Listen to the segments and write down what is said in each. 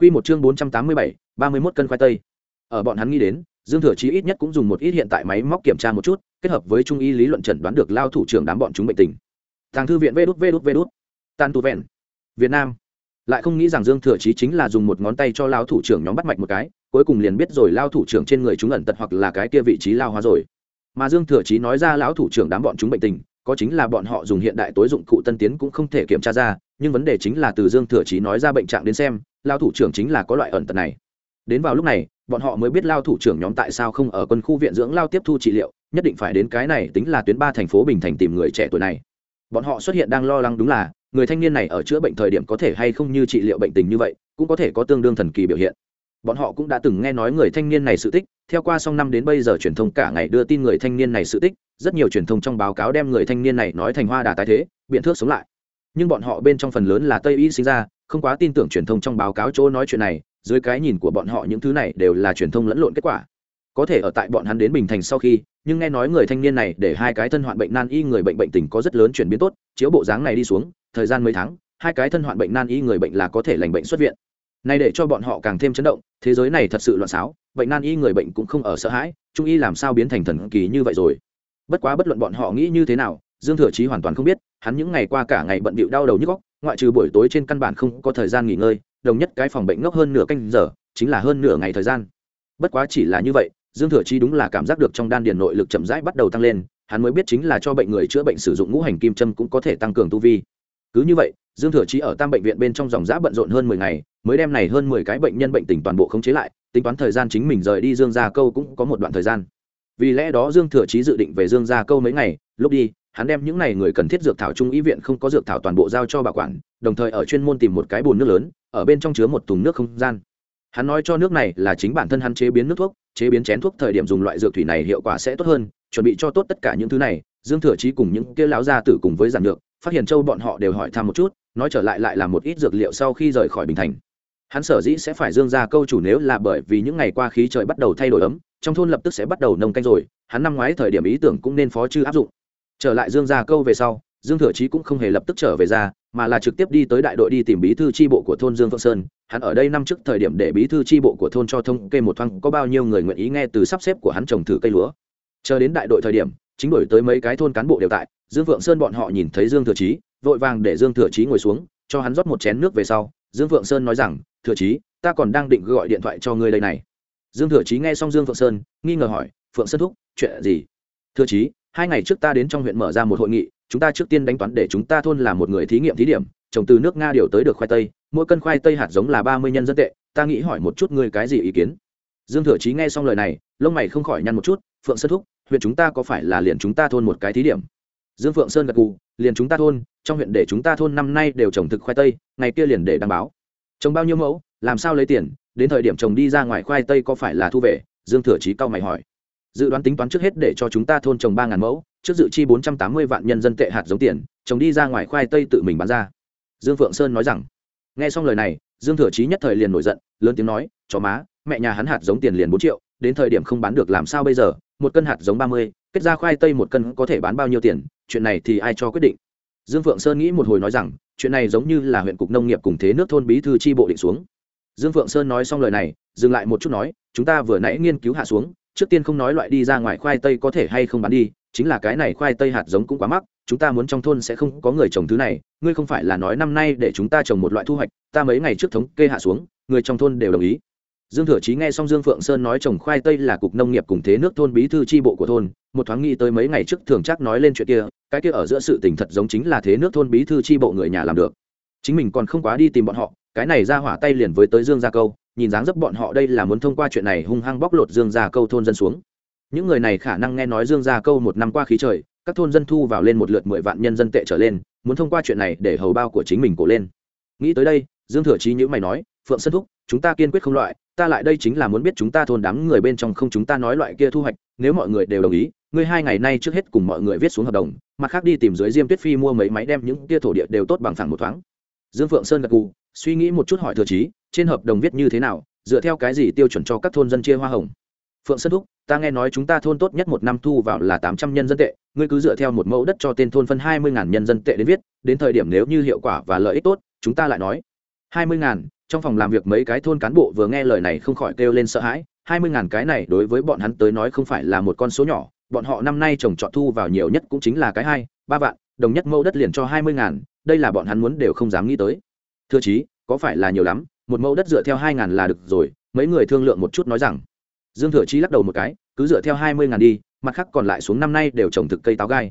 Quy một chương bốn trăm tám mươi bảy, ba mươi 31 cân khoai tây. Ở bọn hắn nghĩ đến, dương thừa chí ít nhất cũng dùng một ít hiện tại máy móc kiểm tra một chút, kết hợp với trung y lý luận chẩn đoán được lao thủ trưởng đám bọn chúng bệnh tình. Thằng thư viện vê đút vê đút vê đút. Tan tu vẹn. Việt nam. Lại không nghĩ rằng dương thừa chí chính là dùng một ngón tay cho lao thủ trưởng nhóm bắt mạch một cái, cuối cùng liền biết rồi lao thủ trưởng trên người chúng ẩn tật hoặc là cái kia vị trí lao hóa rồi. Mà dương thừa chí nói ra lão thủ trưởng đám bọn chúng bệnh tình có chính là bọn họ dùng hiện đại tối dụng cụ tân tiến cũng không thể kiểm tra ra, nhưng vấn đề chính là từ dương thừa chí nói ra bệnh trạng đến xem, lao thủ trưởng chính là có loại ẩn tật này. Đến vào lúc này, bọn họ mới biết lao thủ trưởng nhóm tại sao không ở quân khu viện dưỡng lao tiếp thu trị liệu, nhất định phải đến cái này tính là tuyến ba thành phố bình thành tìm người trẻ tuổi này. Bọn họ xuất hiện đang lo lắng đúng là, người thanh niên này ở chữa bệnh thời điểm có thể hay không như trị liệu bệnh tình như vậy, cũng có thể có tương đương thần kỳ biểu hiện. Bọn họ cũng đã từng nghe nói người thanh niên này sự tích theo qua xong năm đến bây giờ truyền thông cả ngày đưa tin người thanh niên này sự tích, rất nhiều truyền thông trong báo cáo đem người thanh niên này nói thành hoa đà tái thế, biện thước sống lại. Nhưng bọn họ bên trong phần lớn là tây y sinh ra, không quá tin tưởng truyền thông trong báo cáo chỗ nói chuyện này, dưới cái nhìn của bọn họ những thứ này đều là truyền thông lẫn lộn kết quả. Có thể ở tại bọn hắn đến bình thành sau khi, nhưng nghe nói người thanh niên này để hai cái thân hoạn bệnh nan y người bệnh bệnh tình có rất lớn chuyển biến tốt, chiếu bộ dáng này đi xuống, thời gian mấy tháng, hai cái thân hoạn bệnh nan y người bệnh là có thể lành bệnh xuất viện. Này để cho bọn họ càng thêm chấn động, thế giới này thật sự loạn xáo bệnh nan y người bệnh cũng không ở sợ hãi, trung y làm sao biến thành thần kỳ như vậy rồi? Bất quá bất luận bọn họ nghĩ như thế nào, dương thừa chí hoàn toàn không biết, hắn những ngày qua cả ngày bận bịu đau đầu nhức góc ngoại trừ buổi tối trên căn bản không có thời gian nghỉ ngơi, đồng nhất cái phòng bệnh ngốc hơn nửa canh giờ, chính là hơn nửa ngày thời gian. Bất quá chỉ là như vậy, dương thừa chi đúng là cảm giác được trong đan điền nội lực chậm rãi bắt đầu tăng lên, hắn mới biết chính là cho bệnh người chữa bệnh sử dụng ngũ hành kim châm cũng có thể tăng cường tu vi. Cứ như vậy, dương thừa chi ở tam bệnh viện bên trong dòng giã bận rộn hơn mười ngày mới đem này hơn mười cái bệnh nhân bệnh tình toàn bộ khống chế lại, tính toán thời gian chính mình rời đi dương gia câu cũng có một đoạn thời gian. Vì lẽ đó dương thừa chí dự định về dương gia câu mấy ngày, lúc đi, hắn đem những này người cần thiết dược thảo trung y viện không có dược thảo toàn bộ giao cho bảo quản, đồng thời ở chuyên môn tìm một cái bồn nước lớn, ở bên trong chứa một thùng nước không gian. Hắn nói cho nước này là chính bản thân hắn chế biến nước thuốc, chế biến chén thuốc thời điểm dùng loại dược thủy này hiệu quả sẽ tốt hơn, chuẩn bị cho tốt tất cả những thứ này, dương thừa chí cùng những kia lão gia tử cùng với giản nhược phát hiện châu bọn họ đều hỏi thăm một chút, nói trở lại lại là một ít dược liệu sau khi rời khỏi bình thành hắn sở dĩ sẽ phải dương ra câu chủ nếu là bởi vì những ngày qua khí trời bắt đầu thay đổi ấm, trong thôn lập tức sẽ bắt đầu nông canh rồi, hắn năm ngoái thời điểm ý tưởng cũng nên phó chư áp dụng. Trở lại dương ra câu về sau, dương thừa chí cũng không hề lập tức trở về ra, mà là trực tiếp đi tới đại đội đi tìm bí thư tri bộ của thôn dương phượng sơn. Hắn ở đây năm trước thời điểm để bí thư tri bộ của thôn cho thông kê một thoáng có bao nhiêu người nguyện ý nghe từ sắp xếp của hắn trồng thử cây lúa. Chờ đến đại đội thời điểm, chính đổi tới mấy cái thôn cán bộ đều tại, dương phượng sơn bọn họ nhìn thấy dương thừa chí, vội vàng để dương thừa chí ngồi xuống, cho hắn rót một chén nước về sau. Dương phượng sơn nói rằng thừa chí, ta còn đang định gọi điện thoại cho ngươi đây này. Dương thừa chí nghe xong dương phượng sơn, nghi ngờ hỏi, phượng sơn thúc, chuyện gì? Thừa chí, hai ngày trước ta đến trong huyện mở ra một hội nghị, chúng ta trước tiên đánh toán để chúng ta thôn làm một người thí nghiệm thí điểm, trồng từ nước nga điều tới được khoai tây, mỗi cân khoai tây hạt giống là ba mươi nhân dân tệ, ta nghĩ hỏi một chút ngươi cái gì ý kiến? Dương thừa chí nghe xong lời này, lông mày không khỏi nhăn một chút, phượng sơn thúc, huyện chúng ta có phải là liền chúng ta thôn một cái thí điểm? Dương phượng sơn gật cù liền chúng ta thôn, trong huyện để chúng ta thôn năm nay đều trồng thực khoai tây, ngày kia liền để đăng báo trồng bao nhiêu mẫu, làm sao lấy tiền, đến thời điểm trồng đi ra ngoài khoai tây có phải là thu về? Dương thừa chí cao mày hỏi. Dự đoán tính toán trước hết để cho chúng ta thôn trồng ba ngàn mẫu, trước dự chi bốn trăm tám mươi vạn nhân dân tệ hạt giống tiền, trồng đi ra ngoài khoai tây tự mình bán ra. Dương phượng sơn nói rằng. Nghe xong lời này, dương thừa chí nhất thời liền nổi giận, lớn tiếng nói, chó má, mẹ nhà hắn hạt giống tiền liền bốn triệu, đến thời điểm không bán được làm sao bây giờ? Một cân hạt giống ba mươi, kết ra khoai tây một cân có thể bán bao nhiêu tiền? Chuyện này thì ai cho quyết định? Dương phượng sơn nghĩ một hồi nói rằng chuyện này giống như là huyện cục nông nghiệp cùng thế nước thôn bí thư tri bộ định xuống. Dương phượng sơn nói xong lời này, dừng lại một chút nói, chúng ta vừa nãy nghiên cứu hạ xuống, trước tiên không nói loại đi ra ngoài khoai tây có thể hay không bán đi, chính là cái này khoai tây hạt giống cũng quá mắc, chúng ta muốn trong thôn sẽ không có người trồng thứ này, ngươi không phải là nói năm nay để chúng ta trồng một loại thu hoạch, ta mấy ngày trước thống kê hạ xuống, người trong thôn đều đồng ý. Dương thừa chí nghe xong dương phượng sơn nói trồng khoai tây là cục nông nghiệp cùng thế nước thôn bí thư tri bộ của thôn, một thoáng nghĩ tới mấy ngày trước thường chắc nói lên chuyện kia cái kia ở giữa sự tình thật giống chính là thế nước thôn bí thư tri bộ người nhà làm được. Chính mình còn không quá đi tìm bọn họ, cái này ra hỏa tay liền với tới dương gia câu, nhìn dáng dấp bọn họ đây là muốn thông qua chuyện này hung hăng bóc lột dương gia câu thôn dân xuống. Những người này khả năng nghe nói dương gia câu một năm qua khí trời, các thôn dân thu vào lên một lượt mười vạn nhân dân tệ trở lên, muốn thông qua chuyện này để hầu bao của chính mình cổ lên. Nghĩ tới đây, dương thừa chí nhữ mày nói, phượng sân thúc, chúng ta kiên quyết không loại, ta lại đây chính là muốn biết chúng ta thôn đám người bên trong không chúng ta nói loại kia thu hoạch nếu mọi người đều đồng ý ngươi hai ngày nay trước hết cùng mọi người viết xuống hợp đồng mặt khác đi tìm dưới diêm tuyết phi mua mấy máy đem những kia thổ địa đều tốt bằng phẳng một thoáng. Dương phượng sơn gật gù suy nghĩ một chút hỏi thừa trí, trên hợp đồng viết như thế nào dựa theo cái gì tiêu chuẩn cho các thôn dân chia hoa hồng? Phượng sơn thúc ta nghe nói chúng ta thôn tốt nhất một năm thu vào là tám trăm nhân dân tệ ngươi cứ dựa theo một mẫu đất cho tên thôn phân hai mươi ngàn nhân dân tệ đến viết đến thời điểm nếu như hiệu quả và lợi ích tốt chúng ta lại nói. hai mươi ngàn trong phòng làm việc mấy cái thôn cán bộ vừa nghe lời này không khỏi kêu lên sợ hãi hai mươi ngàn cái này đối với bọn hắn tới nói không phải là một con số nhỏ, bọn họ năm nay trồng trọt thu vào nhiều nhất cũng chính là cái hai, ba vạn, đồng nhất mẫu đất liền cho hai mươi ngàn, đây là bọn hắn muốn đều không dám nghĩ tới. Thưa chí, có phải là nhiều lắm, một mẫu đất dựa theo hai ngàn là được rồi, mấy người thương lượng một chút nói rằng. Dương thừa chí lắc đầu một cái, cứ dựa theo hai mươi ngàn đi, mặt khác còn lại xuống năm nay đều trồng thực cây táo gai.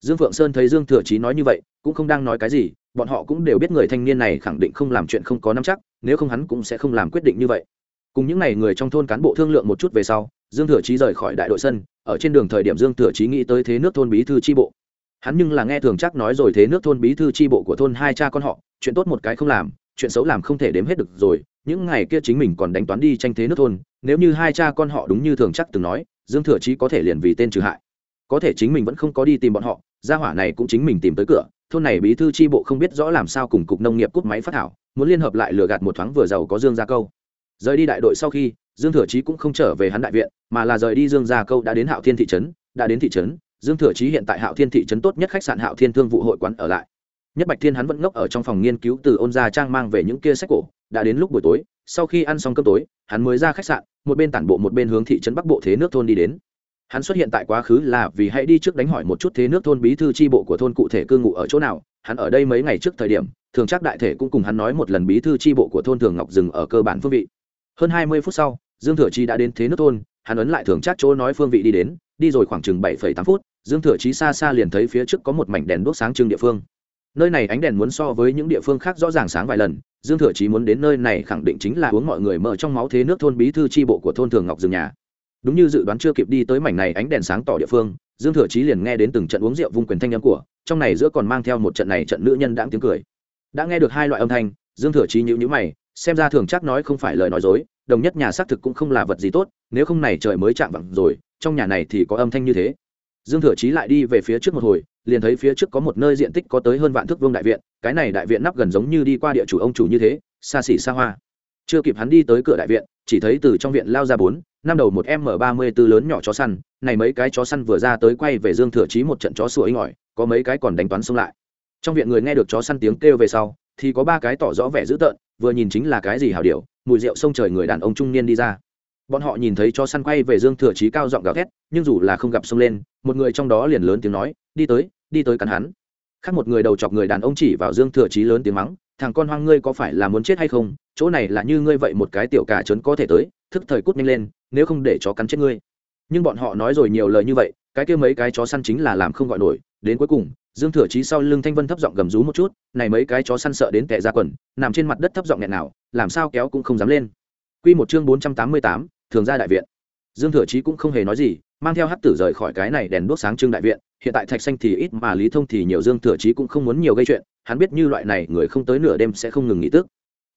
Dương phượng sơn thấy dương thừa chí nói như vậy, cũng không đang nói cái gì, bọn họ cũng đều biết người thanh niên này khẳng định không làm chuyện không có nắm chắc, nếu không hắn cũng sẽ không làm quyết định như vậy cùng những ngày người trong thôn cán bộ thương lượng một chút về sau, dương thừa chí rời khỏi đại đội sân, ở trên đường thời điểm dương thừa chí nghĩ tới thế nước thôn bí thư tri bộ. Hắn nhưng là nghe thường chắc nói rồi thế nước thôn bí thư tri bộ của thôn hai cha con họ, chuyện tốt một cái không làm, chuyện xấu làm không thể đếm hết được rồi, những ngày kia chính mình còn đánh toán đi tranh thế nước thôn, nếu như hai cha con họ đúng như thường chắc từng nói, dương thừa chí có thể liền vì tên trừ hại. Có thể chính mình vẫn không có đi tìm bọn họ, gia hỏa này cũng chính mình tìm tới cửa, thôn này bí thư tri bộ không biết rõ làm sao cùng cục nông nghiệp cúp máy phát thảo, muốn liên hợp lại lừa gạt một thoáng vừa giàu có dương gia câu rời đi đại đội sau khi, dương thừa chí cũng không trở về hắn đại viện, mà là rời đi dương gia câu đã đến hạo thiên thị trấn, đã đến thị trấn. Dương thừa chí hiện tại hạo thiên thị trấn tốt nhất khách sạn hạo thiên thương vụ hội quán ở lại. Nhất bạch thiên hắn vẫn ngốc ở trong phòng nghiên cứu từ ôn gia trang mang về những kia sách cổ, đã đến lúc buổi tối, sau khi ăn xong cơm tối, hắn mới ra khách sạn, một bên tản bộ một bên hướng thị trấn bắc bộ thế nước thôn đi đến. Hắn xuất hiện tại quá khứ là vì hãy đi trước đánh hỏi một chút thế nước thôn bí thư tri bộ của thôn cụ thể cư ngụ ở chỗ nào. Hắn ở đây mấy ngày trước thời điểm, thường chắc đại thể cũng cùng hắn nói một lần bí thư tri bộ của thôn thường ngọc dừng ở cơ bản phương vị hơn hai mươi phút sau, dương thừa chi đã đến thế nước thôn, hắn ấn lại thường chắc chỗ nói phương vị đi đến, đi rồi khoảng chừng bảy tám phút, dương thừa chí xa xa liền thấy phía trước có một mảnh đèn đốt sáng trưng địa phương. Nơi này ánh đèn muốn so với những địa phương khác rõ ràng sáng vài lần, dương thừa chí muốn đến nơi này khẳng định chính là uống mọi người mở trong máu thế nước thôn bí thư tri bộ của thôn thường ngọc dương nhà. Đúng như dự đoán chưa kịp đi tới mảnh này ánh đèn sáng tỏ địa phương, dương thừa chí liền nghe đến từng trận uống rượu vung quyền thanh âm của, trong này giữa còn mang theo một trận này trận nữ nhân đãng tiếng cười. Đã nghe được hai loại âm thanh, dương thừa chí nhữ nhữ mày xem ra thường chắc nói không phải lời nói dối, đồng nhất nhà xác thực cũng không là vật gì tốt, nếu không này trời mới chạm vặn rồi, trong nhà này thì có âm thanh như thế. Dương thừa chí lại đi về phía trước một hồi, liền thấy phía trước có một nơi diện tích có tới hơn vạn thước vương đại viện, cái này đại viện nắp gần giống như đi qua địa chủ ông chủ như thế, xa xỉ xa hoa. Chưa kịp hắn đi tới cửa đại viện, chỉ thấy từ trong viện lao ra bốn, năm đầu một m ba mươi tư lớn nhỏ chó săn, này mấy cái chó săn vừa ra tới quay về dương thừa chí một trận chó sủa inh ỏi, có mấy cái còn đánh toán xông lại. Trong viện người nghe được chó săn tiếng kêu về sau thì có ba cái tỏ rõ vẻ dữ tợn, vừa nhìn chính là cái gì hảo điều, mùi rượu sông trời người đàn ông trung niên đi ra. Bọn họ nhìn thấy chó săn quay về dương thừa chí cao giọng gào thét, nhưng dù là không gặp sông lên, một người trong đó liền lớn tiếng nói, đi tới đi tới cắn hắn. Khác một người đầu chọc người đàn ông chỉ vào dương thừa chí lớn tiếng mắng, thằng con hoang ngươi có phải là muốn chết hay không? Chỗ này là như ngươi vậy một cái tiểu cả trấn có thể tới, thức thời cút nhanh lên, nếu không để chó cắn chết ngươi. Nhưng bọn họ nói rồi nhiều lời như vậy, cái kia mấy cái chó săn chính là làm không gọi nổi đến cuối cùng dương thừa chí sau lưng thanh vân thấp giọng gầm rú một chút này mấy cái chó săn sợ đến tệ ra quần nằm trên mặt đất thấp giọng nghẹn nào làm sao kéo cũng không dám lên Quy một chương bốn trăm tám mươi tám, thường ra đại viện. Dương Thừa Chí cũng không hề nói gì, mang theo hắc tử rời khỏi cái này đèn đuốc sáng trưng đại viện, hiện tại thạch xanh thì ít mà lý thông thì nhiều Dương Thừa Chí cũng không muốn nhiều gây chuyện, hắn biết như loại này người không tới nửa đêm sẽ không ngừng nghỉ tức.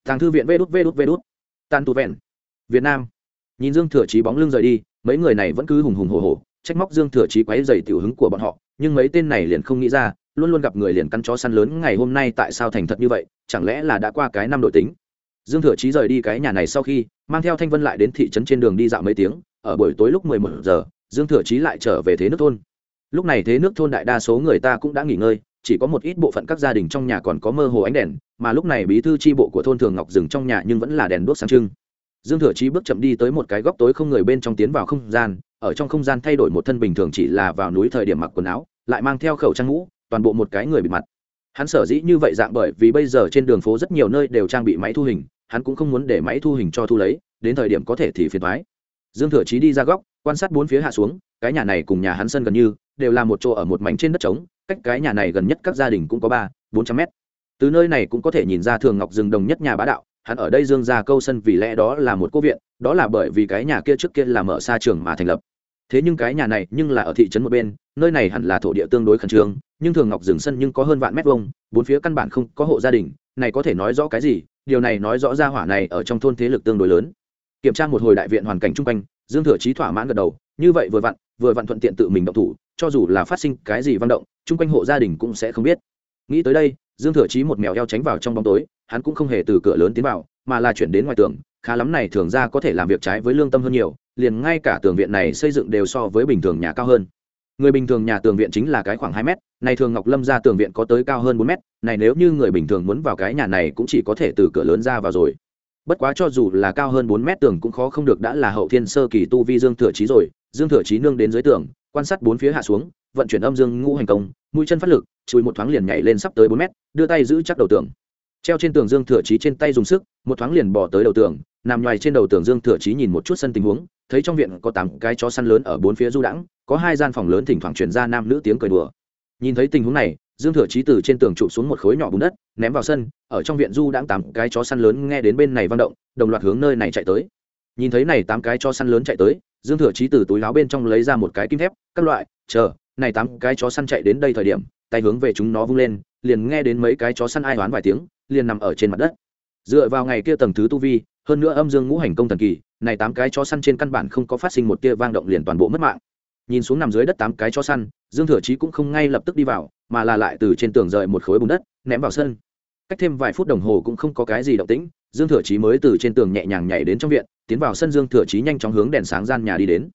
Tàng thư viện vê đút vê đút vê đút tan tu vẹn. Việt Nam. Nhìn Dương Thừa Chí bóng lưng rời đi, mấy người này vẫn cứ hùng hùng hổ hổ, trách móc Dương Thừa Chí quấy rầy tiểu hứng của bọn họ, nhưng mấy tên này liền không nghĩ ra, luôn luôn gặp người liền căn chó săn lớn ngày hôm nay tại sao thành thật như vậy, chẳng lẽ là đã qua cái năm đội tính. Dương Thừa Chí rời đi cái nhà này sau khi, mang theo Thanh Vân lại đến thị trấn trên đường đi dạo mấy tiếng, ở buổi tối lúc mười một giờ, Dương Thừa Chí lại trở về thế nước thôn. Lúc này thế nước thôn đại đa số người ta cũng đã nghỉ ngơi, chỉ có một ít bộ phận các gia đình trong nhà còn có mơ hồ ánh đèn, mà lúc này bí thư tri bộ của thôn Thường Ngọc dừng trong nhà nhưng vẫn là đèn đuốc sáng trưng. Dương Thừa Chí bước chậm đi tới một cái góc tối không người bên trong tiến vào không gian, ở trong không gian thay đổi một thân bình thường chỉ là vào núi thời điểm mặc quần áo, lại mang theo khẩu trang mũ, toàn bộ một cái người bị mặt. Hắn sở dĩ như vậy dạng bởi vì bây giờ trên đường phố rất nhiều nơi đều trang bị máy thu hình, hắn cũng không muốn để máy thu hình cho thu lấy, đến thời điểm có thể thì phiền thoái Dương Thừa Chí đi ra góc, quan sát bốn phía hạ xuống, cái nhà này cùng nhà hắn sân gần như, đều là một chỗ ở một mảnh trên đất trống, cách cái nhà này gần nhất các gia đình cũng có ba, bốn trăm mét. Từ nơi này cũng có thể nhìn ra Thường Ngọc rừng đồng nhất nhà bá đạo, hắn ở đây dương ra câu sân vì lẽ đó là một cô viện đó là bởi vì cái nhà kia trước kia là mở xa trường mà thành lập thế nhưng cái nhà này nhưng là ở thị trấn một bên, nơi này hẳn là thổ địa tương đối khẩn trương, nhưng thường ngọc rừng sân nhưng có hơn vạn mét vuông, bốn phía căn bản không có hộ gia đình, này có thể nói rõ cái gì? Điều này nói rõ ra hỏa này ở trong thôn thế lực tương đối lớn. Kiểm tra một hồi đại viện hoàn cảnh chung quanh, dương thừa trí thỏa mãn gật đầu, như vậy vừa vặn vừa vặn thuận tiện tự mình động thủ, cho dù là phát sinh cái gì văn động, chung quanh hộ gia đình cũng sẽ không biết. Nghĩ tới đây, dương thừa trí một mèo eo tránh vào trong bóng tối, hắn cũng không hề từ cửa lớn tiến vào, mà là chuyển đến ngoài tường khá lắm này thường ra có thể làm việc trái với lương tâm hơn nhiều, liền ngay cả tường viện này xây dựng đều so với bình thường nhà cao hơn. Người bình thường nhà tường viện chính là cái khoảng hai mét, này thường ngọc lâm ra tường viện có tới cao hơn bốn mét, này nếu như người bình thường muốn vào cái nhà này cũng chỉ có thể từ cửa lớn ra vào rồi. Bất quá cho dù là cao hơn bốn mét tường cũng khó không được đã là hậu thiên sơ kỳ tu vi dương thừa trí rồi, dương thừa trí nương đến dưới tường, quan sát bốn phía hạ xuống, vận chuyển âm dương ngũ hành công, mũi chân phát lực, chùi một thoáng liền nhảy lên sắp tới bốn mét, đưa tay giữ chắc đầu tường. Treo trên tường dương thừa trí trên tay dùng sức, một thoáng liền bỏ tới đầu tường nằm ngoài trên đầu tường dương thừa trí nhìn một chút sân tình huống, thấy trong viện có tám cái chó săn lớn ở bốn phía du đãng, có hai gian phòng lớn thỉnh thoảng truyền ra nam nữ tiếng cười đùa. Nhìn thấy tình huống này, dương thừa trí từ trên tường trụ xuống một khối nhỏ bùn đất, ném vào sân, ở trong viện du đãng tám cái chó săn lớn nghe đến bên này vang động, đồng loạt hướng nơi này chạy tới. Nhìn thấy này tám cái chó săn lớn chạy tới, dương thừa trí từ túi láo bên trong lấy ra một cái kim thép, các loại, chờ, này tám cái chó săn chạy đến đây thời điểm, tay hướng về chúng nó vung lên, liền nghe đến mấy cái chó săn ai đoán vài tiếng, liền nằm ở trên mặt đất. Dựa vào ngày kia tầng thứ tu vi hơn nữa âm dương ngũ hành công thần kỳ, này tám cái chó săn trên căn bản không có phát sinh một tia vang động liền toàn bộ mất mạng. Nhìn xuống nằm dưới đất tám cái chó săn, dương thừa chí cũng không ngay lập tức đi vào, mà là lại từ trên tường rời một khối bùn đất, ném vào sân. Cách thêm vài phút đồng hồ cũng không có cái gì động tĩnh, dương thừa chí mới từ trên tường nhẹ nhàng nhảy đến trong viện, tiến vào sân dương thừa chí nhanh chóng hướng đèn sáng gian nhà đi đến.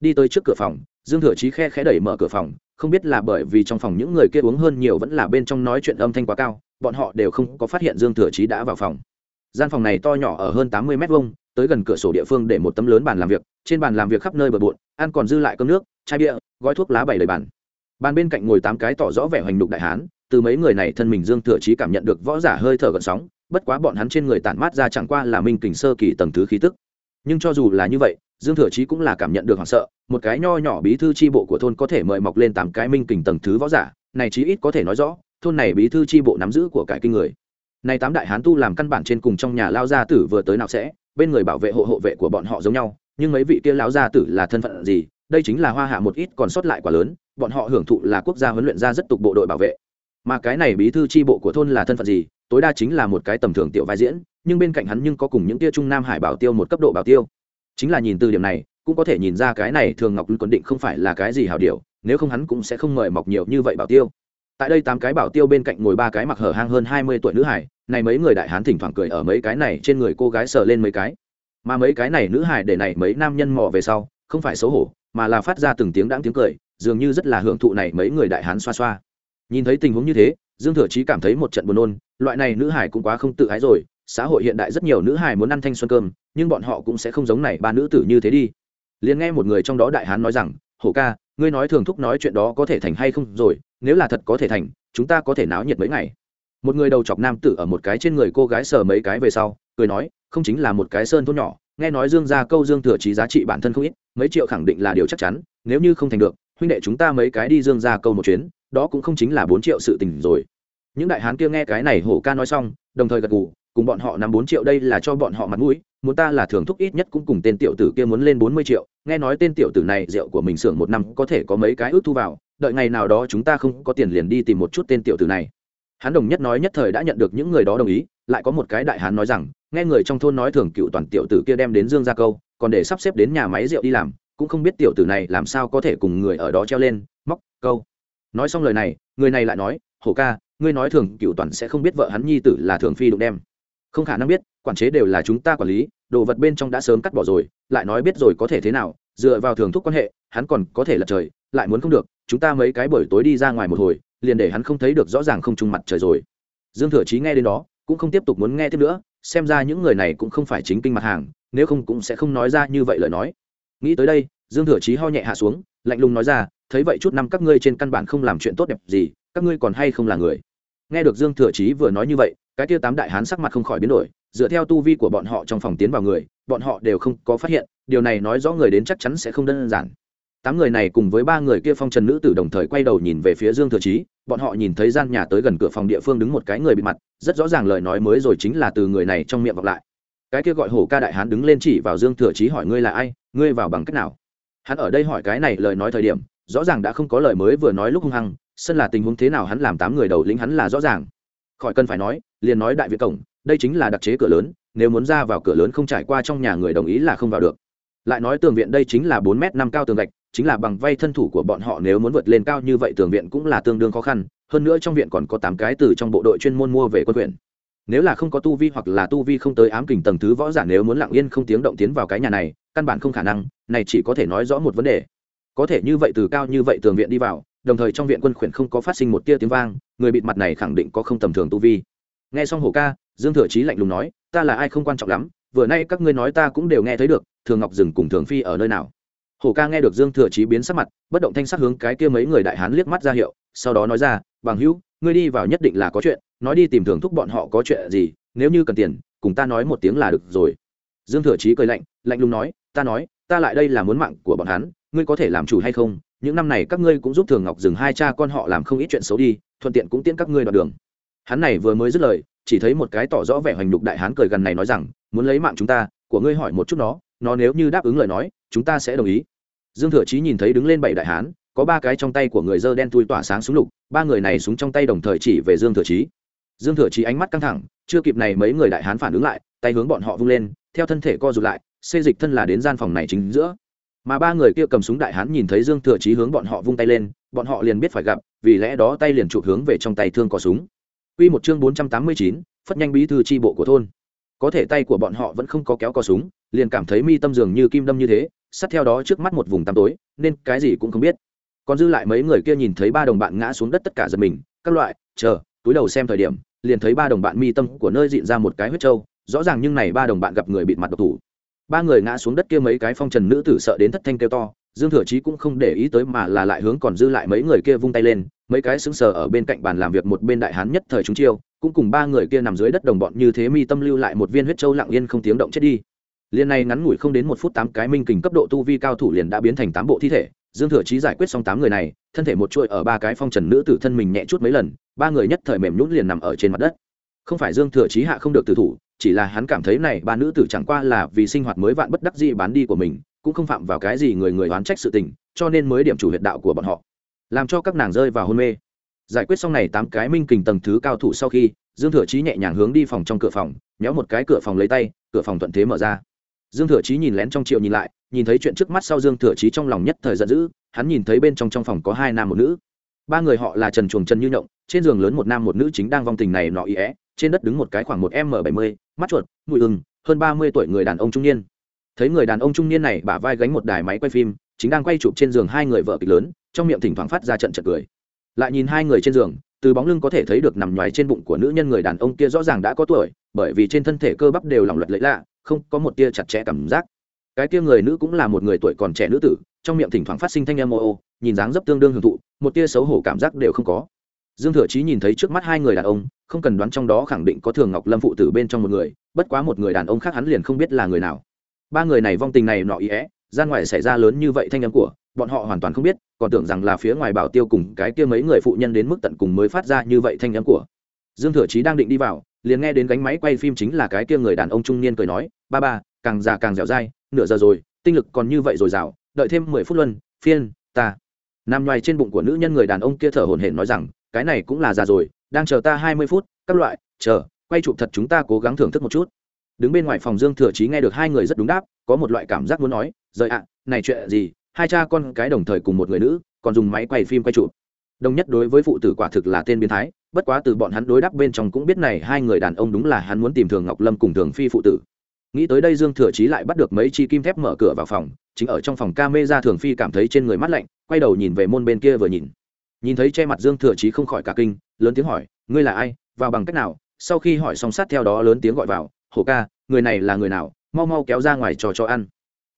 Đi tới trước cửa phòng, dương thừa chí khe khẽ đẩy mở cửa phòng, không biết là bởi vì trong phòng những người kia uống hơn nhiều vẫn là bên trong nói chuyện âm thanh quá cao, bọn họ đều không có phát hiện dương thừa chí đã vào phòng gian phòng này to nhỏ ở hơn tám mươi m hai tới gần cửa sổ địa phương để một tấm lớn bàn làm việc, trên bàn làm việc khắp nơi bờ bộn, ăn còn dư lại cơm nước, chai bia, gói thuốc lá bày đầy bàn. Bàn bên cạnh ngồi tám cái tỏ rõ vẻ hoành đục đại hán, từ mấy người này thân mình dương thừa trí cảm nhận được võ giả hơi thở gần sóng, bất quá bọn hắn trên người tản mát ra chẳng qua là minh kình sơ kỳ tầng thứ khí tức. Nhưng cho dù là như vậy, dương thừa chí cũng là cảm nhận được hoảng sợ, một cái nho nhỏ bí thư tri bộ của thôn có thể mời mọc lên tám cái minh kình tầng thứ võ giả, này chí ít có thể nói rõ, thôn này bí thư tri bộ nắm giữ của cải kinh người này tám đại hán tu làm căn bản trên cùng trong nhà lao gia tử vừa tới nào sẽ, bên người bảo vệ hộ hộ vệ của bọn họ giống nhau, nhưng mấy vị kia lão gia tử là thân phận gì? Đây chính là hoa hạ một ít còn sót lại quá lớn, bọn họ hưởng thụ là quốc gia huấn luyện ra rất tục bộ đội bảo vệ. Mà cái này bí thư tri bộ của thôn là thân phận gì? Tối đa chính là một cái tầm thường tiểu vai diễn, nhưng bên cạnh hắn nhưng có cùng những tia trung nam hải bảo tiêu một cấp độ bảo tiêu. Chính là nhìn từ điểm này, cũng có thể nhìn ra cái này thường ngọc quân định không phải là cái gì hảo điều, nếu không hắn cũng sẽ không mời mọc nhiều như vậy bảo tiêu tại đây tám cái bảo tiêu bên cạnh ngồi ba cái mặc hở hang hơn hai mươi tuổi nữ hải, này mấy người đại hán thỉnh thoảng cười ở mấy cái này trên người cô gái sờ lên mấy cái. Mà mấy cái này nữ hải để này mấy nam nhân mò về sau, không phải xấu hổ, mà là phát ra từng tiếng đáng tiếng cười, dường như rất là hưởng thụ này mấy người đại hán xoa xoa. Nhìn thấy tình huống như thế, dương thừa chí cảm thấy một trận buồn nôn, loại này nữ hải cũng quá không tự ái rồi, xã hội hiện đại rất nhiều nữ hải muốn ăn thanh xuân cơm, nhưng bọn họ cũng sẽ không giống này ba nữ tử như thế đi. Liền nghe một người trong đó đại hán nói rằng, hổ ca, ngươi nói thường thúc nói chuyện đó có thể thành hay không rồi nếu là thật có thể thành, chúng ta có thể náo nhiệt mấy ngày. Một người đầu chọc nam tử ở một cái trên người cô gái sờ mấy cái về sau, cười nói, không chính là một cái sơn thôn nhỏ, nghe nói dương gia câu dương thừa trí giá trị bản thân không ít, mấy triệu khẳng định là điều chắc chắn, nếu như không thành được, huynh đệ chúng ta mấy cái đi dương gia câu một chuyến, đó cũng không chính là bốn triệu sự tình rồi. Những đại hán kia nghe cái này hổ ca nói xong, đồng thời gật gù cùng bọn họ nắm bốn triệu đây là cho bọn họ mặt mũi, muốn ta là thưởng thúc ít nhất cũng cùng tên tiểu tử kia muốn lên bốn mươi triệu. Nghe nói tên tiểu tử này rượu của mình xưởng một năm có thể có mấy cái ước thu vào, đợi ngày nào đó chúng ta không có tiền liền đi tìm một chút tên tiểu tử này. Hắn đồng nhất nói nhất thời đã nhận được những người đó đồng ý, lại có một cái đại hán nói rằng, nghe người trong thôn nói thường cựu toàn tiểu tử kia đem đến dương gia câu, còn để sắp xếp đến nhà máy rượu đi làm, cũng không biết tiểu tử này làm sao có thể cùng người ở đó treo lên, móc, câu. Nói xong lời này, người này lại nói, hổ ca, ngươi nói thường cựu toàn sẽ không biết vợ hắn nhi tử là thường phi đụng đem không khả năng biết, quản chế đều là chúng ta quản lý, đồ vật bên trong đã sớm cắt bỏ rồi, lại nói biết rồi có thể thế nào, dựa vào thường thúc quan hệ, hắn còn có thể lật trời, lại muốn không được, chúng ta mấy cái buổi tối đi ra ngoài một hồi, liền để hắn không thấy được rõ ràng không trung mặt trời rồi. Dương thừa chí nghe đến đó, cũng không tiếp tục muốn nghe tiếp nữa, xem ra những người này cũng không phải chính kinh mặt hàng, nếu không cũng sẽ không nói ra như vậy lời nói. Nghĩ tới đây, dương thừa chí ho nhẹ hạ xuống, lạnh lùng nói ra, thấy vậy chút năm các ngươi trên căn bản không làm chuyện tốt đẹp gì, các ngươi còn hay không là người? Nghe được dương thừa chí vừa nói như vậy cái tiêu tám đại hán sắc mặt không khỏi biến đổi, dựa theo tu vi của bọn họ trong phòng tiến vào người, bọn họ đều không có phát hiện, điều này nói rõ người đến chắc chắn sẽ không đơn giản. Tám người này cùng với ba người kia phong trần nữ tử đồng thời quay đầu nhìn về phía dương thừa chí, bọn họ nhìn thấy gian nhà tới gần cửa phòng địa phương đứng một cái người bị mặt, rất rõ ràng lời nói mới rồi chính là từ người này trong miệng vọng lại. Cái kia gọi hổ ca đại hán đứng lên chỉ vào dương thừa chí hỏi ngươi là ai, ngươi vào bằng cách nào? Hắn ở đây hỏi cái này lời nói thời điểm, rõ ràng đã không có lời mới vừa nói lúc hung hăng, sân là tình huống thế nào hắn làm tám người đầu lĩnh hắn là rõ ràng. Khỏi cần phải nói liền nói đại việt cổng, đây chính là đặc chế cửa lớn, nếu muốn ra vào cửa lớn không trải qua trong nhà người đồng ý là không vào được. Lại nói tường viện đây chính là bốn m năm cao tường gạch, chính là bằng vay thân thủ của bọn họ nếu muốn vượt lên cao như vậy tường viện cũng là tương đương khó khăn, hơn nữa trong viện còn có tám cái từ trong bộ đội chuyên môn mua về quân huyện. Nếu là không có tu vi hoặc là tu vi không tới ám kình tầng thứ võ giả nếu muốn lặng yên không tiếng động tiến vào cái nhà này, căn bản không khả năng, này chỉ có thể nói rõ một vấn đề. Có thể như vậy từ cao như vậy tường viện đi vào, đồng thời trong viện quân khuyển không có phát sinh một tia tiếng vang, người bịt mặt này khẳng định có không tầm thường tu vi nghe xong hổ ca, dương thừa chí lạnh lùng nói, ta là ai không quan trọng lắm, vừa nay các ngươi nói ta cũng đều nghe thấy được, thường ngọc dừng cùng thường phi ở nơi nào? Hổ ca nghe được dương thừa chí biến sắc mặt, bất động thanh sắc hướng cái kia mấy người đại hán liếc mắt ra hiệu, sau đó nói ra, bằng hữu, ngươi đi vào nhất định là có chuyện, nói đi tìm thường thúc bọn họ có chuyện gì, nếu như cần tiền, cùng ta nói một tiếng là được rồi. Dương thừa chí cười lạnh lạnh lùng nói, ta nói, ta lại đây là muốn mạng của bọn hắn, ngươi có thể làm chủ hay không? Những năm này các ngươi cũng giúp thường ngọc dừng hai cha con họ làm không ít chuyện xấu đi, thuận tiện cũng tiễn các ngươi đoạn đường hắn này vừa mới dứt lời, chỉ thấy một cái tỏ rõ vẻ hoành đục đại hán cười gần này nói rằng, muốn lấy mạng chúng ta, của ngươi hỏi một chút nó nó nếu như đáp ứng lời nói, chúng ta sẽ đồng ý. Dương thừa chí nhìn thấy đứng lên bảy đại hán, có ba cái trong tay của người dơ đen tui tỏa sáng súng lục, ba người này súng trong tay đồng thời chỉ về dương thừa chí. Dương thừa chí ánh mắt căng thẳng, chưa kịp này mấy người đại hán phản ứng lại, tay hướng bọn họ vung lên, theo thân thể co rụt lại, xê dịch thân là đến gian phòng này chính giữa. Mà ba người kia cầm súng đại hán nhìn thấy dương thừa chí hướng bọn họ vung tay lên, bọn họ liền biết phải gặp, vì lẽ đó tay liền chụp hướng về trong tay thương có súng. Quy một chương 489, phất nhanh bí thư tri bộ của thôn. Có thể tay của bọn họ vẫn không có kéo cò súng, liền cảm thấy mi tâm dường như kim đâm như thế, sát theo đó trước mắt một vùng tăm tối, nên cái gì cũng không biết. Còn dư lại mấy người kia nhìn thấy ba đồng bạn ngã xuống đất tất cả giật mình, các loại, chờ, túi đầu xem thời điểm, liền thấy ba đồng bạn mi tâm của nơi dịn ra một cái huyết trâu, rõ ràng nhưng này ba đồng bạn gặp người bịt mặt độc thủ. Ba người ngã xuống đất kia mấy cái phong trần nữ tử sợ đến thất thanh kêu to, Dương Thừa Chí cũng không để ý tới mà là lại hướng còn dư lại mấy người kia vung tay lên, mấy cái xứng sờ ở bên cạnh bàn làm việc một bên đại hán nhất thời chúng chiêu cũng cùng ba người kia nằm dưới đất đồng bọn như thế mi tâm lưu lại một viên huyết châu lặng yên không tiếng động chết đi. Liên này ngắn ngủi không đến một phút tám cái minh kình cấp độ tu vi cao thủ liền đã biến thành tám bộ thi thể dương thừa chí giải quyết xong tám người này thân thể một chuỗi ở ba cái phong trần nữ tử thân mình nhẹ chút mấy lần ba người nhất thời mềm nhũn liền nằm ở trên mặt đất. Không phải dương thừa chí hạ không được tử thủ chỉ là hắn cảm thấy này ba nữ tử chẳng qua là vì sinh hoạt mới vạn bất đắc dĩ bán đi của mình cũng không phạm vào cái gì người người oán trách sự tình, cho nên mới điểm chủ huyệt đạo của bọn họ. Làm cho các nàng rơi vào hôn mê. Giải quyết xong này tám cái minh kình tầng thứ cao thủ sau khi, dương thừa chí nhẹ nhàng hướng đi phòng trong cửa phòng nhéo một cái cửa phòng lấy tay, cửa phòng thuận thế mở ra. Dương thừa chí nhìn lén trong triệu nhìn lại, nhìn thấy chuyện trước mắt sau dương thừa chí trong lòng nhất thời giận dữ, hắn nhìn thấy bên trong trong phòng có hai nam một nữ. Ba người họ là trần chuồng trần như nhộng, trên giường lớn một nam một nữ chính đang vong tình này nọ ý é, trên đất đứng một cái khoảng một m bảy mươi, mắt chuột mùi ưng hơn ba mươi tuổi người đàn ông trung niên thấy người đàn ông trung niên này bả vai gánh một đài máy quay phim, chính đang quay chụp trên giường hai người vợ kịch lớn, trong miệng thỉnh thoảng phát ra trận trận cười. Lại nhìn hai người trên giường, từ bóng lưng có thể thấy được nằm nhoài trên bụng của nữ nhân người đàn ông kia rõ ràng đã có tuổi, bởi vì trên thân thể cơ bắp đều lỏng luật lẫy lạ, không có một tia chặt chẽ cảm giác. Cái tia người nữ cũng là một người tuổi còn trẻ nữ tử, trong miệng thỉnh thoảng phát sinh thanh em ô ô, nhìn dáng dấp tương đương hưởng thụ, một tia xấu hổ cảm giác đều không có. Dương thừa chí nhìn thấy trước mắt hai người đàn ông, không cần đoán trong đó khẳng định có thường ngọc lâm phụ tử bên trong một người, bất quá một người đàn ông khác hắn liền không biết là người nào ba người này vong tình này nọ ý é gian ngoài xảy ra lớn như vậy thanh âm của, bọn họ hoàn toàn không biết, còn tưởng rằng là phía ngoài bảo tiêu cùng cái kia mấy người phụ nhân đến mức tận cùng mới phát ra như vậy thanh âm của. Dương thừa chí đang định đi vào, liền nghe đến gánh máy quay phim chính là cái kia người đàn ông trung niên cười nói, ba ba, càng già càng dẻo dai, nửa giờ rồi, tinh lực còn như vậy rồi dào, đợi thêm mười phút luân, phiên, ta. Nằm ngoài trên bụng của nữ nhân người đàn ông kia thở hổn hển nói rằng, cái này cũng là già rồi, đang chờ ta hai mươi phút, các loại, chờ, quay chụp thật chúng ta cố gắng thưởng thức một chút đứng bên ngoài phòng dương thừa chí nghe được hai người rất đúng đáp, có một loại cảm giác muốn nói, rời ạ, này chuyện gì, hai cha con cái đồng thời cùng một người nữ, còn dùng máy quay phim quay chụp. Đồng nhất đối với phụ tử quả thực là tên biến thái, bất quá từ bọn hắn đối đáp bên trong cũng biết này hai người đàn ông đúng là hắn muốn tìm thường ngọc lâm cùng thường phi phụ tử. Nghĩ tới đây dương thừa chí lại bắt được mấy chi kim thép mở cửa vào phòng, chính ở trong phòng ca mê ra thường phi cảm thấy trên người mắt lạnh, quay đầu nhìn về môn bên kia vừa nhìn. Nhìn thấy che mặt dương thừa chí không khỏi cả kinh, lớn tiếng hỏi, ngươi là ai? Vào bằng cách nào? Sau khi hỏi xong sát theo đó lớn tiếng gọi vào hổ ca, người này là người nào? Mau mau kéo ra ngoài trò cho ăn.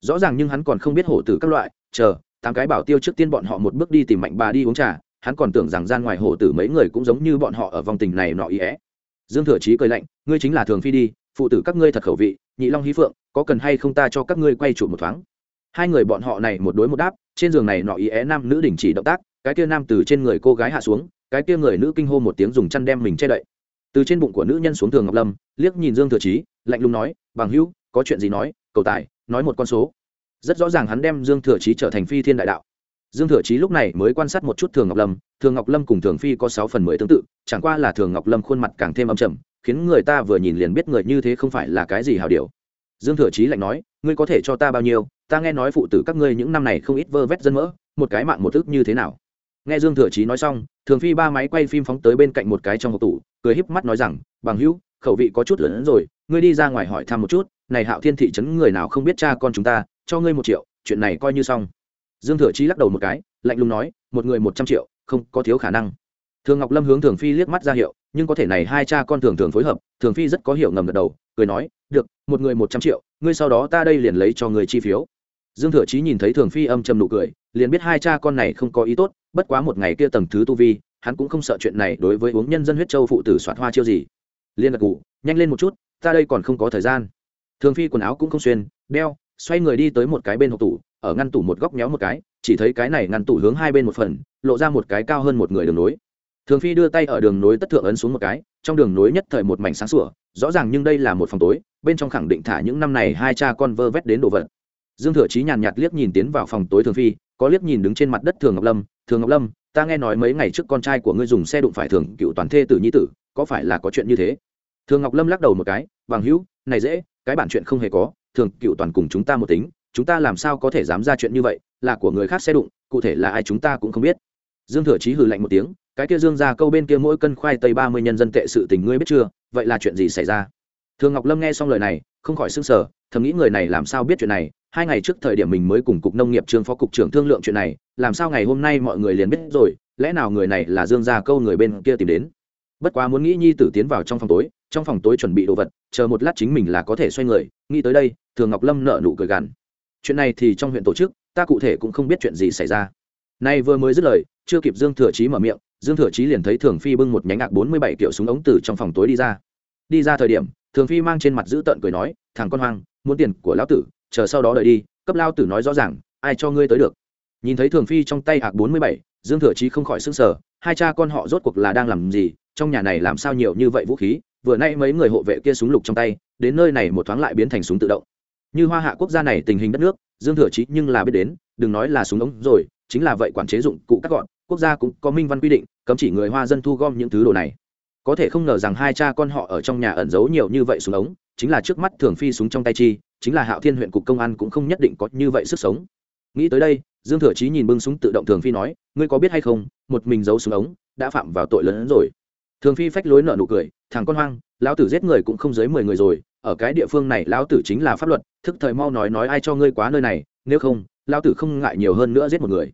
Rõ ràng nhưng hắn còn không biết hổ tử các loại. Chờ, tám cái bảo tiêu trước tiên bọn họ một bước đi tìm mạnh bà đi uống trà. Hắn còn tưởng rằng gian ngoài hổ tử mấy người cũng giống như bọn họ ở vòng tình này nọ ý é dương thừa chí cười lạnh, ngươi chính là thường phi đi, phụ tử các ngươi thật khẩu vị, nhị long hí phượng, có cần hay không ta cho các ngươi quay trụ một thoáng? Hai người bọn họ này một đối một đáp, trên giường này nọ ý é nam nữ đình chỉ động tác, cái kia nam từ trên người cô gái hạ xuống, cái kia người nữ kinh hô một tiếng dùng chăn đem mình che đậy từ trên bụng của nữ nhân xuống thường ngọc lâm, liếc nhìn dương thừa chí, lạnh lùng nói, bằng hữu, có chuyện gì nói, cầu tài, nói một con số. Rất rõ ràng hắn đem dương thừa chí trở thành phi thiên đại đạo. Dương thừa chí lúc này mới quan sát một chút thường ngọc lâm, thường ngọc lâm cùng thường phi có sáu phần mười tương tự, chẳng qua là thường ngọc lâm khuôn mặt càng thêm âm trầm, khiến người ta vừa nhìn liền biết người như thế không phải là cái gì hào điều. Dương thừa chí lạnh nói, ngươi có thể cho ta bao nhiêu? Ta nghe nói phụ tử các ngươi những năm này không ít vơ vét dân mỡ, một cái mạng một thức như thế nào? Nghe dương thừa chí nói xong, thường phi ba máy quay phim phóng tới bên cạnh một cái trong hộp tủ cười híp mắt nói rằng, bằng hữu, khẩu vị có chút lớn hơn rồi, ngươi đi ra ngoài hỏi thăm một chút, này hạo thiên thị trấn người nào không biết cha con chúng ta, cho ngươi một triệu, chuyện này coi như xong. Dương thừa chí lắc đầu một cái, lạnh lùng nói, một người một trăm triệu, không có thiếu khả năng. Thường ngọc lâm hướng thường phi liếc mắt ra hiệu, nhưng có thể này hai cha con thường thường phối hợp, thường phi rất có hiểu ngầm gật đầu, cười nói, được, một người một trăm triệu, ngươi sau đó ta đây liền lấy cho người chi phiếu. Dương thừa chí nhìn thấy thường phi âm trầm nụ cười, liền biết hai cha con này không có ý tốt, bất quá một ngày kia tầng thứ tu vi hắn cũng không sợ chuyện này đối với uống nhân dân huyết châu phụ tử soạt hoa chiêu gì. Liên gật cụ nhanh lên một chút, ta đây còn không có thời gian. Thường phi quần áo cũng không xuyên, đeo, xoay người đi tới một cái bên hộp tủ, ở ngăn tủ một góc nhéo một cái, chỉ thấy cái này ngăn tủ hướng hai bên một phần, lộ ra một cái cao hơn một người đường nối. Thường phi đưa tay ở đường nối tất thượng ấn xuống một cái, trong đường nối nhất thời một mảnh sáng sủa, rõ ràng nhưng đây là một phòng tối, bên trong khẳng định thả những năm này hai cha con vơ vét đến đồ vật. Dương thừa chí nhàn nhạt liếc nhìn tiến vào phòng tối thường phi, có liếc nhìn đứng trên mặt đất thường ngọc lâm, thường ngọc lâm ta nghe nói mấy ngày trước con trai của ngươi dùng xe đụng phải thường cựu toàn thê tử nhi tử, có phải là có chuyện như thế? Thường ngọc lâm lắc đầu một cái, bằng hữu, này dễ, cái bản chuyện không hề có, thường cựu toàn cùng chúng ta một tính, chúng ta làm sao có thể dám ra chuyện như vậy, là của người khác xe đụng, cụ thể là ai chúng ta cũng không biết. Dương thừa chí hừ lạnh một tiếng, cái kia dương ra câu bên kia mỗi cân khoai tây ba mươi nhân dân tệ sự tình ngươi biết chưa, vậy là chuyện gì xảy ra? Thường ngọc lâm nghe xong lời này, không khỏi s ư n g sở thầm nghĩ người này làm sao biết chuyện này hai ngày trước thời điểm mình mới cùng cục nông nghiệp trương phó cục trưởng thương lượng chuyện này, làm sao ngày hôm nay mọi người liền biết rồi, lẽ nào người này là dương gia câu người bên kia tìm đến? Bất quá muốn nghĩ nhi tử tiến vào trong phòng tối, trong phòng tối chuẩn bị đồ vật, chờ một lát chính mình là có thể xoay người, nghĩ tới đây, thường ngọc lâm nợ nụ cười gằn. Chuyện này thì trong huyện tổ chức, ta cụ thể cũng không biết chuyện gì xảy ra. Nay vừa mới dứt lời, chưa kịp dương thừa chí mở miệng, dương thừa chí liền thấy thường phi bưng một nhánh ngạc bốn mươi bảy kiểu súng ống từ trong phòng tối đi ra. Đi ra thời điểm, thường phi mang trên mặt giữ tợn cười nói, thằng con hoang, muốn tiền của lão tử chờ sau đó đợi đi, cấp lao tử nói rõ ràng, ai cho ngươi tới được. Nhìn thấy thường phi trong tay hạc bốn mươi bảy, dương thừa chí không khỏi s ư n g sở hai cha con họ rốt cuộc là đang làm gì, trong nhà này làm sao nhiều như vậy vũ khí, vừa nay mấy người hộ vệ kia súng lục trong tay, đến nơi này một thoáng lại biến thành súng tự động. Như hoa hạ quốc gia này tình hình đất nước, dương thừa chí nhưng là biết đến, đừng nói là súng ống rồi, chính là vậy quản chế dụng cụ cắt gọn, quốc gia cũng có minh văn quy định, cấm chỉ người hoa dân thu gom những thứ đồ này. Có thể không ngờ rằng hai cha con họ ở trong nhà ẩn giấu nhiều như vậy súng ống, chính là trước mắt thường phi súng trong tay chi chính là hạo thiên huyện cục công an cũng không nhất định có như vậy sức sống. Nghĩ tới đây, dương thừa chí nhìn bưng súng tự động thường phi nói, ngươi có biết hay không, một mình giấu súng ống, đã phạm vào tội lớn hơn rồi. Thường phi phách lối nợ nụ cười, thằng con hoang, lão tử giết người cũng không dưới mười người rồi, ở cái địa phương này lão tử chính là pháp luật, thức thời mau nói nói ai cho ngươi quá nơi này, nếu không, lão tử không ngại nhiều hơn nữa giết một người.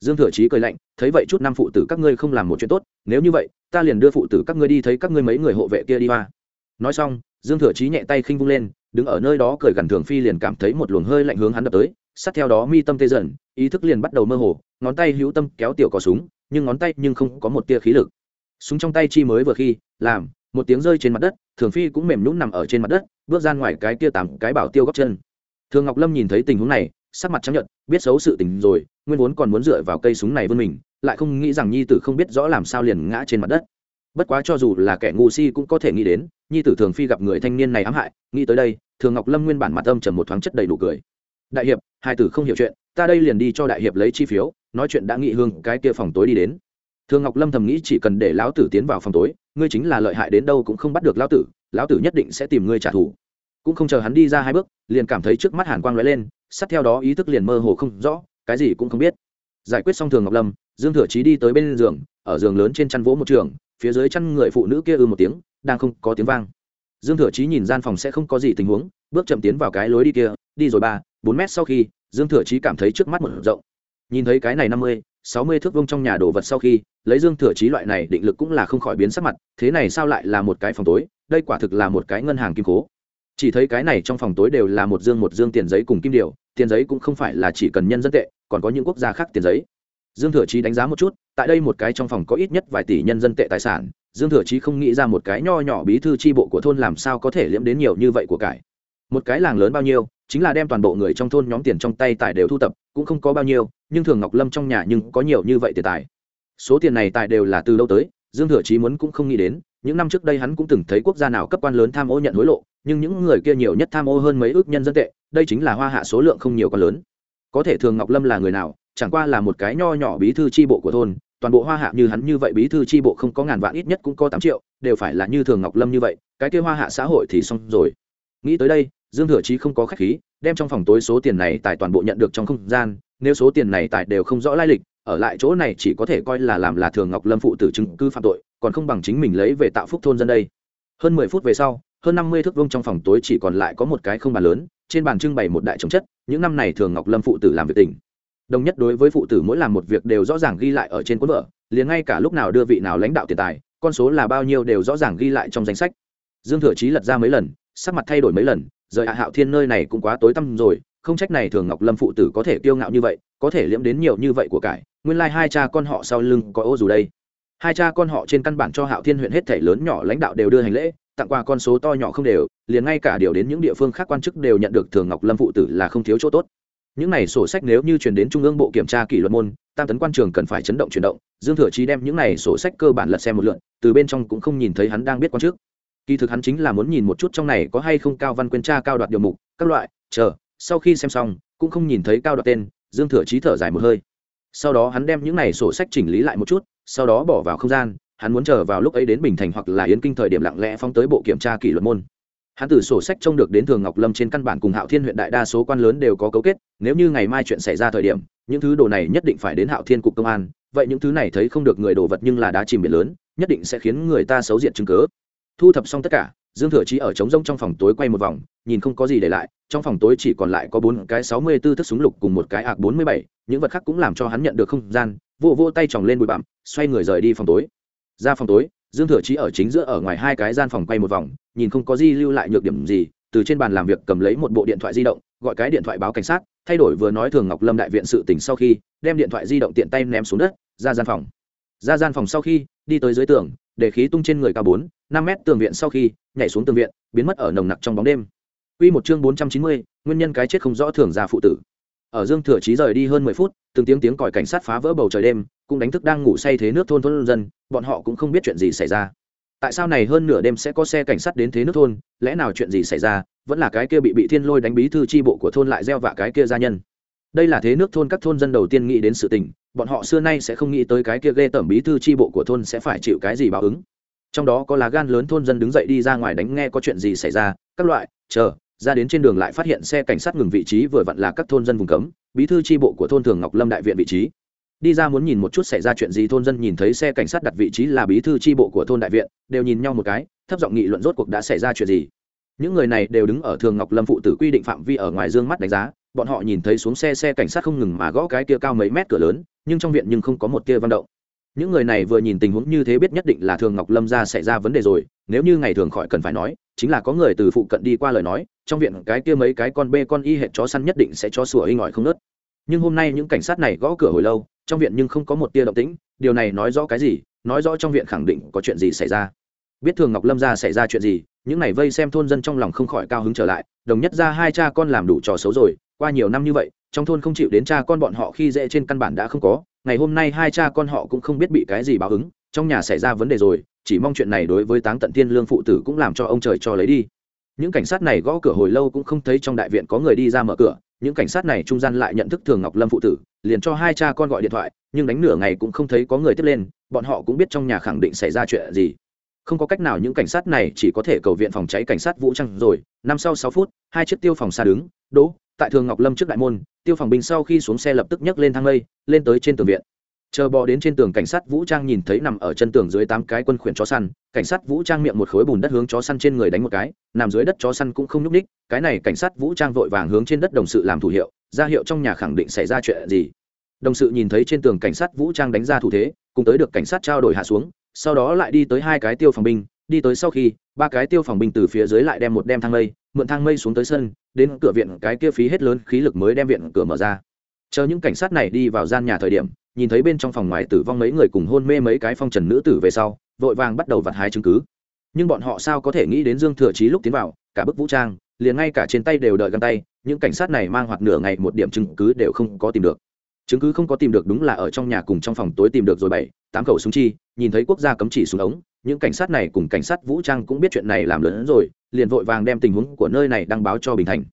Dương thừa chí cười lạnh, thấy vậy chút năm phụ tử các ngươi không làm một chuyện tốt, nếu như vậy, ta liền đưa phụ tử các ngươi đi thấy các ngươi mấy người hộ vệ kia đi hoa. Nói xong, dương thừa chí nhẹ tay khinh vung lên đứng ở nơi đó cười gần thường phi liền cảm thấy một luồng hơi lạnh hướng hắn đập tới, sát theo đó mi tâm tê dần, ý thức liền bắt đầu mơ hồ, ngón tay hữu tâm kéo tiểu có súng, nhưng ngón tay nhưng không có một tia khí lực. Súng trong tay chi mới vừa khi, làm, một tiếng rơi trên mặt đất, thường phi cũng mềm nhũn nằm ở trên mặt đất, bước ra ngoài cái tia tạm cái bảo tiêu góc chân. Thường ngọc lâm nhìn thấy tình huống này, sắc mặt chấp nhận biết xấu sự tình rồi, nguyên vốn còn muốn dựa vào cây súng này vươn mình, lại không nghĩ rằng nhi tử không biết rõ làm sao liền ngã trên mặt đất. Bất quá cho dù là kẻ ngu si cũng có thể nghĩ đến nhi tử thường phi gặp người thanh niên này ám hại, nghĩ tới đây, thường ngọc lâm nguyên bản mặt âm trầm một thoáng chất đầy đủ cười. Đại hiệp, hai tử không hiểu chuyện, ta đây liền đi cho đại hiệp lấy chi phiếu, nói chuyện đã nghị hương, cái kia phòng tối đi đến. Thường ngọc lâm thầm nghĩ chỉ cần để lão tử tiến vào phòng tối, ngươi chính là lợi hại đến đâu cũng không bắt được lão tử lão tử nhất định sẽ tìm ngươi trả thù. Cũng không chờ hắn đi ra hai bước, liền cảm thấy trước mắt hàn quang lóe lên, sát theo đó ý thức liền mơ hồ không rõ, cái gì cũng không biết. Giải quyết xong thường ngọc lâm, dương thừa chí đi tới bên giường, ở giường lớn trên chăn vỗ một trường, phía dưới chăn người phụ nữ kia ư một tiếng đang không có tiếng vang. Dương thừa chí nhìn gian phòng sẽ không có gì tình huống, bước chậm tiến vào cái lối đi kia, đi rồi ba, bốn mét sau khi, dương thừa chí cảm thấy trước mắt một rộng. Nhìn thấy cái này năm mươi, sáu mươi thước vông trong nhà đồ vật sau khi, lấy dương thừa chí loại này định lực cũng là không khỏi biến sắc mặt, thế này sao lại là một cái phòng tối, đây quả thực là một cái ngân hàng kim cố. Chỉ thấy cái này trong phòng tối đều là một dương một dương tiền giấy cùng kim điều, tiền giấy cũng không phải là chỉ cần nhân dân tệ, còn có những quốc gia khác tiền giấy. Dương thừa chí đánh giá một chút, tại đây một cái trong phòng có ít nhất vài tỷ nhân dân tệ tài sản dương thừa chí không nghĩ ra một cái nho nhỏ bí thư tri bộ của thôn làm sao có thể liễm đến nhiều như vậy của cải. Một cái làng lớn bao nhiêu, chính là đem toàn bộ người trong thôn nhóm tiền trong tay tài đều thu tập, cũng không có bao nhiêu, nhưng thường ngọc lâm trong nhà nhưng có nhiều như vậy tiền tài. Số tiền này tài đều là từ đâu tới, dương thừa chí muốn cũng không nghĩ đến, những năm trước đây hắn cũng từng thấy quốc gia nào cấp quan lớn tham ô nhận hối lộ, nhưng những người kia nhiều nhất tham ô hơn mấy ước nhân dân tệ, đây chính là hoa hạ số lượng không nhiều quan lớn. Có thể thường ngọc lâm là người nào, chẳng qua là một cái nho nhỏ bí thư tri bộ của thôn toàn bộ hoa hạ như hắn như vậy bí thư tri bộ không có ngàn vạn ít nhất cũng có tám triệu, đều phải là như thường ngọc lâm như vậy, cái kia hoa hạ xã hội thì xong rồi. Nghĩ tới đây, dương thừa chí không có khách khí, đem trong phòng tối số tiền này tại toàn bộ nhận được trong không gian, nếu số tiền này tại đều không rõ lai lịch, ở lại chỗ này chỉ có thể coi là làm là thường ngọc lâm phụ tử chứng cư phạm tội, còn không bằng chính mình lấy về tạo phúc thôn dân đây. Hơn mười phút về sau, hơn năm mươi thước vông trong phòng tối chỉ còn lại có một cái không bàn lớn, trên bàn trưng bày một đại trồng chất, những năm này thường ngọc lâm phụ tử làm việc tỉnh đồng nhất đối với phụ tử mỗi làm một việc đều rõ ràng ghi lại ở trên cuốn vở, liền ngay cả lúc nào đưa vị nào lãnh đạo tiền tài, con số là bao nhiêu đều rõ ràng ghi lại trong danh sách. Dương thừa chí lật ra mấy lần, sắc mặt thay đổi mấy lần, rời hạ hạo thiên nơi này cũng quá tối tăm rồi, không trách này thường ngọc lâm phụ tử có thể kiêu ngạo như vậy, có thể liễm đến nhiều như vậy của cải, nguyên lai hai cha con họ sau lưng có ô dù đây. Hai cha con họ trên căn bản cho hạo thiên huyện hết thể lớn nhỏ lãnh đạo đều đưa hành lễ, tặng quà con số to nhỏ không đều, liền ngay cả điều đến những địa phương khác quan chức đều nhận được thường ngọc lâm phụ tử là không thiếu chỗ tốt những này sổ sách nếu như truyền đến trung ương bộ kiểm tra kỷ luật môn, tam tấn quan trường cần phải chấn động chuyển động, dương thừa chí đem những này sổ sách cơ bản lật xem một lượn từ bên trong cũng không nhìn thấy hắn đang biết quan trước. Kỳ thực hắn chính là muốn nhìn một chút trong này có hay không cao văn quyên tra cao đoạt điều mục, các loại, chờ, sau khi xem xong, cũng không nhìn thấy cao đoạt tên, dương thừa chí thở dài một hơi. Sau đó hắn đem những này sổ sách chỉnh lý lại một chút, sau đó bỏ vào không gian, hắn muốn chờ vào lúc ấy đến bình thành hoặc là yến kinh thời điểm lặng lẽ phóng tới bộ kiểm tra kỷ luật môn hắn từ sổ sách trông được đến thường ngọc lâm trên căn bản cùng hạo thiên huyện đại đa số quan lớn đều có cấu kết, nếu như ngày mai chuyện xảy ra thời điểm, những thứ đồ này nhất định phải đến hạo thiên cục công an. Vậy những thứ này thấy không được người đồ vật nhưng là đá chìm biển lớn, nhất định sẽ khiến người ta xấu diện chứng cớ thu thập xong tất cả, dương thừa chí ở trống rông trong phòng tối quay một vòng, nhìn không có gì để lại, trong phòng tối chỉ còn lại có bốn cái sáu mươi 64 thức súng lục cùng một cái ạc bốn mươi bảy, những vật khác cũng làm cho hắn nhận được không gian vô vô tay tròng lên bụi bặm, xoay người rời đi phòng tối. Ra phòng tối dương thừa chí ở chính giữa ở ngoài hai cái gian phòng quay một vòng nhìn không có gì lưu lại nhược điểm gì từ trên bàn làm việc cầm lấy một bộ điện thoại di động gọi cái điện thoại báo cảnh sát thay đổi vừa nói thường ngọc lâm đại viện sự tỉnh sau khi đem điện thoại di động tiện tay ném xuống đất ra gian phòng ra gian phòng sau khi đi tới dưới tường để khí tung trên người cao bốn năm mét tường viện sau khi nhảy xuống tường viện biến mất ở nồng nặc trong bóng đêm Quy một chương bốn trăm chín mươi, nguyên nhân cái chết không rõ thường ra phụ tử. Ở Dương Thừa Chí rời đi hơn mười phút, từng tiếng tiếng còi cảnh sát phá vỡ bầu trời đêm, cũng đánh thức đang ngủ say thế nước thôn thôn dân, bọn họ cũng không biết chuyện gì xảy ra. Tại sao này hơn nửa đêm sẽ có xe cảnh sát đến thế nước thôn, lẽ nào chuyện gì xảy ra, vẫn là cái kia bị bị thiên lôi đánh bí thư tri bộ của thôn lại gieo vạ cái kia gia nhân. Đây là thế nước thôn các thôn dân đầu tiên nghĩ đến sự tình, bọn họ xưa nay sẽ không nghĩ tới cái kia ghê tởm bí thư tri bộ của thôn sẽ phải chịu cái gì báo ứng trong đó có lá gan lớn thôn dân đứng dậy đi ra ngoài đánh nghe có chuyện gì xảy ra các loại chờ ra đến trên đường lại phát hiện xe cảnh sát ngừng vị trí vừa vặn là các thôn dân vùng cấm, bí thư tri bộ của thôn thường ngọc lâm đại viện vị trí. Đi ra muốn nhìn một chút xảy ra chuyện gì, thôn dân nhìn thấy xe cảnh sát đặt vị trí là bí thư tri bộ của thôn đại viện, đều nhìn nhau một cái, thấp giọng nghị luận rốt cuộc đã xảy ra chuyện gì. Những người này đều đứng ở thường ngọc lâm phụ tử quy định phạm vi ở ngoài dương mắt đánh giá, bọn họ nhìn thấy xuống xe xe cảnh sát không ngừng mà gõ cái kia cao mấy mét cửa lớn, nhưng trong viện nhưng không có một kia văn động. Những người này vừa nhìn tình huống như thế biết nhất định là thường ngọc lâm ra xảy ra vấn đề rồi, nếu như ngày thường khỏi cần phải nói chính là có người từ phụ cận đi qua lời nói, trong viện cái kia mấy cái con bê con y hệ chó săn nhất định sẽ cho sủa y ngỏi không nớt. Nhưng hôm nay những cảnh sát này gõ cửa hồi lâu, trong viện nhưng không có một tia động tĩnh, điều này nói rõ cái gì? Nói rõ trong viện khẳng định có chuyện gì xảy ra. Biết thường ngọc lâm ra xảy ra chuyện gì, những này vây xem thôn dân trong lòng không khỏi cao hứng trở lại, đồng nhất ra hai cha con làm đủ trò xấu rồi, qua nhiều năm như vậy, trong thôn không chịu đến cha con bọn họ khi dễ trên căn bản đã không có, ngày hôm nay hai cha con họ cũng không biết bị cái gì báo ứng, trong nhà xảy ra vấn đề rồi chỉ mong chuyện này đối với táng tận thiên lương phụ tử cũng làm cho ông trời cho lấy đi. Những cảnh sát này gõ cửa hồi lâu cũng không thấy trong đại viện có người đi ra mở cửa, những cảnh sát này trung gian lại nhận thức thường ngọc lâm phụ tử, liền cho hai cha con gọi điện thoại, nhưng đánh nửa ngày cũng không thấy có người tiếp lên, bọn họ cũng biết trong nhà khẳng định xảy ra chuyện gì. Không có cách nào những cảnh sát này chỉ có thể cầu viện phòng cháy cảnh sát vũ trang rồi, năm sau sáu phút, hai chiếc tiêu phòng xa đứng, đỗ, tại thường ngọc lâm trước đại môn, tiêu phòng binh sau khi xuống xe lập tức nhấc lên thang lây lên tới trên tường viện chờ bò đến trên tường cảnh sát vũ trang nhìn thấy nằm ở chân tường dưới tám cái quân khuyển chó săn, cảnh sát vũ trang miệng một khối bùn đất hướng chó săn trên người đánh một cái, nằm dưới đất chó săn cũng không nhúc ních cái này cảnh sát vũ trang vội vàng hướng trên đất đồng sự làm thủ hiệu, ra hiệu trong nhà khẳng định xảy ra chuyện gì. Đồng sự nhìn thấy trên tường cảnh sát vũ trang đánh ra thủ thế, cùng tới được cảnh sát trao đổi hạ xuống, sau đó lại đi tới hai cái tiêu phòng binh, đi tới sau khi, ba cái tiêu phòng binh từ phía dưới lại đem một đem thang mây, mượn thang mây xuống tới sân, đến cửa viện cái kia phí hết lớn khí lực mới đem viện cửa mở ra. Chờ những cảnh sát này đi vào gian nhà thời điểm nhìn thấy bên trong phòng ngoài tử vong mấy người cùng hôn mê mấy cái phong trần nữ tử về sau, vội vàng bắt đầu vặt hái chứng cứ. Nhưng bọn họ sao có thể nghĩ đến dương thừa trí lúc tiến vào, cả bức vũ trang, liền ngay cả trên tay đều đợi găng tay, những cảnh sát này mang hoặc nửa ngày một điểm chứng cứ đều không có tìm được. Chứng cứ không có tìm được đúng là ở trong nhà cùng trong phòng tối tìm được rồi bảy, tám khẩu súng chi, nhìn thấy quốc gia cấm chỉ súng ống, những cảnh sát này cùng cảnh sát vũ trang cũng biết chuyện này làm lớn hơn rồi, liền vội vàng đem tình huống của nơi này đăng báo cho bình thành.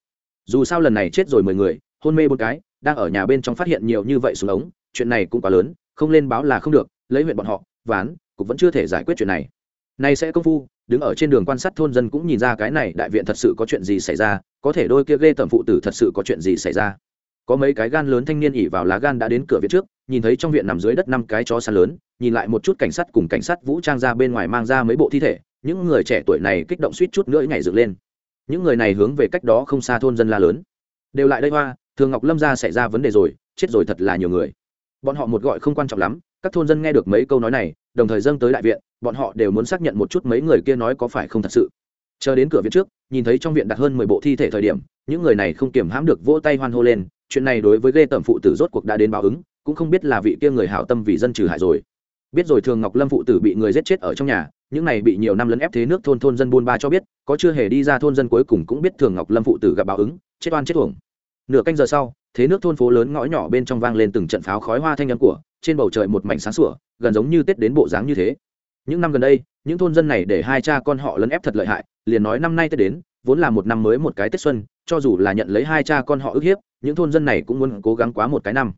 Dù sao lần này chết rồi mười người, hôn mê bốn cái, đang ở nhà bên trong phát hiện nhiều như vậy súng ống chuyện này cũng quá lớn, không lên báo là không được, lấy huyện bọn họ, ván cũng vẫn chưa thể giải quyết chuyện này. Này sẽ công phu, đứng ở trên đường quan sát thôn dân cũng nhìn ra cái này đại viện thật sự có chuyện gì xảy ra, có thể đôi kia ghê tẩm phụ tử thật sự có chuyện gì xảy ra. Có mấy cái gan lớn thanh niên ỉ vào lá gan đã đến cửa viện trước, nhìn thấy trong viện nằm dưới đất năm cái chó săn lớn, nhìn lại một chút cảnh sát cùng cảnh sát vũ trang ra bên ngoài mang ra mấy bộ thi thể, những người trẻ tuổi này kích động suýt chút nữa nhảy dựng lên. Những người này hướng về cách đó không xa thôn dân la lớn. Đều lại đây hoa, thường ngọc lâm ra xảy ra vấn đề rồi, chết rồi thật là nhiều người bọn họ một gọi không quan trọng lắm, các thôn dân nghe được mấy câu nói này, đồng thời dâng tới đại viện, bọn họ đều muốn xác nhận một chút mấy người kia nói có phải không thật sự. Chờ đến cửa viện trước, nhìn thấy trong viện đặt hơn mười bộ thi thể thời điểm, những người này không kiềm hãm được vỗ tay hoan hô lên, chuyện này đối với ghê tẩm phụ tử rốt cuộc đã đến báo ứng, cũng không biết là vị kia người hảo tâm vì dân trừ hại rồi. Biết rồi thường ngọc lâm phụ tử bị người giết chết ở trong nhà, những này bị nhiều năm lấn ép thế nước thôn thôn dân buôn ba cho biết, có chưa hề đi ra thôn dân cuối cùng cũng biết thường ngọc lâm phụ tử gặp báo ứng, chết oan chết uổng. Nửa canh giờ sau thế nước thôn phố lớn ngõ nhỏ bên trong vang lên từng trận pháo khói hoa thanh âm của, trên bầu trời một mảnh sáng sủa, gần giống như tết đến bộ dáng như thế. Những năm gần đây, những thôn dân này để hai cha con họ lấn ép thật lợi hại, liền nói năm nay tết đến, vốn là một năm mới một cái tết xuân, cho dù là nhận lấy hai cha con họ ức hiếp, những thôn dân này cũng muốn cố gắng quá một cái năm.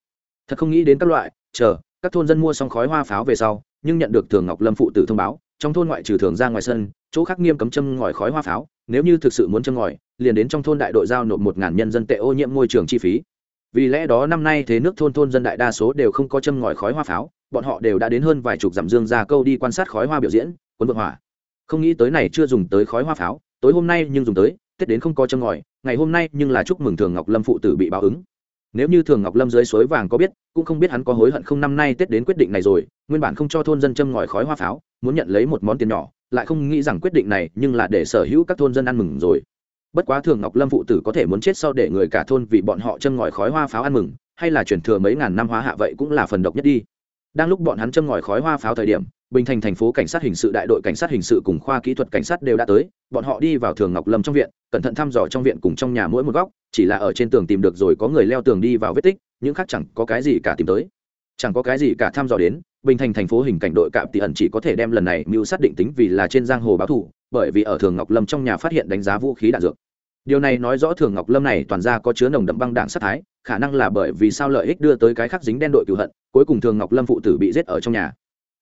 Thật không nghĩ đến các loại, chờ, các thôn dân mua xong khói hoa pháo về sau, nhưng nhận được thường ngọc lâm phụ tử thông báo, trong thôn ngoại trừ thường ra ngoài sân, chỗ khác nghiêm cấm châm ngòi khói hoa pháo, nếu như thực sự muốn châm ngòi, liền đến trong thôn đại đội giao nộp một ngàn nhân dân tệ ô nhiễm môi trường chi phí vì lẽ đó năm nay thế nước thôn thôn dân đại đa số đều không có châm ngòi khói hoa pháo, bọn họ đều đã đến hơn vài chục dặm dương ra câu đi quan sát khói hoa biểu diễn quân vượng hỏa. Không nghĩ tới này chưa dùng tới khói hoa pháo, tối hôm nay nhưng dùng tới, tết đến không có châm ngòi, ngày hôm nay nhưng là chúc mừng thường ngọc lâm phụ tử bị báo ứng. Nếu như thường ngọc lâm dưới suối vàng có biết, cũng không biết hắn có hối hận không năm nay tết đến quyết định này rồi, nguyên bản không cho thôn dân châm ngòi khói hoa pháo, muốn nhận lấy một món tiền nhỏ, lại không nghĩ rằng quyết định này nhưng là để sở hữu các thôn dân ăn mừng rồi bất quá thường ngọc lâm phụ tử có thể muốn chết sau để người cả thôn vì bọn họ châm ngòi khói hoa pháo ăn mừng, hay là chuyển thừa mấy ngàn năm hóa hạ vậy cũng là phần độc nhất đi. Đang lúc bọn hắn châm ngòi khói hoa pháo thời điểm, bình thành thành phố cảnh sát hình sự, đại đội cảnh sát hình sự cùng khoa kỹ thuật cảnh sát đều đã tới, bọn họ đi vào thường ngọc lâm trong viện, cẩn thận thăm dò trong viện cùng trong nhà mỗi một góc, chỉ là ở trên tường tìm được rồi có người leo tường đi vào vết tích, những khác chẳng có cái gì cả tìm tới chẳng có cái gì cả tham dò đến, bình thành thành phố hình cảnh đội cạm tỉ ẩn chỉ có thể đem lần này mưu xác định tính vì là trên giang hồ báo thủ bởi vì ở thường ngọc lâm trong nhà phát hiện đánh giá vũ khí đạn dược. Điều này nói rõ thường ngọc lâm này toàn ra có chứa nồng đậm băng đạn sát thái, khả năng là bởi vì sao lợi ích đưa tới cái khắc dính đen đội cựu hận, cuối cùng thường ngọc lâm phụ tử bị giết ở trong nhà.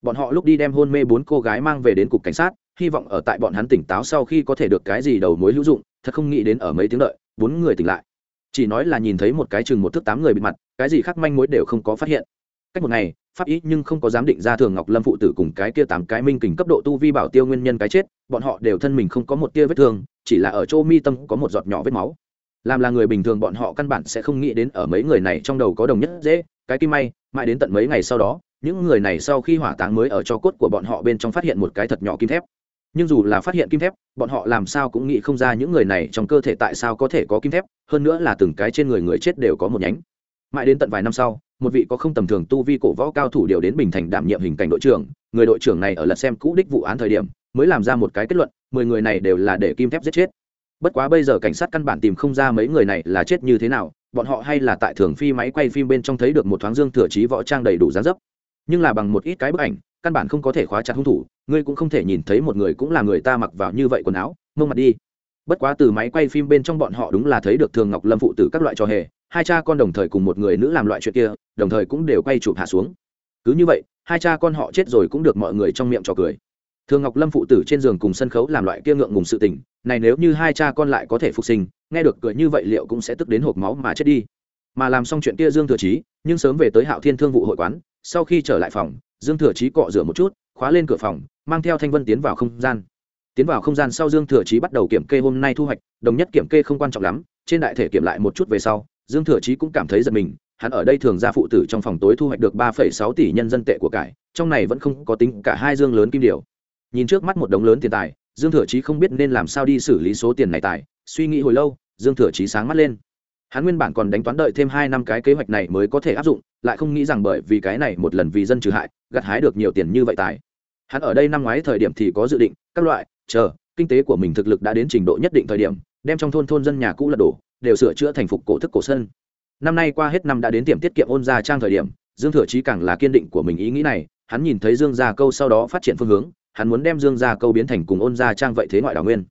Bọn họ lúc đi đem hôn mê bốn cô gái mang về đến cục cảnh sát, hy vọng ở tại bọn hắn tỉnh táo sau khi có thể được cái gì đầu mối hữu dụng, thật không nghĩ đến ở mấy tiếng đợi, bốn người tỉnh lại. Chỉ nói là nhìn thấy một cái chừng một thước tám người bị mặt, cái gì khác manh mối đều không có phát hiện cách một ngày, pháp ý nhưng không có giám định ra thường ngọc lâm phụ tử cùng cái kia tám cái minh kình cấp độ tu vi bảo tiêu nguyên nhân cái chết, bọn họ đều thân mình không có một tia vết thương, chỉ là ở chỗ mi tâm có một giọt nhỏ vết máu. Làm là người bình thường bọn họ căn bản sẽ không nghĩ đến ở mấy người này trong đầu có đồng nhất dễ, cái kim may, mãi đến tận mấy ngày sau đó, những người này sau khi hỏa táng mới ở cho cốt của bọn họ bên trong phát hiện một cái thật nhỏ kim thép. Nhưng dù là phát hiện kim thép, bọn họ làm sao cũng nghĩ không ra những người này trong cơ thể tại sao có thể có kim thép, hơn nữa là từng cái trên người người chết đều có một nhánh. Mãi đến tận vài năm sau một vị có không tầm thường tu vi cổ võ cao thủ điều đến bình thành đảm nhiệm hình cảnh đội trưởng, người đội trưởng này ở lật xem cũ đích vụ án thời điểm, mới làm ra một cái kết luận, mười người này đều là để kim thép giết chết. Bất quá bây giờ cảnh sát căn bản tìm không ra mấy người này là chết như thế nào, bọn họ hay là tại thường phi máy quay phim bên trong thấy được một thoáng dương thừa trí võ trang đầy đủ dáng dấp. Nhưng là bằng một ít cái bức ảnh, căn bản không có thể khóa chặt hung thủ, ngươi cũng không thể nhìn thấy một người cũng là người ta mặc vào như vậy quần áo, mông mặt đi. Bất quá từ máy quay phim bên trong bọn họ đúng là thấy được thường ngọc lâm phụ tử các loại trò hề hai cha con đồng thời cùng một người nữ làm loại chuyện kia, đồng thời cũng đều quay chụp hạ xuống. Cứ như vậy, hai cha con họ chết rồi cũng được mọi người trong miệng trò cười. Thường ngọc lâm phụ tử trên giường cùng sân khấu làm loại kia ngượng ngùng sự tình, này nếu như hai cha con lại có thể phục sinh, nghe được cười như vậy liệu cũng sẽ tức đến hộp máu mà chết đi. Mà làm xong chuyện kia dương thừa chí, nhưng sớm về tới hạo thiên thương vụ hội quán, sau khi trở lại phòng, dương thừa chí cọ rửa một chút, khóa lên cửa phòng, mang theo thanh vân tiến vào không gian. Tiến vào không gian sau dương thừa chí bắt đầu kiểm kê hôm nay thu hoạch, đồng nhất kiểm kê không quan trọng lắm, trên đại thể kiểm lại một chút về sau dương thừa chí cũng cảm thấy giật mình, hắn ở đây thường ra phụ tử trong phòng tối thu hoạch được ba sáu tỷ nhân dân tệ của cải, trong này vẫn không có tính cả hai dương lớn kim điều. Nhìn trước mắt một đống lớn tiền tài, dương thừa chí không biết nên làm sao đi xử lý số tiền này tài, suy nghĩ hồi lâu, dương thừa chí sáng mắt lên. Hắn nguyên bản còn đánh toán đợi thêm hai năm cái kế hoạch này mới có thể áp dụng, lại không nghĩ rằng bởi vì cái này một lần vì dân trừ hại, gặt hái được nhiều tiền như vậy tài. Hắn ở đây năm ngoái thời điểm thì có dự định, các loại, chờ, kinh tế của mình thực lực đã đến trình độ nhất định thời điểm, đem trong thôn thôn dân nhà cũ lật đổ đều sửa chữa thành phục cổ thức cổ sân. Năm nay qua hết năm đã đến tiệm tiết kiệm ôn gia trang thời điểm, dương thừa chí càng là kiên định của mình ý nghĩ này, hắn nhìn thấy dương gia câu sau đó phát triển phương hướng, hắn muốn đem dương gia câu biến thành cùng ôn gia trang vậy thế ngoại đảo nguyên.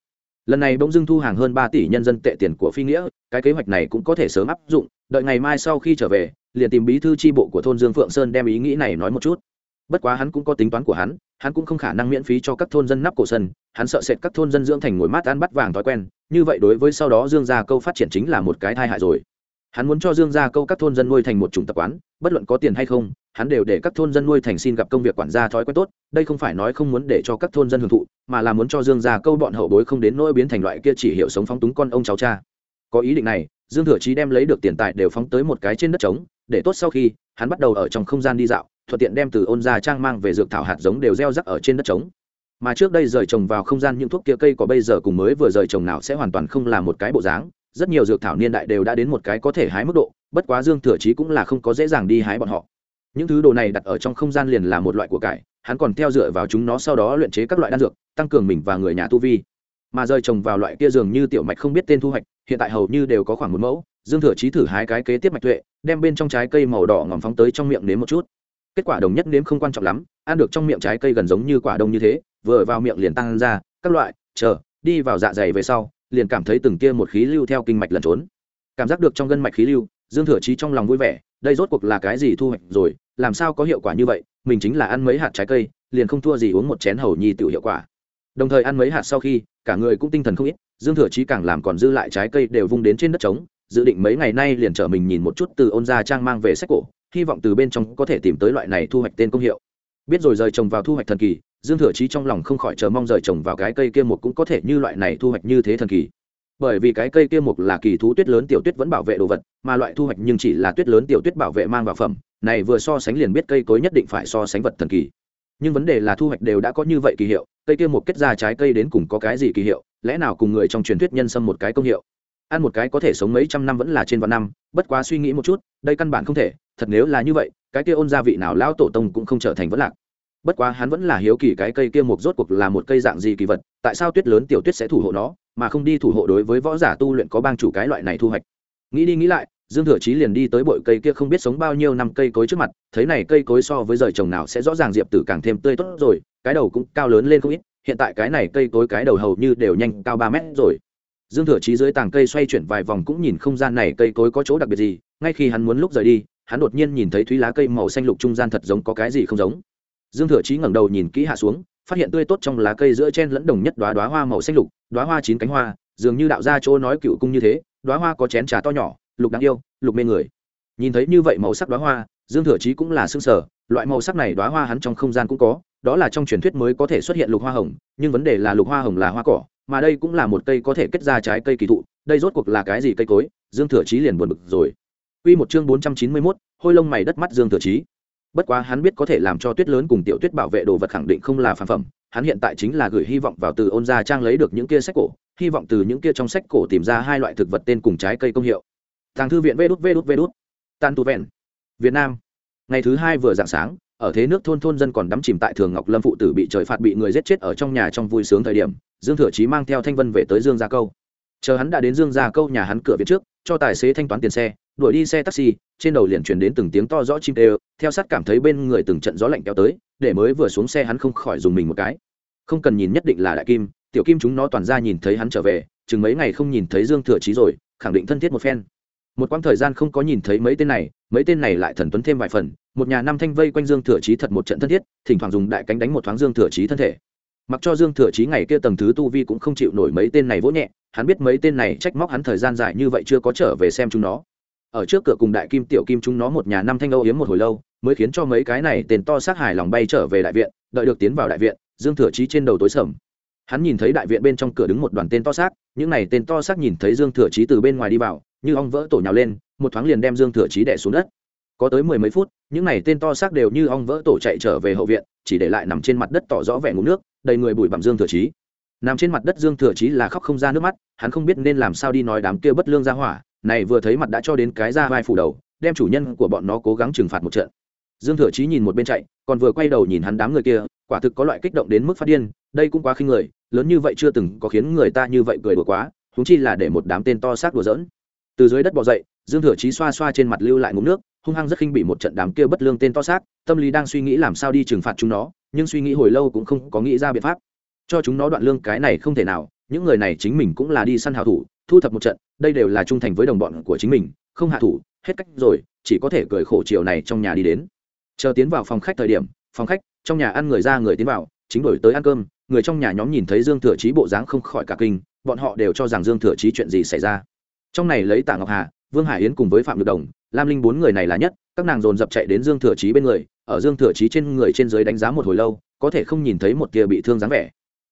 Lần này bỗng dưng thu hàng hơn ba tỷ nhân dân tệ tiền của phi nghĩa, cái kế hoạch này cũng có thể sớm áp dụng, đợi ngày mai sau khi trở về, liền tìm bí thư tri bộ của thôn dương phượng sơn đem ý nghĩ này nói một chút. Bất quá hắn cũng có tính toán của hắn hắn cũng không khả năng miễn phí cho các thôn dân nắp cổ sân hắn sợ sệt các thôn dân dưỡng thành ngồi mát ăn bắt vàng thói quen, như vậy đối với sau đó dương gia câu phát triển chính là một cái thai hại rồi. Hắn muốn cho dương gia câu các thôn dân nuôi thành một chủng tập quán, bất luận có tiền hay không, hắn đều để các thôn dân nuôi thành xin gặp công việc quản gia thói quen tốt, đây không phải nói không muốn để cho các thôn dân hưởng thụ, mà là muốn cho dương gia câu bọn hậu bối không đến nỗi biến thành loại kia chỉ hiểu sống phóng túng con ông cháu cha. Có ý định này, dương thừa chí đem lấy được tiền tài đều phóng tới một cái trên đất trống, để tốt sau khi, hắn bắt đầu ở trong không gian đi dạo, thuận tiện đem từ ôn gia trang mang về dược thảo hạt giống đều gieo rắc ở trên đất trống mà trước đây rời trồng vào không gian những thuốc kia cây có bây giờ cùng mới vừa rời trồng nào sẽ hoàn toàn không là một cái bộ dáng. Rất nhiều dược thảo niên đại đều đã đến một cái có thể hái mức độ, bất quá dương thừa chí cũng là không có dễ dàng đi hái bọn họ. Những thứ đồ này đặt ở trong không gian liền là một loại của cải, hắn còn theo dựa vào chúng nó sau đó luyện chế các loại đan dược, tăng cường mình và người nhà tu vi. Mà rời trồng vào loại kia dường như tiểu mạch không biết tên thu hoạch, hiện tại hầu như đều có khoảng một mẫu. Dương thừa chí thử hái cái kế tiếp mạch tuệ, đem bên trong trái cây màu đỏ ngòm phóng tới trong miệng nếm một chút. Kết quả đồng nhất nếm không quan trọng lắm, ăn được trong miệng trái cây gần giống như quả đông như thế vừa vào miệng liền tăng ra, các loại, chờ, đi vào dạ dày về sau, liền cảm thấy từng kia một khí lưu theo kinh mạch lẩn trốn. Cảm giác được trong gân mạch khí lưu, dương thừa chí trong lòng vui vẻ, đây rốt cuộc là cái gì thu hoạch rồi, làm sao có hiệu quả như vậy, mình chính là ăn mấy hạt trái cây, liền không thua gì uống một chén hầu nhi tiểu hiệu quả. Đồng thời ăn mấy hạt sau khi, cả người cũng tinh thần không ít, dương thừa chí càng làm còn dư lại trái cây đều vung đến trên đất trống, dự định mấy ngày nay liền trở mình nhìn một chút từ ôn gia trang mang về sách cổ, hy vọng từ bên trong có thể tìm tới loại này thu hoạch tên công hiệu. Biết rồi rời trồng vào thu hoạch thần kỳ dương thừa chí trong lòng không khỏi chờ mong rời trồng vào cái cây kia mục cũng có thể như loại này thu hoạch như thế thần kỳ. Bởi vì cái cây kia mục là kỳ thú tuyết lớn tiểu tuyết vẫn bảo vệ đồ vật, mà loại thu hoạch nhưng chỉ là tuyết lớn tiểu tuyết bảo vệ mang vào phẩm, này vừa so sánh liền biết cây cối nhất định phải so sánh vật thần kỳ. Nhưng vấn đề là thu hoạch đều đã có như vậy kỳ hiệu, cây kia một kết ra trái cây đến cùng có cái gì kỳ hiệu, lẽ nào cùng người trong truyền thuyết nhân sâm một cái công hiệu? Ăn một cái có thể sống mấy trăm năm vẫn là trên vạn năm, bất quá suy nghĩ một chút, đây căn bản không thể, thật nếu là như vậy, cái kia ôn gia vị nào lão tổ tông cũng không trở thành vấn lạc bất quá hắn vẫn là hiếu kỳ cái cây kia mục rốt cuộc là một cây dạng gì kỳ vật, tại sao tuyết lớn tiểu tuyết sẽ thủ hộ nó, mà không đi thủ hộ đối với võ giả tu luyện có bang chủ cái loại này thu hoạch. Nghĩ đi nghĩ lại, dương thừa chí liền đi tới bụi cây kia không biết sống bao nhiêu năm cây cối trước mặt, thấy này cây cối so với rời trồng nào sẽ rõ ràng diệp tử càng thêm tươi tốt rồi, cái đầu cũng cao lớn lên không ít, hiện tại cái này cây cối cái đầu hầu như đều nhanh cao ba mét rồi. Dương thừa chí dưới tàng cây xoay chuyển vài vòng cũng nhìn không gian này cây cối có chỗ đặc biệt gì, ngay khi hắn muốn lúc rời đi, hắn đột nhiên nhìn thấy thúy lá cây màu xanh lục trung gian thật giống có cái gì không giống dương thừa chí ngẩng đầu nhìn kỹ hạ xuống phát hiện tươi tốt trong lá cây giữa chen lẫn đồng nhất đoá đoá hoa màu xanh lục đoá hoa chín cánh hoa dường như đạo gia chỗ nói cựu cung như thế đoá hoa có chén trà to nhỏ lục đáng yêu lục mê người. Nhìn thấy như vậy màu sắc đoá hoa dương thừa chí cũng là xương sở loại màu sắc này đoá hoa hắn trong không gian cũng có đó là trong truyền thuyết mới có thể xuất hiện lục hoa hồng nhưng vấn đề là lục hoa hồng là hoa cỏ mà đây cũng là một cây có thể kết ra trái cây kỳ thụ đây rốt cuộc là cái gì cây cối? Dương thừa chí liền buồn bực rồi. Quy một chương 491, hôi lông mày đất mắt Dương Thừa Chí. Bất quá hắn biết có thể làm cho Tuyết lớn cùng Tiểu Tuyết bảo vệ đồ vật khẳng định không là phản phẩm, hắn hiện tại chính là gửi hy vọng vào từ ôn gia trang lấy được những kia sách cổ, hy vọng từ những kia trong sách cổ tìm ra hai loại thực vật tên cùng trái cây công hiệu. Tàng thư viện Vê đút Vê đút Vê đút. tan tu vẹn. Việt Nam. Ngày thứ hai vừa dạng sáng, ở thế nước thôn thôn dân còn đắm chìm tại Thường Ngọc Lâm phụ tử bị trời phạt bị người giết chết ở trong nhà trong vui sướng thời điểm, Dương Thừa Chí mang theo Thanh Vân về tới Dương Gia Câu. Chờ hắn đã đến Dương Gia Câu nhà hắn cửa viện trước, cho tài xế thanh toán tiền xe, đuổi đi xe taxi, trên đầu liền truyền đến từng tiếng to rõ chim kêu, theo sát cảm thấy bên người từng trận gió lạnh kéo tới, để mới vừa xuống xe hắn không khỏi dùng mình một cái. Không cần nhìn nhất định là đại kim, tiểu kim chúng nó toàn ra nhìn thấy hắn trở về, chừng mấy ngày không nhìn thấy Dương Thừa Chí rồi, khẳng định thân thiết một phen. Một quãng thời gian không có nhìn thấy mấy tên này mấy tên này lại thần tuấn thêm vài phần một nhà năm thanh vây quanh dương thừa chí thật một trận thân thiết thỉnh thoảng dùng đại cánh đánh một thoáng dương thừa chí thân thể. Mặc cho dương thừa chí ngày kia tầng thứ tu vi cũng không chịu nổi mấy tên này vỗ nhẹ hắn biết mấy tên này trách móc hắn thời gian dài như vậy chưa có trở về xem chúng nó ở trước cửa cùng đại kim tiểu kim chúng nó một nhà năm thanh âu yếm một hồi lâu, mới khiến cho mấy cái này tên to sát hài lòng bay trở về đại viện, đợi được tiến vào đại viện, dương thừa chí trên đầu tối sầm. Hắn nhìn thấy đại viện bên trong cửa đứng một đoàn tên to xác, những này tên to xác nhìn thấy dương thừa chí từ bên ngoài đi vào, như ong vỡ tổ nhào lên, một thoáng liền đem dương thừa chí đẻ xuống đất. Có tới mười mấy phút, những này tên to xác đều như ong vỡ tổ chạy trở về hậu viện, chỉ để lại nằm trên mặt đất tỏ rõ vẻ ngủ nước, đầy người bụi bặm dương thừa chí. Nằm trên mặt đất dương thừa chí là khóc không ra nước mắt, hắn không biết nên làm sao đi nói đám kia bất lương ra hỏa này vừa thấy mặt đã cho đến cái ra vai phủ đầu, đem chủ nhân của bọn nó cố gắng trừng phạt một trận. Dương thừa chí nhìn một bên chạy, còn vừa quay đầu nhìn hắn đám người kia, quả thực có loại kích động đến mức phát điên, đây cũng quá khinh người, lớn như vậy chưa từng có khiến người ta như vậy cười đùa quá húng chi là để một đám tên to xác đùa giỡn. Từ dưới đất bỏ dậy, dương thừa chí xoa xoa trên mặt lưu lại ngụm nước, hung hăng rất khinh bị một trận đám kia bất lương tên to xác, tâm lý đang suy nghĩ làm sao đi trừng phạt chúng nó, nhưng suy nghĩ hồi lâu cũng không có nghĩ ra biện pháp. Cho chúng nó đoạn lương cái này không thể nào, những người này chính mình cũng là đi săn hào thủ, thu thập một trận đây đều là trung thành với đồng bọn của chính mình, không hạ thủ, hết cách rồi, chỉ có thể cười khổ chiều này trong nhà đi đến. Chờ tiến vào phòng khách thời điểm, phòng khách, trong nhà ăn người ra người tiến vào, chính đổi tới ăn cơm, người trong nhà nhóm nhìn thấy dương thừa chí bộ dáng không khỏi cả kinh, bọn họ đều cho rằng dương thừa chí chuyện gì xảy ra. Trong này lấy tạ ngọc hà, vương hải yến cùng với phạm nhược đồng, lam linh bốn người này là nhất, các nàng dồn dập chạy đến dương thừa chí bên người, ở dương thừa chí trên người trên dưới đánh giá một hồi lâu, có thể không nhìn thấy một tia bị thương dáng vẻ.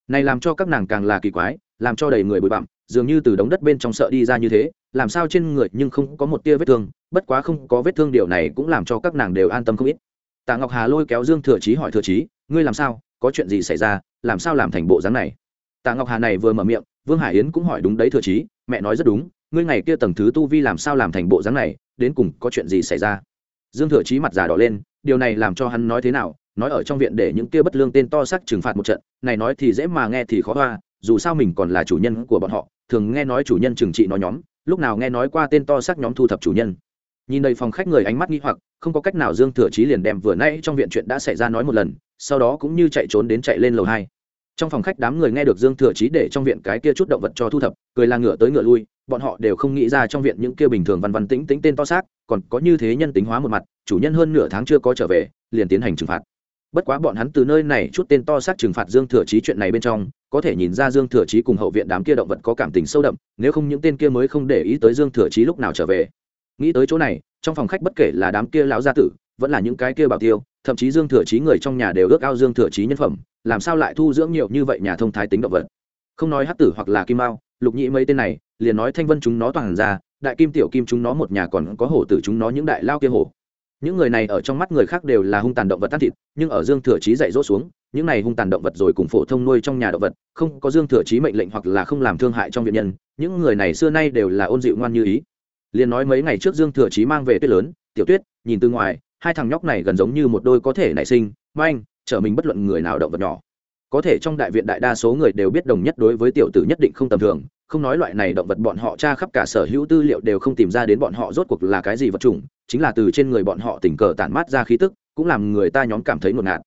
Này làm cho các nàng càng là kỳ quái, làm cho đầy người bụi bặm dường như từ đống đất bên trong sợ đi ra như thế, làm sao trên người nhưng không có một tia vết thương, bất quá không có vết thương điều này cũng làm cho các nàng đều an tâm không ít. Tạ ngọc hà lôi kéo dương thừa chí hỏi thừa chí, ngươi làm sao? Có chuyện gì xảy ra? Làm sao làm thành bộ dáng này? Tạ ngọc hà này vừa mở miệng, vương hải yến cũng hỏi đúng đấy thừa chí, mẹ nói rất đúng, ngươi ngày kia tầng thứ tu vi làm sao làm thành bộ dáng này, đến cùng có chuyện gì xảy ra? Dương thừa chí mặt già đỏ lên, điều này làm cho hắn nói thế nào? Nói ở trong viện để những kia bất lương tên to sắc trừng phạt một trận, này nói thì dễ mà nghe thì khó hoa dù sao mình còn là chủ nhân của bọn họ, thường nghe nói chủ nhân trừng trị nó nhóm, lúc nào nghe nói qua tên to xác nhóm thu thập chủ nhân. Nhìn đầy phòng khách người ánh mắt nghi hoặc, không có cách nào dương thừa chí liền đem vừa nay trong viện chuyện đã xảy ra nói một lần, sau đó cũng như chạy trốn đến chạy lên lầu hai. Trong phòng khách đám người nghe được dương thừa chí để trong viện cái kia chút động vật cho thu thập, cười là ngựa tới ngựa lui, bọn họ đều không nghĩ ra trong viện những kia bình thường văn văn tĩnh tĩnh tên to xác, còn có như thế nhân tính hóa một mặt, chủ nhân hơn nửa tháng chưa có trở về, liền tiến hành trừng phạt. Bất quá bọn hắn từ nơi này chút tên to xác trừng phạt dương thừa chí chuyện này bên trong có thể nhìn ra dương thừa chí cùng hậu viện đám kia động vật có cảm tình sâu đậm, nếu không những tên kia mới không để ý tới dương thừa chí lúc nào trở về. Nghĩ tới chỗ này, trong phòng khách bất kể là đám kia lão gia tử, vẫn là những cái kia bảo tiêu, thậm chí dương thừa chí người trong nhà đều ước ao dương thừa chí nhân phẩm, làm sao lại thu dưỡng nhiều như vậy nhà thông thái tính động vật? Không nói hát tử hoặc là kim mao, lục nhĩ mấy tên này, liền nói thanh vân chúng nó toàn ra, đại kim tiểu kim chúng nó một nhà còn có hổ tử chúng nó những đại lao kia hổ những người này ở trong mắt người khác đều là hung tàn động vật tan thịt, nhưng ở dương thừa chí dạy dỗ xuống, những này hung tàn động vật rồi cùng phổ thông nuôi trong nhà động vật, không có dương thừa chí mệnh lệnh hoặc là không làm thương hại trong viện nhân, những người này xưa nay đều là ôn dịu ngoan như ý. Liền nói mấy ngày trước dương thừa chí mang về tuyết lớn, tiểu tuyết, nhìn từ ngoài, hai thằng nhóc này gần giống như một đôi có thể nảy sinh manh trở mình bất luận người nào động vật nhỏ. Có thể trong đại viện đại đa số người đều biết đồng nhất đối với tiểu tử nhất định không tầm thường, không nói loại này động vật bọn họ tra khắp cả sở hữu tư liệu đều không tìm ra đến bọn họ rốt cuộc là cái gì vật chủng chính là từ trên người bọn họ tình cờ tản mát ra khí tức, cũng làm người ta nhóm cảm thấy ngột ngạt.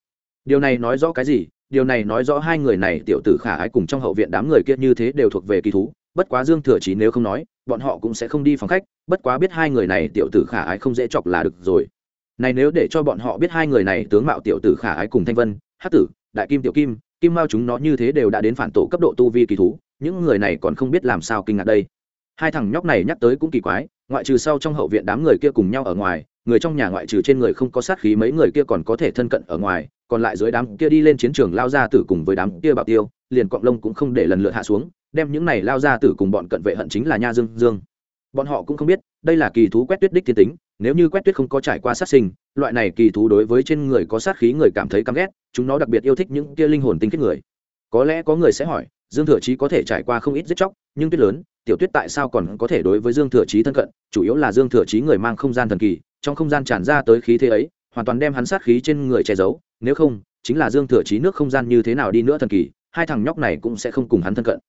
Điều này nói rõ cái gì? Điều này nói rõ hai người này tiểu tử khả ái cùng trong hậu viện đám người kia như thế đều thuộc về kỳ thú, bất quá dương thừa chí nếu không nói, bọn họ cũng sẽ không đi phòng khách, bất quá biết hai người này tiểu tử khả ái không dễ chọc là được rồi. Này nếu để cho bọn họ biết hai người này tướng mạo tiểu tử khả ái cùng thanh vân hát tử, đại kim tiểu kim kim mao chúng nó như thế đều đã đến phản tổ cấp độ tu vi kỳ thú, những người này còn không biết làm sao kinh ngạc đây hai thằng nhóc này nhắc tới cũng kỳ quái, ngoại trừ sau trong hậu viện đám người kia cùng nhau ở ngoài, người trong nhà ngoại trừ trên người không có sát khí mấy người kia còn có thể thân cận ở ngoài, còn lại dưới đám kia đi lên chiến trường lao ra tử cùng với đám kia bảo tiêu, liền cọng lông cũng không để lần lượt hạ xuống, đem những này lao ra tử cùng bọn cận vệ hận chính là nha dương dương. Bọn họ cũng không biết, đây là kỳ thú quét tuyết đích thiên tính, nếu như quét tuyết không có trải qua sát sinh, loại này kỳ thú đối với trên người có sát khí người cảm thấy căm ghét, chúng nó đặc biệt yêu thích những kia linh hồn tinh kết người. Có lẽ có người sẽ hỏi, dương thừa chí có thể trải qua không ít giết chóc, nhưng tuyết lớn tiểu tuyết tại sao còn có thể đối với dương thừa chí thân cận, chủ yếu là dương thừa chí người mang không gian thần kỳ, trong không gian tràn ra tới khí thế ấy, hoàn toàn đem hắn sát khí trên người che giấu, nếu không, chính là dương thừa chí nước không gian như thế nào đi nữa thần kỳ, hai thằng nhóc này cũng sẽ không cùng hắn thân cận.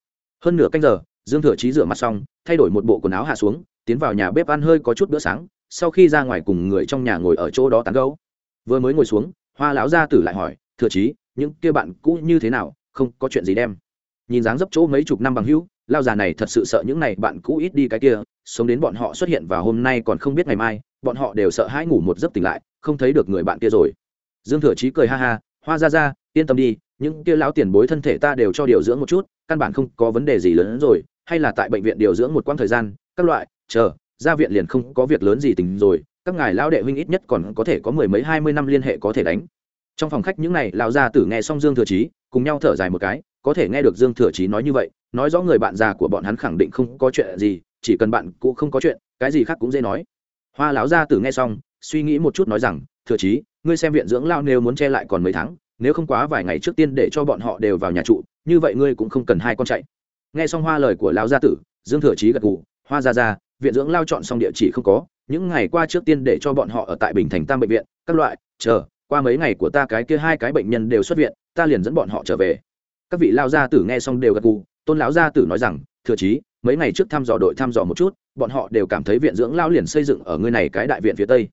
Hơn nửa canh giờ, dương thừa chí rửa mặt xong, thay đổi một bộ quần áo hạ xuống, tiến vào nhà bếp ăn hơi có chút bữa sáng, sau khi ra ngoài cùng người trong nhà ngồi ở chỗ đó tán gấu vừa mới ngồi xuống, hoa lão gia tử lại hỏi, thừa chí, những kia bạn cũ như thế nào? Không có chuyện gì đem? Nhìn dáng dấp chỗ mấy chục năm bằng hữu lao già này thật sự sợ những này bạn cũ ít đi cái kia, sống đến bọn họ xuất hiện và hôm nay còn không biết ngày mai, bọn họ đều sợ hãi ngủ một giấc tỉnh lại, không thấy được người bạn kia rồi. Dương thừa chí cười ha ha, hoa ra ra, yên tâm đi, những kia lão tiền bối thân thể ta đều cho điều dưỡng một chút, căn bản không có vấn đề gì lớn hơn rồi, hay là tại bệnh viện điều dưỡng một quãng thời gian, các loại, chờ, ra viện liền không có việc lớn gì tình rồi, các ngài lão đệ huynh ít nhất còn có thể có mười mấy hai mươi năm liên hệ có thể đánh. Trong phòng khách những này, lão gia tử nghe xong dương thừa chí, cùng nhau thở dài một cái có thể nghe được dương thừa chí nói như vậy, nói rõ người bạn già của bọn hắn khẳng định không có chuyện gì, chỉ cần bạn cũ không có chuyện, cái gì khác cũng dễ nói. Hoa lão gia tử nghe xong, suy nghĩ một chút nói rằng, thừa chí, ngươi xem viện dưỡng lao nếu muốn che lại còn mấy tháng, nếu không quá vài ngày trước tiên để cho bọn họ đều vào nhà trụ, như vậy ngươi cũng không cần hai con chạy. Nghe xong hoa lời của lão gia tử, dương thừa chí gật gù, hoa ra ra viện dưỡng lao chọn xong địa chỉ không có, những ngày qua trước tiên để cho bọn họ ở tại bình thành tam bệnh viện, các loại, chờ, qua mấy ngày của ta cái kia hai cái bệnh nhân đều xuất viện, ta liền dẫn bọn họ trở về các vị lao gia tử nghe xong đều gật gù, tôn lão gia tử nói rằng thừa chí, mấy ngày trước thăm dò đội thăm dò một chút, bọn họ đều cảm thấy viện dưỡng lao liền xây dựng ở nơi này cái đại viện phía tây.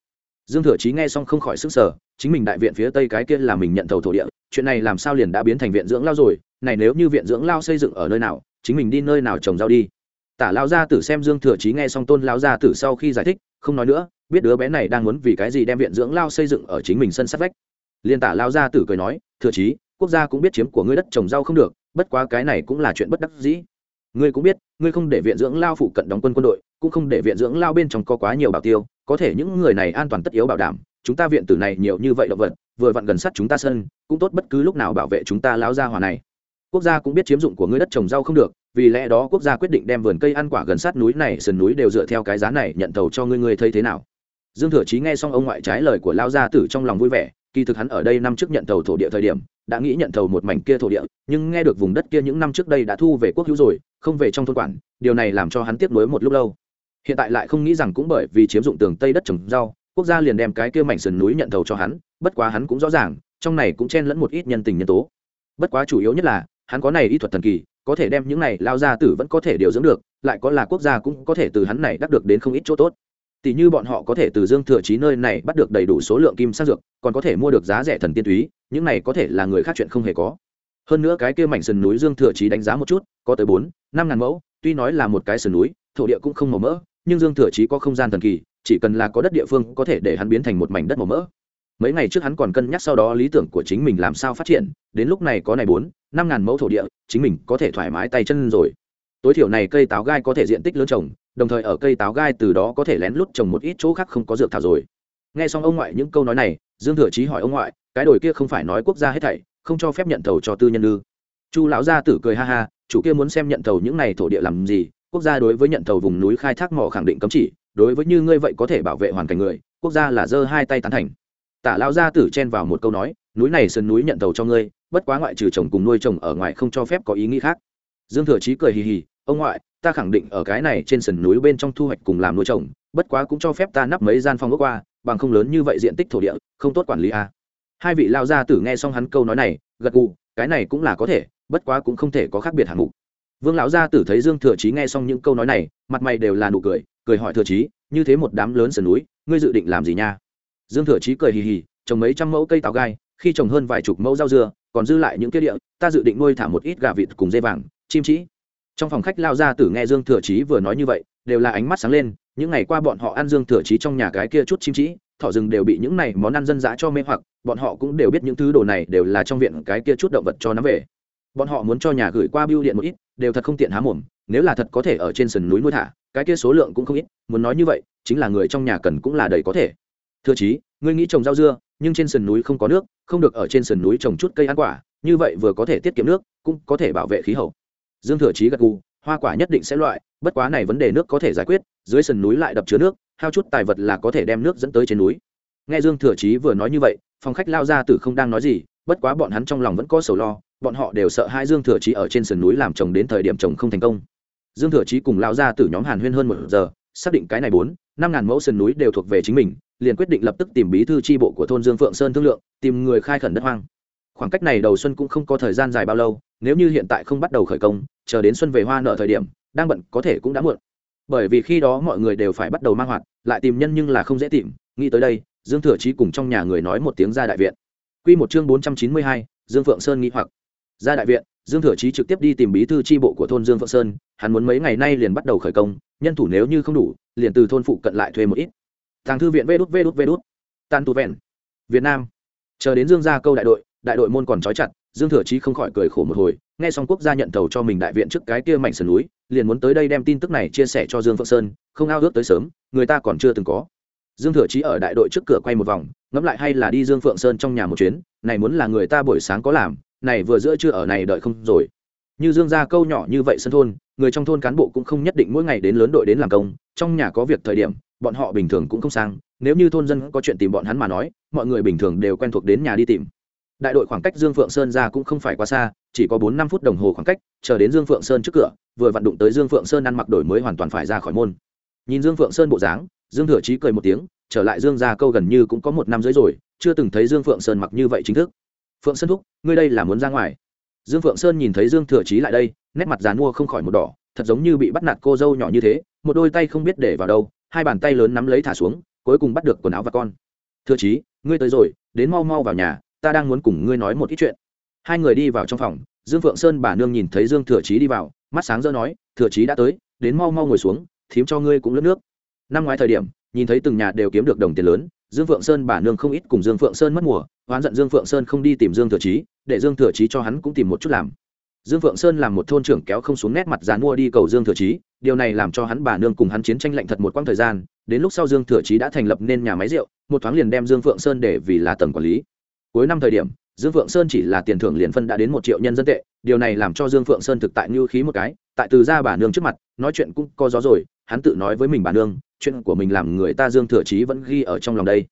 Dương thừa chí nghe xong không khỏi sức sở chính mình đại viện phía tây cái kia là mình nhận thầu thổ địa, chuyện này làm sao liền đã biến thành viện dưỡng lao rồi, này nếu như viện dưỡng lao xây dựng ở nơi nào, chính mình đi nơi nào trồng rau đi. Tả lao gia tử xem dương thừa chí nghe xong tôn lao gia tử sau khi giải thích, không nói nữa, biết đứa bé này đang muốn vì cái gì đem viện dưỡng lao xây dựng ở chính mình sân sát vách. Liên tả lao gia tử cười nói, thừa chí quốc gia cũng biết chiếm của ngươi đất, trồng rau không được, bất quá cái này cũng là chuyện bất đắc dĩ. Ngươi cũng biết, ngươi không để viện dưỡng lao phụ cận đóng quân quân đội, cũng không để viện dưỡng lao bên trong có quá nhiều bảo tiêu, có thể những người này an toàn tất yếu bảo đảm, chúng ta viện tử này nhiều như vậy động vật, vừa vặn gần sát chúng ta sân, cũng tốt bất cứ lúc nào bảo vệ chúng ta lão gia hòa này. Quốc gia cũng biết chiếm dụng của ngươi đất, trồng rau không được, vì lẽ đó quốc gia quyết định đem vườn cây ăn quả gần sát núi này, sườn núi đều dựa theo cái giá này nhận thầu cho ngươi ngươi thấy thế nào? Dương thừa chí nghe xong ông ngoại trái lời của lao gia tử trong lòng vui vẻ kỳ thực hắn ở đây năm trước nhận thầu thổ địa thời điểm, đã nghĩ nhận thầu một mảnh kia thổ địa, nhưng nghe được vùng đất kia những năm trước đây đã thu về quốc hữu rồi, không về trong thôn quản, điều này làm cho hắn tiếp nối một lúc lâu. Hiện tại lại không nghĩ rằng cũng bởi vì chiếm dụng tường tây đất trồng rau, quốc gia liền đem cái kia mảnh sườn núi nhận thầu cho hắn, bất quá hắn cũng rõ ràng, trong này cũng chen lẫn một ít nhân tình nhân tố. Bất quá chủ yếu nhất là, hắn có này y thuật thần kỳ, có thể đem những này lao ra tử vẫn có thể điều dưỡng được, lại có là quốc gia cũng có thể từ hắn này đắc được đến không ít chỗ tốt tỷ như bọn họ có thể từ dương thừa chí nơi này bắt được đầy đủ số lượng kim sang dược, còn có thể mua được giá rẻ thần tiên túy, những này có thể là người khác chuyện không hề có. Hơn nữa cái kia mảnh sườn núi dương thừa chí đánh giá một chút, có tới bốn, năm ngàn mẫu, tuy nói là một cái sườn núi, thổ địa cũng không màu mỡ, nhưng dương thừa chí có không gian thần kỳ, chỉ cần là có đất địa phương có thể để hắn biến thành một mảnh đất màu mỡ. Mấy ngày trước hắn còn cân nhắc sau đó lý tưởng của chính mình làm sao phát triển, đến lúc này có này bốn, năm ngàn mẫu thổ địa, chính mình có thể thoải mái tay chân rồi tối thiểu này cây táo gai có thể diện tích lớn trồng, đồng thời ở cây táo gai từ đó có thể lén lút trồng một ít chỗ khác không có dược thảo rồi. Nghe xong ông ngoại những câu nói này, dương thừa chí hỏi ông ngoại, cái đồi kia không phải nói quốc gia hết thảy, không cho phép nhận thầu cho tư nhân ư? Chu lão gia tử cười ha ha, chủ kia muốn xem nhận thầu những này thổ địa làm gì, quốc gia đối với nhận thầu vùng núi khai thác mỏ khẳng định cấm chỉ, đối với như ngươi vậy có thể bảo vệ hoàn cảnh người, quốc gia là giơ hai tay tán thành. Tả lão gia tử chen vào một câu nói, núi này sơn núi nhận thầu cho ngươi, bất quá ngoại trừ trồng cùng nuôi trồng ở ngoài không cho phép có ý nghĩ khác dương thừa chí cười hì hì, ông ngoại, ta khẳng định ở cái này trên sườn núi bên trong thu hoạch cùng làm nuôi trồng, bất quá cũng cho phép ta nắp mấy gian phòng ốc qua, bằng không lớn như vậy diện tích thổ địa, không tốt quản lý à. hai vị lao gia tử nghe xong hắn câu nói này, gật gù, cái này cũng là có thể, bất quá cũng không thể có khác biệt hạng mục vương lão gia tử thấy dương thừa chí nghe xong những câu nói này, mặt mày đều là nụ cười cười hỏi thừa chí, như thế một đám lớn sườn núi, ngươi dự định làm gì nha dương thừa chí cười hì hì, trồng mấy trăm mẫu cây táo gai, khi trồng hơn vài chục mẫu rau dưa, còn dư lại những kia địa, ta dự định nuôi thả một ít gà vịt cùng dây vàng chim trĩ trong phòng khách lao ra tử nghe dương thừa chí vừa nói như vậy, đều là ánh mắt sáng lên, những ngày qua bọn họ ăn dương thừa chí trong nhà cái kia chút chim trĩ thỏ rừng đều bị những này món ăn dân dã cho mê hoặc, bọn họ cũng đều biết những thứ đồ này đều là trong viện cái kia chút động vật cho nắm về. Bọn họ muốn cho nhà gửi qua bưu điện một ít, đều thật không tiện há mồm, nếu là thật có thể ở trên sườn núi nuôi thả, cái kia số lượng cũng không ít, muốn nói như vậy, chính là người trong nhà cần cũng là đầy có thể. Thưa chí, ngươi nghĩ trồng rau dưa, nhưng trên sườn núi không có nước, không được ở trên sườn núi trồng chút cây ăn quả, như vậy vừa có thể tiết kiệm nước, cũng có thể bảo vệ khí hậu dương thừa chí gật gù, hoa quả nhất định sẽ loại, bất quá này vấn đề nước có thể giải quyết, dưới sườn núi lại đập chứa nước, hao chút tài vật là có thể đem nước dẫn tới trên núi. Nghe dương thừa chí vừa nói như vậy, phòng khách lao ra tử không đang nói gì, bất quá bọn hắn trong lòng vẫn có sầu lo, bọn họ đều sợ hai dương thừa chí ở trên sườn núi làm chồng đến thời điểm chồng không thành công. Dương thừa chí cùng lao ra tử nhóm hàn huyên hơn một giờ, xác định cái này bốn, năm ngàn mẫu sườn núi đều thuộc về chính mình, liền quyết định lập tức tìm bí thư tri bộ của thôn dương phượng sơn thương lượng, tìm người khai khẩn đất hoang. Khoảng cách này đầu xuân cũng không có thời gian dài bao lâu nếu như hiện tại không bắt đầu khởi công, chờ đến xuân về hoa nợ thời điểm, đang bận có thể cũng đã muộn. Bởi vì khi đó mọi người đều phải bắt đầu mang hoạt, lại tìm nhân nhưng là không dễ tìm, nghĩ tới đây, dương thừa chí cùng trong nhà người nói một tiếng ra đại viện. Quy một chương bốn trăm chín mươi hai, dương phượng sơn nghĩ hoặc. Ra đại viện, dương thừa chí trực tiếp đi tìm bí thư tri bộ của thôn dương phượng sơn, hắn muốn mấy ngày nay liền bắt đầu khởi công, nhân thủ nếu như không đủ, liền từ thôn phụ cận lại thuê một ít. Thằng thư viện vê đút vê đút vê đút. Tan tu vẹn. Việt nam. Chờ đến dương gia câu đại đội đại đội môn còn trói chặt dương thừa chí không khỏi cười khổ một hồi, nghe xong quốc gia nhận tàu cho mình đại viện trước cái kia mảnh sườn núi, liền muốn tới đây đem tin tức này chia sẻ cho dương phượng sơn, không ao ước tới sớm, người ta còn chưa từng có. Dương thừa chí ở đại đội trước cửa quay một vòng, ngẫm lại hay là đi dương phượng sơn trong nhà một chuyến, này muốn là người ta buổi sáng có làm, này vừa giữa chưa ở này đợi không rồi. Như dương gia câu nhỏ như vậy sân thôn, người trong thôn cán bộ cũng không nhất định mỗi ngày đến lớn đội đến làm công, trong nhà có việc thời điểm, bọn họ bình thường cũng không sang, nếu như thôn dân có chuyện tìm bọn hắn mà nói, mọi người bình thường đều quen thuộc đến nhà đi tìm đại đội khoảng cách dương phượng sơn ra cũng không phải quá xa, chỉ có bốn năm phút đồng hồ khoảng cách, chờ đến dương phượng sơn trước cửa, vừa vặn đụng tới dương phượng sơn ăn mặc đổi mới hoàn toàn phải ra khỏi môn. Nhìn dương phượng sơn bộ dáng, dương thừa chí cười một tiếng, trở lại dương ra câu gần như cũng có một năm rưỡi rồi, chưa từng thấy dương phượng sơn mặc như vậy chính thức. Phượng sơn thúc, ngươi đây là muốn ra ngoài? Dương phượng sơn nhìn thấy dương thừa chí lại đây, nét mặt dàn mua không khỏi một đỏ, thật giống như bị bắt nạt cô dâu nhỏ như thế, một đôi tay không biết để vào đâu, hai bàn tay lớn nắm lấy thả xuống, cuối cùng bắt được quần áo và con. Thừa chí, ngươi tới rồi, đến mau mau vào nhà ta đang muốn cùng ngươi nói một ít chuyện. Hai người đi vào trong phòng, dương phượng sơn bà nương nhìn thấy dương thừa chí đi vào, mắt sáng rỡ nói, thừa chí đã tới, đến mau mau ngồi xuống, thím cho ngươi cũng lướt nước. Năm ngoái thời điểm, nhìn thấy từng nhà đều kiếm được đồng tiền lớn, dương phượng sơn bà nương không ít cùng dương phượng sơn mất mùa, oán giận dương phượng sơn không đi tìm dương thừa chí, để dương thừa chí cho hắn cũng tìm một chút làm. Dương phượng sơn làm một thôn trưởng kéo không xuống nét mặt dán mua đi cầu dương thừa chí, điều này làm cho hắn bà nương cùng hắn chiến tranh lạnh thật một quãng thời gian, đến lúc sau dương thừa chí đã thành lập nên nhà máy rượu, một thoáng liền đem dương phượng sơn để vì là tầng quản lý cuối năm thời điểm, dương phượng sơn chỉ là tiền thưởng liền phân đã đến một triệu nhân dân tệ, điều này làm cho dương phượng sơn thực tại như khí một cái, tại từ ra bà nương trước mặt, nói chuyện cũng có gió rồi, hắn tự nói với mình bà nương, chuyện của mình làm người ta dương thừa chí vẫn ghi ở trong lòng đây.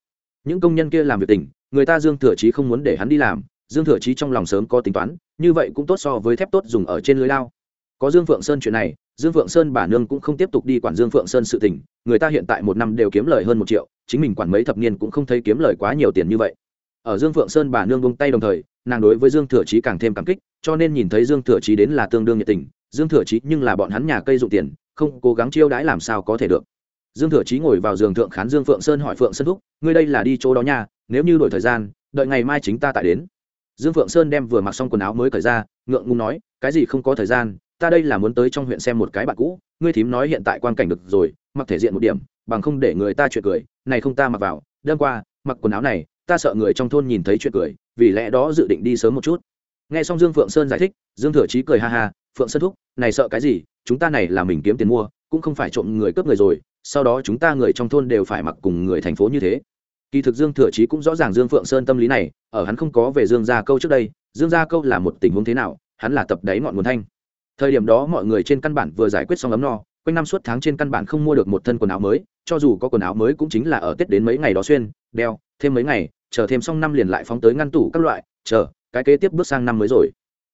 Những công nhân kia làm việc tình, người ta dương thừa chí không muốn để hắn đi làm, dương thừa chí trong lòng sớm có tính toán, như vậy cũng tốt so với thép tốt dùng ở trên lưới lao. Có dương phượng sơn chuyện này, dương phượng sơn bà nương cũng không tiếp tục đi quản dương phượng sơn sự tình, người ta hiện tại một năm đều kiếm lời hơn một triệu, chính mình quản mấy thập niên cũng không thấy kiếm lời quá nhiều tiền như vậy ở dương phượng sơn bà nương bông tay đồng thời, nàng đối với dương thừa chí càng thêm cảm kích, cho nên nhìn thấy dương thừa chí đến là tương đương nhiệt tình, dương thừa chí nhưng là bọn hắn nhà cây dụng tiền, không cố gắng chiêu đãi làm sao có thể được. Dương thừa chí ngồi vào giường thượng khán dương phượng sơn hỏi phượng sơn thúc, ngươi đây là đi chỗ đó nha, nếu như đổi thời gian, đợi ngày mai chính ta tại đến. Dương phượng sơn đem vừa mặc xong quần áo mới cởi ra, ngượng ngùng nói, cái gì không có thời gian, ta đây là muốn tới trong huyện xem một cái bạn cũ, ngươi thím nói hiện tại quan cảnh được rồi, mặc thể diện một điểm, bằng không để người ta chuyện cười, này không ta mặc vào, đêm qua, mặc quần áo này ta sợ người trong thôn nhìn thấy chuyện cười, vì lẽ đó dự định đi sớm một chút. Nghe xong dương phượng sơn giải thích, dương thừa chí cười ha ha, phượng sơn thúc, này sợ cái gì? Chúng ta này là mình kiếm tiền mua, cũng không phải trộm người cướp người rồi, sau đó chúng ta người trong thôn đều phải mặc cùng người thành phố như thế. Kỳ thực dương thừa chí cũng rõ ràng dương phượng sơn tâm lý này, ở hắn không có về dương gia câu trước đây, dương gia câu là một tình huống thế nào, hắn là tập đáy ngọn nguồn thanh. Thời điểm đó mọi người trên căn bản vừa giải quyết xong ấm no, quanh năm suốt tháng trên căn bản không mua được một thân quần áo mới, cho dù có quần áo mới cũng chính là ở tết đến mấy ngày đó xuyên đeo, thêm mấy ngày, chờ thêm xong năm liền lại phóng tới ngăn tủ các loại, chờ, cái kế tiếp bước sang năm mới rồi.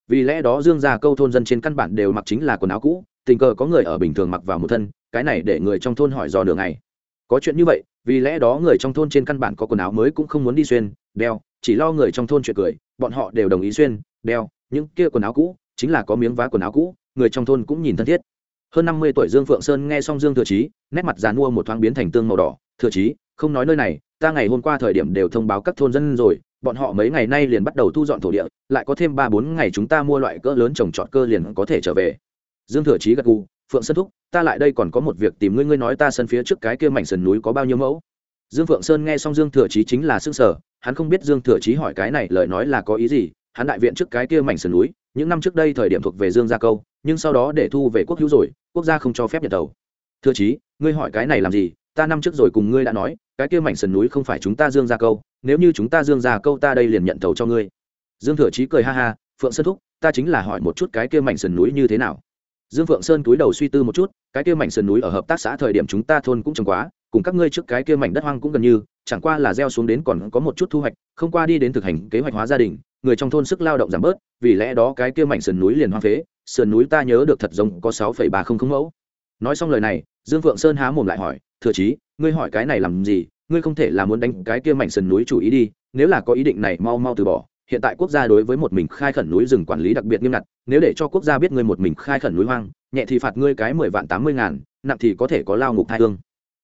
Vì lẽ đó dương gia câu thôn dân trên căn bản đều mặc chính là quần áo cũ, tình cờ có người ở bình thường mặc vào một thân, cái này để người trong thôn hỏi dò đường ngày. Có chuyện như vậy, vì lẽ đó người trong thôn trên căn bản có quần áo mới cũng không muốn đi xuyên, đeo, chỉ lo người trong thôn chuyện cười, bọn họ đều đồng ý xuyên, đeo, những kia quần áo cũ, chính là có miếng vá quần áo cũ, người trong thôn cũng nhìn thân thiết. Hơn năm mươi tuổi dương phượng sơn nghe xong dương thừa chí, nét mặt dàn mua một thoáng biến thành tương màu đỏ, thừa chí, không nói nơi này ta ngày hôm qua thời điểm đều thông báo các thôn dân rồi, bọn họ mấy ngày nay liền bắt đầu thu dọn thổ địa, lại có thêm ba bốn ngày chúng ta mua loại cỡ lớn trồng trọt cơ liền có thể trở về. Dương thừa chí gật gù, phượng sơn thúc, ta lại đây còn có một việc tìm ngươi ngươi nói ta sân phía trước cái kia mảnh sườn núi có bao nhiêu mẫu? Dương phượng sơn nghe xong dương thừa chí chính là xương sở hắn không biết dương thừa chí hỏi cái này lời nói là có ý gì, hắn đại viện trước cái kia mảnh sườn núi, những năm trước đây thời điểm thuộc về dương gia câu, nhưng sau đó để thu về quốc hữu rồi, quốc gia không cho phép nhận đầu. Thừa chí, ngươi hỏi cái này làm gì? Ta năm trước rồi cùng ngươi đã nói cái kia mảnh sườn núi không phải chúng ta dương gia câu, nếu như chúng ta dương gia câu ta đây liền nhận tàu cho ngươi. Dương thừa chí cười ha ha, phượng sơn thúc, ta chính là hỏi một chút cái kia mảnh sườn núi như thế nào? Dương phượng sơn túi đầu suy tư một chút, cái kia mảnh sườn núi ở hợp tác xã thời điểm chúng ta thôn cũng trồng quá, cùng các ngươi trước cái kia mảnh đất hoang cũng gần như, chẳng qua là gieo xuống đến còn có một chút thu hoạch, không qua đi đến thực hành kế hoạch hóa gia đình, người trong thôn sức lao động giảm bớt, vì lẽ đó cái kia mảnh sườn núi liền hoang phế, sườn núi ta nhớ được thật giống có sáu phẩy ba không không mẫu. Nói xong lời này, dương phượng sơn há mồm lại hỏi, thừa chí ngươi hỏi cái này làm gì, ngươi không thể là muốn đánh cái kia mảnh sườn núi chủ ý đi, nếu là có ý định này mau mau từ bỏ, hiện tại quốc gia đối với một mình khai khẩn núi rừng quản lý đặc biệt nghiêm ngặt, nếu để cho quốc gia biết ngươi một mình khai khẩn núi hoang, nhẹ thì phạt ngươi cái mười vạn tám mươi ngàn, nặng thì có thể có lao ngục thai hương.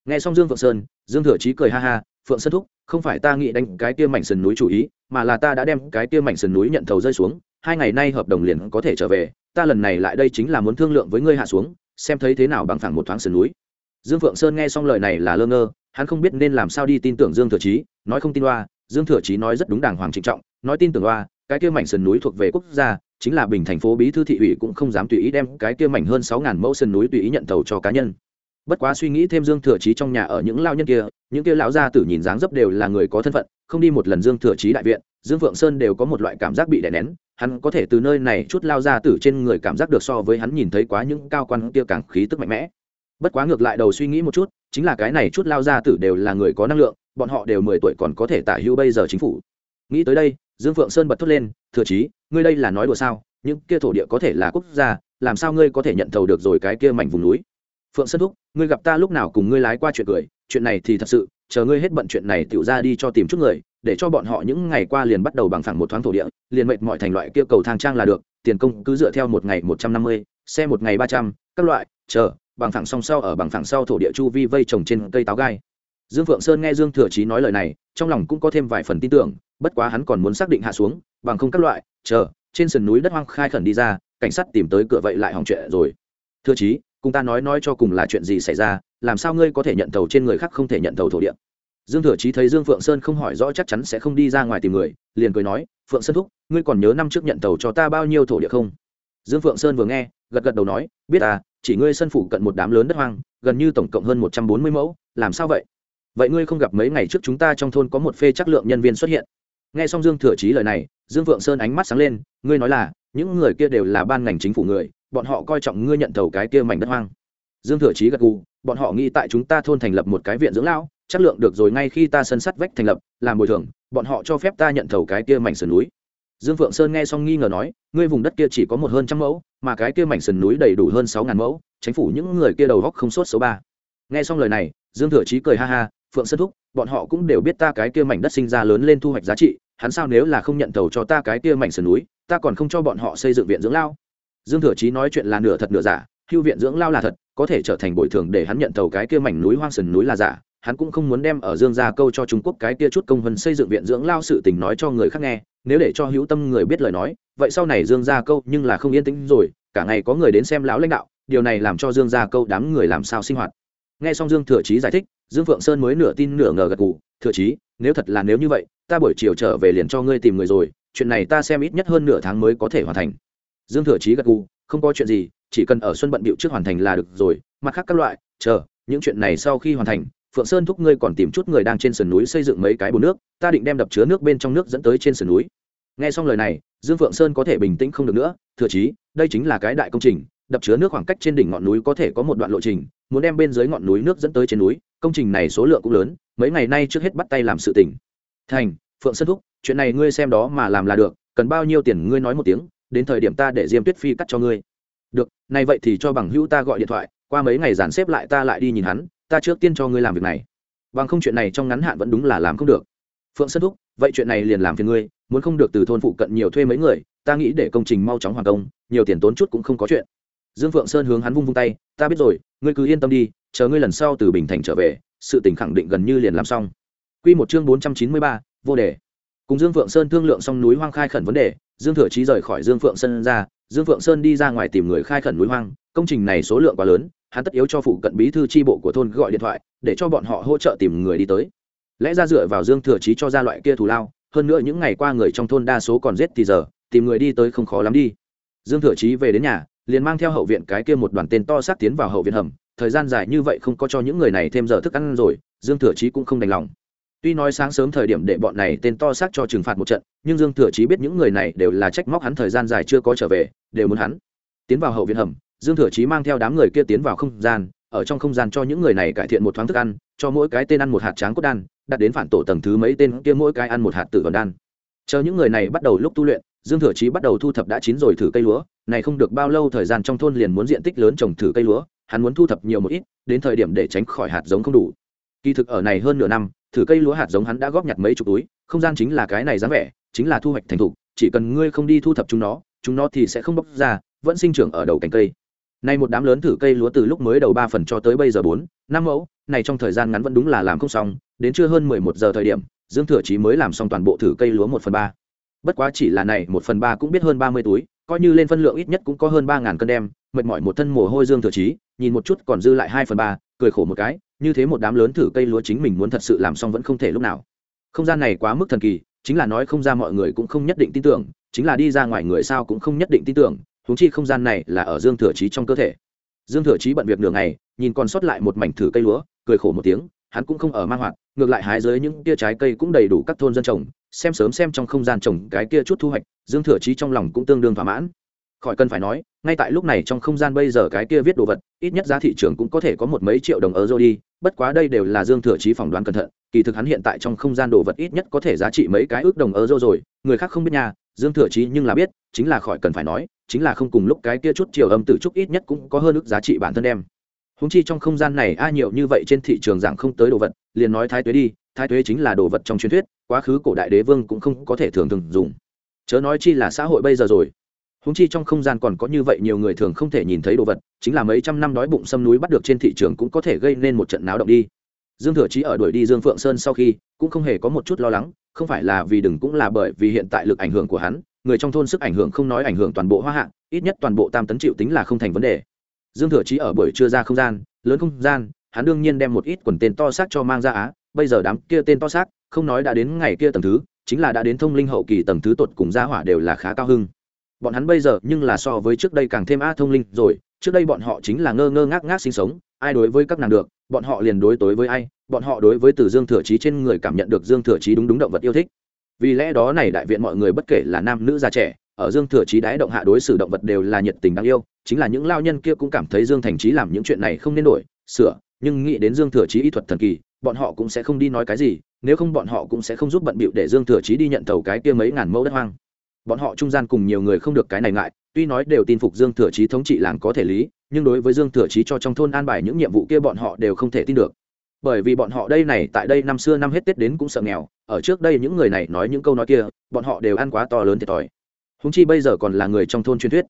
Nghe xong dương phượng sơn, dương thừa trí cười ha ha, phượng sơn thúc, không phải ta nghĩ đánh cái kia mảnh sườn núi chủ ý, mà là ta đã đem cái kia mảnh sườn núi nhận thầu rơi xuống, hai ngày nay hợp đồng liền có thể trở về, ta lần này lại đây chính là muốn thương lượng với ngươi hạ xuống, xem thấy thế nào bằng phẳng một thoáng sườn núi dương phượng sơn nghe xong lời này là lơ ngơ, hắn không biết nên làm sao đi tin tưởng dương thừa chí, nói không tin oa dương thừa chí nói rất đúng đàng hoàng trịnh trọng, nói tin tưởng oa cái kia mảnh sườn núi thuộc về quốc gia, chính là bình thành phố bí thư thị ủy cũng không dám tùy ý đem cái kia mảnh hơn sáu ngàn mẫu sườn núi tùy ý nhận tàu cho cá nhân. Bất quá suy nghĩ thêm dương thừa chí trong nhà ở những lao nhân kia, những kia lão gia tử nhìn dáng dấp đều là người có thân phận, không đi một lần dương thừa chí đại viện, dương phượng sơn đều có một loại cảm giác bị đè nén, hắn có thể từ nơi này chút lao gia tử trên người cảm giác được so với hắn nhìn thấy quá những cao quan kia càng khí tức mạnh mẽ bất quá ngược lại đầu suy nghĩ một chút, chính là cái này chút lao gia tử đều là người có năng lượng, bọn họ đều mười tuổi còn có thể tả hữu bây giờ chính phủ. Nghĩ tới đây, dương phượng sơn bật thốt lên, thừa chí, ngươi đây là nói đùa sao? Những kia thổ địa có thể là quốc gia, làm sao ngươi có thể nhận thầu được rồi cái kia mảnh vùng núi? Phượng sơn thúc, ngươi gặp ta lúc nào cùng ngươi lái qua chuyện cười, chuyện này thì thật sự, chờ ngươi hết bận chuyện này tiểu ra đi cho tìm chút người, để cho bọn họ những ngày qua liền bắt đầu bằng phẳng một thoáng thổ địa, liền mệt mọi thành loại kia cầu thang trang là được, tiền công cứ dựa theo một ngày một trăm năm mươi, xe một ngày ba trăm, các loại, chờ bằng phẳng song sau ở bằng phẳng sau thổ địa chu vi vây trồng trên cây táo gai. Dương phượng sơn nghe dương thừa chí nói lời này, trong lòng cũng có thêm vài phần tin tưởng, bất quá hắn còn muốn xác định hạ xuống, bằng không các loại, chờ, trên sườn núi đất hoang khai khẩn đi ra, cảnh sát tìm tới cửa vậy lại hỏng chuyện rồi. Thừa chí, cùng ta nói nói cho cùng là chuyện gì xảy ra, làm sao ngươi có thể nhận thầu trên người khác không thể nhận thầu thổ địa? Dương thừa chí thấy dương phượng sơn không hỏi rõ chắc chắn sẽ không đi ra ngoài tìm người, liền cười nói, phượng sơn thúc, ngươi còn nhớ năm trước nhận thầu cho ta bao nhiêu thổ địa không? Dương phượng sơn vừa nghe, gật gật đầu nói, biết à chỉ ngươi sân phủ cận một đám lớn đất hoang, gần như tổng cộng hơn một trăm bốn mươi mẫu, làm sao vậy? Vậy ngươi không gặp mấy ngày trước chúng ta trong thôn có một phê chắc lượng nhân viên xuất hiện? Nghe xong dương thừa trí lời này, dương phượng sơn ánh mắt sáng lên, ngươi nói là, những người kia đều là ban ngành chính phủ người, bọn họ coi trọng ngươi nhận thầu cái kia mảnh đất hoang. Dương thừa trí gật gù, bọn họ nghĩ tại chúng ta thôn thành lập một cái viện dưỡng lão chất lượng được rồi ngay khi ta sân sắt vách thành lập, làm bồi thường, bọn họ cho phép ta nhận thầu cái kia mảnh sườn núi dương phượng sơn nghe xong nghi ngờ nói, ngươi vùng đất kia chỉ có một hơn trăm mẫu, mà cái kia mảnh sườn núi đầy đủ hơn sáu ngàn mẫu chính phủ những người kia đầu góc không sốt số ba. Nghe xong lời này, dương thừa chí cười ha ha, phượng sơn thúc, bọn họ cũng đều biết ta cái kia mảnh đất sinh ra lớn lên thu hoạch giá trị, hắn sao nếu là không nhận thầu cho ta cái kia mảnh sườn núi, ta còn không cho bọn họ xây dựng viện dưỡng lao? Dương thừa chí nói chuyện là nửa thật nửa giả, hưu viện dưỡng lao là thật, có thể trở thành bồi thường để hắn nhận thầu cái kia mảnh núi hoang sườn núi là giả, hắn cũng không muốn đem ở dương gia câu cho trung quốc cái kia chút công vân xây dựng viện dưỡng lao sự tình nói cho người khác nghe nếu để cho hữu tâm người biết lời nói, vậy sau này dương gia câu nhưng là không yên tĩnh rồi, cả ngày có người đến xem lão lãnh đạo, điều này làm cho dương gia câu đám người làm sao sinh hoạt. Nghe xong dương thừa chí giải thích, dương phượng sơn mới nửa tin nửa ngờ gật gù, thừa chí, nếu thật là nếu như vậy, ta buổi chiều trở về liền cho ngươi tìm người rồi, chuyện này ta xem ít nhất hơn nửa tháng mới có thể hoàn thành. Dương thừa chí gật gù, không có chuyện gì, chỉ cần ở xuân bận bịu trước hoàn thành là được rồi, mặt khác các loại, chờ, những chuyện này sau khi hoàn thành, phượng sơn thúc ngươi còn tìm chút người đang trên sườn núi xây dựng mấy cái bồn nước, ta định đem đập chứa nước bên trong nước dẫn tới trên sườn núi nghe xong lời này, dương phượng sơn có thể bình tĩnh không được nữa thừa chí, đây chính là cái đại công trình, đập chứa nước khoảng cách trên đỉnh ngọn núi có thể có một đoạn lộ trình, muốn đem bên dưới ngọn núi nước dẫn tới trên núi, công trình này số lượng cũng lớn, mấy ngày nay trước hết bắt tay làm sự tỉnh thành, phượng sơn thúc, chuyện này ngươi xem đó mà làm là được, cần bao nhiêu tiền ngươi nói một tiếng, đến thời điểm ta để diêm tuyết phi cắt cho ngươi. Được, này vậy thì cho bằng hữu ta gọi điện thoại, qua mấy ngày dàn xếp lại ta lại đi nhìn hắn, ta trước tiên cho ngươi làm việc này. Bằng không chuyện này trong ngắn hạn vẫn đúng là làm không được. Phượng sơn thúc, vậy chuyện này liền làm phiền ngươi muốn không được từ thôn phụ cận nhiều thuê mấy người ta nghĩ để công trình mau chóng hoàn công nhiều tiền tốn chút cũng không có chuyện dương phượng sơn hướng hắn vung vung tay ta biết rồi ngươi cứ yên tâm đi chờ ngươi lần sau từ bình thành trở về sự tình khẳng định gần như liền làm xong Quy một chương bốn trăm chín mươi ba, vô đề. Cùng Dương Phượng Sơn thương lượng xong núi hoang khai khẩn vấn đề, Dương Thừa Chí rời khỏi Dương Phượng Sơn ra, Dương Phượng Sơn đi ra ngoài tìm người khai khẩn núi hoang, công trình này số lượng quá lớn, hắn tất yếu cho phụ cận bí thư tri bộ của thôn gọi điện thoại, để cho bọn họ hỗ trợ tìm người đi tới. Lẽ ra dựa vào Dương Thừa Chí cho ra loại kia thù lao, hơn nữa những ngày qua người trong thôn đa số còn giết thì giờ, tìm người đi tới không khó lắm đi. Dương Thừa Chí về đến nhà, liền mang theo hậu viện cái kia một đoàn tên to xác tiến vào hậu viện hầm, thời gian dài như vậy không có cho những người này thêm giờ thức ăn rồi, Dương Thừa Chí cũng không đành lòng. Tuy nói sáng sớm thời điểm để bọn này tên to xác cho trừng phạt một trận nhưng dương thừa chí biết những người này đều là trách móc hắn thời gian dài chưa có trở về đều muốn hắn. Tiến vào hậu viện hầm dương thừa chí mang theo đám người kia tiến vào không gian ở trong không gian cho những người này cải thiện một thoáng thức ăn cho mỗi cái tên ăn một hạt tráng cốt đan đặt đến phản tổ tầng thứ mấy tên kia mỗi cái ăn một hạt tử còn đan. Chờ những người này bắt đầu lúc tu luyện, dương thừa chí bắt đầu thu thập đã chín rồi thử cây lúa, này không được bao lâu thời gian trong thôn liền muốn diện tích lớn trồng thử cây lúa, hắn muốn thu thập nhiều một ít, đến thời điểm để tránh khỏi hạt giống không đủ. Kỳ thực ở này hơn nửa năm, thử cây lúa hạt giống hắn đã góp nhặt mấy chục túi, không gian chính là cái này dáng vẻ, chính là thu hoạch thành thục, chỉ cần ngươi không đi thu thập chúng nó chúng nó thì sẽ không bóc ra, vẫn sinh trưởng ở đầu cành cây nay một đám lớn thử cây lúa từ lúc mới đầu ba phần cho tới bây giờ bốn, năm mẫu, này trong thời gian ngắn vẫn đúng là làm không xong, đến chưa hơn mười một giờ thời điểm, dương thừa chí mới làm xong toàn bộ thử cây lúa một phần ba. Bất quá chỉ là này một phần ba cũng biết hơn ba mươi túi, coi như lên phân lượng ít nhất cũng có hơn ba ngàn cân đem, mệt mỏi một thân mồ hôi dương thừa chí, nhìn một chút còn dư lại hai phần ba, cười khổ một cái, như thế một đám lớn thử cây lúa chính mình muốn thật sự làm xong vẫn không thể lúc nào. Không gian này quá mức thần kỳ, chính là nói không ra mọi người cũng không nhất định tin tưởng, chính là đi ra ngoài người sao cũng không nhất định tin tưởng huống chi không gian này là ở dương thừa chí trong cơ thể. Dương thừa chí bận việc nửa ngày, nhìn còn sót lại một mảnh thử cây lúa, cười khổ một tiếng, hắn cũng không ở mang hoạt, ngược lại hái dưới những tia trái cây cũng đầy đủ các thôn dân trồng, xem sớm xem trong không gian trồng cái kia chút thu hoạch, dương thừa chí trong lòng cũng tương đương thỏa mãn. Khỏi cần phải nói, ngay tại lúc này trong không gian bây giờ cái kia viết đồ vật, ít nhất giá thị trường cũng có thể có một mấy triệu đồng euro đi, bất quá đây đều là dương thừa chí phỏng đoán cẩn thận, kỳ thực hắn hiện tại trong không gian đồ vật ít nhất có thể giá trị mấy cái ước đồng euro rồi người khác không biết nhà dương thừa chí nhưng là biết, chính là khỏi cần phải nói, chính là không cùng lúc cái kia chút chiều âm tử trúc ít nhất cũng có hơn ước giá trị bản thân đem. Húng chi trong không gian này a nhiều như vậy trên thị trường dạng không tới đồ vật, liền nói thái tuế đi, thái tuế chính là đồ vật trong truyền thuyết, quá khứ cổ đại đế vương cũng không có thể thường thường dùng. Chớ nói chi là xã hội bây giờ rồi. Húng chi trong không gian còn có như vậy nhiều người thường không thể nhìn thấy đồ vật, chính là mấy trăm năm đói bụng xâm núi bắt được trên thị trường cũng có thể gây nên một trận náo động đi dương thừa chí ở đuổi đi dương phượng sơn sau khi, cũng không hề có một chút lo lắng, không phải là vì đừng cũng là bởi vì hiện tại lực ảnh hưởng của hắn, người trong thôn sức ảnh hưởng không nói ảnh hưởng toàn bộ hoa hạng, ít nhất toàn bộ tam tấn chịu tính là không thành vấn đề. Dương thừa chí ở buổi trưa ra không gian, lớn không gian, hắn đương nhiên đem một ít quần tên to xác cho mang ra á, bây giờ đám kia tên to xác, không nói đã đến ngày kia tầng thứ, chính là đã đến thông linh hậu kỳ tầng thứ tột cùng gia hỏa đều là khá cao hưng. Bọn hắn bây giờ nhưng là so với trước đây càng thêm a thông linh rồi, trước đây bọn họ chính là ngơ ngơ ngác ngác sinh sống ai đối với các nàng được, bọn họ liền đối tối với ai, bọn họ đối với từ dương thừa trí trên người cảm nhận được dương thừa trí đúng đúng động vật yêu thích. Vì lẽ đó này đại viện mọi người bất kể là nam nữ già trẻ, ở dương thừa trí đái động hạ đối xử động vật đều là nhiệt tình đáng yêu, chính là những lao nhân kia cũng cảm thấy dương thành trí làm những chuyện này không nên đổi, sửa, nhưng nghĩ đến dương thừa trí y thuật thần kỳ, bọn họ cũng sẽ không đi nói cái gì, nếu không bọn họ cũng sẽ không giúp bận bịu để dương thừa chí đi nhận tàu cái kia mấy ngàn mẫu đất hoang. Bọn họ trung gian cùng nhiều người không được cái này ngại, tuy nói đều tin phục dương thừa chí thống trị làng có thể lý nhưng đối với dương thừa chí cho trong thôn an bài những nhiệm vụ kia bọn họ đều không thể tin được. Bởi vì bọn họ đây này, tại đây năm xưa năm hết tết đến cũng sợ nghèo, ở trước đây những người này nói những câu nói kia, bọn họ đều ăn quá to lớn thiệt thòi. Húng chi bây giờ còn là người trong thôn truyền thuyết.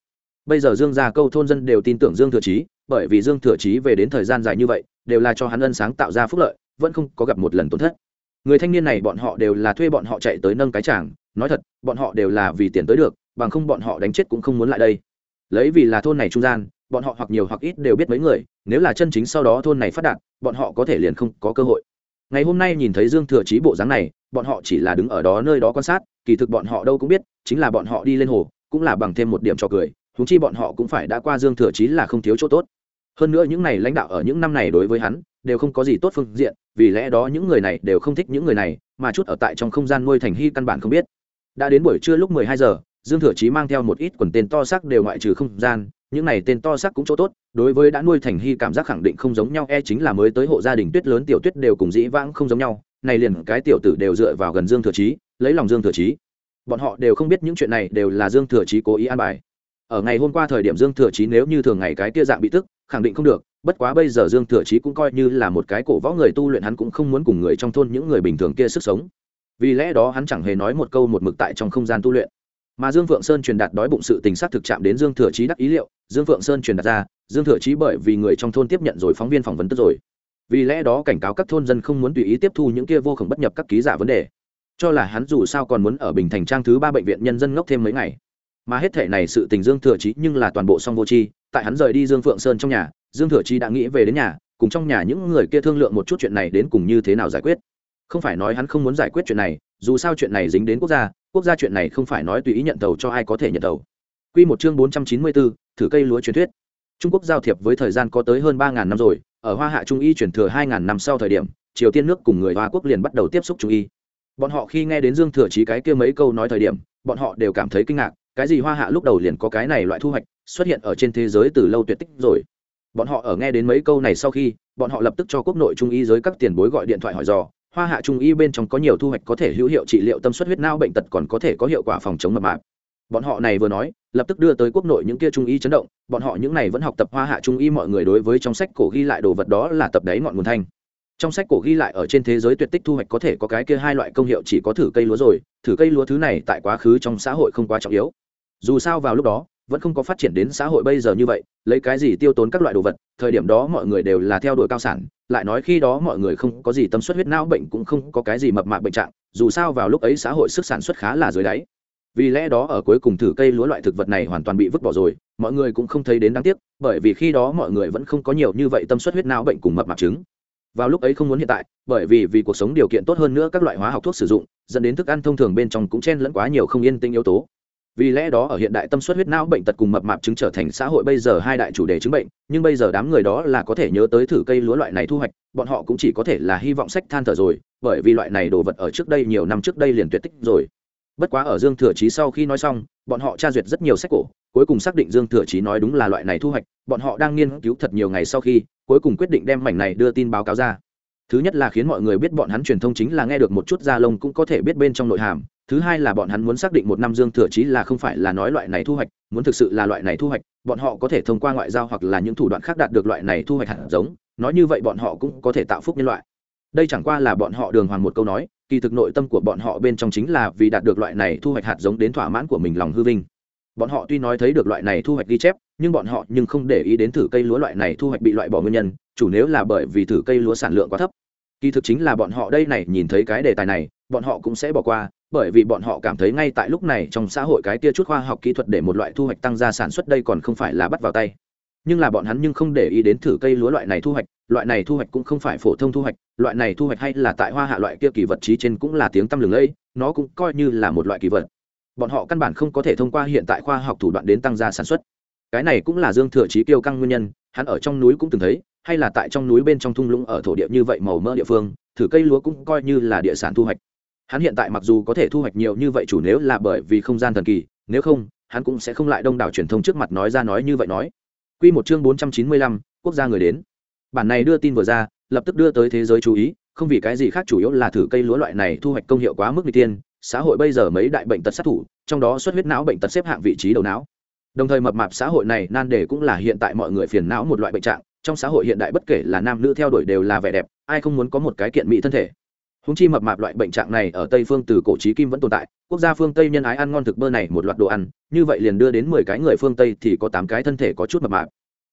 Bây giờ dương gia câu thôn dân đều tin tưởng dương thừa chí, bởi vì dương thừa chí về đến thời gian dài như vậy, đều là cho hắn ân sáng tạo ra phúc lợi, vẫn không có gặp một lần tổn thất. Người thanh niên này bọn họ đều là thuê bọn họ chạy tới nâng cái chàng nói thật, bọn họ đều là vì tiền tới được, bằng không bọn họ đánh chết cũng không muốn lại đây. Lấy vì là thôn này trung gian bọn họ hoặc nhiều hoặc ít đều biết mấy người, nếu là chân chính sau đó thôn này phát đạt, bọn họ có thể liền không có cơ hội. Ngày hôm nay nhìn thấy dương thừa chí bộ dáng này, bọn họ chỉ là đứng ở đó nơi đó quan sát, kỳ thực bọn họ đâu cũng biết, chính là bọn họ đi lên hồ, cũng là bằng thêm một điểm cho cười húng chi bọn họ cũng phải đã qua dương thừa chí là không thiếu chỗ tốt. Hơn nữa những này lãnh đạo ở những năm này đối với hắn, đều không có gì tốt phương diện, vì lẽ đó những người này đều không thích những người này, mà chút ở tại trong không gian nuôi thành hy căn bản không biết. Đã đến buổi trưa lúc mười hai giờ, dương thừa chí mang theo một ít quần tên to xác đều ngoại trừ không gian những này tên to xác cũng chỗ tốt, đối với đã nuôi thành hy cảm giác khẳng định không giống nhau e chính là mới tới hộ gia đình tuyết lớn tiểu tuyết đều cùng dĩ vãng không giống nhau, này liền cái tiểu tử đều dựa vào gần dương thừa chí, lấy lòng dương thừa chí. Bọn họ đều không biết những chuyện này đều là dương thừa chí cố ý an bài. Ở ngày hôm qua thời điểm dương thừa chí nếu như thường ngày cái kia dạng bị tức, khẳng định không được, bất quá bây giờ dương thừa chí cũng coi như là một cái cổ võ người tu luyện hắn cũng không muốn cùng người trong thôn những người bình thường kia sức sống. Vì lẽ đó hắn chẳng hề nói một câu một mực tại trong không gian tu luyện mà dương phượng sơn truyền đạt đói bụng sự tình xác thực chạm đến dương thừa chí đắc ý liệu. Dương phượng sơn truyền đạt ra, dương thừa chí bởi vì người trong thôn tiếp nhận rồi phóng viên phỏng vấn tức rồi. Vì lẽ đó cảnh cáo các thôn dân không muốn tùy ý tiếp thu những kia vô khổng bất nhập các ký giả vấn đề. Cho là hắn dù sao còn muốn ở bình thành trang thứ ba bệnh viện nhân dân ngốc thêm mấy ngày. Mà hết thể này sự tình dương thừa chí nhưng là toàn bộ song vô chi tại hắn rời đi dương phượng sơn trong nhà, dương thừa chí đã nghĩ về đến nhà, cùng trong nhà những người kia thương lượng một chút chuyện này đến cùng như thế nào giải quyết. Không phải nói hắn không muốn giải quyết chuyện này, dù sao chuyện này dính đến quốc gia quốc gia chuyện này không phải nói tùy ý nhận tàu cho ai có thể nhận tàu Quy một chương 494, thử cây lúa truyền thuyết. Trung Quốc giao thiệp với thời gian có tới hơn 3000 năm rồi, ở Hoa Hạ Trung y truyền thừa 2000 năm sau thời điểm, Triều Tiên nước cùng người Hoa quốc liền bắt đầu tiếp xúc Trung y. Bọn họ khi nghe đến Dương Thừa Chí cái kia mấy câu nói thời điểm, bọn họ đều cảm thấy kinh ngạc, cái gì Hoa Hạ lúc đầu liền có cái này loại thu hoạch, xuất hiện ở trên thế giới từ lâu tuyệt tích rồi. Bọn họ ở nghe đến mấy câu này sau khi, bọn họ lập tức cho quốc nội trung y giới các tiền bối gọi điện thoại hỏi dò, hoa hạ trung y bên trong có nhiều thu hoạch có thể hữu hiệu trị liệu tâm suất huyết não bệnh tật còn có thể có hiệu quả phòng chống mập mạp. Bọn họ này vừa nói, lập tức đưa tới quốc nội những kia trung y chấn động, bọn họ những này vẫn học tập hoa hạ trung y mọi người đối với trong sách cổ ghi lại đồ vật đó là tập đấy ngọn nguồn thanh. Trong sách cổ ghi lại ở trên thế giới tuyệt tích thu hoạch có thể có cái kia hai loại công hiệu chỉ có thử cây lúa rồi, thử cây lúa thứ này tại quá khứ trong xã hội không quá trọng yếu. Dù sao vào lúc đó vẫn không có phát triển đến xã hội bây giờ như vậy, lấy cái gì tiêu tốn các loại đồ vật, thời điểm đó mọi người đều là theo đuổi cao sản, lại nói khi đó mọi người không có gì tâm suất huyết não bệnh cũng không có cái gì mập mạp bệnh trạng, dù sao vào lúc ấy xã hội sức sản xuất khá là dưới đáy. Vì lẽ đó ở cuối cùng thử cây lúa loại thực vật này hoàn toàn bị vứt bỏ rồi, mọi người cũng không thấy đến đáng tiếc, bởi vì khi đó mọi người vẫn không có nhiều như vậy tâm suất huyết não bệnh cùng mập mạp trứng vào lúc ấy không muốn hiện tại, bởi vì vì cuộc sống điều kiện tốt hơn nữa các loại hóa học thuốc sử dụng, dẫn đến thức ăn thông thường bên trong cũng chen lẫn quá nhiều không yên tĩnh yếu tố vì lẽ đó ở hiện đại tâm suất huyết não bệnh tật cùng mập mạp chứng trở thành xã hội bây giờ hai đại chủ đề chứng bệnh, nhưng bây giờ đám người đó là có thể nhớ tới thử cây lúa loại này thu hoạch, bọn họ cũng chỉ có thể là hy vọng sách than thở rồi, bởi vì loại này đồ vật ở trước đây nhiều năm trước đây liền tuyệt tích rồi. Bất quá ở dương thừa chí sau khi nói xong, bọn họ tra duyệt rất nhiều sách cổ, cuối cùng xác định dương thừa chí nói đúng là loại này thu hoạch, bọn họ đang nghiên cứu thật nhiều ngày sau khi, cuối cùng quyết định đem mảnh này đưa tin báo cáo ra. Thứ nhất là khiến mọi người biết bọn hắn truyền thông chính là nghe được một chút da lông cũng có thể biết bên trong nội hàm thứ hai là bọn hắn muốn xác định một năm dương thừa chí là không phải là nói loại này thu hoạch, muốn thực sự là loại này thu hoạch, bọn họ có thể thông qua ngoại giao hoặc là những thủ đoạn khác đạt được loại này thu hoạch hạt giống, nói như vậy bọn họ cũng có thể tạo phúc nhân loại. Đây chẳng qua là bọn họ đường hoàng một câu nói, kỳ thực nội tâm của bọn họ bên trong chính là vì đạt được loại này thu hoạch hạt giống đến thỏa mãn của mình lòng hư vinh. Bọn họ tuy nói thấy được loại này thu hoạch ghi chép, nhưng bọn họ nhưng không để ý đến thử cây lúa loại này thu hoạch bị loại bỏ nguyên nhân, chủ nếu là bởi vì thử cây lúa sản lượng quá thấp. Kỳ thực chính là bọn họ đây này nhìn thấy cái đề tài này, bọn họ cũng sẽ bỏ qua bởi vì bọn họ cảm thấy ngay tại lúc này trong xã hội cái tia chút khoa học kỹ thuật để một loại thu hoạch tăng gia sản xuất đây còn không phải là bắt vào tay. Nhưng là bọn hắn nhưng không để ý đến thử cây lúa loại này thu hoạch, loại này thu hoạch cũng không phải phổ thông thu hoạch, loại này thu hoạch hay là tại hoa hạ loại kia kỳ vật trí trên cũng là tiếng tăm lừng lẫy, nó cũng coi như là một loại kỳ vật. Bọn họ căn bản không có thể thông qua hiện tại khoa học thủ đoạn đến tăng gia sản xuất. Cái này cũng là dương thừa trí kiêu căng nguyên nhân, hắn ở trong núi cũng từng thấy, hay là tại trong núi bên trong thung lũng ở thổ địa như vậy màu mỡ địa phương, thử cây lúa cũng coi như là địa sản thu hoạch hắn hiện tại mặc dù có thể thu hoạch nhiều như vậy chủ nếu là bởi vì không gian thần kỳ, nếu không, hắn cũng sẽ không lại đông đảo truyền thông trước mặt nói ra nói như vậy nói. Q một chương bốn trăm chín mươi lăm, quốc gia người đến. Bản này đưa tin vừa ra, lập tức đưa tới thế giới chú ý, không vì cái gì khác chủ yếu là thử cây lúa loại này thu hoạch công hiệu quá mức n tiên, xã hội bây giờ mấy đại bệnh tật sát thủ, trong đó xuất huyết não bệnh tật xếp hạng vị trí đầu não. Đồng thời mập mạp xã hội này, nan đề cũng là hiện tại mọi người phiền não một loại bệnh trạng, trong xã hội hiện đại bất kể là nam nữ theo đuổi đều là vẻ đẹp, ai không muốn có một cái kiện mỹ thân thể húng chi mập mạp loại bệnh trạng này ở tây phương từ cổ trí kim vẫn tồn tại, quốc gia phương tây nhân ái ăn ngon thực bơ này một loạt đồ ăn, như vậy liền đưa đến mười cái người phương tây thì có tám cái thân thể có chút mập mạp.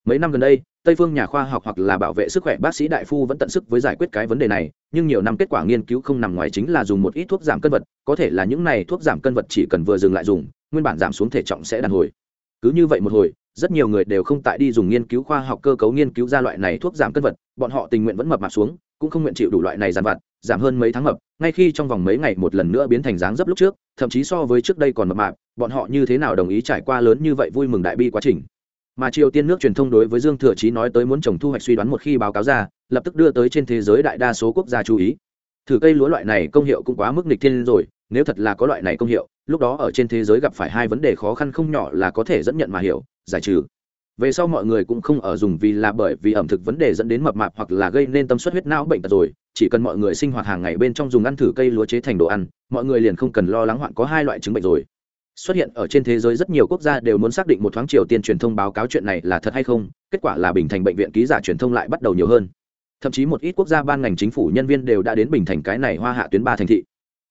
Mấy năm gần đây, tây phương nhà khoa học hoặc là bảo vệ sức khỏe bác sĩ đại phu vẫn tận sức với giải quyết cái vấn đề này, nhưng nhiều năm kết quả nghiên cứu không nằm ngoài chính là dùng một ít thuốc giảm cân vật, có thể là những này thuốc giảm cân vật chỉ cần vừa dừng lại dùng, nguyên bản giảm xuống thể trọng sẽ đàn hồi. Cứ như vậy một hồi, rất nhiều người đều không tại đi dùng nghiên cứu khoa học cơ cấu nghiên cứu ra loại này thuốc giảm cân vật, bọn họ tình nguyện vẫn mập mạp xuống cũng không nguyện chịu đủ loại này giàn vặt, giảm hơn mấy tháng mập, ngay khi trong vòng mấy ngày một lần nữa biến thành dáng dấp lúc trước, thậm chí so với trước đây còn mập mạp, bọn họ như thế nào đồng ý trải qua lớn như vậy vui mừng đại bi quá trình. Mà triều tiên nước truyền thông đối với dương thừa chí nói tới muốn trồng thu hoạch suy đoán một khi báo cáo ra, lập tức đưa tới trên thế giới đại đa số quốc gia chú ý. Thử cây lúa loại này công hiệu cũng quá mức nịch thiên rồi, nếu thật là có loại này công hiệu, lúc đó ở trên thế giới gặp phải hai vấn đề khó khăn không nhỏ là có thể dẫn nhận mà hiểu, giải trừ về sau mọi người cũng không ở dùng vì là bởi vì ẩm thực vấn đề dẫn đến mập mạp hoặc là gây nên tâm suất huyết não bệnh tật rồi. Chỉ cần mọi người sinh hoạt hàng ngày bên trong dùng ăn thử cây lúa chế thành đồ ăn, mọi người liền không cần lo lắng hoạn có hai loại chứng bệnh rồi. Xuất hiện ở trên thế giới rất nhiều quốc gia đều muốn xác định một thoáng triều tiên truyền thông báo cáo chuyện này là thật hay không, kết quả là bình thành bệnh viện ký giả truyền thông lại bắt đầu nhiều hơn. Thậm chí một ít quốc gia ban ngành chính phủ nhân viên đều đã đến bình thành cái này hoa hạ tuyến ba thành thị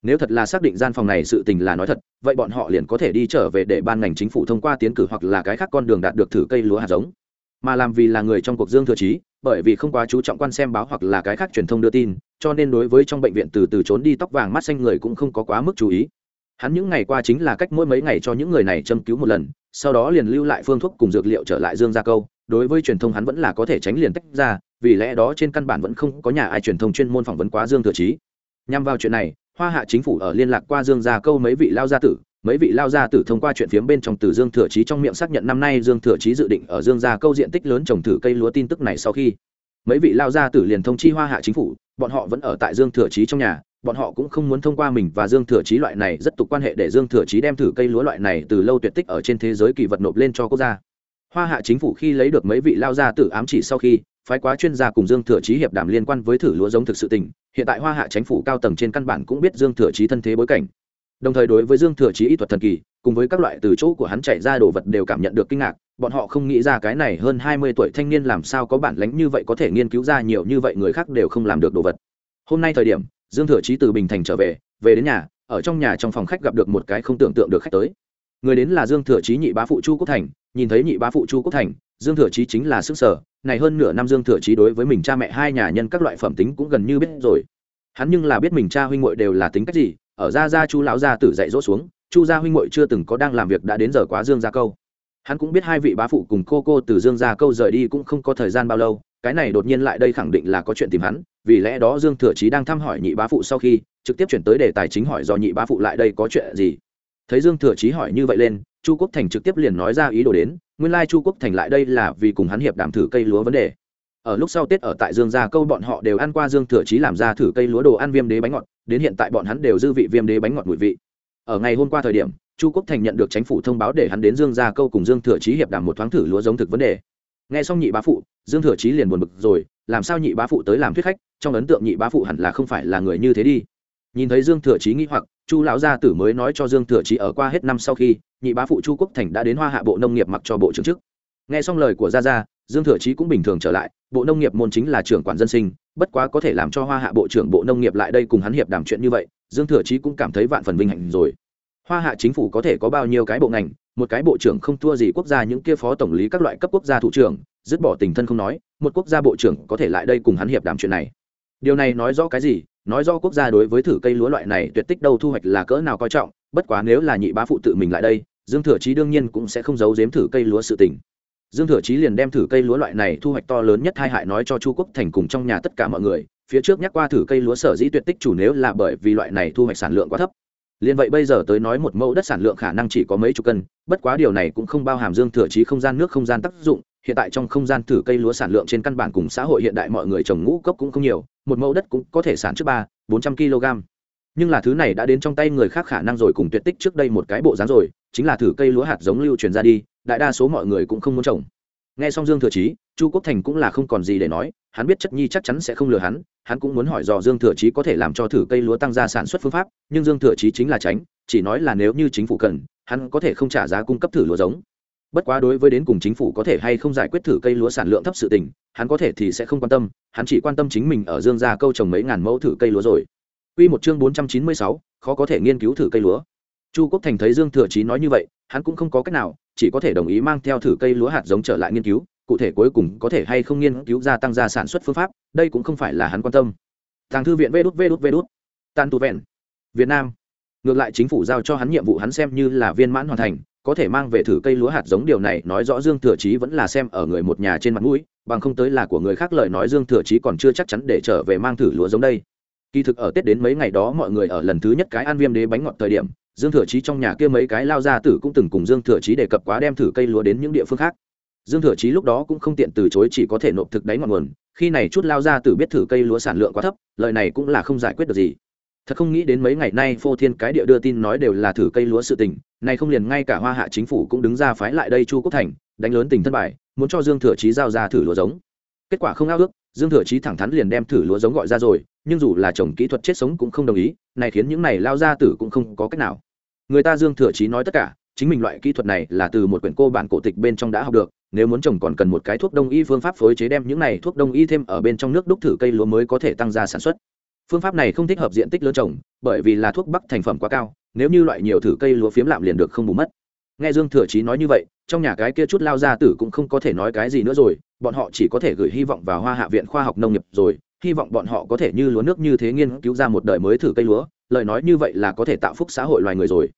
nếu thật là xác định gian phòng này sự tình là nói thật, vậy bọn họ liền có thể đi trở về để ban ngành chính phủ thông qua tiến cử hoặc là cái khác con đường đạt được thử cây lúa hạt giống. Mà làm vì là người trong cuộc dương thừa trí, bởi vì không quá chú trọng quan xem báo hoặc là cái khác truyền thông đưa tin, cho nên đối với trong bệnh viện từ từ trốn đi tóc vàng mắt xanh người cũng không có quá mức chú ý. Hắn những ngày qua chính là cách mỗi mấy ngày cho những người này châm cứu một lần, sau đó liền lưu lại phương thuốc cùng dược liệu trở lại dương gia câu, đối với truyền thông hắn vẫn là có thể tránh liền tách ra, vì lẽ đó trên căn bản vẫn không có nhà ai truyền thông chuyên môn phỏng vấn quá dương thừa trí. Nhằm vào chuyện này hoa hạ chính phủ ở liên lạc qua dương gia câu mấy vị lao gia tử, mấy vị lao gia tử thông qua chuyện phiếm bên trong từ dương thừa trí trong miệng xác nhận năm nay dương thừa trí dự định ở dương gia câu diện tích lớn trồng thử cây lúa tin tức này sau khi mấy vị lao gia tử liền thông chi hoa hạ chính phủ, bọn họ vẫn ở tại dương thừa trí trong nhà, bọn họ cũng không muốn thông qua mình và dương thừa trí loại này rất tục quan hệ để dương thừa trí đem thử cây lúa loại này từ lâu tuyệt tích ở trên thế giới kỳ vật nộp lên cho quốc gia. Hoa hạ chính phủ khi lấy được mấy vị lao gia tử ám chỉ sau khi phái quá chuyên gia cùng dương thừa Chí hiệp đàm liên quan với thử lúa giống thực sự tình, hiện tại hoa hạ chính phủ cao tầng trên căn bản cũng biết dương thừa Chí thân thế bối cảnh. Đồng thời đối với dương thừa Chí y thuật thần kỳ, cùng với các loại từ chỗ của hắn chạy ra đồ vật đều cảm nhận được kinh ngạc, bọn họ không nghĩ ra cái này hơn hai mươi tuổi thanh niên làm sao có bản lĩnh như vậy có thể nghiên cứu ra nhiều như vậy người khác đều không làm được đồ vật. Hôm nay thời điểm, dương thừa chí từ bình thành trở về về đến nhà, ở trong nhà trong phòng khách gặp được một cái không tưởng tượng được khách tới. Người đến là dương thừa chí nhị bá phụ chu quốc thành, nhìn thấy nhị bá phụ chu quốc thành, dương thừa chí chính là sức sở này hơn nửa năm dương thừa chí đối với mình cha mẹ hai nhà nhân các loại phẩm tính cũng gần như biết rồi. Hắn nhưng là biết mình cha huynh muội đều là tính cách gì, ở gia gia chu lão gia tử dạy dỗ xuống, chu gia huynh muội chưa từng có đang làm việc đã đến giờ quá dương gia câu. Hắn cũng biết hai vị bá phụ cùng cô cô từ dương gia câu rời đi cũng không có thời gian bao lâu, cái này đột nhiên lại đây khẳng định là có chuyện tìm hắn, vì lẽ đó dương thừa chí đang thăm hỏi nhị bá phụ sau khi, trực tiếp chuyển tới đề tài chính hỏi do nhị bá phụ lại đây có chuyện gì. Thấy dương thừa chí hỏi như vậy lên, chu quốc thành trực tiếp liền nói ra ý đồ đến nguyên lai chu quốc thành lại đây là vì cùng hắn hiệp đảm thử cây lúa vấn đề. Ở lúc sau tết ở tại dương gia câu bọn họ đều ăn qua dương thừa chí làm ra thử cây lúa đồ ăn viêm đế bánh ngọt, đến hiện tại bọn hắn đều dư vị viêm đế bánh ngọt mùi vị. Ở ngày hôm qua thời điểm, chu quốc thành nhận được chính phủ thông báo để hắn đến dương gia câu cùng dương thừa chí hiệp đàm một thoáng thử lúa giống thực vấn đề. Nghe xong nhị bá phụ, dương thừa chí liền buồn bực rồi, làm sao nhị bá phụ tới làm thuyết khách, trong ấn tượng nhị bá phụ hẳn là không phải là người như thế đi nhìn thấy dương thừa chí nghĩ hoặc, chu lão gia tử mới nói cho dương thừa chí ở qua hết năm sau khi, nhị bá phụ chu quốc thành đã đến hoa hạ bộ nông nghiệp mặc cho bộ trưởng chức. Nghe xong lời của gia gia, dương thừa chí cũng bình thường trở lại, bộ nông nghiệp môn chính là trưởng quản dân sinh, bất quá có thể làm cho hoa hạ bộ trưởng bộ nông nghiệp lại đây cùng hắn hiệp đàm chuyện như vậy, dương thừa chí cũng cảm thấy vạn phần vinh hạnh rồi. Hoa hạ chính phủ có thể có bao nhiêu cái bộ ngành, một cái bộ trưởng không thua gì quốc gia những kia phó tổng lý các loại cấp quốc gia thủ trưởng, dứt bỏ tình thân không nói, một quốc gia bộ trưởng có thể lại đây cùng hắn hiệp đàm chuyện này. Điều này nói rõ cái gì? Nói rõ quốc gia đối với thử cây lúa loại này tuyệt tích đâu thu hoạch là cỡ nào coi trọng, bất quá nếu là nhị bá phụ tự mình lại đây, dương thừa chí đương nhiên cũng sẽ không giấu giếm thử cây lúa sự tình. Dương thừa chí liền đem thử cây lúa loại này thu hoạch to lớn nhất hai hại nói cho chu quốc thành cùng trong nhà tất cả mọi người, phía trước nhắc qua thử cây lúa sở dĩ tuyệt tích chủ nếu là bởi vì loại này thu hoạch sản lượng quá thấp. Liền vậy bây giờ tới nói một mẫu đất sản lượng khả năng chỉ có mấy chục cân, bất quá điều này cũng không bao hàm dương thừa chí không gian nước không gian tác dụng hiện tại trong không gian thử cây lúa sản lượng trên căn bản cùng xã hội hiện đại mọi người trồng ngũ cốc cũng không nhiều, một mẫu đất cũng có thể sản trước ba, bốn trăm kg. Nhưng là thứ này đã đến trong tay người khác khả năng rồi cùng tuyệt tích trước đây một cái bộ dáng rồi, chính là thử cây lúa hạt giống lưu truyền ra đi, đại đa số mọi người cũng không muốn trồng. Nghe xong dương thừa chí, chu quốc thành cũng là không còn gì để nói, hắn biết chất nhi chắc chắn sẽ không lừa hắn hắn cũng muốn hỏi dò dương thừa chí có thể làm cho thử cây lúa tăng gia sản xuất phương pháp, nhưng dương thừa chí chính là tránh, chỉ nói là nếu như chính phủ cần, hắn có thể không trả giá cung cấp thử lúa giống bất quá đối với đến cùng chính phủ có thể hay không giải quyết thử cây lúa sản lượng thấp sự tình hắn có thể thì sẽ không quan tâm hắn chỉ quan tâm chính mình ở dương gia câu trồng mấy ngàn mẫu thử cây lúa rồi Quy một chương 496, khó có thể nghiên cứu thử cây lúa. Chu Quốc Thành thấy Dương Thừa Chí nói như vậy, hắn cũng không có cách nào, chỉ có thể đồng ý mang theo thử cây lúa hạt giống trở lại nghiên cứu, cụ thể cuối cùng có thể hay không nghiên cứu gia tăng gia sản xuất phương pháp, đây cũng không phải là hắn quan tâm. Tàng thư viện vê đút vê đút vê đút Tàn tù vẹn. Việt Nam. Ngược lại chính phủ giao cho hắn nhiệm vụ hắn xem như là viên mãn hoàn thành, có thể mang về thử cây lúa hạt giống điều này nói rõ Dương Thừa Chí vẫn là xem ở người một nhà trên mặt mũi, bằng không tới là của người khác lời nói Dương Thừa Chí còn chưa chắc chắn để trở về mang thử lúa giống đây. Kỳ thực ở Tết đến mấy ngày đó mọi người ở lần thứ nhất cái ăn viêm đế bánh ngọt thời điểm, Dương Thừa Chí trong nhà kia mấy cái lao ra tử cũng từng cùng Dương Thừa Chí đề cập quá đem thử cây lúa đến những địa phương khác. Dương Thừa Chí lúc đó cũng không tiện từ chối chỉ có thể nộp thực đáy ngọn nguồn, khi này chút lao ra tử biết thử cây lúa sản lượng quá thấp, lời này cũng là không giải quyết được gì thật không nghĩ đến mấy ngày nay phô thiên cái địa đưa tin nói đều là thử cây lúa sự tình này không liền ngay cả hoa hạ chính phủ cũng đứng ra phái lại đây chu quốc thành, đánh lớn tình thất bại muốn cho dương thừa chí giao ra thử lúa giống. Kết quả không ao ước, dương thừa chí thẳng thắn liền đem thử lúa giống gọi ra rồi, nhưng dù là trồng kỹ thuật chết sống cũng không đồng ý này khiến những này lao ra tử cũng không có cách nào. Người ta dương thừa chí nói tất cả, chính mình loại kỹ thuật này là từ một quyển cô bản cổ tịch bên trong đã học được, nếu muốn trồng còn cần một cái thuốc đông y phương pháp phối chế đem những này thuốc đông y thêm ở bên trong nước đúc thử cây lúa mới có thể tăng gia sản xuất phương pháp này không thích hợp diện tích lớn trồng, bởi vì là thuốc bắc thành phẩm quá cao, nếu như loại nhiều thử cây lúa phiếm lạm liền được không bù mất. Nghe dương thừa chí nói như vậy, trong nhà cái kia chút lao ra tử cũng không có thể nói cái gì nữa rồi, bọn họ chỉ có thể gửi hy vọng vào hoa hạ viện khoa học nông nghiệp rồi, hy vọng bọn họ có thể như lúa nước như thế nghiên cứu ra một đời mới thử cây lúa, lời nói như vậy là có thể tạo phúc xã hội loài người rồi.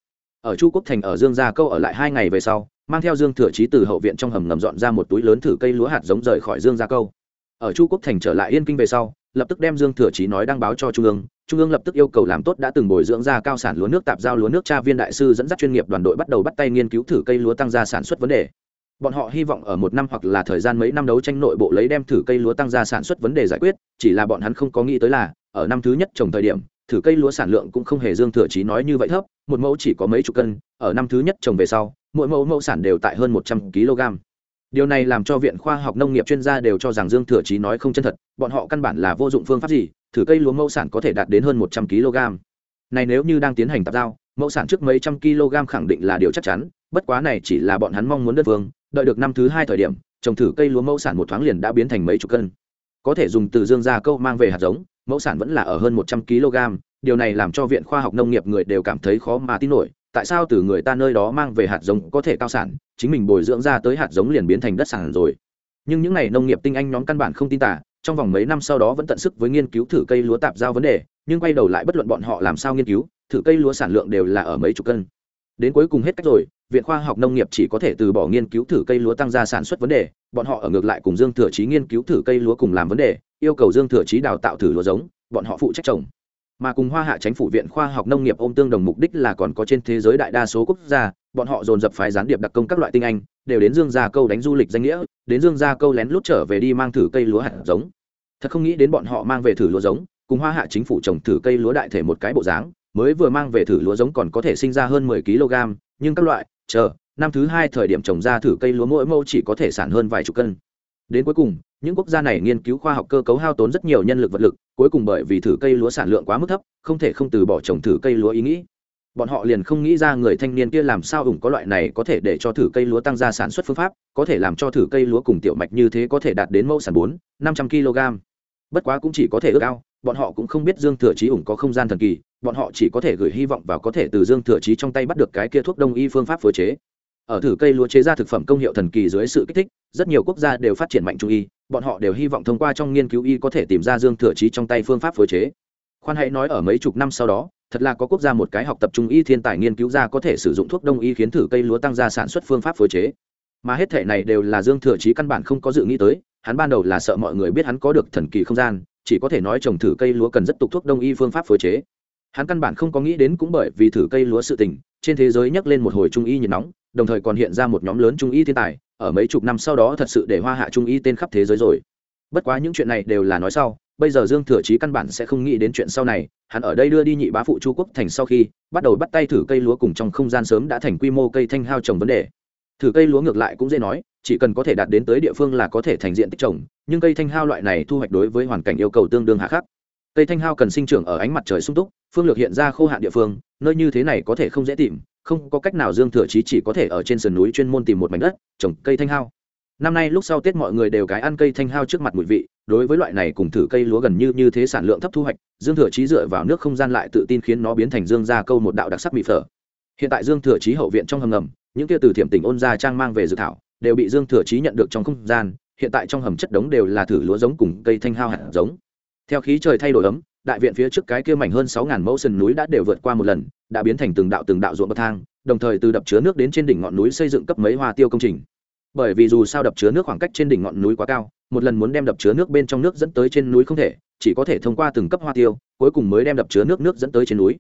Ở chu quốc thành ở dương gia câu ở lại hai ngày về sau, mang theo dương thừa chí từ hậu viện trong hầm ngầm dọn ra một túi lớn thử cây lúa hạt giống rời khỏi dương gia câu. Ở chu quốc thành trở lại yên kinh về sau lập tức đem dương thừa chí nói đăng báo cho trung ương. Trung ương lập tức yêu cầu làm tốt đã từng bồi dưỡng ra cao sản lúa nước tạp giao lúa nước tra viên đại sư dẫn dắt chuyên nghiệp đoàn đội bắt đầu bắt tay nghiên cứu thử cây lúa tăng gia sản xuất vấn đề. Bọn họ hy vọng ở một năm hoặc là thời gian mấy năm đấu tranh nội bộ lấy đem thử cây lúa tăng gia sản xuất vấn đề giải quyết, chỉ là bọn hắn không có nghĩ tới là, ở năm thứ nhất trồng thời điểm, thử cây lúa sản lượng cũng không hề dương thừa chí nói như vậy thấp, một mẫu chỉ có mấy chục cân, ở năm thứ nhất trồng về sau, mỗi mẫu mẫu sản đều tại hơn một trăm kg điều này làm cho viện khoa học nông nghiệp chuyên gia đều cho rằng dương thừa chí nói không chân thật, bọn họ căn bản là vô dụng phương pháp gì, thử cây lúa mẫu sản có thể đạt đến hơn một trăm kg. Này nếu như đang tiến hành tạp giao, mẫu sản trước mấy trăm kg khẳng định là điều chắc chắn, bất quá này chỉ là bọn hắn mong muốn đất vương đợi được năm thứ hai thời điểm, trồng thử cây lúa mẫu sản một thoáng liền đã biến thành mấy chục cân. Có thể dùng từ dương ra câu mang về hạt giống, mẫu sản vẫn là ở hơn một trăm kg, điều này làm cho viện khoa học nông nghiệp người đều cảm thấy khó mà tin nổi tại sao từ người ta nơi đó mang về hạt giống có thể cao sản, chính mình bồi dưỡng ra tới hạt giống liền biến thành đất sản rồi. Nhưng những n à y nông nghiệp tinh anh nhóm căn bản không tin tả trong vòng mấy năm sau đó vẫn tận sức với nghiên cứu thử cây lúa tạp giao vấn đề, nhưng quay đầu lại bất luận bọn họ làm sao nghiên cứu, thử cây lúa sản lượng đều là ở mấy chục cân. Đến cuối cùng hết cách rồi, viện khoa học nông nghiệp chỉ có thể từ bỏ nghiên cứu thử cây lúa tăng ra sản xuất vấn đề, bọn họ ở ngược lại cùng dương thừa trí nghiên cứu thử cây lúa cùng làm vấn đề, yêu cầu dương thừa trí đào tạo thử lúa giống, bọn họ phụ trách trồng mà cùng hoa hạ chính phủ viện khoa học nông nghiệp ôm tương đồng mục đích là còn có trên thế giới đại đa số quốc gia, bọn họ dồn dập phái gián điệp đặc công các loại tinh anh, đều đến dương gia câu đánh du lịch danh nghĩa, đến dương gia câu lén lút trở về đi mang thử cây lúa hạt giống. Thật không nghĩ đến bọn họ mang về thử lúa giống, cùng hoa hạ chính phủ trồng thử cây lúa đại thể một cái bộ dáng, mới vừa mang về thử lúa giống còn có thể sinh ra hơn mười kg, nhưng các loại, chờ, năm thứ hai thời điểm trồng ra thử cây lúa mỗi mẫu chỉ có thể sản hơn vài chục cân đến cuối cùng, những quốc gia này nghiên cứu khoa học cơ cấu hao tốn rất nhiều nhân lực vật lực, cuối cùng bởi vì thử cây lúa sản lượng quá mức thấp, không thể không từ bỏ trồng thử cây lúa ý nghĩ. Bọn họ liền không nghĩ ra người thanh niên kia làm sao ủng có loại này có thể để cho thử cây lúa tăng gia sản xuất phương pháp, có thể làm cho thử cây lúa cùng tiểu mạch như thế có thể đạt đến mẫu sản bốn, năm trăm kg. Bất quá cũng chỉ có thể ước ao, bọn họ cũng không biết dương thừa trí ủng có không gian thần kỳ, bọn họ chỉ có thể gửi hy vọng vào có thể từ dương thừa trí trong tay bắt được cái kia thuốc đông y phương pháp phối chế ở thử cây lúa chế ra thực phẩm công hiệu thần kỳ dưới sự kích thích, rất nhiều quốc gia đều phát triển mạnh trung y, bọn họ đều hy vọng thông qua trong nghiên cứu y có thể tìm ra dương thừa trí trong tay phương pháp phối chế. Khoan hãy nói ở mấy chục năm sau đó, thật là có quốc gia một cái học tập trung y thiên tài nghiên cứu ra có thể sử dụng thuốc đông y khiến thử cây lúa tăng ra sản xuất phương pháp phối chế. Mà hết thể này đều là dương thừa trí căn bản không có dự nghĩ tới, hắn ban đầu là sợ mọi người biết hắn có được thần kỳ không gian, chỉ có thể nói trồng thử cây lúa cần rất tục thuốc đông y phương pháp phối chế. Hắn căn bản không có nghĩ đến cũng bởi vì thử cây lúa sự tình, trên thế giới nhắc lên một hồi trung y nhiệt nóng đồng thời còn hiện ra một nhóm lớn trung y thiên tài, ở mấy chục năm sau đó thật sự để hoa hạ trung y tên khắp thế giới rồi. Bất quá những chuyện này đều là nói sau, bây giờ dương thừa chí căn bản sẽ không nghĩ đến chuyện sau này, hắn ở đây đưa đi nhị bá phụ chu quốc thành sau khi, bắt đầu bắt tay thử cây lúa cùng trong không gian sớm đã thành quy mô cây thanh hao trồng vấn đề. Thử cây lúa ngược lại cũng dễ nói, chỉ cần có thể đạt đến tới địa phương là có thể thành diện tích trồng, nhưng cây thanh hao loại này thu hoạch đối với hoàn cảnh yêu cầu tương đương hạ khắc. Cây thanh hao cần sinh trưởng ở ánh mặt trời sung túc, phương lược hiện ra khô hạn địa phương, nơi như thế này có thể không dễ tìm không có cách nào dương thừa chí chỉ có thể ở trên sườn núi chuyên môn tìm một mảnh đất, trồng cây thanh hao. Năm nay lúc sau tết mọi người đều cái ăn cây thanh hao trước mặt mùi vị, đối với loại này cùng thử cây lúa gần như như thế sản lượng thấp thu hoạch, dương thừa chí dựa vào nước không gian lại tự tin khiến nó biến thành dương ra câu một đạo đặc sắc mỹ phở. Hiện tại dương thừa chí hậu viện trong hầm ngầm, những kia từ thiểm tỉnh ôn ra trang mang về dự thảo, đều bị dương thừa chí nhận được trong không gian, hiện tại trong hầm chất đống đều là thử lúa giống cùng cây thanh hao hạt giống. Theo khí trời thay đổi ấm đại viện phía trước cái kia mảnh hơn sáu ngàn mẫu sườn núi đã đều vượt qua một lần, đã biến thành từng đạo từng đạo ruộng bậc thang, đồng thời từ đập chứa nước đến trên đỉnh ngọn núi xây dựng cấp mấy hoa tiêu công trình. Bởi vì dù sao đập chứa nước khoảng cách trên đỉnh ngọn núi quá cao, một lần muốn đem đập chứa nước bên trong nước dẫn tới trên núi không thể, chỉ có thể thông qua từng cấp hoa tiêu, cuối cùng mới đem đập chứa nước nước dẫn tới trên núi.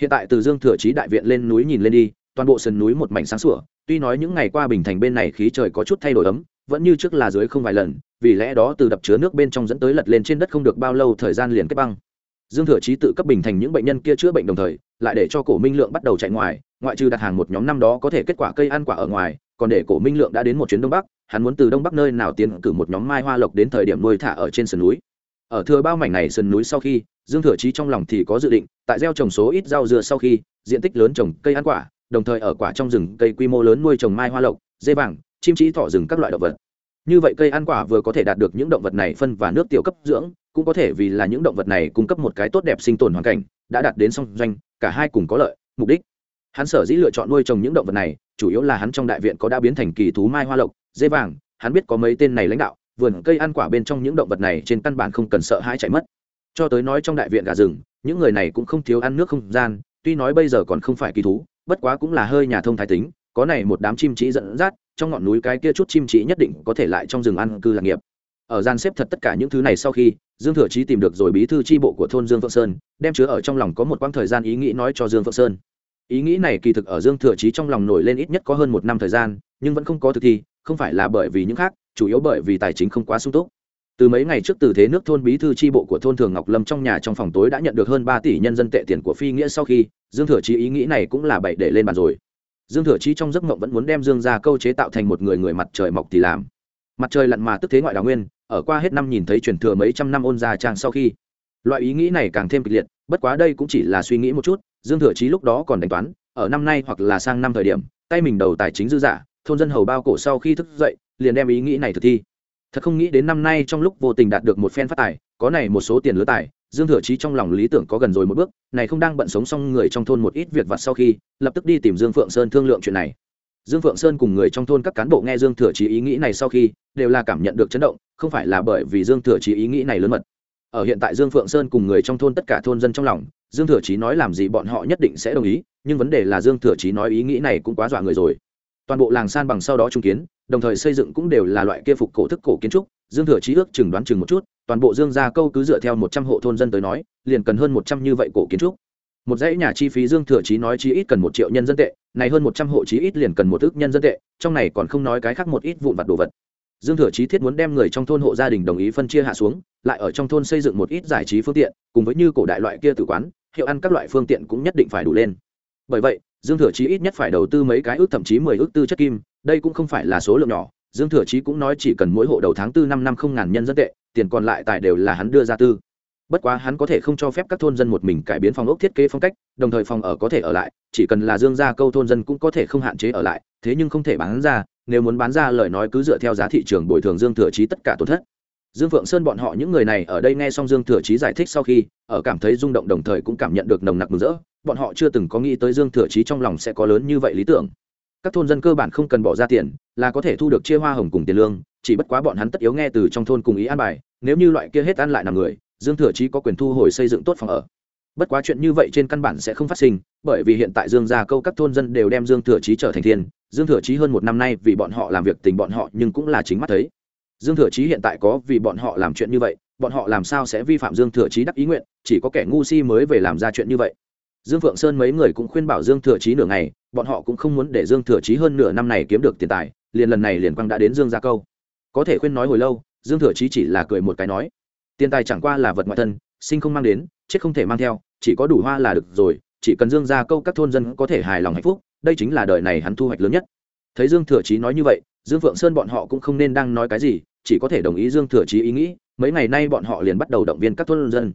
Hiện tại từ dương thừa chí đại viện lên núi nhìn lên đi, toàn bộ sườn núi một mảnh sáng sủa, tuy nói những ngày qua bình thành bên này khí trời có chút thay đổi ấm, vẫn như trước là dưới không vài lần, vì lẽ đó từ đập chứa nước bên trong dẫn tới lật lên trên đất không được bao lâu thời gian liền kết băng dương thừa chí tự cấp bình thành những bệnh nhân kia chữa bệnh đồng thời, lại để cho cổ minh lượng bắt đầu chạy ngoài, ngoại trừ đặt hàng một nhóm năm đó có thể kết quả cây ăn quả ở ngoài, còn để cổ minh lượng đã đến một chuyến đông bắc, hắn muốn từ đông bắc nơi nào tiến cử một nhóm mai hoa lộc đến thời điểm nuôi thả ở trên sườn núi. Ở thừa bao mảnh này sườn núi sau khi, dương thừa chí trong lòng thì có dự định, tại gieo trồng số ít rau dưa sau khi, diện tích lớn trồng cây ăn quả, đồng thời ở quả trong rừng cây quy mô lớn nuôi trồng mai hoa lộc, dê vàng, chim trí thỏ rừng các loại động vật như vậy cây ăn quả vừa có thể đạt được những động vật này phân và nước tiểu cấp dưỡng, cũng có thể vì là những động vật này cung cấp một cái tốt đẹp sinh tồn hoàn cảnh, đã đạt đến song doanh, cả hai cùng có lợi, mục đích. Hắn sở dĩ lựa chọn nuôi trồng những động vật này, chủ yếu là hắn trong đại viện có đã biến thành kỳ thú mai hoa lộc, dê vàng, hắn biết có mấy tên này lãnh đạo, vườn cây ăn quả bên trong những động vật này trên căn bản không cần sợ hãi chạy mất. Cho tới nói trong đại viện gà rừng, những người này cũng không thiếu ăn nước không gian, tuy nói bây giờ còn không phải kỳ thú, bất quá cũng là hơi nhà thông thái tính có này một đám chim chỉ dẫn dắt, trong ngọn núi cái kia chút chim chỉ nhất định có thể lại trong rừng ăn cư lạc nghiệp. Ở gian xếp thật tất cả những thứ này sau khi, dương thừa chí tìm được rồi bí thư tri bộ của thôn dương phượng sơn, đem chứa ở trong lòng có một quãng thời gian ý nghĩ nói cho dương phượng sơn. Ý nghĩ này kỳ thực ở dương thừa chí trong lòng nổi lên ít nhất có hơn một năm thời gian, nhưng vẫn không có thực thi, không phải là bởi vì những khác, chủ yếu bởi vì tài chính không quá sung túc. Từ mấy ngày trước từ thế nước thôn bí thư tri bộ của thôn thường ngọc lâm trong nhà trong phòng tối đã nhận được hơn ba tỷ nhân dân tệ tiền của phi nghĩa sau khi, dương thừa chí ý nghĩ này cũng là bậy để lên bàn rồi dương thừa chí trong giấc mộng vẫn muốn đem dương ra câu chế tạo thành một người người mặt trời mọc thì làm. Mặt trời lặn mà tức thế ngoại đào nguyên, ở qua hết năm nhìn thấy truyền thừa mấy trăm năm ôn gia trang sau khi. Loại ý nghĩ này càng thêm kịch liệt, bất quá đây cũng chỉ là suy nghĩ một chút, dương thừa chí lúc đó còn đánh toán, ở năm nay hoặc là sang năm thời điểm, tay mình đầu tài chính dư giả thôn dân hầu bao cổ sau khi thức dậy, liền đem ý nghĩ này thực thi. Thật không nghĩ đến năm nay trong lúc vô tình đạt được một phen phát tài, có này một số tiền lứa tài dương thừa chí trong lòng lý tưởng có gần rồi một bước, này không đang bận sống xong người trong thôn một ít việc vặt sau khi, lập tức đi tìm dương phượng sơn thương lượng chuyện này. Dương phượng sơn cùng người trong thôn các cán bộ nghe dương thừa chí ý nghĩ này sau khi, đều là cảm nhận được chấn động, không phải là bởi vì dương thừa chí ý nghĩ này lớn mật. Ở hiện tại dương phượng sơn cùng người trong thôn tất cả thôn dân trong lòng, dương thừa chí nói làm gì bọn họ nhất định sẽ đồng ý, nhưng vấn đề là dương thừa chí nói ý nghĩ này cũng quá dọa người rồi. Toàn bộ làng san bằng sau đó trung kiến, đồng thời xây dựng cũng đều là loại kia phục cổ thức cổ kiến trúc, dương thừa chí ước chừng đoán chừng một chút toàn bộ dương gia câu cứ dựa theo một trăm hộ thôn dân tới nói, liền cần hơn một trăm như vậy cổ kiến trúc. Một dãy nhà chi phí dương thừa chí nói chí ít cần một triệu nhân dân tệ, này hơn một trăm hộ chí ít liền cần một ước nhân dân tệ, trong này còn không nói cái khác một ít vụn vặt đồ vật. Dương thừa chí thiết muốn đem người trong thôn hộ gia đình đồng ý phân chia hạ xuống, lại ở trong thôn xây dựng một ít giải trí phương tiện, cùng với như cổ đại loại kia tử quán, hiệu ăn các loại phương tiện cũng nhất định phải đủ lên. Bởi vậy, dương thừa chí ít nhất phải đầu tư mấy cái ước thậm chí mười ước tư chất kim, đây cũng không phải là số lượng nhỏ, dương thừa chí cũng nói chỉ cần mỗi hộ đầu tháng tư năm năm không ngàn nhân dân tệ tiền còn lại tài đều là hắn đưa ra tư. Bất quá hắn có thể không cho phép các thôn dân một mình cải biến phòng ốc thiết kế phong cách, đồng thời phòng ở có thể ở lại, chỉ cần là dương gia câu thôn dân cũng có thể không hạn chế ở lại, thế nhưng không thể bán ra, nếu muốn bán ra lời nói cứ dựa theo giá thị trường bồi thường dương thừa chí tất cả tổn thất. Dương phượng sơn bọn họ những người này ở đây nghe xong dương thừa chí giải thích sau khi, ở cảm thấy rung động đồng thời cũng cảm nhận được nồng nặc mừng rỡ, bọn họ chưa từng có nghĩ tới dương thừa chí trong lòng sẽ có lớn như vậy lý tưởng. Các thôn dân cơ bản không cần bỏ ra tiền là có thể thu được chia hoa hồng cùng tiền lương, chỉ bất quá bọn hắn tất yếu nghe từ trong thôn cùng ý an bài, nếu như loại kia hết ăn lại nằm người, dương thừa chí có quyền thu hồi xây dựng tốt phòng ở. Bất quá chuyện như vậy trên căn bản sẽ không phát sinh, bởi vì hiện tại dương gia câu các thôn dân đều đem dương thừa chí trở thành thiên, dương thừa chí hơn một năm nay vì bọn họ làm việc tình bọn họ nhưng cũng là chính mắt thấy. Dương thừa chí hiện tại có vì bọn họ làm chuyện như vậy, bọn họ làm sao sẽ vi phạm dương thừa chí đắc ý nguyện, chỉ có kẻ ngu si mới về làm ra chuyện như vậy dương phượng sơn mấy người cũng khuyên bảo dương thừa chí nửa ngày, bọn họ cũng không muốn để dương thừa chí hơn nửa năm này kiếm được tiền tài, liền lần này liền quang đã đến dương gia câu. Có thể khuyên nói hồi lâu, dương thừa chí chỉ là cười một cái nói, tiền tài chẳng qua là vật ngoại thân, sinh không mang đến, chết không thể mang theo, chỉ có đủ hoa là được rồi, chỉ cần dương gia câu các thôn dân có thể hài lòng hạnh phúc, đây chính là đời này hắn thu hoạch lớn nhất. Thấy dương thừa chí nói như vậy, dương phượng sơn bọn họ cũng không nên đang nói cái gì, chỉ có thể đồng ý dương thừa chí ý nghĩ, mấy ngày nay bọn họ liền bắt đầu động viên các thôn dân.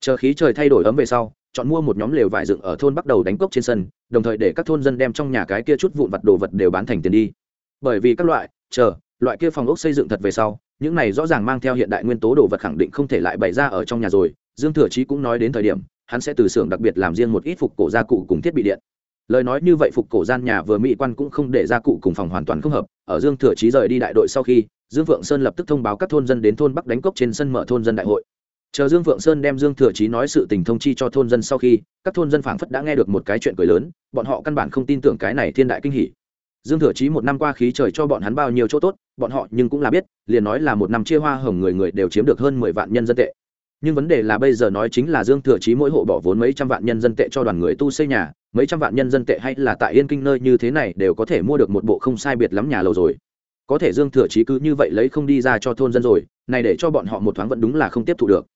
Chờ khí trời thay đổi ấm về sau chọn mua một nhóm lều vải dựng ở thôn bắt đầu đánh cốc trên sân, đồng thời để các thôn dân đem trong nhà cái kia chút vụn vặt đồ vật đều bán thành tiền đi. Bởi vì các loại, chờ, loại kia phòng ốc xây dựng thật về sau, những này rõ ràng mang theo hiện đại nguyên tố đồ vật khẳng định không thể lại bày ra ở trong nhà rồi, dương thừa chí cũng nói đến thời điểm, hắn sẽ từ xưởng đặc biệt làm riêng một ít phục cổ gia cụ cùng thiết bị điện. Lời nói như vậy phục cổ gian nhà vừa mỹ quan cũng không để gia cụ cùng phòng hoàn toàn không hợp, ở dương thừa chí rời đi đại đội sau khi, dương phượng sơn lập tức thông báo các thôn dân đến thôn bắc đánh cốc trên sân mở thôn dân đại hội chờ dương phượng sơn đem dương thừa chí nói sự tình thông chi cho thôn dân sau khi, các thôn dân phảng phất đã nghe được một cái chuyện cười lớn, bọn họ căn bản không tin tưởng cái này thiên đại kinh hỉ. Dương thừa chí một năm qua khí trời cho bọn hắn bao nhiêu chỗ tốt, bọn họ nhưng cũng là biết, liền nói là một năm chia hoa hồng người người đều chiếm được hơn mười vạn nhân dân tệ. Nhưng vấn đề là bây giờ nói chính là dương thừa chí mỗi hộ bỏ vốn mấy trăm vạn nhân dân tệ cho đoàn người tu xây nhà, mấy trăm vạn nhân dân tệ hay là tại yên kinh nơi như thế này đều có thể mua được một bộ không sai biệt lắm nhà lầu rồi. Có thể dương thừa chí cứ như vậy lấy không đi ra cho thôn dân rồi, này để cho bọn họ một thoáng vẫn đúng là không tiếp thu được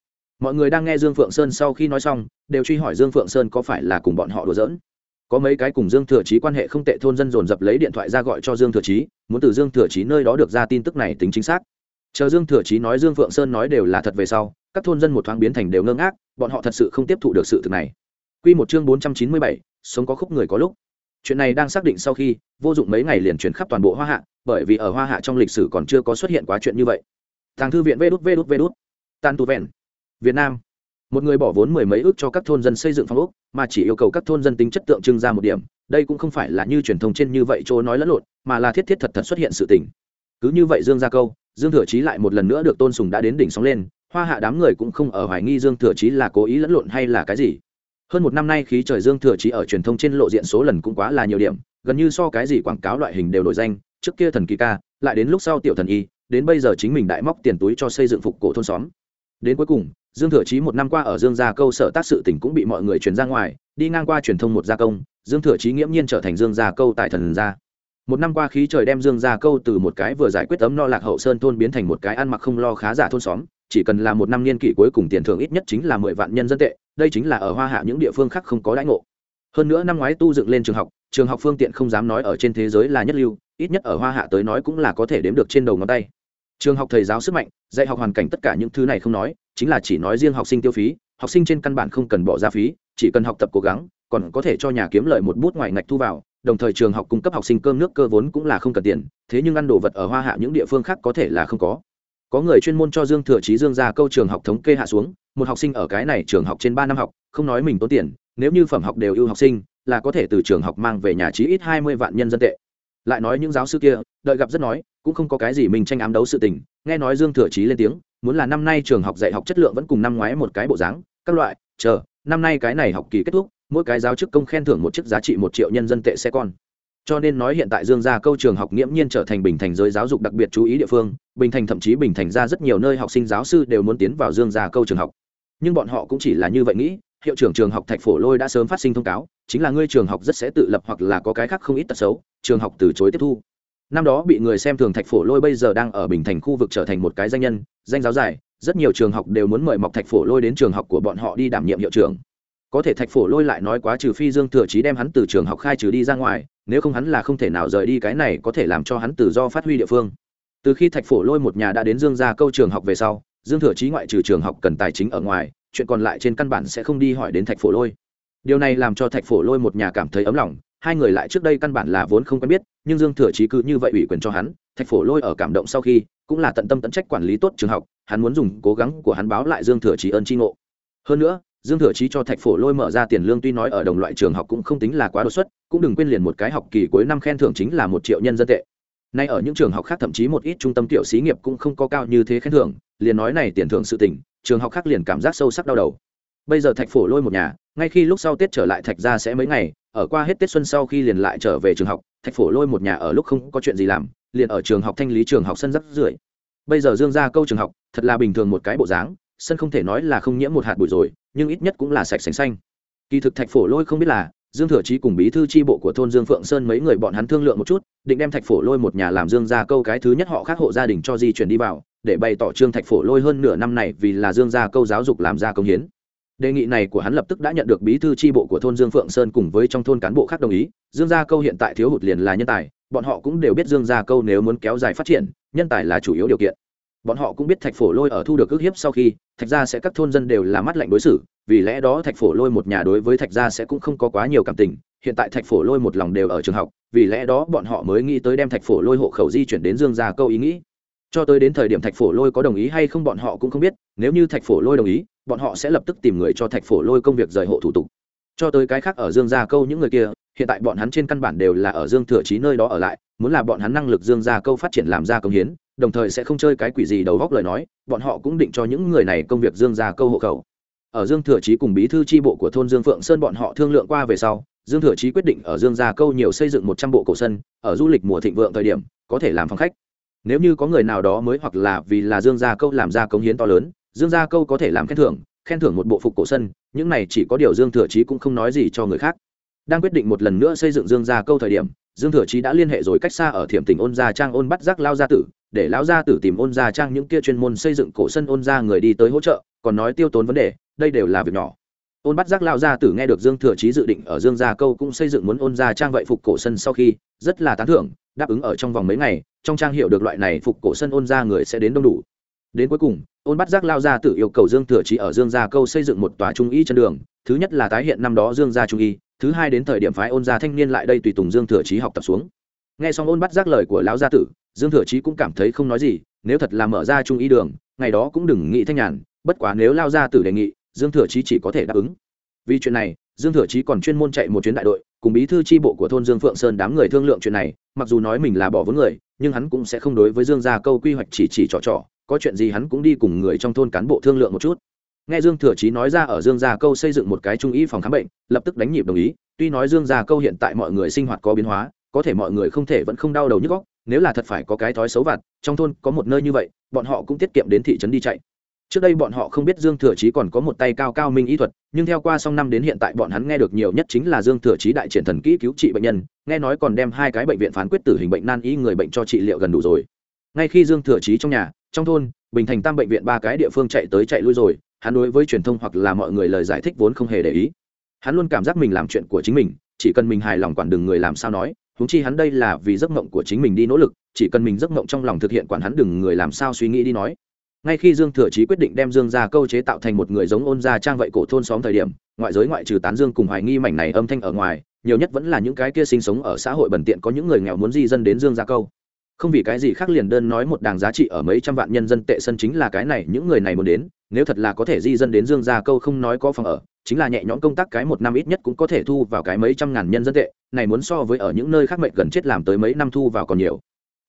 mọi người đang nghe dương phượng sơn sau khi nói xong đều truy hỏi dương phượng sơn có phải là cùng bọn họ đùa giỡn có mấy cái cùng dương thừa chí quan hệ không tệ thôn dân dồn dập lấy điện thoại ra gọi cho dương thừa chí muốn từ dương thừa chí nơi đó được ra tin tức này tính chính xác chờ dương thừa chí nói dương phượng sơn nói đều là thật về sau các thôn dân một thoáng biến thành đều ngơ ngác bọn họ thật sự không tiếp thụ được sự thực này Quy một chương bốn trăm chín mươi bảy, sống có khúc người có lúc. Chuyện này đang xác định sau khi, vô dụng mấy ngày liền chuyển khắp toàn bộ Hoa Hạ, bởi vì ở Hoa Hạ trong lịch sử còn chưa có xuất hiện quá chuyện như vậy. Thằng thư viện vê đút vê đút vê đút tan tu vẹn. Việt Nam. Một người bỏ vốn mười mấy ước cho các thôn dân xây dựng phòng ốc, mà chỉ yêu cầu các thôn dân tính chất tượng trưng ra một điểm, đây cũng không phải là như truyền thông trên như vậy chỗ nói lẫn lộn, mà là thiết thiết thật thật xuất hiện sự tình. Cứ như vậy Dương gia câu, Dương Thừa Chí lại một lần nữa được tôn sùng đã đến đỉnh sóng lên, hoa hạ đám người cũng không ở hoài nghi dương thừa chí là cố ý lẫn lộn hay là cái gì hơn một năm nay khí trời dương thừa chí ở truyền thông trên lộ diện số lần cũng quá là nhiều điểm gần như so cái gì quảng cáo loại hình đều nổi danh trước kia thần kỳ ca lại đến lúc sau tiểu thần y đến bây giờ chính mình đại móc tiền túi cho xây dựng phục cổ thôn xóm đến cuối cùng dương thừa chí một năm qua ở dương gia câu sở tác sự tỉnh cũng bị mọi người truyền ra ngoài, đi ngang qua truyền thông một gia công, dương thừa chí nghiễm nhiên trở thành dương gia câu tại thần gia. Một năm qua khí trời đem dương gia câu từ một cái vừa giải quyết ấm no lạc hậu sơn thôn biến thành một cái ăn mặc không lo khá giả thôn xóm, chỉ cần là một năm niên kỷ cuối cùng tiền thưởng ít nhất chính là mười vạn nhân dân tệ, đây chính là ở hoa hạ những địa phương khác không có đãi ngộ. Hơn nữa năm ngoái tu dựng lên trường học trường học phương tiện không dám nói ở trên thế giới là nhất lưu, ít nhất ở hoa hạ tới nói cũng là có thể đếm được trên đầu ngón tay trường học thầy giáo sức mạnh, dạy học hoàn cảnh tất cả những thứ này không nói, chính là chỉ nói riêng học sinh tiêu phí, học sinh trên căn bản không cần bỏ ra phí, chỉ cần học tập cố gắng, còn có thể cho nhà kiếm lợi một bút ngoài ngạch thu vào, đồng thời trường học cung cấp học sinh cơm nước cơ vốn cũng là không cần tiền, thế nhưng ăn đồ vật ở hoa hạ những địa phương khác có thể là không có. Có người chuyên môn cho dương thừa chí dương ra câu trường học thống kê hạ xuống, một học sinh ở cái này trường học trên ba năm học, không nói mình tốn tiền, nếu như phẩm học đều ưu học sinh, là có thể từ trường học mang về nhà chí ít hai mươi vạn nhân dân tệ. Lại nói những giáo sư kia, đợi gặp rất nói cũng không có cái gì mình tranh ám đấu sự tình. Nghe nói dương thừa chí lên tiếng, muốn là năm nay trường học dạy học chất lượng vẫn cùng năm ngoái một cái bộ dáng, các loại, chờ, năm nay cái này học kỳ kết thúc, mỗi cái giáo chức công khen thưởng một chiếc giá trị một triệu nhân dân tệ xe con. Cho nên nói hiện tại dương gia câu trường học nghiễm nhiên trở thành bình thành giới giáo dục đặc biệt chú ý địa phương, bình thành thậm chí bình thành ra rất nhiều nơi học sinh giáo sư đều muốn tiến vào dương gia câu trường học. Nhưng bọn họ cũng chỉ là như vậy nghĩ, hiệu trưởng trường học thạch phổ lôi đã sớm phát sinh thông cáo, chính là ngươi trường học rất sẽ tự lập hoặc là có cái khác không ít tật xấu, trường học từ chối tiếp thu năm đó bị người xem thường thạch phổ lôi bây giờ đang ở bình thành khu vực trở thành một cái danh nhân, danh giáo dài, rất nhiều trường học đều muốn mời mọc thạch phổ lôi đến trường học của bọn họ đi đảm nhiệm hiệu trưởng. Có thể thạch phổ lôi lại nói quá trừ phi dương thừa chí đem hắn từ trường học khai trừ đi ra ngoài, nếu không hắn là không thể nào rời đi cái này có thể làm cho hắn tự do phát huy địa phương. Từ khi thạch phổ lôi một nhà đã đến dương ra câu trường học về sau, dương thừa chí ngoại trừ trường học cần tài chính ở ngoài, chuyện còn lại trên căn bản sẽ không đi hỏi đến thạch phổ lôi. Điều này làm cho thạch phổ lôi một nhà cảm thấy ấm lòng hai người lại trước đây căn bản là vốn không quen biết, nhưng dương thừa chí cứ như vậy ủy quyền cho hắn, thạch phổ lôi ở cảm động sau khi, cũng là tận tâm tận trách quản lý tốt trường học, hắn muốn dùng cố gắng của hắn báo lại dương thừa chí ơn tri ngộ. Hơn nữa, dương thừa chí cho thạch phổ lôi mở ra tiền lương tuy nói ở đồng loại trường học cũng không tính là quá đột xuất, cũng đừng quên liền một cái học kỳ cuối năm khen thưởng chính là một triệu nhân dân tệ. Nay ở những trường học khác thậm chí một ít trung tâm tiểu xí nghiệp cũng không có cao như thế khen thưởng, liền nói này tiền thưởng sự tỉnh trường học khác liền cảm giác sâu sắc đau đầu bây giờ thạch phổ lôi một nhà, ngay khi lúc sau tết trở lại thạch ra sẽ mấy ngày, ở qua hết tết xuân sau khi liền lại trở về trường học, thạch phổ lôi một nhà ở lúc không có chuyện gì làm, liền ở trường học thanh lý trường học sân rắc rưởi. Bây giờ dương ra câu trường học, thật là bình thường một cái bộ dáng, sân không thể nói là không nhiễm một hạt bụi rồi, nhưng ít nhất cũng là sạch sành xanh. Kỳ thực thạch phổ lôi không biết là, dương thừa chí cùng bí thư tri bộ của thôn dương phượng sơn mấy người bọn hắn thương lượng một chút, định đem thạch phổ lôi một nhà làm dương ra câu cái thứ nhất họ khác hộ gia đình cho di chuyển đi vào, để bày tỏ trương thạch phổ lôi hơn nửa năm này vì là dương gia câu giáo dục làm ra công hiến đề nghị này của hắn lập tức đã nhận được bí thư tri bộ của thôn dương phượng sơn cùng với trong thôn cán bộ khác đồng ý. Dương gia câu hiện tại thiếu hụt liền là nhân tài, bọn họ cũng đều biết dương gia câu nếu muốn kéo dài phát triển, nhân tài là chủ yếu điều kiện. Bọn họ cũng biết thạch phổ lôi ở thu được ước hiếp sau khi, thạch gia sẽ các thôn dân đều là mắt lạnh đối xử, vì lẽ đó thạch phổ lôi một nhà đối với thạch gia sẽ cũng không có quá nhiều cảm tình. Hiện tại thạch phổ lôi một lòng đều ở trường học, vì lẽ đó bọn họ mới nghĩ tới đem thạch phổ lôi hộ khẩu di chuyển đến dương gia câu ý nghĩ cho tới đến thời điểm thạch phổ lôi có đồng ý hay không bọn họ cũng không biết, nếu như thạch phổ lôi đồng ý, bọn họ sẽ lập tức tìm người cho thạch phổ lôi công việc rời hộ thủ tục. Cho tới cái khác ở dương gia câu những người kia, hiện tại bọn hắn trên căn bản đều là ở dương thừa trí nơi đó ở lại, muốn là bọn hắn năng lực dương gia câu phát triển làm ra công hiến, đồng thời sẽ không chơi cái quỷ gì đầu góc lời nói, bọn họ cũng định cho những người này công việc dương gia câu hộ khẩu. Ở dương thừa trí cùng bí thư tri bộ của thôn dương phượng sơn bọn họ thương lượng qua về sau, dương thừa trí quyết định ở dương gia câu nhiều xây dựng một trăm bộ cổ sân, ở du lịch mùa thịnh vượng thời điểm, có thể làm phòng khách nếu như có người nào đó mới hoặc là vì là dương gia câu làm ra công hiến to lớn, dương gia câu có thể làm khen thưởng khen thưởng một bộ phục cổ sân, những này chỉ có điều dương thừa chí cũng không nói gì cho người khác. Đang quyết định một lần nữa xây dựng dương gia câu thời điểm, dương thừa chí đã liên hệ rồi cách xa ở thiểm tỉnh ôn gia trang ôn bắt giác lao gia tử, để lão gia tử tìm ôn gia trang những kia chuyên môn xây dựng cổ sân ôn gia người đi tới hỗ trợ, còn nói tiêu tốn vấn đề, đây đều là việc nhỏ. Ôn bắt giác lao gia tử nghe được dương thừa chí dự định ở dương gia câu cũng xây dựng muốn ôn gia trang vậy phục cổ sân sau khi, rất là tán thưởng đáp ứng ở trong vòng mấy ngày, trong trang hiệu được loại này phục cổ sân ôn gia người sẽ đến đông đủ. Đến cuối cùng, ôn bắt giác lao gia tử yêu cầu dương thừa trí ở dương gia câu xây dựng một tòa trung y chân đường, thứ nhất là tái hiện năm đó dương gia trung y, thứ hai đến thời điểm phái ôn gia thanh niên lại đây tùy tùng dương thừa trí học tập xuống. Nghe xong ôn bắt giác lời của lão gia tử, dương thừa trí cũng cảm thấy không nói gì, nếu thật là mở ra trung y đường, ngày đó cũng đừng nghĩ thanh nhàn, bất quá nếu lao gia tử đề nghị, dương thừa trí chỉ có thể đáp ứng. Vì chuyện này, dương thừa trí còn chuyên môn chạy một chuyến đại đội cùng bí thư tri bộ của thôn dương phượng sơn đám người thương lượng chuyện này, mặc dù nói mình là bỏ vốn người, nhưng hắn cũng sẽ không đối với dương gia câu quy hoạch chỉ chỉ trò trò, có chuyện gì hắn cũng đi cùng người trong thôn cán bộ thương lượng một chút. Nghe dương thừa chí nói ra ở dương gia câu xây dựng một cái trung y phòng khám bệnh, lập tức đánh nhịp đồng ý, tuy nói dương gia câu hiện tại mọi người sinh hoạt có biến hóa, có thể mọi người không thể vẫn không đau đầu nhức góc nếu là thật phải có cái thói xấu vặt, trong thôn có một nơi như vậy, bọn họ cũng tiết kiệm đến thị trấn đi chạy trước đây bọn họ không biết dương thừa chí còn có một tay cao cao minh y thuật, nhưng theo qua song năm đến hiện tại bọn hắn nghe được nhiều nhất chính là dương thừa chí đại triển thần kỹ cứu trị bệnh nhân, nghe nói còn đem hai cái bệnh viện phán quyết tử hình bệnh nan y người bệnh cho trị liệu gần đủ rồi. Ngay khi dương thừa chí trong nhà, trong thôn, bình thành tam bệnh viện ba cái địa phương chạy tới chạy lui rồi, hắn đối với truyền thông hoặc là mọi người lời giải thích vốn không hề để ý. Hắn luôn cảm giác mình làm chuyện của chính mình, chỉ cần mình hài lòng quản đừng người làm sao nói húng chi hắn đây là vì giấc mộng của chính mình đi nỗ lực, chỉ cần mình giấc mộng trong lòng thực hiện quản hắn đừng người làm sao suy nghĩ đi nói ngay khi dương thừa chí quyết định đem dương ra câu chế tạo thành một người giống ôn gia trang vậy cổ thôn xóm thời điểm, ngoại giới ngoại trừ tán dương cùng hoài nghi mảnh này âm thanh ở ngoài, nhiều nhất vẫn là những cái kia sinh sống ở xã hội bẩn tiện có những người nghèo muốn di dân đến dương gia câu. Không vì cái gì khác liền đơn nói một đàng giá trị ở mấy trăm vạn nhân dân tệ sân chính là cái này, những người này muốn đến, nếu thật là có thể di dân đến dương gia câu không nói có phòng ở, chính là nhẹ nhõm công tác cái một năm ít nhất cũng có thể thu vào cái mấy trăm ngàn nhân dân tệ, này muốn so với ở những nơi khác mệnh gần chết làm tới mấy năm thu vào còn nhiều.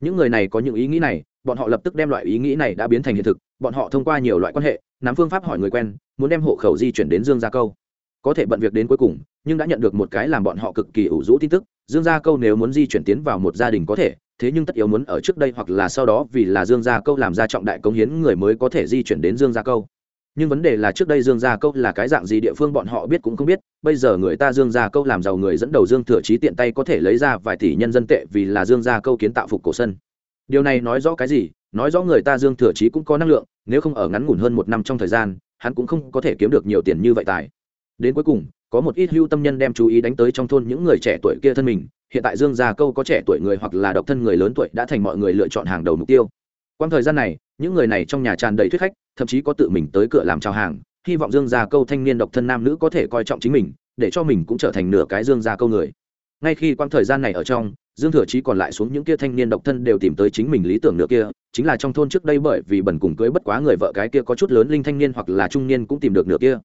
Những người này có những ý nghĩ này bọn họ lập tức đem loại ý nghĩ này đã biến thành hiện thực, bọn họ thông qua nhiều loại quan hệ, nắm phương pháp hỏi người quen, muốn đem hộ khẩu di chuyển đến dương gia câu. Có thể bận việc đến cuối cùng, nhưng đã nhận được một cái làm bọn họ cực kỳ ủ rũ tin tức, dương gia câu nếu muốn di chuyển tiến vào một gia đình có thể, thế nhưng tất yếu muốn ở trước đây hoặc là sau đó vì là dương gia câu làm ra trọng đại công hiến người mới có thể di chuyển đến dương gia câu. Nhưng vấn đề là trước đây dương gia câu là cái dạng gì địa phương bọn họ biết cũng không biết, bây giờ người ta dương gia câu làm giàu người dẫn đầu dương thừa trí tiện tay có thể lấy ra vài tỷ nhân dân tệ vì là dương gia câu kiến tạo phục cổ sân điều này nói rõ cái gì? Nói rõ người ta dương thừa Chí cũng có năng lượng, nếu không ở ngắn ngủn hơn một năm trong thời gian, hắn cũng không có thể kiếm được nhiều tiền như vậy tài. Đến cuối cùng, có một ít hưu tâm nhân đem chú ý đánh tới trong thôn những người trẻ tuổi kia thân mình, hiện tại dương gia câu có trẻ tuổi người hoặc là độc thân người lớn tuổi đã thành mọi người lựa chọn hàng đầu mục tiêu. Quang thời gian này, những người này trong nhà tràn đầy thuyết khách, thậm chí có tự mình tới cửa làm chào hàng, hy vọng dương gia câu thanh niên độc thân nam nữ có thể coi trọng chính mình, để cho mình cũng trở thành nửa cái dương gia câu người. Ngay khi quang thời gian này ở trong dương thừa chí còn lại xuống những kia thanh niên độc thân đều tìm tới chính mình lý tưởng nửa kia, chính là trong thôn trước đây bởi vì bẩn cùng cưới bất quá người vợ cái kia có chút lớn linh thanh niên hoặc là trung niên cũng tìm được nửa kia.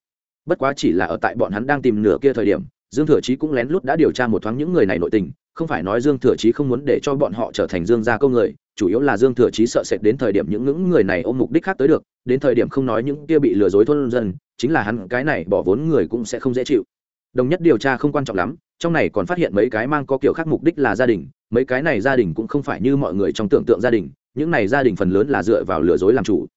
Bất quá chỉ là ở tại bọn hắn đang tìm nửa kia thời điểm, dương thừa chí cũng lén lút đã điều tra một thoáng những người này nội tình, không phải nói dương thừa chí không muốn để cho bọn họ trở thành dương gia câu người, chủ yếu là dương thừa chí sợ sệt đến thời điểm những những người này ôm mục đích khác tới được, đến thời điểm không nói những kia bị lừa dối thôn dân, chính là hắn cái này bỏ vốn người cũng sẽ không dễ chịu. Đồng nhất điều tra không quan trọng lắm trong này còn phát hiện mấy cái mang có kiểu khác mục đích là gia đình, mấy cái này gia đình cũng không phải như mọi người trong tưởng tượng gia đình, những này gia đình phần lớn là dựa vào lừa dối làm chủ.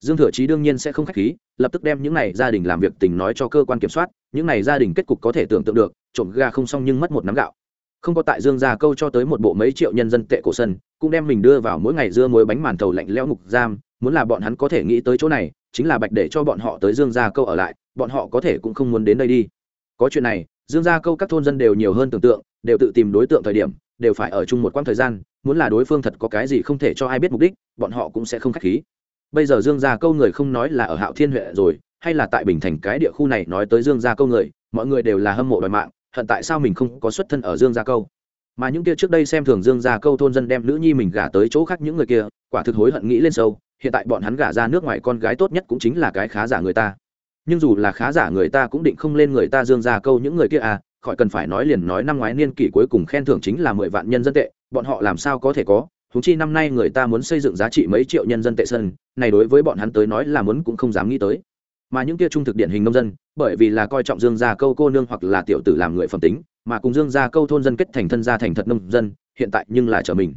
Dương thừa chí đương nhiên sẽ không k h á c h khí, lập tức đem những này gia đình làm việc tình nói cho cơ quan kiểm soát, những này gia đình kết cục có thể tưởng tượng được, trộm ga không xong nhưng mất một nắm gạo. Không có tại dương gia câu cho tới một bộ mấy triệu nhân dân tệ cổ sân, cũng đem mình đưa vào mỗi ngày dưa muối bánh màn thầu lạnh lẽo ngục giam, muốn là bọn hắn có thể nghĩ tới chỗ này, chính là bạch để cho bọn họ tới dương gia câu ở lại, bọn họ có thể cũng không muốn đến đây đi có chuyện này, dương gia câu các thôn dân đều nhiều hơn tưởng tượng, đều tự tìm đối tượng thời điểm, đều phải ở chung một quãng thời gian, muốn là đối phương thật có cái gì không thể cho ai biết mục đích, bọn họ cũng sẽ không k h á c h khí. Bây giờ dương gia câu người không nói là ở hạo thiên huệ rồi, hay là tại bình thành cái địa khu này nói tới dương gia câu người, mọi người đều là hâm mộ đòi mạng, hận tại sao mình không có xuất thân ở dương gia câu. Mà những kia trước đây xem thường dương gia câu thôn dân đem nữ nhi mình gả tới chỗ khác những người kia, quả thực hối hận nghĩ lên sâu, hiện tại bọn hắn gả ra nước ngoài con gái tốt nhất cũng chính là cái khá giả người ta nhưng dù là khá giả người ta cũng định không lên người ta dương gia câu những người kia à khỏi cần phải nói liền nói năm ngoái niên kỷ cuối cùng khen thưởng chính là mười vạn nhân dân tệ, bọn họ làm sao có thể có? Thúng chi năm nay người ta muốn xây dựng giá trị mấy triệu nhân dân tệ sân, này đối với bọn hắn tới nói là muốn cũng không dám nghĩ tới. Mà những kia trung thực điển hình nông dân, bởi vì là coi trọng dương gia câu cô nương hoặc là tiểu tử làm người phẩm tính, mà cùng dương gia câu thôn dân kết thành thân gia thành thật nông dân, hiện tại nhưng là trở mình.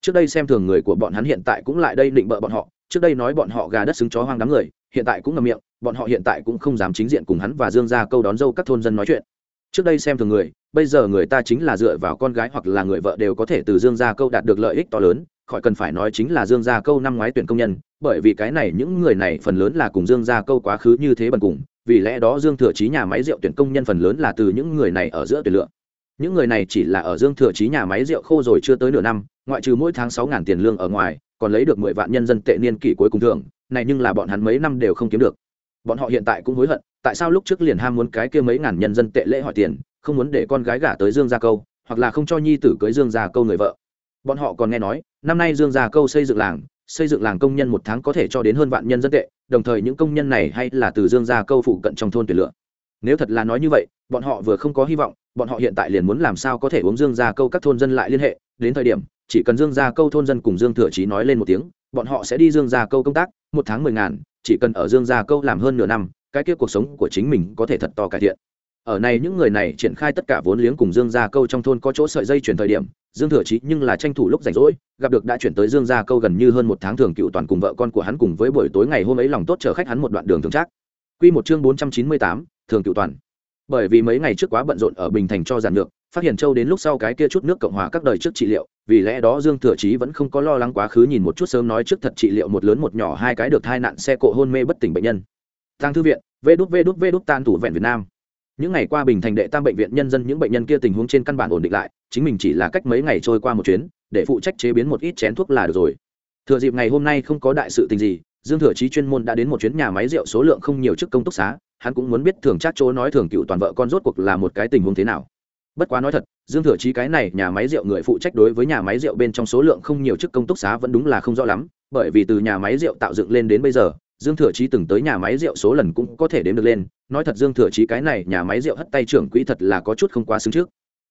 Trước đây xem thường người của bọn hắn hiện tại cũng lại đây định bợ bọn họ trước đây nói bọn họ gà đất xứng chó hoang đám người, hiện tại cũng ngầm miệng, bọn họ hiện tại cũng không dám chính diện cùng hắn và dương gia câu đón dâu các thôn dân nói chuyện. Trước đây xem thường người, bây giờ người ta chính là dựa vào con gái hoặc là người vợ đều có thể từ dương gia câu đạt được lợi ích to lớn, khỏi cần phải nói chính là dương gia câu năm ngoái tuyển công nhân, bởi vì cái này những người này phần lớn là cùng dương gia câu quá khứ như thế bần cùng, vì lẽ đó dương thừa chí nhà máy rượu tuyển công nhân phần lớn là từ những người này ở giữa tuyển lựa. Những người này chỉ là ở dương thừa chí nhà máy rượu khô rồi chưa tới nửa năm, ngoại trừ mỗi tháng sáu tiền lương ở ngoài còn lấy được mười vạn nhân dân tệ niên kỷ cuối cùng thưởng, này nhưng là bọn hắn mấy năm đều không kiếm được. Bọn họ hiện tại cũng hối hận, tại sao lúc trước liền ham muốn cái kia mấy ngàn nhân dân tệ lễ hỏi tiền, không muốn để con gái gả tới dương gia câu, hoặc là không cho nhi tử cưới dương gia câu người vợ. Bọn họ còn nghe nói, năm nay dương gia câu xây dựng làng, xây dựng làng công nhân một tháng có thể cho đến hơn vạn nhân dân tệ, đồng thời những công nhân này hay là từ dương gia câu phụ cận trong thôn tuyển lựa nếu thật là nói như vậy, bọn họ vừa không có hy vọng, bọn họ hiện tại liền muốn làm sao có thể uống dương gia câu các thôn dân lại liên hệ. Đến thời điểm, chỉ cần dương gia câu thôn dân cùng dương thừa chí nói lên một tiếng, bọn họ sẽ đi dương gia câu công tác, một tháng mười ngàn, chỉ cần ở dương gia câu làm hơn nửa năm, cái kia cuộc sống của chính mình có thể thật to cải thiện. Ở này những người này triển khai tất cả vốn liếng cùng dương gia câu trong thôn có chỗ sợi dây chuyển thời điểm, dương thừa chí nhưng là tranh thủ lúc rảnh rỗi, gặp được đã chuyển tới dương gia câu gần như hơn một tháng thường cựu toàn cùng vợ con của hắn cùng với buổi tối ngày hôm ấy lòng tốt chở khách hắn một đoạn đường thường trác quy một chương bốn trăm chín mươi tám, thường cựu toàn. Bởi vì mấy ngày trước quá bận rộn ở bình thành cho giàn lược, phát hiện châu đến lúc sau cái kia chút nước cộng hòa các đời trước trị liệu, vì lẽ đó dương thừa chí vẫn không có lo lắng quá khứ nhìn một chút sớm nói trước thật trị liệu một lớn một nhỏ hai cái được thai nạn xe cộ hôn mê bất tỉnh bệnh nhân. Tăng thư viện, vê đút vê đút vê đút tan thủ vẹn việt nam. Những ngày qua bình thành đệ tam bệnh viện nhân dân những bệnh nhân kia tình huống trên căn bản ổn định lại, chính mình chỉ là cách mấy ngày trôi qua một chuyến, để phụ trách chế biến một ít chén thuốc là được rồi. Thừa dịp ngày hôm nay không có đại sự tình gì dương thừa chí chuyên môn đã đến một chuyến nhà máy rượu số lượng không nhiều chức công túc xá, hắn cũng muốn biết thường chắc chỗ nói thường cựu toàn vợ con rốt cuộc là một cái tình huống thế nào. Bất quá nói thật, dương thừa chí cái này nhà máy rượu người phụ trách đối với nhà máy rượu bên trong số lượng không nhiều chức công túc xá vẫn đúng là không rõ lắm, bởi vì từ nhà máy rượu tạo dựng lên đến bây giờ, dương thừa chí từng tới nhà máy rượu số lần cũng có thể đếm được lên, nói thật dương thừa chí cái này nhà máy rượu hất tay trưởng quỹ thật là có chút không quá xứng trước.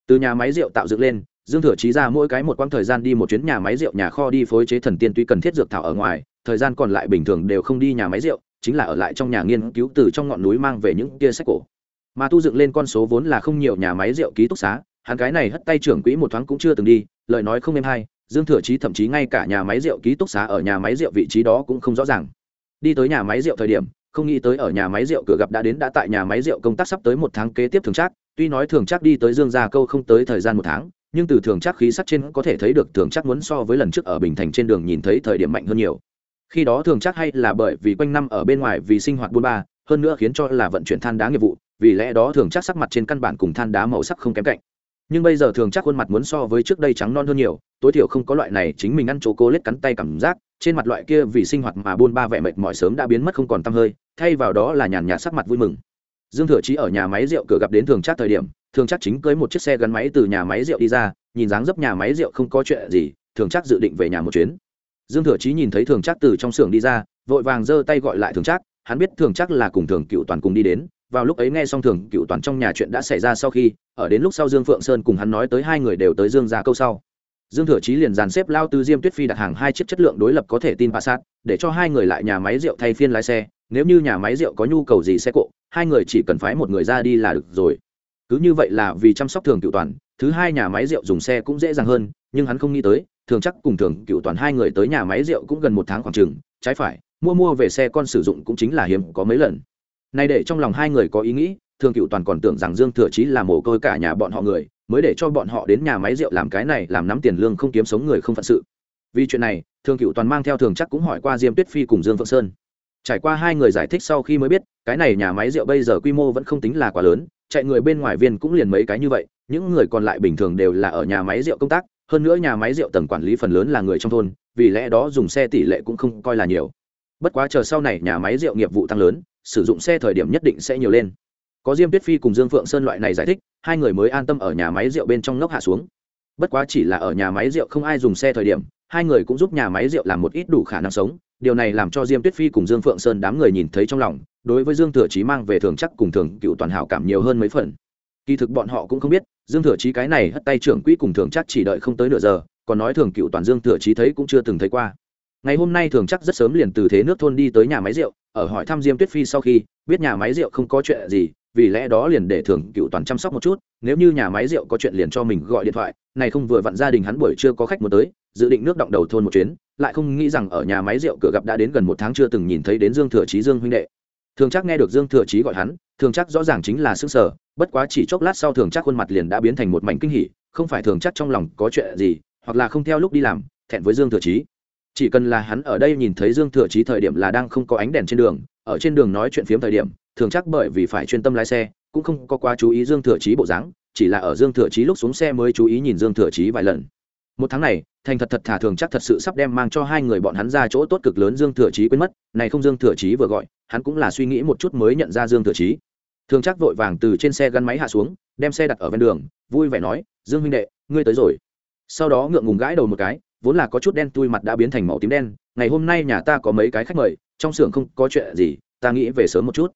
Từ nhà máy rượu tạo dựng lên dương thừa chí ra mỗi cái một quãng thời gian đi một chuyến nhà máy rượu, nhà kho đi phối chế thần tiên tuy cần thiết dược thảo ở ngoài, thời gian còn lại bình thường đều không đi nhà máy rượu, chính là ở lại trong nhà nghiên cứu từ trong ngọn núi mang về những kia sách cổ. Mà tu dựng lên con số vốn là không nhiều nhà máy rượu ký túc xá, hắn cái này hất tay trưởng quỹ một thoáng cũng chưa từng đi, lời nói không êm hay, dương thừa chí thậm chí ngay cả nhà máy rượu ký túc xá ở nhà máy rượu vị trí đó cũng không rõ ràng. Đi tới nhà máy rượu thời điểm, không nghĩ tới ở nhà máy rượu cửa gặp đã đến đã tại nhà máy rượu công tác sắp tới một tháng kế tiếp thường chắc tuy nói thường chắc đi tới dương gia câu không tới thời gian một tháng nhưng từ thường chắc khí sắc trên có thể thấy được thường chắc muốn so với lần trước ở bình thành trên đường nhìn thấy thời điểm mạnh hơn nhiều. Khi đó thường chắc hay là bởi vì quanh năm ở bên ngoài vì sinh hoạt buôn ba, hơn nữa khiến cho là vận chuyển than đá nghiệp vụ, vì lẽ đó thường chắc sắc mặt trên căn bản cùng than đá màu sắc không kém cạnh. Nhưng bây giờ thường chắc khuôn mặt muốn so với trước đây trắng non hơn nhiều, tối thiểu không có loại này chính mình ăn chỗ cố lết cắn tay cảm giác, trên mặt loại kia vì sinh hoạt mà buôn ba vẻ mệt mỏi sớm đã biến mất không còn tăm hơi, thay vào đó là nhàn nhạt sắc mặt vui mừng dương thừa chí ở nhà máy rượu cửa gặp đến thường chắc thời điểm, thường chắc chính cưới một chiếc xe gắn máy từ nhà máy rượu đi ra, nhìn dáng dấp nhà máy rượu không có chuyện gì, thường chắc dự định về nhà một chuyến. Dương thừa chí nhìn thấy thường chắc từ trong xưởng đi ra, vội vàng giơ tay gọi lại thường chắc hắn biết thường chắc là cùng thường cựu toàn cùng đi đến, vào lúc ấy nghe xong thường cựu toàn trong nhà chuyện đã xảy ra sau khi, ở đến lúc sau dương phượng sơn cùng hắn nói tới hai người đều tới dương ra câu sau. Dương thừa chí liền dàn xếp lao tư diêm tuyết phi đặt hàng hai chiếc chất lượng đối lập có thể tin bạ sát, để cho hai người lại nhà máy rượu thay phiên lái xe nếu như nhà máy rượu có nhu cầu gì xe cộ, hai người chỉ cần phái một người ra đi là được rồi. Cứ như vậy là vì chăm sóc thường cựu toàn, thứ hai nhà máy rượu dùng xe cũng dễ dàng hơn, nhưng hắn không nghĩ tới, thường chắc cùng thường cựu toàn hai người tới nhà máy rượu cũng gần một tháng khoảng chừng, trái phải, mua mua về xe con sử dụng cũng chính là hiếm có mấy lần. Nay để trong lòng hai người có ý nghĩ, thường cựu toàn còn tưởng rằng dương thừa chí là mồ côi cả nhà bọn họ người, mới để cho bọn họ đến nhà máy rượu làm cái này, làm nắm tiền lương không kiếm sống người không phận sự. Vì chuyện này, thường cựu toàn mang theo thường chắc cũng hỏi qua diêm tuyết phi cùng dương phượng sơn trải qua hai người giải thích sau khi mới biết, cái này nhà máy rượu bây giờ quy mô vẫn không tính là quá lớn, chạy người bên ngoài viên cũng liền mấy cái như vậy, những người còn lại bình thường đều là ở nhà máy rượu công tác, hơn nữa nhà máy rượu tầng quản lý phần lớn là người trong thôn, vì lẽ đó dùng xe tỷ lệ cũng không coi là nhiều. Bất quá chờ sau này nhà máy rượu nghiệp vụ tăng lớn, sử dụng xe thời điểm nhất định sẽ nhiều lên. Có diêm tuyết phi cùng dương phượng sơn loại này giải thích, hai người mới an tâm ở nhà máy rượu bên trong ngốc hạ xuống. Bất quá chỉ là ở nhà máy rượu không ai dùng xe thời điểm, hai người cũng giúp nhà máy rượu làm một ít đủ khả năng sống điều này làm cho diêm tuyết phi cùng dương phượng sơn đám người nhìn thấy trong lòng, đối với dương thừa chí mang về thường chắc cùng thường cựu toàn hảo cảm nhiều hơn mấy phần. Kỳ thực bọn họ cũng không biết, dương thừa chí cái này hất tay trưởng quỹ cùng thường chắc chỉ đợi không tới nửa giờ, còn nói thường cựu toàn dương thừa chí thấy cũng chưa từng thấy qua. Ngày hôm nay thường chắc rất sớm liền từ thế nước thôn đi tới nhà máy rượu, ở hỏi thăm diêm tuyết phi sau khi, biết nhà máy rượu không có chuyện gì, vì lẽ đó liền để thường cựu toàn chăm sóc một chút, nếu như nhà máy rượu có chuyện liền cho mình gọi điện thoại, này không vừa vặn gia đình hắn buổi chưa có khách muốn tới dự định nước động đầu thôn một chuyến, lại không nghĩ rằng ở nhà máy rượu cửa gặp đã đến gần một tháng chưa từng nhìn thấy đến dương thừa chí dương huynh đệ. Thường chắc nghe được dương thừa chí gọi hắn, thường chắc rõ ràng chính là sức sở bất quá chỉ chốc lát sau thường chắc khuôn mặt liền đã biến thành một mảnh kinh hỉ, không phải thường chắc trong lòng có chuyện gì, hoặc là không theo lúc đi làm, thẹn với dương thừa chí. Chỉ cần là hắn ở đây nhìn thấy dương thừa chí thời điểm là đang không có ánh đèn trên đường, ở trên đường nói chuyện phiếm thời điểm, thường chắc bởi vì phải chuyên tâm lái xe, cũng không có quá chú ý dương thừa chí bộ dáng, chỉ là ở dương thừa chí lúc xuống xe mới chú ý nhìn dương thừa chí vài lần. Một tháng này thành thật thật thả thường chắc thật sự sắp đem mang cho hai người bọn hắn ra chỗ tốt cực lớn dương thừa chí quên mất, này không dương thừa chí vừa gọi, hắn cũng là suy nghĩ một chút mới nhận ra dương thừa chí. Thường chắc vội vàng từ trên xe gắn máy hạ xuống, đem xe đặt ở ven đường, vui vẻ nói, dương huynh đệ, ngươi tới rồi. Sau đó ngượng ngùng gãi đầu một cái, vốn là có chút đen tui mặt đã biến thành màu tím đen, ngày hôm nay nhà ta có mấy cái khách mời, trong xưởng không có chuyện gì, ta nghĩ về sớm một chút.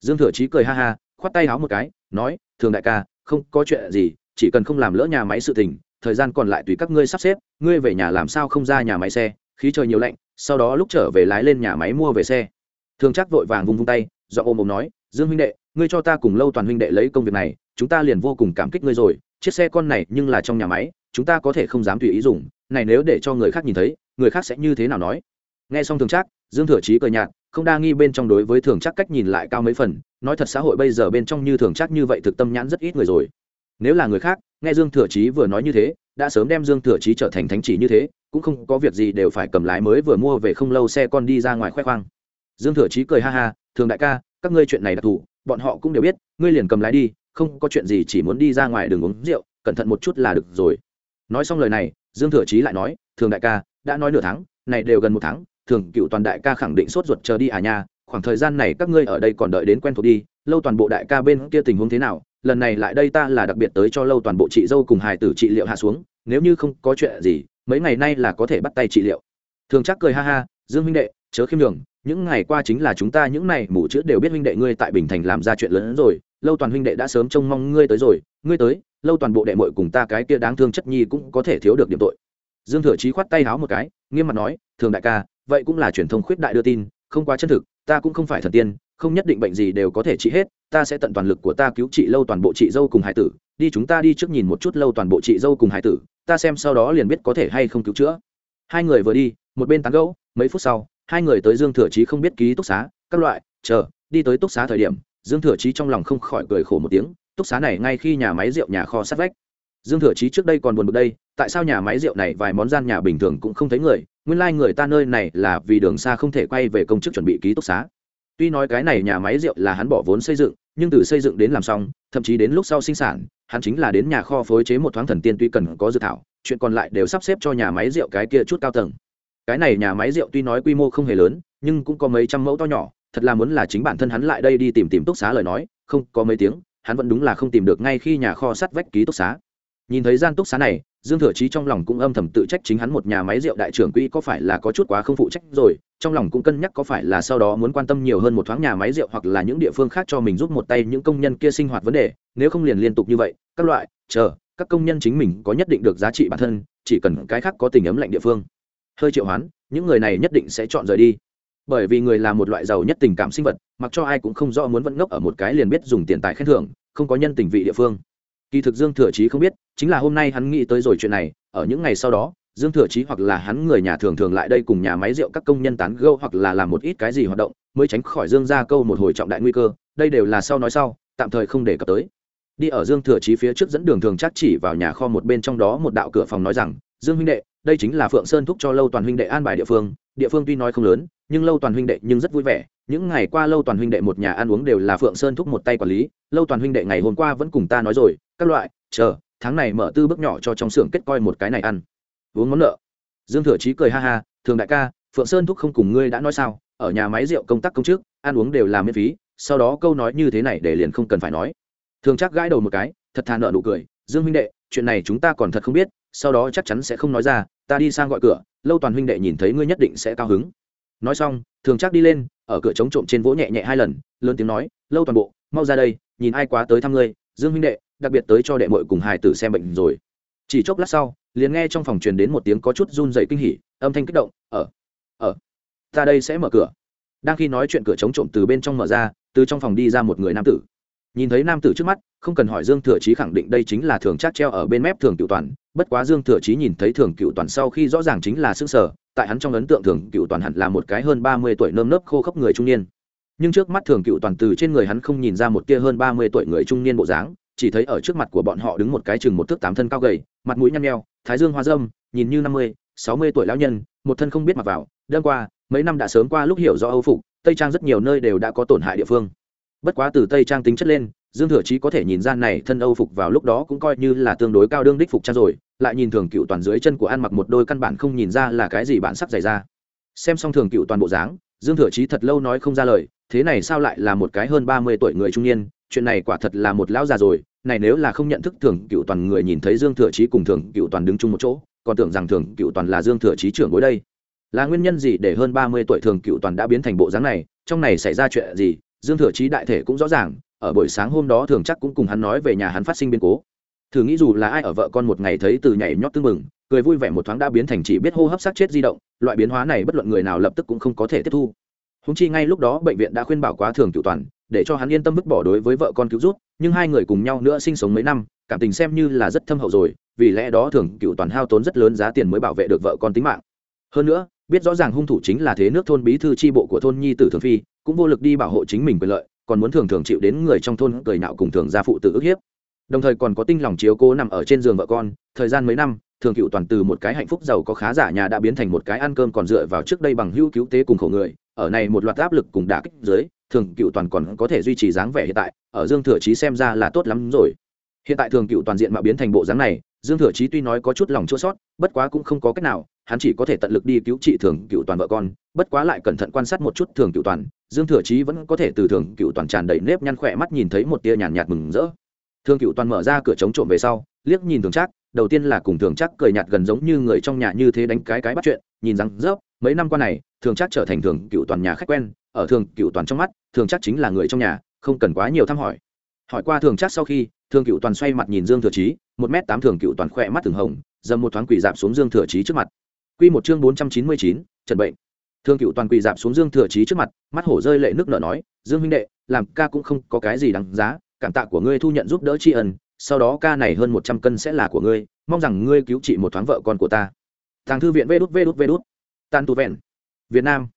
Dương thừa chí cười ha ha, khoát tay háo một cái, nói, thường đại ca, không có chuyện gì, chỉ cần không làm lỡ nhà máy sự tình thời gian còn lại tùy các ngươi sắp xếp, ngươi về nhà làm sao không ra nhà máy xe, khí trời nhiều lạnh, sau đó lúc trở về lái lên nhà máy mua về xe. Thường chắc vội vàng vung vung tay do ôm ôm nói, dương huynh đệ, ngươi cho ta cùng lâu toàn huynh đệ lấy công việc này, chúng ta liền vô cùng cảm kích ngươi rồi. Chiếc xe con này nhưng là trong nhà máy, chúng ta có thể không dám tùy ý dùng. Này nếu để cho người khác nhìn thấy, người khác sẽ như thế nào nói? Nghe xong thường chắc dương thừa chí cười nhạt, không đa nghi bên trong đối với thường chắc cách nhìn lại cao mấy phần, nói thật xã hội bây giờ bên trong như thường chắc như vậy thực tâm nhãn rất ít người rồi. Nếu là người khác nghe dương thừa chí vừa nói như thế, đã sớm đem dương thừa chí trở thành thánh chỉ như thế, cũng không có việc gì đều phải cầm lái mới vừa mua về không lâu xe con đi ra ngoài khoe khoang. Dương thừa chí cười ha ha, thường đại ca, các ngươi chuyện này đặc thù bọn họ cũng đều biết, ngươi liền cầm lái đi, không có chuyện gì chỉ muốn đi ra ngoài đường uống rượu, cẩn thận một chút là được rồi. Nói xong lời này, dương thừa chí lại nói, thường đại ca, đã nói nửa tháng, này đều gần một tháng, thường cựu toàn đại ca khẳng định sốt ruột chờ đi à nha, khoảng thời gian này các ngươi ở đây còn đợi đến quen thuộc đi lâu toàn bộ đại ca bên kia tình huống thế nào, lần này lại đây ta là đặc biệt tới cho lâu toàn bộ chị dâu cùng hài tử trị liệu hạ xuống, nếu như không có chuyện gì, mấy ngày nay là có thể bắt tay trị liệu. Thường chắc cười ha ha, dương huynh đệ, chớ khiêm đường những ngày qua chính là chúng ta những này mủ chữ đều biết huynh đệ ngươi tại bình thành làm ra chuyện lớn hơn rồi, lâu toàn huynh đệ đã sớm trông mong ngươi tới rồi, ngươi tới, lâu toàn bộ đệ mội cùng ta cái kia đáng thương chất nhi cũng có thể thiếu được điểm tội. Dương thừa chí khoát tay háo một cái, nghiêm mặt nói, thường đại ca, vậy cũng là truyền thông khuyết đại đưa tin, không quá chân thực, ta cũng không phải thần tiên không nhất định bệnh gì đều có thể trị hết, ta sẽ tận toàn lực của ta cứu trị lâu toàn bộ chị dâu cùng hải tử. Đi chúng ta đi trước nhìn một chút lâu toàn bộ chị dâu cùng hải tử, ta xem sau đó liền biết có thể hay không cứu chữa. Hai người vừa đi, một bên tán gẫu, mấy phút sau, hai người tới dương thừa chí không biết ký túc xá, các loại, chờ, đi tới túc xá thời điểm, dương thừa chí trong lòng không khỏi cười khổ một tiếng, túc xá này ngay khi nhà máy rượu nhà kho sát vách. Dương thừa chí trước đây còn buồn bực đây, tại sao nhà máy rượu này vài món gian nhà bình thường cũng không thấy người, nguyên lai、like、người ta nơi này là vì đường xa không thể quay về công chức chuẩn bị ký túc xá tuy nói cái này nhà máy rượu là hắn bỏ vốn xây dựng, nhưng từ xây dựng đến làm xong, thậm chí đến lúc sau sinh sản, hắn chính là đến nhà kho phối chế một thoáng thần tiên tuy cần có dự thảo, chuyện còn lại đều sắp xếp cho nhà máy rượu cái kia chút cao tầng. Cái này nhà máy rượu tuy nói quy mô không hề lớn, nhưng cũng có mấy trăm mẫu to nhỏ, thật là muốn là chính bản thân hắn lại đây đi tìm tìm túc xá lời nói, không có mấy tiếng, hắn vẫn đúng là không tìm được ngay khi nhà kho sắt vách ký túc xá. Nhìn thấy gian túc xá này dương thừa chí trong lòng cũng âm thầm tự trách chính hắn một nhà máy rượu đại trưởng quỹ có phải là có chút quá không phụ trách rồi, trong lòng cũng cân nhắc có phải là sau đó muốn quan tâm nhiều hơn một thoáng nhà máy rượu hoặc là những địa phương khác cho mình giúp một tay những công nhân kia sinh hoạt vấn đề, nếu không liền liên tục như vậy, các loại, chờ, các công nhân chính mình có nhất định được giá trị bản thân, chỉ cần cái khác có tình ấm lạnh địa phương. Hơi triệu hoán, những người này nhất định sẽ chọn rời đi. Bởi vì người là một loại giàu nhất tình cảm sinh vật, mặc cho ai cũng không rõ muốn vẫn ngốc ở một cái liền biết dùng tiền tài khen thưởng, không có nhân tình vị địa phương kỳ thực dương thừa chí không biết, chính là hôm nay hắn nghĩ tới rồi chuyện này, ở những ngày sau đó, dương thừa chí hoặc là hắn người nhà thường thường lại đây cùng nhà máy rượu các công nhân tán gâu hoặc là làm một ít cái gì hoạt động, mới tránh khỏi dương ra câu một hồi trọng đại nguy cơ, đây đều là sau nói sau, tạm thời không đề cập tới. Đi ở dương thừa chí phía trước dẫn đường thường chắc chỉ vào nhà kho một bên trong đó một đạo cửa phòng nói rằng, dương huynh đệ, đây chính là phượng sơn thúc cho lâu toàn huynh đệ an bài địa phương địa phương tuy nói không lớn, nhưng lâu toàn huynh đệ nhưng rất vui vẻ những ngày qua lâu toàn huynh đệ một nhà ăn uống đều là phượng sơn thúc một tay quản lý. Lâu toàn huynh đệ ngày hôm qua vẫn cùng ta nói rồi, các loại, chờ, tháng này mở tư bước nhỏ cho trong xưởng kết coi một cái này ăn. Uống món nợ. Dương thừa chí cười ha ha, thường đại ca, phượng sơn thúc không cùng ngươi đã nói sao, ở nhà máy rượu công tác công chức, ăn uống đều là miễn phí, sau đó câu nói như thế này để liền không cần phải nói. Thường chắc gãi đầu một cái, thật thà nợ nụ cười, dương huynh đệ, chuyện này chúng ta còn thật không biết, sau đó chắc chắn sẽ không nói ra, ta đi sang gọi cửa, lâu toàn huynh đệ nhìn thấy ngươi nhất định sẽ cao hứng. Nói xong, thường chắc đi lên ở cửa chống trộm trên vỗ nhẹ nhẹ hai lần, lớn tiếng nói, lâu toàn bộ, mau ra đây, nhìn ai quá tới thăm ngươi, dương huynh đệ, đặc biệt tới cho đệ mội cùng hài tử xem bệnh rồi. Chỉ chốc lát sau, liền nghe trong phòng truyền đến một tiếng có chút run dày kinh hỉ, âm thanh kích động, ở ở, ta đây sẽ mở cửa. Đang khi nói chuyện cửa chống trộm từ bên trong mở ra, từ trong phòng đi ra một người nam tử. Nhìn thấy nam tử trước mắt, không cần hỏi dương thừa chí khẳng định đây chính là thường chát treo ở bên mép thường cựu toàn, bất quá dương thừa chí nhìn thấy thường cựu toàn sau khi rõ ràng chính là xương sở tại hắn trong ấn tượng thường cựu toàn hẳn là một cái hơn ba mươi tuổi nơm nớp khô khốc người trung niên. Nhưng trước mắt thường cựu toàn từ trên người hắn không nhìn ra một tia hơn ba mươi tuổi người trung niên bộ dáng, chỉ thấy ở trước mặt của bọn họ đứng một cái chừng một thước tám thân cao gầy, mặt mũi nhăn nheo, thái dương hoa dâm, nhìn như năm mươi, sáu mươi tuổi lão nhân, một thân không biết mặc vào đơn qua, mấy năm đã sớm qua lúc hiểu do âu phục, tây trang rất nhiều nơi đều đã có tổn hại địa phương. Bất quá từ tây trang tính chất lên, dương thừa chí có thể nhìn ra này thân âu phục vào lúc đó cũng coi như là tương đối cao đương đích phục trang rồi lại nhìn thường cựu toàn dưới chân của ăn mặc một đôi căn bản không nhìn ra là cái gì bản sắc dày ra xem xong thường cựu toàn bộ dáng, dương thừa chí thật lâu nói không ra lời, thế này sao lại là một cái hơn ba mươi tuổi người trung niên, chuyện này quả thật là một lão già rồi, này nếu là không nhận thức thường cựu toàn người nhìn thấy dương thừa chí cùng thường cựu toàn đứng chung một chỗ, còn tưởng rằng thường cựu toàn là dương thừa chí trưởng bối đây. Là nguyên nhân gì để hơn ba mươi tuổi thường cựu toàn đã biến thành bộ dáng này, trong này xảy ra chuyện gì, dương thừa chí đại thể cũng rõ ràng, ở buổi sáng hôm đó thường chắc cũng cùng hắn nói về nhà hắn phát sinh biến cố thử nghĩ dù là ai ở vợ con một ngày thấy từ nhảy nhót tưng mừng cười vui vẻ một thoáng đã biến thành chỉ biết hô hấp sát chết di động, loại biến hóa này bất luận người nào lập tức cũng không có thể tiếp thu. Húng chi ngay lúc đó bệnh viện đã khuyên bảo quá thường cựu toàn, để cho hắn yên tâm vứt bỏ đối với vợ con cứu rút nhưng hai người cùng nhau nữa sinh sống mấy năm, cảm tình xem như là rất thâm hậu rồi, vì lẽ đó thường cựu toàn hao tốn rất lớn giá tiền mới bảo vệ được vợ con tính mạng. Hơn nữa, biết rõ ràng hung thủ chính là thế nước thôn bí thư tri bộ của thôn nhi tử thường phi, cũng vô lực đi bảo hộ chính mình quyền lợi, còn muốn thường thường chịu đến người trong thôn cười nạo cùng thường gia phụ tự ức hiếp đồng thời còn có tinh lòng chiếu cố nằm ở trên giường vợ con, thời gian mấy năm, thường cựu toàn từ một cái hạnh phúc giàu có khá giả nhà đã biến thành một cái ăn cơm còn dựa vào trước đây bằng hữu cứu tế cùng khổ người, ở này một loạt áp lực cùng đả kích dưới, thường cựu toàn còn có thể duy trì dáng vẻ hiện tại, ở dương thừa chí xem ra là tốt lắm rồi. Hiện tại thường cựu toàn diện mà biến thành bộ dáng này, dương thừa chí tuy nói có chút lòng chua sót, bất quá cũng không có cách nào, hắn chỉ có thể tận lực đi cứu trị thường cựu toàn vợ con, bất quá lại cẩn thận quan sát một chút thường cựu toàn, dương thừa chí vẫn có thể từ thường cựu toàn tràn đầy nếp nhăn khỏe mắt nhìn thấy một tia nhàn nhạt mừng rỡ. Thương cựu toàn mở ra cửa chống trộm về sau, liếc nhìn thường chắc đầu tiên là cùng thường chắc cười nhạt gần giống như người trong nhà như thế đánh cái cái bắt chuyện, nhìn rằng rớp mấy năm qua này, thường chắc trở thành thường cựu toàn nhà khách quen, ở thường cựu toàn trong mắt, thường chắc chính là người trong nhà, không cần quá nhiều thăm hỏi. Hỏi qua thường chắc sau khi, thường cựu toàn xoay mặt nhìn dương thừa chí, một m tám thường cựu toàn khỏe mắt thường hồng, dầm một thoáng quỷ dạp xuống dương thừa chí trước mặt. Q một chương bốn trăm chín mươi chín, trần bệnh. Thường cựu toàn quỳ dạp xuống dương thừa chí trước mặt, mắt hổ rơi lệ nước nở nói, dương huynh đệ, làm ca cũng không có cái gì đáng giá cảm tạ của ngươi thu nhận giúp đỡ tri ân, sau đó ca này hơn một trăm cân sẽ là của ngươi, mong rằng ngươi cứu trị một thoáng vợ con của ta. Thằng thư viện vê đút vê đút vê đút. Tan tu vẹn. Việt nam.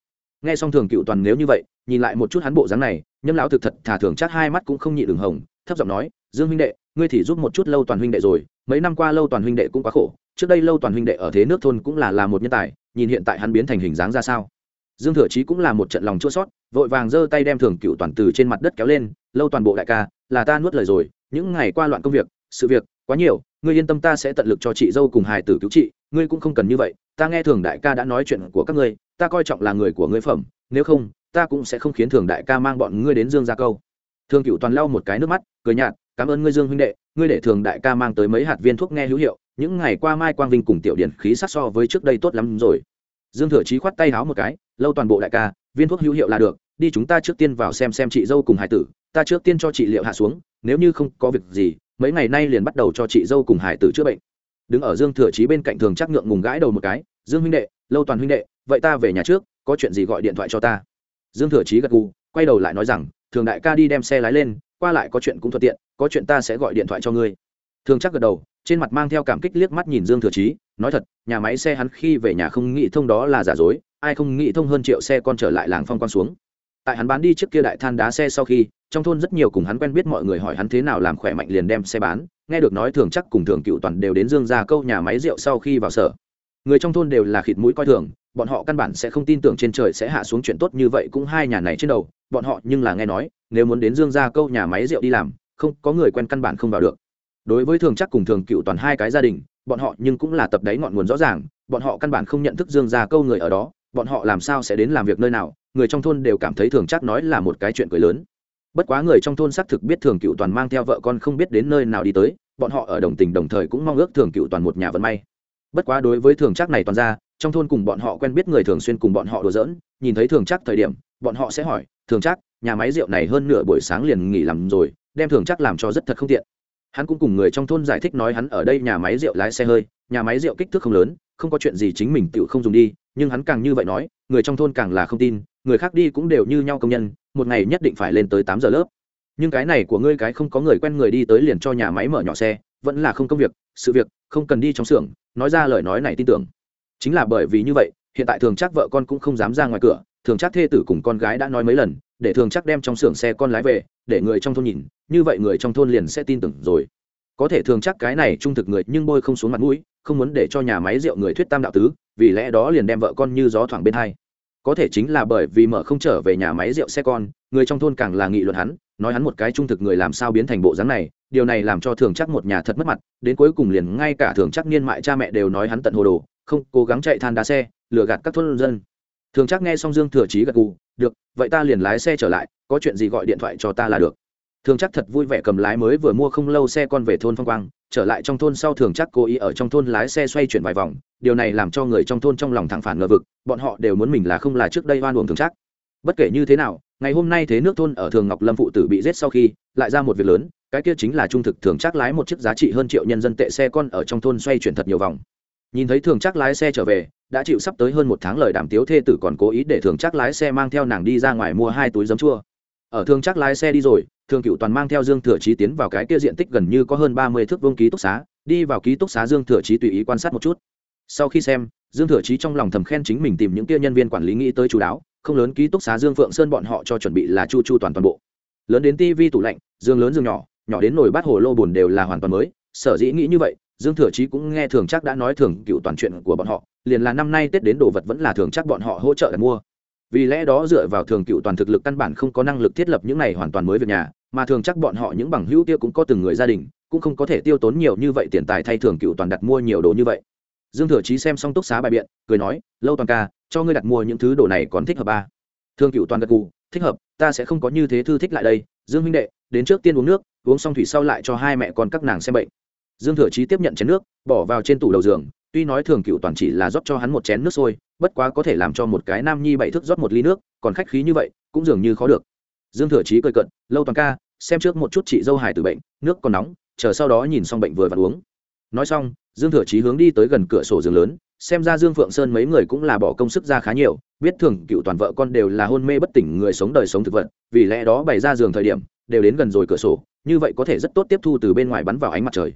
Nghe xong thường cựu toàn nếu như vậy, nhìn lại một chút hắn bộ dáng này, nhâm lão thực thật thả thường chắc hai mắt cũng không nhị đường hồng, thấp giọng nói, dương huynh đệ, ngươi thì giúp một chút lâu toàn huynh đệ rồi, mấy năm qua lâu toàn huynh đệ cũng quá khổ, trước đây lâu toàn huynh đệ ở thế nước thôn cũng là là một nhân tài, nhìn hiện tại hắn biến thành hình dáng ra sao? Dương thừa chí cũng là một trận lòng chua sót vội vàng giơ tay đem thường cựu toàn từ trên mặt đất kéo lên, lâu toàn bộ đại ca là ta nuốt lời rồi, những ngày qua loạn công việc, sự việc, quá nhiều, ngươi yên tâm ta sẽ tận lực cho chị dâu cùng hài tử cứu chị, ngươi cũng không cần như vậy, ta nghe thường đại ca đã nói chuyện của các ngươi, ta coi trọng là người của ngươi phẩm, nếu không, ta cũng sẽ không khiến thường đại ca mang bọn ngươi đến dương gia câu. Thường cựu toàn lau một cái nước mắt, cười nhạt, cảm ơn ngươi dương huynh đệ, ngươi để thường đại ca mang tới mấy hạt viên thuốc nghe hữu hiệu, những ngày qua mai quang vinh cùng tiểu điển khí sát so với trước đây tốt lắm rồi. Dương thừa chí khoát tay háo một cái, lâu toàn bộ đại ca, viên thuốc hữu hiệu là được, đi chúng ta trước tiên vào xem xem chị dâu cùng hải tử ta trước tiên cho chị liệu hạ xuống, nếu như không có việc gì, mấy ngày nay liền bắt đầu cho chị dâu cùng hải tử chữa bệnh. Đứng ở dương thừa chí bên cạnh thường chắc ngượng ngùng gãi đầu một cái, dương huynh đệ, lâu toàn huynh đệ, vậy ta về nhà trước, có chuyện gì gọi điện thoại cho ta. Dương thừa chí gật gù, quay đầu lại nói rằng, thường đại ca đi đem xe lái lên, qua lại có chuyện cũng thuận tiện, có chuyện ta sẽ gọi điện thoại cho ngươi. Thường chắc gật đầu, trên mặt mang theo cảm kích liếc mắt nhìn dương thừa chí, nói thật, nhà máy xe hắn khi về nhà không nghĩ thông đó là giả dối, ai không nghĩ thông hơn triệu xe con trở lại làng phong quan xuống tại hắn bán đi trước kia đại than đá xe sau khi, trong thôn rất nhiều cùng hắn quen biết mọi người hỏi hắn thế nào làm khỏe mạnh liền đem xe bán. Nghe được nói thường chắc cùng thường cựu toàn đều đến dương ra câu nhà máy rượu sau khi vào sở. Người trong thôn đều là khịt mũi coi thường, bọn họ căn bản sẽ không tin tưởng trên trời sẽ hạ xuống chuyện tốt như vậy cũng hai nhà này trên đầu. Bọn họ nhưng là nghe nói, nếu muốn đến dương ra câu nhà máy rượu đi làm, không, có người quen căn bản không vào được. Đối với thường chắc cùng thường cựu toàn hai cái gia đình, bọn họ nhưng cũng là tập đáy ngọn nguồn rõ ràng, bọn họ căn bản không nhận thức dương ra câu người ở đó, bọn họ làm sao sẽ đến làm việc nơi nào người trong thôn đều cảm thấy thường chắc nói là một cái chuyện cười lớn. Bất quá người trong thôn xác thực biết thường cựu toàn mang theo vợ con không biết đến nơi nào đi tới, bọn họ ở đồng tình đồng thời cũng mong ước thường cựu toàn một nhà vận may. Bất quá đối với thường chắc này toàn ra, trong thôn cùng bọn họ quen biết người thường xuyên cùng bọn họ đùa giỡn, nhìn thấy thường chắc thời điểm, bọn họ sẽ hỏi, thường chắc, nhà máy rượu này hơn nửa buổi sáng liền nghỉ làm rồi, đem thường chắc làm cho rất thật không tiện. Hắn cũng cùng người trong thôn giải thích nói hắn ở đây nhà máy rượu lái xe hơi nhà máy rượu kích thước không lớn, không có chuyện gì chính mình tự không dùng đi, nhưng hắn càng như vậy nói, người trong thôn càng là không tin, người khác đi cũng đều như nhau công nhân, một ngày nhất định phải lên tới tám giờ lớp. Nhưng cái này của ngươi cái không có người quen người đi tới liền cho nhà máy mở nhỏ xe, vẫn là không công việc, sự việc, không cần đi trong xưởng, nói ra lời nói này tin tưởng. Chính là bởi vì như vậy, hiện tại thường chắc vợ con cũng không dám ra ngoài cửa, thường chắc thê tử cùng con gái đã nói mấy lần, để thường chắc đem trong xưởng xe con lái về, để người trong thôn nhìn, như vậy người trong thôn liền sẽ tin tưởng rồi. Có thể thường chắc cái này trung thực người nhưng bôi không xuống mặt mũi không muốn để cho nhà máy rượu người thuyết tam đạo tứ, vì lẽ đó liền đem vợ con như gió thoảng bên hai. Có thể chính là bởi vì mở không trở về nhà máy rượu xe con, người trong thôn càng là nghị luận hắn, nói hắn một cái trung thực người làm sao biến thành bộ dáng này, điều này làm cho thường chắc một nhà thật mất mặt, đến cuối cùng liền ngay cả thường chắc niên mại cha mẹ đều nói hắn tận hồ đồ, không, cố gắng chạy than đá xe, lừa gạt các thôn dân. Thường chắc nghe xong dương thừa chí gật gù, được, vậy ta liền lái xe trở lại, có chuyện gì gọi điện thoại cho ta là được. Thường chắc thật vui vẻ cầm lái mới vừa mua không lâu xe con về thôn phong quang trở lại trong thôn sau thường chắc cố ý ở trong thôn lái xe xoay chuyển vài vòng, điều này làm cho người trong thôn trong lòng thẳng phản ngờ vực, bọn họ đều muốn mình là không là trước đây oan uổng thường chắc. Bất kể như thế nào, ngày hôm nay thế nước thôn ở thường ngọc lâm phụ tử bị giết sau khi, lại ra một việc lớn, cái kia chính là trung thực thường chắc lái một chiếc giá trị hơn triệu nhân dân tệ xe con ở trong thôn xoay chuyển thật nhiều vòng. Nhìn thấy thường chắc lái xe trở về, đã chịu sắp tới hơn một tháng lời đàm tiếu thê tử còn cố ý để thường chắc lái xe mang theo nàng đi ra ngoài mua hai túi giấm chua. Ở thường chắc lái xe đi rồi thường cựu toàn mang theo dương thừa Chí tiến vào cái kia diện tích gần như có hơn ba mươi thước vương ký túc xá, đi vào ký túc xá dương thừa Chí tùy ý quan sát một chút. Sau khi xem, dương thừa Chí trong lòng thầm khen chính mình tìm những kia nhân viên quản lý nghĩ tới chú đáo, không lớn ký túc xá dương phượng sơn bọn họ cho chuẩn bị là chu chu toàn toàn bộ. Lớn đến tivi tủ lạnh dương lớn dương nhỏ nhỏ đến nồi bát hồ lô bùn đều là hoàn toàn mới, sở dĩ nghĩ như vậy, dương thừa chí cũng nghe thường chắc đã nói thường cựu toàn chuyện của bọn họ, liền là năm nay tết đến đồ vật vẫn là thường chắc bọn họ hỗ trợ đặt mua vì lẽ đó dựa vào thường cựu toàn thực lực căn bản không có năng lực thiết lập những này hoàn toàn mới việc nhà, mà thường chắc bọn họ những bằng hữu kia cũng có từng người gia đình, cũng không có thể tiêu tốn nhiều như vậy tiền tài thay thường cựu toàn đặt mua nhiều đồ như vậy. Dương thừa chí xem xong túc xá bài biện, cười nói, lâu toàn ca, cho ngươi đặt mua những thứ đồ này còn thích hợp ba à? thương cựu toàn gật gù, thích hợp, ta sẽ không có như thế thư thích lại đây. Dương huynh đệ, đến trước tiên uống nước, uống xong thủy sau lại cho hai mẹ con các nàng xem bệnh. Dương thừa chí tiếp nhận chén nước, bỏ vào trên tủ đầu giường tuy nói thường cựu toàn chỉ là rót cho hắn một chén nước sôi, bất quá có thể làm cho một cái nam nhi bảy thức rót một ly nước, còn khách khí như vậy, cũng dường như khó được. Dương thừa chí cười cận lâu toàn ca, xem trước một chút chị dâu hải từ bệnh, nước còn nóng, chờ sau đó nhìn xong bệnh vừa vặn uống. Nói xong, dương thừa chí hướng đi tới gần cửa sổ giường lớn, xem ra dương phượng sơn mấy người cũng là bỏ công sức ra khá nhiều, biết thường cựu toàn vợ con đều là hôn mê bất tỉnh người sống đời sống thực vật, vì lẽ đó bày ra giường thời điểm, đều đến gần rồi cửa sổ, như vậy có thể rất tốt tiếp thu từ bên ngoài bắn vào ánh mặt trời.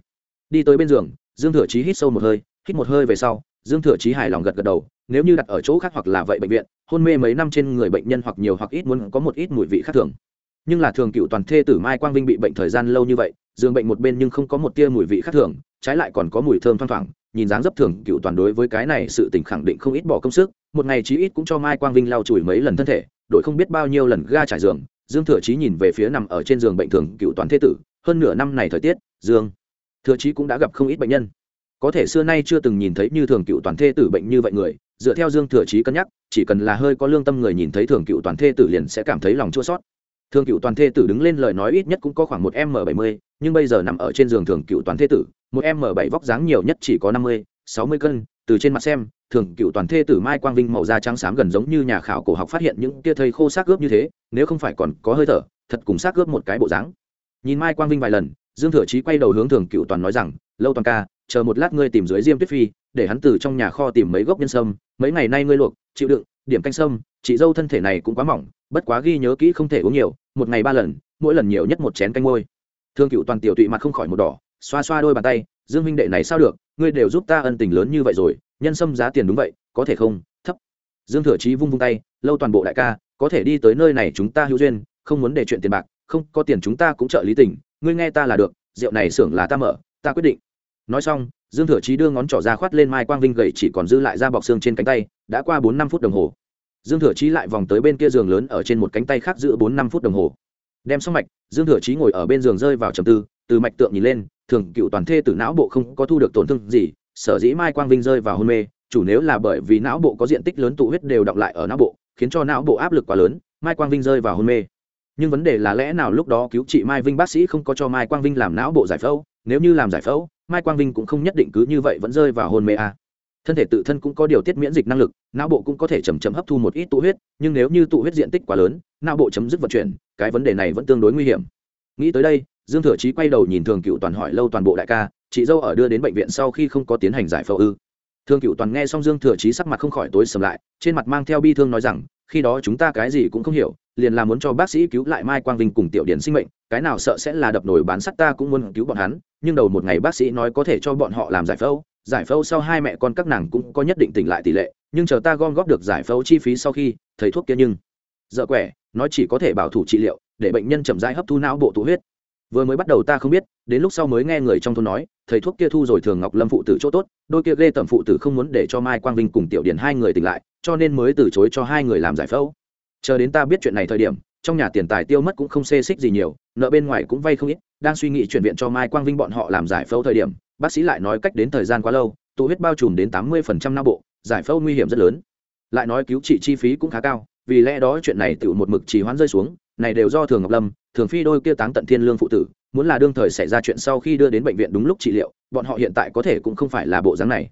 Đi tới bên giường, dương thừa chí hít sâu một hơi hít một hơi về sau, dương thừa chí hài lòng gật gật đầu, nếu như đặt ở chỗ khác hoặc là vậy bệnh viện, hôn mê mấy năm trên người bệnh nhân hoặc nhiều hoặc ít muốn có một ít mùi vị khác thường. Nhưng là thường cựu toàn thê tử mai quang vinh bị bệnh thời gian lâu như vậy, dương bệnh một bên nhưng không có một tia mùi vị khác thường, trái lại còn có mùi thơm thoang thoảng, nhìn dáng dấp thường cựu toàn đối với cái này sự tình khẳng định không ít bỏ công sức, một ngày chí ít cũng cho mai quang vinh lau chùi mấy lần thân thể đội không biết bao nhiêu lần ga trải giường, dương thừa chí nhìn về phía nằm ở trên giường bệnh thường cựu toàn thê tử, hơn nửa năm này thời tiết, dương thừa chí cũng đã gặp không ít bệnh nhân có thể xưa nay chưa từng nhìn thấy như thường cựu toàn thê tử bệnh như vậy người, dựa theo dương thừa chí cân nhắc, chỉ cần là hơi có lương tâm người nhìn thấy thường cựu toàn thê tử liền sẽ cảm thấy lòng chua sót thường cựu toàn thê tử đứng lên lời nói ít nhất cũng có khoảng một m bảy mươi, nhưng bây giờ nằm ở trên giường thường cựu toàn thê tử, một m bảy vóc dáng nhiều nhất chỉ có năm mươi, sáu mươi cân, từ trên mặt xem, thường cựu toàn thê tử mai quang vinh màu da trắng xám gần giống như nhà khảo cổ học phát hiện những tia thây khô xác ướp như thế, nếu không phải còn có hơi thở, thật cùng xác ướp một cái bộ dáng. Nhìn mai quang vinh vài lần, dương thừa chí quay đầu hướng thường cựu toàn nói rằng, lâu toàn ca chờ một lát ngươi tìm dưới diêm tuyết phi, để hắn từ trong nhà kho tìm mấy gốc nhân sâm, mấy ngày nay ngươi luộc, chịu đựng, điểm canh sâm, chị dâu thân thể này cũng quá mỏng, bất quá ghi nhớ kỹ không thể uống nhiều, một ngày ba lần, mỗi lần nhiều nhất một chén canh môi thương cựu toàn tiểu tụy mặt không khỏi một đỏ, xoa xoa đôi bàn tay, dương huynh đệ này sao được, ngươi đều giúp ta ân tình lớn như vậy rồi, nhân sâm giá tiền đúng vậy, có thể không? Thấp. Dương thừa chí vung vung tay, lâu toàn bộ đại ca, có thể đi tới nơi này chúng ta hữu duyên, không muốn để chuyện tiền bạc, không, có tiền chúng ta cũng trợ lý tình, ngươi nghe ta là được, rượu này xưởng là ta mở, ta quyết định nói xong, dương thừa chí đưa ngón trỏ ra khoát lên mai quang vinh gậy chỉ còn dư lại ra bọc xương trên cánh tay, đã qua bốn năm phút đồng hồ. Dương thừa chí lại vòng tới bên kia giường lớn ở trên một cánh tay khác giữ bốn năm phút đồng hồ. Đem xong mạch, dương thừa chí ngồi ở bên giường rơi vào trầm tư, từ mạch tượng nhìn lên, thường cựu toàn thê tử não bộ không có thu được tổn thương gì, sở dĩ mai quang vinh rơi vào hôn mê, chủ nếu là bởi vì não bộ có diện tích lớn tụ huyết đều đọng lại ở não bộ, khiến cho não bộ áp lực quá lớn, mai quang vinh rơi vào hôn mê. Nhưng vấn đề là lẽ nào lúc đó cứu trị mai vinh bác sĩ không có cho mai quang vinh làm não bộ giải phẫu? Nếu như làm giải phẫu mai quang vinh cũng không nhất định cứ như vậy vẫn rơi vào hôn mê à. thân thể tự thân cũng có điều tiết miễn dịch năng lực, não bộ cũng có thể chầm chậm hấp thu một ít tụ huyết, nhưng nếu như tụ huyết diện tích quá lớn, não bộ chấm dứt vận chuyển, cái vấn đề này vẫn tương đối nguy hiểm nghĩ tới đây, dương thừa chí quay đầu nhìn thường cựu toàn hỏi lâu toàn bộ đại ca, chị dâu ở đưa đến bệnh viện sau khi không có tiến hành giải phẫu ư thương cựu toàn nghe xong dương thừa chí sắc mặt không khỏi tối sầm lại, trên mặt mang theo bi thương nói rằng, khi đó chúng ta cái gì cũng không hiểu liền là muốn cho bác sĩ cứu lại mai quang vinh cùng tiểu điển sinh mệnh, cái nào sợ sẽ là đập nổi bán sắt ta cũng muốn cứu bọn hắn, nhưng đầu một ngày bác sĩ nói có thể cho bọn họ làm giải phẫu giải phẫu sau hai mẹ con các nàng cũng có nhất định tỉnh lại tỷ lệ, nhưng chờ ta gom góp được giải phẫu chi phí sau khi, thầy thuốc kia nhưng dợ quẻ, nói chỉ có thể bảo thủ trị liệu, để bệnh nhân chậm rãi hấp thu não bộ tụ huyết. Vừa mới bắt đầu ta không biết, đến lúc sau mới nghe người trong thôn nói, thầy thuốc kia thu rồi thường ngọc lâm phụ tử chỗ tốt, đôi kia ghê tẩm phụ tử không muốn để cho mai quang vinh cùng tiểu điển hai người tỉnh lại, cho nên mới từ chối cho hai người làm giải phẫu chờ đến ta biết chuyện này thời điểm, trong nhà tiền tài tiêu mất cũng không xê xích gì nhiều, nợ bên ngoài cũng vay không ít, đang suy nghĩ chuyển viện cho mai quang vinh bọn họ làm giải phẫu thời điểm, bác sĩ lại nói cách đến thời gian quá lâu, tụ huyết bao trùm đến tám mươi phần trăm não bộ, giải phẫu nguy hiểm rất lớn. Lại nói cứu trị chi phí cũng khá cao, vì lẽ đó chuyện này tự một mực trì hoãn rơi xuống, này đều do thường ngọc lâm, thường phi đôi kia táng tận thiên lương phụ tử, muốn là đương thời xảy ra chuyện sau khi đưa đến bệnh viện đúng lúc trị liệu, bọn họ hiện tại có thể cũng không phải là bộ dáng này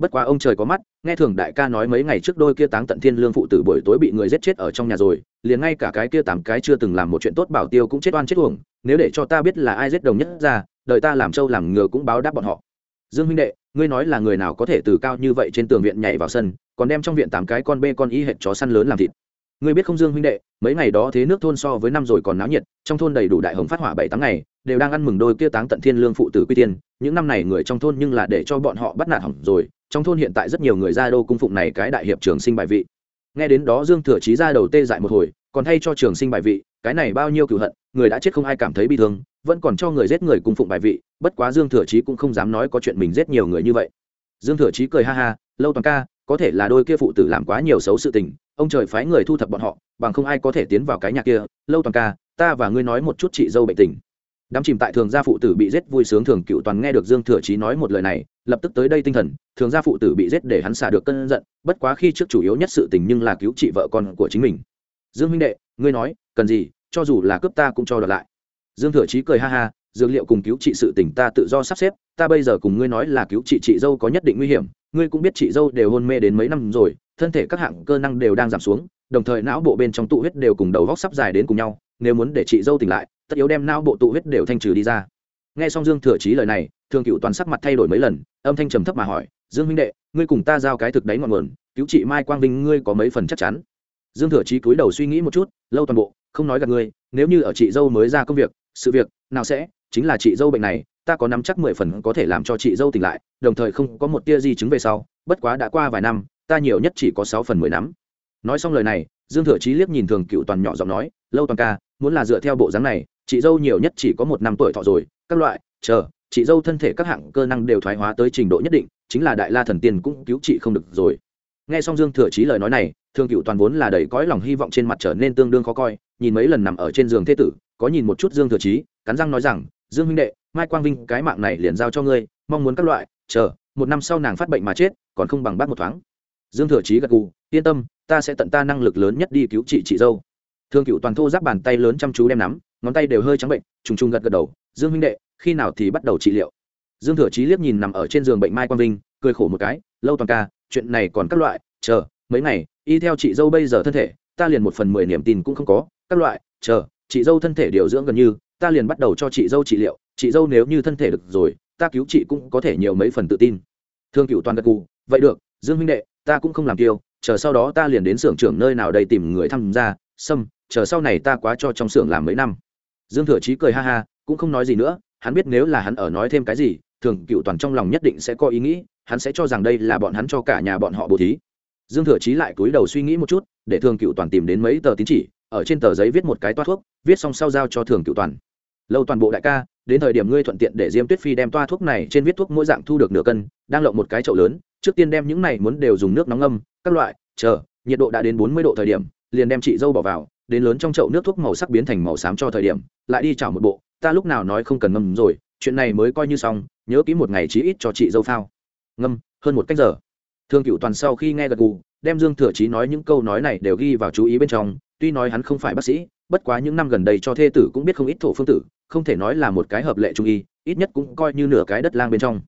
bất quá ông trời có mắt, nghe thường đại ca nói mấy ngày trước đôi kia táng tận thiên lương phụ tử buổi tối bị người giết chết ở trong nhà rồi, liền ngay cả cái kia tám cái chưa từng làm một chuyện tốt bảo tiêu cũng chết oan chết uổng, nếu để cho ta biết là ai giết đồng nhất ra đợi ta làm trâu làm ngựa cũng báo đáp bọn họ. Dương huynh đệ, ngươi nói là người nào có thể từ cao như vậy trên tường viện nhảy vào sân, còn đem trong viện tám cái con bê con y hệt chó săn lớn làm thịt. Ngươi biết không dương huynh đệ, mấy ngày đó thế nước thôn so với năm rồi còn náo nhiệt, trong thôn đầy đủ đại hồng phát hỏa bảy tám ngày đều đang ăn mừng đôi kia táng tận thiên lương phụ tử quy tiên. Những năm này người trong thôn nhưng là để cho bọn họ bắt nạt hỏng rồi. Trong thôn hiện tại rất nhiều người ra đô cung phụng này cái đại hiệp trường sinh bài vị. Nghe đến đó dương thừa chí ra đầu tê dại một hồi, còn thay cho trường sinh bài vị, cái này bao nhiêu cựu hận, người đã chết không ai cảm thấy bi thương, vẫn còn cho người giết người cung phụng bài vị, bất quá dương thừa chí cũng không dám nói có chuyện mình giết nhiều người như vậy. Dương thừa chí cười ha ha, lâu toàn ca, có thể là đôi kia phụ tử làm quá nhiều xấu sự tình, ông trời phái người thu thập bọn họ, bằng không ai có thể tiến vào cái nhà kia. Lâu toàn ca, ta và ngươi nói một chút chị dâu bệnh tình đám chìm tại thường gia phụ tử bị giết vui sướng thường cựu toàn nghe được dương thừa chí nói một lời này, lập tức tới đây tinh thần, thường gia phụ tử bị giết để hắn xả được cơn giận, bất quá khi trước chủ yếu nhất sự tình nhưng là cứu chị vợ con của chính mình. Dương huynh đệ, ngươi nói, cần gì, cho dù là cướp ta cũng cho đợt lại. Dương thừa chí cười ha ha, dược liệu cùng cứu trị sự tình ta tự do sắp xếp, ta bây giờ cùng ngươi nói là cứu trị chị dâu có nhất định nguy hiểm, ngươi cũng biết chị dâu đều hôn mê đến mấy năm rồi, thân thể các hạng cơ năng đều đang giảm xuống, đồng thời não bộ bên trong tụ huyết đều cùng đầu góc sắp dài đến cùng nhau, nếu muốn để chị dâu tỉnh lại tất yếu đem não bộ tụ huyết đều thanh trừ đi ra. Nghe xong dương thừa chí lời này, thường cựu toàn sắc mặt thay đổi mấy lần, âm thanh trầm thấp mà hỏi, dương huynh đệ, ngươi cùng ta giao cái thực đấy ngọn nguồn, cứu chị mai quang vinh ngươi có mấy phần chắc chắn? Dương thừa chí cúi đầu suy nghĩ một chút, lâu toàn bộ, không nói gặp ngươi, nếu như ở chị dâu mới ra công việc, sự việc nào sẽ, chính là chị dâu bệnh này, ta có nắm chắc mười phần có thể làm cho chị dâu tỉnh lại, đồng thời không có một tia di chứng về sau, bất quá đã qua vài năm, ta nhiều nhất chỉ có sáu phần mười nắm nói xong lời này, dương thừa chí liếc nhìn thường cựu toàn nhỏ giọng nói, lâu toàn ca, muốn là dựa theo bộ dáng này chị dâu nhiều nhất chỉ có một năm tuổi thọ rồi, các loại, chờ, chị dâu thân thể các hạng cơ năng đều thoái hóa tới trình độ nhất định, chính là đại la thần tiên cũng cứu chị không được rồi. Nghe xong dương thừa chí lời nói này, thương cựu toàn vốn là đầy cõi lòng hy vọng trên mặt trở nên tương đương khó coi, nhìn mấy lần nằm ở trên giường thế tử, có nhìn một chút dương thừa chí, cắn răng nói rằng, dương huynh đệ, mai quang vinh, cái mạng này liền giao cho ngươi, mong muốn các loại, chờ, một năm sau nàng phát bệnh mà chết, còn không bằng bác một thoáng. Dương thừa chí gật gù, yên tâm, ta sẽ tận ta năng lực lớn nhất đi cứu chị chị dâu. Thương cựu toàn thô giáp bàn tay lớn chăm chú đem nắm ngón tay đều hơi trắng bệnh, trùng trùng gật gật đầu, dương huynh đệ, khi nào thì bắt đầu trị liệu? Dương thừa chí liếc nhìn nằm ở trên giường bệnh mai quang vinh, cười khổ một cái, lâu toàn ca, chuyện này còn các loại, chờ, mấy ngày, y theo chị dâu bây giờ thân thể, ta liền một phần mười niềm tin cũng không có, các loại, chờ, chị dâu thân thể điều dưỡng gần như, ta liền bắt đầu cho chị dâu trị liệu, chị dâu nếu như thân thể được rồi, ta cứu chị cũng có thể nhiều mấy phần tự tin. Thương cựu toàn gật cụ vậy được, dương huynh đệ, ta cũng không làm tiêu chờ sau đó ta liền đến xưởng trưởng nơi nào đây tìm người tham gia xâm chờ sau này ta quá cho trong xưởng làm mấy năm dương thừa chí cười ha ha, cũng không nói gì nữa, hắn biết nếu là hắn ở nói thêm cái gì, thường cựu toàn trong lòng nhất định sẽ có ý nghĩ, hắn sẽ cho rằng đây là bọn hắn cho cả nhà bọn họ bố thí. Dương thừa chí lại cúi đầu suy nghĩ một chút, để thường cựu toàn tìm đến mấy tờ tín chỉ, ở trên tờ giấy viết một cái toa thuốc, viết xong sau giao cho thường cựu toàn. Lâu toàn bộ đại ca, đến thời điểm ngươi thuận tiện để diêm tuyết phi đem toa thuốc này trên viết thuốc mỗi dạng thu được nửa cân, đang lộng một cái chậu lớn, trước tiên đem những này muốn đều dùng nước nóng ngâm, các loại, chờ, nhiệt độ đã đến bốn mươi độ thời điểm, liền đem chị dâu bỏ vào đến lớn trong chậu nước thuốc màu sắc biến thành màu xám cho thời điểm, lại đi chảo một bộ, ta lúc nào nói không cần ngâm rồi, chuyện này mới coi như xong, nhớ kỹ một ngày chí ít cho chị dâu phao. Ngâm, hơn một cách giờ. Thương cựu toàn sau khi nghe gật gù, đem dương thừa chí nói những câu nói này đều ghi vào chú ý bên trong, tuy nói hắn không phải bác sĩ, bất quá những năm gần đây cho thê tử cũng biết không ít thổ phương tử, không thể nói là một cái hợp lệ trung y, ít nhất cũng coi như nửa cái đất lang bên trong.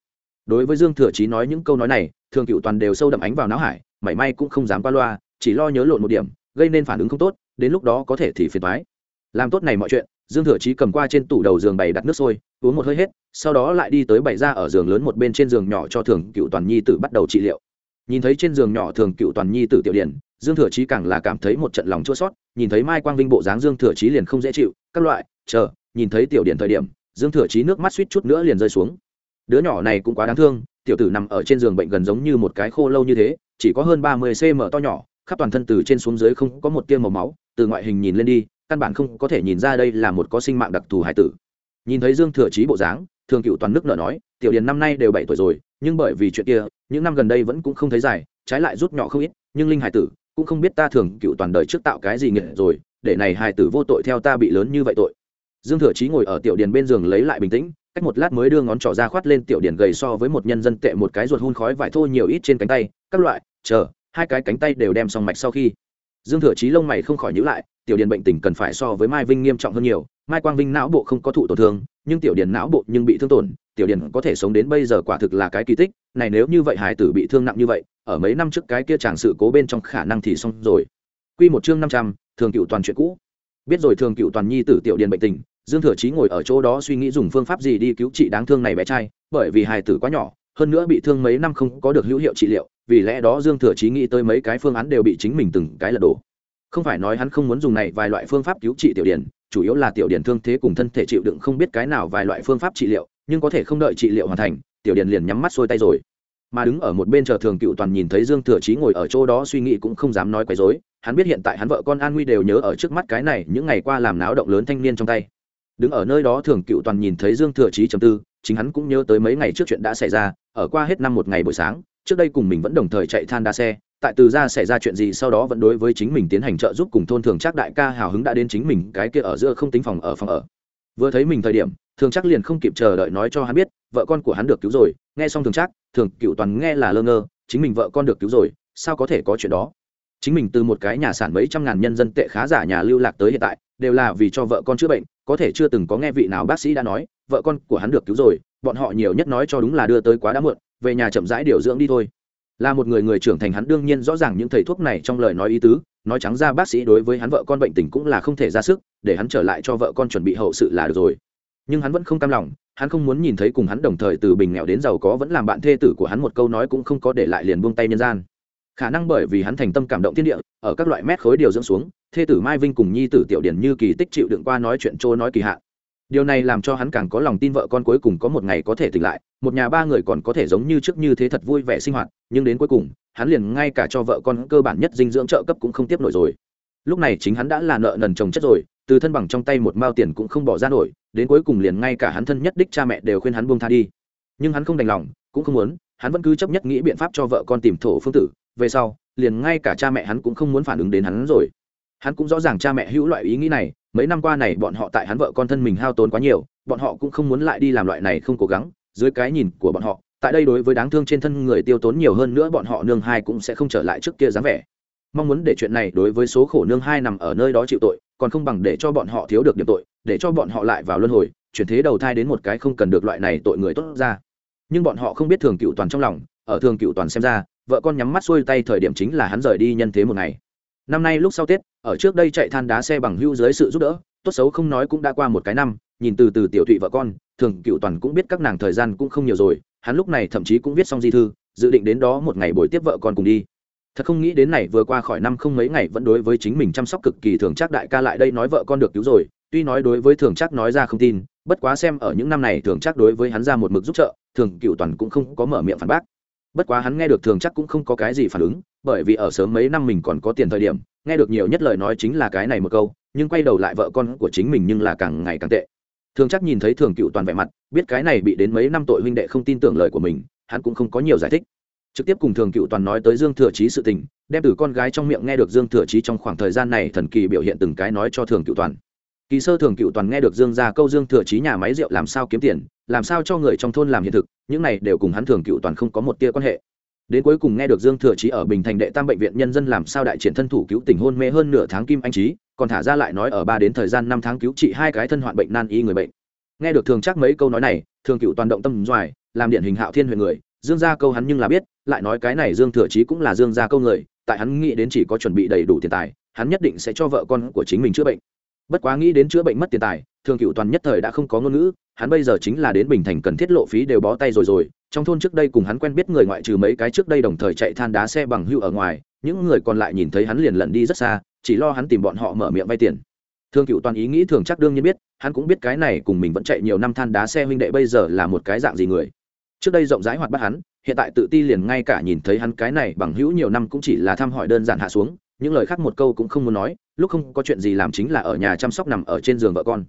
Đối với dương thừa chí nói những câu nói này thường cựu toàn đều sâu đậm ánh vào não hải, mảy may cũng không dám qua loa, chỉ lo nhớ lộn một điểm, gây nên phản ứng không tốt đến lúc đó có thể thì phiền thoái. Làm tốt này mọi chuyện, dương thừa chí cầm qua trên tủ đầu giường bày đặt nước sôi, uống một hơi hết, sau đó lại đi tới bày ra ở giường lớn một bên trên giường nhỏ cho thường cựu toàn nhi tử bắt đầu trị liệu. Nhìn thấy trên giường nhỏ thường cựu toàn nhi tử tiểu điển, dương thừa chí càng là cảm thấy một trận lòng chua sót nhìn thấy mai quang vinh bộ dáng dương thừa chí liền không dễ chịu, các loại, chờ, nhìn thấy tiểu điển thời điểm, dương thừa chí nước mắt suýt chút nữa liền rơi xuống. Đứa nhỏ này cũng quá đáng thương, tiểu tử nằm ở trên giường bệnh gần giống như một cái khô lâu như thế, chỉ có hơn ba mươi cm to nhỏ khắp toàn thân từ trên xuống dưới không có một tia màu máu, từ ngoại hình nhìn lên đi, căn bản không có thể nhìn ra đây là một có sinh mạng đặc thù hải tử. Nhìn thấy dương thừa chí bộ dáng, thường cựu toàn nước nợ nói, tiểu điền năm nay đều bảy tuổi rồi, nhưng bởi vì chuyện kia, những năm gần đây vẫn cũng không thấy dài, trái lại rút nhỏ không ít, nhưng linh hải tử cũng không biết ta thường cựu toàn đời trước tạo cái gì nghệ rồi, để này hải tử vô tội theo ta bị lớn như vậy tội. Dương thừa chí ngồi ở tiểu điền bên giường lấy lại bình tĩnh, cách một lát mới đưa ngón trỏ ra khoát lên tiểu điền gầy so với một nhân dân tệ một cái ruột hun khói vải thô nhiều ít trên cánh tay, các loại, chờ hai cái cánh tay đều đem xong mạch sau khi. Dương thừa chí lông mày không khỏi nhữ lại, tiểu điền bệnh tình cần phải so với mai vinh nghiêm trọng hơn nhiều. Mai quang vinh não bộ không có thụ tổn thương, nhưng tiểu điền não bộ nhưng bị thương tổn, tiểu điền có thể sống đến bây giờ quả thực là cái kỳ tích. Này nếu như vậy hải tử bị thương nặng như vậy, ở mấy năm trước cái kia chàng sự cố bên trong khả năng thì xong rồi. Quy một chương năm trăm, thường cựu toàn chuyện cũ. Biết rồi thường cựu toàn nhi tử tiểu điền bệnh tình, dương thừa chí ngồi ở chỗ đó suy nghĩ dùng phương pháp gì đi cứu trị đáng thương này bé trai, bởi vì hài tử quá nhỏ hơn nữa bị thương mấy năm không có được hữu hiệu trị liệu, vì lẽ đó dương thừa chí nghĩ tới mấy cái phương án đều bị chính mình từng cái lật đổ. Không phải nói hắn không muốn dùng này vài loại phương pháp cứu trị tiểu điển, chủ yếu là tiểu điển thương thế cùng thân thể chịu đựng không biết cái nào vài loại phương pháp trị liệu, nhưng có thể không đợi trị liệu hoàn thành, tiểu điển liền nhắm mắt xuôi tay rồi. Mà đứng ở một bên chờ thường cựu toàn nhìn thấy dương thừa chí ngồi ở chỗ đó suy nghĩ cũng không dám nói quấy dối hắn biết hiện tại hắn vợ con an nguy đều nhớ ở trước mắt cái này những ngày qua làm náo động lớn thanh niên trong tay đứng ở nơi đó thường cựu toàn nhìn thấy dương thừa chí trầm tư, chính hắn cũng nhớ tới mấy ngày trước chuyện đã xảy ra, ở qua hết năm một ngày buổi sáng, trước đây cùng mình vẫn đồng thời chạy than đa xe, tại từ ra xảy ra chuyện gì sau đó vẫn đối với chính mình tiến hành trợ giúp cùng thôn thường trác đại ca hào hứng đã đến chính mình cái kia ở giữa không tính phòng ở phòng ở. Vừa thấy mình thời điểm, thường trác liền không kịp chờ đợi nói cho hắn biết, vợ con của hắn được cứu rồi, nghe xong thường trác thường cựu toàn nghe là lơ ngơ, chính mình vợ con được cứu rồi, sao có thể có chuyện đó? Chính mình từ một cái nhà sản mấy trăm ngàn nhân dân tệ khá giả nhà lưu lạc tới hiện tại, đều là vì cho vợ con chữa bệnh có thể chưa từng có nghe vị nào bác sĩ đã nói, vợ con của hắn được cứu rồi, bọn họ nhiều nhất nói cho đúng là đưa tới quá đã muộn, về nhà chậm rãi điều dưỡng đi thôi. Là một người người trưởng thành hắn đương nhiên rõ ràng những thầy thuốc này trong lời nói ý tứ, nói trắng ra bác sĩ đối với hắn vợ con bệnh tình cũng là không thể ra sức, để hắn trở lại cho vợ con chuẩn bị hậu sự là được rồi. Nhưng hắn vẫn không cam lòng, hắn không muốn nhìn thấy cùng hắn đồng thời từ bình nghèo đến giàu có vẫn làm bạn thê tử của hắn một câu nói cũng không có để lại liền buông tay nhân gian khả năng bởi vì hắn thành tâm cảm động thiên địa, ở các loại mét khối điều dưỡng xuống, thê tử mai vinh cùng nhi tử tiểu điển như kỳ tích chịu đựng qua nói chuyện trôi nói kỳ hạn. Điều này làm cho hắn càng có lòng tin vợ con cuối cùng có một ngày có thể tỉnh lại, một nhà ba người còn có thể giống như trước như thế thật vui vẻ sinh hoạt, nhưng đến cuối cùng, hắn liền ngay cả cho vợ con cơ bản nhất dinh dưỡng trợ cấp cũng không tiếp nổi rồi. Lúc này chính hắn đã là nợ nần chồng chất rồi, từ thân bằng trong tay một mao tiền cũng không bỏ ra nổi, đến cuối cùng liền ngay cả hắn thân nhất đích cha mẹ đều khuyên hắn buông tha đi. Nhưng hắn không đành lòng, cũng không muốn, hắn vẫn cứ chấp nhất nghĩ biện pháp cho vợ con tìm thổ phương tử về sau, liền ngay cả cha mẹ hắn cũng không muốn phản ứng đến hắn rồi. Hắn cũng rõ ràng cha mẹ hữu loại ý nghĩ này, mấy năm qua này bọn họ tại hắn vợ con thân mình hao tốn quá nhiều, bọn họ cũng không muốn lại đi làm loại này không cố gắng. Dưới cái nhìn của bọn họ, tại đây đối với đáng thương trên thân người tiêu tốn nhiều hơn nữa bọn họ nương hai cũng sẽ không trở lại trước kia dáng vẻ. Mong muốn để chuyện này đối với số khổ nương hai nằm ở nơi đó chịu tội, còn không bằng để cho bọn họ thiếu được điểm tội, để cho bọn họ lại vào luân hồi, chuyển thế đầu thai đến một cái không cần được loại này tội người tốt ra. Nhưng bọn họ không biết thường cựu toàn trong lòng, ở thường cựu toàn xem ra vợ con nhắm mắt xuôi tay thời điểm chính là hắn rời đi nhân thế một ngày. Năm nay lúc sau tết, ở trước đây chạy than đá xe bằng hưu dưới sự giúp đỡ, tốt xấu không nói cũng đã qua một cái năm, nhìn từ từ tiểu thụy vợ con, thường cựu toàn cũng biết các nàng thời gian cũng không nhiều rồi, hắn lúc này thậm chí cũng viết xong di thư, dự định đến đó một ngày buổi tiếp vợ con cùng đi. Thật không nghĩ đến này vừa qua khỏi năm không mấy ngày vẫn đối với chính mình chăm sóc cực kỳ thường chắc đại ca lại đây nói vợ con được cứu rồi, tuy nói đối với thường chắc nói ra không tin, bất quá xem ở những năm này thường chắc đối với hắn ra một mực giúp trợ, thường cựu toàn cũng không có mở miệng phản bác bất quá hắn nghe được thường chắc cũng không có cái gì phản ứng, bởi vì ở sớm mấy năm mình còn có tiền thời điểm, nghe được nhiều nhất lời nói chính là cái này một câu, nhưng quay đầu lại vợ con của chính mình nhưng là càng ngày càng tệ. Thường chắc nhìn thấy thường cựu toàn vẻ mặt, biết cái này bị đến mấy năm tội huynh đệ không tin tưởng lời của mình, hắn cũng không có nhiều giải thích. Trực tiếp cùng thường cựu toàn nói tới dương thừa trí sự tình, đem từ con gái trong miệng nghe được dương thừa trí trong khoảng thời gian này thần kỳ biểu hiện từng cái nói cho thường cựu toàn kỳ sơ thường cựu toàn nghe được dương gia câu dương thừa trí nhà máy rượu làm sao kiếm tiền, làm sao cho người trong thôn làm hiện thực, những này đều cùng hắn thường cựu toàn không có một tia quan hệ. Đến cuối cùng nghe được dương thừa trí ở bình thành đệ tam bệnh viện nhân dân làm sao đại triển thân thủ cứu tình hôn mê hơn nửa tháng kim anh trí còn thả ra lại nói ở ba đến thời gian năm tháng cứu trị hai cái thân hoạn bệnh nan y người bệnh. Nghe được thường chắc mấy câu nói này, thường cựu toàn động tâm doài, làm điển hình hạo thiên huyền người, dương gia câu hắn nhưng là biết, lại nói cái này dương thừa trí cũng là dương gia câu người, tại hắn nghĩ đến chỉ có chuẩn bị đầy đủ tiền tài, hắn nhất định sẽ cho vợ con của chính mình chữa bệnh bất quá nghĩ đến chữa bệnh mất tiền tài, thường cựu toàn nhất thời đã không có ngôn ngữ, hắn bây giờ chính là đến bình thành cần thiết lộ phí đều bó tay rồi rồi, trong thôn trước đây cùng hắn quen biết người ngoại trừ mấy cái trước đây đồng thời chạy than đá xe bằng hưu ở ngoài, những người còn lại nhìn thấy hắn liền lẩn đi rất xa, chỉ lo hắn tìm bọn họ mở miệng vay tiền. Thương cựu toàn ý nghĩ thường chắc đương nhiên biết, hắn cũng biết cái này cùng mình vẫn chạy nhiều năm than đá xe huynh đệ bây giờ là một cái dạng gì người. Trước đây rộng rãi hoạt bắt hắn, hiện tại tự ti liền ngay cả nhìn thấy hắn cái này bằng hữu nhiều năm cũng chỉ là thăm hỏi đơn giản hạ xuống, những lời khác một câu cũng không muốn nói lúc không có chuyện gì làm chính là ở nhà chăm sóc nằm ở trên giường vợ con.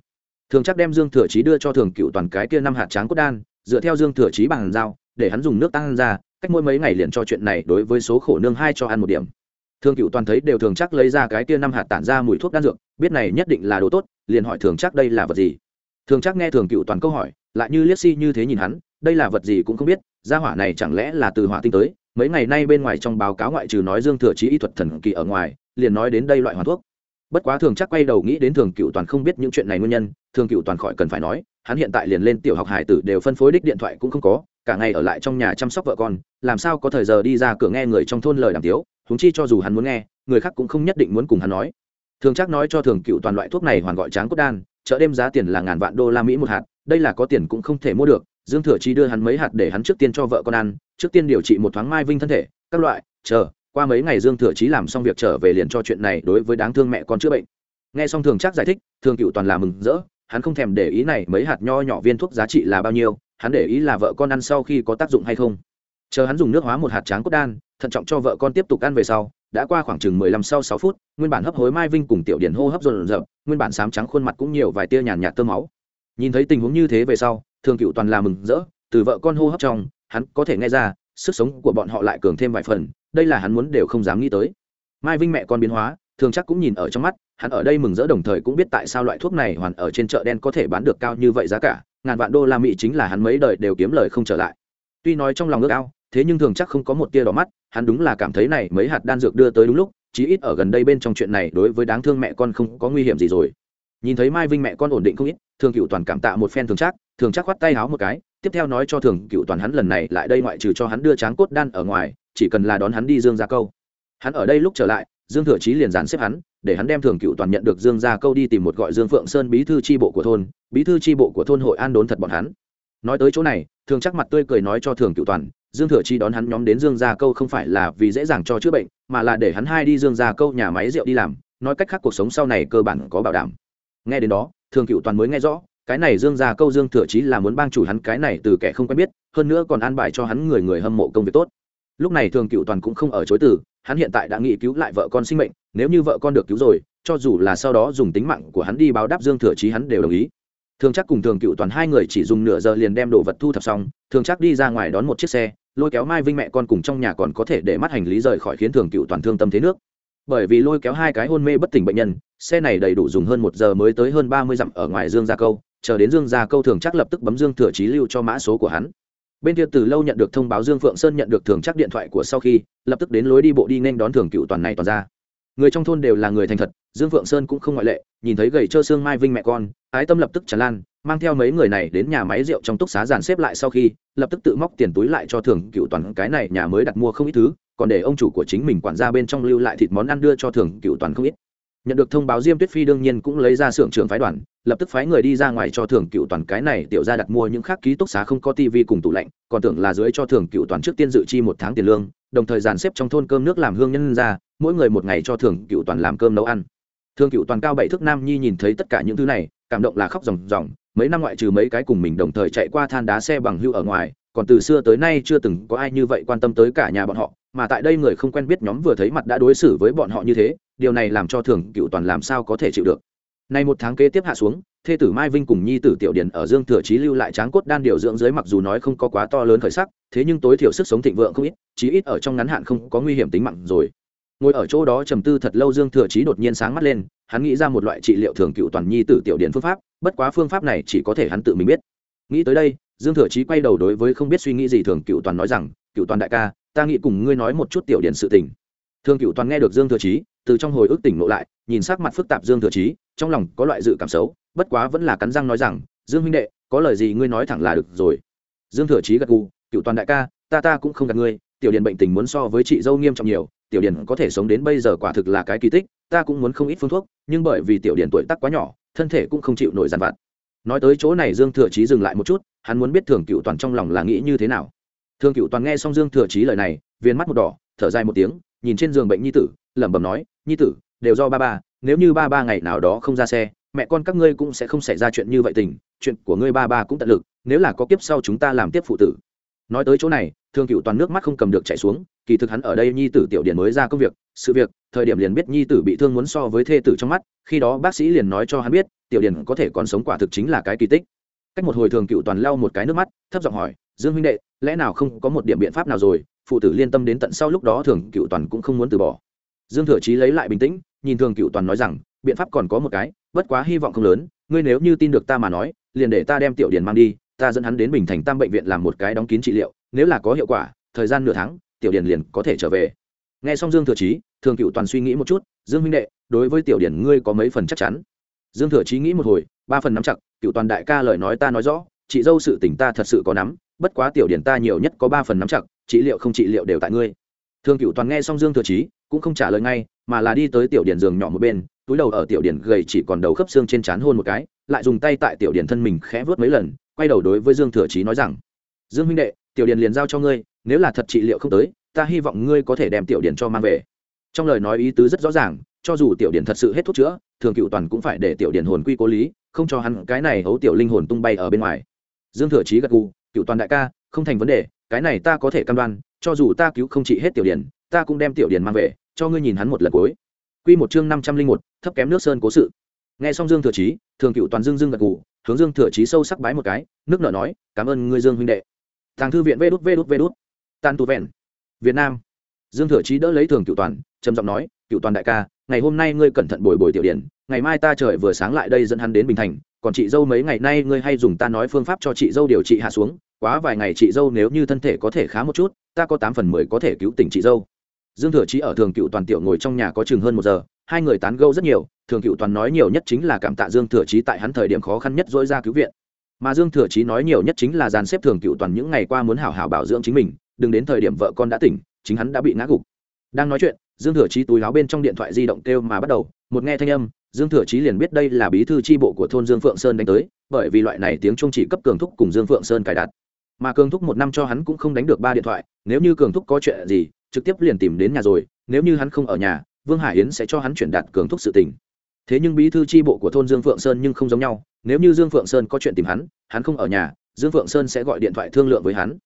Thường chắc đem dương thừa chí đưa cho thường cựu toàn cái kia năm hạt tráng cốt đan, dựa theo dương thừa chí bằng dao, để hắn dùng nước tăng ra, cách mỗi mấy ngày liền cho chuyện này đối với số khổ nương hai cho ăn một điểm. Thường cựu toàn thấy đều thường chắc lấy ra cái kia năm hạt tản ra mùi thuốc đan dược, biết này nhất định là đồ tốt, liền hỏi thường chắc đây là vật gì. Thường chắc nghe thường cựu toàn câu hỏi, lại như liếc si như thế nhìn hắn, đây là vật gì cũng không biết, gia hỏa này chẳng lẽ là từ hỏa tinh tới, mấy ngày nay bên ngoài trong báo cáo ngoại trừ nói dương thừa chí y thuật thần kỳ ở ngoài, liền nói đến đây loại hoàn thuốc bất quá thường chắc quay đầu nghĩ đến thường cựu toàn không biết những chuyện này nguyên nhân, thường cựu toàn khỏi cần phải nói, hắn hiện tại liền lên tiểu học hải tử đều phân phối đích điện thoại cũng không có, cả ngày ở lại trong nhà chăm sóc vợ con, làm sao có thời giờ đi ra cửa nghe người trong thôn lời đàm tiếu húng chi cho dù hắn muốn nghe, người khác cũng không nhất định muốn cùng hắn nói. Thường chắc nói cho thường cựu toàn loại thuốc này hoàn gọi tráng cốt đan, chợ đêm giá tiền là ngàn vạn đô la mỹ một hạt, đây là có tiền cũng không thể mua được, dương thừa chi đưa hắn mấy hạt để hắn trước tiên cho vợ con ăn, trước tiên điều trị một thoáng mai vinh thân thể, các loại, chờ qua mấy ngày dương thừa chí làm xong việc trở về liền cho chuyện này đối với đáng thương mẹ con chữa bệnh. Nghe xong thường chắc giải thích, thường cựu toàn là mừng rỡ, hắn không thèm để ý này mấy hạt nho nhỏ viên thuốc giá trị là bao nhiêu, hắn để ý là vợ con ăn sau khi có tác dụng hay không. Chờ hắn dùng nước hóa một hạt tráng cốt đan, thận trọng cho vợ con tiếp tục ăn về sau, đã qua khoảng chừng mười lăm sau sáu phút, nguyên bản hấp hối mai vinh cùng tiểu điển hô hấp dồn dập, nguyên bản sám trắng khuôn mặt cũng nhiều vài tia nhàn nhạt tơ máu. Nhìn thấy tình huống như thế về sau, thường cựu toàn là mừng rỡ, từ vợ con hô hấp trong, hắn có thể nghe ra, sức sống của bọn họ lại cường thêm vài phần đây là hắn muốn đều không dám nghĩ tới. Mai vinh mẹ con biến hóa, thường chắc cũng nhìn ở trong mắt, hắn ở đây mừng rỡ đồng thời cũng biết tại sao loại thuốc này hoàn ở trên chợ đen có thể bán được cao như vậy giá cả, ngàn vạn đô la mỹ chính là hắn mấy đời đều kiếm lời không trở lại. Tuy nói trong lòng ước ao, thế nhưng thường chắc không có một tia đỏ mắt, hắn đúng là cảm thấy này mấy hạt đan dược đưa tới đúng lúc, chí ít ở gần đây bên trong chuyện này đối với đáng thương mẹ con không có nguy hiểm gì rồi. Nhìn thấy mai vinh mẹ con ổn định không ít, thường cựu toàn cảm tạ một phen thường chắc thường chắc khoát tay háo một cái, tiếp theo nói cho thường cựu toàn hắn lần này lại đây ngoại trừ cho hắn đưa tráng cốt đan ở ngoài chỉ cần là đón hắn đi dương gia câu. Hắn ở đây lúc trở lại, dương thừa chí liền dàn xếp hắn, để hắn đem thường cựu toàn nhận được dương gia câu đi tìm một gọi dương phượng sơn bí thư tri bộ của thôn, bí thư tri bộ của thôn hội an đốn thật bọn hắn. Nói tới chỗ này, thường chắc mặt tươi cười nói cho thường cựu toàn, dương thừa chi đón hắn nhóm đến dương gia câu không phải là vì dễ dàng cho chữa bệnh, mà là để hắn hai đi dương gia câu nhà máy rượu đi làm, nói cách khác cuộc sống sau này cơ bản có bảo đảm. Nghe đến đó, thường cựu toàn mới nghe rõ, cái này dương gia câu dương thừa chí là muốn bang chủ hắn cái này từ kẻ không quen biết, hơn nữa còn an bài cho hắn người người hâm mộ công việc tốt lúc này thường cựu toàn cũng không ở chối từ, hắn hiện tại đã nghĩ cứu lại vợ con sinh mệnh, nếu như vợ con được cứu rồi, cho dù là sau đó dùng tính mạng của hắn đi báo đáp dương thừa chí hắn đều đồng ý. Thường chắc cùng thường cựu toàn hai người chỉ dùng nửa giờ liền đem đồ vật thu thập xong, thường chắc đi ra ngoài đón một chiếc xe, lôi kéo mai vinh mẹ con cùng trong nhà còn có thể để mắt hành lý rời khỏi khiến thường cựu toàn thương tâm thế nước. Bởi vì lôi kéo hai cái hôn mê bất tỉnh bệnh nhân, xe này đầy đủ dùng hơn một giờ mới tới hơn ba mươi dặm ở ngoài dương gia câu, chờ đến dương gia câu thường chắc lập tức bấm dương thừa trí lưu cho mã số của hắn bên kia từ lâu nhận được thông báo dương phượng sơn nhận được thường chắc điện thoại của sau khi, lập tức đến lối đi bộ đi nên đón thường cựu toàn này toàn ra. Người trong thôn đều là người thành thật, dương phượng sơn cũng không ngoại lệ, nhìn thấy gầy trơ xương mai vinh mẹ con, ái tâm lập tức tràn lan, mang theo mấy người này đến nhà máy rượu trong túc xá dàn xếp lại sau khi, lập tức tự móc tiền túi lại cho thường cựu toàn cái này nhà mới đặt mua không ít thứ, còn để ông chủ của chính mình quản gia bên trong lưu lại thịt món ăn đưa cho thường cựu toàn không ít. Nhận được thông báo diêm tuyết phi đương nhiên cũng lấy ra xưởng trưởng phái đoàn lập tức phái người đi ra ngoài cho thường cựu toàn cái này, tiểu ra đặt mua những khác ký túc xá không có tivi cùng tủ lạnh, còn tưởng là dưới cho thường cựu toàn trước tiên dự chi một tháng tiền lương, đồng thời dàn xếp trong thôn cơm nước làm hương nhân ra, mỗi người một ngày cho thường cựu toàn làm cơm nấu ăn. Thường cựu toàn cao bảy thước nam nhi nhìn thấy tất cả những thứ này, cảm động là khóc ròng ròng, mấy năm ngoại trừ mấy cái cùng mình đồng thời chạy qua than đá xe bằng hưu ở ngoài, còn từ xưa tới nay chưa từng có ai như vậy quan tâm tới cả nhà bọn họ, mà tại đây người không quen biết nhóm vừa thấy mặt đã đối xử với bọn họ như thế, điều này làm cho thường cựu toàn làm sao có thể chịu được nay một tháng kế tiếp hạ xuống, thê tử mai vinh cùng nhi tử tiểu điển ở dương thừa chí lưu lại tráng cốt đan điều dưỡng dưới mặc dù nói không có quá to lớn khởi sắc, thế nhưng tối thiểu sức sống thịnh vượng không ít, chí ít ở trong ngắn hạn không có nguy hiểm tính mạng rồi. Ngồi ở chỗ đó trầm tư thật lâu dương thừa chí đột nhiên sáng mắt lên, hắn nghĩ ra một loại trị liệu thường cựu toàn nhi tử tiểu điển phương pháp, bất quá phương pháp này chỉ có thể hắn tự mình biết. Nghĩ tới đây, dương thừa chí quay đầu đối với không biết suy nghĩ gì thường cựu toàn nói rằng, cựu toàn đại ca, ta nghĩ cùng ngươi nói một chút tiểu điển sự tình. Thường cựu toàn nghe được dương thừa chí, từ trong hồi ức tỉnh lộ lại nhìn sắc mặt phức tạp dương thừa chí, trong lòng có loại dự cảm xấu, bất quá vẫn là cắn răng nói rằng, dương huynh đệ, có lời gì ngươi nói thẳng là được rồi. Dương thừa chí gật gù, cựu toàn đại ca, ta ta cũng không gạt ngươi, tiểu điển bệnh tình muốn so với chị dâu nghiêm trọng nhiều, tiểu điển có thể sống đến bây giờ quả thực là cái kỳ tích, ta cũng muốn không ít phương thuốc, nhưng bởi vì tiểu điển tuổi tác quá nhỏ, thân thể cũng không chịu nổi giàn vặt. Nói tới chỗ này dương thừa chí dừng lại một chút, hắn muốn biết thường cựu toàn trong lòng là nghĩ như thế nào. Thường cựu toàn nghe xong dương thừa chí lời này, viên mắt một đỏ, thở dài một tiếng, nhìn trên giường bệnh nhi tử, lẩm bẩm nói, nhi tử đều do ba ba, nếu như ba ba ngày nào đó không ra xe, mẹ con các ngươi cũng sẽ không xảy ra chuyện như vậy tình, chuyện của ngươi ba ba cũng tận lực, nếu là có kiếp sau chúng ta làm tiếp phụ tử. Nói tới chỗ này, thương cựu toàn nước mắt không cầm được chạy xuống, kỳ thực hắn ở đây nhi tử tiểu điển mới ra công việc, sự việc, thời điểm liền biết nhi tử bị thương muốn so với thê tử trong mắt, khi đó bác sĩ liền nói cho hắn biết, tiểu điển có thể còn sống quả thực chính là cái kỳ tích. Cách một hồi thường cựu toàn lau một cái nước mắt, thấp giọng hỏi, dương huynh đệ, lẽ nào không có một điểm biện pháp nào rồi? Phụ tử liên tâm đến tận sau lúc đó thường cựu toàn cũng không muốn từ bỏ. Dương thừa chí lấy lại bình tĩnh nhìn thường cựu toàn nói rằng, biện pháp còn có một cái, bất quá hy vọng không lớn, ngươi nếu như tin được ta mà nói, liền để ta đem tiểu điển mang đi, ta dẫn hắn đến bình thành tam bệnh viện làm một cái đóng kín trị liệu, nếu là có hiệu quả, thời gian nửa tháng, tiểu điển liền có thể trở về. Nghe xong dương thừa trí thường cựu toàn suy nghĩ một chút, dương huynh đệ, đối với tiểu điển ngươi có mấy phần chắc chắn? Dương thừa trí nghĩ một hồi, ba phần nắm chặt, cựu toàn đại ca lời nói ta nói rõ, chị dâu sự tỉnh ta thật sự có nắm, bất quá tiểu điển ta nhiều nhất có ba phần nắm chặt, trị liệu không trị liệu đều tại ngươi. Thường cựu toàn nghe xong dương thừa trí cũng không trả lời ngay, mà là đi tới tiểu điển giường nhỏ một bên, túi đầu ở tiểu điển gầy chỉ còn đầu khớp xương trên trán hôn một cái, lại dùng tay tại tiểu điển thân mình khẽ vớt mấy lần, quay đầu đối với dương thừa chí nói rằng, dương huynh đệ, tiểu điển liền giao cho ngươi, nếu là thật trị liệu không tới, ta hy vọng ngươi có thể đem tiểu điển cho mang về. Trong lời nói ý tứ rất rõ ràng, cho dù tiểu điển thật sự hết thuốc chữa, thường cựu toàn cũng phải để tiểu điển hồn quy cố lý, không cho hắn cái này hấu tiểu linh hồn tung bay ở bên ngoài. Dương thừa chí gật gù, cựu toàn đại ca, không thành vấn đề, cái này ta có thể căn đoan, cho dù ta cứu không trị hết tiểu điển, ta cũng đem tiểu điển mang về cho ngươi nhìn hắn một lần cuối. Quy một chương năm trăm linh một, thấp kém nước sơn cố sự. Nghe xong dương thừa chí, thường cựu toàn dương dương gật gù, hướng dương thừa chí sâu sắc bái một cái, nước nở nói, cảm ơn ngươi dương huynh đệ. Thằng thư viện vê đút vê đút vê đút. Tu vẹn. Việt nam. Dương thừa chí đỡ lấy thường cựu toàn, trầm giọng nói, cựu toàn đại ca, ngày hôm nay ngươi cẩn thận bồi bồi tiểu điển, ngày mai ta trời vừa sáng lại đây dẫn hắn đến bình thành, còn chị dâu mấy ngày nay ngươi hay dùng ta nói phương pháp cho chị dâu điều trị hạ xuống, quá vài ngày chị dâu nếu như thân thể có thể khá một chút, ta có tám phần mười có thể cứu tỉnh chị dâu dương thừa chí ở thường cựu toàn tiểu ngồi trong nhà có chừng hơn một giờ, hai người tán gẫu rất nhiều, thường cựu toàn nói nhiều nhất chính là cảm tạ dương thừa chí tại hắn thời điểm khó khăn nhất dỗi ra cứu viện. Mà dương thừa chí nói nhiều nhất chính là dàn xếp thường cựu toàn những ngày qua muốn hảo hảo bảo dưỡng chính mình, đừng đến thời điểm vợ con đã tỉnh, chính hắn đã bị ngã gục. Đang nói chuyện, dương thừa chí túi láo bên trong điện thoại di động kêu mà bắt đầu, một nghe thanh âm, dương thừa chí liền biết đây là bí thư tri bộ của thôn dương phượng sơn đánh tới, bởi vì loại này tiếng trung chỉ cấp cường thúc cùng dương phượng sơn cài đặt. Mà cường thúc một năm cho hắn cũng không đánh được ba điện thoại, nếu như cường thúc có chuyện gì trực tiếp liền tìm đến nhà rồi, nếu như hắn không ở nhà, vương hải yến sẽ cho hắn chuyển đạt cường thúc sự tình. Thế nhưng bí thư tri bộ của thôn dương phượng sơn nhưng không giống nhau, nếu như dương phượng sơn có chuyện tìm hắn hắn không ở nhà, dương phượng sơn sẽ gọi điện thoại thương lượng với hắn.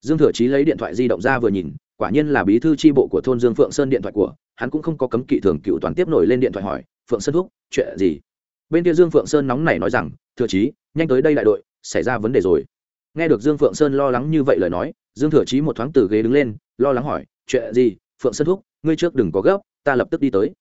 Dương thừa chí lấy điện thoại di động ra vừa nhìn, quả nhiên là bí thư tri bộ của thôn dương phượng sơn điện thoại của, hắn cũng không có cấm kỵ thường cựu toàn tiếp nổi lên điện thoại hỏi, phượng sơn thúc, chuyện gì? Bên kia dương phượng sơn nóng nảy nói rằng, thừa chí, nhanh tới đây đại đội, xảy ra vấn đề rồi. Nghe được dương phượng sơn lo lắng như vậy lời nói, dương thừa chí một thoáng từ ghế đứng lên, lo lắng hỏi chuyện gì? Phượng sơn thúc, ngươi trước đừng có gấp, ta lập tức đi tới.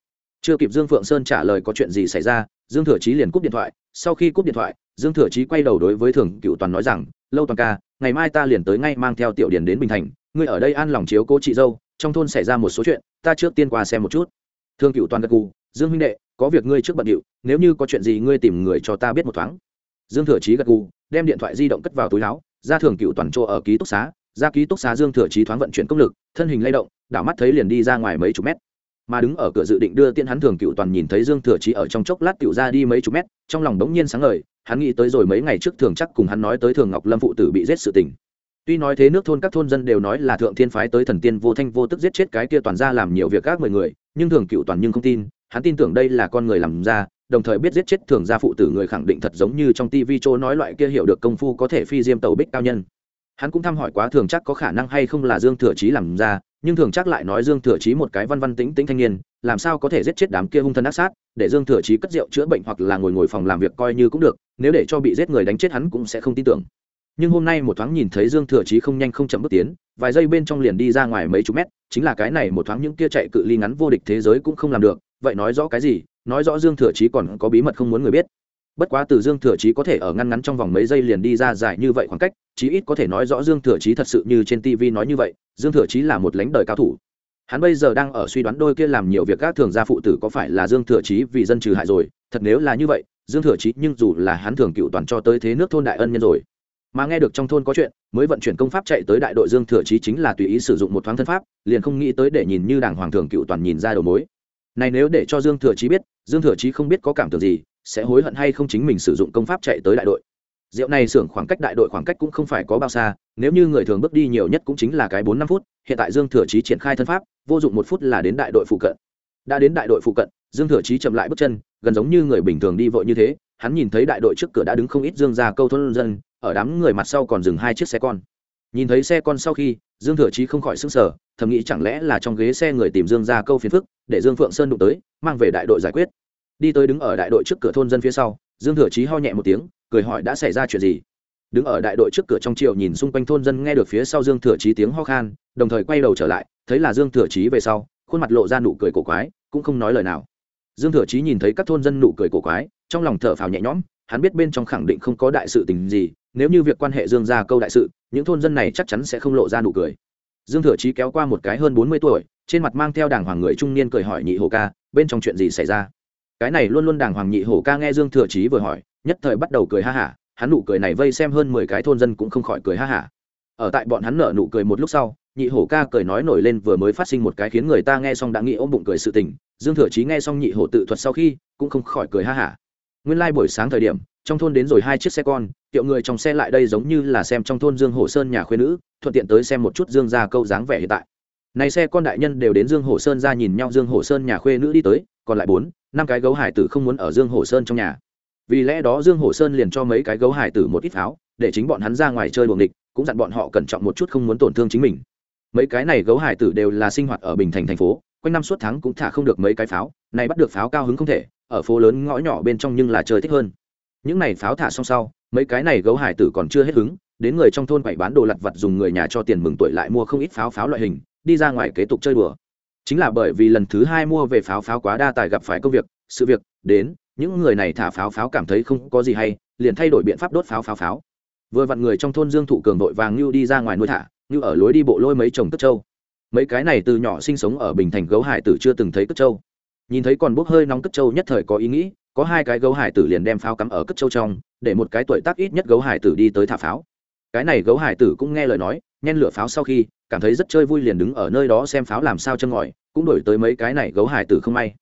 Chưa kịp dương phượng sơn trả lời có chuyện gì xảy ra, dương thừa chí liền cúp điện thoại. Sau khi cúp điện thoại, dương thừa chí quay đầu đối với thường cựu toàn nói rằng, lâu toàn ca, ngày mai ta liền tới ngay mang theo tiểu Điền đến bình thành. Ngươi ở đây an lòng chiếu cố chị dâu, trong thôn xảy ra một số chuyện, ta trước tiên qua xem một chút. Thương cựu toàn gật cù dương huynh đệ, có việc ngươi trước bận điệu, nếu như có chuyện gì ngươi tìm người cho ta biết một thoáng. Dương thừa chí gật gù, đem điện thoại di động cất vào túi áo. Ra thường cựu toàn chỗ ở ký túc xá ra ký túc xá dương thừa trí thoáng vận chuyển công lực, thân hình lay động, đảo mắt thấy liền đi ra ngoài mấy chục mét. Mà đứng ở cửa dự định đưa tiên hắn thường cựu toàn nhìn thấy dương thừa trí ở trong chốc lát cựu ra đi mấy chục mét, trong lòng đống nhiên sáng ngời, hắn nghĩ tới rồi mấy ngày trước thường chắc cùng hắn nói tới thường ngọc lâm phụ tử bị giết sự tình. Tuy nói thế nước thôn các thôn dân đều nói là thượng thiên phái tới thần tiên vô thanh vô tức giết chết cái kia toàn ra làm nhiều việc các mười người, nhưng thường cựu toàn nhưng không tin, hắn tin tưởng đây là con người làm ra, đồng thời biết giết chết thường gia phụ tử người khẳng định thật giống như trong tivi chỗ nói loại kia hiểu được công phu có thể phi diêm tàu bích cao nhân hắn cũng thăm hỏi quá thường chắc có khả năng hay không là dương thừa chí làm ra, nhưng thường chắc lại nói dương thừa chí một cái văn văn tính tính thanh niên, làm sao có thể giết chết đám kia hung thân ác sát, để dương thừa chí cất rượu chữa bệnh hoặc là ngồi ngồi phòng làm việc coi như cũng được, nếu để cho bị giết người đánh chết hắn cũng sẽ không tin tưởng. Nhưng hôm nay một thoáng nhìn thấy dương thừa chí không nhanh không chậm bước tiến, vài giây bên trong liền đi ra ngoài mấy chục mét, chính là cái này một thoáng những kia chạy cự ly ngắn vô địch thế giới cũng không làm được, vậy nói rõ cái gì? Nói rõ dương thừa chí còn có bí mật không muốn người biết. Bất quá từ dương thừa chí có thể ở ngăn ngắn trong vòng mấy giây liền đi ra dài như vậy khoảng cách chí ít có thể nói rõ dương thừa chí thật sự như trên tv nói như vậy, dương thừa chí là một lãnh đời cao thủ. Hắn bây giờ đang ở suy đoán đôi kia làm nhiều việc các thường gia phụ tử có phải là dương thừa chí vì dân trừ hại rồi, thật nếu là như vậy, dương thừa chí nhưng dù là hắn thường cựu toàn cho tới thế nước thôn đại ân nhân rồi. Mà nghe được trong thôn có chuyện, mới vận chuyển công pháp chạy tới đại đội dương thừa chí chính là tùy ý sử dụng một thoáng thân pháp, liền không nghĩ tới để nhìn như đảng hoàng thường cựu toàn nhìn ra đầu mối. Này nếu để cho dương thừa chí biết, dương thừa chí không biết có cảm tưởng gì, sẽ hối hận hay không chính mình sử dụng công pháp chạy tới đại đội rượu này xưởng khoảng cách đại đội khoảng cách cũng không phải có bao xa nếu như người thường bước đi nhiều nhất cũng chính là cái bốn năm phút hiện tại dương thừa chí triển khai thân pháp vô dụng một phút là đến đại đội phụ cận. Đã đến đại đội phụ cận dương thừa chí chậm lại bước chân gần giống như người bình thường đi vội như thế hắn nhìn thấy đại đội trước cửa đã đứng không ít dương ra câu thôn dân ở đám người mặt sau còn dừng hai chiếc xe con. Nhìn thấy xe con sau khi dương thừa chí không khỏi sững sờ, sở thầm nghĩ chẳng lẽ là trong ghế xe người tìm dương ra câu phiền phức để dương phượng sơn đụng tới mang về đại đội giải quyết. Đi tới đứng ở đại đội trước cửa thôn dân phía sau dương thừa chí ho nhẹ một tiếng cười hỏi đã xảy ra chuyện gì? Đứng ở đại đội trước cửa trong triều nhìn xung quanh thôn dân nghe được phía sau dương thừa chí tiếng ho khan, đồng thời quay đầu trở lại, thấy là dương thừa chí về sau, khuôn mặt lộ ra nụ cười cổ quái, cũng không nói lời nào. Dương thừa chí nhìn thấy các thôn dân nụ cười cổ quái, trong lòng thở phào nhẹ nhõm, hắn biết bên trong khẳng định không có đại sự tình gì, nếu như việc quan hệ dương ra câu đại sự, những thôn dân này chắc chắn sẽ không lộ ra nụ cười. Dương thừa chí kéo qua một cái hơn bốn mươi tuổi, trên mặt mang theo đàng hoàng người trung niên cười hỏi nhị hồ ca, bên trong chuyện gì xảy ra? Cái này luôn luôn đàng hoàng nhị hổ ca nghe dương thừa chí vừa hỏi nhất thời bắt đầu cười ha hả, hắn nụ cười này vây xem hơn mười cái thôn dân cũng không khỏi cười ha hả. Ở tại bọn hắn nở nụ cười một lúc sau, nhị hổ ca cười nói nổi lên vừa mới phát sinh một cái khiến người ta nghe xong đã nghĩ ôm bụng cười sự tình, dương thừa chí nghe xong nhị hổ tự thuật sau khi, cũng không khỏi cười ha hả. Nguyên lai、like、buổi sáng thời điểm, trong thôn đến rồi hai chiếc xe con tiệu người trong xe lại đây giống như là xem trong thôn dương hồ sơn nhà khuyên nữ, thuận tiện tới xem một chút dương ra câu dáng vẻ hiện tại. Này xe con đại nhân đều đến dương hồ sơn ra nhìn nhau, dương hồ sơn nhà khuê nữ đi tới, còn lại bốn, năm cái gấu hải tử không muốn ở dương hồ sơn trong nhà vì lẽ đó dương hồ sơn liền cho mấy cái gấu hải tử một ít pháo, để chính bọn hắn ra ngoài chơi buồng địch cũng dặn bọn họ cẩn trọng một chút không muốn tổn thương chính mình. Mấy cái này gấu hải tử đều là sinh hoạt ở bình thành thành phố, quanh năm suốt tháng cũng thả không được mấy cái pháo này bắt được pháo cao hứng không thể, ở phố lớn ngõ nhỏ bên trong nhưng là chơi thích hơn. Những này pháo thả xong sau, mấy cái này gấu hải tử còn chưa hết hứng, đến người trong thôn quậy bán đồ lặt vặt dùng người nhà cho tiền mừng tuổi lại mua không ít pháo pháo loại hình, đi ra ngoài kế tục chơi đùa. Chính là bởi vì lần thứ hai mua về pháo pháo quá đa tài gặp phải công việc, sự việc, đến những người này thả pháo pháo cảm thấy không có gì hay, liền thay đổi biện pháp đốt pháo pháo pháo. Vừa vặn người trong thôn dương thụ cường vội vàng như đi ra ngoài nuôi thả như ở lối đi bộ lôi mấy chồng cất trâu mấy cái này từ nhỏ sinh sống ở bình thành gấu hải tử chưa từng thấy cất trâu nhìn thấy còn bốc hơi nóng cất trâu nhất thời có ý nghĩ, có hai cái gấu hải tử liền đem pháo cắm ở cất trâu trong, để một cái tuổi tác ít nhất gấu hải tử đi tới thả pháo. Cái này gấu hải tử cũng nghe lời nói, nhen lửa pháo sau khi, cảm thấy rất chơi vui liền đứng ở nơi đó xem pháo làm sao chân ngòi cũng đổi tới mấy cái này gấu hải tử không may.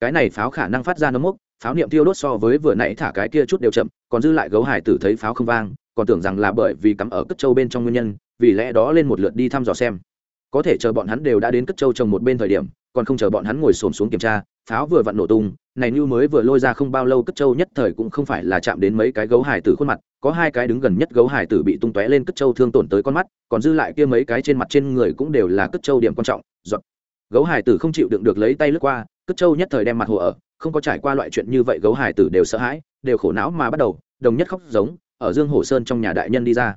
Cái này pháo khả năng phát ra nấm mốc pháo niệm tiêu đốt so với vừa nãy thả cái kia chút đều chậm, còn dư lại gấu hải tử thấy pháo không vang, còn tưởng rằng là bởi vì cắm ở cất châu bên trong nguyên nhân, vì lẽ đó lên một lượt đi thăm dò xem. Có thể chờ bọn hắn đều đã đến cất châu trồng một bên thời điểm, còn không chờ bọn hắn ngồi xổm xuống kiểm tra, pháo vừa vặn nổ tung, này như mới vừa lôi ra không bao lâu cất châu nhất thời cũng không phải là chạm đến mấy cái gấu hải tử khuôn mặt, có hai cái đứng gần nhất gấu hải tử bị tung tóe lên cất châu thương tổn tới con mắt, còn dư lại kia mấy cái trên mặt trên người cũng đều là cất châu điểm quan trọng, giọt. Gấu hải tử không chịu đựng được lấy tay lướt qua, cất châu nhất thời đem mặt hồ ở không có trải qua loại chuyện như vậy, gấu hải tử đều sợ hãi, đều khổ não mà bắt đầu, đồng nhất khóc giống, ở dương hồ sơn trong nhà đại nhân đi ra.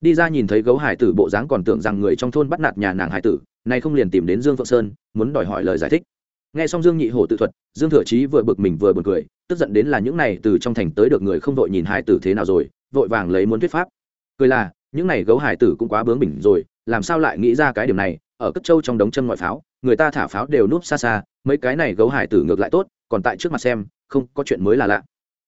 Đi ra nhìn thấy gấu hải tử bộ dáng còn tưởng rằng người trong thôn bắt nạt nhà nàng hải tử, nay không liền tìm đến dương phượng sơn, muốn đòi hỏi lời giải thích. Nghe xong dương nhị hổ tự thuật, dương thừa chí vừa bực mình vừa bực cười, tức giận đến là những này từ trong thành tới được người không vội nhìn hải tử thế nào rồi, vội vàng lấy muốn thuyết pháp. Cười là, những này gấu hải tử cũng quá bướng bỉnh rồi, làm sao lại nghĩ ra cái điểm này, ở cất châu trong đống chân ngoại pháo, người ta thả pháo đều núp xa xa mấy cái này gấu hải tử ngược lại tốt, còn tại trước mặt xem, không có chuyện mới là lạ.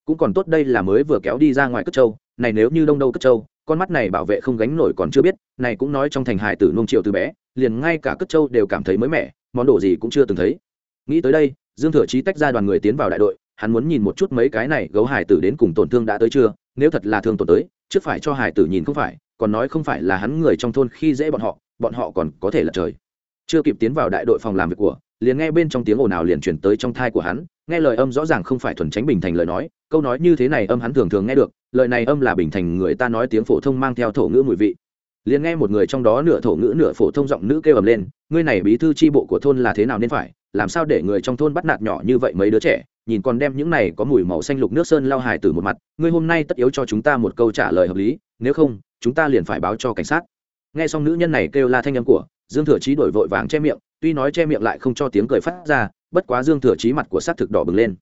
Cũng còn tốt đây là mới vừa kéo đi ra ngoài cất châu, này nếu như đông đâu cất châu, con mắt này bảo vệ không gánh nổi còn chưa biết, này cũng nói trong thành hải tử nung triệu từ bé, liền ngay cả cất châu đều cảm thấy mới mẻ, món đồ gì cũng chưa từng thấy. Nghĩ tới đây, dương thừa chí tách ra đoàn người tiến vào đại đội, hắn muốn nhìn một chút mấy cái này gấu hải tử đến cùng tổn thương đã tới chưa, nếu thật là thương tổn tới, trước phải cho hải tử nhìn không phải, còn nói không phải là hắn người trong thôn khi dễ bọn họ bọn họ còn có thể là trời. Chưa kịp tiến vào đại đội phòng làm việc của liền nghe bên trong tiếng ồn ào liền chuyển tới trong thai của hắn, nghe lời âm rõ ràng không phải thuần tránh bình thành lời nói, câu nói như thế này âm hắn thường thường nghe được, lời này âm là bình thành người ta nói tiếng phổ thông mang theo thổ ngữ mùi vị. Liền nghe một người trong đó nửa thổ ngữ nửa phổ thông giọng nữ kêu ầm lên, ngươi này bí thư tri bộ của thôn là thế nào nên phải? Làm sao để người trong thôn bắt nạt nhỏ như vậy mấy đứa trẻ? Nhìn còn đem những này có mùi màu xanh lục nước sơn lao hài từ một mặt, ngươi hôm nay tất yếu cho chúng ta một câu trả lời hợp lý, nếu không, chúng ta liền phải báo cho cảnh sát. Nghe xong nữ nhân này kêu la thanh âm của, dương thừa chí đổi vội vàng che miệng tuy nói che miệng lại không cho tiếng cười phát ra, bất quá dương thừa chí mặt của s á t thực đỏ bừng lên.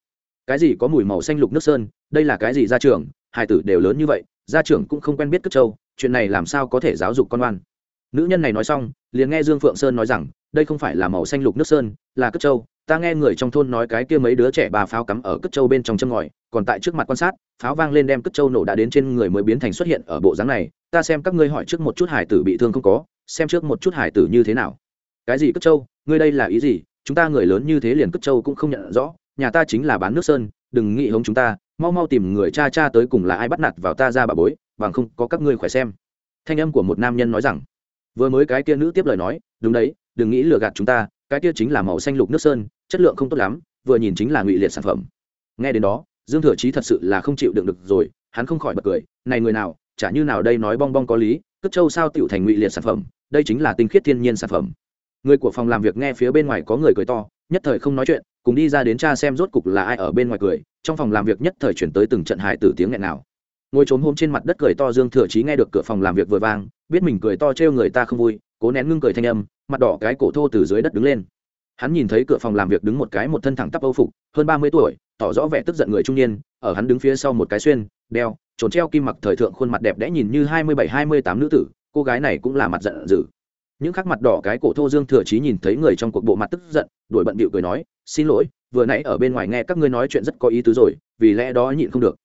Cái gì có mùi màu xanh lục nước sơn, đây là cái gì ra trường hải tử đều lớn như vậy, gia trưởng cũng không quen biết cất châu, chuyện này làm sao có thể giáo dục con oan. Nữ nhân này nói xong, liền nghe dương phượng sơn nói rằng, đây không phải là màu xanh lục nước sơn, là cất châu, ta nghe người trong thôn nói cái kia mấy đứa trẻ bà pháo cắm ở cất châu bên trong chân ngòi, còn tại trước mặt quan sát, pháo vang lên đem cất châu nổ đã đến trên người mới biến thành xuất hiện ở bộ dáng này, ta xem các ngươi hỏi trước một chút hải tử bị thương không có, xem trước một chút hải tử như thế nào cái gì cất châu? Ngươi đây là ý gì? Chúng ta người lớn như thế liền cất châu cũng không nhận rõ. Nhà ta chính là bán nước sơn, đừng nghĩ hống chúng ta. Mau mau tìm người cha cha tới cùng là ai bắt nạt vào ta ra bà bối, bằng không có các ngươi khỏe xem. Thanh âm của một nam nhân nói rằng. Vừa mới cái kia nữ tiếp lời nói, đúng đấy, đừng nghĩ lừa gạt chúng ta, cái kia chính là màu xanh lục nước sơn, chất lượng không tốt lắm, vừa nhìn chính là ngụy liệt sản phẩm. Nghe đến đó, dương thừa chí thật sự là không chịu đựng được rồi, hắn không khỏi bật cười, này người nào, chả như nào đây nói bong bong có lý, cất châu sao tiểu thành ngụy liệt sản phẩm, đây chính là tinh khiết thiên nhiên sản phẩm người của phòng làm việc nghe phía bên ngoài có người cười to, nhất thời không nói chuyện, cùng đi ra đến cha xem rốt cục là ai ở bên ngoài cười, trong phòng làm việc nhất thời chuyển tới từng trận hài tử tiếng nghẹn nào. Ngồi trốn hôm trên mặt đất cười to dương thừa chí nghe được cửa phòng làm việc vừa vang, biết mình cười to trêu người ta không vui, cố nén ngưng cười thanh âm, mặt đỏ cái cổ thô từ dưới đất đứng lên. Hắn nhìn thấy cửa phòng làm việc đứng một cái một thân thẳng tắp âu phục, hơn ba mươi tuổi, tỏ rõ vẻ tức giận người trung niên, ở hắn đứng phía sau một cái xuyên, đeo, trốn treo kim mặc thời thượng khuôn mặt đẹp đẽ nhìn như hai mươi bảy, hai mươi tám nữ tử, cô gái này cũng là mặt giận dữ những khắc mặt đỏ cái cổ thô dương thừa chí nhìn thấy người trong cuộc bộ mặt tức giận, đuổi bận bịu cười nói, xin lỗi, vừa nãy ở bên ngoài nghe các ngươi nói chuyện rất có ý tứ rồi, vì lẽ đó nhịn không được.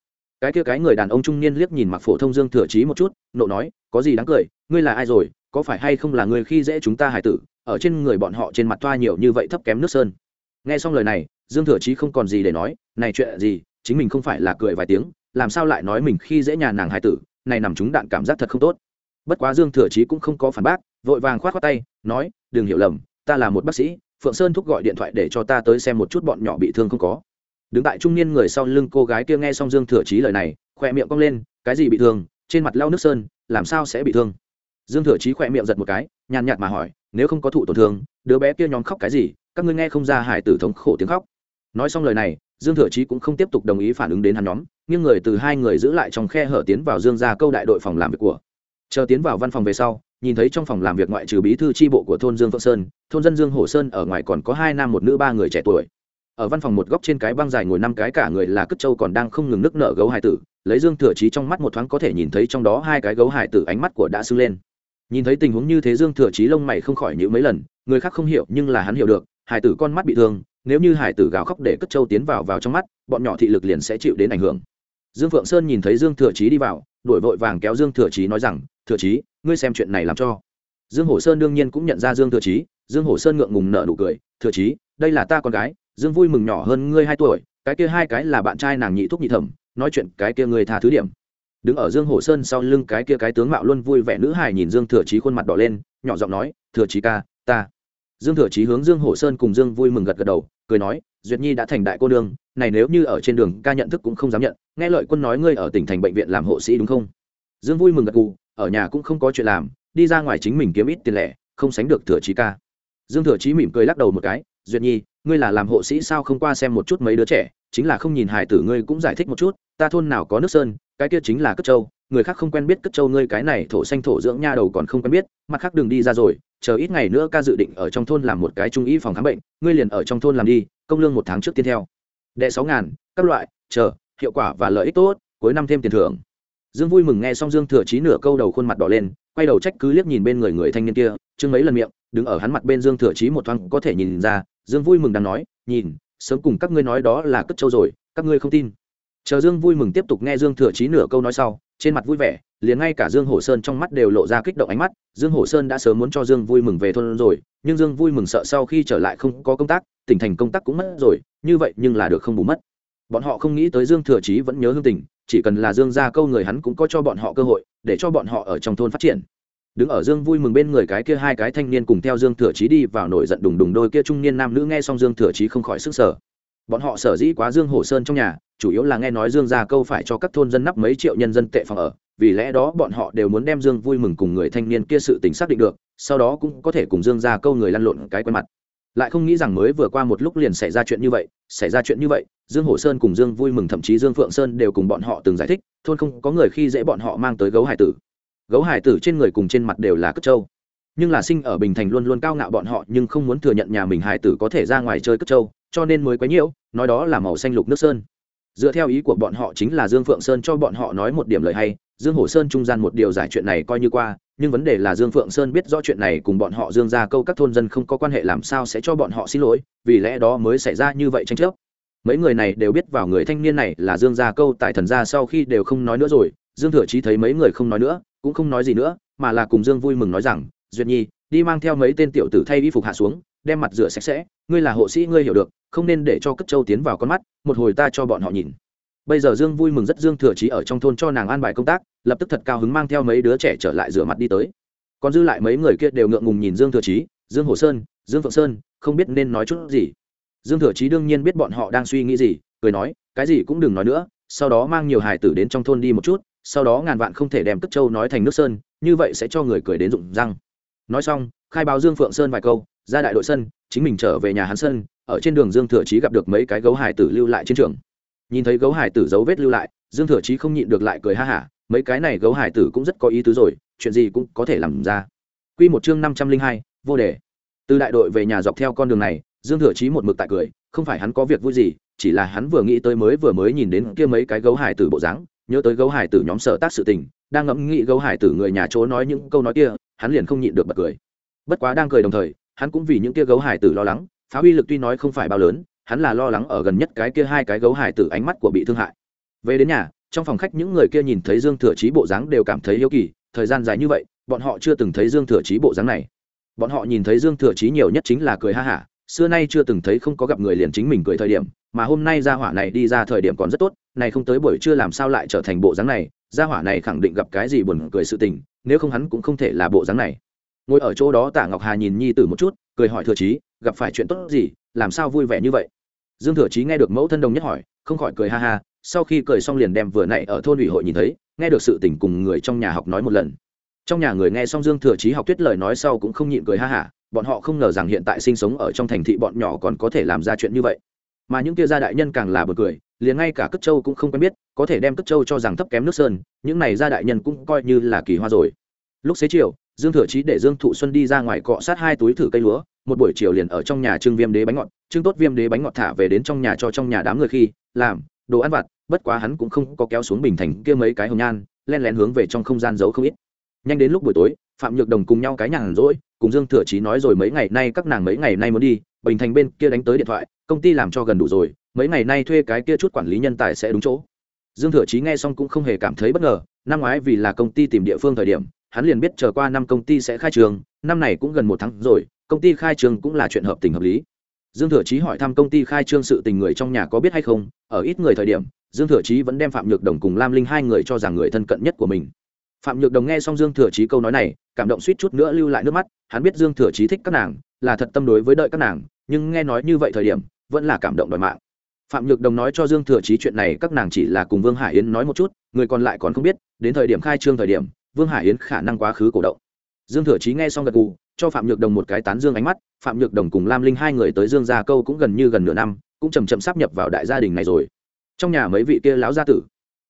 Cái kia cái người đàn ông trung niên liếc nhìn mặc phổ thông dương thừa chí một chút, nộ nói, có gì đáng cười, ngươi là ai rồi, có phải hay không là người khi dễ chúng ta hải tử, ở trên người bọn họ trên mặt toa nhiều như vậy thấp kém nước sơn? Nghe xong lời này, dương thừa chí không còn gì để nói, này chuyện gì, chính mình không phải là cười vài tiếng, làm sao lại nói mình khi dễ nhà nàng hải tử, này nằm chúng đạn cảm giác thật không tốt. Bất quá dương thừa chí cũng không có phản bác vội vàng khoát khoát tay, nói, đừng hiểu lầm, ta là một bác sĩ, phượng sơn thúc gọi điện thoại để cho ta tới xem một chút bọn nhỏ bị thương không có. Đứng tại trung niên người sau lưng cô gái kia nghe xong dương thừa chí lời này, khỏe miệng cong lên, cái gì bị thương? Trên mặt lau nước sơn, làm sao sẽ bị thương? Dương thừa chí khỏe miệng giật một cái, nhàn nhạt mà hỏi, nếu không có thụ tổn thương, đứa bé kia nhóm khóc cái gì? Các ngươi nghe không ra hải tử thống khổ tiếng khóc. Nói xong lời này, dương thừa chí cũng không tiếp tục đồng ý phản ứng đến hắn nhóm, nhưng người từ hai người giữ lại trong khe hở tiến vào dương ra câu đại đội phòng làm việc của. Chờ tiến vào văn phòng về sau nhìn thấy trong phòng làm việc ngoại trừ bí thư tri bộ của thôn dương phượng sơn, thôn dân dương hồ sơn ở ngoài còn có hai nam một nữ ba người trẻ tuổi. Ở văn phòng một góc trên cái băng dài ngồi năm cái cả người là cất châu còn đang không ngừng nức nợ gấu hải tử, lấy dương thừa chí trong mắt một thoáng có thể nhìn thấy trong đó hai cái gấu hải tử ánh mắt của đã sưng lên. Nhìn thấy tình huống như thế dương thừa chí lông mày không khỏi nhữ mấy lần, người khác không hiểu nhưng là hắn hiểu được hải tử con mắt bị thương, nếu như hải tử gào khóc để cất châu tiến vào vào trong mắt, bọn nhỏ thị lực liền sẽ chịu đến ảnh hưởng. Dương phượng sơn nhìn thấy dương thừa chí đi vào đuổi vội vàng kéo dương thừa chí nói rằng thừa chí, ngươi xem chuyện này làm cho. Dương hổ sơn đương nhiên cũng nhận ra dương thừa chí, dương hổ sơn ngượng ngùng nợ nụ cười, thừa chí, đây là ta con gái, dương vui mừng nhỏ hơn ngươi hai tuổi, cái kia hai cái là bạn trai nàng nhị thúc nhị thẩm, nói chuyện cái kia ngươi tha thứ điểm. Đứng ở dương hổ sơn sau lưng cái kia cái tướng mạo luôn vui vẻ nữ hài nhìn dương thừa chí khuôn mặt đỏ lên, nhỏ giọng nói, thừa chí ca, ta. Dương thừa chí hướng dương hổ sơn cùng dương vui mừng gật gật đầu, cười nói, duyệt nhi đã thành đại cô nương, này nếu như ở trên đường ca nhận thức cũng không dám nhận, nghe lợi quân nói ngươi ở tỉnh thành bệnh viện làm hộ sĩ đúng không? Dương vui mừng gật gù ở nhà cũng không có chuyện làm, đi ra ngoài chính mình kiếm ít tiền lẻ, không sánh được thừa chí ca. Dương thừa chí mỉm cười lắc đầu một cái, duyệt nhi, ngươi là làm hộ sĩ sao không qua xem một chút mấy đứa trẻ, chính là không nhìn hải tử ngươi cũng giải thích một chút, ta thôn nào có nước sơn, cái kia chính là cất châu, người khác không quen biết cất châu ngươi cái này thổ xanh thổ dưỡng nha đầu còn không quen biết, mặt khác đừng đi ra rồi, chờ ít ngày nữa ca dự định ở trong thôn làm một cái trung y phòng khám bệnh, ngươi liền ở trong thôn làm đi, công lương một tháng trước tiên theo. Đệ sáu ngàn, các loại, chờ, hiệu quả và lợi ích tốt, cuối năm thêm tiền thưởng dương vui mừng nghe xong dương thừa chí nửa câu đầu khuôn mặt đỏ lên, quay đầu trách cứ liếc nhìn bên người người thanh niên kia chưng mấy lần miệng, đứng ở hắn mặt bên dương thừa chí một thoáng có thể nhìn ra, dương vui mừng đang nói, nhìn, sớm cùng các ngươi nói đó là cất châu rồi, các ngươi không tin. Chờ dương vui mừng tiếp tục nghe dương thừa chí nửa câu nói sau, trên mặt vui vẻ, liền ngay cả dương hổ sơn trong mắt đều lộ ra kích động ánh mắt, dương hổ sơn đã sớm muốn cho dương vui mừng về thôn rồi, nhưng dương vui mừng sợ sau khi trở lại không có công tác, tỉnh thành công tác cũng mất rồi, như vậy nhưng là được không bù mất. Bọn họ không nghĩ tới dương thừa chí vẫn nhớ hương tình chỉ cần là dương gia câu người hắn cũng có cho bọn họ cơ hội, để cho bọn họ ở trong thôn phát triển. Đứng ở dương vui mừng bên người cái kia hai cái thanh niên cùng theo dương thừa chí đi vào nổi giận đùng đùng đôi kia trung niên nam nữ nghe xong dương thừa chí không khỏi sức sở bọn họ sở dĩ quá dương hồ sơn trong nhà, chủ yếu là nghe nói dương gia câu phải cho các thôn dân nắp mấy triệu nhân dân tệ phòng ở, vì lẽ đó bọn họ đều muốn đem dương vui mừng cùng người thanh niên kia sự tính xác định được, sau đó cũng có thể cùng dương gia câu người lăn lộn cái quen mặt lại không nghĩ rằng mới vừa qua một lúc liền xảy ra chuyện như vậy, xảy ra chuyện như vậy, dương hổ sơn cùng dương vui mừng thậm chí dương phượng sơn đều cùng bọn họ từng giải thích, thôn không có người khi dễ bọn họ mang tới gấu hải tử. Gấu hải tử trên người cùng trên mặt đều là cất trâu. Nhưng là sinh ở bình thành luôn luôn cao ngạo bọn họ nhưng không muốn thừa nhận nhà mình hải tử có thể ra ngoài chơi cất trâu, cho nên mới quấy nhiễu, nói đó là màu xanh lục nước sơn dựa theo ý của bọn họ chính là dương phượng sơn cho bọn họ nói một điểm lời hay, dương hổ sơn trung gian một điều giải chuyện này coi như qua, nhưng vấn đề là dương phượng sơn biết rõ chuyện này cùng bọn họ dương ra câu các thôn dân không có quan hệ làm sao sẽ cho bọn họ xin lỗi, vì lẽ đó mới xảy ra như vậy tranh chấp. Mấy người này đều biết vào người thanh niên này là dương gia câu tại thần gia sau khi đều không nói nữa rồi, dương thừa chí thấy mấy người không nói nữa, cũng không nói gì nữa, mà là cùng dương vui mừng nói rằng, duyệt nhi, đi mang theo mấy tên tiểu tử thay y phục hạ xuống đem mặt rửa sạch sẽ, ngươi là hộ sĩ, ngươi hiểu được, không nên để cho cất châu tiến vào con mắt, một hồi ta cho bọn họ nhìn. Bây giờ dương vui mừng rất dương thừa chí ở trong thôn cho nàng an bài công tác, lập tức thật cao hứng mang theo mấy đứa trẻ trở lại rửa mặt đi tới. Còn dư lại mấy người kia đều ngượng ngùng nhìn dương thừa chí dương hồ sơn, dương phượng sơn, không biết nên nói chút gì? Dương thừa chí đương nhiên biết bọn họ đang suy nghĩ gì, cười nói, cái gì cũng đừng nói nữa, sau đó mang nhiều hài tử đến trong thôn đi một chút, sau đó ngàn vạn không thể đem cất châu nói thành nước sơn, như vậy sẽ cho người cười đến rụng răng. Nói xong, khai báo dương phượng sơn vài câu ra đại đội sân, chính mình trở về nhà hắn sân, ở trên đường dương thừa chí gặp được mấy cái gấu hải tử lưu lại trên trường. Nhìn thấy gấu hải tử dấu vết lưu lại, dương thừa chí không nhịn được lại cười ha hả, mấy cái này gấu hải tử cũng rất có ý tứ rồi, chuyện gì cũng có thể làm ra. Q một chương năm trăm linh hai, vô đề. Từ đại đội về nhà dọc theo con đường này, dương thừa chí một mực tại cười, không phải hắn có việc vui gì, chỉ là hắn vừa nghĩ tới mới vừa mới nhìn đến kia mấy cái gấu hải tử bộ dáng, nhớ tới gấu hải tử nhóm sở tác sự tình, đang ngẫm nghĩ gấu hải tử người nhà chỗ nói những câu nói kia, hắn liền không nhịn được bật cười. Bất quá đang cười đồng thời hắn cũng vì những kia gấu hải tử lo lắng, phá uy lực tuy nói không phải bao lớn, hắn là lo lắng ở gần nhất cái kia hai cái gấu hải tử ánh mắt của bị thương hại. Về đến nhà, trong phòng khách những người kia nhìn thấy dương thừa chí bộ dáng đều cảm thấy yêu kỳ, thời gian dài như vậy, bọn họ chưa từng thấy dương thừa chí bộ dáng này. Bọn họ nhìn thấy dương thừa chí nhiều nhất chính là cười ha hả, xưa nay chưa từng thấy không có gặp người liền chính mình cười thời điểm, mà hôm nay gia hỏa này đi ra thời điểm còn rất tốt, này không tới buổi trưa làm sao lại trở thành bộ dáng này, gia hỏa này khẳng định gặp cái gì buồn cười sự tình, nếu không hắn cũng không thể là bộ dáng này ngồi ở chỗ đó tạ ngọc hà nhìn nhi tử một chút, cười hỏi thừa chí, gặp phải chuyện tốt gì, làm sao vui vẻ như vậy? Dương thừa chí nghe được mẫu thân đồng nhất hỏi, không khỏi cười ha ha, sau khi cười xong liền đem vừa nãy ở thôn ủy hội nhìn thấy, nghe được sự tình cùng người trong nhà học nói một lần. Trong nhà người nghe xong dương thừa chí học tuyết lời nói sau cũng không nhịn cười ha hả bọn họ không ngờ rằng hiện tại sinh sống ở trong thành thị bọn nhỏ còn có thể làm ra chuyện như vậy. Mà những kia gia đại nhân càng là bật cười, liền ngay cả cất châu cũng không quen biết, có thể đem cất châu cho rằng thấp kém nước sơn, những này gia đại nhân cũng coi như là kỳ hoa rồi. Lúc xế chiều dương thừa chí để dương thụ xuân đi ra ngoài cọ sát hai túi thử cây lúa, một buổi chiều liền ở trong nhà trưng viêm đế bánh ngọt trưng tốt viêm đế bánh ngọt thả về đến trong nhà cho trong nhà đám người khi, làm, đồ ăn vặt, bất quá hắn cũng không có kéo xuống bình thành kia mấy cái hồng nhan, len lén hướng về trong không gian giấu không ít. Nhanh đến lúc buổi tối, phạm nhược đồng cùng nhau cái nhàn rỗi, cùng dương thừa chí nói rồi mấy ngày nay các nàng mấy ngày nay muốn đi, bình thành bên kia đánh tới điện thoại, công ty làm cho gần đủ rồi, mấy ngày nay thuê cái kia chút quản lý nhân tài sẽ đúng chỗ. Dương thừa chí nghe xong cũng không hề cảm thấy bất ngờ, năm ngoái vì là công ty tìm địa phương thời điểm hắn liền biết chờ qua năm công ty sẽ khai trường, năm này cũng gần một tháng rồi, công ty khai trường cũng là chuyện hợp tình hợp lý. Dương thừa chí hỏi thăm công ty khai trương sự tình người trong nhà có biết hay không, ở ít người thời điểm, dương thừa chí vẫn đem phạm nhược đồng cùng lam linh hai người cho rằng người thân cận nhất của mình. Phạm nhược đồng nghe xong dương thừa chí câu nói này, cảm động suýt chút nữa lưu lại nước mắt, hắn biết dương thừa chí thích các nàng, là thật tâm đối với đợi các nàng, nhưng nghe nói như vậy thời điểm, vẫn là cảm động đòi mạng. Phạm nhược đồng nói cho dương thừa chí chuyện này, các nàng chỉ là cùng vương hải yến nói một chút, người còn lại còn không biết, đến thời điểm khai trương thời điểm vương hải yến khả năng quá khứ cổ động. Dương thừa chí nghe xong gật gù, cho phạm nhược đồng một cái tán dương ánh mắt, phạm nhược đồng cùng lam linh hai người tới dương gia câu cũng gần như gần nửa năm, cũng chầm chậm sắp nhập vào đại gia đình này rồi. Trong nhà mấy vị kia lão gia tử,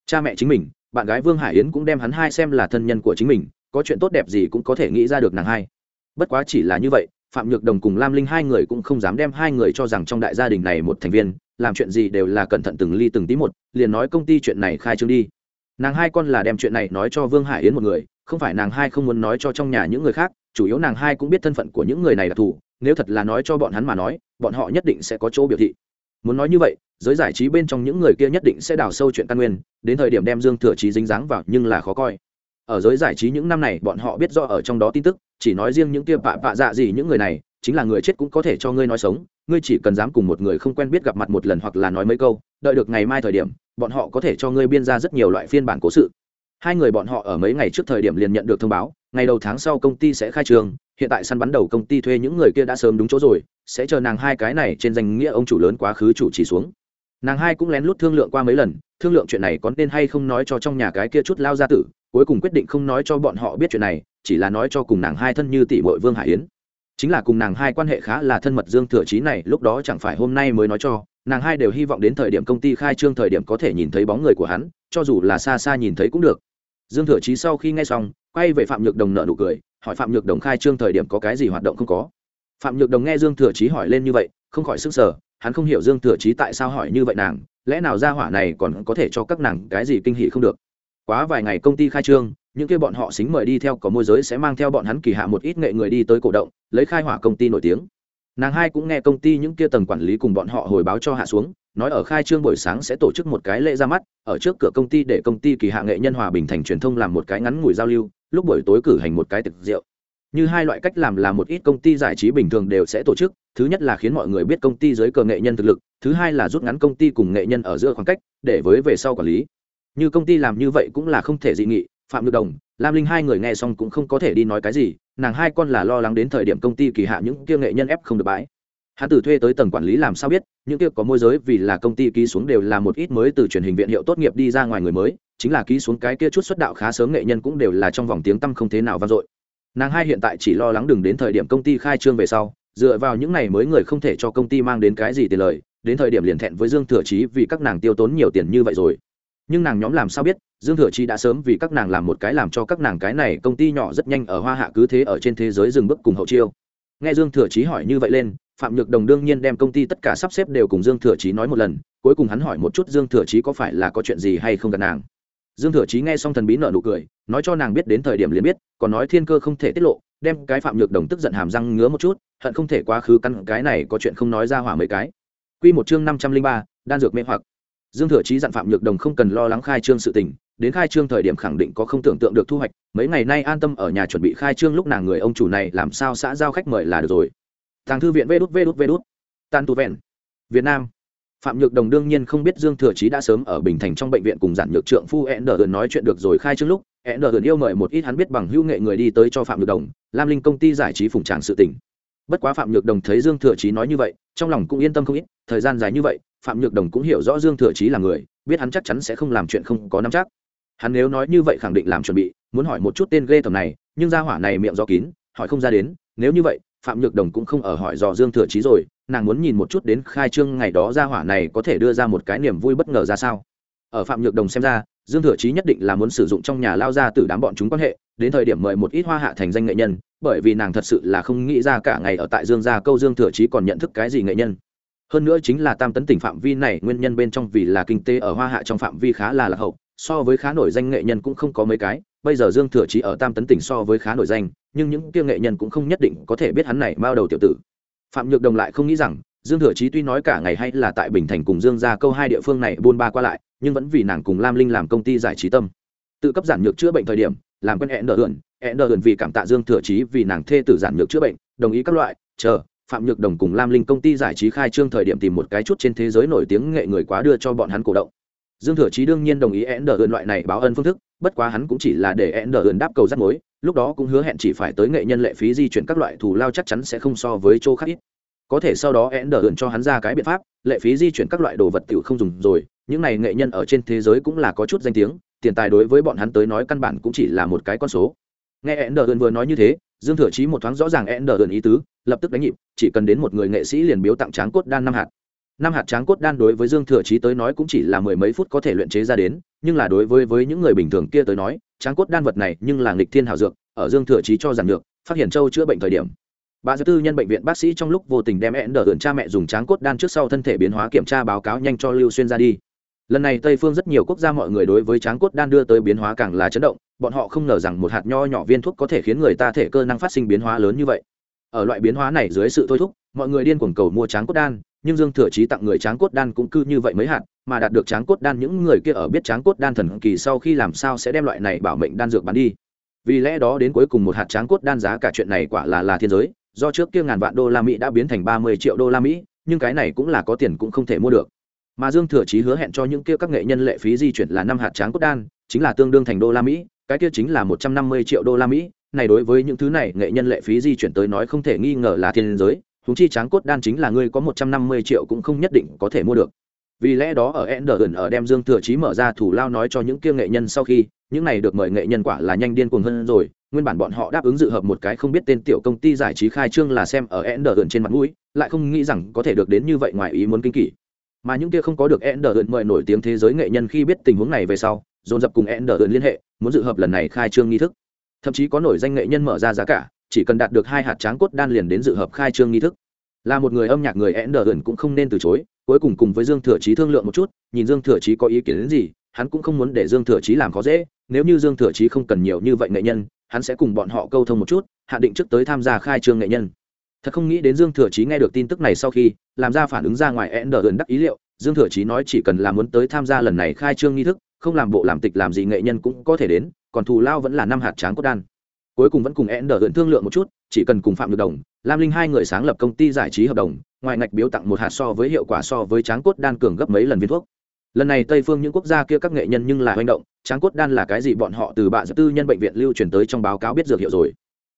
cha mẹ chính mình, bạn gái vương hải yến cũng đem hắn hai xem là thân nhân của chính mình, có chuyện tốt đẹp gì cũng có thể nghĩ ra được nàng hai. Bất quá chỉ là như vậy, phạm nhược đồng cùng lam linh hai người cũng không dám đem hai người cho rằng trong đại gia đình này một thành viên, làm chuyện gì đều là cẩn thận từng ly từng tí một, liền nói công ty chuyện này khai trương đi nàng hai con là đem chuyện này nói cho vương hải yến một người, không phải nàng hai không muốn nói cho trong nhà những người khác, chủ yếu nàng hai cũng biết thân phận của những người này đặc thù nếu thật là nói cho bọn hắn mà nói, bọn họ nhất định sẽ có chỗ biểu thị. Muốn nói như vậy, giới giải trí bên trong những người kia nhất định sẽ đào sâu chuyện căn nguyên, đến thời điểm đem dương thừa trí dính dáng vào nhưng là khó coi. Ở giới giải trí những năm này, bọn họ biết do ở trong đó tin tức, chỉ nói riêng những kia bạ bạ dạ gì những người này chính là người chết cũng có thể cho ngươi nói sống, ngươi chỉ cần dám cùng một người không quen biết gặp mặt một lần hoặc là nói mấy câu, đợi được ngày mai thời điểm, bọn họ có thể cho ngươi biên ra rất nhiều loại phiên bản cố sự. Hai người bọn họ ở mấy ngày trước thời điểm liền nhận được thông báo, ngày đầu tháng sau công ty sẽ khai trường hiện tại săn bắn đầu công ty thuê những người kia đã sớm đúng chỗ rồi, sẽ chờ nàng hai cái này trên danh nghĩa ông chủ lớn quá khứ chủ chỉ xuống. Nàng hai cũng lén lút thương lượng qua mấy lần, thương lượng chuyện này có nên hay không nói cho trong nhà cái kia chút lao gia tử, cuối cùng quyết định không nói cho bọn họ biết chuyện này, chỉ là nói cho cùng nàng hai thân như tỷ bội vương hải yến chính là cùng nàng hai quan hệ khá là thân mật dương thừa Chí này, lúc đó chẳng phải hôm nay mới nói cho, nàng hai đều hy vọng đến thời điểm công ty khai trương thời điểm có thể nhìn thấy bóng người của hắn, cho dù là xa xa nhìn thấy cũng được. Dương thừa Chí sau khi nghe xong, quay về phạm nhược đồng nợ nụ cười, hỏi phạm nhược đồng khai trương thời điểm có cái gì hoạt động không có. Phạm nhược đồng nghe dương thừa chí hỏi lên như vậy, không khỏi sức sở hắn không hiểu dương thừa chí tại sao hỏi như vậy nàng, lẽ nào ra hỏa này còn có thể cho các nàng cái gì kinh hỉ không được. Quá vài ngày công ty khai trương những kia bọn họ xính mời đi theo có môi giới sẽ mang theo bọn hắn kỳ hạ một ít nghệ người đi tới cổ động, lấy khai hỏa công ty nổi tiếng. Nàng hai cũng nghe công ty những kia tầng quản lý cùng bọn họ hồi báo cho hạ xuống, nói ở khai trương buổi sáng sẽ tổ chức một cái lễ ra mắt, ở trước cửa công ty để công ty kỳ hạ nghệ nhân hòa bình thành truyền thông làm một cái ngắn ngủi giao lưu, lúc buổi tối cử hành một cái tiệc rượu. Như hai loại cách làm là một ít công ty giải trí bình thường đều sẽ tổ chức, thứ nhất là khiến mọi người biết công ty dưới cờ nghệ nhân thực lực, thứ hai là rút ngắn công ty cùng nghệ nhân ở giữa khoảng cách, để với về sau quản lý. Như công ty làm như vậy cũng là không thể dị nghị phạm nhược đồng, lam linh hai người nghe xong cũng không có thể đi nói cái gì, nàng hai con là lo lắng đến thời điểm công ty kỳ hạ những kia nghệ nhân ép không được bãi. Hắn từ thuê tới tầng quản lý làm sao biết, những kia có môi giới vì là công ty ký xuống đều là một ít mới từ truyền hình viện hiệu tốt nghiệp đi ra ngoài người mới, chính là ký xuống cái kia chút xuất đạo khá sớm nghệ nhân cũng đều là trong vòng tiếng tăm không thế nào vang dội. Nàng hai hiện tại chỉ lo lắng đừng đến thời điểm công ty khai trương về sau, dựa vào những này mới người không thể cho công ty mang đến cái gì tiền lời, đến thời điểm liền thẹn với dương thừa chí vì các nàng tiêu tốn nhiều tiền như vậy rồi. Nhưng nàng nhóm làm sao biết dương thừa Chi đã sớm vì các nàng làm một cái làm cho các nàng cái này công ty nhỏ rất nhanh ở hoa hạ cứ thế ở trên thế giới dừng bước cùng hậu chiêu. Nghe dương thừa chí hỏi như vậy lên, phạm nhược đồng đương nhiên đem công ty tất cả sắp xếp đều cùng dương thừa chí nói một lần, cuối cùng hắn hỏi một chút dương thừa chí có phải là có chuyện gì hay không gần nàng. Dương thừa chí nghe xong thần bí nợ nụ cười, nói cho nàng biết đến thời điểm liền biết, còn nói thiên cơ không thể tiết lộ, đem cái phạm nhược đồng tức giận hàm răng ngứa một chút, hận không thể quá khứ căn cái này có chuyện không nói ra hỏa mấy cái. Quy một chương năm trăm linh ba, đan dược mê hoặc. Dương thừa chí dặn phạm nhược đồng không cần lo lắng khai trương sự tình đến khai trương thời điểm khẳng định có không tưởng tượng được thu hoạch, mấy ngày nay an tâm ở nhà chuẩn bị khai trương lúc nàng người ông chủ này làm sao xã giao khách mời là được rồi. Tàng thư viện vê đút vê đút vê đút. Tan tu vẹn. Việt nam. Phạm nhược đồng đương nhiên không biết dương thừa chí đã sớm ở bình thành trong bệnh viện cùng giản nhược trượng phu e n đờ nói chuyện được rồi khai trương lúc e n đờ yêu mời một ít hắn biết bằng hữu nghệ người đi tới cho phạm nhược đồng, lam linh công ty giải trí phùng tràng sự tỉnh bất quá phạm nhược đồng thấy dương thừa chí nói như vậy, trong lòng cũng yên tâm không ít, thời gian dài như vậy, phạm nhược đồng cũng hiểu rõ dương thừa chí là người, biết hắn chắc chắn sẽ không làm chuyện không có nắm chắc hắn nếu nói như vậy khẳng định làm chuẩn bị, muốn hỏi một chút tên ghê tầm này, nhưng ra hỏa này miệng do kín, hỏi không ra đến, nếu như vậy, phạm nhược đồng cũng không ở hỏi dò dương thừa trí rồi, nàng muốn nhìn một chút đến khai trương ngày đó ra hỏa này có thể đưa ra một cái niềm vui bất ngờ ra sao. Ở phạm nhược đồng xem ra, dương thừa trí nhất định là muốn sử dụng trong nhà lao ra từ đám bọn chúng quan hệ, đến thời điểm mời một ít hoa hạ thành danh nghệ nhân, bởi vì nàng thật sự là không nghĩ ra cả ngày ở tại dương gia câu dương thừa trí còn nhận thức cái gì nghệ nhân. Hơn nữa chính là tam tấn tỉnh phạm vi này, nguyên nhân bên trong vì là kinh tế ở hoa hạ trong phạm vi khá là lạc hậu so với khá nổi danh nghệ nhân cũng không có mấy cái, bây giờ dương thừa chí ở tam tấn tỉnh so với khá nổi danh, nhưng những kia nghệ nhân cũng không nhất định có thể biết hắn này bao đầu tiểu tử. Phạm nhược đồng lại không nghĩ rằng, dương thừa chí tuy nói cả ngày hay là tại bình thành cùng dương ra câu hai địa phương này buôn ba qua lại, nhưng vẫn vì nàng cùng lam linh làm công ty giải trí tâm. Tự cấp giản nhược chữa bệnh thời điểm, làm quen hẹn đờ hưởng hẹn đờ hưởng vì cảm tạ dương thừa chí vì nàng thê tử giản nhược chữa bệnh, đồng ý các loại, chờ, phạm nhược đồng cùng lam linh công ty giải trí khai trương thời điểm tìm một cái chút trên thế giới nổi tiếng nghệ người quá đưa cho bọn hắn cổ động dương thừa chí đương nhiên đồng ý hẹn đờ ươn loại này báo ân phương thức, bất quá hắn cũng chỉ là để hẹn đờ ươn đáp cầu rắt mối, lúc đó cũng hứa hẹn chỉ phải tới nghệ nhân lệ phí di chuyển các loại thù lao chắc chắn sẽ không so với chỗ khác ít. Có thể sau đó én đờ ươn cho hắn ra cái biện pháp, lệ phí di chuyển các loại đồ vật tiểu không dùng rồi, những này nghệ nhân ở trên thế giới cũng là có chút danh tiếng, tiền tài đối với bọn hắn tới nói căn bản cũng chỉ là một cái con số. Nghe én đờ ươn vừa nói như thế, dương thừa chí một thoáng rõ ràng én đờ ươn ý tứ, lập tức đánh nhịp, chỉ cần đến một người nghệ sĩ liền biếu tặng tráng cốt đan năm hạt năm hạt tráng cốt đan đối với dương thừa chí tới nói cũng chỉ là mười mấy phút có thể luyện chế ra đến, nhưng là đối với với những người bình thường kia tới nói, tráng cốt đan vật này nhưng là nghịch thiên hảo dược, ở dương thừa chí cho giản được phát hiện châu chữa bệnh thời điểm. Bà dư tư nhân bệnh viện bác sĩ trong lúc vô tình đem én đờ cha mẹ dùng tráng cốt đan trước sau thân thể biến hóa kiểm tra báo cáo nhanh cho lưu xuyên ra đi. Lần này tây phương rất nhiều quốc gia mọi người đối với tráng cốt đan đưa tới biến hóa càng là chấn động, bọn họ không ngờ rằng một hạt nho nhỏ viên thuốc có thể khiến người ta thể cơ năng phát sinh biến hóa lớn như vậy. Ở loại biến hóa này dưới sự thôi thúc, mọi người điên cuồng cầu mua tráng cốt đan nhưng dương thừa chí tặng người tráng cốt đan cũng cư như vậy mấy hạt, mà đạt được tráng cốt đan, những người kia ở biết tráng cốt đan thần kỳ sau khi làm sao sẽ đem loại này bảo mệnh đan dược bán đi. Vì lẽ đó đến cuối cùng một hạt tráng cốt đan giá cả chuyện này quả là là thiên giới, do trước kia ngàn vạn đô la mỹ đã biến thành ba mươi triệu đô la mỹ, nhưng cái này cũng là có tiền cũng không thể mua được. Mà dương thừa chí hứa hẹn cho những kia các nghệ nhân lệ phí di chuyển là năm hạt tráng cốt đan, chính là tương đương thành đô la mỹ, cái kia chính là một trăm năm mươi triệu đô la mỹ. Này đối với những thứ này, nghệ nhân lệ phí di chuyển tới nói không thể nghi ngờ là thiên giới húng chi tráng cốt đan chính là ngươi có một trăm năm mươi triệu cũng không nhất định có thể mua được vì lẽ đó ở Enderun ở đem Dương Thừa Chí mở ra thủ lao nói cho những kia nghệ nhân sau khi, những này được mời nghệ nhân quả là nhanh điên cuồng hơn rồi, nguyên bản bọn họ đáp ứng dự hợp một cái không biết tên tiểu công ty giải trí khai trương là xem ở Enderun trên mặt mũi, lại không nghĩ rằng có thể được đến như vậy ngoài ý muốn kinh kỷ. Mà những kia không có được Enderun mời nổi tiếng thế giới nghệ nhân khi biết tình huống này về sau, dồn dập cùng Enderun liên hệ, muốn dự hợp lần này khai trương nghi thức. thậm chí có nổi danh nghệ nhân mở ra giá cả chỉ cần đạt được hai hạt tráng cốt đan liền đến dự hợp khai trương nghi thức. Là một người âm nhạc người ender cũng không nên từ chối, cuối cùng cùng với dương thừa chí thương lượng một chút, nhìn dương thừa chí có ý kiến đến gì, hắn cũng không muốn để dương thừa chí làm khó dễ, nếu như dương thừa chí không cần nhiều như vậy nghệ nhân, hắn sẽ cùng bọn họ câu thông một chút, hạ định trước tới tham gia khai trương nghệ nhân. Thật không nghĩ đến dương thừa chí nghe được tin tức này sau khi, làm ra phản ứng ra ngoài ender đắc ý liệu, dương thừa chí nói chỉ cần là muốn tới tham gia lần này khai trương nghi thức, không làm bộ làm tịch làm gì nghệ nhân cũng có thể đến, còn thù lao vẫn là năm hạt tráng cốt đan cuối cùng vẫn cùng ender thương lượng một chút, chỉ cần cùng phạm được đồng, lam linh hai người sáng lập công ty giải trí hợp đồng ngoài ngạch biếu tặng một hạt so với hiệu quả so với tráng cốt đan cường gấp mấy lần viên thuốc. Lần này tây phương những quốc gia kia các nghệ nhân nhưng là hành động, tráng cốt đan là cái gì bọn họ từ bạ dự tư nhân bệnh viện lưu truyền tới trong báo cáo biết dược hiệu rồi.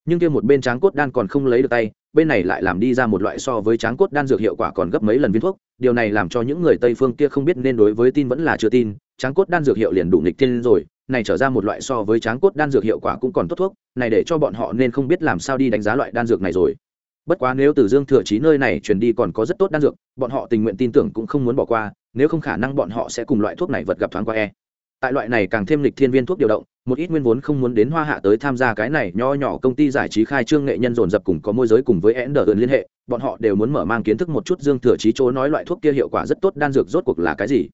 Nhưng kia một bên tráng cốt đan còn không lấy được tay, bên này lại làm đi ra một loại so với tráng cốt đan dược hiệu quả còn gấp mấy lần viên thuốc, điều này làm cho những người tây phương kia không biết nên đối với tin vẫn là chưa tin, tráng cốt đan dược hiệu liền đủ nghịch thiên rồi này trở ra một loại so với tráng cốt đan dược hiệu quả cũng còn tốt thuốc, này để cho bọn họ nên không biết làm sao đi đánh giá loại đan dược này rồi. Bất quá nếu từ dương thừa chí nơi này truyền đi còn có rất tốt đan dược, bọn họ tình nguyện tin tưởng cũng không muốn bỏ qua, nếu không khả năng bọn họ sẽ cùng loại thuốc này vật gặp thoáng qua e. Tại loại này càng thêm lịch thiên viên thuốc điều động, một ít nguyên vốn không muốn đến hoa hạ tới tham gia cái này nho nhỏ công ty giải trí khai trương nghệ nhân dồn dập cùng có môi giới cùng với ấn đờ liên hệ, bọn họ đều muốn mở mang kiến thức một chút dương thừa chí chỗ nói loại thuốc kia hiệu quả rất tốt, đan dược rốt cuộc là cái gì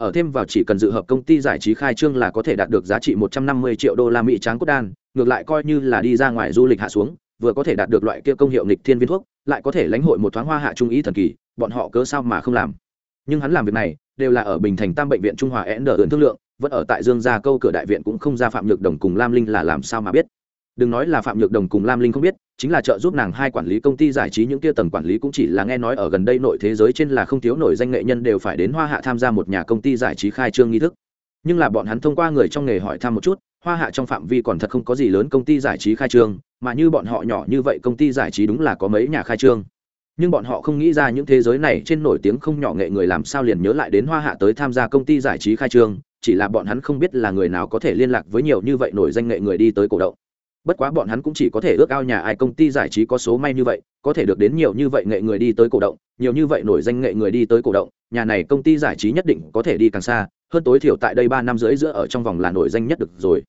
ở thêm vào chỉ cần dự hợp công ty giải trí khai trương là có thể đạt được giá trị một trăm năm mươi triệu đô la mỹ tráng cốt đan, ngược lại coi như là đi ra ngoài du lịch hạ xuống, vừa có thể đạt được loại kia công hiệu nghịch thiên viên thuốc, lại có thể lãnh hội một thoáng hoa hạ trung ý thần kỳ, bọn họ cớ sao mà không làm? Nhưng hắn làm việc này, đều là ở bình thành tam bệnh viện trung hòa ấn đờ thương lượng, vẫn ở tại dương gia câu cửa đại viện cũng không ra phạm lực đồng cùng lam linh là làm sao mà biết? Đừng nói là phạm nhược đồng cùng lam linh không biết, chính là trợ giúp nàng hai quản lý công ty giải trí những kia tầng quản lý cũng chỉ là nghe nói ở gần đây nội thế giới trên là không thiếu nổi danh nghệ nhân đều phải đến hoa hạ tham gia một nhà công ty giải trí khai trương nghi thức. Nhưng là bọn hắn thông qua người trong nghề hỏi thăm một chút, hoa hạ trong phạm vi còn thật không có gì lớn công ty giải trí khai trương, mà như bọn họ nhỏ như vậy công ty giải trí đúng là có mấy nhà khai trương. Nhưng bọn họ không nghĩ ra những thế giới này trên nổi tiếng không nhỏ nghệ người làm sao liền nhớ lại đến hoa hạ tới tham gia công ty giải trí khai trương, chỉ là bọn hắn không biết là người nào có thể liên lạc với nhiều như vậy nổi danh nghệ người đi tới cổ động bất quá bọn hắn cũng chỉ có thể ước ao nhà ai công ty giải trí có số may như vậy, có thể được đến nhiều như vậy nghệ người đi tới cổ động, nhiều như vậy nổi danh nghệ người đi tới cổ động, nhà này công ty giải trí nhất định có thể đi càng xa, hơn tối thiểu tại đây ba năm rưỡi giữa ở trong vòng là nổi danh nhất được rồi.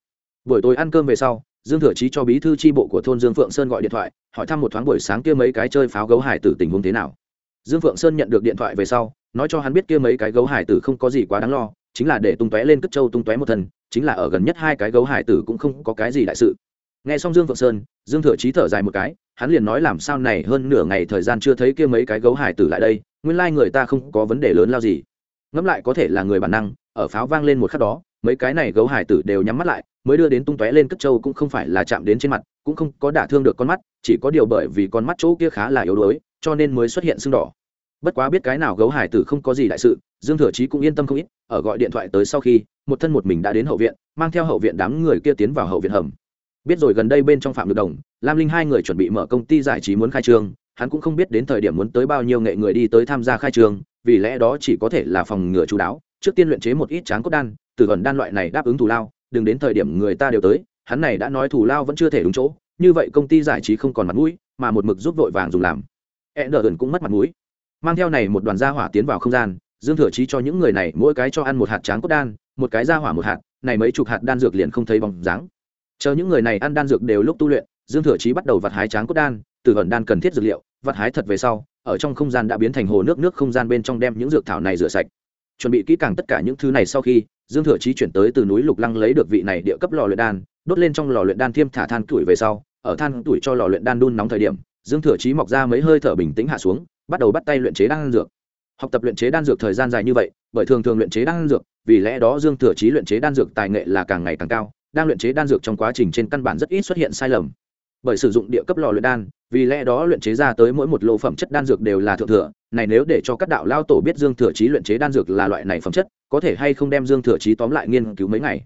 Buổi tối ăn cơm về sau, dương thừa chí cho bí thư tri bộ của thôn dương phượng sơn gọi điện thoại, hỏi thăm một thoáng buổi sáng kia mấy cái chơi pháo gấu hải tử tình huống thế nào. Dương phượng sơn nhận được điện thoại về sau, nói cho hắn biết kia mấy cái gấu hải tử không có gì quá đáng lo, chính là để tung tóe lên cất châu tung tóe một thần chính là ở gần nhất hai cái gấu hải tử cũng không có cái gì đại sự nghe xong dương phượng sơn, dương thừa chí thở dài một cái, hắn liền nói làm sao này hơn nửa ngày thời gian chưa thấy kia mấy cái gấu hải tử lại đây, nguyên lai người ta không có vấn đề lớn lao gì. Ngẫm lại có thể là người bản năng, ở pháo vang lên một khắc đó, mấy cái này gấu hải tử đều nhắm mắt lại, mới đưa đến tung tóe lên cất châu cũng không phải là chạm đến trên mặt, cũng không có đả thương được con mắt, chỉ có điều bởi vì con mắt chỗ kia khá là yếu đuối, cho nên mới xuất hiện sưng đỏ. Bất quá biết cái nào gấu hải tử không có gì đại sự, dương thừa chí cũng yên tâm không ít, ở gọi điện thoại tới sau khi, một thân một mình đã đến hậu viện, mang theo hậu viện đám người kia tiến vào hậu viện hầm biết rồi gần đây bên trong phạm được đồng, lam linh hai người chuẩn bị mở công ty giải trí muốn khai trương, hắn cũng không biết đến thời điểm muốn tới bao nhiêu nghệ người đi tới tham gia khai trương, vì lẽ đó chỉ có thể là phòng ngừa chú đáo, trước tiên luyện chế một ít tráng cốt đan, từ gần đan loại này đáp ứng thù lao, đừng đến thời điểm người ta đều tới, hắn này đã nói thù lao vẫn chưa thể đúng chỗ, như vậy công ty giải trí không còn mặt mũi, mà một mực giúp vội vàng dùng làm. E nờ cũng mất mặt mũi. Mang theo này một đoàn gia hỏa tiến vào không gian, dương thừa chí cho những người này mỗi cái cho ăn một hạt tráng cốt đan, một cái gia hỏa một hạt, này mấy chục hạt đan dược liền không thấy bóng dáng chờ những người này ăn đan dược đều lúc tu luyện, dương thừa chí bắt đầu vặt hái tráng cốt đan, từ ẩn đan cần thiết dược liệu, vặt hái thật về sau, ở trong không gian đã biến thành hồ nước nước không gian bên trong đem những dược thảo này rửa sạch. Chuẩn bị kỹ càng tất cả những thứ này sau khi, dương thừa chí chuyển tới từ núi lục lăng lấy được vị này địa cấp lò luyện đan, đốt lên trong lò luyện đan thiêm thả than tuổi về sau, ở than tuổi cho lò luyện đan đun nóng thời điểm, dương thừa chí mọc ra mấy hơi thở bình tĩnh hạ xuống, bắt đầu bắt tay luyện chế đan dược. Học tập luyện chế đan dược thời gian dài như vậy, bởi thường thường luyện chế đan dược, vì lẽ đó dương thừa chí luyện chế đan dược tài nghệ là càng ngày càng cao đang luyện chế đan dược trong quá trình trên căn bản rất ít xuất hiện sai lầm. Bởi sử dụng địa cấp lò luyện đan, vì lẽ đó luyện chế ra tới mỗi một lô phẩm chất đan dược đều là thượng thừa. Này nếu để cho các đạo lao tổ biết dương thừa chí luyện chế đan dược là loại này phẩm chất, có thể hay không đem dương thừa chí tóm lại nghiên cứu mấy ngày.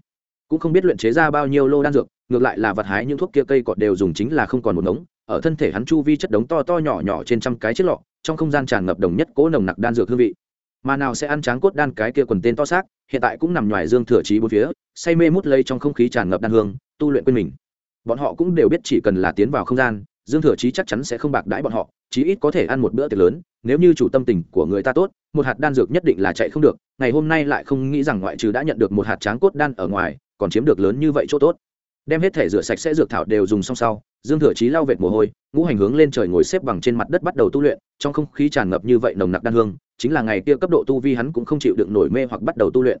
Cũng không biết luyện chế ra bao nhiêu lô đan dược, ngược lại là vật hái những thuốc kia cây cọt đều dùng chính là không còn một ngống. Ở thân thể hắn chu vi chất đống to to nhỏ nhỏ trên trăm cái chiếc lọ, trong không gian tràn ngập đồng nhất cố nồng nặc đan dược hương vị mà nào sẽ ăn tráng cốt đan cái kia quần tên to xác, hiện tại cũng nằm ngoài dương thừa chí bốn phía, say mê mút lây trong không khí tràn ngập đan hương, tu luyện quên mình. Bọn họ cũng đều biết chỉ cần là tiến vào không gian, dương thừa chí chắc chắn sẽ không bạc đãi bọn họ, chí ít có thể ăn một bữa tiệc lớn, nếu như chủ tâm tình của người ta tốt, một hạt đan dược nhất định là chạy không được, ngày hôm nay lại không nghĩ rằng ngoại trừ đã nhận được một hạt tráng cốt đan ở ngoài, còn chiếm được lớn như vậy chỗ tốt đem hết thể rửa sạch sẽ dược thảo đều dùng xong sau, dương thừa chí lau vệt mồ hôi, ngũ hành hướng lên trời ngồi xếp bằng trên mặt đất bắt đầu tu luyện, trong không khí tràn ngập như vậy nồng nặc đan hương, chính là ngày kia cấp độ tu vi hắn cũng không chịu đựng nổi mê hoặc bắt đầu tu luyện.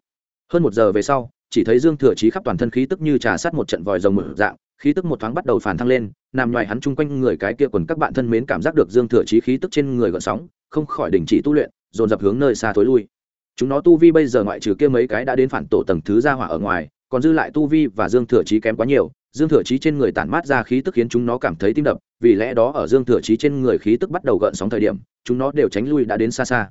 Hơn một giờ về sau, chỉ thấy dương thừa chí khắp toàn thân khí tức như trà sát một trận vòi rồng mở dạng, khí tức một thoáng bắt đầu phản thăng lên, nằm ngoài hắn chung quanh người cái kia quần các bạn thân mến cảm giác được dương thừa chí khí tức trên người gợn sóng, không khỏi đình chỉ tu luyện, dồn dập hướng nơi xa thối lui. Chúng nó tu vi bây giờ ngoại trừ kia mấy cái đã đến phản tổ tầng thứ ra hỏa ở ngoài còn dư lại tu vi và dương thừa chí kém quá nhiều, dương thừa chí trên người tản mát ra khí tức khiến chúng nó cảm thấy tim đập, vì lẽ đó ở dương thừa chí trên người khí tức bắt đầu gợn sóng thời điểm, chúng nó đều tránh lui đã đến xa xa.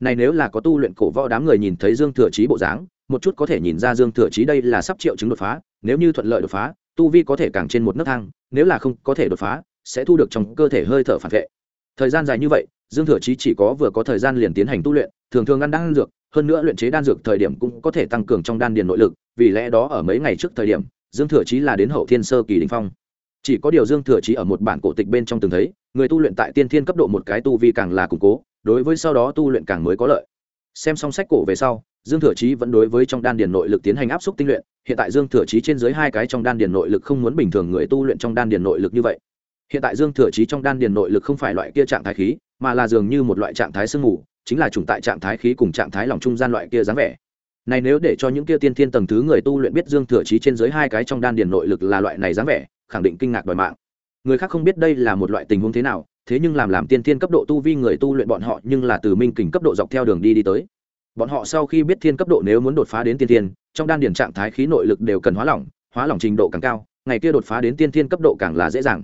Này nếu là có tu luyện cổ võ đám người nhìn thấy dương thừa chí bộ dáng, một chút có thể nhìn ra dương thừa chí đây là sắp triệu chứng đột phá, nếu như thuận lợi đột phá, tu vi có thể càng trên một nấc thang, nếu là không có thể đột phá, sẽ thu được trong cơ thể hơi thở phản vệ. Thời gian dài như vậy, dương thừa chí chỉ có vừa có thời gian liền tiến hành tu luyện, thường thường ăn đan dược hơn nữa luyện chế đan dược thời điểm cũng có thể tăng cường trong đan điền nội lực, vì lẽ đó ở mấy ngày trước thời điểm, dương thừa chí là đến hậu thiên sơ kỳ đình phong. Chỉ có điều dương thừa chí ở một bản cổ tịch bên trong từng thấy, người tu luyện tại tiên thiên cấp độ một cái tu vi càng là củng cố, đối với sau đó tu luyện càng mới có lợi. Xem xong sách cổ về sau, dương thừa chí vẫn đối với trong đan điền nội lực tiến hành áp suất tinh luyện, hiện tại dương thừa chí trên dưới hai cái trong đan điền nội lực không muốn bình thường người tu luyện trong đan điền nội lực như vậy. Hiện tại dương thừa chí trong đan điền nội lực không phải loại kia trạng thái khí, mà là dường như một loại trạng thái sương mù chính là chủng tại trạng thái khí cùng trạng thái lòng trung gian loại kia dáng vẻ. Này nếu để cho những kia tiên thiên tầng thứ người tu luyện biết dương thừa chí trên dưới hai cái trong đan điền nội lực là loại này dáng vẻ, khẳng định kinh ngạc đòi mạng. Người khác không biết đây là một loại tình huống thế nào, thế nhưng làm làm tiên thiên cấp độ tu vi người tu luyện bọn họ nhưng là từ minh kình cấp độ dọc theo đường đi đi tới. Bọn họ sau khi biết thiên cấp độ nếu muốn đột phá đến tiên thiên, trong đan điền trạng thái khí nội lực đều cần hóa lỏng hóa lỏng trình độ càng cao, ngày kia đột phá đến tiên thiên cấp độ càng là dễ dàng.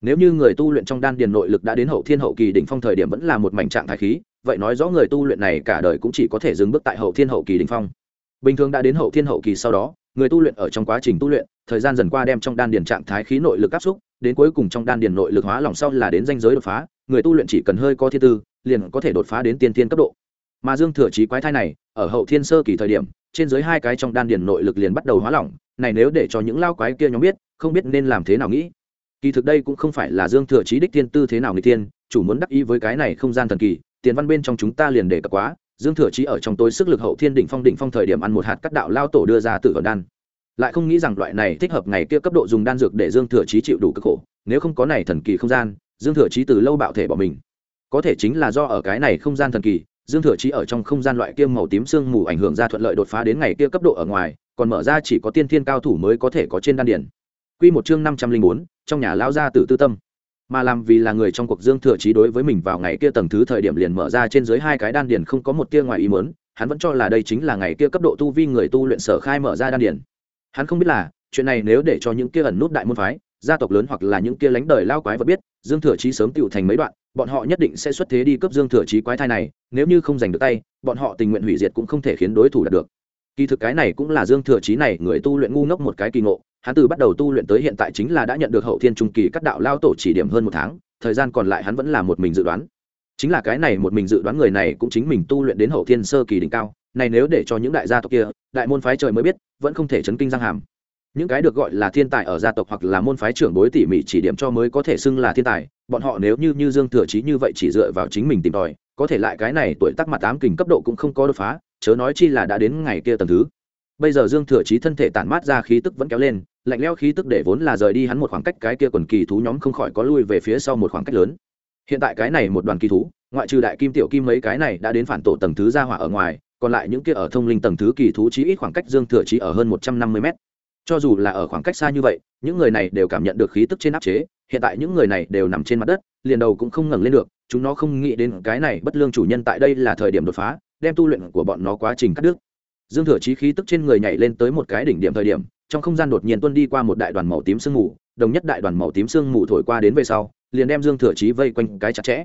Nếu như người tu luyện trong đan điền nội lực đã đến hậu thiên hậu kỳ đỉnh phong thời điểm vẫn là một mảnh trạng thái khí vậy nói rõ người tu luyện này cả đời cũng chỉ có thể dừng bước tại hậu thiên hậu kỳ đỉnh phong. Bình thường đã đến hậu thiên hậu kỳ sau đó, người tu luyện ở trong quá trình tu luyện, thời gian dần qua đem trong đan điền trạng thái khí nội lực áp xúc, đến cuối cùng trong đan điền nội lực hóa lỏng sau là đến danh giới đột phá, người tu luyện chỉ cần hơi có thiên tư, liền có thể đột phá đến tiên thiên cấp độ. Mà dương thừa trí quái thai này, ở hậu thiên sơ kỳ thời điểm, trên dưới hai cái trong đan điền nội lực liền bắt đầu hóa lỏng, này nếu để cho những lao quái kia nhóm biết, không biết nên làm thế nào nghĩ. Kỳ thực đây cũng không phải là dương thừa trí đích thiên tư thế nào người tiên chủ muốn đắc ý với cái này không gian thần kỳ tiền văn bên trong chúng ta liền để cập quá, dương thừa chí ở trong tối sức lực hậu thiên đỉnh phong đỉnh phong thời điểm ăn một hạt cắt đạo lao tổ đưa ra tử vận đan. Lại không nghĩ rằng loại này thích hợp ngày kia cấp độ dùng đan dược để dương thừa chí chịu đủ cực khổ, nếu không có này thần kỳ không gian, dương thừa chí từ lâu bạo thể bỏ mình. Có thể chính là do ở cái này không gian thần kỳ, dương thừa chí ở trong không gian loại kia màu tím sương mù ảnh hưởng ra thuận lợi đột phá đến ngày kia cấp độ ở ngoài, còn mở ra chỉ có tiên thiên cao thủ mới có thể có trên đan điển quy một chương năm trăm linh bốn, trong nhà lao gia tử tư tâm mà làm vì là người trong cuộc dương thừa chí đối với mình vào ngày kia tầng thứ thời điểm liền mở ra trên dưới hai cái đan điền không có một tia ngoài ý muốn, hắn vẫn cho là đây chính là ngày kia cấp độ tu vi người tu luyện sở khai mở ra đan điền. Hắn không biết là, chuyện này nếu để cho những kia ẩn nút đại môn phái, gia tộc lớn hoặc là những kia lánh đời lao quái vật biết, dương thừa chí sớm tựu thành mấy đoạn, bọn họ nhất định sẽ xuất thế đi cấp dương thừa chí quái thai này, nếu như không giành được tay, bọn họ tình nguyện hủy diệt cũng không thể khiến đối thủ đạt được kỳ thực cái này cũng là dương thừa chí này người tu luyện ngu ngốc một cái kỳ ngộ, hắn từ bắt đầu tu luyện tới hiện tại chính là đã nhận được hậu thiên trung kỳ các đạo lao tổ chỉ điểm hơn một tháng, thời gian còn lại hắn vẫn là một mình dự đoán. Chính là cái này một mình dự đoán người này cũng chính mình tu luyện đến hậu thiên sơ kỳ đỉnh cao, này nếu để cho những đại gia tộc kia, đại môn phái trời mới biết, vẫn không thể chấn kinh giang hàm. Những cái được gọi là thiên tài ở gia tộc hoặc là môn phái trưởng bối tỉ mỉ chỉ điểm cho mới có thể xưng là thiên tài, bọn họ nếu như như dương thừa chí như vậy chỉ dựa vào chính mình tìm tòi, có thể lại cái này tuổi tác mặt tám kình cấp độ cũng không có đột phá chớ nói chi là đã đến ngày kia tầng thứ. Bây giờ dương thừa chí thân thể tản mát ra khí tức vẫn kéo lên, lạnh leo khí tức để vốn là rời đi hắn một khoảng cách cái kia quần kỳ thú nhóm không khỏi có lui về phía sau một khoảng cách lớn. Hiện tại cái này một đoàn kỳ thú, ngoại trừ đại kim tiểu kim mấy cái này đã đến phản tổ tầng thứ ra hỏa ở ngoài, còn lại những kia ở thông linh tầng thứ kỳ thú chí ít khoảng cách dương thừa chí ở hơn một trăm năm mươi mét. Cho dù là ở khoảng cách xa như vậy, những người này đều cảm nhận được khí tức trên áp chế, hiện tại những người này đều nằm trên mặt đất, liền đầu cũng không ngẩng lên được, chúng nó không nghĩ đến cái này bất lương chủ nhân tại đây là thời điểm đột phá đem tu luyện của bọn nó quá trình cắt đứt. Dương thừa chí khí tức trên người nhảy lên tới một cái đỉnh điểm thời điểm, trong không gian đột nhiên tuân đi qua một đại đoàn màu tím sương mù, đồng nhất đại đoàn màu tím sương mù thổi qua đến về sau, liền đem dương thừa chí vây quanh cái chặt chẽ.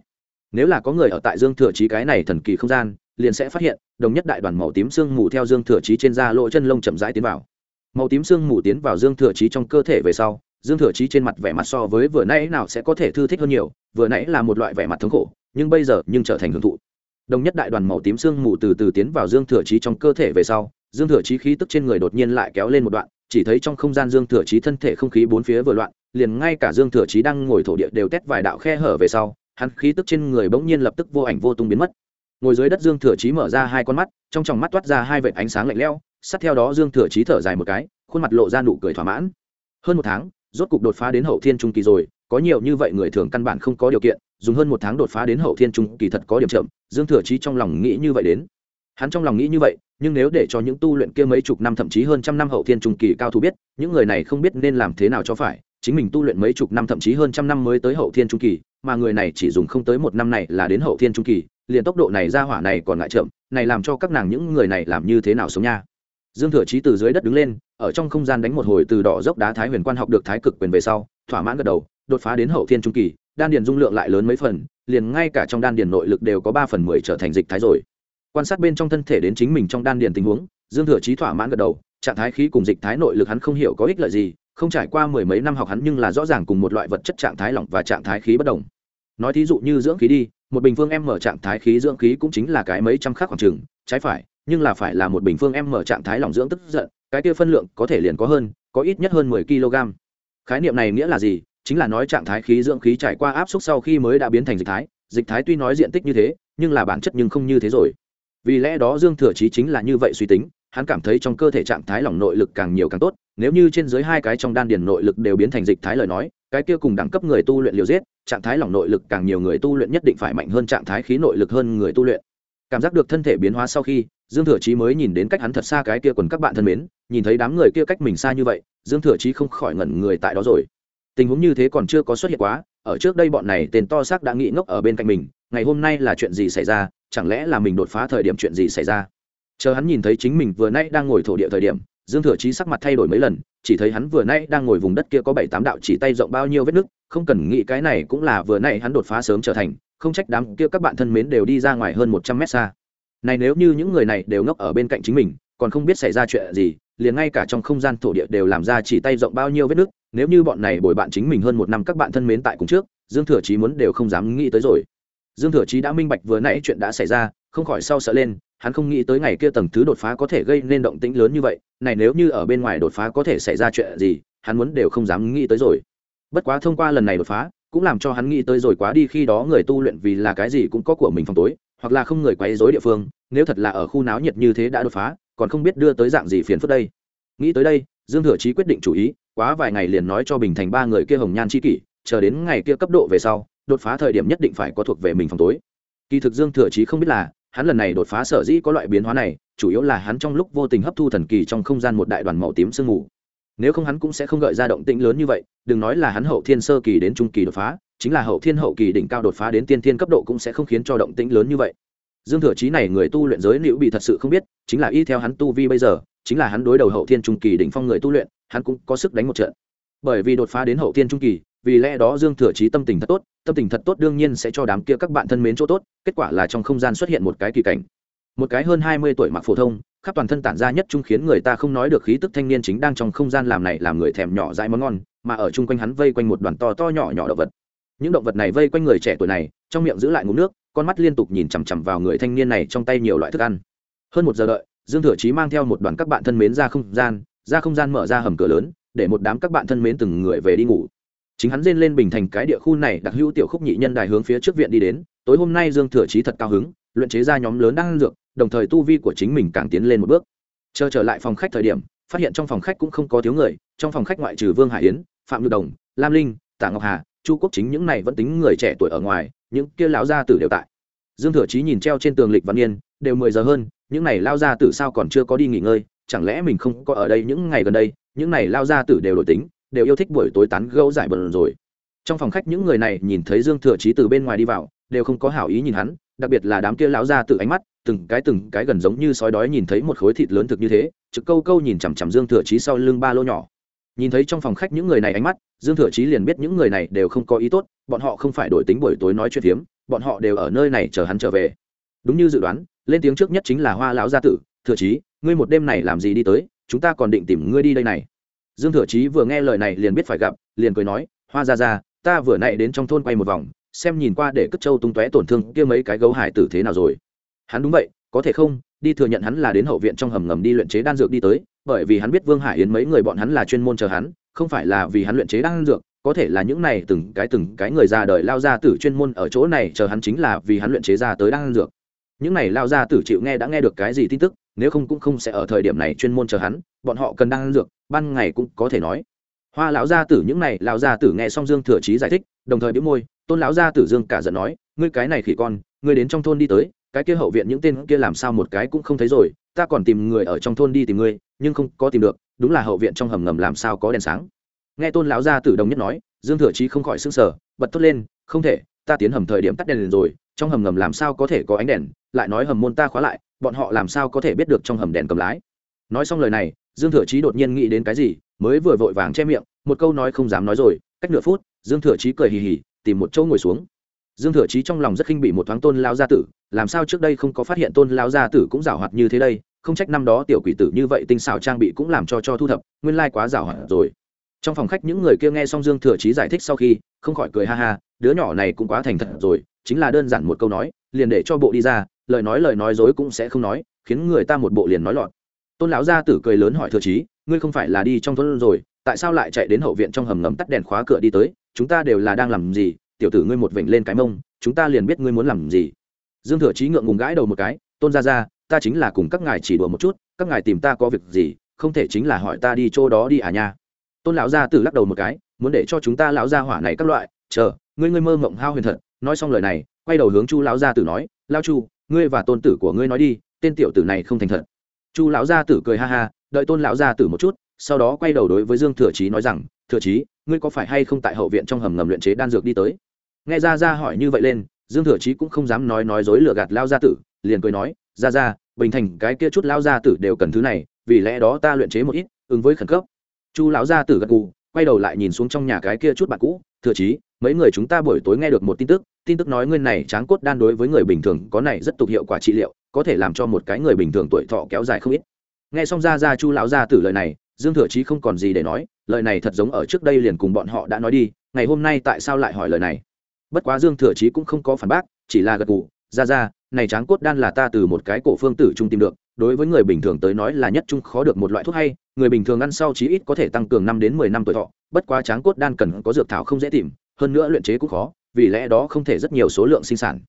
Nếu là có người ở tại dương thừa chí cái này thần kỳ không gian, liền sẽ phát hiện, đồng nhất đại đoàn màu tím sương mù theo dương thừa chí trên da lỗ chân lông chậm rãi tiến vào. Màu tím sương mù tiến vào dương thừa chí trong cơ thể về sau, dương thừa chí trên mặt vẻ mặt so với vừa nãy nào sẽ có thể thư thích hơn nhiều, vừa nãy là một loại vẻ mặt thống khổ, nhưng bây giờ nhưng trở thành hưởng thụ đồng nhất đại đoàn màu tím sương mù từ từ tiến vào dương thừa chí trong cơ thể về sau, dương thừa chí khí tức trên người đột nhiên lại kéo lên một đoạn, chỉ thấy trong không gian dương thừa chí thân thể không khí bốn phía vừa loạn, liền ngay cả dương thừa chí đang ngồi thổ địa đều tét vài đạo khe hở về sau, hắn khí tức trên người bỗng nhiên lập tức vô ảnh vô tung biến mất. Ngồi dưới đất dương thừa chí mở ra hai con mắt, trong tròng mắt toát ra hai vệt ánh sáng lạnh lẽo, sát theo đó dương thừa chí thở dài một cái, khuôn mặt lộ ra nụ cười thỏa mãn. Hơn một tháng, rốt cục đột phá đến hậu thiên trung kỳ rồi, có nhiều như vậy người thường căn bản không có điều kiện dùng hơn một tháng đột phá đến hậu thiên trung, kỳ thật có điểm chậm, dương thừa chí trong lòng nghĩ như vậy đến. Hắn trong lòng nghĩ như vậy, nhưng nếu để cho những tu luyện kia mấy chục năm, thậm chí hơn trăm năm hậu thiên trung kỳ cao thủ biết, những người này không biết nên làm thế nào cho phải, chính mình tu luyện mấy chục năm, thậm chí hơn trăm năm mới tới hậu thiên trung kỳ, mà người này chỉ dùng không tới một năm này là đến hậu thiên trung kỳ, liền tốc độ này ra hỏa này còn lại chậm, này làm cho các nàng những người này làm như thế nào sống nha? Dương thừa chí từ dưới đất đứng lên, ở trong không gian đánh một hồi từ đỏ dốc đá thái huyền quan học được thái cực quyền về sau, thỏa mãn gật đầu, đột phá đến hậu thiên trung kỳ đan điền dung lượng lại lớn mấy phần, liền ngay cả trong đan điền nội lực đều có ba phần mười trở thành dịch thái rồi. Quan sát bên trong thân thể đến chính mình trong đan điền tình huống, dương thừa chí thỏa mãn gật đầu, trạng thái khí cùng dịch thái nội lực hắn không hiểu có ích lợi gì, không trải qua mười mấy năm học hắn nhưng là rõ ràng cùng một loại vật chất trạng thái lỏng và trạng thái khí bất đồng. Nói thí dụ như dưỡng khí đi, một bình phương em mở trạng thái khí dưỡng khí cũng chính là cái mấy trăm khắc khoảng chừng, trái phải, nhưng là phải là một bình phương em mở trạng thái lỏng dưỡng tức giận, cái kia phân lượng có thể liền có hơn, có ít nhất hơn mười kg khái niệm này nghĩa là gì? Chính là nói trạng thái khí dưỡng khí trải qua áp suất sau khi mới đã biến thành dịch thái. Dịch thái tuy nói diện tích như thế, nhưng là bản chất nhưng không như thế rồi. Vì lẽ đó dương thừa chí chính là như vậy suy tính, hắn cảm thấy trong cơ thể trạng thái lỏng nội lực càng nhiều càng tốt, nếu như trên dưới hai cái trong đan điền nội lực đều biến thành dịch thái lời nói, cái kia cùng đẳng cấp người tu luyện liều giết, trạng thái lỏng nội lực càng nhiều người tu luyện nhất định phải mạnh hơn trạng thái khí nội lực hơn người tu luyện. Cảm giác được thân thể biến hóa sau khi, dương thừa chí mới nhìn đến cách hắn thật xa cái kia quần các bạn thân mến, nhìn thấy đám người kia cách mình xa như vậy, dương thừa chí không khỏi ngẩn người tại đó rồi tình huống như thế còn chưa có xuất hiện quá, ở trước đây bọn này tên to xác đã nghĩ ngốc ở bên cạnh mình, ngày hôm nay là chuyện gì xảy ra, chẳng lẽ là mình đột phá thời điểm chuyện gì xảy ra? Chờ hắn nhìn thấy chính mình vừa nay đang ngồi thổ địa thời điểm, dương thừa chí sắc mặt thay đổi mấy lần, chỉ thấy hắn vừa nay đang ngồi vùng đất kia có bảy tám đạo chỉ tay rộng bao nhiêu vết nứt, không cần nghĩ cái này cũng là vừa nay hắn đột phá sớm trở thành, không trách đám kia các bạn thân mến đều đi ra ngoài hơn một trăm mét xa. Này nếu như những người này đều ngốc ở bên cạnh chính mình, còn không biết xảy ra chuyện gì liền ngay cả trong không gian thổ địa đều làm ra chỉ tay rộng bao nhiêu vết nứt, nếu như bọn này bồi bạn chính mình hơn một năm các bạn thân mến tại cùng trước, dương thừa chí muốn đều không dám nghĩ tới rồi. Dương thừa chí đã minh bạch vừa nãy chuyện đã xảy ra, không khỏi sau sợ lên, hắn không nghĩ tới ngày kia tầng thứ đột phá có thể gây nên động tĩnh lớn như vậy, này nếu như ở bên ngoài đột phá có thể xảy ra chuyện gì, hắn muốn đều không dám nghĩ tới rồi. Bất quá thông qua lần này đột phá, cũng làm cho hắn nghĩ tới rồi quá đi khi đó người tu luyện vì là cái gì cũng có của mình phòng tối, hoặc là không người quấy rối địa phương, nếu thật là ở khu náo nhiệt như thế đã đột phá còn không biết đưa tới dạng gì phiền phức đây. Nghĩ tới đây, dương thừa chí quyết định chủ ý, quá vài ngày liền nói cho bình thành ba người kia hồng nhan chi kỷ, chờ đến ngày kia cấp độ về sau, đột phá thời điểm nhất định phải có thuộc về mình phòng tối. Kỳ thực dương thừa chí không biết là, hắn lần này đột phá sở dĩ có loại biến hóa này, chủ yếu là hắn trong lúc vô tình hấp thu thần kỳ trong không gian một đại đoàn màu tím sương mù. Nếu không hắn cũng sẽ không gợi ra động tĩnh lớn như vậy, đừng nói là hắn hậu thiên sơ kỳ đến trung kỳ đột phá, chính là hậu thiên hậu kỳ đỉnh cao đột phá đến tiên thiên cấp độ cũng sẽ không khiến cho động tĩnh lớn như vậy dương thừa chí này người tu luyện giới liễu bị thật sự không biết, chính là y theo hắn tu vi bây giờ, chính là hắn đối đầu hậu thiên trung kỳ đỉnh phong người tu luyện, hắn cũng có sức đánh một trận. Bởi vì đột phá đến hậu thiên trung kỳ, vì lẽ đó dương thừa chí tâm tình thật tốt, tâm tình thật tốt đương nhiên sẽ cho đám kia các bạn thân mến chỗ tốt, kết quả là trong không gian xuất hiện một cái kỳ cảnh. Một cái hơn hai mươi tuổi mặc phổ thông, khắp toàn thân tản ra nhất trung khiến người ta không nói được khí tức thanh niên chính đang trong không gian làm này làm người thèm nhỏ dãi món ngon, mà ở chung quanh hắn vây quanh một đoàn to to nhỏ nhỏ động vật. Những động vật này vây quanh người trẻ tuổi này, trong miệng giữ lại ngụm nước con mắt liên tục nhìn chằm chằm vào người thanh niên này trong tay nhiều loại thức ăn. Hơn một giờ đợi, dương thừa chí mang theo một đoàn các bạn thân mến ra không gian, ra không gian mở ra hầm cửa lớn, để một đám các bạn thân mến từng người về đi ngủ. Chính hắn rên lên bình thành cái địa khu này, đặc hữu tiểu khúc nhị nhân đài hướng phía trước viện đi đến, tối hôm nay dương thừa chí thật cao hứng, luyện chế ra nhóm lớn đang ăn dược, đồng thời tu vi của chính mình càng tiến lên một bước. Chờ trở lại phòng khách thời điểm, phát hiện trong phòng khách cũng không có thiếu người, trong phòng khách ngoại trừ vương hải yến, phạm lưu đồng, lam linh, tạ ngọc hà, chu quốc chính những này vẫn tính người trẻ tuổi ở ngoài những kia lão gia tử đều tại. Dương thừa chí nhìn treo trên tường lịch văn niên, đều mười giờ hơn, những này lao gia tử sao còn chưa có đi nghỉ ngơi, chẳng lẽ mình không có ở đây những ngày gần đây, những này lao gia tử đều đổi tính, đều yêu thích buổi tối tán gẫu giải bờn rồi. Trong phòng khách những người này nhìn thấy dương thừa chí từ bên ngoài đi vào, đều không có hảo ý nhìn hắn, đặc biệt là đám kia lão gia tử ánh mắt, từng cái từng cái gần giống như sói đói nhìn thấy một khối thịt lớn thực như thế, trực câu câu nhìn chằm chằm dương thừa chí sau lưng ba lô nhỏ. Nhìn thấy trong phòng khách những người này ánh mắt dương thừa chí liền biết những người này đều không có ý tốt, bọn họ không phải đổi tính buổi tối nói chuyện phiếm, bọn họ đều ở nơi này chờ hắn trở về. Đúng như dự đoán, lên tiếng trước nhất chính là hoa lão gia tử, thừa chí, ngươi một đêm này làm gì đi tới, chúng ta còn định tìm ngươi đi đây này. Dương thừa chí vừa nghe lời này liền biết phải gặp, liền cười nói, hoa ra ra ta vừa nãy đến trong thôn quay một vòng, xem nhìn qua để cất châu tung tóe tổn thương kia mấy cái gấu hải tử thế nào rồi. Hắn đúng vậy, có thể không, đi thừa nhận hắn là đến hậu viện trong hầm ngầm đi luyện chế đan dược đi tới bởi vì hắn biết vương hải yến mấy người bọn hắn là chuyên môn chờ hắn, không phải là vì hắn luyện chế đan dược, có thể là những này từng cái từng cái người già đời lao ra tử chuyên môn ở chỗ này chờ hắn chính là vì hắn luyện chế ra tới đan dược. Những này lao ra tử chịu nghe đã nghe được cái gì tin tức, nếu không cũng không sẽ ở thời điểm này chuyên môn chờ hắn, bọn họ cần đan dược, ban ngày cũng có thể nói. Hoa lão gia tử những này, lão gia tử nghe xong dương thừa chí giải thích, đồng thời biếu môi, tôn lão gia tử dương cả giận nói, ngươi cái này khỉ con, ngươi đến trong thôn đi tới cái kia hậu viện những tên kia làm sao một cái cũng không thấy rồi, ta còn tìm người ở trong thôn đi tìm ngươi, nhưng không có tìm được, đúng là hậu viện trong hầm ngầm làm sao có đèn sáng. Nghe tôn lão gia tử đồng nhất nói, dương thừa chí không khỏi sưng sờ, bật thốt lên, không thể, ta tiến hầm thời điểm tắt đèn liền rồi, trong hầm ngầm làm sao có thể có ánh đèn, lại nói hầm môn ta khóa lại, bọn họ làm sao có thể biết được trong hầm đèn cầm lái? Nói xong lời này, dương thừa chí đột nhiên nghĩ đến cái gì, mới vừa vội vàng che miệng, một câu nói không dám nói rồi, cách nửa phút, dương thừa chí cười hì hì, tìm một chỗ ngồi xuống dương thừa chí trong lòng rất khinh bị một thoáng tôn lao gia tử, làm sao trước đây không có phát hiện tôn lao gia tử cũng giảo hoạt như thế đây, không trách năm đó tiểu quỷ tử như vậy tinh xảo trang bị cũng làm cho cho thu thập, nguyên lai quá giảo hoạt rồi. Trong phòng khách những người kia nghe xong dương thừa chí giải thích sau khi, không khỏi cười ha ha, đứa nhỏ này cũng quá thành thật rồi, chính là đơn giản một câu nói, liền để cho bộ đi ra, lời nói lời nói dối cũng sẽ không nói, khiến người ta một bộ liền nói lọt. Tôn lão gia tử cười lớn hỏi thừa chí, ngươi không phải là đi trong thôn rồi, tại sao lại chạy đến hậu viện trong hầm ngấm tắt đèn khóa cửa đi tới, chúng ta đều là đang làm gì tiểu tử ngươi một vểnh lên cái mông, chúng ta liền biết ngươi muốn làm gì. Dương thừa chí ngượng ngùng gãi đầu một cái, tôn ra ra ta chính là cùng các ngài chỉ đùa một chút, các ngài tìm ta có việc gì, không thể chính là hỏi ta đi chỗ đó đi à nha. Tôn lão gia tử lắc đầu một cái, muốn để cho chúng ta lão gia hỏa này các loại, chờ, ngươi ngươi mơ mộng hao huyền thật. Nói xong lời này, quay đầu hướng chu lão gia tử nói lao chu, ngươi và tôn tử của ngươi nói đi, tên tiểu tử này không thành thật. Chu lão gia tử cười ha ha, đợi tôn lão gia tử một chút, sau đó quay đầu đối với dương thừa chí nói rằng, thừa chí ngươi có phải hay không tại hậu viện trong hầm ngầm luyện chế đan dược đi tới? Nghe ra ra hỏi như vậy lên, dương thừa chí cũng không dám nói nói dối lừa gạt lao gia tử, liền cười nói ra ra bình thành cái kia chút lao gia tử đều cần thứ này, vì lẽ đó ta luyện chế một ít, ứng với khẩn cấp. Chu lão gia tử gật gù, quay đầu lại nhìn xuống trong nhà cái kia chút bạn cũ, thừa chí, mấy người chúng ta buổi tối nghe được một tin tức tin tức nói ngươi này tráng cốt đan đối với người bình thường có này rất tục hiệu quả trị liệu, có thể làm cho một cái người bình thường tuổi thọ kéo dài không ít. Nghe xong ra ra chu lão gia tử lời này, dương thừa chí không còn gì để nói lời này thật giống ở trước đây liền cùng bọn họ đã nói đi, ngày hôm nay tại sao lại hỏi lời này? Bất quá dương thừa chí cũng không có phản bác, chỉ là gật gù, ra ra, này tráng cốt đan là ta từ một cái cổ phương tử trung tìm được, đối với người bình thường tới nói là nhất trung khó được một loại thuốc hay, người bình thường ăn sau chí ít có thể tăng cường năm đến mười năm tuổi thọ, bất quá tráng cốt đan cần có dược thảo không dễ tìm, hơn nữa luyện chế cũng khó, vì lẽ đó không thể rất nhiều số lượng sinh sản.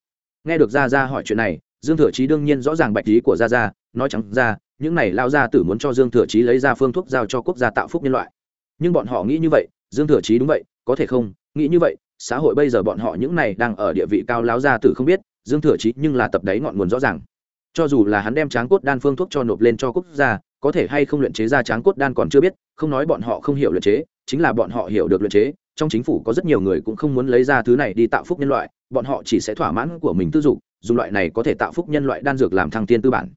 Nghe được gia gia hỏi chuyện này, dương thừa chí đương nhiên rõ ràng bạch ý của gia gia nói trắng ra, những này lao gia tử muốn cho dương thừa chí lấy ra phương thuốc giao cho quốc gia tạo phúc nhân loại nhưng bọn họ nghĩ như vậy, dương thừa chí đúng vậy, có thể không? Nghĩ như vậy, xã hội bây giờ bọn họ những này đang ở địa vị cao láo ra từ không biết, dương thừa chí nhưng là tập đấy ngọn nguồn rõ ràng. Cho dù là hắn đem tráng cốt đan phương thuốc cho nộp lên cho quốc gia, có thể hay không luyện chế ra tráng cốt đan còn chưa biết, không nói bọn họ không hiểu luyện chế, chính là bọn họ hiểu được luyện chế, trong chính phủ có rất nhiều người cũng không muốn lấy ra thứ này đi tạo phúc nhân loại, bọn họ chỉ sẽ thỏa mãn của mình tư dục, dùng loại này có thể tạo phúc nhân loại đan dược làm thăng tiên tư bản.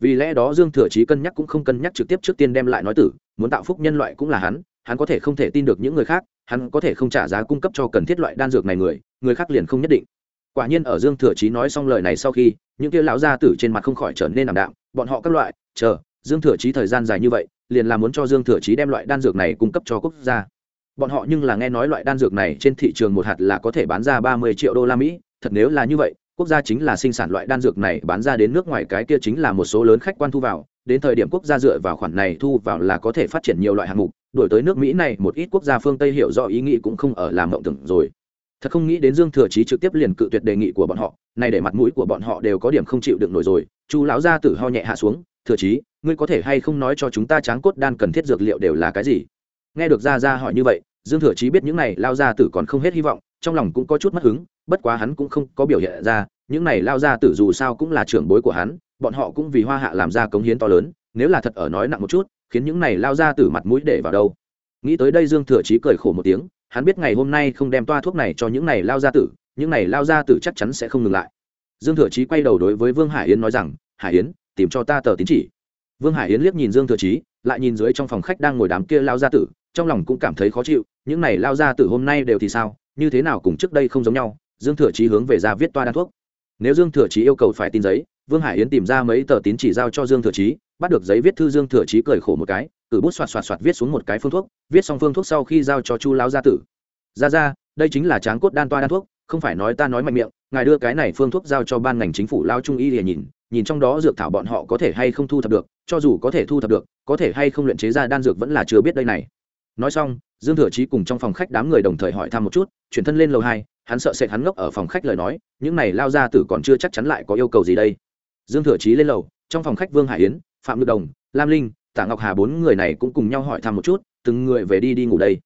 Vì lẽ đó dương thừa chí cân nhắc cũng không cân nhắc trực tiếp trước tiên đem lại nói tử, muốn tạo phúc nhân loại cũng là hắn hắn có thể không thể tin được những người khác, hắn có thể không trả giá cung cấp cho cần thiết loại đan dược này người người khác liền không nhất định. Quả nhiên ở dương thừa chí nói xong lời này sau khi, những kia lão gia tử trên mặt không khỏi trở nên ảm đạm, bọn họ các loại, chờ, dương thừa chí thời gian dài như vậy, liền là muốn cho dương thừa chí đem loại đan dược này cung cấp cho quốc gia. Bọn họ nhưng là nghe nói loại đan dược này trên thị trường một hạt là có thể bán ra ba mươi triệu đô la mỹ, thật nếu là như vậy, quốc gia chính là sinh sản loại đan dược này bán ra đến nước ngoài cái kia chính là một số lớn khách quan thu vào, đến thời điểm quốc gia dựa vào khoản này thu vào là có thể phát triển nhiều loại hạng mục đổi tới nước mỹ này, một ít quốc gia phương tây hiểu rõ ý nghĩ cũng không ở làm mộng tưởng rồi. Thật không nghĩ đến dương thừa chí trực tiếp liền cự tuyệt đề nghị của bọn họ này để mặt mũi của bọn họ đều có điểm không chịu đựng nổi rồi. Chu lão gia tử ho nhẹ hạ xuống, thừa chí, ngươi có thể hay không nói cho chúng ta tráng cốt đan cần thiết dược liệu đều là cái gì? Nghe được ra ra hỏi như vậy, dương thừa chí biết những này lao gia tử còn không hết hy vọng, trong lòng cũng có chút mất hứng, bất quá hắn cũng không có biểu hiện ra, những này lao gia tử dù sao cũng là trưởng bối của hắn, bọn họ cũng vì hoa hạ làm ra cống hiến to lớn, nếu là thật ở nói nặng một chút khiến những này lao ra tử mặt mũi để vào đâu. Nghĩ tới đây dương thừa chí cười khổ một tiếng, hắn biết ngày hôm nay không đem toa thuốc này cho những này lao ra tử, những này lao ra tử chắc chắn sẽ không ngừng lại. Dương thừa chí quay đầu đối với vương hải yến nói rằng, hải yến, tìm cho ta tờ tín chỉ. Vương hải yến liếc nhìn dương thừa chí, lại nhìn dưới trong phòng khách đang ngồi đám kia lao ra tử, trong lòng cũng cảm thấy khó chịu, những này lao ra tử hôm nay đều thì sao, như thế nào cùng trước đây không giống nhau? Dương thừa chí hướng về ra viết toa đan thuốc. Nếu dương thừa chí yêu cầu phải tin giấy vương hải yến tìm ra mấy tờ tín chỉ giao cho dương thừa chí, bắt được giấy viết thư dương thừa chí cười khổ một cái, cử bút xoạt xoạt xoạt viết xuống một cái phương thuốc, viết xong phương thuốc sau khi giao cho chu lão gia tử. Ra ra, đây chính là tráng cốt đan toa đan thuốc, không phải nói ta nói mạnh miệng, ngài đưa cái này phương thuốc giao cho ban ngành chính phủ lao trung y để nhìn nhìn trong đó dược thảo bọn họ có thể hay không thu thập được, cho dù có thể thu thập được, có thể hay không luyện chế ra đan dược vẫn là chưa biết đây này. Nói xong, dương thừa chí cùng trong phòng khách đám người đồng thời hỏi thăm một chút, chuyển thân lên lầu hai, hắn sợ sệt hắn ngốc ở phòng khách lời nói, những này lao ra tử còn chưa chắc chắn lại có yêu cầu gì đây dương thừa chí lên lầu, trong phòng khách vương hải yến, phạm ngự đồng, lam linh, tạ ngọc hà bốn người này cũng cùng nhau hỏi thăm một chút, từng người về đi đi ngủ đây.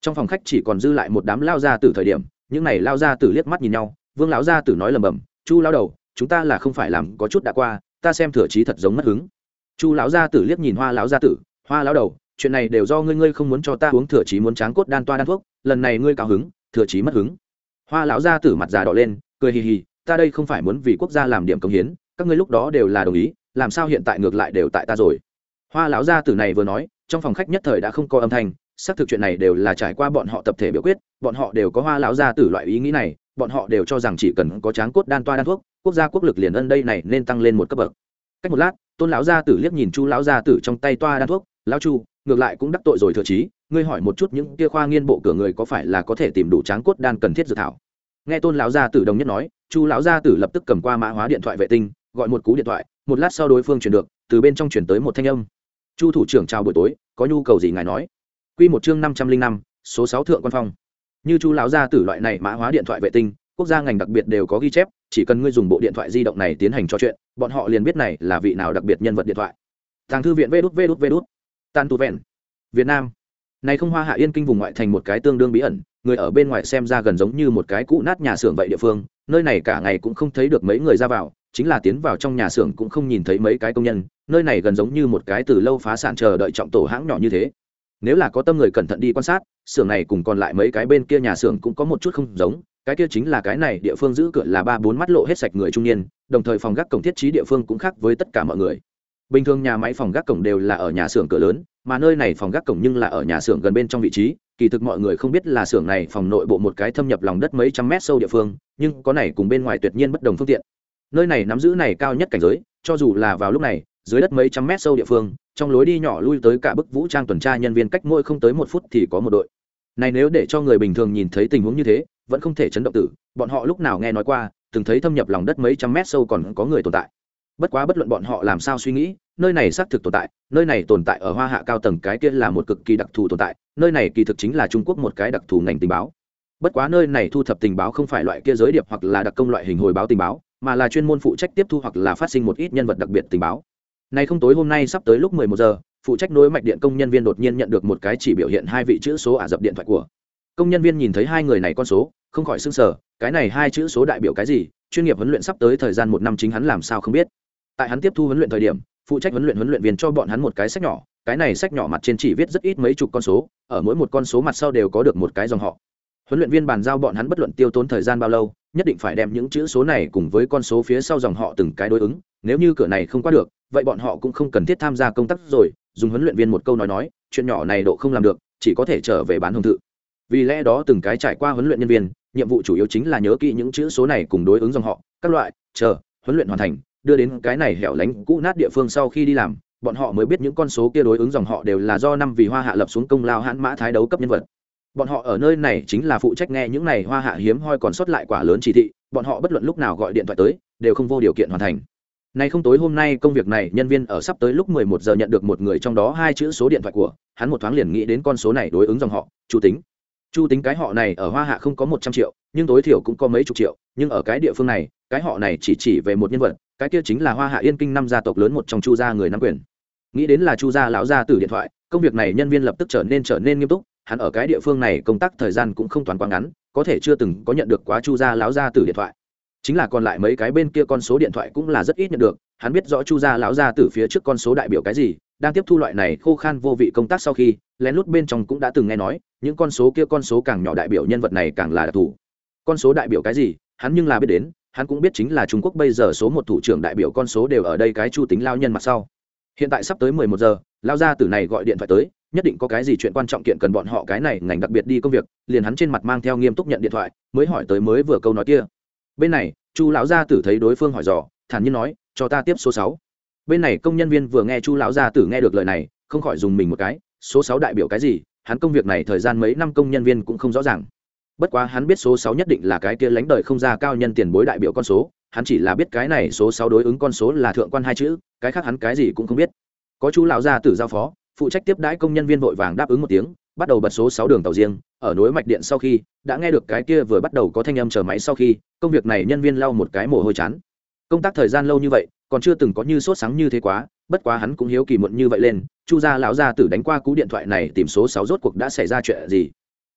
Trong phòng khách chỉ còn dư lại một đám lao gia tử thời điểm, những này lao gia tử liếc mắt nhìn nhau, vương lão gia tử nói lầm bầm chu lao đầu, chúng ta là không phải làm có chút đã qua, ta xem thừa trí thật giống mất hứng. Chu lão gia tử liếc nhìn hoa lão gia tử, hoa lão đầu, chuyện này đều do ngươi ngươi không muốn cho ta uống, thừa trí muốn tráng cốt đan toa đan thuốc, lần này ngươi cao hứng, thừa trí mất hứng. Hoa lão gia tử mặt già đỏ lên, cười hì hì, ta đây không phải muốn vì quốc gia làm điểm công hiến các ngươi lúc đó đều là đồng ý, làm sao hiện tại ngược lại đều tại ta rồi? Hoa lão gia tử này vừa nói, trong phòng khách nhất thời đã không có âm thanh, xác thực chuyện này đều là trải qua bọn họ tập thể biểu quyết, bọn họ đều có hoa lão gia tử loại ý nghĩ này, bọn họ đều cho rằng chỉ cần có tráng cốt đan toa đan thuốc, quốc gia quốc lực liền ân đây này nên tăng lên một cấp bậc. Cách một lát, tôn lão gia tử liếc nhìn chu lão gia tử trong tay toa đan thuốc, lão chu, ngược lại cũng đắc tội rồi thừa trí, ngươi hỏi một chút những kia khoa nghiên bộ cửa người có phải là có thể tìm đủ tráng cốt đan cần thiết dự thảo? Nghe tôn lão gia tử đồng nhất nói, chu lão gia tử lập tức cầm qua mã hóa điện thoại vệ tinh gọi một cú điện thoại, một lát sau đối phương chuyển được, từ bên trong chuyển tới một thanh âm. Chu thủ trưởng chào buổi tối, có nhu cầu gì ngài nói? Q một chương năm trăm linh năm, số sáu thượng quan phong. Như chu lão gia tử loại này mã hóa điện thoại vệ tinh, quốc gia ngành đặc biệt đều có ghi chép, chỉ cần ngươi dùng bộ điện thoại di động này tiến hành trò chuyện, bọn họ liền biết này là vị nào đặc biệt nhân vật điện thoại. Thằng thư viện vê đút vê đút vê đút tan tu vẹn. Việt nam. Này không hoa hạ yên kinh vùng ngoại thành một cái tương đương bí ẩn, người ở bên ngoài xem ra gần giống như một cái cũ nát nhà xưởng vậy địa phương, nơi này cả ngày cũng không thấy được mấy người ra vào chính là tiến vào trong nhà xưởng cũng không nhìn thấy mấy cái công nhân, nơi này gần giống như một cái từ lâu phá sản chờ đợi trọng tổ hãng nhỏ như thế. Nếu là có tâm người cẩn thận đi quan sát, xưởng này cùng còn lại mấy cái bên kia nhà xưởng cũng có một chút không giống, cái kia chính là cái này địa phương giữ cửa là ba bốn mắt lộ hết sạch người trung niên, đồng thời phòng gác cổng thiết trí địa phương cũng khác với tất cả mọi người. Bình thường nhà máy phòng gác cổng đều là ở nhà xưởng cửa lớn, mà nơi này phòng gác cổng nhưng là ở nhà xưởng gần bên trong vị trí, kỳ thực mọi người không biết là xưởng này phòng nội bộ một cái thâm nhập lòng đất mấy trăm mét sâu địa phương, nhưng có này cùng bên ngoài tuyệt nhiên bất đồng phương tiện nơi này nắm giữ này cao nhất cảnh giới, cho dù là vào lúc này, dưới đất mấy trăm mét sâu địa phương, trong lối đi nhỏ lui tới cả bức vũ trang tuần tra nhân viên cách mỗi không tới một phút thì có một đội. Này nếu để cho người bình thường nhìn thấy tình huống như thế, vẫn không thể chấn động tử, bọn họ lúc nào nghe nói qua, từng thấy thâm nhập lòng đất mấy trăm mét sâu còn có người tồn tại. Bất quá bất luận bọn họ làm sao suy nghĩ, nơi này xác thực tồn tại, nơi này tồn tại ở hoa hạ cao tầng cái kia là một cực kỳ đặc thù tồn tại, nơi này kỳ thực chính là trung quốc một cái đặc thù ngành tình báo. Bất quá nơi này thu thập tình báo không phải loại kia giới điệp hoặc là đặc công loại hình hồi báo tình báo mà là chuyên môn phụ trách tiếp thu hoặc là phát sinh một ít nhân vật đặc biệt tình báo. Nay không tối hôm nay sắp tới lúc 11 giờ, phụ trách nối mạch điện công nhân viên đột nhiên nhận được một cái chỉ biểu hiện hai vị chữ số ả dập điện thoại của. Công nhân viên nhìn thấy hai người này con số, không khỏi sưng sờ, cái này hai chữ số đại biểu cái gì, chuyên nghiệp huấn luyện sắp tới thời gian một năm chính hắn làm sao không biết. Tại hắn tiếp thu huấn luyện thời điểm, phụ trách huấn luyện huấn luyện viên cho bọn hắn một cái sách nhỏ, cái này sách nhỏ mặt trên chỉ viết rất ít mấy chục con số, ở mỗi một con số mặt sau đều có được một cái dòng họ. Huấn luyện viên bàn giao bọn hắn bất luận tiêu tốn thời gian bao lâu nhất định phải đem những chữ số này cùng với con số phía sau dòng họ từng cái đối ứng, nếu như cửa này không qua được, vậy bọn họ cũng không cần thiết tham gia công tác rồi, dùng huấn luyện viên một câu nói nói, chuyện nhỏ này độ không làm được, chỉ có thể trở về bán hồng thự. Vì lẽ đó từng cái trải qua huấn luyện nhân viên, nhiệm vụ chủ yếu chính là nhớ kỹ những chữ số này cùng đối ứng dòng họ, các loại, chờ, huấn luyện hoàn thành, đưa đến cái này hẻo lánh cũ nát địa phương sau khi đi làm, bọn họ mới biết những con số kia đối ứng dòng họ đều là do năm vì hoa hạ lập xuống công lao hãn mã thái đấu cấp nhân vật bọn họ ở nơi này chính là phụ trách nghe những này hoa hạ hiếm hoi còn sót lại quả lớn chỉ thị, bọn họ bất luận lúc nào gọi điện thoại tới, đều không vô điều kiện hoàn thành. Nay không tối hôm nay công việc này, nhân viên ở sắp tới lúc 11 giờ nhận được một người trong đó hai chữ số điện thoại của, hắn một thoáng liền nghĩ đến con số này đối ứng dòng họ, chu tính. Chu tính cái họ này ở hoa hạ không có một trăm triệu, nhưng tối thiểu cũng có mấy chục triệu, nhưng ở cái địa phương này, cái họ này chỉ chỉ về một nhân vật, cái kia chính là hoa hạ yên kinh năm gia tộc lớn một trong chu gia người nắm quyền. Nghĩ đến là chu gia lão gia tử điện thoại, công việc này nhân viên lập tức trở nên trở nên nghiêm túc hắn ở cái địa phương này công tác thời gian cũng không toàn quá ngắn, có thể chưa từng có nhận được quá chu gia lão gia tử điện thoại. Chính là còn lại mấy cái bên kia con số điện thoại cũng là rất ít nhận được, hắn biết rõ chu gia lão gia tử phía trước con số đại biểu cái gì, đang tiếp thu loại này khô khan vô vị công tác sau khi, lén lút bên trong cũng đã từng nghe nói, những con số kia con số càng nhỏ đại biểu nhân vật này càng là đặc thù. Con số đại biểu cái gì, hắn nhưng là biết đến, hắn cũng biết chính là trung quốc bây giờ số một thủ trưởng đại biểu con số đều ở đây cái chu tính lao nhân mặt sau. Hiện tại sắp tới mười một giờ lao gia tử này gọi điện thoại tới nhất định có cái gì chuyện quan trọng kiện cần bọn họ cái này ngành đặc biệt đi công việc, liền hắn trên mặt mang theo nghiêm túc nhận điện thoại, mới hỏi tới mới vừa câu nói kia. Bên này, chu lão gia tử thấy đối phương hỏi dò, thản nhiên nói, cho ta tiếp số sáu. Bên này công nhân viên vừa nghe chu lão gia tử nghe được lời này, không khỏi dùng mình một cái, số sáu đại biểu cái gì, hắn công việc này thời gian mấy năm công nhân viên cũng không rõ ràng. Bất quá hắn biết số sáu nhất định là cái kia lánh đời không ra cao nhân tiền bối đại biểu con số, hắn chỉ là biết cái này số sáu đối ứng con số là thượng quan hai chữ, cái khác hắn cái gì cũng không biết. Có chú lão gia tử giao phó phụ trách tiếp đãi công nhân viên vội vàng đáp ứng một tiếng, bắt đầu bật số sáu đường tàu riêng, ở nối mạch điện sau khi, đã nghe được cái kia vừa bắt đầu có thanh âm chờ máy sau khi, công việc này nhân viên lau một cái mồ hôi chán. Công tác thời gian lâu như vậy, còn chưa từng có như sốt sáng như thế quá, bất quá hắn cũng hiếu kỳ muộn như vậy lên, chu gia lão gia tử đánh qua cú điện thoại này tìm số sáu rốt cuộc đã xảy ra chuyện gì.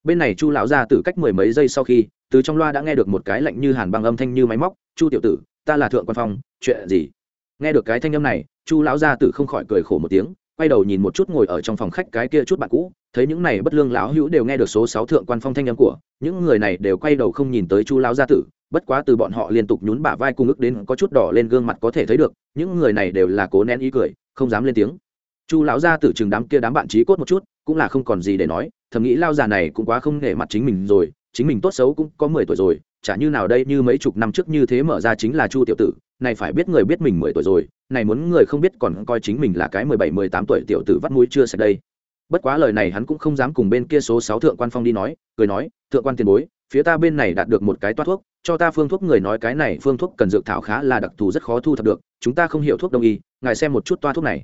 Bên này chu lão gia tử cách mười mấy giây sau khi, từ trong loa đã nghe được một cái lạnh như hàn băng âm thanh như máy móc, chu tiểu tử, ta là thượng quan phong, chuyện gì? Nghe được cái thanh âm này, chu lão gia tử không khỏi cười khổ một tiếng quay đầu nhìn một chút ngồi ở trong phòng khách cái kia chút bạn cũ, thấy những này bất lương lão hữu đều nghe được số sáu thượng quan phong thanh âm của, những người này đều quay đầu không nhìn tới chu lão gia tử, bất quá từ bọn họ liên tục nhún bả vai cung ức đến có chút đỏ lên gương mặt có thể thấy được, những người này đều là cố nén ý cười, không dám lên tiếng. Chu lão gia tử chừng đám kia đám bạn trí cốt một chút, cũng là không còn gì để nói, thầm nghĩ lao già này cũng quá không nể mặt chính mình rồi, chính mình tốt xấu cũng có mười tuổi rồi chả như nào đây, như mấy chục năm trước như thế mở ra chính là chu tiểu tử, này phải biết người biết mình mười tuổi rồi, này muốn người không biết còn coi chính mình là cái mười bảy, mười tám tuổi tiểu tử vắt mũi chưa sạch đây. Bất quá lời này hắn cũng không dám cùng bên kia số sáu thượng quan phong đi nói, cười nói, thượng quan tiền bối, phía ta bên này đạt được một cái toa thuốc, cho ta phương thuốc. Người nói cái này phương thuốc cần dược thảo khá là đặc thù, rất khó thu thập được, chúng ta không hiểu thuốc đông y, ngài xem một chút toa thuốc này.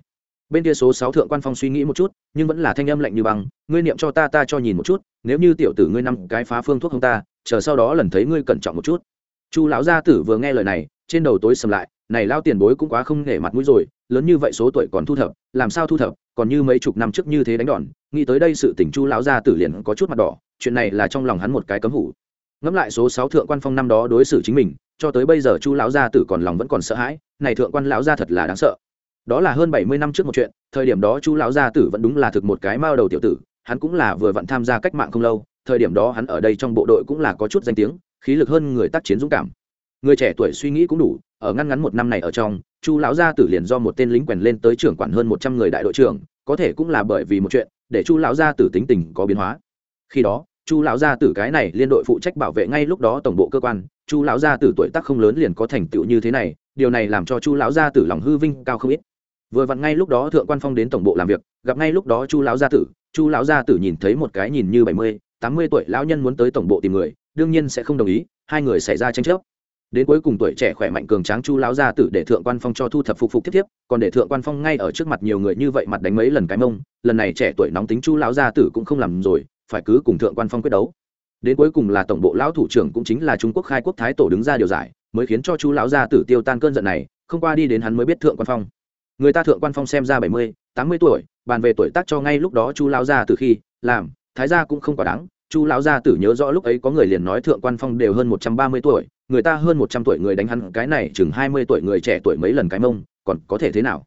Bên kia số sáu thượng quan phong suy nghĩ một chút, nhưng vẫn là thanh âm lạnh như băng, ngươi niệm cho ta ta cho nhìn một chút, nếu như tiểu tử ngươi năm cái phá phương thuốc không ta chờ sau đó lần thấy ngươi cẩn trọng một chút. Chu lão gia tử vừa nghe lời này, trên đầu tối sầm lại, này lao tiền bối cũng quá không nể mặt mũi rồi, lớn như vậy số tuổi còn thu thập, làm sao thu thập, còn như mấy chục năm trước như thế đánh đòn, nghĩ tới đây sự tỉnh chu lão gia tử liền có chút mặt đỏ, chuyện này là trong lòng hắn một cái cấm hủ. Ngẫm lại số sáu thượng quan phong năm đó đối xử chính mình, cho tới bây giờ chu lão gia tử còn lòng vẫn còn sợ hãi, này thượng quan lão gia thật là đáng sợ. Đó là hơn bảy mươi năm trước một chuyện, thời điểm đó chu lão gia tử vẫn đúng là thực một cái mao đầu tiểu tử, hắn cũng là vừa vặn tham gia cách mạng không lâu thời điểm đó hắn ở đây trong bộ đội cũng là có chút danh tiếng, khí lực hơn người tác chiến dũng cảm. Người trẻ tuổi suy nghĩ cũng đủ, ở ngăn ngắn một năm này ở trong, chu lão gia tử liền do một tên lính quèn lên tới trưởng quản hơn một trăm người đại đội trưởng, có thể cũng là bởi vì một chuyện, để chu lão gia tử tính tình có biến hóa. Khi đó, chu lão gia tử cái này liên đội phụ trách bảo vệ ngay lúc đó tổng bộ cơ quan, chu lão gia tử tuổi tác không lớn liền có thành tựu như thế này, điều này làm cho chu lão gia tử lòng hư vinh cao không ít. Vừa vặn ngay lúc đó thượng quan phong đến tổng bộ làm việc, gặp ngay lúc đó chu lão gia tử, chu lão gia tử nhìn thấy một cái nhìn như bảy mươi tám mươi tuổi lão nhân muốn tới tổng bộ tìm người, đương nhiên sẽ không đồng ý, hai người xảy ra tranh chấp. Đến cuối cùng tuổi trẻ khỏe mạnh cường tráng chu lão gia tử để thượng quan phong cho thu thập phục phục tiếp tiếp còn để thượng quan phong ngay ở trước mặt nhiều người như vậy mặt đánh mấy lần cái mông, lần này trẻ tuổi nóng tính chu lão gia tử cũng không làm rồi, phải cứ cùng thượng quan phong quyết đấu. Đến cuối cùng là tổng bộ lão thủ trưởng cũng chính là trung quốc khai quốc thái tổ đứng ra điều giải, mới khiến cho chu lão gia tử tiêu tan cơn giận này, không qua đi đến hắn mới biết thượng quan phong. Người ta thượng quan phong xem ra bảy mươi, tám mươi tuổi, bàn về tuổi tác cho ngay lúc đó chu lão gia từ khi, làm, thái gia cũng không quá đáng chu lão gia tử nhớ rõ lúc ấy có người liền nói thượng quan phong đều hơn một trăm ba mươi tuổi, người ta hơn một trăm tuổi người đánh hắn, cái này chừng hai mươi tuổi người trẻ tuổi mấy lần cái mông, còn có thể thế nào?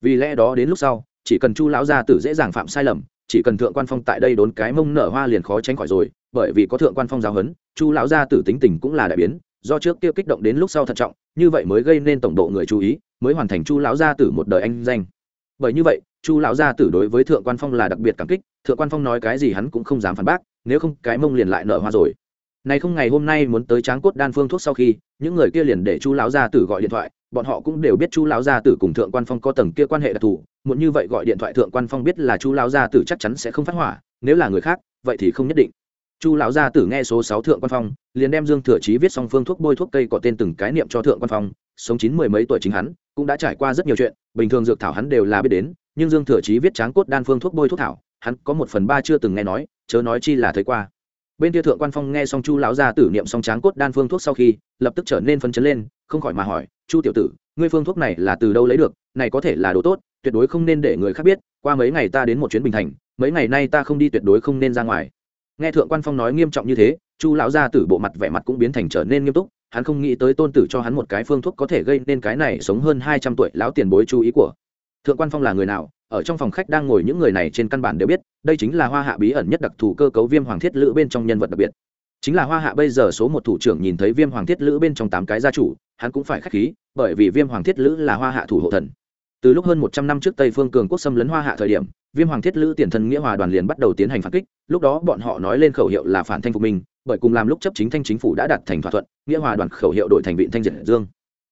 Vì lẽ đó đến lúc sau, chỉ cần chu lão gia tử dễ dàng phạm sai lầm, chỉ cần thượng quan phong tại đây đốn cái mông nở hoa liền khó tránh khỏi rồi, bởi vì có thượng quan phong giáo huấn, chu lão gia tử tính tình cũng là đại biến, do trước kia kích động đến lúc sau thận trọng, như vậy mới gây nên tổng độ người chú ý, mới hoàn thành chu lão gia tử một đời anh danh. Bởi như vậy, chu lão gia tử đối với thượng quan phong là đặc biệt cảm kích, thượng quan phong nói cái gì hắn cũng không dám phản bác nếu không cái mông liền lại nở hoa rồi. Này không ngày hôm nay muốn tới tráng cốt đan phương thuốc sau khi, những người kia liền để chu lão gia tử gọi điện thoại, bọn họ cũng đều biết chu lão gia tử cùng thượng quan phong có tầng kia quan hệ đặc thù muốn như vậy gọi điện thoại thượng quan phong biết là chu lão gia tử chắc chắn sẽ không phát hỏa, nếu là người khác, vậy thì không nhất định. Chu lão gia tử nghe số sáu thượng quan phong, liền đem dương thừa chí viết xong phương thuốc bôi thuốc cây có tên từng cái niệm cho thượng quan phong, sống chín mười mấy tuổi chính hắn, cũng đã trải qua rất nhiều chuyện, bình thường dược thảo hắn đều là biết đến, nhưng dương thừa chí viết tráng cốt đan phương thuốc bôi thuốc thảo, hắn có một phần ba chưa từng nghe nói chớ nói chi là thấy qua. Bên kia thượng quan phong nghe xong chu lão gia tử niệm xong tráng cốt đan phương thuốc sau khi, lập tức trở nên phấn chấn lên, không khỏi mà hỏi, chu tiểu tử, ngươi phương thuốc này là từ đâu lấy được? Này có thể là đồ tốt, tuyệt đối không nên để người khác biết, qua mấy ngày ta đến một chuyến bình thành, mấy ngày nay ta không đi tuyệt đối không nên ra ngoài. Nghe thượng quan phong nói nghiêm trọng như thế, chu lão gia tử bộ mặt vẻ mặt cũng biến thành trở nên nghiêm túc, hắn không nghĩ tới tôn tử cho hắn một cái phương thuốc có thể gây nên cái này sống hơn hai trăm tuổi lão tiền bối chú ý của. Thượng quan phong là người nào? Ở trong phòng khách đang ngồi những người này trên căn bản đều biết, đây chính là hoa hạ bí ẩn nhất đặc thù cơ cấu viêm hoàng thiết lữ bên trong nhân vật đặc biệt. Chính là hoa hạ bây giờ số một thủ trưởng nhìn thấy viêm hoàng thiết lữ bên trong tám cái gia chủ, hắn cũng phải k h á c h khí, bởi vì viêm hoàng thiết lữ là hoa hạ thủ hộ thần. Từ lúc hơn một trăm năm trước tây phương cường quốc xâm lấn hoa hạ thời điểm, viêm hoàng thiết lữ tiền thân nghĩa hòa đoàn liền bắt đầu tiến hành phản kích, lúc đó bọn họ nói lên khẩu hiệu là phản thanh phục minh, bởi cùng làm lúc chấp chính thanh chính phủ đã đạt thành thỏa thuận, nghĩa hòa đoàn khẩu hiệu đổi thành vị thanh diệt dương.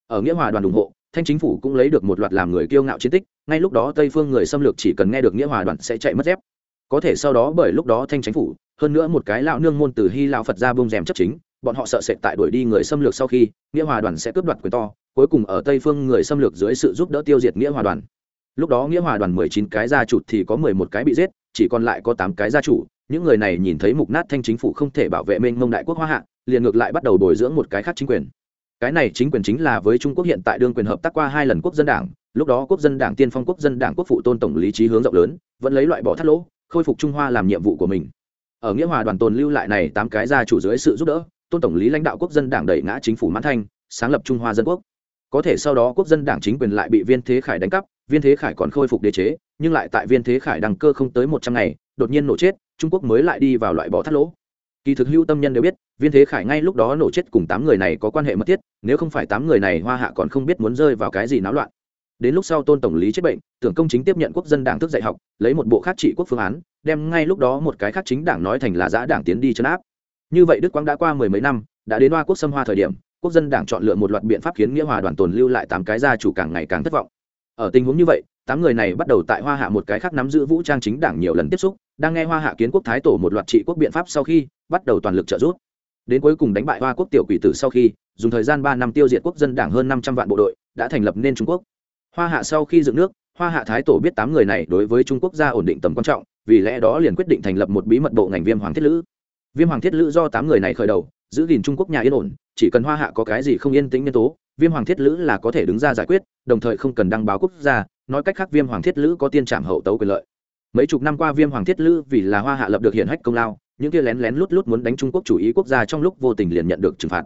Ở nghĩa hòa đoàn ủng hộ thanh chính phủ cũng lấy được một loạt làm người kiêu ngạo chiến tích, ngay lúc đó tây phương người xâm lược chỉ cần nghe được nghĩa hòa đoàn sẽ chạy mất dép. Có thể sau đó bởi lúc đó thanh chính phủ, hơn nữa một cái lão nương môn từ hy lão phật ra bông rèm chấp chính, bọn họ sợ sệt tại đuổi đi người xâm lược sau khi, nghĩa hòa đoàn sẽ cướp đoạt quyền to, cuối cùng ở tây phương người xâm lược dưới sự giúp đỡ tiêu diệt nghĩa hòa đoàn. Lúc đó nghĩa hòa đoàn mười chín cái gia chủ thì có mười một cái bị giết, chỉ còn lại có tám cái gia chủ, những người này nhìn thấy mục nát thanh chính phủ không thể bảo vệ mênh mông đại quốc hoa hạ, liền ngược lại bắt đầu bồi dưỡng một cái khác chính quyền cái này chính quyền chính là với trung quốc hiện tại đương quyền hợp tác qua hai lần quốc dân đảng, lúc đó quốc dân đảng tiên phong, quốc dân đảng quốc phụ tôn tổng lý trí hướng rộng lớn, vẫn lấy loại bỏ thắt lỗ, khôi phục trung hoa làm nhiệm vụ của mình. Ở nghĩa hòa đoàn tồn lưu lại này tám cái gia chủ dưới sự giúp đỡ, tôn tổng lý lãnh đạo quốc dân đảng đẩy ngã chính phủ mãn thanh, sáng lập trung hoa dân quốc. Có thể sau đó quốc dân đảng chính quyền lại bị viên thế khải đánh cắp, viên thế khải còn khôi phục đế chế, nhưng lại tại viên thế khải đăng cơ không tới một trăm ngày, đột nhiên nổ chết, trung quốc mới lại đi vào loại bỏ thắt lỗ kỳ thực hữu tâm nhân đều biết, viên thế khải ngay lúc đó nổ chết cùng tám người này có quan hệ mật thiết, nếu không phải tám người này hoa hạ còn không biết muốn rơi vào cái gì náo loạn. Đến lúc sau tôn tổng lý chết bệnh, tưởng công chính tiếp nhận quốc dân đảng thức dạy học, lấy một bộ khác trị quốc phương án, đem ngay lúc đó một cái khác chính đảng nói thành là giã đảng tiến đi chấn áp. Như vậy đức quang đã qua mười mấy năm, đã đến hoa quốc xâm hoa thời điểm, quốc dân đảng chọn lựa một loạt biện pháp khiến nghĩa hòa đoàn tồn lưu lại tám cái gia chủ càng ngày càng thất vọng. Ở tình huống như vậy tám người này bắt đầu tại hoa hạ một cái khác nắm giữ vũ trang chính đảng nhiều lần tiếp xúc, đang nghe hoa hạ kiến quốc thái tổ một loạt trị quốc biện pháp sau khi bắt đầu toàn lực trợ giúp. Đến cuối cùng đánh bại hoa quốc tiểu quỷ tử sau khi, dùng thời gian ba năm tiêu diệt quốc dân đảng hơn năm trăm vạn bộ đội, đã thành lập nên trung quốc. Hoa hạ sau khi dựng nước, hoa hạ thái tổ biết tám người này đối với trung quốc gia ổn định tầm quan trọng, vì lẽ đó liền quyết định thành lập một bí mật bộ ngành viêm hoàng thiết lữ. Viêm hoàng thiết lữ do tám người này khởi đầu, giữ gìn trung quốc nhà yên ổn, chỉ cần hoa hạ có cái gì không yên tĩnh nhân tố viêm hoàng thiết lữ là có thể đứng ra giải quyết, đồng thời không cần đăng báo quốc gia, nói cách khác viêm hoàng thiết lữ có tiên trảm hậu tấu quyền lợi. Mấy chục năm qua viêm hoàng thiết lữ vì là hoa hạ lập được hiển hách công lao, những kia lén lén lút lút muốn đánh trung quốc chủ ý quốc gia trong lúc vô tình liền nhận được trừng phạt.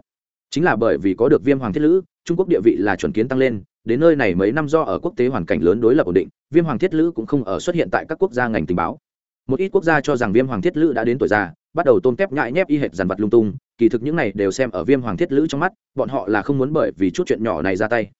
Chính là bởi vì có được viêm hoàng thiết lữ, trung quốc địa vị là chuẩn kiến tăng lên, đến nơi này mấy năm do ở quốc tế hoàn cảnh lớn đối lập ổn định, viêm hoàng thiết lữ cũng không ở xuất hiện tại các quốc gia ngành tình báo. Một ít quốc gia cho rằng viêm hoàng thiết lữ đã đến tuổi già, bắt đầu tôn kép nhại nhép y hệt dàn vật lung tung kỳ thực những này đều xem ở viêm hoàng thiết lữ trong mắt, bọn họ là không muốn bởi vì chút chuyện nhỏ này ra tay.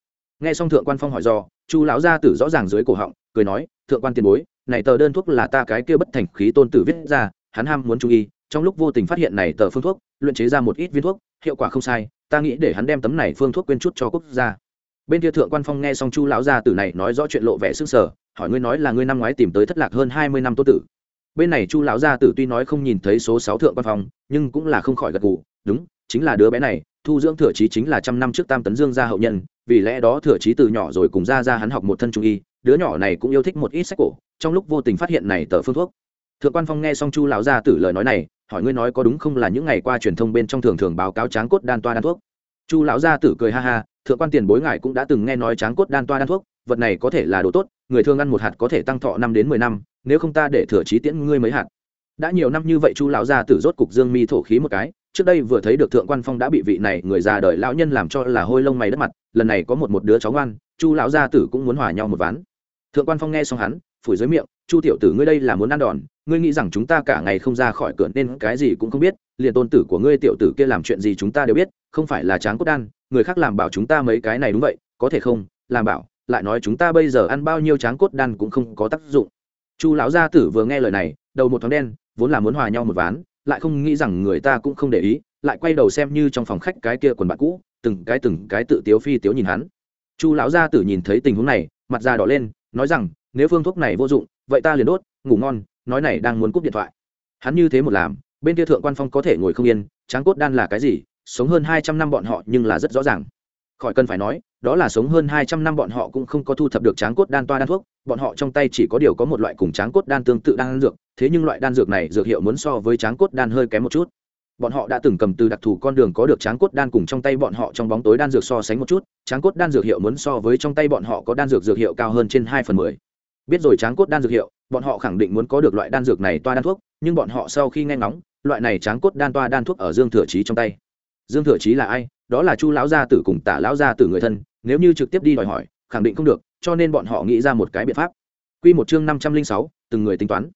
Nghe xong thượng quan phong hỏi do, chu lão gia tử rõ ràng dưới cổ họng, cười nói, thượng quan tiền bối, này tờ đơn thuốc là ta cái kia bất thành khí tôn tử viết ra, hắn ham muốn chú ý, trong lúc vô tình phát hiện này tờ phương thuốc, luyện chế ra một ít viên thuốc, hiệu quả không sai, ta nghĩ để hắn đem tấm này phương thuốc quên chút cho quốc gia. Bên kia thượng quan phong nghe xong chu lão gia tử này nói rõ chuyện lộ vẻ sức sở hỏi ngươi nói là ngươi năm ngoái tìm tới thất lạc hơn hai mươi năm tô tử bên này chu lão gia tử tuy nói không nhìn thấy số sáu thượng văn phòng nhưng cũng là không khỏi gật gù. Đúng, chính là đứa bé này, thu dưỡng thừa trí chính là trăm năm trước tam tấn dương gia hậu nhân, vì lẽ đó thừa trí từ nhỏ rồi cùng ra ra hắn học một thân trung y, đứa nhỏ này cũng yêu thích một ít sách cổ, trong lúc vô tình phát hiện này tờ phương thuốc. Thượng quan phong nghe xong chu lão gia tử lời nói này, hỏi ngươi nói có đúng không là những ngày qua truyền thông bên trong thường thường báo cáo tráng cốt đan toa đan thuốc? Chu lão gia tử cười ha ha, thượng quan tiền bối ngài cũng đã từng nghe nói tráng cốt đan toa đan thuốc, vật này có thể là đồ tốt, người thương ăn một hạt có thể tăng thọ năm đến mười năm nếu không ta để thừa trí tiễn ngươi mấy hạt. Đã nhiều năm như vậy chu lão gia tử rốt cục dương mi thổ khí một cái, trước đây vừa thấy được thượng quan phong đã bị vị này người già đời lão nhân làm cho là hôi lông mày đất mặt, lần này có một một đứa cháu ngoan, chu lão gia tử cũng muốn hòa nhau một ván. Thượng quan phong nghe xong hắn, phủi dưới miệng, chu tiểu tử ngươi đây là muốn ăn đòn, ngươi nghĩ rằng chúng ta cả ngày không ra khỏi cửa nên cái gì cũng không biết, liền tôn tử của ngươi tiểu tử kia làm chuyện gì chúng ta đều biết, không phải là tráng cốt đan, người khác làm bảo chúng ta mấy cái này đúng vậy, có thể không? Làm bảo, lại nói chúng ta bây giờ ăn bao nhiêu tráng cốt đan cũng không có tác dụng chu lão gia tử vừa nghe lời này, đầu một thoáng đen, vốn là muốn hòa nhau một ván, lại không nghĩ rằng người ta cũng không để ý, lại quay đầu xem như trong phòng khách cái kia quần bạn cũ, từng cái từng cái tự tiếu phi tiếu nhìn hắn. Chu lão gia tử nhìn thấy tình huống này, mặt da đỏ lên, nói rằng, nếu phương thuốc này vô dụng, vậy ta liền đốt, ngủ ngon, nói này đang muốn cúp điện thoại. Hắn như thế một làm, bên kia thượng quan phong có thể ngồi không yên, tráng cốt đan là cái gì, sống hơn hai trăm năm bọn họ nhưng là rất rõ ràng khỏi cần phải nói, đó là sống hơn hai trăm năm bọn họ cũng không có thu thập được tráng cốt đan toa đan thuốc, bọn họ trong tay chỉ có điều có một loại cùng tráng cốt đan tương tự đan dược, thế nhưng loại đan dược này dược hiệu muốn so với tráng cốt đan hơi kém một chút. Bọn họ đã từng cầm từ đặc thù con đường có được tráng cốt đan cùng trong tay bọn họ trong bóng tối đan dược so sánh một chút, tráng cốt đan dược hiệu muốn so với trong tay bọn họ có đan dược dược hiệu cao hơn trên hai phần mười. Biết rồi tráng cốt đan dược hiệu, bọn họ khẳng định muốn có được loại đan dược này toa đan thuốc, nhưng bọn họ sau khi nghe ngóng, loại này tráng cốt đan toa đan thuốc ở dương thừa trí trong tay dương thừa Chí là ai? Đó là chu lão gia tử cùng tả lão gia tử người thân, nếu như trực tiếp đi đòi hỏi, khẳng định không được, cho nên bọn họ nghĩ ra một cái biện pháp. Quy một chương năm trăm linh sáu, từng người tính toán.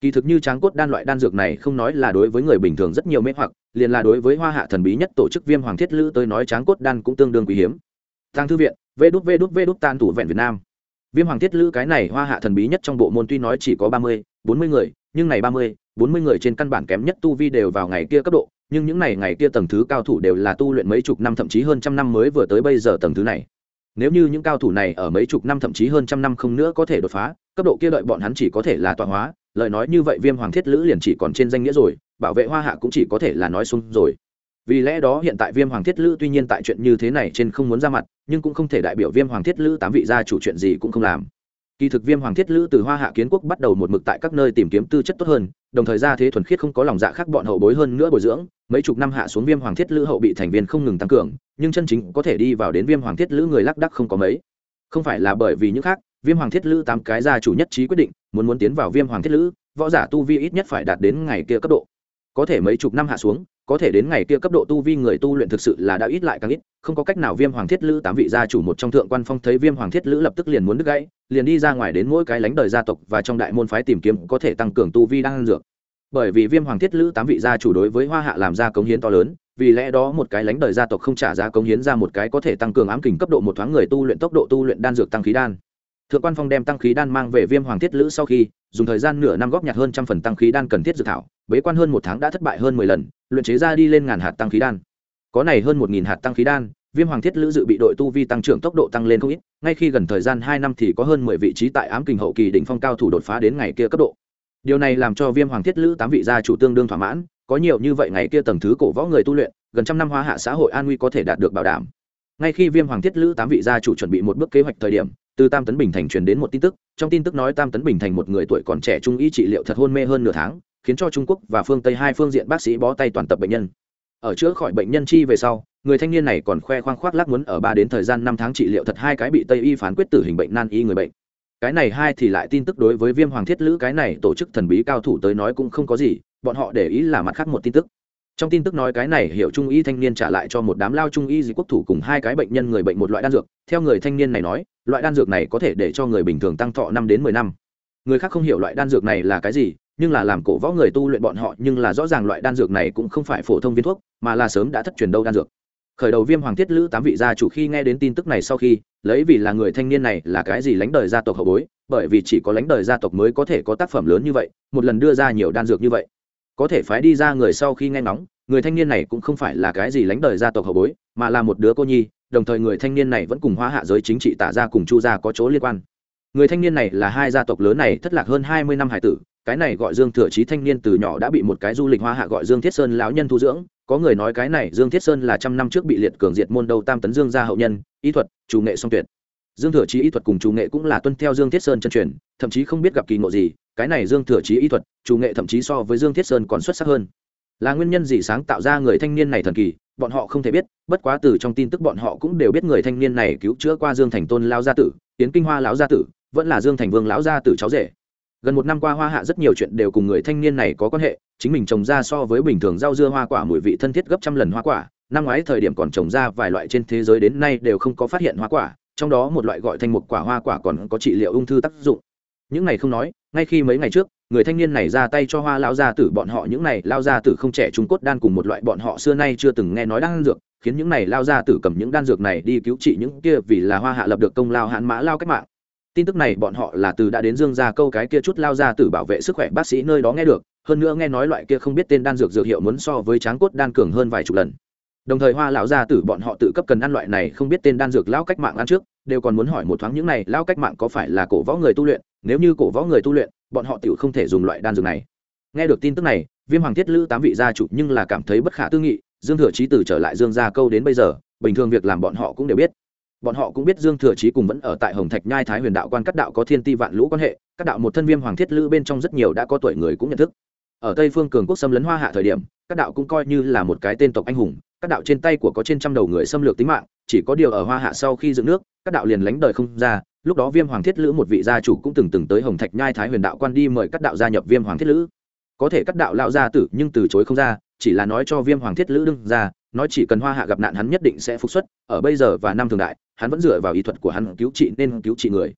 Kỳ thực như tráng cốt đan loại đan dược này không nói là đối với người bình thường rất nhiều mê hoặc, liền là đối với hoa hạ thần bí nhất tổ chức viêm hoàng thiết lữ tới nói tráng cốt đan cũng tương đương quý hiếm. Tăng thư viện, vê đút vê đút vê đút tan thủ vẹn việt nam. Viêm hoàng thiết lữ cái này hoa hạ thần bí nhất trong bộ môn tuy nói chỉ có ba mươi, bốn mươi người, nhưng này ba mươi, bốn mươi người trên căn bản kém nhất tu vi đều vào ngày kia cấp độ nhưng những ngày ngày kia tầng thứ cao thủ đều là tu luyện mấy chục năm, thậm chí hơn trăm năm mới vừa tới bây giờ tầng thứ này. Nếu như những cao thủ này ở mấy chục năm, thậm chí hơn trăm năm không nữa có thể đột phá, cấp độ kia đợi bọn hắn chỉ có thể là tọa hóa, lời nói như vậy viêm hoàng thiết lữ liền chỉ còn trên danh nghĩa rồi, bảo vệ hoa hạ cũng chỉ có thể là nói xung rồi. Vì lẽ đó hiện tại viêm hoàng thiết lữ tuy nhiên tại chuyện như thế này trên không muốn ra mặt, nhưng cũng không thể đại biểu viêm hoàng thiết lữ tám vị gia chủ chuyện gì cũng không làm kỳ thực viêm hoàng thiết lữ từ hoa hạ kiến quốc bắt đầu một mực tại các nơi tìm kiếm tư chất tốt hơn, đồng thời ra thế thuần khiết không có lòng dạ khác bọn hậu bối hơn nữa bồi dưỡng, mấy chục năm hạ xuống viêm hoàng thiết lữ hậu bị thành viên không ngừng tăng cường, nhưng chân chính có thể đi vào đến viêm hoàng thiết lữ người lác đắc không có mấy. Không phải là bởi vì những khác, viêm hoàng thiết lữ tám cái gia chủ nhất trí quyết định, muốn muốn tiến vào viêm hoàng thiết lữ, võ giả tu vi ít nhất phải đạt đến ngày kia cấp độ. Có thể mấy chục năm hạ xuống có thể đến ngày kia cấp độ tu vi người tu luyện thực sự là đã ít lại càng ít, không có cách nào viêm hoàng thiết lữ tám vị gia chủ một trong thượng quan phong thấy viêm hoàng thiết lữ lập tức liền muốn đứt gãy, liền đi ra ngoài đến mỗi cái lánh đời gia tộc và trong đại môn phái tìm kiếm có thể tăng cường tu vi đang dược. Bởi vì viêm hoàng thiết lữ tám vị gia chủ đối với hoa hạ làm ra cống hiến to lớn, vì lẽ đó một cái lánh đời gia tộc không trả giá cống hiến ra một cái có thể tăng cường ám kình cấp độ một thoáng người tu luyện tốc độ tu luyện đan dược tăng khí đan. Thượng quan phong đem tăng khí đan mang về viêm hoàng thiết lữ sau khi, dùng thời gian nửa năm góp nhặt hơn trăm phần tăng khí đan cần thiết dự thảo, bế quan hơn một tháng đã thất bại hơn mười lần luyện chế ra đi lên ngàn hạt tăng khí đan. Có này hơn một nghìn hạt tăng khí đan, viêm hoàng thiết lữ dự bị đội tu vi tăng trưởng tốc độ tăng lên không ít, ngay khi gần thời gian hai năm thì có hơn mười vị trí tại ám kình hậu kỳ đỉnh phong cao thủ đột phá đến ngày kia cấp độ. Điều này làm cho viêm hoàng thiết lữ tám vị gia chủ tương đương thỏa mãn, có nhiều như vậy ngày kia tầng thứ cổ võ người tu luyện, gần trăm năm hóa hạ xã hội an nguy có thể đạt được bảo đảm. Ngay khi viêm hoàng thiết lữ tám vị gia chủ chuẩn bị một bước kế hoạch thời điểm, từ tam tấn bình thành truyền đến một tin tức, trong tin tức nói tam tấn bình thành một người tuổi còn trẻ trung y trị liệu thật hôn mê hơn nửa tháng khiến cho trung quốc và phương tây hai phương diện bác sĩ bó tay toàn tập bệnh nhân. Ở chữa khỏi bệnh nhân chi về sau, người thanh niên này còn khoe khoang khoác lắc muốn ở ba đến thời gian năm tháng trị liệu thật hai cái bị tây y phán quyết tử hình bệnh nan y người bệnh. Cái này hai thì lại tin tức đối với viêm hoàng thiết lữ cái này tổ chức thần bí cao thủ tới nói cũng không có gì, bọn họ để ý là mặt khác một tin tức. Trong tin tức nói cái này hiểu trung y thanh niên trả lại cho một đám lao trung y dị quốc thủ cùng hai cái bệnh nhân người bệnh một loại đan dược, theo người thanh niên này nói, loại đan dược này có thể để cho người bình thường tăng thọ năm đến mười năm. Người khác không hiểu loại đan dược này là cái gì nhưng là làm cổ võ người tu luyện bọn họ nhưng là rõ ràng loại đan dược này cũng không phải phổ thông viên thuốc, mà là sớm đã thất truyền đâu đan dược. Khởi đầu viêm hoàng thiết lữ tám vị gia chủ khi nghe đến tin tức này sau khi, lấy vì là người thanh niên này là cái gì lánh đời gia tộc hậu bối, bởi vì chỉ có lánh đời gia tộc mới có thể có tác phẩm lớn như vậy, một lần đưa ra nhiều đan dược như vậy. Có thể phái đi ra người sau khi nghe ngóng, người thanh niên này cũng không phải là cái gì lánh đời gia tộc hậu bối, mà là một đứa cô nhi, đồng thời người thanh niên này vẫn cùng hóa hạ giới chính trị tả ra cùng chu gia có chỗ liên quan. Người thanh niên này là hai gia tộc lớn này thất lạc hơn hai mươi năm hải tử cái này gọi dương thừa chí thanh niên từ nhỏ đã bị một cái du lịch hoa hạ gọi dương thiết sơn lão nhân thu dưỡng. Có người nói cái này dương thiết sơn là trăm năm trước bị liệt cường diệt môn đầu tam tấn dương gia hậu nhân ý thuật, chủ nghệ song tuyệt. Dương thừa chí ý thuật cùng chủ nghệ cũng là tuân theo dương thiết sơn chân truyền, thậm chí không biết gặp kỳ ngộ gì, cái này dương thừa chí ý thuật, chủ nghệ thậm chí so với dương thiết sơn còn xuất sắc hơn. Là nguyên nhân gì sáng tạo ra người thanh niên này thần kỳ, bọn họ không thể biết, bất quá từ trong tin tức bọn họ cũng đều biết người thanh niên này cứu chữa qua dương thành tôn lao gia tử tiến kinh hoa lão gia tử, vẫn là dương thành vương lão gia tử cháu rể gần một năm qua hoa hạ rất nhiều chuyện đều cùng người thanh niên này có quan hệ, chính mình trồng ra so với bình thường rau dưa hoa quả mùi vị thân thiết gấp trăm lần hoa quả, năm ngoái thời điểm còn trồng ra vài loại trên thế giới đến nay đều không có phát hiện hoa quả, trong đó một loại gọi thành một quả hoa quả còn có trị liệu ung thư tác dụng. Những này không nói, ngay khi mấy ngày trước, người thanh niên này ra tay cho hoa lão gia tử bọn họ, những này lao gia tử không trẻ trung cốt đan cùng một loại bọn họ xưa nay chưa từng nghe nói đan dược, khiến những này lao gia tử cầm những đan dược này đi cứu trị những kia vì là hoa hạ lập được công lao hạn mã lao cách mạng tin tức này bọn họ là từ đã đến dương ra câu cái kia chút lao gia tử bảo vệ sức khỏe bác sĩ nơi đó nghe được, hơn nữa nghe nói loại kia không biết tên đan dược dược hiệu muốn so với tráng cốt đan cường hơn vài chục lần. Đồng thời hoa lão gia tử bọn họ tự cấp cần ăn loại này không biết tên đan dược lão cách mạng ăn trước, đều còn muốn hỏi một thoáng những này lão cách mạng có phải là cổ võ người tu luyện, nếu như cổ võ người tu luyện, bọn họ tự không thể dùng loại đan dược này. Nghe được tin tức này, viêm hoàng thiết lữ tám vị gia chủ nhưng là cảm thấy bất khả tư nghị, dương thừa trí tử trở lại dương gia câu đến bây giờ, bình thường việc làm bọn họ cũng đều biết bọn họ cũng biết dương thừa trí cùng vẫn ở tại hồng thạch nhai thái huyền đạo quan các đạo có thiên ti vạn lũ quan hệ các đạo một thân viêm hoàng thiết lữ bên trong rất nhiều đã có tuổi người cũng nhận thức. Ở tây phương cường quốc xâm lấn hoa hạ thời điểm các đạo cũng coi như là một cái tên tộc anh hùng các đạo trên tay của có trên trăm đầu người xâm lược tính mạng, chỉ có điều ở hoa hạ sau khi dựng nước các đạo liền lánh đời không ra, lúc đó viêm hoàng thiết lữ một vị gia chủ cũng từng từng tới hồng thạch nhai thái huyền đạo quan đi mời các đạo gia nhập viêm hoàng thiết lữ. Có thể các đạo lão gia tử nhưng từ chối không ra, chỉ là nói cho viêm hoàng thiết lữ đương ra, nói chỉ cần hoa hạ gặp nạn hắn nhất định sẽ phục xuất, ở bây giờ và năm thường đại hắn vẫn dựa vào ý thuật của hắn cứu trị nên cứu trị người.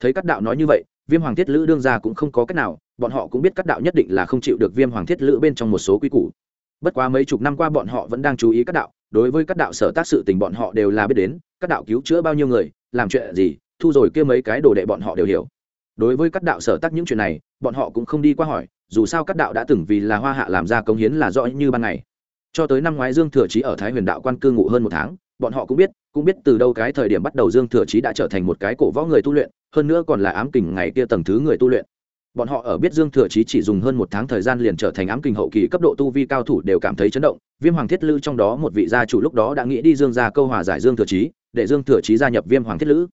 Thấy các đạo nói như vậy, viêm hoàng thiết lữ đương ra cũng không có cách nào, bọn họ cũng biết các đạo nhất định là không chịu được viêm hoàng thiết lữ bên trong một số quy củ. Bất quá mấy chục năm qua bọn họ vẫn đang chú ý các đạo, đối với các đạo sở tác sự tình bọn họ đều là biết đến, các đạo cứu chữa bao nhiêu người, làm chuyện gì, thu rồi kia mấy cái đồ đệ bọn họ đều hiểu. Đối với các đạo sở tác những chuyện này, bọn họ cũng không đi qua hỏi, dù sao các đạo đã từng vì là hoa hạ làm ra công hiến là rõ như ban ngày. Cho tới năm ngoái dương thừa chí ở thái huyền đạo quan cư ngụ hơn một tháng bọn họ cũng biết cũng biết từ đâu cái thời điểm bắt đầu dương thừa chí đã trở thành một cái cổ võ người tu luyện, hơn nữa còn là ám kình ngày kia tầng thứ người tu luyện. Bọn họ ở biết dương thừa chí chỉ dùng hơn một tháng thời gian liền trở thành ám kình hậu kỳ cấp độ tu vi cao thủ đều cảm thấy chấn động, viêm hoàng thiết lữ trong đó một vị gia chủ lúc đó đã nghĩ đi dương ra câu hòa giải dương thừa chí, để dương thừa chí gia nhập viêm hoàng thiết lữ.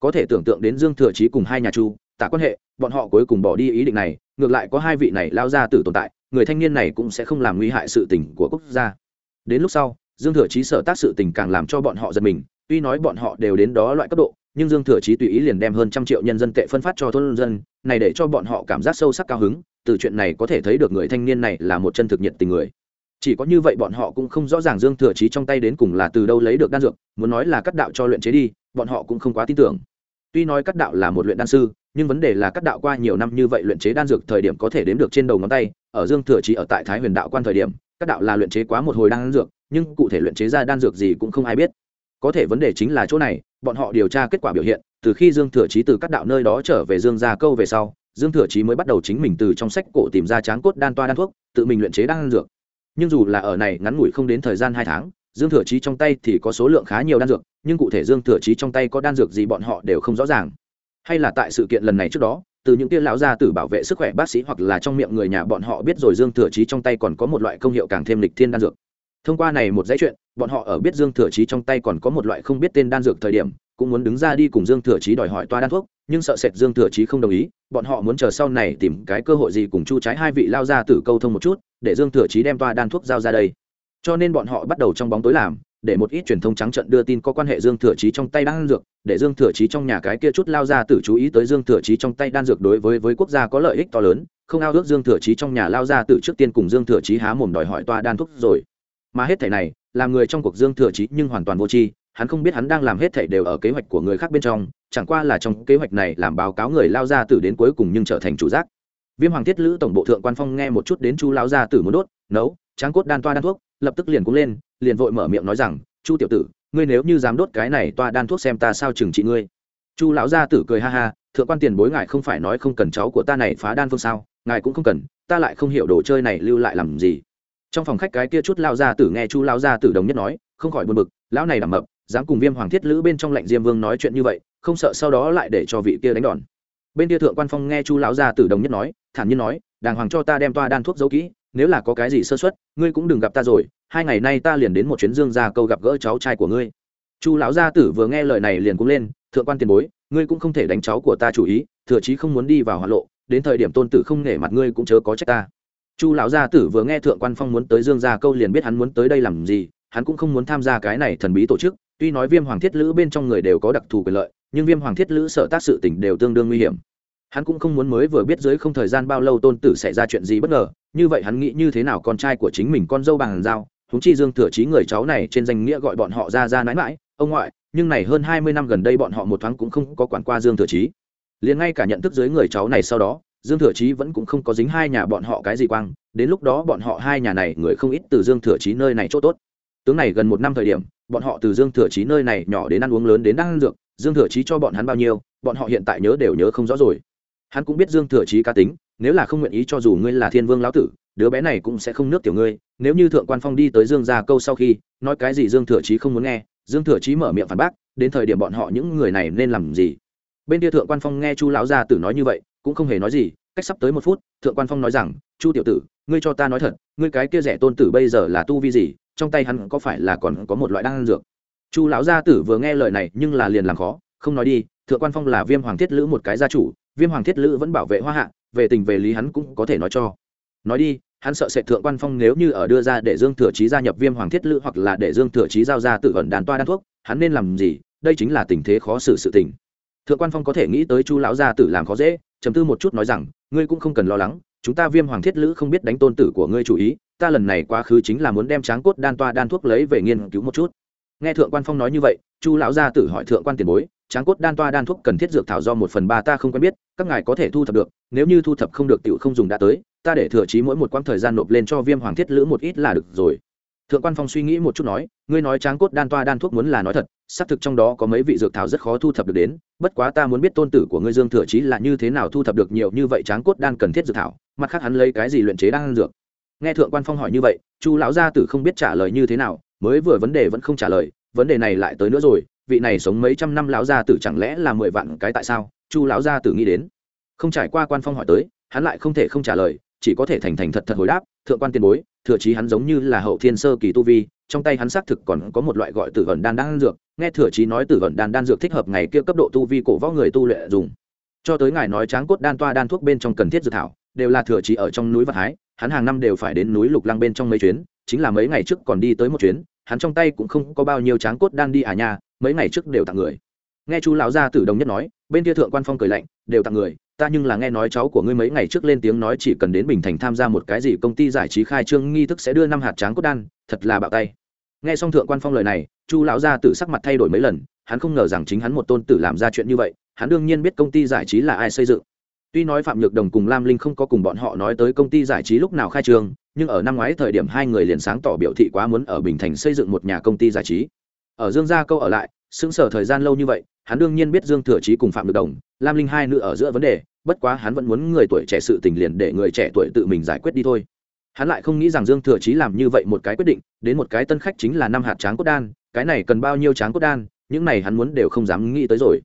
Có thể tưởng tượng đến dương thừa chí cùng hai nhà chu tả quan hệ, bọn họ cuối cùng bỏ đi ý định này, ngược lại có hai vị này lao ra tử tồn tại, người thanh niên này cũng sẽ không làm nguy hại sự tình của quốc gia. Đến lúc sau dương thừa chí sở tác sự tình càng làm cho bọn họ giật mình, tuy nói bọn họ đều đến đó loại cấp độ, nhưng dương thừa chí tùy ý liền đem hơn trăm triệu nhân dân tệ phân phát cho thôn dân, này để cho bọn họ cảm giác sâu sắc cao hứng, từ chuyện này có thể thấy được người thanh niên này là một chân thực nhiệt tình người. Chỉ có như vậy bọn họ cũng không rõ ràng dương thừa chí trong tay đến cùng là từ đâu lấy được đan dược, muốn nói là cắt đạo cho luyện chế đi, bọn họ cũng không quá tin tưởng. Tuy nói cắt đạo là một luyện đan sư, nhưng vấn đề là cắt đạo qua nhiều năm như vậy luyện chế đan dược thời điểm có thể đếm được trên đầu ngón tay, ở dương thừa chí ở tại thái huyền đạo quan thời điểm, cắt đạo là luyện chế quá một hồi đan dược nhưng cụ thể luyện chế ra đan dược gì cũng không ai biết. Có thể vấn đề chính là chỗ này, bọn họ điều tra kết quả biểu hiện, từ khi dương thừa chí từ các đạo nơi đó trở về dương gia câu về sau, dương thừa chí mới bắt đầu chính mình từ trong sách cổ tìm ra tráng cốt đan toa đan thuốc, tự mình luyện chế đan dược. Nhưng dù là ở này ngắn ngủi không đến thời gian hai tháng, dương thừa chí trong tay thì có số lượng khá nhiều đan dược, nhưng cụ thể dương thừa chí trong tay có đan dược gì bọn họ đều không rõ ràng. Hay là tại sự kiện lần này trước đó, từ những tiên lão gia tử bảo vệ sức khỏe bác sĩ hoặc là trong miệng người nhà bọn họ biết rồi dương thừa chí trong tay còn có một loại công hiệu càng thêm lịch thiên đan dược thông qua này một dãy chuyện, bọn họ ở biết dương thừa chí trong tay còn có một loại không biết tên đan dược thời điểm, cũng muốn đứng ra đi cùng dương thừa chí đòi hỏi toa đan thuốc, nhưng sợ sệt dương thừa chí không đồng ý, bọn họ muốn chờ sau này tìm cái cơ hội gì cùng chu trái hai vị lao ra tử câu thông một chút, để dương thừa chí đem toa đan thuốc giao ra đây. Cho nên bọn họ bắt đầu trong bóng tối làm, để một ít truyền thông trắng trận đưa tin có quan hệ dương thừa chí trong tay đan dược, để dương thừa chí trong nhà cái kia chút lao ra tử chú ý tới dương thừa chí trong tay đan dược đối với với quốc gia có lợi ích to lớn, không ao ước dương thừa chí trong nhà lao ra tử trước tiên cùng dương thừa chí há mồm đòi hỏi toa đan thuốc rồi mà hết thảy này, làm người trong cuộc dương thừa chí nhưng hoàn toàn vô tri, hắn không biết hắn đang làm hết thảy đều ở kế hoạch của người khác bên trong, chẳng qua là trong kế hoạch này làm báo cáo người lao ra tử đến cuối cùng nhưng trở thành chủ giác. Viêm hoàng thiết lữ tổng bộ thượng quan phong nghe một chút đến chu lao ra tử muốn đốt, nấu, tráng cốt đan toa đan thuốc, lập tức liền cũng lên, liền vội mở miệng nói rằng, chu tiểu tử, ngươi nếu như dám đốt cái này toa đan thuốc xem ta sao chừng trị ngươi. Chu lão gia tử cười ha ha, thượng quan tiền bối ngài không phải nói không cần cháu của ta này phá đan phương sao, ngài cũng không cần, ta lại không hiểu đồ chơi này lưu lại làm gì trong phòng khách cái kia chút lao gia tử nghe chu lao gia tử đồng nhất nói, không khỏi buồn bực, lão này đảm mập, dám cùng viêm hoàng thiết lữ bên trong lệnh diêm vương nói chuyện như vậy, không sợ sau đó lại để cho vị kia đánh đòn. Bên kia thượng quan phong nghe chu lão gia tử đồng nhất nói, thản nhiên nói, đàng hoàng cho ta đem toa đan thuốc giấu kỹ, nếu là có cái gì sơ xuất ngươi cũng đừng gặp ta rồi, hai ngày nay ta liền đến một chuyến dương ra câu gặp gỡ cháu trai của ngươi. Chu lão gia tử vừa nghe lời này liền cũng lên, thượng quan tiền bối, ngươi cũng không thể đánh cháu của ta chủ ý, thừa chí không muốn đi vào hoạt lộ, đến thời điểm tôn tử không nể mặt ngươi cũng chớ có trách ta chu lão gia tử vừa nghe thượng quan phong muốn tới dương gia câu liền biết hắn muốn tới đây làm gì hắn cũng không muốn tham gia cái này thần bí tổ chức tuy nói viêm hoàng thiết lữ bên trong người đều có đặc thù quyền lợi nhưng viêm hoàng thiết lữ sợ tác sự tình đều tương đương nguy hiểm. Hắn cũng không muốn mới vừa biết dưới không thời gian bao lâu tôn tử xảy ra chuyện gì bất ngờ như vậy hắn nghĩ như thế nào con trai của chính mình con dâu bằng dao, húng chi dương thừa trí người cháu này trên danh nghĩa gọi bọn họ ra ra mãi mãi ông ngoại nhưng này hơn hai mươi năm gần đây bọn họ một thoáng cũng không có quản qua dương thừa trí liền ngay cả nhận thức dưới người cháu này sau đó dương thừa chí vẫn cũng không có dính hai nhà bọn họ cái gì quang, đến lúc đó bọn họ hai nhà này người không ít từ dương thừa chí nơi này chỗ tốt. Tướng này gần một năm thời điểm, bọn họ từ dương thừa chí nơi này nhỏ đến ăn uống lớn đến đang ăn dược, dương thừa chí cho bọn hắn bao nhiêu, bọn họ hiện tại nhớ đều nhớ không rõ rồi. Hắn cũng biết dương thừa chí cá tính, nếu là không nguyện ý cho dù ngươi là thiên vương lão tử, đứa bé này cũng sẽ không nước tiểu ngươi, nếu như thượng quan phong đi tới dương gia câu sau khi, nói cái gì dương thừa chí không muốn nghe, dương thừa chí mở miệng phản bác, đến thời điểm bọn họ những người này nên làm gì? Bên kia thượng quan phong nghe chu lão gia tử nói như vậy cũng không hề nói gì, cách sắp tới một phút, thượng quan phong nói rằng, chu tiểu tử, ngươi cho ta nói thật, ngươi cái kia rẻ tôn tử bây giờ là tu vi gì, trong tay hắn có phải là còn có một loại đan dược? Chu lão gia tử vừa nghe lời này nhưng là liền làm khó, không nói đi, thượng quan phong là viêm hoàng thiết lữ một cái gia chủ, viêm hoàng thiết lữ vẫn bảo vệ hoa hạ, về tình về lý hắn cũng có thể nói cho. Nói đi, hắn sợ sệt thượng quan phong nếu như ở đưa ra để dương thừa trí gia nhập viêm hoàng thiết lữ hoặc là để dương thừa trí giao ra tự vận đàn toa đan thuốc, hắn nên làm gì? Đây chính là tình thế khó xử sự tình. Thượng quan phong có thể nghĩ tới chu lão gia tử làm khó dễ trầm tư một chút nói rằng, ngươi cũng không cần lo lắng, chúng ta viêm hoàng thiết lữ không biết đánh tôn tử của ngươi chủ ý, ta lần này quá khứ chính là muốn đem tráng cốt đan toa đan thuốc lấy về nghiên cứu một chút. Nghe thượng quan phong nói như vậy, chu lão gia tử hỏi thượng quan tiền bối, tráng cốt đan toa đan thuốc cần thiết dược thảo do một phần ba ta không quen biết, các ngài có thể thu thập được, nếu như thu thập không được tiểu không dùng đã tới, ta để thừa trí mỗi một quãng thời gian nộp lên cho viêm hoàng thiết lữ một ít là được rồi thượng quan phong suy nghĩ một chút nói, ngươi nói tráng cốt đan toa đan thuốc muốn là nói thật, xác thực trong đó có mấy vị dược thảo rất khó thu thập được đến, bất quá ta muốn biết tôn tử của ngươi dương thừa chí là như thế nào thu thập được nhiều như vậy tráng cốt đan cần thiết dược thảo, mặt khác hắn lấy cái gì luyện chế đan dược? Nghe thượng quan phong hỏi như vậy, chu lão gia tử không biết trả lời như thế nào, mới vừa vấn đề vẫn không trả lời, vấn đề này lại tới nữa rồi, vị này sống mấy trăm năm lão gia tử chẳng lẽ là mười vạn cái tại sao? Chu lão gia tử nghĩ đến. Không trải qua quan phong hỏi tới, hắn lại không thể không trả lời, chỉ có thể thành thành thật thật hồi đáp, thượng quan tiền bối thừa chí hắn giống như là hậu thiên sơ kỳ tu vi, trong tay hắn xác thực còn có một loại gọi tử vận đan đan dược, nghe thừa chí nói tử vận đan đan dược thích hợp ngày kia cấp độ tu vi cổ võ người tu luyện dùng. Cho tới ngài nói tráng cốt đan toa đan thuốc bên trong cần thiết dược thảo, đều là thừa chí ở trong núi vật hái hắn hàng năm đều phải đến núi lục lăng bên trong mấy chuyến, chính là mấy ngày trước còn đi tới một chuyến, hắn trong tay cũng không có bao nhiêu tráng cốt đan đi à nha, mấy ngày trước đều tặng người. Nghe chú lão gia tử đồng nhất nói, bên kia thượng quan phong cười lạnh, đều tặng người ta nhưng là nghe nói cháu của ngươi mấy ngày trước lên tiếng nói chỉ cần đến bình thành tham gia một cái gì công ty giải trí khai trương, nghi thức sẽ đưa năm hạt tráng cốt đan, thật là bạo tay. Nghe xong thượng quan phong lời này, chu lão gia tử sắc mặt thay đổi mấy lần, hắn không ngờ rằng chính hắn một tôn tử làm ra chuyện như vậy, hắn đương nhiên biết công ty giải trí là ai xây dựng. Tuy nói phạm nhược đồng cùng lam linh không có cùng bọn họ nói tới công ty giải trí lúc nào khai trương, nhưng ở năm ngoái thời điểm hai người liền sáng tỏ biểu thị quá muốn ở bình thành xây dựng một nhà công ty giải trí. Ở dương gia câu ở lại xứng sở thời gian lâu như vậy hắn đương nhiên biết dương thừa chí cùng phạm được đồng, lam linh hai nữ ở giữa vấn đề, bất quá hắn vẫn muốn người tuổi trẻ sự tình liền để người trẻ tuổi tự mình giải quyết đi thôi. Hắn lại không nghĩ rằng dương thừa chí làm như vậy một cái quyết định, đến một cái tân khách chính là năm hạt tráng cốt đan, cái này cần bao nhiêu tráng cốt đan, những này hắn muốn đều không dám nghĩ tới rồi.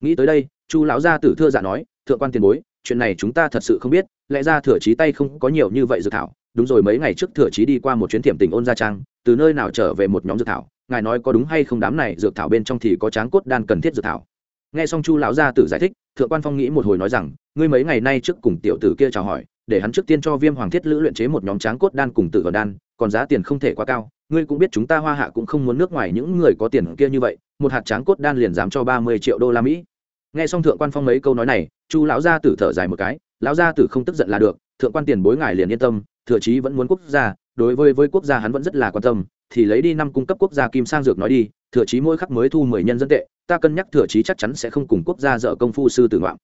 Nghĩ tới đây, chu lão gia tử thưa dạ nói, thượng quan tiền bối, chuyện này chúng ta thật sự không biết, lẽ ra thừa chí tay không có nhiều như vậy dược thảo, đúng rồi mấy ngày trước thừa chí đi qua một chuyến tiệm tình ôn gia trang, từ nơi nào trở về một nhóm dược thảo? Ngài nói có đúng hay không đám này dược thảo bên trong thì có tráng cốt đan cần thiết dược thảo. Nghe xong chu lão gia tử giải thích, thượng quan phong nghĩ một hồi nói rằng, ngươi mấy ngày nay trước cùng tiểu tử kia chào hỏi, để hắn trước tiên cho viêm hoàng thiết lữ luyện chế một nhóm tráng cốt đan cùng tử vào đan, còn giá tiền không thể quá cao, ngươi cũng biết chúng ta hoa hạ cũng không muốn nước ngoài những người có tiền kia như vậy, một hạt tráng cốt đan liền dám cho ba mươi triệu đô la mỹ. Nghe xong thượng quan phong mấy câu nói này, chu lão gia tử thở dài một cái, lão gia tử không tức giận là được, thượng quan tiền bối ngài liền yên tâm, thừa chí vẫn muốn quốc gia, đối với với quốc gia hắn vẫn rất là quan tâm thì lấy đi năm cung cấp quốc gia kim sang dược nói đi, thừa trí mỗi khắc mới thu mười nhân dân tệ, ta cân nhắc thừa trí chắc chắn sẽ không cùng quốc gia dợ công phu sư tử ngoạm.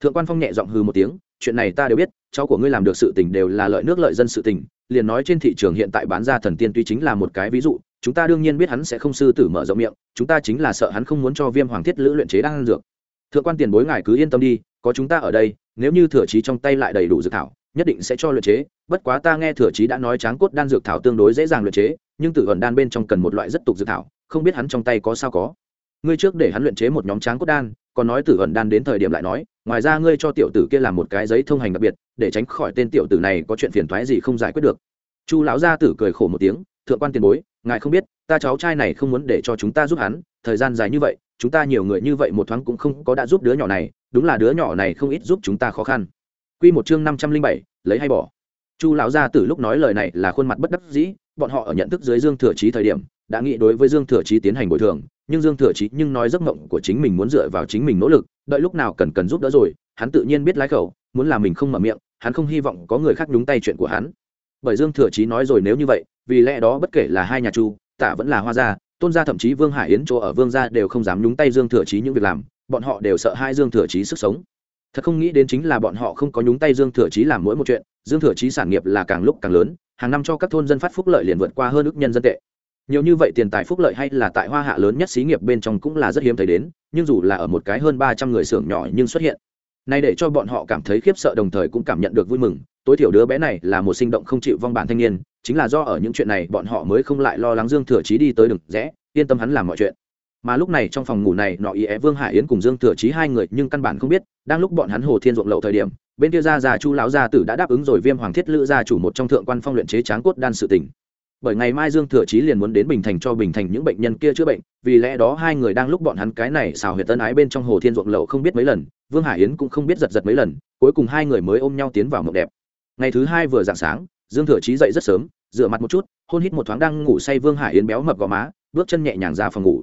Thượng quan phong nhẹ giọng hư một tiếng, chuyện này ta đều biết, cháu của ngươi làm được sự tình đều là lợi nước lợi dân sự tình, liền nói trên thị trường hiện tại bán ra thần tiên tuy chính là một cái ví dụ, chúng ta đương nhiên biết hắn sẽ không sư tử mở rộng miệng, chúng ta chính là sợ hắn không muốn cho viêm hoàng thiết lữ luyện chế đan dược. Thượng quan tiền bối ngài cứ yên tâm đi, có chúng ta ở đây, nếu như thừa trí trong tay lại đầy đủ dự thảo nhất định sẽ cho luyện chế, bất quá ta nghe thừa trí đã nói tráng cốt đan dược thảo tương đối dễ dàng luyện chế, nhưng tử ẩn đan bên trong cần một loại rất tục dược thảo, không biết hắn trong tay có sao có. Ngươi trước để hắn luyện chế một nhóm tráng cốt đan, còn nói tử ẩn đan đến thời điểm lại nói, ngoài ra ngươi cho tiểu tử kia làm một cái giấy thông hành đặc biệt, để tránh khỏi tên tiểu tử này có chuyện phiền toái gì không giải quyết được. Chu lão gia tử cười khổ một tiếng, thượng quan tiền bối, ngài không biết, ta cháu trai này không muốn để cho chúng ta giúp hắn, thời gian dài như vậy, chúng ta nhiều người như vậy một thoáng cũng không có đã giúp đứa nhỏ này, đúng là đứa nhỏ này không ít giúp chúng ta khó khăn. Quy một chương năm trăm linh bảy, lấy hay bỏ. Chu lão gia tử lúc nói lời này là khuôn mặt bất đắc dĩ, bọn họ ở nhận thức dưới dương thừa chí thời điểm, đã nghĩ đối với dương thừa chí tiến hành bồi thường, nhưng dương thừa chí nhưng nói giấc mộng của chính mình muốn dựa vào chính mình nỗ lực, đợi lúc nào cần cần giúp đỡ rồi, hắn tự nhiên biết lái khẩu, muốn làm mình không mở miệng, hắn không hy vọng có người khác nhúng tay chuyện của hắn. Bởi dương thừa chí nói rồi nếu như vậy, vì lẽ đó bất kể là hai nhà chu, tạ vẫn là hoa gia, tôn gia thậm chí vương hải yến chỗ ở vương gia đều không dám nhúng tay dương thừa chí những việc làm, bọn họ đều sợ hai dương thừa chí sức sống thật không nghĩ đến chính là bọn họ không có nhúng tay dương thừa chí làm mỗi một chuyện, dương thừa chí sản nghiệp là càng lúc càng lớn, hàng năm cho các thôn dân phát phúc lợi liền vượt qua hơn ước nhân dân tệ. Nhiều như vậy tiền tài phúc lợi hay là tại hoa hạ lớn nhất xí nghiệp bên trong cũng là rất hiếm thấy đến, nhưng dù là ở một cái hơn ba trăm người xưởng nhỏ nhưng xuất hiện. Nay để cho bọn họ cảm thấy khiếp sợ đồng thời cũng cảm nhận được vui mừng, tối thiểu đứa bé này là một sinh động không chịu vong bản thanh niên, chính là do ở những chuyện này bọn họ mới không lại lo lắng dương thừa chí đi tới đừng rẽ, yên tâm hắn làm mọi chuyện. Mà lúc này trong phòng ngủ này nọ ý é vương hải yến cùng dương thừa chí hai người nhưng căn bản không biết đang lúc bọn hắn hồ thiên ruộng lậu thời điểm, bên kia gia già chu lão gia tử đã đáp ứng rồi viêm hoàng thiết lữ gia chủ một trong thượng quan phong luyện chế tráng cốt đan sự tỉnh bởi ngày mai dương thừa chí liền muốn đến bình thành cho bình thành những bệnh nhân kia chữa bệnh, vì lẽ đó hai người đang lúc bọn hắn cái này xào huyệt tân ái bên trong hồ thiên ruộng lậu không biết mấy lần, vương hải yến cũng không biết giật giật mấy lần, cuối cùng hai người mới ôm nhau tiến vào mộng đẹp. Ngày thứ hai vừa dạng sáng, dương thừa chí dậy rất sớm, rửa mặt một chút, hôn hít một thoáng đang ngủ say vương hải yến béo mập gò má, bước chân nhẹ nhàng ra phòng ngủ.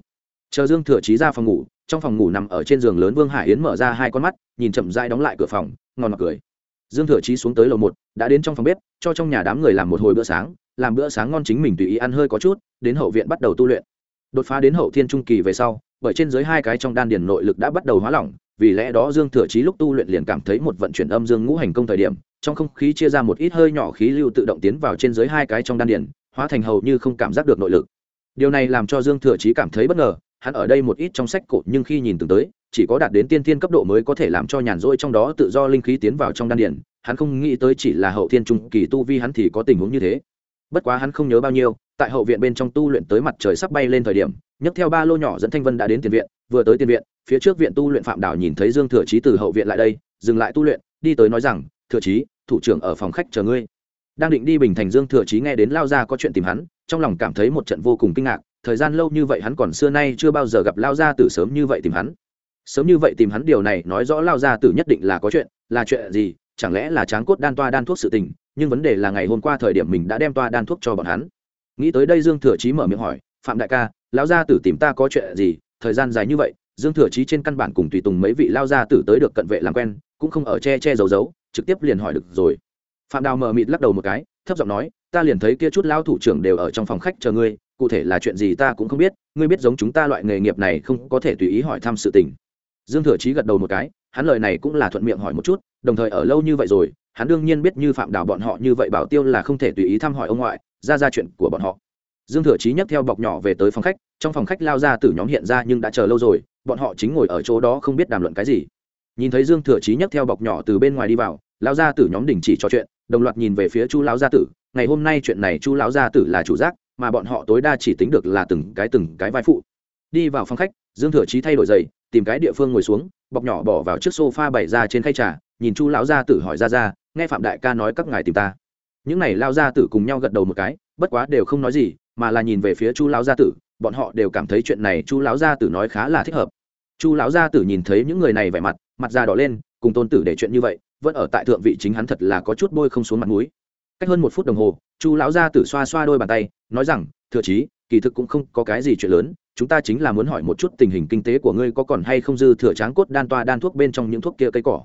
Chờ dương thừa chí ra phòng ngủ trong phòng ngủ nằm ở trên giường lớn vương hải yến mở ra hai con mắt, nhìn chậm dai đóng lại cửa phòng, ngon mặc cười. Dương thừa chí xuống tới lầu một, đã đến trong phòng bếp, cho trong nhà đám người làm một hồi bữa sáng, làm bữa sáng ngon chính mình tùy ý ăn hơi có chút, đến hậu viện bắt đầu tu luyện. Đột phá đến hậu thiên trung kỳ về sau, bởi trên dưới hai cái trong đan điền nội lực đã bắt đầu hóa lỏng, vì lẽ đó dương thừa chí lúc tu luyện liền cảm thấy một vận chuyển âm dương ngũ hành công thời điểm, trong không khí chia ra một ít hơi nhỏ khí lưu tự động tiến vào trên dưới hai cái trong đan điền, hóa thành hầu như không cảm giác được nội lực. Điều này làm cho dương thừa chí cảm thấy bất ngờ hắn ở đây một ít trong sách cổ nhưng khi nhìn từng tới chỉ có đạt đến tiên thiên cấp độ mới có thể làm cho nhàn rỗi trong đó tự do linh khí tiến vào trong đan điền. Hắn không nghĩ tới chỉ là hậu thiên trung kỳ tu vi hắn thì có tình huống như thế. Bất quá hắn không nhớ bao nhiêu tại hậu viện bên trong tu luyện tới mặt trời sắp bay lên thời điểm nhấc theo ba lô nhỏ dẫn thanh vân đã đến tiền viện vừa tới tiền viện phía trước viện tu luyện phạm đảo nhìn thấy dương thừa trí từ hậu viện lại đây dừng lại tu luyện đi tới nói rằng thừa trí, thủ trưởng ở phòng khách chờ ngươi. Đang định đi bình thành dương thừa trí nghe đến lao ra có chuyện tìm hắn trong lòng cảm thấy một trận vô cùng kinh ngạc thời gian lâu như vậy hắn còn xưa nay chưa bao giờ gặp lao gia tử sớm như vậy tìm hắn. Sớm như vậy tìm hắn điều này nói rõ lao gia tử nhất định là có chuyện, là chuyện gì, chẳng lẽ là tráng cốt đan toa đan thuốc sự tình, nhưng vấn đề là ngày hôm qua thời điểm mình đã đem toa đan thuốc cho bọn hắn. Nghĩ tới đây dương thừa chí mở miệng hỏi, phạm đại ca lão gia tử tìm ta có chuyện gì? Thời gian dài như vậy, dương thừa chí trên căn bản cùng tùy tùng mấy vị lao gia tử tới được cận vệ làm quen, cũng không ở che che giấu giấu, trực tiếp liền hỏi được rồi. Phạm đào mờ mịt lắc đầu một cái, thấp giọng nói, ta liền thấy kia chút lao thủ trưởng đều ở trong phòng khách chờ ngươi cụ thể là chuyện gì ta cũng không biết, ngươi biết giống chúng ta loại nghề nghiệp này không có thể tùy ý hỏi thăm sự tình. Dương thừa chí gật đầu một cái, hắn lời này cũng là thuận miệng hỏi một chút, đồng thời ở lâu như vậy rồi, hắn đương nhiên biết như phạm đào bọn họ như vậy bảo tiêu là không thể tùy ý thăm hỏi ông ngoại, ra ra chuyện của bọn họ. Dương thừa chí nhấc theo bọc nhỏ về tới phòng khách, trong phòng khách lao ra từ nhóm hiện ra nhưng đã chờ lâu rồi, bọn họ chính ngồi ở chỗ đó không biết đàm luận cái gì. Nhìn thấy dương thừa chí nhấc theo bọc nhỏ từ bên ngoài đi vào, lao ra từ nhóm đình chỉ trò chuyện, đồng loạt nhìn về phía chu lão gia tử, ngày hôm nay chuyện này chu lão gia tử là chủ giác mà bọn họ tối đa chỉ tính được là từng cái từng cái vai phụ. Đi vào phòng khách, dương thừa chí thay đổi giày, tìm cái địa phương ngồi xuống, bọc nhỏ bỏ vào chiếc sofa bày ra trên khay trà, nhìn chu lão gia tử hỏi ra ra, nghe phạm đại ca nói các ngài tìm ta. Những này lao gia tử cùng nhau gật đầu một cái, bất quá đều không nói gì, mà là nhìn về phía chu lão gia tử, bọn họ đều cảm thấy chuyện này chu lão gia tử nói khá là thích hợp. Chu lão gia tử nhìn thấy những người này vẻ mặt mặt da đỏ lên, cùng tôn tử để chuyện như vậy, vẫn ở tại thượng vị chính hắn thật là có chút bôi không xuống mặt mũi cách hơn một phút đồng hồ, chu lão gia tử xoa xoa đôi bàn tay, nói rằng thừa chí, kỳ thực cũng không có cái gì chuyện lớn, chúng ta chính là muốn hỏi một chút tình hình kinh tế của ngươi có còn hay không dư thừa tráng cốt đan toa đan thuốc bên trong những thuốc kia cây cỏ.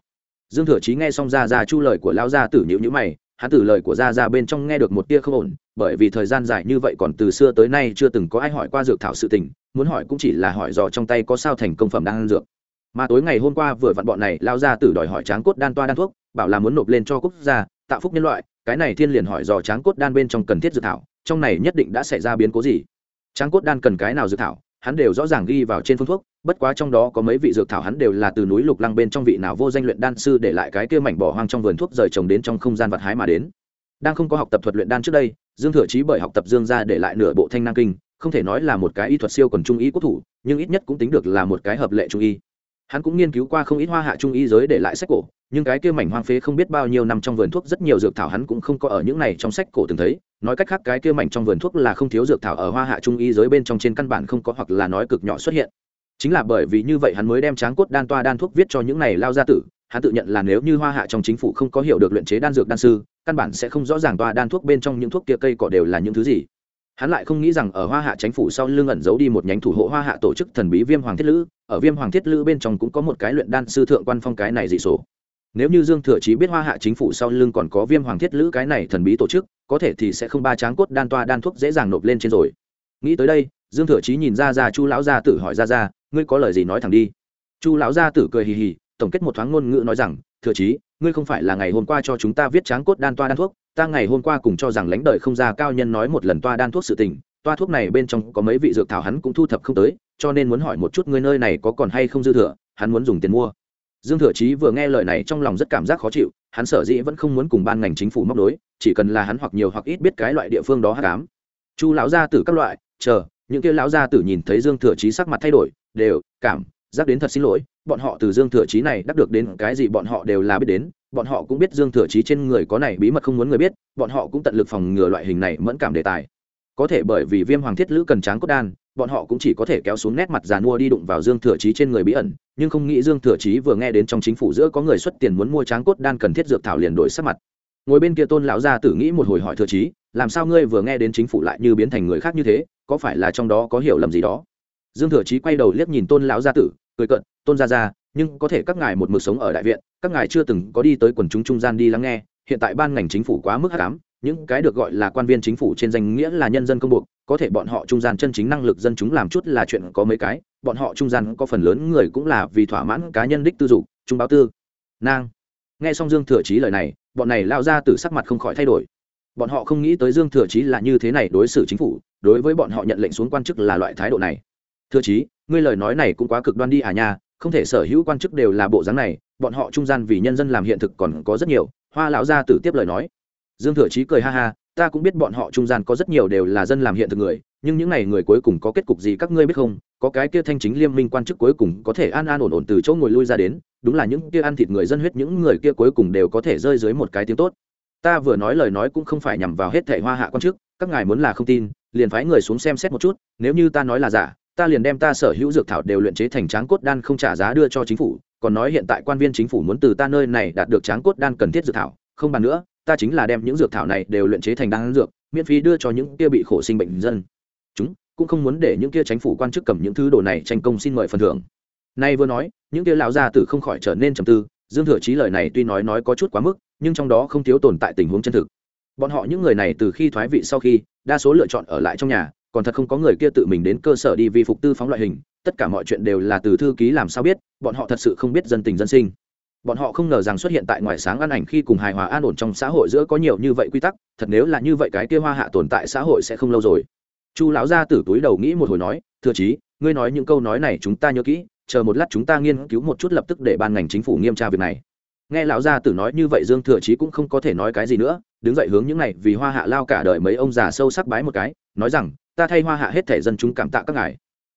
Dương thừa chí nghe xong ra ra chu lời của lão gia tử nhữ nhữ mày, hắn từ lời của ra ra bên trong nghe được một tia không ổn, bởi vì thời gian dài như vậy còn từ xưa tới nay chưa từng có ai hỏi qua dược thảo sự tình, muốn hỏi cũng chỉ là hỏi dò trong tay có sao thành công phẩm đan dược. Mà tối ngày hôm qua vừa vặn bọn này lao ra tử đòi hỏi tráng cốt đan toa đan thuốc, bảo là muốn nộp lên cho quốc gia, tạo phúc nhân loại cái này thiên liền hỏi dò tráng cốt đan bên trong cần thiết dược thảo, trong này nhất định đã xảy ra biến cố gì? Tráng cốt đan cần cái nào dược thảo, hắn đều rõ ràng ghi vào trên phương thuốc, bất quá trong đó có mấy vị dược thảo hắn đều là từ núi lục lăng bên trong vị nào vô danh luyện đan sư để lại cái kia mảnh bỏ hoang trong vườn thuốc rời trồng đến trong không gian vật hái mà đến. Đang không có học tập thuật luyện đan trước đây, dương thừa trí bởi học tập dương ra để lại nửa bộ thanh năng kinh, không thể nói là một cái y thuật siêu còn trung y quốc thủ, nhưng ít nhất cũng tính được là một cái hợp lệ trung y hắn cũng nghiên cứu qua không ít hoa hạ trung y giới để lại sách cổ, nhưng cái kia mảnh hoang phế không biết bao nhiêu năm trong vườn thuốc rất nhiều dược thảo hắn cũng không có ở những này trong sách cổ từng thấy. Nói cách khác, cái kia mảnh trong vườn thuốc là không thiếu dược thảo ở hoa hạ trung y giới bên trong trên căn bản không có hoặc là nói cực nhỏ xuất hiện. Chính là bởi vì như vậy hắn mới đem tráng cốt đan toa đan thuốc viết cho những này lao gia tử. Hắn tự nhận là nếu như hoa hạ trong chính phủ không có hiểu được luyện chế đan dược đan sư, căn bản sẽ không rõ ràng toa đan thuốc bên trong những thuốc kia cây cỏ đều là những thứ gì. Hắn lại không nghĩ rằng ở hoa hạ chính phủ sau lưng ẩn giấu đi một nhánh thủ hộ hoa hạ tổ chức thần bí viêm hoàng thiết lữ ở viêm hoàng thiết lữ bên trong cũng có một cái luyện đan sư thượng quan phong cái này dị số. Nếu như dương thừa chí biết hoa hạ chính phủ sau lưng còn có viêm hoàng thiết lữ cái này thần bí tổ chức, có thể thì sẽ không ba tráng cốt đan toa đan thuốc dễ dàng nộp lên trên rồi. Nghĩ tới đây, dương thừa chí nhìn ra ra chu lão gia tử hỏi ra ra ngươi có lời gì nói thẳng đi? Chu lão gia tử cười hì hì, tổng kết một thoáng ngôn ngữ nói rằng, thừa chí, ngươi không phải là ngày hôm qua cho chúng ta viết tráng cốt đan toa đan thuốc, ta ngày hôm qua cùng cho rằng lãnh đời không ra cao nhân nói một lần toa đan thuốc sự tình toa thuốc này bên trong có mấy vị dược thảo hắn cũng thu thập không tới, cho nên muốn hỏi một chút ngươi nơi này có còn hay không dư thừa, hắn muốn dùng tiền mua. Dương thừa chí vừa nghe lời này trong lòng rất cảm giác khó chịu, hắn sở dĩ vẫn không muốn cùng ban ngành chính phủ móc đối chỉ cần là hắn hoặc nhiều hoặc ít biết cái loại địa phương đó hát cám. Chu lão gia tử các loại, chờ, những kia lão gia tử nhìn thấy dương thừa chí sắc mặt thay đổi, đều, cảm, giác đến thật xin lỗi, bọn họ từ dương thừa chí này đắc được đến cái gì bọn họ đều là biết đến, bọn họ cũng biết dương thừa chí trên người có này bí mật không muốn người biết, bọn họ cũng tận lực phòng ngừa loại hình này mẫn cảm đề tài có thể bởi vì viêm hoàng thiết lữ cần tráng cốt đan, bọn họ cũng chỉ có thể kéo xuống nét mặt già mua đi đụng vào dương thừa chí trên người bí ẩn, nhưng không nghĩ dương thừa chí vừa nghe đến trong chính phủ giữa có người xuất tiền muốn mua tráng cốt đan cần thiết dược thảo liền đổi sắc mặt. Ngồi bên kia tôn lão gia tử nghĩ một hồi hỏi thừa chí, làm sao ngươi vừa nghe đến chính phủ lại như biến thành người khác như thế, có phải là trong đó có hiểu lầm gì đó? Dương thừa chí quay đầu liếc nhìn tôn lão gia tử, cười cận tôn gia gia, nhưng có thể các ngài một mực sống ở đại viện, các ngài chưa từng có đi tới quần chúng trung gian đi lắng nghe, hiện tại ban ngành chính phủ quá mức hắc ám những cái được gọi là quan viên chính phủ trên danh nghĩa là nhân dân công buộc, có thể bọn họ trung gian chân chính năng lực dân chúng làm chút là chuyện có mấy cái, bọn họ trung gian có phần lớn người cũng là vì thỏa mãn cá nhân đích tư dục, trung báo tư. Nang. Nghe xong dương thừa chí lời này, bọn này lao ra từ sắc mặt không khỏi thay đổi. Bọn họ không nghĩ tới dương thừa chí là như thế này đối xử chính phủ, đối với bọn họ nhận lệnh xuống quan chức là loại thái độ này. Thừa chí, ngươi lời nói này cũng quá cực đoan đi à nha, không thể sở hữu quan chức đều là bộ dáng này, bọn họ trung gian vì nhân dân làm hiện thực còn có rất nhiều, hoa lão gia tử tiếp lời nói dương thừa chí cười ha ha, ta cũng biết bọn họ trung gian có rất nhiều đều là dân làm hiện thực người, nhưng những ngày người cuối cùng có kết cục gì các ngươi biết không? Có cái kia thanh chính liêm minh quan chức cuối cùng có thể an an ổn ổn từ chỗ ngồi lui ra đến, đúng là những kia ăn thịt người dân huyết những người kia cuối cùng đều có thể rơi dưới một cái tiếng tốt. Ta vừa nói lời nói cũng không phải nhằm vào hết thẻ hoa hạ quan chức, các ngài muốn là không tin, liền phái người xuống xem xét một chút, nếu như ta nói là giả, ta liền đem ta sở hữu dược thảo đều luyện chế thành tráng cốt đan không trả giá đưa cho chính phủ, còn nói hiện tại quan viên chính phủ muốn từ ta nơi này đạt được tráng cốt đan cần thiết dược thảo, không bàn nữa ta chính là đem những dược thảo này đều luyện chế thành đan dược, miễn phí đưa cho những kia bị khổ sinh bệnh dân. Chúng cũng không muốn để những kia chính phủ quan chức cầm những thứ đồ này tranh công xin mời phần thưởng. Nay vừa nói, những kia lão gia tử không khỏi trở nên trầm tư, dương thừa chí lời này tuy nói nói có chút quá mức, nhưng trong đó không thiếu tồn tại tình huống chân thực. Bọn họ những người này từ khi thoái vị sau khi, đa số lựa chọn ở lại trong nhà, còn thật không có người kia tự mình đến cơ sở đi vi phục tư phóng loại hình, tất cả mọi chuyện đều là từ thư ký làm sao biết, bọn họ thật sự không biết dân tình dân sinh bọn họ không ngờ rằng xuất hiện tại ngoài sáng ăn ảnh khi cùng hài hòa an ổn trong xã hội giữa có nhiều như vậy quy tắc, thật nếu là như vậy cái kia hoa hạ tồn tại xã hội sẽ không lâu rồi. Chu lão gia tử túi đầu nghĩ một hồi nói thừa chí, ngươi nói những câu nói này chúng ta nhớ kỹ, chờ một lát chúng ta nghiên cứu một chút lập tức để ban ngành chính phủ nghiêm tra việc này. Nghe lão gia tử nói như vậy dương thừa chí cũng không có thể nói cái gì nữa, đứng dậy hướng những này vì hoa hạ lao cả đời mấy ông già sâu sắc bái một cái, nói rằng, ta thay hoa hạ hết thể dân chúng cảm tạ các ngài.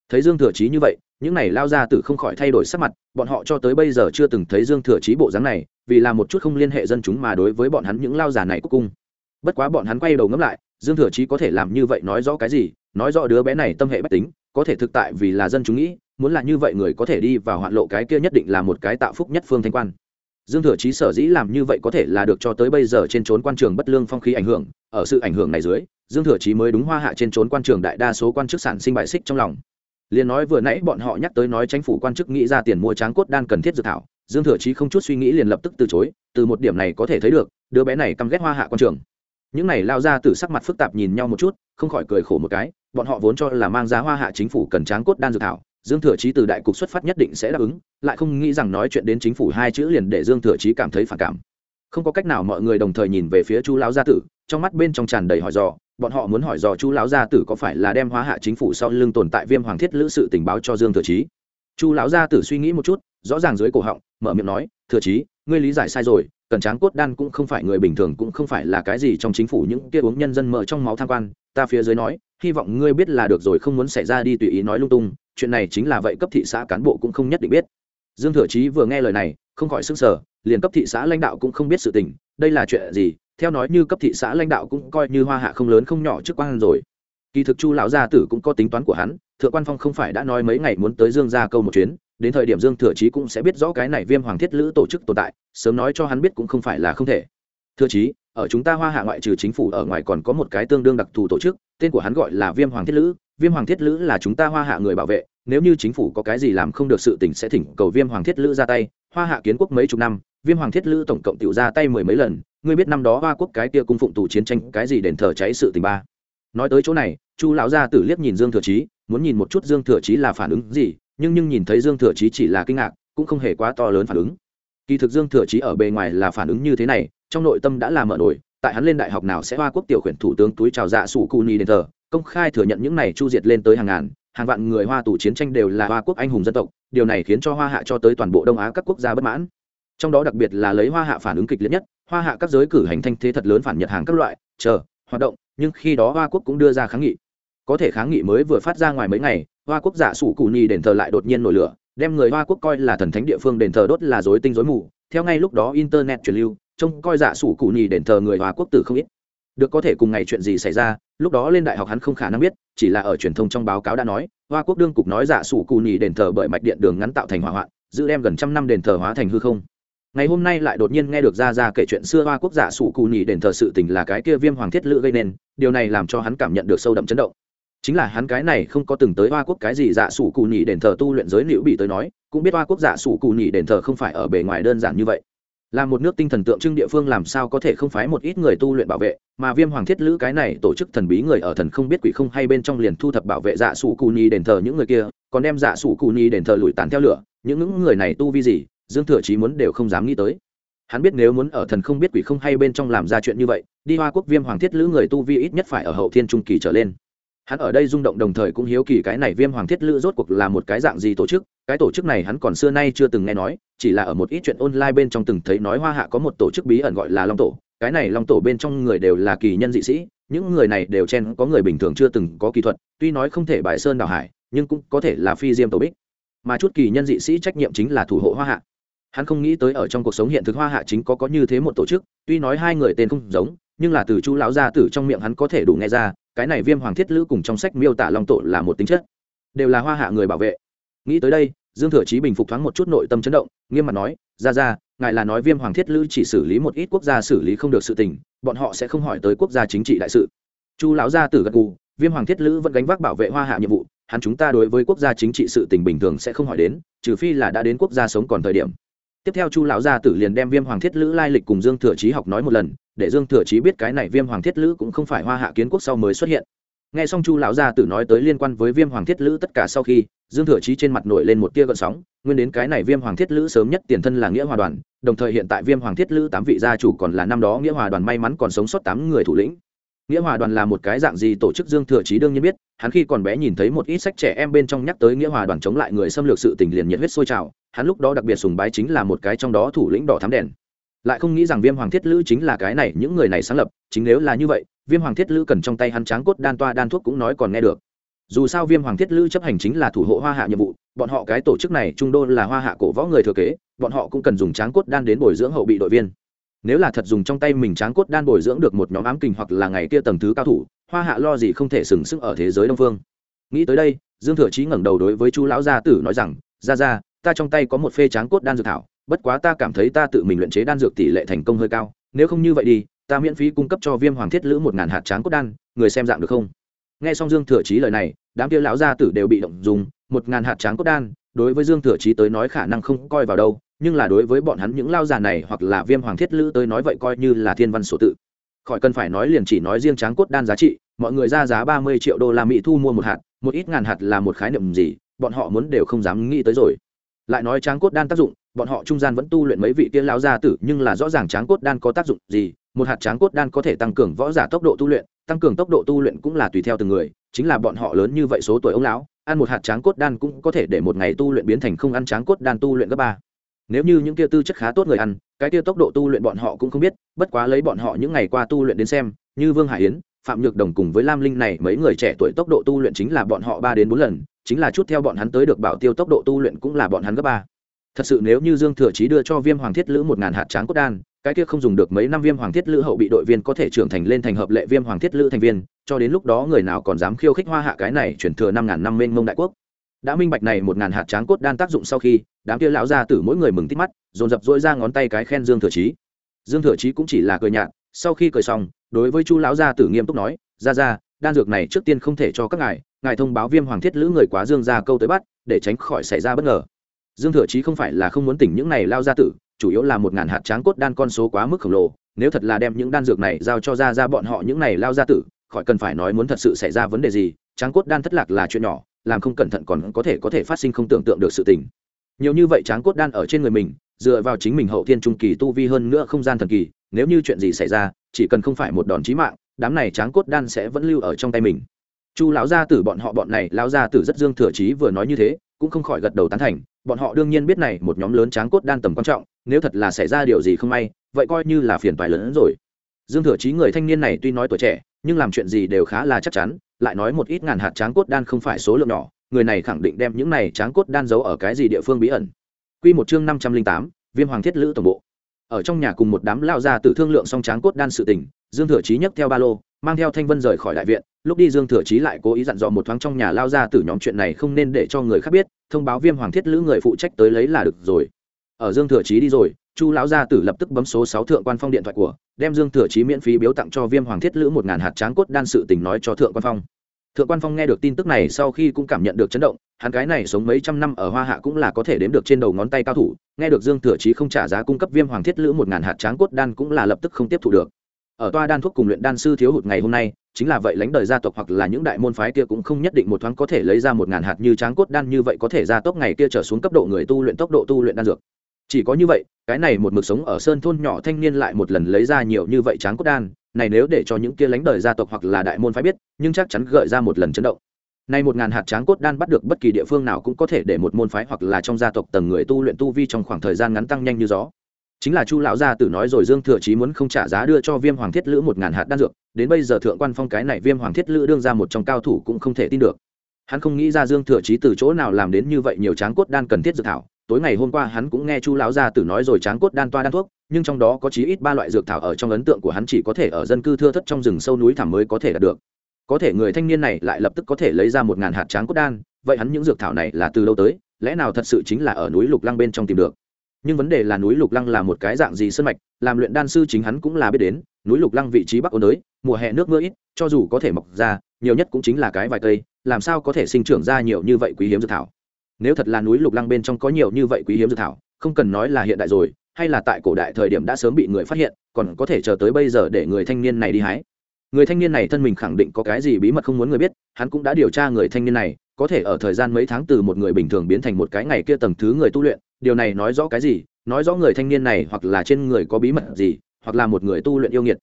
Thấy dương thừa chí như vậy những này lao ra tử không khỏi thay đổi sắc mặt, bọn họ cho tới bây giờ chưa từng thấy dương thừa chí bộ dáng này, vì là một chút không liên hệ dân chúng mà đối với bọn hắn những lao già này cuối cung. Bất quá bọn hắn quay đầu ngẫm lại, dương thừa chí có thể làm như vậy nói rõ cái gì? Nói rõ đứa bé này tâm hệ bách tính, có thể thực tại vì là dân chúng nghĩ, muốn là như vậy người có thể đi vào hoạn lộ cái kia nhất định là một cái tạo phúc nhất phương thanh quan. Dương thừa chí sở dĩ làm như vậy có thể là được cho tới bây giờ trên trốn quan trường bất lương phong khí ảnh hưởng, ở sự ảnh hưởng này dưới, dương thừa chí mới đúng hoa hạ trên trốn quan trường đại đa số quan chức sản sinh bại xích trong lòng liền nói vừa nãy bọn họ nhắc tới nói chính phủ quan chức nghĩ ra tiền mua tráng cốt đan cần thiết dự thảo, dương thừa chí không chút suy nghĩ liền lập tức từ chối, từ một điểm này có thể thấy được, đứa bé này căm ghét hoa hạ quan trường. Những này lao ra từ sắc mặt phức tạp nhìn nhau một chút, không khỏi cười khổ một cái, bọn họ vốn cho là mang ra hoa hạ chính phủ cần tráng cốt đan dự thảo, dương thừa chí từ đại cục xuất phát nhất định sẽ đáp ứng, lại không nghĩ rằng nói chuyện đến chính phủ hai chữ liền để dương thừa chí cảm thấy phản cảm. Không có cách nào mọi người đồng thời nhìn về phía chu lão gia tử, trong mắt bên trong tràn đầy hỏi dò bọn họ muốn hỏi dò chu lão gia tử có phải là đem hóa hạ chính phủ sau lưng tồn tại viêm hoàng thiết lữ sự tình báo cho dương thừa chí. Chu lão gia tử suy nghĩ một chút, rõ ràng dưới cổ họng, mở miệng nói, thừa chí, ngươi lý giải sai rồi, cần tráng cốt đan cũng không phải người bình thường, cũng không phải là cái gì trong chính phủ những kia uống nhân dân mở trong máu tham quan. Ta phía dưới nói, hy vọng ngươi biết là được rồi, không muốn xảy ra đi tùy ý nói lung tung. Chuyện này chính là vậy, cấp thị xã cán bộ cũng không nhất định biết. Dương thừa chí vừa nghe lời này, không khỏi sức sở liền cấp thị xã lãnh đạo cũng không biết sự tình, đây là chuyện gì theo nói như cấp thị xã lãnh đạo cũng coi như hoa hạ không lớn không nhỏ trước quan rồi. Kỳ thực chu lão gia tử cũng có tính toán của hắn, thượng quan phong không phải đã nói mấy ngày muốn tới dương gia câu một chuyến, đến thời điểm dương thừa chí cũng sẽ biết rõ cái này viêm hoàng thiết lữ tổ chức tồn tại, sớm nói cho hắn biết cũng không phải là không thể. Thừa chí, ở chúng ta hoa hạ ngoại trừ chính phủ ở ngoài còn có một cái tương đương đặc thù tổ chức, tên của hắn gọi là viêm hoàng thiết lữ. Viêm hoàng thiết lữ là chúng ta hoa hạ người bảo vệ, nếu như chính phủ có cái gì làm không được sự tình sẽ thỉnh cầu viêm hoàng thiết lữ ra tay. Hoa hạ kiến quốc mấy chục năm, viêm hoàng thiết lữ tổng cộng tiểu ra tay mười mấy lần ngươi biết năm đó hoa quốc cái kia cung phụng tù chiến tranh cái gì đền thờ cháy sự tình ba? Nói tới chỗ này, chu lão gia tử liếc nhìn dương thừa chí, muốn nhìn một chút dương thừa chí là phản ứng gì, nhưng nhưng nhìn thấy dương thừa chí chỉ là kinh ngạc, cũng không hề quá to lớn phản ứng. Kỳ thực dương thừa chí ở bề ngoài là phản ứng như thế này, trong nội tâm đã là mở nổi, tại hắn lên đại học nào sẽ hoa quốc tiểu khuyển thủ tướng túi chào dạ sủ cu ni đền thờ, công khai thừa nhận những này chu diệt lên tới hàng ngàn, hàng vạn người hoa tù chiến tranh đều là hoa quốc anh hùng dân tộc, điều này khiến cho hoa hạ cho tới toàn bộ đông á các quốc gia bất mãn trong đó đặc biệt là lấy hoa hạ phản ứng kịch liệt nhất, hoa hạ các giới cử hành thanh thế thật lớn phản nhật hàng các loại, chờ, hoạt động, nhưng khi đó hoa quốc cũng đưa ra kháng nghị. Có thể kháng nghị mới vừa phát ra ngoài mấy ngày, hoa quốc giả sủ cụ nhì đền thờ lại đột nhiên nổi lửa, đem người hoa quốc coi là thần thánh địa phương đền thờ đốt là dối tinh dối mù. Theo ngay lúc đó internet truyền lưu, trông coi giả sủ cụ nhì đền thờ người hoa quốc tử không ít. Được có thể cùng ngày chuyện gì xảy ra, lúc đó lên đại học hắn không khả năng biết, chỉ là ở truyền thông trong báo cáo đã nói, hoa quốc đương cục nói giả sủ cụ nhì đền thờ bởi mạch điện đường ngắn tạo thành hỏa hoạn, giữ đem gần trăm năm đền thờ hóa thành hư không ngày hôm nay lại đột nhiên nghe được ra ra kể chuyện xưa hoa quốc giả sủ cù nhì đền thờ sự tình là cái kia viêm hoàng thiết lữ gây nên, điều này làm cho hắn cảm nhận được sâu đậm chấn động. Chính là hắn cái này không có từng tới hoa quốc cái gì giả sủ cù nhì đền thờ tu luyện giới liễu bị tới nói, cũng biết hoa quốc giả sủ cù nhì đền thờ không phải ở bề ngoài đơn giản như vậy. Là một nước tinh thần tượng trưng địa phương làm sao có thể không phái một ít người tu luyện bảo vệ, mà viêm hoàng thiết lữ cái này tổ chức thần bí người ở thần không biết quỷ không hay bên trong liền thu thập bảo vệ dạ sủ cù nhi đền thờ những người kia, còn đem dạ sủ cù nhi đền thờ lùi tàn theo lửa những những người này tu vi gì dương thừa chí muốn đều không dám nghĩ tới. Hắn biết nếu muốn ở thần không biết quỷ không hay bên trong làm ra chuyện như vậy, đi hoa quốc viêm hoàng thiết lữ người tu vi ít nhất phải ở hậu thiên trung kỳ trở lên. Hắn ở đây rung động đồng thời cũng hiếu kỳ cái này viêm hoàng thiết lữ rốt cuộc là một cái dạng gì tổ chức, cái tổ chức này hắn còn xưa nay chưa từng nghe nói, chỉ là ở một ít chuyện online bên trong từng thấy nói hoa hạ có một tổ chức bí ẩn gọi là long tổ, cái này long tổ bên trong người đều là kỳ nhân dị sĩ, những người này đều chen có người bình thường chưa từng có kỹ thuật, tuy nói không thể bài sơn đào hải, nhưng cũng có thể là phi diêm tổ bích. Mà chút kỳ nhân dị sĩ trách nhiệm chính là thủ hộ hoa hạ hắn không nghĩ tới ở trong cuộc sống hiện thực hoa hạ chính có có như thế một tổ chức, tuy nói hai người tên không giống, nhưng là từ chú lão gia tử trong miệng hắn có thể đủ nghe ra, cái này viêm hoàng thiết lữ cùng trong sách miêu tả long tổ là một tính chất, đều là hoa hạ người bảo vệ. Nghĩ tới đây, dương thừa chí bình phục thoáng một chút nội tâm chấn động, nghiêm mặt nói ra ra ngài là nói viêm hoàng thiết lữ chỉ xử lý một ít quốc gia xử lý không được sự tình, bọn họ sẽ không hỏi tới quốc gia chính trị đại sự. Chu lão gia tử gật gù, viêm hoàng thiết lữ vẫn gánh vác bảo vệ hoa hạ nhiệm vụ, hắn chúng ta đối với quốc gia chính trị sự tình bình thường sẽ không hỏi đến, trừ phi là đã đến quốc gia sống còn thời điểm tiếp theo chu lão gia tử liền đem viêm hoàng thiết lữ lai lịch cùng dương thừa chí học nói một lần, để dương thừa chí biết cái này viêm hoàng thiết lữ cũng không phải hoa hạ kiến quốc sau mới xuất hiện. Nghe xong chu lão gia tử nói tới liên quan với viêm hoàng thiết lữ tất cả sau khi, dương thừa chí trên mặt nổi lên một tia gợn sóng, nguyên đến cái này viêm hoàng thiết lữ sớm nhất tiền thân là nghĩa hòa đoàn, đồng thời hiện tại viêm hoàng thiết lữ tám vị gia chủ còn là năm đó nghĩa hòa đoàn may mắn còn sống sót tám người thủ lĩnh nghĩa hòa đoàn là một cái dạng gì tổ chức dương thừa chí đương nhiên biết, hắn khi còn bé nhìn thấy một ít sách trẻ em bên trong nhắc tới nghĩa hòa đoàn chống lại người xâm lược sự tình liền nhiệt huyết sôi trào, hắn lúc đó đặc biệt sùng bái chính là một cái trong đó thủ lĩnh đỏ thám đèn. Lại không nghĩ rằng viêm hoàng thiết lữ chính là cái này, những người này sáng lập, chính nếu là như vậy, viêm hoàng thiết lữ cần trong tay hắn tráng cốt đan toa đan thuốc cũng nói còn nghe được. Dù sao viêm hoàng thiết lữ chấp hành chính là thủ hộ hoa hạ nhiệm vụ, bọn họ cái tổ chức này trung đô là hoa hạ cổ võ người thừa kế, bọn họ cũng cần dùng tráng cốt đan đến bồi dưỡng hậu bị đội viên nếu là thật dùng trong tay mình tráng cốt đan bồi dưỡng được một nhóm ám kình hoặc là ngày kia tầng thứ cao thủ, hoa hạ lo gì không thể sừng sững ở thế giới đông phương. Nghĩ tới đây, dương thừa chí ngẩng đầu đối với chu lão gia tử nói rằng ra ra ta trong tay có một phê tráng cốt đan dược thảo, bất quá ta cảm thấy ta tự mình luyện chế đan dược tỷ lệ thành công hơi cao, nếu không như vậy đi, ta miễn phí cung cấp cho viêm hoàng thiết lữ một ngàn hạt tráng cốt đan, người xem dạng được không? Nghe xong dương thừa chí lời này, đám kia lão gia tử đều bị động dùng, một ngàn hạt tráng cốt đan, đối với dương thừa chí tới nói khả năng không coi vào đâu nhưng là đối với bọn hắn những lao già này hoặc là viêm hoàng thiết lữ tới nói vậy coi như là thiên văn sổ tự. Khỏi cần phải nói liền chỉ nói riêng tráng cốt đan giá trị, mọi người ra giá ba mươi triệu đô la mỹ thu mua một hạt, một ít ngàn hạt là một khái niệm gì, bọn họ muốn đều không dám nghĩ tới rồi. Lại nói tráng cốt đan tác dụng, bọn họ trung gian vẫn tu luyện mấy vị tiên lao gia tử, nhưng là rõ ràng tráng cốt đan có tác dụng gì, một hạt tráng cốt đan có thể tăng cường võ giả tốc độ tu luyện, tăng cường tốc độ tu luyện cũng là tùy theo từng người, chính là bọn họ lớn như vậy số tuổi ông lão, ăn một hạt tráng cốt đan cũng có thể để một ngày tu luyện biến thành không ăn tráng cốt đan tu luyện gấp ba nếu như những kia tư chất khá tốt người ăn, cái kia tốc độ tu luyện bọn họ cũng không biết, bất quá lấy bọn họ những ngày qua tu luyện đến xem, như vương hải yến, phạm nhược đồng cùng với lam linh này mấy người trẻ tuổi tốc độ tu luyện chính là bọn họ ba đến bốn lần, chính là chút theo bọn hắn tới được bảo tiêu tốc độ tu luyện cũng là bọn hắn gấp ba. Thật sự nếu như dương thừa chí đưa cho viêm hoàng thiết lữ một ngàn hạt tráng cốt đan, cái kia không dùng được mấy năm viêm hoàng thiết lữ hậu bị đội viên có thể trưởng thành lên thành hợp lệ viêm hoàng thiết lữ thành viên, cho đến lúc đó người nào còn dám khiêu khích hoa hạ cái này chuyển thừa năm ngàn năm mênh mông đại quốc đã minh bạch này một ngàn hạt tráng cốt đan tác dụng sau khi, đám kia lão ra từ mỗi người mừng tít mắt, dồn dập dỗi ra ngón tay cái khen dương thừa trí dương thừa trí cũng chỉ là cười nhạt, sau khi cười xong, đối với chu lão gia tử nghiêm túc nói ra ra đan dược này trước tiên không thể cho các ngài ngài thông báo viêm hoàng thiết lữ người quá dương ra câu tới bắt, để tránh khỏi xảy ra bất ngờ. Dương thừa chí không phải là không muốn tỉnh những này lao gia tử, chủ yếu là một ngàn hạt tráng cốt đan con số quá mức khổng lồ, nếu thật là đem những đan dược này giao cho ra ra bọn họ những này lao gia tử, khỏi cần phải nói muốn thật sự xảy ra vấn đề gì, tráng cốt đan thất lạc là chuyện nhỏ làm không cẩn thận còn có thể có thể phát sinh không tưởng tượng được sự tình. Nhiều như vậy tráng cốt đan ở trên người mình, dựa vào chính mình hậu thiên trung kỳ tu vi hơn nữa không gian thần kỳ, nếu như chuyện gì xảy ra, chỉ cần không phải một đòn chí mạng, đám này tráng cốt đan sẽ vẫn lưu ở trong tay mình. Chu lão gia tử bọn họ bọn này, lão gia tử rất dương thừa chí vừa nói như thế, cũng không khỏi gật đầu tán thành, bọn họ đương nhiên biết này một nhóm lớn tráng cốt đan tầm quan trọng, nếu thật là xảy ra điều gì không may, vậy coi như là phiền toái lớn hơn rồi. Dương thừa chí người thanh niên này tuy nói tuổi trẻ, nhưng làm chuyện gì đều khá là chắc chắn lại nói một ít ngàn hạt tráng cốt đan không phải số lượng nhỏ, người này khẳng định đem những này tráng cốt đan giấu ở cái gì địa phương bí ẩn. Quy một chương năm trăm linh tám, viêm hoàng thiết lữ tổng bộ. Ở trong nhà cùng một đám lao ra tử thương lượng xong tráng cốt đan sự tình, dương thừa chí nhấc theo ba lô, mang theo thanh vân rời khỏi đại viện, lúc đi dương thừa chí lại cố ý dặn dò một thoáng trong nhà lao ra tử nhóm chuyện này không nên để cho người khác biết, thông báo viêm hoàng thiết lữ người phụ trách tới lấy là được rồi. Ở dương thừa chí đi rồi chu lão gia tử lập tức bấm số sáu thượng quan phong điện thoại của, đem dương thừa chí miễn phí biếu tặng cho viêm hoàng thiết lữ một ngàn hạt tráng cốt đan sự tình nói cho thượng quan phong. Thượng quan phong nghe được tin tức này sau khi cũng cảm nhận được chấn động, hắn cái này sống mấy trăm năm ở hoa hạ cũng là có thể đếm được trên đầu ngón tay cao thủ, nghe được dương thừa chí không trả giá cung cấp viêm hoàng thiết lữ một ngàn hạt tráng cốt đan cũng là lập tức không tiếp thu được. Ở toa đan thuốc cùng luyện đan sư thiếu hụt ngày hôm nay, chính là vậy lãnh đời gia tộc hoặc là những đại môn phái kia cũng không nhất định một thoáng có thể lấy ra một ngàn hạt như tráng cốt đan như vậy có thể ra tốc ngày kia trở xuống cấp độ người tu luyện tốc độ tu luyện đan dược chỉ có như vậy, cái này một mực sống ở sơn thôn nhỏ thanh niên lại một lần lấy ra nhiều như vậy tráng cốt đan. Này nếu để cho những kia lánh đời gia tộc hoặc là đại môn phái biết, nhưng chắc chắn gợi ra một lần chấn động. Nay một ngàn hạt tráng cốt đan bắt được bất kỳ địa phương nào cũng có thể để một môn phái hoặc là trong gia tộc tầng người tu luyện tu vi trong khoảng thời gian ngắn tăng nhanh như gió. Chính là chu lão gia tử nói rồi dương thừa chí muốn không trả giá đưa cho viêm hoàng thiết lữ một ngàn hạt đan dược. Đến bây giờ thượng quan phong cái này viêm hoàng thiết lữ đương ra một trong cao thủ cũng không thể tin được. Hắn không nghĩ ra dương thừa chí từ chỗ nào làm đến như vậy nhiều tráng cốt đan cần thiết dược thảo tối ngày hôm qua hắn cũng nghe chu lão gia tử nói rồi tráng cốt đan toa đan thuốc, nhưng trong đó có chí ít ba loại dược thảo ở trong ấn tượng của hắn chỉ có thể ở dân cư thưa thất trong rừng sâu núi thẳm mới có thể đạt được. Có thể người thanh niên này lại lập tức có thể lấy ra một ngàn hạt tráng cốt đan, vậy hắn những dược thảo này là từ đâu tới, lẽ nào thật sự chính là ở núi lục lăng bên trong tìm được? Nhưng vấn đề là núi lục lăng là một cái dạng gì sân mạch, làm luyện đan sư chính hắn cũng là biết đến, núi lục lăng vị trí bắc ôn đới, mùa hè nước mưa ít, cho dù có thể mọc ra, nhiều nhất cũng chính là cái vài cây, làm sao có thể sinh trưởng ra nhiều như vậy quý hiếm dược thảo? Nếu thật là núi lục lăng bên trong có nhiều như vậy quý hiếm dược thảo, không cần nói là hiện đại rồi, hay là tại cổ đại thời điểm đã sớm bị người phát hiện, còn có thể chờ tới bây giờ để người thanh niên này đi hái. Người thanh niên này thân mình khẳng định có cái gì bí mật không muốn người biết, hắn cũng đã điều tra người thanh niên này, có thể ở thời gian mấy tháng từ một người bình thường biến thành một cái ngày kia tầng thứ người tu luyện, điều này nói rõ cái gì? Nói rõ người thanh niên này hoặc là trên người có bí mật gì, hoặc là một người tu luyện yêu nghiệt.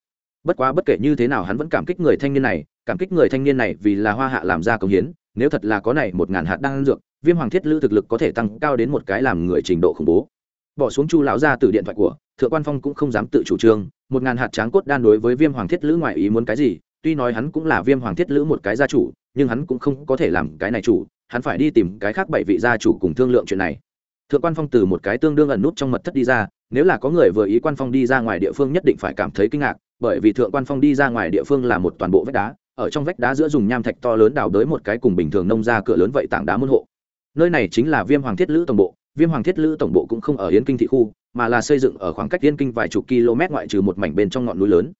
Bất quá bất kể như thế nào hắn vẫn cảm kích người thanh niên này, cảm kích người thanh niên này vì là hoa hạ làm ra công hiến, nếu thật là có này một ngàn hạt đang dược viêm hoàng thiết lữ thực lực có thể tăng cao đến một cái làm người trình độ khủng bố. Bỏ xuống chu lão ra từ điện thoại của, thượng quan phong cũng không dám tự chủ trương, một ngàn hạt tráng cốt đan đối với viêm hoàng thiết lữ ngoại ý muốn cái gì, tuy nói hắn cũng là viêm hoàng thiết lữ một cái gia chủ, nhưng hắn cũng không có thể làm cái này chủ, hắn phải đi tìm cái khác bảy vị gia chủ cùng thương lượng chuyện này. Thượng quan phong từ một cái tương đương ẩn nút trong mật thất đi ra, nếu là có người vừa ý quan phong đi ra ngoài địa phương nhất định phải cảm thấy kinh ngạc, bởi vì thượng quan phong đi ra ngoài địa phương là một toàn bộ vách đá, ở trong vách đá giữa dùng nham thạch to lớn đào đới một cái cùng bình thường nông ra cửa lớn vậy tảng đá môn hộ nơi này chính là viêm hoàng thiết lữ tổng bộ, viêm hoàng thiết lữ tổng bộ cũng không ở yên kinh thị khu, mà là xây dựng ở khoảng cách yên kinh vài chục km ngoại trừ một mảnh bên trong ngọn núi lớn.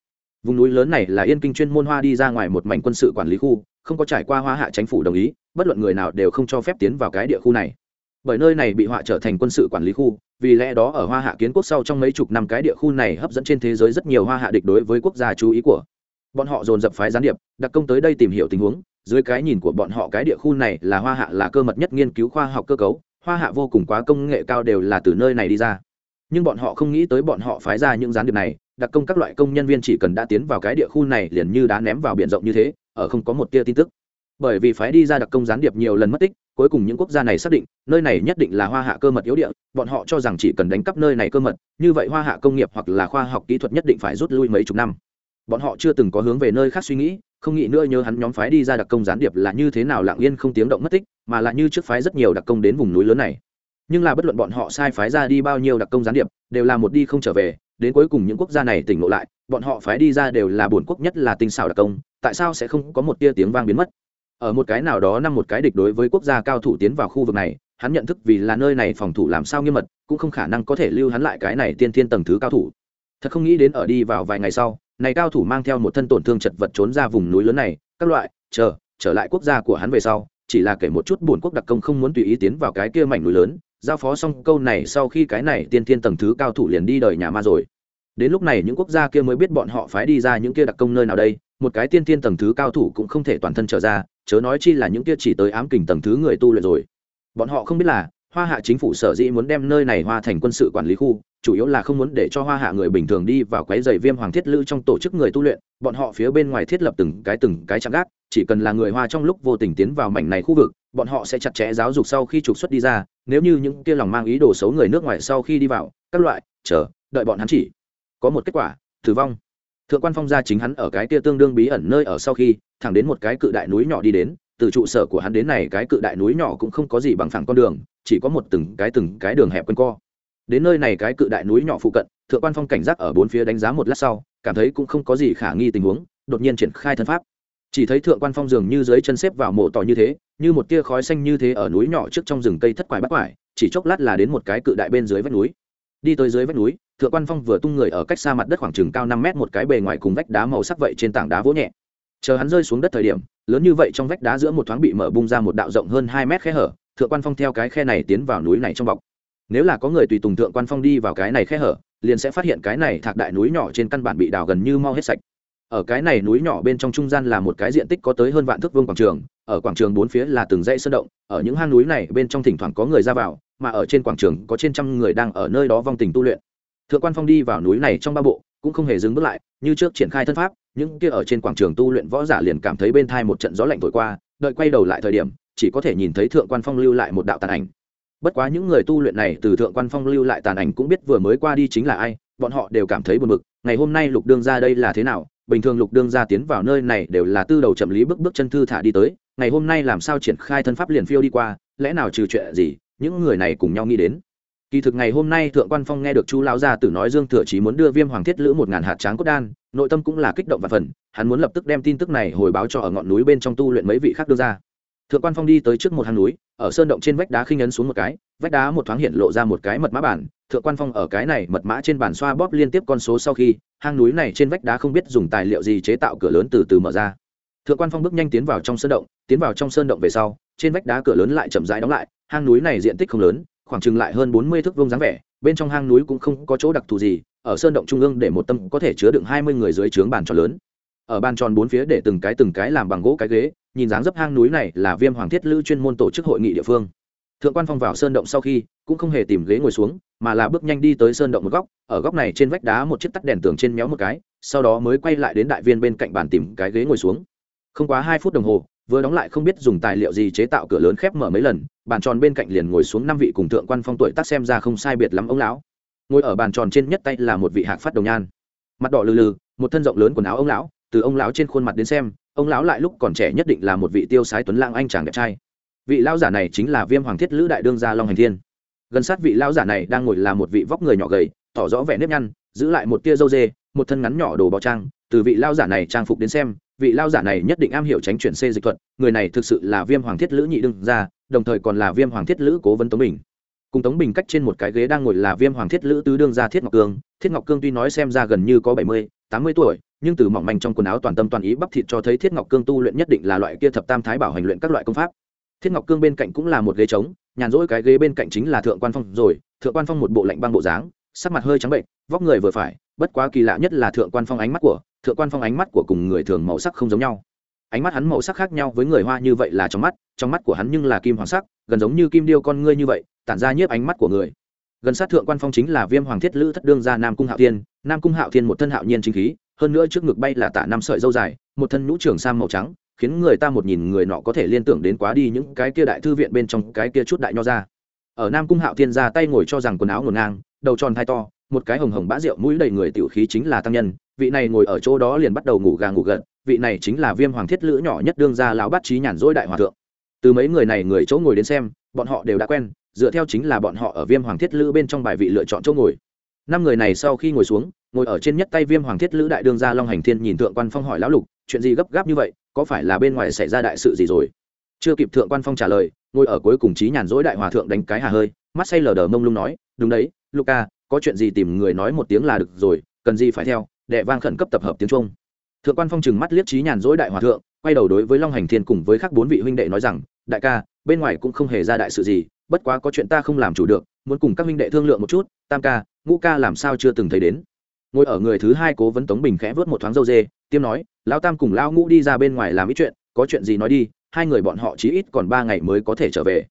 Vùng núi lớn này là yên kinh chuyên môn hoa đi ra ngoài một mảnh quân sự quản lý khu, không có trải qua hoa hạ chính phủ đồng ý, bất luận người nào đều không cho phép tiến vào cái địa khu này. Bởi nơi này bị họa trở thành quân sự quản lý khu, vì lẽ đó ở hoa hạ kiến quốc sau trong mấy chục năm cái địa khu này hấp dẫn trên thế giới rất nhiều hoa hạ địch đối với quốc gia chú ý của bọn họ dồn dập phái gián điệp, đặc công tới đây tìm hiểu tình huống dưới cái nhìn của bọn họ cái địa khu này là hoa hạ là cơ mật nhất nghiên cứu khoa học cơ cấu, hoa hạ vô cùng quá công nghệ cao đều là từ nơi này đi ra. Nhưng bọn họ không nghĩ tới bọn họ phái ra những gián điệp này, đặc công các loại công nhân viên chỉ cần đã tiến vào cái địa khu này liền như đá ném vào biển rộng như thế, ở không có một tia tin tức. Bởi vì phái đi ra đặc công gián điệp nhiều lần mất tích, cuối cùng những quốc gia này xác định, nơi này nhất định là hoa hạ cơ mật yếu địa, bọn họ cho rằng chỉ cần đánh cắp nơi này cơ mật, như vậy hoa hạ công nghiệp hoặc là khoa học kỹ thuật nhất định phải rút lui mấy chục năm. Bọn họ chưa từng có hướng về nơi khác suy nghĩ không nghĩ nữa nhớ hắn nhóm phái đi ra đặc công gián điệp là như thế nào lặng yên không tiếng động mất tích, mà là như trước phái rất nhiều đặc công đến vùng núi lớn này. Nhưng là bất luận bọn họ sai phái ra đi bao nhiêu đặc công gián điệp, đều là một đi không trở về, đến cuối cùng những quốc gia này tỉnh ngộ lại, bọn họ phái đi ra đều là bổn quốc nhất là tinh xảo đặc công, tại sao sẽ không có một tia tiếng vang biến mất? Ở một cái nào đó năm một cái địch đối với quốc gia cao thủ tiến vào khu vực này, hắn nhận thức vì là nơi này phòng thủ làm sao nghiêm mật, cũng không khả năng có thể lưu hắn lại cái này tiên thiên tầng thứ cao thủ. Thật không nghĩ đến ở đi vào vài ngày sau này cao thủ mang theo một thân tổn thương chật vật trốn ra vùng núi lớn này, các loại, chờ, trở lại quốc gia của hắn về sau, chỉ là kể một chút buồn quốc đặc công không muốn tùy ý tiến vào cái kia mảnh núi lớn, giao phó xong câu này sau khi cái này tiên thiên tầng thứ cao thủ liền đi đời nhà ma rồi. Đến lúc này những quốc gia kia mới biết bọn họ phái đi ra những kia đặc công nơi nào đây, một cái tiên thiên tầng thứ cao thủ cũng không thể toàn thân trở ra, chớ nói chi là những kia chỉ tới ám kình tầng thứ người tu luyện rồi. Bọn họ không biết là hoa hạ chính phủ sở dĩ muốn đem nơi này hoa thành quân sự quản lý khu, chủ yếu là không muốn để cho hoa hạ người bình thường đi vào quái dày viêm hoàng thiết lữ trong tổ chức người tu luyện, bọn họ phía bên ngoài thiết lập từng cái từng cái chạm gác, chỉ cần là người hoa trong lúc vô tình tiến vào mảnh này khu vực, bọn họ sẽ chặt chẽ giáo dục sau khi trục xuất đi ra, nếu như những kia lòng mang ý đồ xấu người nước ngoài sau khi đi vào, các loại, chờ, đợi bọn hắn chỉ. Có một kết quả, tử vong. Thượng quan phong gia chính hắn ở cái kia tương đương bí ẩn nơi ở sau khi, thẳng đến một cái cự đại núi nhỏ đi đến từ trụ sở của hắn đến này cái cự đại núi nhỏ cũng không có gì bằng phẳng con đường, chỉ có một từng cái từng cái đường hẹp quanh co. Đến nơi này cái cự đại núi nhỏ phụ cận, thượng quan phong cảnh giác ở bốn phía đánh giá một lát sau, cảm thấy cũng không có gì khả nghi tình huống, đột nhiên triển khai thân pháp. Chỉ thấy thượng quan phong dường như dưới chân xếp vào mộ tỏ như thế, như một tia khói xanh như thế ở núi nhỏ trước trong rừng cây thất quải bắt quải, chỉ chốc lát là đến một cái cự đại bên dưới vách núi. Đi tới dưới vách núi, thượng quan phong vừa tung người ở cách xa mặt đất khoảng chừng cao năm mét một cái bề ngoài cùng vách đá màu sắc vậy trên tảng đá vỗ nhẹ. Chờ hắn rơi xuống đất thời điểm lớn như vậy trong vách đá giữa một thoáng bị mở bung ra một đạo rộng hơn hai mét khe hở, thượng quan phong theo cái khe này tiến vào núi này trong bọc. Nếu là có người tùy tùng thượng quan phong đi vào cái này khe hở, liền sẽ phát hiện cái này thạc đại núi nhỏ trên căn bản bị đào gần như mau hết sạch. Ở cái này núi nhỏ bên trong trung gian là một cái diện tích có tới hơn vạn thước vương quảng trường, ở quảng trường bốn phía là từng dãy sơn động, ở những hang núi này bên trong thỉnh thoảng có người ra vào, mà ở trên quảng trường có trên trăm người đang ở nơi đó vong tình tu luyện. Thượng quan phong đi vào núi này trong ba bộ, cũng không hề dừng bước lại, như trước triển khai thân pháp những kia ở trên quảng trường tu luyện võ giả liền cảm thấy bên thai một trận gió lạnh thổi qua, đợi quay đầu lại thời điểm, chỉ có thể nhìn thấy thượng quan phong lưu lại một đạo tàn ảnh. Bất quá những người tu luyện này từ thượng quan phong lưu lại tàn ảnh cũng biết vừa mới qua đi chính là ai, bọn họ đều cảm thấy buồn bực, ngày hôm nay lục đương ra đây là thế nào? Bình thường lục đương ra tiến vào nơi này đều là tư đầu chậm lý bước bước chân thư thả đi tới, ngày hôm nay làm sao triển khai thân pháp liền phiêu đi qua, lẽ nào trừ chuyện gì, những người này cùng nhau nghĩ đến? Kỳ thực ngày hôm nay thượng quan phong nghe được chu lão gia tử nói dương thừa chí muốn đưa viêm hoàng thiết lữ một ngàn hạt tráng cốt đan, nội tâm cũng là kích động và phần hắn muốn lập tức đem tin tức này hồi báo cho ở ngọn núi bên trong tu luyện mấy vị khác đưa ra. Thượng quan phong đi tới trước một hang núi, ở sơn động trên vách đá khinh ấn xuống một cái, vách đá một thoáng hiện lộ ra một cái mật mã bản. Thượng quan phong ở cái này mật mã trên bản xoa bóp liên tiếp con số sau khi, hang núi này trên vách đá không biết dùng tài liệu gì chế tạo cửa lớn từ từ mở ra. Thượng quan phong bước nhanh tiến vào trong sơn động, tiến vào trong sơn động về sau, trên vách đá cửa lớn lại chậm rãi đóng lại, hang núi này diện tích không lớn khoảng chừng lại hơn bốn mươi thước vuông dáng vẻ, bên trong hang núi cũng không có chỗ đặc thù gì, ở sơn động trung ương để một tâm có thể chứa đựng hai mươi người dưới trướng bàn tròn lớn. Ở bàn tròn bốn phía để từng cái từng cái làm bằng gỗ cái ghế, nhìn dáng dấp hang núi này là viêm hoàng thiết lữ chuyên môn tổ chức hội nghị địa phương. Thượng quan phong vào sơn động sau khi, cũng không hề tìm ghế ngồi xuống, mà là bước nhanh đi tới sơn động một góc, ở góc này trên vách đá một chiếc tắt đèn tường trên méo một cái, sau đó mới quay lại đến đại viên bên cạnh bàn tìm cái ghế ngồi xuống. Không quá hai phút đồng hồ vừa đóng lại không biết dùng tài liệu gì chế tạo cửa lớn khép mở mấy lần, bàn tròn bên cạnh liền ngồi xuống năm vị cùng thượng quan phong tuổi tác xem ra không sai biệt lắm ông lão. Ngồi ở bàn tròn trên nhất tay là một vị hạc phát đồng nhan. Mặt đỏ lừ lừ, một thân rộng lớn quần áo ông lão, từ ông lão trên khuôn mặt đến xem, ông lão lại lúc còn trẻ nhất định là một vị tiêu sái tuấn lang anh chàng đẹp trai. Vị lão giả này chính là viêm hoàng thiết lữ đại đương gia long hành thiên. Gần sát vị lão giả này đang ngồi là một vị vóc người nhỏ gầy, tỏ rõ vẻ nếp nhăn, giữ lại một tia râu dê, một thân ngắn nhỏ đồ bò trang, từ vị lão giả này trang phục đến xem vị lao giả này nhất định am hiểu tránh chuyển xê dịch thuật, người này thực sự là viêm hoàng thiết lữ nhị đương gia, đồng thời còn là viêm hoàng thiết lữ cố vấn tống bình. Cùng tống bình cách trên một cái ghế đang ngồi là viêm hoàng thiết lữ tứ đương gia thiết ngọc cương. Thiết ngọc cương tuy nói xem ra gần như có bảy mươi, tám mươi tuổi, nhưng từ mỏng manh trong quần áo toàn tâm toàn ý bắp thịt cho thấy thiết ngọc cương tu luyện nhất định là loại kia thập tam thái bảo hành luyện các loại công pháp. Thiết ngọc cương bên cạnh cũng là một ghế trống, nhàn rỗi cái ghế bên cạnh chính là thượng quan phong rồi, thượng quan phong một bộ lạnh băng bộ dáng sắc mặt hơi trắng bệnh, vóc người vừa phải, bất quá kỳ lạ nhất là thượng quan phong ánh mắt của, thượng quan phong ánh mắt của cùng người thường màu sắc không giống nhau. Ánh mắt hắn màu sắc khác nhau với người hoa như vậy là trong mắt trong mắt của hắn nhưng là kim hoàng sắc, gần giống như kim điêu con ngươi như vậy, tản ra nhiếp ánh mắt của người. Gần sát thượng quan phong chính là viêm hoàng thiết lữ thất đương gia nam cung hạo thiên, nam cung hạo thiên một thân hạo nhiên chính khí, hơn nữa trước ngực bay là tả năm sợi dâu dài, một thân nhũ trường sam màu trắng, khiến người ta một nhìn người nọ có thể liên tưởng đến quá đi những cái kia đại thư viện bên trong cái kia chút đại nho ra ở nam cung hạo thiên ra tay ngồi cho rằng quần áo ngổn ngang đầu tròn thai to, một cái hồng hồng bã rượu mũi đầy người tiểu khí chính là tăng nhân, vị này ngồi ở chỗ đó liền bắt đầu ngủ gà ngủ gật, vị này chính là viêm hoàng thiết lữ nhỏ nhất đương gia lão bát trí nhàn rỗi đại hòa thượng. Từ mấy người này người chỗ ngồi đến xem, bọn họ đều đã quen, dựa theo chính là bọn họ ở viêm hoàng thiết lữ bên trong bài vị lựa chọn chỗ ngồi. Năm người này sau khi ngồi xuống, ngồi ở trên nhất tay viêm hoàng thiết lữ đại đương gia long hành thiên nhìn thượng quan phong hỏi lão lục, chuyện gì gấp gáp như vậy, có phải là bên ngoài xảy ra đại sự gì rồi? Chưa kịp thượng quan phong trả lời, ngồi ở cuối cùng trí nhàn rỗi đại hòa thượng đánh cái hà hơi mắt say lờ đờ mông lung nói, đúng đấy luca có chuyện gì tìm người nói một tiếng là được rồi, cần gì phải theo, đệ vang khẩn cấp tập hợp tiếng trung. Thượng quan phong chừng mắt liếc trí nhàn dỗi đại hòa thượng, quay đầu đối với long hành thiên cùng với các bốn vị huynh đệ nói rằng, đại ca, bên ngoài cũng không hề ra đại sự gì, bất quá có chuyện ta không làm chủ được, muốn cùng các huynh đệ thương lượng một chút, tam ca, ngũ ca làm sao chưa từng thấy đến. Ngồi ở người thứ hai cố vấn tống bình khẽ vớt một thoáng dâu dê, tiêm nói, lão tam cùng lão ngũ đi ra bên ngoài làm ít chuyện, có chuyện gì nói đi, hai người bọn họ chí ít còn ba ngày mới có thể trở về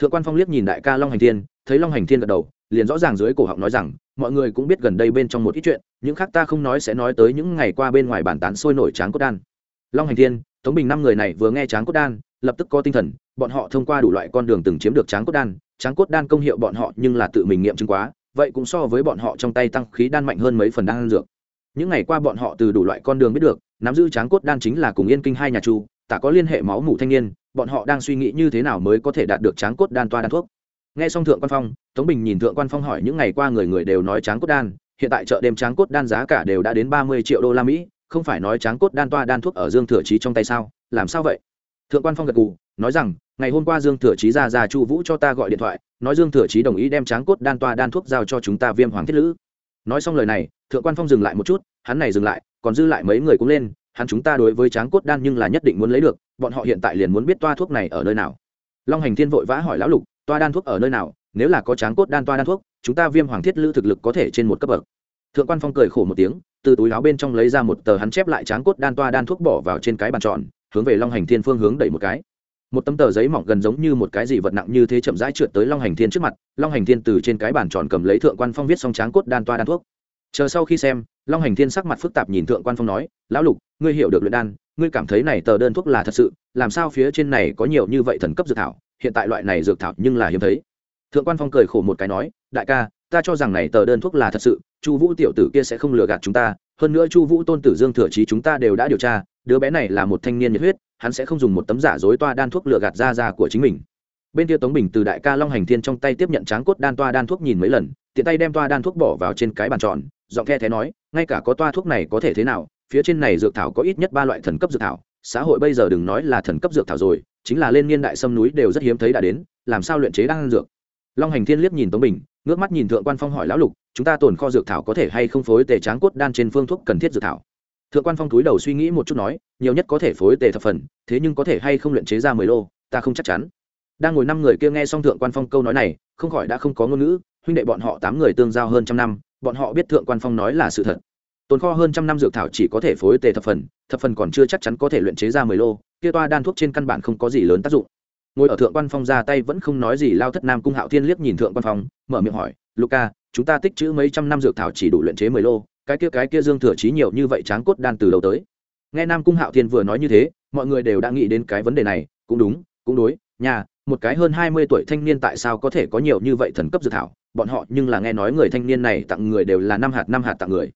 thượng quan phong liếc nhìn đại ca long hành thiên, thấy long hành thiên gật đầu, liền rõ ràng dưới cổ họng nói rằng, mọi người cũng biết gần đây bên trong một ít chuyện, những khác ta không nói sẽ nói tới những ngày qua bên ngoài bản tán sôi nổi tráng cốt đan. Long hành thiên, tống bình năm người này vừa nghe tráng cốt đan, lập tức có tinh thần, bọn họ thông qua đủ loại con đường từng chiếm được tráng cốt đan, tráng cốt đan công hiệu bọn họ nhưng là tự mình nghiệm chứng quá, vậy cũng so với bọn họ trong tay tăng khí đan mạnh hơn mấy phần đan dược. Những ngày qua bọn họ từ đủ loại con đường biết được, nắm giữ tráng cốt đan chính là cùng yên kinh hai nhà chu tả có liên hệ máu mủ thanh niên bọn họ đang suy nghĩ như thế nào mới có thể đạt được tráng cốt đan toa đan thuốc. Nghe xong thượng quan phong, tống bình nhìn thượng quan phong hỏi những ngày qua người người đều nói tráng cốt đan, hiện tại chợ đêm tráng cốt đan giá cả đều đã đến ba mươi triệu đô la mỹ, không phải nói tráng cốt đan toa đan thuốc ở dương thừa trí trong tay sao? Làm sao vậy? Thượng quan phong gật gù, nói rằng, ngày hôm qua dương thừa trí ra ra chu vũ cho ta gọi điện thoại, nói dương thừa trí đồng ý đem tráng cốt đan toa đan thuốc giao cho chúng ta viêm hoàng thiết lữ. Nói xong lời này, thượng quan phong dừng lại một chút, hắn này dừng lại, còn dư lại mấy người cũng lên hắn chúng ta đối với tráng cốt đan nhưng là nhất định muốn lấy được, bọn họ hiện tại liền muốn biết toa thuốc này ở nơi nào. Long hành thiên vội vã hỏi lão lục, toa đan thuốc ở nơi nào, nếu là có tráng cốt đan toa đan thuốc, chúng ta viêm hoàng thiết lữ thực lực có thể trên một cấp bậc. Thượng quan phong cười khổ một tiếng, từ túi áo bên trong lấy ra một tờ hắn chép lại tráng cốt đan toa đan thuốc bỏ vào trên cái bàn tròn, hướng về long hành thiên phương hướng đẩy một cái. Một tấm tờ giấy mỏng gần giống như một cái gì vật nặng như thế chậm rãi trượt tới long hành thiên trước mặt, long hành thiên từ trên cái bàn tròn cầm lấy thượng quan phong viết xong tráng cốt đan toa đan thuốc. Chờ sau khi xem long hành thiên sắc mặt phức tạp nhìn thượng quan phong nói, lão lục, ngươi hiểu được luyện đan, ngươi cảm thấy này tờ đơn thuốc là thật sự, làm sao phía trên này có nhiều như vậy thần cấp dược thảo, hiện tại loại này dược thảo nhưng là hiếm thấy. Thượng quan phong cười khổ một cái nói, đại ca, ta cho rằng này tờ đơn thuốc là thật sự, chu vũ tiểu tử kia sẽ không lừa gạt chúng ta, hơn nữa chu vũ tôn tử dương thừa trí chúng ta đều đã điều tra, đứa bé này là một thanh niên nhiệt huyết, hắn sẽ không dùng một tấm giả dối toa đan thuốc lừa gạt ra ra của chính mình. Bên kia tống bình từ đại ca long hành thiên trong tay tiếp nhận tráng cốt đan toa đan thuốc nhìn mấy lần, tiện tay đem toa đan thuốc bỏ vào trên cái bàn tròn giọng khe thế nói, ngay cả có toa thuốc này có thể thế nào, phía trên này dược thảo có ít nhất ba loại thần cấp dược thảo, xã hội bây giờ đừng nói là thần cấp dược thảo rồi, chính là lên niên đại sâm núi đều rất hiếm thấy đã đến, làm sao luyện chế đan dược? Long hành thiên liếc nhìn tống bình, ngước mắt nhìn thượng quan phong hỏi lão lục, chúng ta tồn kho dược thảo có thể hay không phối tề tráng cốt đan trên phương thuốc cần thiết dược thảo? Thượng quan phong túi đầu suy nghĩ một chút nói, nhiều nhất có thể phối tề thập phần, thế nhưng có thể hay không luyện chế ra mười lô, ta không chắc chắn. Đang ngồi năm người kia nghe xong thượng quan phong câu nói này, không khỏi đã không có ngôn ngữ, huynh đệ bọn họ tám người tương giao hơn trăm năm bọn họ biết thượng quan phong nói là sự thật. Tồn kho hơn trăm năm dược thảo chỉ có thể phối tề thập phần thập phần còn chưa chắc chắn có thể luyện chế ra mười lô, kia toa đan thuốc trên căn bản không có gì lớn tác dụng. Ngồi ở thượng quan phong ra tay vẫn không nói gì, lao thất nam cung hạo thiên liếc nhìn thượng quan phong, mở miệng hỏi luca chúng ta tích chữ mấy trăm năm dược thảo chỉ đủ luyện chế mười lô, cái kia cái kia dương thừa trí nhiều như vậy tráng cốt đan từ đầu tới? Nghe nam cung hạo thiên vừa nói như thế, mọi người đều đã nghĩ đến cái vấn đề này, cũng đúng, cũng đối, nhà, một cái hơn hai mươi tuổi thanh niên tại sao có thể có nhiều như vậy thần cấp dược thảo? Bọn họ nhưng là nghe nói người thanh niên này tặng người đều là năm hạt năm hạt tặng người.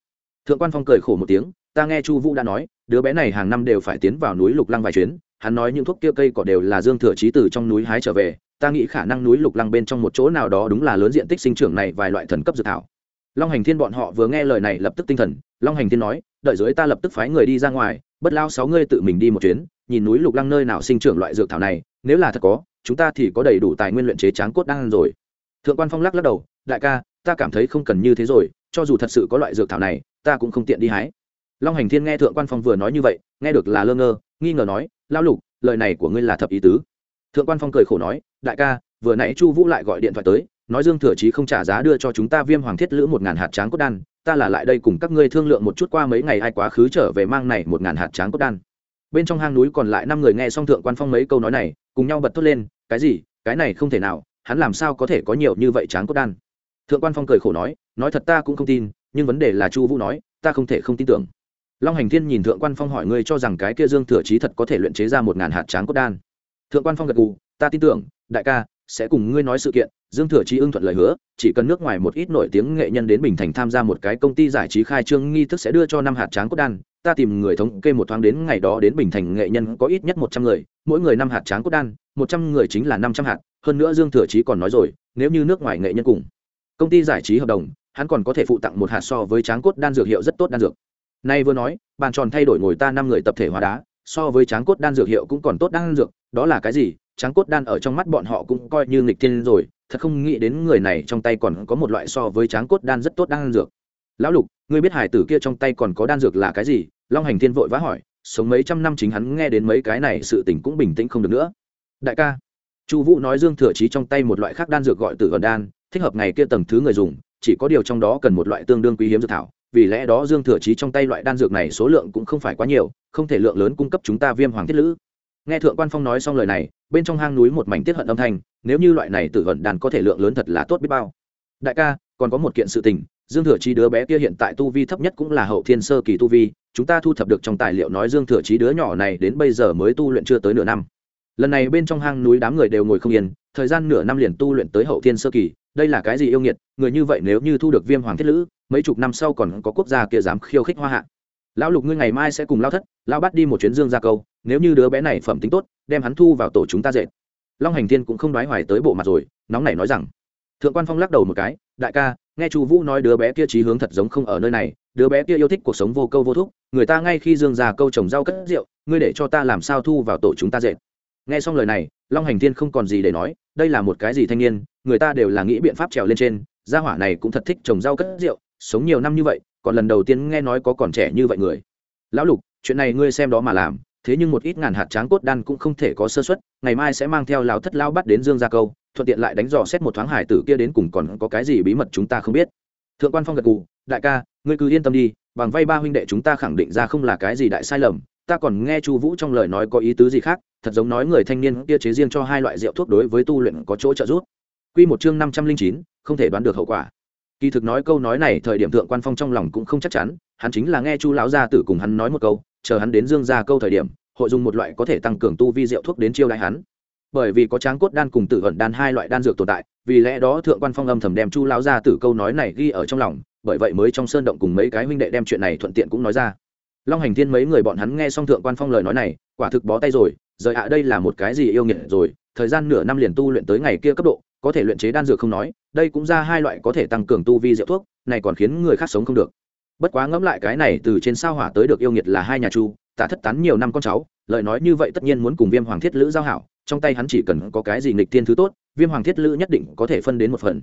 Thượng quan phong cười khổ một tiếng, ta nghe chu vũ đã nói, đứa bé này hàng năm đều phải tiến vào núi lục lăng vài chuyến, hắn nói những thuốc kia cây cỏ đều là dương thừa trí từ trong núi hái trở về, ta nghĩ khả năng núi lục lăng bên trong một chỗ nào đó đúng là lớn diện tích sinh trưởng này vài loại thần cấp dược thảo. Long hành thiên bọn họ vừa nghe lời này lập tức tinh thần, long hành thiên nói, đợi dưới ta lập tức phái người đi ra ngoài, bất lao sáu ngươi tự mình đi một chuyến, nhìn núi lục lăng nơi nào sinh trưởng loại dược thảo này, nếu là thật có, chúng ta thì có đầy đủ tài nguyên luyện chế tráng cốt đan rồi thượng quan phong lắc lắc đầu, đại ca, ta cảm thấy không cần như thế rồi, cho dù thật sự có loại dược thảo này, ta cũng không tiện đi hái. Long hành thiên nghe thượng quan phong vừa nói như vậy, nghe được là lơ ngơ, nghi ngờ nói lao lục, lời này của ngươi là thập ý tứ. Thượng quan phong cười khổ nói, đại ca, vừa nãy chu vũ lại gọi điện thoại tới, nói dương thừa chí không trả giá đưa cho chúng ta viêm hoàng thiết lữ một ngàn hạt tráng cốt đan, ta là lại đây cùng các ngươi thương lượng một chút qua mấy ngày ai quá khứ trở về mang này một ngàn hạt tráng cốt đan. Bên trong hang núi còn lại năm người nghe xong thượng quan phong mấy câu nói này, cùng nhau bật thốt lên, cái gì? Cái này không thể nào hắn làm sao có thể có nhiều như vậy tráng cốt đan? Thượng quan phong cười khổ nói nói thật ta cũng không tin, nhưng vấn đề là chu vũ nói, ta không thể không tin tưởng. Long hành thiên nhìn thượng quan phong hỏi ngươi cho rằng cái kia dương thừa chí thật có thể luyện chế ra một ngàn hạt tráng cốt đan. Thượng quan phong gật gù, ta tin tưởng, đại ca, sẽ cùng ngươi nói sự kiện, dương thừa chí ưng thuận lời hứa, chỉ cần nước ngoài một ít nổi tiếng nghệ nhân đến bình thành tham gia một cái công ty giải trí khai trương nghi thức sẽ đưa cho năm hạt tráng cốt đan. Ta tìm người thống kê một thoáng đến ngày đó đến bình thành nghệ nhân có ít nhất một trăm người, mỗi người năm hạt tráng cốt đan, một trăm người chính là năm trăm hạt hơn nữa dương thừa chí còn nói rồi, nếu như nước ngoài nghệ nhân cùng công ty giải trí hợp đồng, hắn còn có thể phụ tặng một hạt so với tráng cốt đan dược hiệu rất tốt đan dược. Nay vừa nói, bàn tròn thay đổi ngồi ta năm người tập thể hóa đá, so với tráng cốt đan dược hiệu cũng còn tốt đan dược, đó là cái gì? Tráng cốt đan ở trong mắt bọn họ cũng coi như nghịch thiên rồi, thật không nghĩ đến người này trong tay còn có một loại so với tráng cốt đan rất tốt đan dược. Lão lục, ngươi biết hải tử kia trong tay còn có đan dược là cái gì? Long hành thiên vội vã hỏi, sống mấy trăm năm chính hắn nghe đến mấy cái này sự tình cũng bình tĩnh không được nữa. Đại ca chu vũ nói dương thừa chí trong tay một loại khác đan dược gọi tử gần đan, thích hợp ngày kia tầng thứ người dùng, chỉ có điều trong đó cần một loại tương đương quý hiếm dược thảo, vì lẽ đó dương thừa chí trong tay loại đan dược này số lượng cũng không phải quá nhiều, không thể lượng lớn cung cấp chúng ta viêm hoàng thiết lữ. Nghe thượng quan phong nói xong lời này, bên trong hang núi một mảnh tiết hận âm thanh, nếu như loại này tử Gần đàn có thể lượng lớn thật là tốt biết bao. Đại ca, còn có một kiện sự tình, dương thừa chí đứa bé kia hiện tại tu vi thấp nhất cũng là hậu thiên sơ kỳ tu vi, chúng ta thu thập được trong tài liệu nói dương thừa chí đứa nhỏ này đến bây giờ mới tu luyện chưa tới nửa năm lần này bên trong hang núi đám người đều ngồi không yên, thời gian nửa năm liền tu luyện tới hậu thiên sơ kỳ, đây là cái gì yêu nghiệt, người như vậy nếu như thu được viêm hoàng thiết lữ, mấy chục năm sau còn có quốc gia kia dám khiêu khích hoa hạ. Lão lục ngươi ngày mai sẽ cùng lao thất lao bắt đi một chuyến dương ra câu, nếu như đứa bé này phẩm tính tốt, đem hắn thu vào tổ chúng ta dệt. Long hành thiên cũng không nói hoài tới bộ mặt rồi, nóng này nói rằng, thượng quan phong lắc đầu một cái, đại ca, nghe chu vũ nói đứa bé kia trí hướng thật giống không ở nơi này, đứa bé kia yêu thích cuộc sống vô câu vô thúc, người ta ngay khi dương già câu trồng rau cất rượu, ngươi để cho ta làm sao thu vào tổ chúng ta dệt? Nghe xong lời này, long hành thiên không còn gì để nói, đây là một cái gì thanh niên, người ta đều là nghĩ biện pháp trèo lên trên, gia hỏa này cũng thật thích trồng rau cất rượu, sống nhiều năm như vậy, còn lần đầu tiên nghe nói có còn trẻ như vậy người. Lão lục, chuyện này ngươi xem đó mà làm, thế nhưng một ít ngàn hạt tráng cốt đan cũng không thể có sơ xuất ngày mai sẽ mang theo lão thất lao bắt đến dương gia câu, thuận tiện lại đánh dò xét một thoáng hải tử kia đến cùng còn có cái gì bí mật chúng ta không biết. Thượng quan phong gật gù, đại ca, ngươi cứ yên tâm đi, bằng vay ba huynh đệ chúng ta khẳng định ra không là cái gì đại sai lầm ta còn nghe chu vũ trong lời nói có ý tứ gì khác, thật giống nói người thanh niên kia chế riêng cho hai loại rượu thuốc đối với tu luyện có chỗ trợ giúp. Quy một chương năm trăm linh chín, không thể đoán được hậu quả. Kỳ thực nói câu nói này thời điểm thượng quan phong trong lòng cũng không chắc chắn, hắn chính là nghe chu lão gia tử cùng hắn nói một câu, chờ hắn đến dương gia câu thời điểm, hội dùng một loại có thể tăng cường tu vi rượu thuốc đến chiêu đại hắn. Bởi vì có tráng cốt đan cùng tử vận đan hai loại đan dược tồn tại, vì lẽ đó thượng quan phong âm thầm đem chu lão gia tử câu nói này ghi ở trong lòng, bởi vậy mới trong sơn động cùng mấy cái huynh đệ đem chuyện này thuận tiện cũng nói ra long hành thiên mấy người bọn hắn nghe xong thượng quan phong lời nói này, quả thực bó tay rồi, rời ạ, đây là một cái gì yêu nghiệt rồi, thời gian nửa năm liền tu luyện tới ngày kia cấp độ, có thể luyện chế đan dược không nói, đây cũng ra hai loại có thể tăng cường tu vi rượu thuốc, này còn khiến người khác sống không được. Bất quá ngẫm lại cái này từ trên sao hỏa tới được yêu nghiệt là hai nhà chu, tả thất tán nhiều năm con cháu, lời nói như vậy tất nhiên muốn cùng viêm hoàng thiết lữ giao hảo, trong tay hắn chỉ cần có cái gì nghịch tiên thứ tốt, viêm hoàng thiết lữ nhất định có thể phân đến một phần.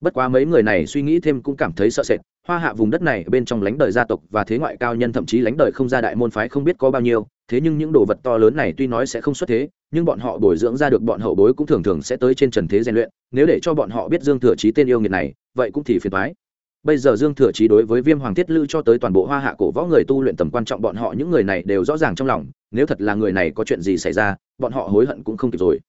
Bất quá mấy người này suy nghĩ thêm cũng cảm thấy sợ sệt hoa hạ vùng đất này bên trong lãnh đời gia tộc và thế ngoại cao nhân thậm chí lãnh đời không ra đại môn phái không biết có bao nhiêu, thế nhưng những đồ vật to lớn này tuy nói sẽ không xuất thế, nhưng bọn họ bồi dưỡng ra được bọn hậu bối cũng thường thường sẽ tới trên trần thế rèn luyện, nếu để cho bọn họ biết dương thừa chí tên yêu nghiệt này, vậy cũng thì phiền thoái bây giờ dương thừa chí đối với viêm hoàng thiết lữ cho tới toàn bộ hoa hạ cổ võ người tu luyện tầm quan trọng bọn họ những người này đều rõ ràng trong lòng, nếu thật là người này có chuyện gì xảy ra, bọn họ hối hận cũng không kịp rồi.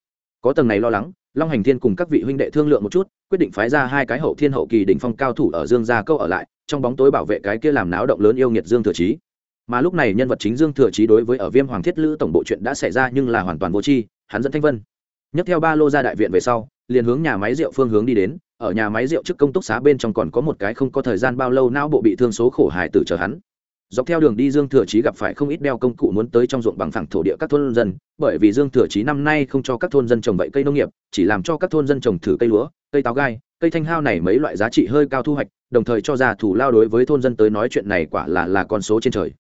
Có tầng này lo lắng long hành thiên cùng các vị huynh đệ thương lượng một chút, quyết định phái ra hai cái hậu thiên hậu kỳ đỉnh phong cao thủ ở dương gia câu ở lại, trong bóng tối bảo vệ cái kia làm náo động lớn yêu nghiệt dương thừa trí. mà lúc này nhân vật chính dương thừa trí đối với ở viêm hoàng thiết lữ tổng bộ chuyện đã xảy ra nhưng là hoàn toàn vô tri, hắn dẫn thanh vân nhấc theo ba lô ra đại viện về sau, liền hướng nhà máy rượu phương hướng đi đến, ở nhà máy rượu trước công túc xá bên trong còn có một cái không có thời gian bao lâu não bộ bị thương số khổ hài tử chờ hắn dọc theo đường đi dương thừa chí gặp phải không ít đeo công cụ muốn tới trong ruộng bằng phẳng thổ địa các thôn dân, bởi vì dương thừa chí năm nay không cho các thôn dân trồng vậy cây nông nghiệp, chỉ làm cho các thôn dân trồng thử cây lúa, cây táo gai, cây thanh hao này mấy loại giá trị hơi cao thu hoạch, đồng thời cho ra thủ lao đối với thôn dân tới nói chuyện này quả là là con số trên trời.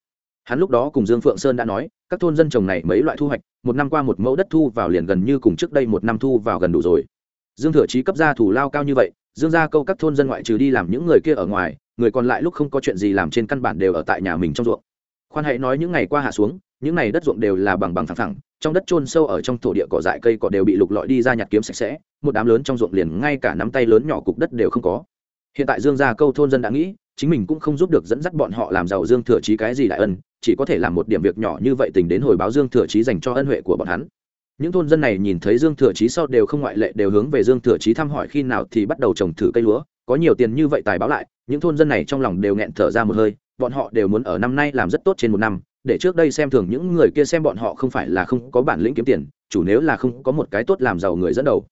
Hắn lúc đó cùng dương phượng sơn đã nói, các thôn dân trồng này mấy loại thu hoạch, một năm qua một mẫu đất thu vào liền gần như cùng trước đây một năm thu vào gần đủ rồi. Dương thừa chí cấp ra thủ lao cao như vậy, dương ra câu các thôn dân ngoại trừ đi làm những người kia ở ngoài người còn lại lúc không có chuyện gì làm trên căn bản đều ở tại nhà mình trong ruộng. Khoan hãy nói những ngày qua hạ xuống, những ngày đất ruộng đều là bằng bằng thẳng thẳng trong đất trôn sâu ở trong thổ địa cỏ dại cây cỏ đều bị lục lọi đi ra nhặt kiếm sạch sẽ, một đám lớn trong ruộng liền ngay cả nắm tay lớn nhỏ cục đất đều không có. Hiện tại dương gia câu thôn dân đã nghĩ, chính mình cũng không giúp được dẫn dắt bọn họ làm giàu dương thừa chí cái gì đại ân, chỉ có thể làm một điểm việc nhỏ như vậy tình đến hồi báo dương thừa chí dành cho ân huệ của bọn hắn. Những thôn dân này nhìn thấy dương thừa chí sau đều không ngoại lệ, đều hướng về dương thừa chí thăm hỏi khi nào thì bắt đầu trồng thử cây lúa có nhiều tiền như vậy tài báo lại, những thôn dân này trong lòng đều nghẹn thở ra một hơi, bọn họ đều muốn ở năm nay làm rất tốt trên một năm, để trước đây xem thường những người kia xem bọn họ không phải là không có bản lĩnh kiếm tiền, chủ nếu là không có một cái tốt làm giàu người dẫn đầu.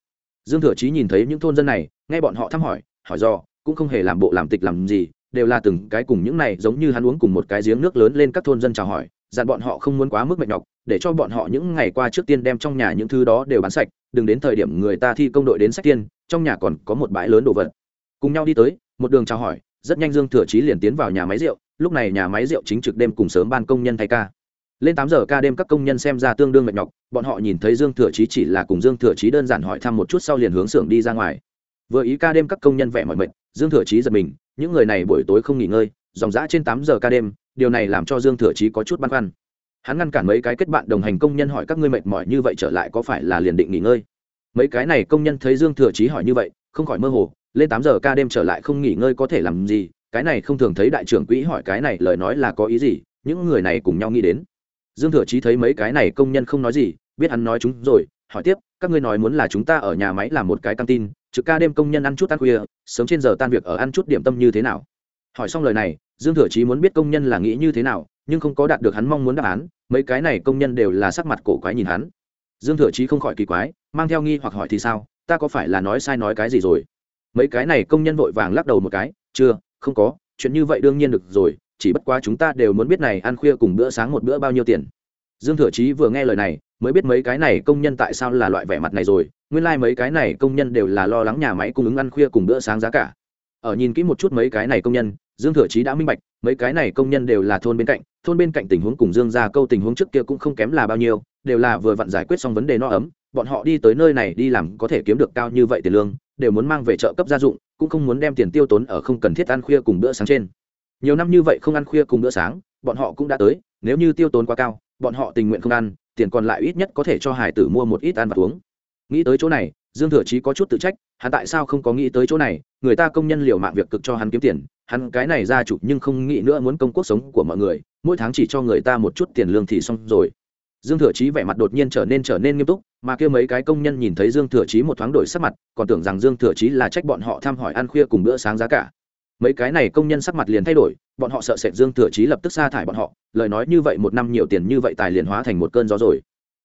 Dương thừa chí nhìn thấy những thôn dân này, nghe bọn họ thăm hỏi hỏi do, cũng không hề làm bộ làm tịch làm gì, đều là từng cái cùng những này giống như hắn uống cùng một cái giếng nước lớn lên các thôn dân chào hỏi, dặn bọn họ không muốn quá mức mệt nhọc, để cho bọn họ những ngày qua trước tiên đem trong nhà những thứ đó đều bán sạch, đừng đến thời điểm người ta thi công đội đến sách tiên, trong nhà còn có một bãi lớn đồ vật cùng nhau đi tới, một đường chào hỏi, rất nhanh dương thừa chí liền tiến vào nhà máy rượu, lúc này nhà máy rượu chính trực đêm cùng sớm ban công nhân thay ca. Lên tám giờ ca đêm các công nhân xem ra tương đương mệt nhọc, bọn họ nhìn thấy dương thừa chí chỉ là cùng dương thừa chí đơn giản hỏi thăm một chút sau liền hướng xưởng đi ra ngoài. Vừa ý ca đêm các công nhân vẻ mọi mệt, dương thừa chí giật mình, những người này buổi tối không nghỉ ngơi, dòng dã trên tám giờ ca đêm, điều này làm cho dương thừa chí có chút băn khoăn. Hắn ngăn cản mấy cái kết bạn đồng hành công nhân hỏi các ngươi mệt mỏi như vậy trở lại có phải là liền định nghỉ ngơi? Mấy cái này công nhân thấy dương thừa chí hỏi như vậy, không khỏi mơ hồ lên tám giờ ca đêm trở lại không nghỉ ngơi có thể làm gì, cái này không thường thấy đại trưởng quỹ hỏi cái này lời nói là có ý gì, những người này cùng nhau nghĩ đến. Dương thừa chí thấy mấy cái này công nhân không nói gì, biết hắn nói chúng rồi, hỏi tiếp, các ngươi nói muốn là chúng ta ở nhà máy làm một cái căng tin, trực ca đêm công nhân ăn chút ăn khuya, sớm trên giờ tan việc ở ăn chút điểm tâm như thế nào? Hỏi xong lời này, dương thừa chí muốn biết công nhân là nghĩ như thế nào, nhưng không có đạt được hắn mong muốn đáp án, mấy cái này công nhân đều là sắc mặt cổ quái nhìn hắn. Dương thừa chí không khỏi kỳ quái, mang theo nghi hoặc hỏi thì sao, ta có phải là nói sai nói cái gì rồi? Mấy cái này công nhân vội vàng lắc đầu một cái, chưa, không có, chuyện như vậy đương nhiên được rồi, chỉ bất quá chúng ta đều muốn biết này ăn khuya cùng bữa sáng một bữa bao nhiêu tiền. Dương thừa chí vừa nghe lời này, mới biết mấy cái này công nhân tại sao là loại vẻ mặt này rồi, nguyên lai、like、mấy cái này công nhân đều là lo lắng nhà máy cung ứng ăn khuya cùng bữa sáng giá cả. Ở nhìn kỹ một chút mấy cái này công nhân, dương thừa chí đã minh bạch, mấy cái này công nhân đều là thôn bên cạnh, thôn bên cạnh tình huống cùng dương ra câu tình huống trước kia cũng không kém là bao nhiêu, đều là vừa vặn giải quyết xong vấn đề no ấm, bọn họ đi tới nơi này đi làm có thể kiếm được cao như vậy tiền lương đều muốn mang về chợ cấp gia dụng, cũng không muốn đem tiền tiêu tốn ở không cần thiết ăn khuya cùng bữa sáng trên. Nhiều năm như vậy không ăn khuya cùng bữa sáng, bọn họ cũng đã tới, nếu như tiêu tốn quá cao, bọn họ tình nguyện không ăn, tiền còn lại ít nhất có thể cho hải tử mua một ít ăn và uống. Nghĩ tới chỗ này, dương thừa chí có chút tự trách, hắn tại sao không có nghĩ tới chỗ này, người ta công nhân liều mạng việc cực cho hắn kiếm tiền, hắn cái này ra chủ nhưng không nghĩ nữa muốn công cuộc sống của mọi người, mỗi tháng chỉ cho người ta một chút tiền lương thì xong rồi dương thừa chí vẻ mặt đột nhiên trở nên trở nên nghiêm túc, mà kia mấy cái công nhân nhìn thấy dương thừa chí một thoáng đổi sắc mặt, còn tưởng rằng dương thừa chí là trách bọn họ thăm hỏi ăn khuya cùng bữa sáng giá cả. Mấy cái này công nhân sắc mặt liền thay đổi, bọn họ sợ sệt dương thừa chí lập tức sa thải bọn họ, lời nói như vậy một năm nhiều tiền như vậy tài liền hóa thành một cơn gió rồi.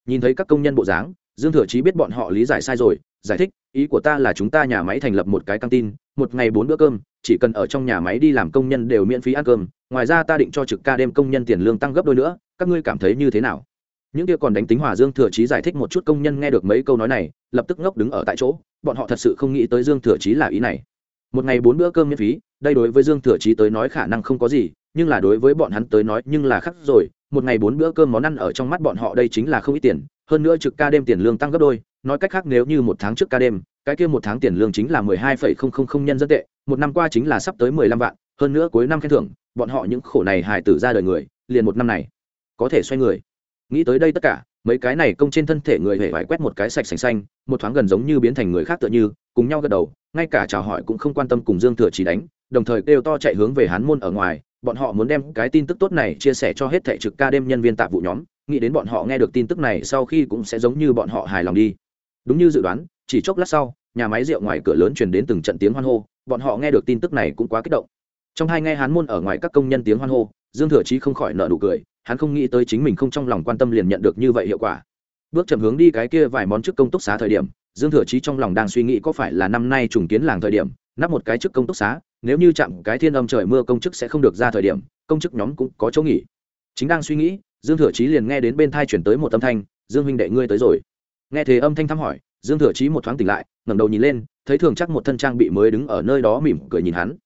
Nhìn thấy các công nhân bộ dáng, dương thừa chí biết bọn họ lý giải sai rồi, giải thích, ý của ta là chúng ta nhà máy thành lập một cái căng tin, một ngày bốn bữa cơm, chỉ cần ở trong nhà máy đi làm công nhân đều miễn phí ăn cơm, ngoài ra ta định cho trực ca đêm công nhân tiền lương tăng gấp đôi nữa, các ngươi cảm thấy như thế nào? Những kia còn đánh tính hòa dương thừa chí giải thích một chút công nhân nghe được mấy câu nói này, lập tức ngốc đứng ở tại chỗ, bọn họ thật sự không nghĩ tới dương thừa chí là ý này. Một ngày bốn bữa cơm miễn phí, đây đối với dương thừa chí tới nói khả năng không có gì, nhưng là đối với bọn hắn tới nói nhưng là khắc rồi, một ngày bốn bữa cơm món ăn ở trong mắt bọn họ đây chính là không ít tiền, hơn nữa trực ca đêm tiền lương tăng gấp đôi, nói cách khác nếu như một tháng trước ca đêm, cái kia một tháng tiền lương chính là mười hai phẩy không không không nhân dân tệ, một năm qua chính là sắp tới mười lăm vạn, hơn nữa cuối năm khen thưởng, bọn họ những khổ này hài tử ra đời người, liền một năm này, có thể xoay người nghĩ tới đây tất cả, mấy cái này công trên thân thể người hề vải quét một cái sạch sành xanh, một thoáng gần giống như biến thành người khác tựa như, cùng nhau gật đầu, ngay cả chào hỏi cũng không quan tâm cùng dương thừa chỉ đánh, đồng thời kêu to chạy hướng về hán môn ở ngoài, bọn họ muốn đem cái tin tức tốt này chia sẻ cho hết thẻ trực ca đêm nhân viên tạp vụ nhóm, nghĩ đến bọn họ nghe được tin tức này sau khi cũng sẽ giống như bọn họ hài lòng đi. Đúng như dự đoán, chỉ chốc lát sau, nhà máy rượu ngoài cửa lớn truyền đến từng trận tiếng hoan hô, bọn họ nghe được tin tức này cũng quá kích động. Trong hai nghe hán môn ở ngoài các công nhân tiếng hoan hô, dương thừa chí không khỏi nợ nụ cười hắn không nghĩ tới chính mình không trong lòng quan tâm liền nhận được như vậy hiệu quả. Bước chậm hướng đi cái kia vài món chức công túc xá thời điểm, dương thừa chí trong lòng đang suy nghĩ có phải là năm nay trùng kiến làng thời điểm, nắp một cái chức công túc xá, nếu như chạm cái thiên âm trời mưa công chức sẽ không được ra thời điểm, công chức nhóm cũng có chỗ nghỉ. Chính đang suy nghĩ, dương thừa chí liền nghe đến bên thai chuyển tới một âm thanh, dương huynh đệ ngươi tới rồi. Nghe thế âm thanh thăm hỏi, dương thừa chí một thoáng tỉnh lại, ngẩng đầu nhìn lên, thấy thường chắc một thân trang bị mới đứng ở nơi đó mỉm cười nhìn hắn.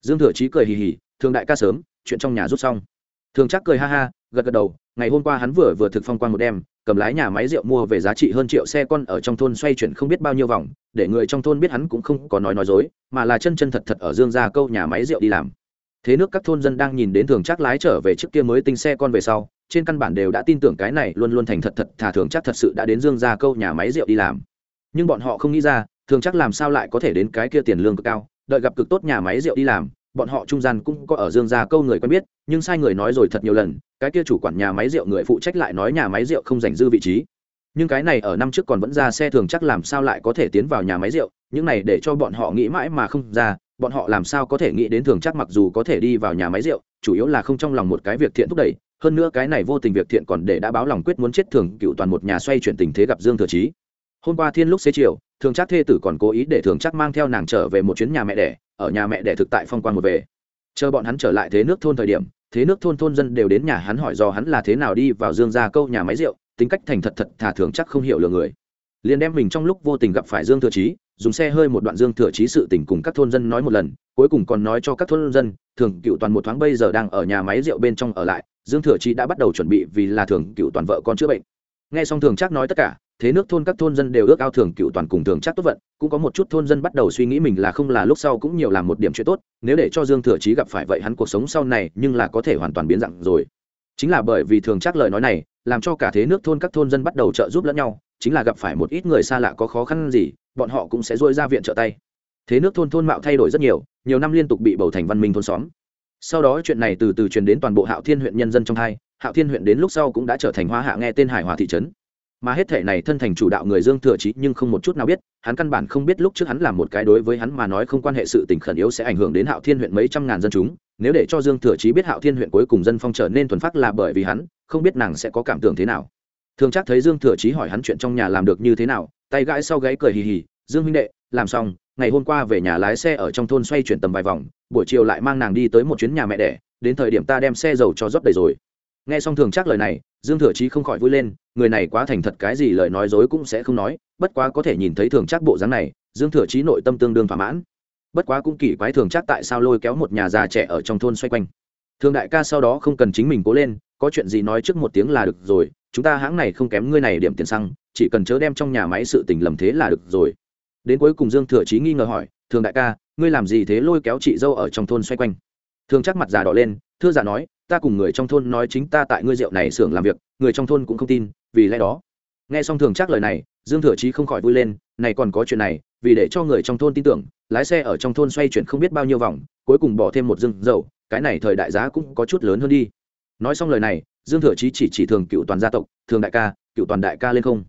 Dương thừa chí cười hì hì, thường đại ca sớm, chuyện trong nhà rút xong. Thường chắc cười ha ha gật gật đầu, ngày hôm qua hắn vừa vừa thực phong quan một đêm cầm lái nhà máy rượu mua về giá trị hơn triệu xe con ở trong thôn xoay chuyển không biết bao nhiêu vòng, để người trong thôn biết hắn cũng không có nói nói dối, mà là chân chân thật thật ở dương gia câu nhà máy rượu đi làm. Thế nước các thôn dân đang nhìn đến thường chắc lái trở về trước kia mới tinh xe con về sau, trên căn bản đều đã tin tưởng cái này luôn luôn thành thật thật, thà thường chắc thật sự đã đến dương gia câu nhà máy rượu đi làm. Nhưng bọn họ không nghĩ ra, thường chắc làm sao lại có thể đến cái kia tiền lương cực cao, đợi gặp cực tốt nhà máy rượu đi làm, bọn họ trung gian cũng có ở dương gia câu người quen biết, nhưng sai người nói rồi thật nhiều lần cái kia chủ quản nhà máy rượu người phụ trách lại nói nhà máy rượu không dành dư vị trí. Nhưng cái này ở năm trước còn vẫn ra xe thường chắc làm sao lại có thể tiến vào nhà máy rượu, những này để cho bọn họ nghĩ mãi mà không ra, bọn họ làm sao có thể nghĩ đến thường chắc mặc dù có thể đi vào nhà máy rượu, chủ yếu là không trong lòng một cái việc thiện thúc đẩy, hơn nữa cái này vô tình việc thiện còn để đã báo lòng quyết muốn chết thường, cựu toàn một nhà xoay chuyển tình thế gặp dương thừa chí. Hôm qua thiên lúc xế chiều, thường chắc thê tử còn cố ý để thường chắc mang theo nàng trở về một chuyến nhà mẹ đẻ, ở nhà mẹ đẻ thực tại phong quan một về. Chờ bọn hắn trở lại thế nước thôn thời điểm thế nước thôn thôn dân đều đến nhà hắn hỏi do hắn là thế nào đi vào dương gia câu nhà máy rượu, tính cách thành thật thật thả thường chắc không hiểu lừa người. Liền đem mình trong lúc vô tình gặp phải dương thừa chí, dùng xe hơi một đoạn dương thừa chí sự tình cùng các thôn dân nói một lần, cuối cùng còn nói cho các thôn dân, thường cựu toàn một thoáng bây giờ đang ở nhà máy rượu bên trong ở lại, dương thừa chí đã bắt đầu chuẩn bị vì là thường cựu toàn vợ con chữa bệnh. Nghe xong thường chắc nói tất cả thế nước thôn các thôn dân đều ước ao thường cựu toàn cùng thường chắc tốt vận, cũng có một chút thôn dân bắt đầu suy nghĩ mình là không là lúc sau cũng nhiều làm một điểm chuyện tốt, nếu để cho dương thừa chí gặp phải vậy hắn cuộc sống sau này nhưng là có thể hoàn toàn biến dạng rồi. Chính là bởi vì thường chắc lời nói này, làm cho cả thế nước thôn các thôn dân bắt đầu trợ giúp lẫn nhau, chính là gặp phải một ít người xa lạ có khó khăn gì, bọn họ cũng sẽ dôi ra viện trợ tay. Thế nước thôn thôn mạo thay đổi rất nhiều nhiều năm liên tục bị bầu thành văn minh thôn xóm. Sau đó chuyện này từ từ truyền đến toàn bộ hạo thiên huyện nhân dân trong hai, hạo thiên huyện đến lúc sau cũng đã trở thành hoa hạ nghe tên hải hòa thị trấn mà hết thể này thân thành chủ đạo người dương thừa chí nhưng không một chút nào biết, hắn căn bản không biết lúc trước hắn làm một cái đối với hắn mà nói không quan hệ sự tình khẩn yếu sẽ ảnh hưởng đến hạo thiên huyện mấy trăm ngàn dân chúng, nếu để cho dương thừa chí biết hạo thiên huyện cuối cùng dân phong trở nên thuần phát là bởi vì hắn, không biết nàng sẽ có cảm tưởng thế nào. Thường chắc thấy dương thừa chí hỏi hắn chuyện trong nhà làm được như thế nào, tay gãi sau gáy cười hì hì, dương huynh đệ, làm xong, ngày hôm qua về nhà lái xe ở trong thôn xoay chuyển tầm vài vòng, buổi chiều lại mang nàng đi tới một chuyến nhà mẹ đẻ, đến thời điểm ta đem xe dầu cho rót đầy rồi nghe xong thường chắc lời này, dương thừa chí không khỏi vui lên, người này quá thành thật, cái gì lời nói dối cũng sẽ không nói, bất quá có thể nhìn thấy thường chắc bộ dáng này, dương thừa chí nội tâm tương đương thỏa mãn. Bất quá cũng kỳ quái thường chắc tại sao lôi kéo một nhà già trẻ ở trong thôn xoay quanh. Thường đại ca sau đó không cần chính mình cố lên, có chuyện gì nói trước một tiếng là được rồi, chúng ta hãng này không kém ngươi này điểm tiền xăng, chỉ cần chớ đem trong nhà máy sự tình lầm thế là được rồi. Đến cuối cùng dương thừa chí nghi ngờ hỏi, thường đại ca, ngươi làm gì thế lôi kéo chị dâu ở trong thôn xoay quanh? Thường chắc mặt già đỏ lên, thưa giả nói ta cùng người trong thôn nói chính ta tại ngươi rượu này xưởng làm việc, người trong thôn cũng không tin, vì lẽ đó. Nghe xong thường chắc lời này, dương thừa chí không khỏi vui lên, này còn có chuyện này, vì để cho người trong thôn tin tưởng, lái xe ở trong thôn xoay chuyển không biết bao nhiêu vòng, cuối cùng bỏ thêm một dưng dầu, cái này thời đại giá cũng có chút lớn hơn đi. Nói xong lời này, dương thừa chí chỉ chỉ thường cựu toàn gia tộc, thường đại ca, cựu toàn đại ca lên không?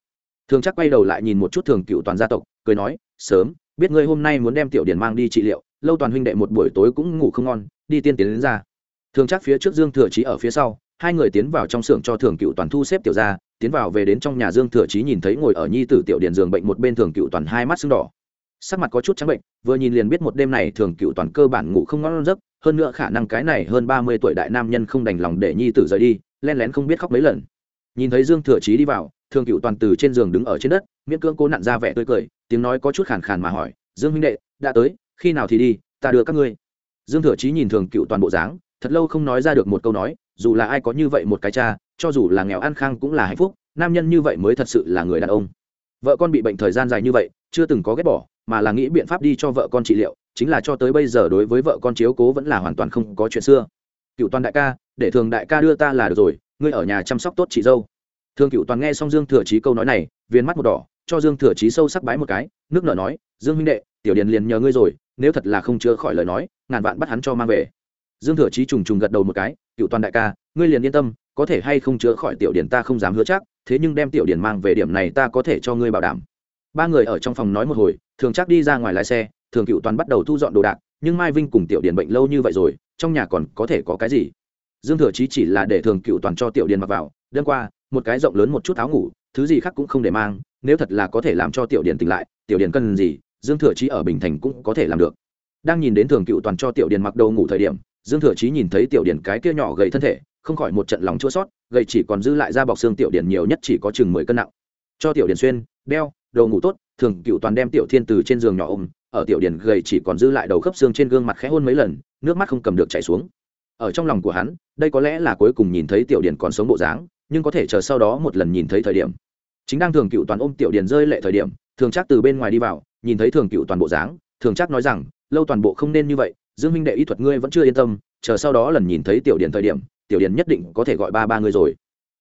Thường chắc quay đầu lại nhìn một chút thường cựu toàn gia tộc, cười nói, sớm, biết ngươi hôm nay muốn đem tiểu điển mang đi trị liệu, lâu toàn huynh đệ một buổi tối cũng ngủ không ngon, đi tiên tiến đến ra thường chắc phía trước dương thừa chí ở phía sau, hai người tiến vào trong xưởng cho thường cựu toàn thu xếp tiểu ra tiến vào về đến trong nhà dương thừa chí nhìn thấy ngồi ở nhi tử tiểu Điền giường bệnh một bên thường cựu toàn hai mắt sưng đỏ. Sắc mặt có chút trắng bệnh, vừa nhìn liền biết một đêm này thường cựu toàn cơ bản ngủ không ngon giấc, hơn nữa khả năng cái này hơn ba mươi tuổi đại nam nhân không đành lòng để nhi tử rời đi len lén không biết khóc mấy lần. Nhìn thấy dương thừa chí đi vào, thường cựu toàn từ trên giường đứng ở trên đất, miễn cưỡng cố nặn ra vẻ tươi cười, tiếng nói có chút khàn khàn mà hỏi, dương huynh đệ, đã tới, khi nào thì đi, ta đưa các ngươi. Dương thừa chí nhìn thường cựu toàn bộ dáng thật lâu không nói ra được một câu nói, dù là ai có như vậy một cái cha, cho dù là nghèo an khang cũng là hạnh phúc, nam nhân như vậy mới thật sự là người đàn ông. Vợ con bị bệnh thời gian dài như vậy, chưa từng có ghét bỏ, mà là nghĩ biện pháp đi cho vợ con trị liệu, chính là cho tới bây giờ đối với vợ con chiếu cố vẫn là hoàn toàn không có chuyện xưa. Cựu toàn đại ca, để thường đại ca đưa ta là được rồi, ngươi ở nhà chăm sóc tốt chị dâu. Thương cựu toàn nghe xong dương thừa trí câu nói này, viên mắt một đỏ, cho dương thừa trí sâu sắc bái một cái, nước nở nói, dương huynh đệ, tiểu điền liền nhờ ngươi rồi, nếu thật là không chữa khỏi lời nói, ngàn vạn bắt hắn cho mang về dương thừa chí trùng trùng gật đầu một cái, cựu toàn đại ca, ngươi liền yên tâm, có thể hay không chữa khỏi tiểu điển ta không dám hứa chắc, thế nhưng đem tiểu điển mang về điểm này ta có thể cho ngươi bảo đảm. Ba người ở trong phòng nói một hồi, thường chắc đi ra ngoài lái xe, thường cựu toàn bắt đầu thu dọn đồ đạc, nhưng mai vinh cùng tiểu điển bệnh lâu như vậy rồi, trong nhà còn có thể có cái gì? Dương thừa chí chỉ là để thường cựu toàn cho tiểu điển mặc vào, đêm qua, một cái rộng lớn một chút áo ngủ, thứ gì khác cũng không để mang, nếu thật là có thể làm cho tiểu điển tỉnh lại, tiểu điển cần gì, dương thừa chí ở bình thành cũng có thể làm được. Đang nhìn đến thường cựu toàn cho tiểu điền mặc đầu ngủ thời điểm dương thừa chí nhìn thấy tiểu điền cái kia nhỏ gầy thân thể, không khỏi một trận lòng chua sót gầy chỉ còn dư lại ra bọc xương tiểu điền nhiều nhất chỉ có chừng mười cân nặng. Cho tiểu điền xuyên, đeo đầu ngủ tốt, thường cựu toàn đem tiểu thiên từ trên giường nhỏ ôm, ở tiểu điền gầy chỉ còn dư lại đầu khớp xương trên gương mặt khẽ hôn mấy lần, nước mắt không cầm được chảy xuống. Ở trong lòng của hắn, đây có lẽ là cuối cùng nhìn thấy tiểu điền còn sống bộ dáng, nhưng có thể chờ sau đó một lần nhìn thấy thời điểm. Chính đang thường cựu toàn ôm tiểu điền rơi lệ thời điểm, thường chắc từ bên ngoài đi vào, nhìn thấy thường cựu toàn bộ dáng, thường chắc nói rằng, lâu toàn bộ không nên như vậy dương minh đệ y thuật ngươi vẫn chưa yên tâm, chờ sau đó lần nhìn thấy tiểu điền thời điểm, tiểu điền nhất định có thể gọi ba ba người rồi.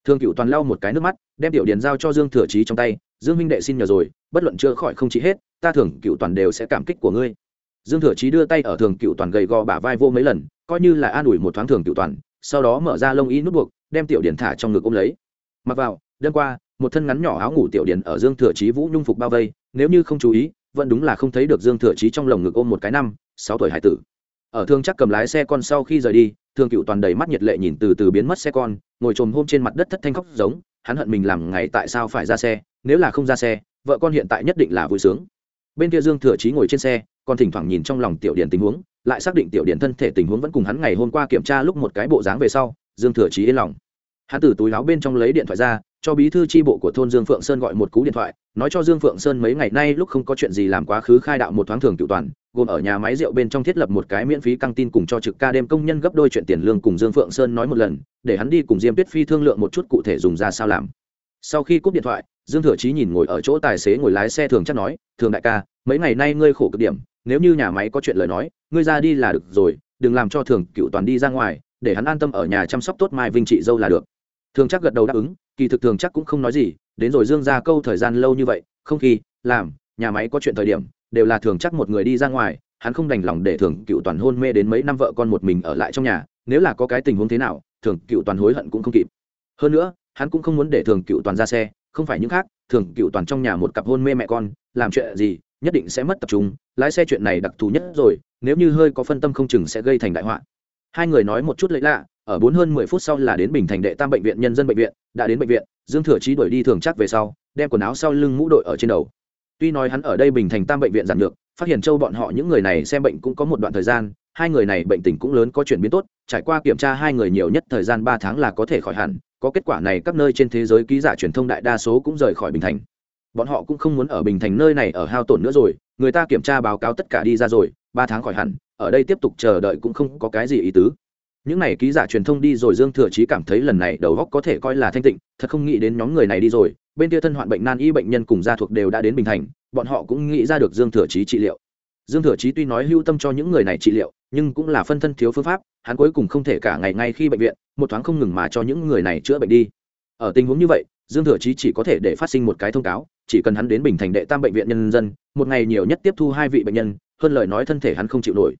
Thương cựu toàn lau một cái nước mắt, đem tiểu điền giao cho dương thừa trí trong tay, dương minh đệ xin nhờ rồi, bất luận chưa khỏi không chỉ hết, ta thường cựu toàn đều sẽ cảm kích của ngươi. Dương thừa trí đưa tay ở thường cựu toàn gầy gò bả vai vô mấy lần, coi như là an ủi một thoáng thường cựu toàn, sau đó mở ra lông y nút buộc, đem tiểu điền thả trong ngực ôm lấy. Mặc vào, đêm qua, một thân ngắn nhỏ áo ngủ tiểu điền ở dương thừa trí vũ nhung phục bao vây, nếu như không chú ý, vẫn đúng là không thấy được dương thừa trí trong lồng ngực ôm một cái năm, sáu tuổi hải tử ở thương chắc cầm lái xe con sau khi rời đi, thương cựu toàn đầy mắt nhiệt lệ nhìn từ từ biến mất xe con, ngồi trồm hôm trên mặt đất thất thanh khóc giống, hắn hận mình làm ngày tại sao phải ra xe, nếu là không ra xe, vợ con hiện tại nhất định là vui sướng. Bên kia dương thừa trí ngồi trên xe còn thỉnh thoảng nhìn trong lòng tiểu điển tình huống, lại xác định tiểu điển thân thể tình huống vẫn cùng hắn ngày hôm qua kiểm tra lúc một cái bộ dáng về sau, dương thừa trí yên lòng. Hắn từ túi láo bên trong lấy điện thoại ra, cho bí thư tri bộ của thôn dương phượng sơn gọi một cú điện thoại, nói cho dương phượng sơn mấy ngày nay lúc không có chuyện gì làm quá khứ khai đạo một thoáng thường cựu toàn gồm ở nhà máy rượu bên trong thiết lập một cái miễn phí căng tin cùng cho trực ca đêm công nhân gấp đôi chuyện tiền lương cùng dương phượng sơn nói một lần, để hắn đi cùng diêm tuyết phi thương lượng một chút cụ thể dùng ra sao làm. Sau khi cúp điện thoại, dương thừa chí nhìn ngồi ở chỗ tài xế ngồi lái xe thường chắc nói, thường đại ca, mấy ngày nay ngươi khổ cực điểm, nếu như nhà máy có chuyện lời nói, ngươi ra đi là được rồi, đừng làm cho thường cựu toàn đi ra ngoài, để hắn an tâm ở nhà chăm sóc tốt mai vinh chị dâu là được. Thường chắc gật đầu đáp ứng, kỳ thực thường chắc cũng không nói gì, đến rồi dương ra câu thời gian lâu như vậy, không khi, làm, nhà máy có chuyện thời điểm đều là thường chắc một người đi ra ngoài, hắn không đành lòng để thường cựu toàn hôn mê đến mấy năm vợ con một mình ở lại trong nhà, nếu là có cái tình huống thế nào, thường cựu toàn hối hận cũng không kịp. Hơn nữa, hắn cũng không muốn để thường cựu toàn ra xe, không phải những khác, thường cựu toàn trong nhà một cặp hôn mê mẹ con, làm chuyện gì, nhất định sẽ mất tập trung, lái xe chuyện này đặc thù nhất rồi, nếu như hơi có phân tâm không chừng sẽ gây thành đại họa. Hai người nói một chút lấy lạ, ở bốn hơn mười phút sau là đến bình thành đệ tam bệnh viện nhân dân bệnh viện, đã đến bệnh viện, dương thừa trí đuổi đi thường chắc về sau, đem quần áo sau lưng mũ đội ở trên đầu tuy nói hắn ở đây bình thành tam bệnh viện giản lược, phát hiện châu bọn họ những người này xem bệnh cũng có một đoạn thời gian, hai người này bệnh tình cũng lớn có chuyển biến tốt, trải qua kiểm tra hai người nhiều nhất thời gian ba tháng là có thể khỏi hẳn, có kết quả này các nơi trên thế giới ký giả truyền thông đại đa số cũng rời khỏi bình thành. Bọn họ cũng không muốn ở bình thành nơi này ở hao tổn nữa rồi, người ta kiểm tra báo cáo tất cả đi ra rồi, ba tháng khỏi hẳn, ở đây tiếp tục chờ đợi cũng không có cái gì ý tứ. Những này ký giả truyền thông đi rồi dương thừa chí cảm thấy lần này đầu góc có thể coi là thanh tịnh, thật không nghĩ đến nhóm người này đi rồi bên kia thân hoạn bệnh nan y bệnh nhân cùng gia thuộc đều đã đến bình thành, bọn họ cũng nghĩ ra được dương thừa chí trị liệu. Dương thừa chí tuy nói hưu tâm cho những người này trị liệu, nhưng cũng là phân thân thiếu phương pháp, hắn cuối cùng không thể cả ngày ngay khi bệnh viện, một thoáng không ngừng mà cho những người này chữa bệnh đi. Ở tình huống như vậy, dương thừa chí chỉ có thể để phát sinh một cái thông cáo, chỉ cần hắn đến bình thành đệ tam bệnh viện nhân dân, một ngày nhiều nhất tiếp thu hai vị bệnh nhân, hơn lời nói thân thể hắn không chịu nổi.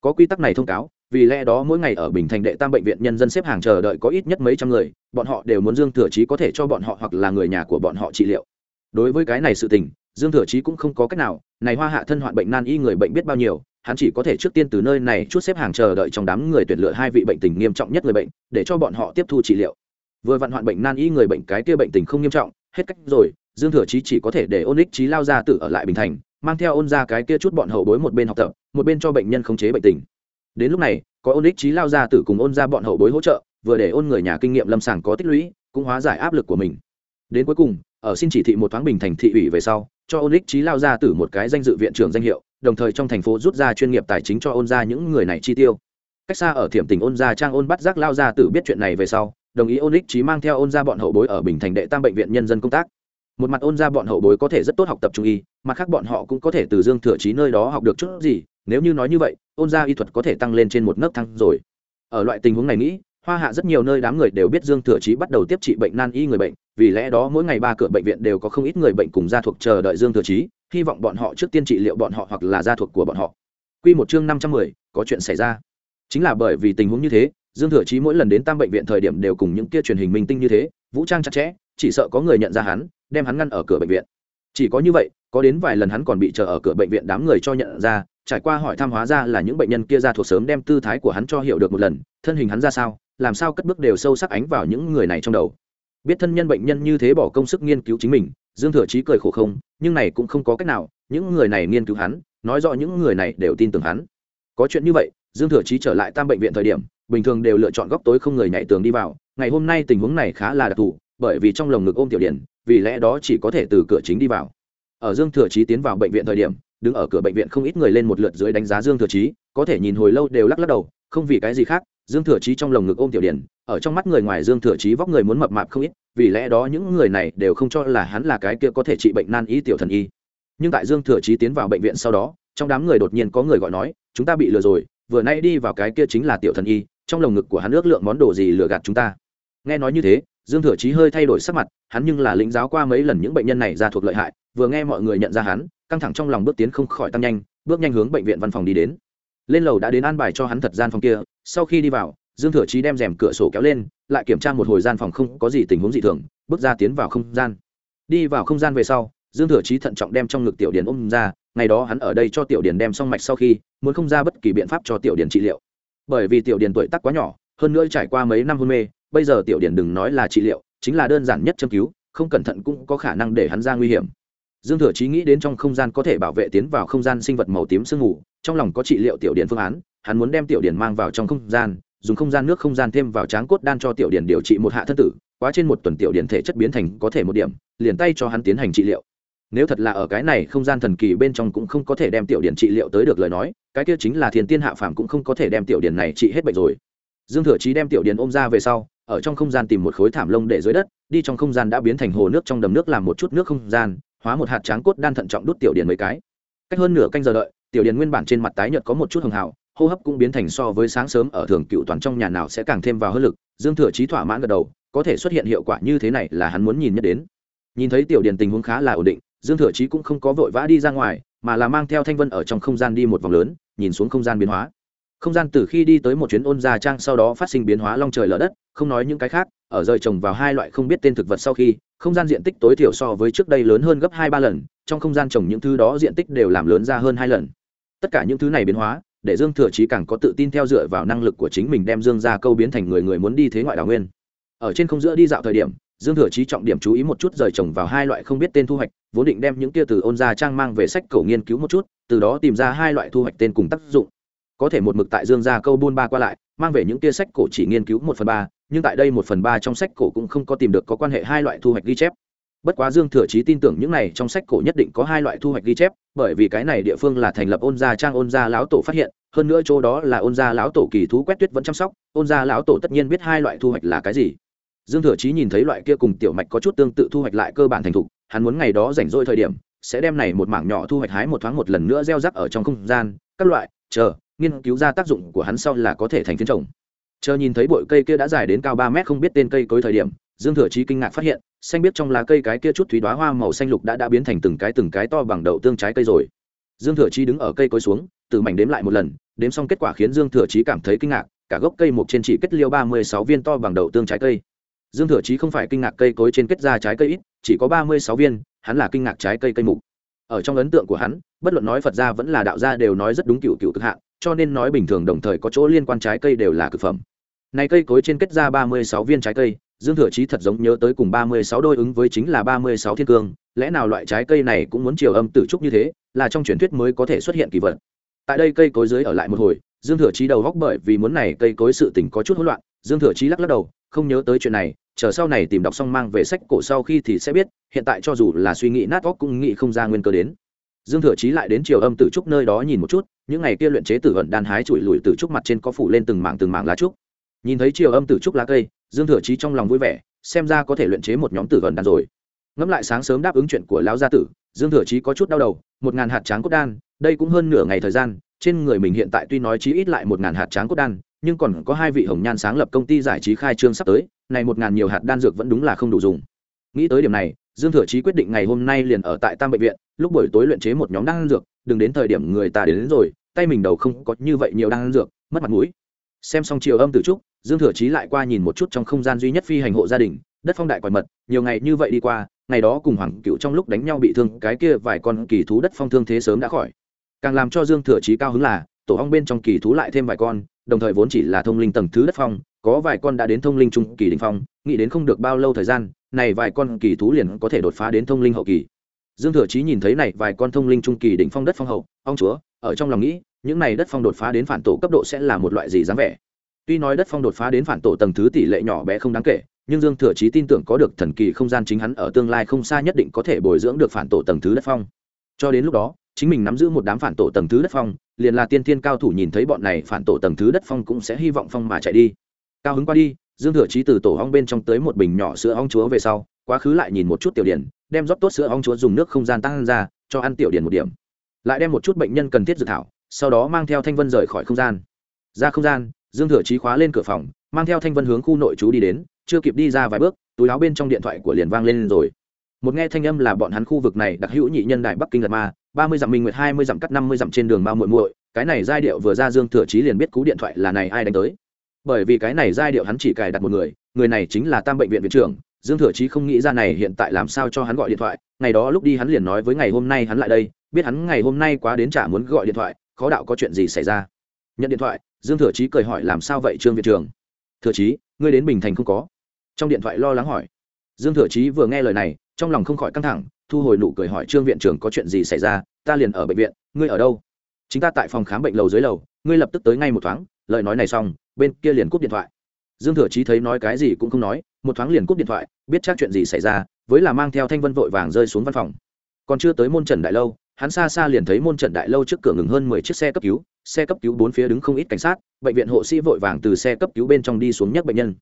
Có quy tắc này thông cáo vì lẽ đó mỗi ngày ở bình thành đệ tam bệnh viện nhân dân xếp hàng chờ đợi có ít nhất mấy trăm người, bọn họ đều muốn dương thừa chí có thể cho bọn họ hoặc là người nhà của bọn họ trị liệu. Đối với cái này sự tình, dương thừa chí cũng không có cách nào, này hoa hạ thân hoạn bệnh nan y người bệnh biết bao nhiêu, hắn chỉ có thể trước tiên từ nơi này chút xếp hàng chờ đợi trong đám người tuyển lựa hai vị bệnh tình nghiêm trọng nhất người bệnh, để cho bọn họ tiếp thu trị liệu. Vừa vặn hoạn bệnh nan y người bệnh cái kia bệnh tình không nghiêm trọng, hết cách rồi, dương thừa chí chỉ có thể để ôn ích trí lao ra tự ở lại bình thành, mang theo ôn ra cái kia chút bọn hậu bối một bên học tập, một bên cho bệnh nhân khống chế bệnh tình đến lúc này, có ôn ích trí lao ra tử cùng ôn ra bọn hậu bối hỗ trợ, vừa để ôn người nhà kinh nghiệm lâm sàng có tích lũy, cũng hóa giải áp lực của mình. Đến cuối cùng, ở xin chỉ thị một thoáng bình thành thị ủy về sau, cho ôn ích trí lao ra tử một cái danh dự viện trưởng danh hiệu, đồng thời trong thành phố rút ra chuyên nghiệp tài chính cho ôn ra những người này chi tiêu. Cách xa ở thiểm tình ôn ra trang ôn bắt giác lao ra tử biết chuyện này về sau, đồng ý ôn ích trí mang theo ôn ra bọn hậu bối ở bình thành đệ tam bệnh viện nhân dân công tác. Một mặt ôn ra bọn hậu bối có thể rất tốt học tập trung y, mặt khác bọn họ cũng có thể từ dương thừa trí nơi đó học được chút gì nếu như nói như vậy ôn gia y thuật có thể tăng lên trên một nấc thang rồi ở loại tình huống này nghĩ hoa hạ rất nhiều nơi đám người đều biết dương thừa chí bắt đầu tiếp trị bệnh nan y người bệnh vì lẽ đó mỗi ngày ba cửa bệnh viện đều có không ít người bệnh cùng gia thuộc chờ đợi dương thừa chí hy vọng bọn họ trước tiên trị liệu bọn họ hoặc là gia thuộc của bọn họ Quy một chương năm trăm mười, có chuyện xảy ra. Chính là bởi vì tình huống như thế, Dương Thừa Chí mỗi lần đến tam bệnh viện thời điểm đều cùng những kia truyền hình minh tinh như thế, vũ trang chặt chẽ, chỉ sợ có người nhận ra hắn, đem hắn ngăn ở cửa bệnh viện. Chỉ có như vậy, có đến vài lần hắn còn bị chờ ở cửa bệnh viện đám người cho nhận ra, trải qua hỏi thăm hóa ra là những bệnh nhân kia ra thuộc sớm đem tư thái của hắn cho hiểu được một lần, thân hình hắn ra sao, làm sao cất bước đều sâu sắc ánh vào những người này trong đầu. Biết thân nhân bệnh nhân như thế bỏ công sức nghiên cứu chính mình, Dương Thừa Chí cười khổ không, nhưng này cũng không có cách nào, những người này nghiên cứu hắn, nói rõ những người này đều tin tưởng hắn. Có chuyện như vậy, Dương Thừa Chí trở lại tam bệnh viện thời điểm, bình thường đều lựa chọn góc tối không người nhảy tường đi vào, ngày hôm nay tình huống này khá là đặc thù, bởi vì trong lồng ngực ôm tiểu điển, vì lẽ đó chỉ có thể từ cửa chính đi vào. Ở Dương Thừa Chí tiến vào bệnh viện thời điểm, đứng ở cửa bệnh viện không ít người lên một lượt dưới đánh giá Dương Thừa Chí, có thể nhìn hồi lâu đều lắc lắc đầu, không vì cái gì khác, Dương Thừa Chí trong lồng ngực ôm tiểu điển, ở trong mắt người ngoài Dương Thừa Chí vóc người muốn mập mạp không ít, vì lẽ đó những người này đều không cho là hắn là cái kia có thể trị bệnh nan y tiểu thần y. Nhưng tại Dương Thừa Chí tiến vào bệnh viện sau đó, trong đám người đột nhiên có người gọi nói, chúng ta bị lừa rồi, vừa nay đi vào cái kia chính là tiểu thần y, trong lồng ngực của hắn ước lượng món đồ gì lừa gạt chúng ta. Nghe nói như thế, Dương Thừa Chí hơi thay đổi sắc mặt, hắn nhưng là lĩnh giáo qua mấy lần những bệnh nhân này ra thuộc lợi hại, vừa nghe mọi người nhận ra hắn, căng thẳng trong lòng bước tiến không khỏi tăng nhanh, bước nhanh hướng bệnh viện văn phòng đi đến. Lên lầu đã đến an bài cho hắn thật gian phòng kia, sau khi đi vào, Dương Thừa Chí đem rèm cửa sổ kéo lên, lại kiểm tra một hồi gian phòng không có gì tình huống dị thường, bước ra tiến vào không gian. Đi vào không gian về sau, Dương Thừa Chí thận trọng đem trong ngực tiểu điển ôm ra, ngày đó hắn ở đây cho tiểu điển đem xong mạch sau khi, muốn không ra bất kỳ biện pháp cho tiểu điển trị liệu. Bởi vì tiểu điển tuổi tác quá nhỏ, hơn nữa trải qua mấy năm hôn mê, bây giờ tiểu điển đừng nói là trị liệu, chính là đơn giản nhất châm cứu, không cẩn thận cũng có khả năng để hắn ra nguy hiểm. Dương Thừa Chí nghĩ đến trong không gian có thể bảo vệ tiến vào không gian sinh vật màu tím sương ngủ, trong lòng có trị liệu tiểu điển phương án, hắn muốn đem tiểu điển mang vào trong không gian, dùng không gian nước không gian thêm vào tráng cốt đan cho tiểu điển điều trị một hạ thân tử, quá trên một tuần tiểu điển thể chất biến thành có thể một điểm, liền tay cho hắn tiến hành trị liệu. Nếu thật là ở cái này không gian thần kỳ bên trong cũng không có thể đem tiểu điển trị liệu tới được lời nói, cái kia chính là thiên tiên hạ phàm cũng không có thể đem tiểu điển này trị hết bệnh rồi. Dương Thừa Chí đem tiểu điển ôm ra về sau, ở trong không gian tìm một khối thảm lông để dưới đất, đi trong không gian đã biến thành hồ nước trong đầm nước làm một chút nước không gian, hóa một hạt tráng cốt đan thận trọng đút tiểu điển mấy cái. Cách hơn nửa canh giờ đợi, tiểu điển nguyên bản trên mặt tái nhợt có một chút hường hào, hô hấp cũng biến thành so với sáng sớm ở thường cựu toàn trong nhà nào sẽ càng thêm vào hơn lực dương thừa chí thỏa mãn gật đầu có thể xuất hiện hiệu quả như thế này là hắn muốn nhìn nhất đến nhìn thấy tiểu điền tình huống khá là ổn định dương thừa chí cũng không có vội vã đi ra ngoài mà là mang theo thanh vân ở trong không gian đi một vòng lớn nhìn xuống không gian biến hóa không gian từ khi đi tới một chuyến ôn gia trang sau đó phát sinh biến hóa long trời lở đất không nói những cái khác ở rời trồng vào hai loại không biết tên thực vật sau khi không gian diện tích tối thiểu so với trước đây lớn hơn gấp hai ba lần, trong không gian trồng những thứ đó diện tích đều làm lớn ra hơn hai lần. Tất cả những thứ này biến hóa, để dương thừa chí càng có tự tin theo dựa vào năng lực của chính mình đem dương ra câu biến thành người người muốn đi thế ngoại đào nguyên. Ở trên không giữa đi dạo thời điểm, dương thừa chí trọng điểm chú ý một chút rời trồng vào hai loại không biết tên thu hoạch, vốn định đem những kia từ ôn ra trang mang về sách cổ nghiên cứu một chút, từ đó tìm ra hai loại thu hoạch tên cùng tác dụng. Có thể một mực tại dương ra câu buôn ba qua lại, mang về những kia sách cổ chỉ nghiên cứu một phần ba nhưng tại đây một phần ba trong sách cổ cũng không có tìm được có quan hệ hai loại thu hoạch ghi chép. Bất quá dương thừa chí tin tưởng những này trong sách cổ nhất định có hai loại thu hoạch ghi chép, bởi vì cái này địa phương là thành lập ôn gia trang, ôn gia lão tổ phát hiện, hơn nữa chỗ đó là ôn gia lão tổ kỳ thú quét tuyết vẫn chăm sóc, ôn gia lão tổ tất nhiên biết hai loại thu hoạch là cái gì. Dương thừa chí nhìn thấy loại kia cùng tiểu mạch có chút tương tự thu hoạch lại cơ bản thành thục, hắn muốn ngày đó rảnh rỗi thời điểm, sẽ đem này một mảng nhỏ thu hoạch hái một thoáng một lần nữa gieo rắc ở trong không gian, các loại, chờ, nghiên cứu ra tác dụng của hắn sau là có thể thành phiên trồng chờ nhìn thấy bụi cây kia đã dài đến cao ba mét không biết tên cây cối thời điểm, dương thừa chí kinh ngạc phát hiện, xanh biết trong lá cây cái kia chút thúy đoá hoa màu xanh lục đã đã biến thành từng cái từng cái to bằng đậu tương trái cây rồi. Dương thừa chí đứng ở cây cối xuống, từ mảnh đếm lại một lần, đếm xong kết quả khiến dương thừa chí cảm thấy kinh ngạc, cả gốc cây mục trên chỉ kết liêu ba mươi sáu viên to bằng đậu tương trái cây. Dương thừa chí không phải kinh ngạc cây cối trên kết ra trái cây ít, chỉ có ba mươi sáu viên, hắn là kinh ngạc trái cây cây mục. Ở trong ấn tượng của hắn, bất luận nói phật gia vẫn là đạo gia đều nói rất đúng cựu cựu cực hạn cho nên nói bình thường đồng thời có chỗ liên quan trái cây đều là cực phẩm. Này cây cối trên kết ra ba mươi sáu viên trái cây, dương thừa chí thật giống nhớ tới cùng ba mươi sáu đôi ứng với chính là ba mươi sáu thiên cương, lẽ nào loại trái cây này cũng muốn chiều âm tử trúc như thế, là trong truyền thuyết mới có thể xuất hiện kỳ vật. Tại đây cây cối dưới ở lại một hồi, dương thừa chí đầu góc bởi vì muốn này cây cối sự tình có chút hỗn loạn, dương thừa chí lắc lắc đầu, không nhớ tới chuyện này, chờ sau này tìm đọc xong mang về sách cổ sau khi thì sẽ biết, hiện tại cho dù là suy nghĩ nát óc cũng nghĩ không ra nguyên cơ đến dương thừa chí lại đến chiều âm tử trúc nơi đó nhìn một chút, những ngày kia luyện chế tử ẩn đan hái chùi lùi tử trúc mặt trên có phủ lên từng mảng từng mảng lá trúc. Nhìn thấy chiều âm tử trúc lá cây, dương thừa chí trong lòng vui vẻ, xem ra có thể luyện chế một nhóm tử ẩn đan rồi. Ngẫm lại sáng sớm đáp ứng chuyện của lão gia tử, dương thừa chí có chút đau đầu, một ngàn hạt tráng cốt đan, đây cũng hơn nửa ngày thời gian, trên người mình hiện tại tuy nói chí ít lại một ngàn hạt tráng cốt đan, nhưng còn có hai vị hồng nhan sáng lập công ty giải trí khai trương sắp tới, này một ngàn nhiều hạt đan dược vẫn đúng là không đủ dùng. Nghĩ tới điểm này dương thừa chí quyết định ngày hôm nay liền ở tại tam bệnh viện lúc buổi tối luyện chế một nhóm đan dược đừng đến thời điểm người ta đến, đến rồi tay mình đầu không có như vậy nhiều đan dược mất mặt mũi. Xem xong chiều âm từ trúc dương thừa chí lại qua nhìn một chút trong không gian duy nhất phi hành hộ gia đình đất phong đại quạt mật nhiều ngày như vậy đi qua ngày đó cùng hoàng cựu trong lúc đánh nhau bị thương cái kia vài con kỳ thú đất phong thương thế sớm đã khỏi. Càng làm cho dương thừa chí cao hứng là tổ ong bên trong kỳ thú lại thêm vài con đồng thời vốn chỉ là thông linh tầng thứ đất phong có vài con đã đến thông linh trung kỳ đình phong nghĩ đến không được bao lâu thời gian này vài con kỳ thú liền có thể đột phá đến thông linh hậu kỳ. Dương thừa chí nhìn thấy này vài con thông linh trung kỳ đỉnh phong đất phong hậu, ông chúa, ở trong lòng nghĩ, những này đất phong đột phá đến phản tổ cấp độ sẽ là một loại gì dáng vẻ? Tuy nói đất phong đột phá đến phản tổ tầng thứ tỷ lệ nhỏ bé không đáng kể, nhưng dương thừa chí tin tưởng có được thần kỳ không gian chính hắn ở tương lai không xa nhất định có thể bồi dưỡng được phản tổ tầng thứ đất phong. Cho đến lúc đó, chính mình nắm giữ một đám phản tổ tầng thứ đất phong, liền là tiên thiên cao thủ nhìn thấy bọn này phản tổ tầng thứ đất phong cũng sẽ hy vọng phong mà chạy đi. Cao hứng qua đi dương thừa chí từ tổ ong bên trong tới một bình nhỏ sữa ong chúa về sau, quá khứ lại nhìn một chút tiểu điển, đem rót tốt sữa ong chúa dùng nước không gian tăng ra, cho ăn tiểu điển một điểm. Lại đem một chút bệnh nhân cần thiết dự thảo, sau đó mang theo thanh vân rời khỏi không gian. Ra không gian, dương thừa chí khóa lên cửa phòng, mang theo thanh vân hướng khu nội trú đi đến, chưa kịp đi ra vài bước, túi áo bên trong điện thoại của liền vang lên rồi. Một nghe thanh âm là bọn hắn khu vực này đặc hữu nhị nhân đại bắc kinh lật ma, ba mươi dặm minh nguyệt, hai mươi dặm cắt năm mươi dặm trên đường bao muội muội, cái này giai điệu vừa ra dương thừa chí liền biết cú điện thoại là này ai đánh tới bởi vì cái này giai điệu hắn chỉ cài đặt một người người này chính là tam bệnh viện viện trưởng. Dương thừa chí không nghĩ ra này hiện tại làm sao cho hắn gọi điện thoại, ngày đó lúc đi hắn liền nói với ngày hôm nay hắn lại đây, biết hắn ngày hôm nay quá đến chả muốn gọi điện thoại, khó đạo có chuyện gì xảy ra. Nhận điện thoại, dương thừa chí cười hỏi làm sao vậy trương viện trưởng? Thừa chí, ngươi đến bình thành không có? Trong điện thoại lo lắng hỏi. Dương thừa chí vừa nghe lời này, trong lòng không khỏi căng thẳng, thu hồi nụ cười hỏi trương viện trưởng có chuyện gì xảy ra, ta liền ở bệnh viện, ngươi ở đâu? Chính ta tại phòng khám bệnh lầu dưới lầu, ngươi lập tức tới ngay một thoáng, lời nói này xong bên kia liền cúp điện thoại. Dương thừa chí thấy nói cái gì cũng không nói, một thoáng liền cúp điện thoại, biết chắc chuyện gì xảy ra, với là mang theo thanh vân vội vàng rơi xuống văn phòng. Còn chưa tới môn trần đại lâu, hắn xa xa liền thấy môn trần đại lâu trước cửa ngừng hơn mười chiếc xe cấp cứu, xe cấp cứu bốn phía đứng không ít cảnh sát, bệnh viện hộ sĩ vội vàng từ xe cấp cứu bên trong đi xuống nhấc bệnh nhân.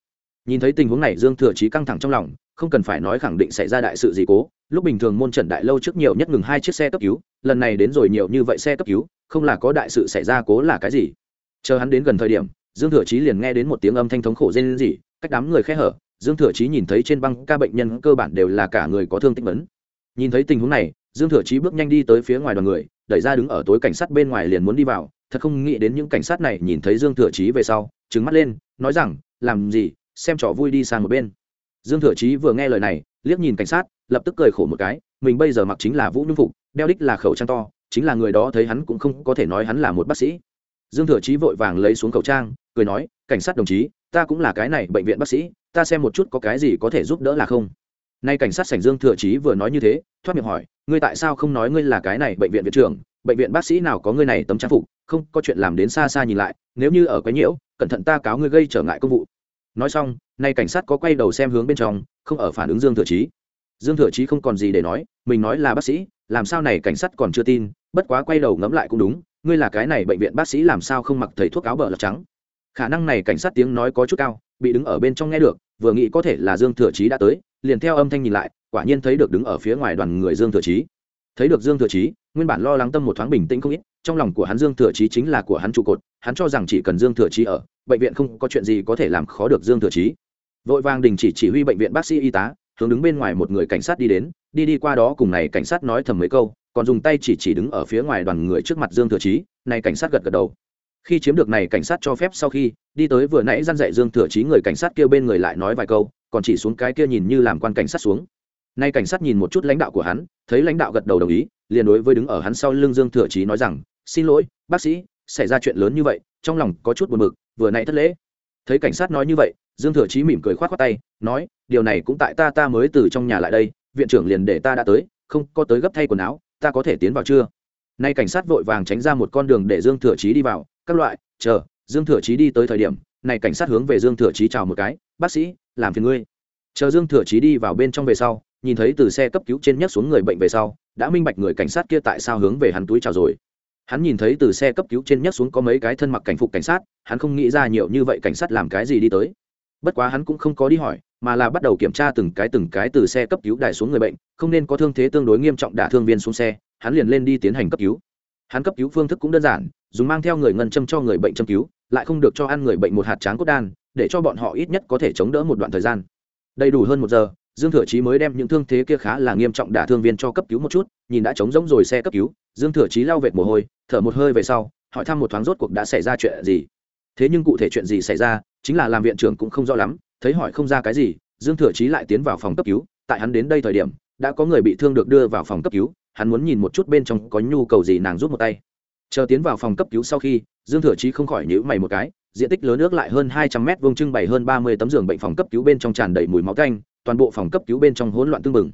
Nhìn thấy tình huống này, dương thừa chí căng thẳng trong lòng, không cần phải nói khẳng định xảy ra đại sự gì cố, lúc bình thường môn trần đại lâu trước nhiều nhất ngừng hai chiếc xe cấp cứu, lần này đến rồi nhiều như vậy xe cấp cứu, không là có đại sự xảy ra cố là cái gì. Chờ hắn đến gần thời điểm dương thừa chí liền nghe đến một tiếng âm thanh thống khổ rên rỉ, cách đám người khe hở, dương thừa chí nhìn thấy trên băng ca bệnh nhân cơ bản đều là cả người có thương tích vấn nhìn thấy tình huống này, dương thừa chí bước nhanh đi tới phía ngoài đoàn người, đẩy ra đứng ở tối cảnh sát bên ngoài liền muốn đi vào, thật không nghĩ đến những cảnh sát này nhìn thấy dương thừa chí về sau, trừng mắt lên, nói rằng, làm gì, xem trò vui đi sang một bên. Dương thừa chí vừa nghe lời này, liếc nhìn cảnh sát, lập tức cười khổ một cái, mình bây giờ mặc chính là vũ nhung phục, đeo đích là khẩu trang to, chính là người đó thấy hắn cũng không có thể nói hắn là một bác sĩ dương thừa chí vội vàng lấy xuống khẩu trang, cười nói, cảnh sát đồng chí, ta cũng là cái này bệnh viện bác sĩ, ta xem một chút có cái gì có thể giúp đỡ là không? Nay cảnh sát sảnh dương thừa chí vừa nói như thế, thoát miệng hỏi, ngươi tại sao không nói ngươi là cái này bệnh viện viện trưởng? Bệnh viện bác sĩ nào có ngươi này tấm trang phục, không có chuyện làm đến xa xa nhìn lại, nếu như ở quá nhiễu, cẩn thận ta cáo ngươi gây trở ngại công vụ. Nói xong, nay cảnh sát có quay đầu xem hướng bên trong, không ở phản ứng dương thừa chí. Dương thừa chí không còn gì để nói, mình nói là bác sĩ, làm sao này cảnh sát còn chưa tin, bất quá quay đầu ngẫm lại cũng đúng ngươi là cái này bệnh viện bác sĩ làm sao không mặc thầy thuốc áo bờ lọc trắng? Khả năng này cảnh sát tiếng nói có chút cao, bị đứng ở bên trong nghe được, vừa nghĩ có thể là dương thừa chí đã tới, liền theo âm thanh nhìn lại, quả nhiên thấy được đứng ở phía ngoài đoàn người dương thừa chí. Thấy được dương thừa chí, nguyên bản lo lắng tâm một thoáng bình tĩnh không ít, trong lòng của hắn dương thừa chí chính là của hắn trụ cột, hắn cho rằng chỉ cần dương thừa chí ở, bệnh viện không có chuyện gì có thể làm khó được dương thừa chí. Vội vàng đình chỉ chỉ huy bệnh viện bác sĩ y tá, hướng đứng bên ngoài một người cảnh sát đi đến, đi đi qua đó cùng này cảnh sát nói thầm mấy câu còn dùng tay chỉ chỉ đứng ở phía ngoài đoàn người trước mặt dương thừa chí này cảnh sát gật gật đầu. Khi chiếm được này cảnh sát cho phép sau khi, đi tới vừa nãy dăn dạy dương thừa chí người cảnh sát kêu bên người lại nói vài câu, còn chỉ xuống cái kia nhìn như làm quan cảnh sát xuống. Nay cảnh sát nhìn một chút lãnh đạo của hắn, thấy lãnh đạo gật đầu đồng ý, liền đối với đứng ở hắn sau lưng dương thừa chí nói rằng, xin lỗi, bác sĩ, xảy ra chuyện lớn như vậy, trong lòng có chút buồn bực, vừa nãy thất lễ. Thấy cảnh sát nói như vậy, dương thừa chí mỉm cười khoát khoát tay, nói, điều này cũng tại ta ta mới từ trong nhà lại đây, viện trưởng liền để ta đã tới, không có tới gấp thay quần áo ta có thể tiến vào chưa? Nay cảnh sát vội vàng tránh ra một con đường để dương thừa chí đi vào. Các loại, chờ, dương thừa chí đi tới thời điểm, này cảnh sát hướng về dương thừa chí chào một cái, bác sĩ, làm phiền ngươi. Chờ dương thừa chí đi vào bên trong về sau, nhìn thấy từ xe cấp cứu trên nhấc xuống người bệnh về sau, đã minh bạch người cảnh sát kia tại sao hướng về hắn túi chào rồi. Hắn nhìn thấy từ xe cấp cứu trên nhấc xuống có mấy cái thân mặc cảnh phục cảnh sát, hắn không nghĩ ra nhiều như vậy cảnh sát làm cái gì đi tới. Bất quá hắn cũng không có đi hỏi mà là bắt đầu kiểm tra từng cái từng cái từ xe cấp cứu đài xuống người bệnh, không nên có thương thế tương đối nghiêm trọng đả thương viên xuống xe, hắn liền lên đi tiến hành cấp cứu. Hắn cấp cứu phương thức cũng đơn giản, dùng mang theo người ngân châm cho người bệnh châm cứu, lại không được cho ăn người bệnh một hạt tráng cốt đan, để cho bọn họ ít nhất có thể chống đỡ một đoạn thời gian. Đầy đủ hơn một giờ, dương thừa chí mới đem những thương thế kia khá là nghiêm trọng đả thương viên cho cấp cứu một chút, nhìn đã trống rỗng rồi xe cấp cứu, dương thừa chí lau vệt mồ hôi, thở một hơi về sau, hỏi thăm một thoáng rốt cuộc đã xảy ra chuyện gì. Thế nhưng cụ thể chuyện gì xảy ra, chính là làm viện trưởng cũng không rõ lắm thấy hỏi không ra cái gì, dương thừa chí lại tiến vào phòng cấp cứu. Tại hắn đến đây thời điểm, đã có người bị thương được đưa vào phòng cấp cứu. Hắn muốn nhìn một chút bên trong có nhu cầu gì nàng giúp một tay. Chờ tiến vào phòng cấp cứu sau khi, dương thừa chí không khỏi nhữ mày một cái, diện tích lớn nước lại hơn hai trăm mét vuông trưng bày hơn ba mươi tấm giường bệnh phòng cấp cứu bên trong tràn đầy mùi máu canh, toàn bộ phòng cấp cứu bên trong hỗn loạn tương bừng.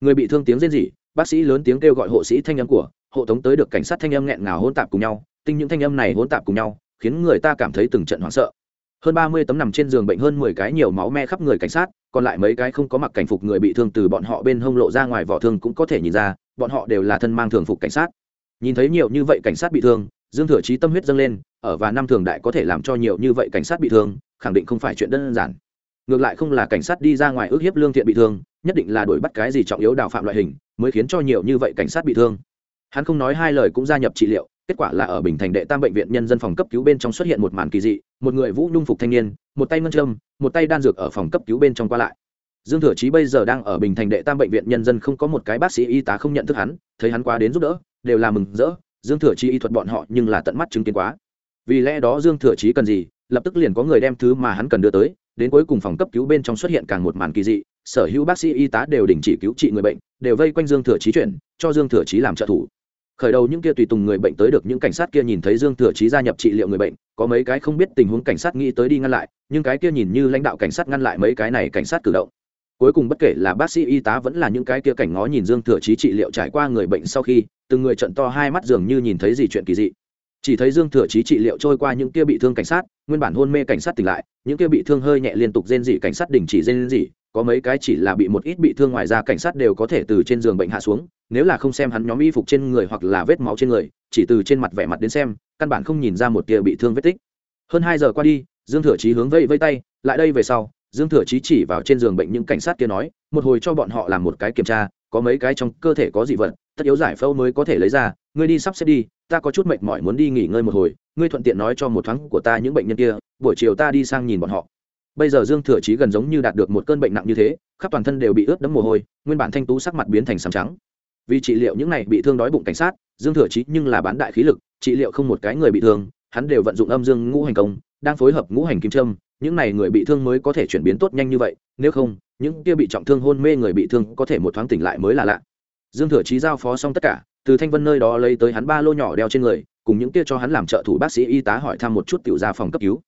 người bị thương tiếng rên rỉ, bác sĩ lớn tiếng kêu gọi hộ sĩ thanh âm của, hộ tống tới được cảnh sát thanh âm nghẹn ngào hỗn tạp cùng nhau, tinh những thanh âm này hỗn tạp cùng nhau, khiến người ta cảm thấy từng trận hoảng sợ hơn ba mươi tấm nằm trên giường bệnh hơn mười cái nhiều máu me khắp người cảnh sát, còn lại mấy cái không có mặc cảnh phục người bị thương từ bọn họ bên hông lộ ra ngoài vỏ thương cũng có thể nhìn ra, bọn họ đều là thân mang thường phục cảnh sát. Nhìn thấy nhiều như vậy cảnh sát bị thương, dương thừa chí tâm huyết dâng lên, ở và năm thường đại có thể làm cho nhiều như vậy cảnh sát bị thương, khẳng định không phải chuyện đơn giản. Ngược lại không là cảnh sát đi ra ngoài ước hiếp lương thiện bị thương, nhất định là đuổi bắt cái gì trọng yếu đào phạm loại hình, mới khiến cho nhiều như vậy cảnh sát bị thương. Hắn không nói hai lời cũng gia nhập trị liệu kết quả là ở bình thành đệ tam bệnh viện nhân dân phòng cấp cứu bên trong xuất hiện một màn kỳ dị, một người vũ nhung phục thanh niên, một tay ngân châm, một tay đan dược ở phòng cấp cứu bên trong qua lại. Dương thừa chí bây giờ đang ở bình thành đệ tam bệnh viện nhân dân không có một cái bác sĩ y tá không nhận thức hắn, thấy hắn qua đến giúp đỡ, đều là mừng rỡ, dương thừa chí y thuật bọn họ nhưng là tận mắt chứng kiến quá. Vì lẽ đó dương thừa chí cần gì, lập tức liền có người đem thứ mà hắn cần đưa tới, đến cuối cùng phòng cấp cứu bên trong xuất hiện càng một màn kỳ dị, sở hữu bác sĩ y tá đều đình chỉ cứu trị người bệnh, đều vây quanh dương thừa chí chuyển, cho dương thừa chí làm trợ thủ khởi đầu những kia tùy tùng người bệnh tới được những cảnh sát kia nhìn thấy dương thừa chí gia nhập trị liệu người bệnh, có mấy cái không biết tình huống cảnh sát nghĩ tới đi ngăn lại, nhưng cái kia nhìn như lãnh đạo cảnh sát ngăn lại mấy cái này cảnh sát cử động. Cuối cùng bất kể là bác sĩ y tá vẫn là những cái kia cảnh ngó nhìn dương thừa chí trị liệu trải qua người bệnh sau khi, từng người trận to hai mắt dường như nhìn thấy gì chuyện kỳ dị. Chỉ thấy dương thừa chí trị liệu trôi qua những kia bị thương cảnh sát, nguyên bản hôn mê cảnh sát tỉnh lại, những kia bị thương hơi nhẹ liên tục rên dị cảnh sát đình chỉ rên dị có mấy cái chỉ là bị một ít bị thương ngoài ra cảnh sát đều có thể từ trên giường bệnh hạ xuống, nếu là không xem hắn nhóm y phục trên người hoặc là vết máu trên người, chỉ từ trên mặt vẻ mặt đến xem, căn bản không nhìn ra một tia bị thương vết tích. Hơn hai giờ qua đi, dương thừa chí hướng vây vây tay, lại đây về sau, dương thừa chí chỉ vào trên giường bệnh những cảnh sát kia nói, một hồi cho bọn họ làm một cái kiểm tra, có mấy cái trong cơ thể có dị vật, tất yếu giải phẫu mới có thể lấy ra, ngươi đi sắp xếp đi, ta có chút mệt mỏi muốn đi nghỉ ngơi một hồi, ngươi thuận tiện nói cho một thoáng của ta những bệnh nhân kia, buổi chiều ta đi sang nhìn bọn họ bây giờ dương thừa chí gần giống như đạt được một cơn bệnh nặng như thế, khắp toàn thân đều bị ướt đẫm mồ hôi, nguyên bản thanh tú sắc mặt biến thành sàm trắng. Vì trị liệu những này bị thương đói bụng cảnh sát, dương thừa chí nhưng là bán đại khí lực, trị liệu không một cái người bị thương, hắn đều vận dụng âm dương ngũ hành công, đang phối hợp ngũ hành kim trâm những này người bị thương mới có thể chuyển biến tốt nhanh như vậy, nếu không, những kia bị trọng thương hôn mê người bị thương có thể một thoáng tỉnh lại mới là lạ. Dương thừa chí giao phó xong tất cả, từ thanh vân nơi đó lấy tới hắn ba lô nhỏ đeo trên người, cùng những kia cho hắn làm trợ thủ bác sĩ y tá hỏi thăm một chút tiểu ra phòng cấp cứu.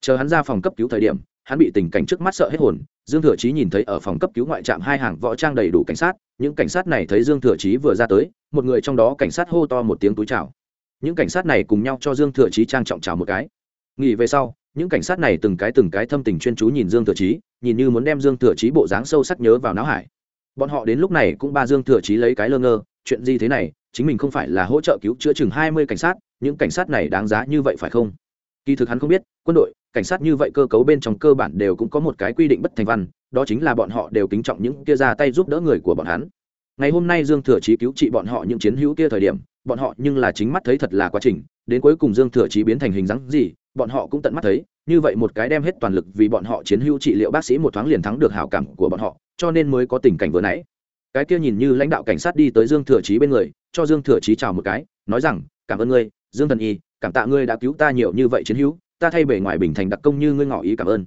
Chờ hắn ra phòng cấp cứu thời điểm hắn bị tình cảnh trước mắt sợ hết hồn, dương thừa chí nhìn thấy ở phòng cấp cứu ngoại trạm hai hàng võ trang đầy đủ cảnh sát, những cảnh sát này thấy dương thừa chí vừa ra tới, một người trong đó cảnh sát hô to một tiếng túi chào. Những cảnh sát này cùng nhau cho dương thừa chí trang trọng chào một cái. Nghỉ về sau, những cảnh sát này từng cái từng cái thâm tình chuyên chú nhìn dương thừa chí, nhìn như muốn đem dương thừa chí bộ dáng sâu sắc nhớ vào não hải. Bọn họ đến lúc này cũng ba dương thừa chí lấy cái lơ ngơ, chuyện gì thế này, chính mình không phải là hỗ trợ cứu chữa chừng hai mươi cảnh sát, những cảnh sát này đáng giá như vậy phải không? Kỳ thực hắn không biết, quân đội, cảnh sát như vậy cơ cấu bên trong cơ bản đều cũng có một cái quy định bất thành văn, đó chính là bọn họ đều kính trọng những kia ra tay giúp đỡ người của bọn hắn. Ngày hôm nay dương thừa chí cứu trị bọn họ những chiến hữu kia thời điểm, bọn họ nhưng là chính mắt thấy thật là quá trình, đến cuối cùng dương thừa chí biến thành hình dáng gì, bọn họ cũng tận mắt thấy, như vậy một cái đem hết toàn lực vì bọn họ chiến hữu trị liệu bác sĩ một thoáng liền thắng được hảo cảm của bọn họ, cho nên mới có tình cảnh vừa nãy. Cái kia nhìn như lãnh đạo cảnh sát đi tới dương thừa chí bên người, cho dương thừa chí chào một cái, nói rằng, cảm ơn ngươi, dương thần y cảm tạ ngươi đã cứu ta nhiều như vậy chiến hữu, ta thay bề ngoài bình thành đặc công như ngươi ngỏ ý cảm ơn.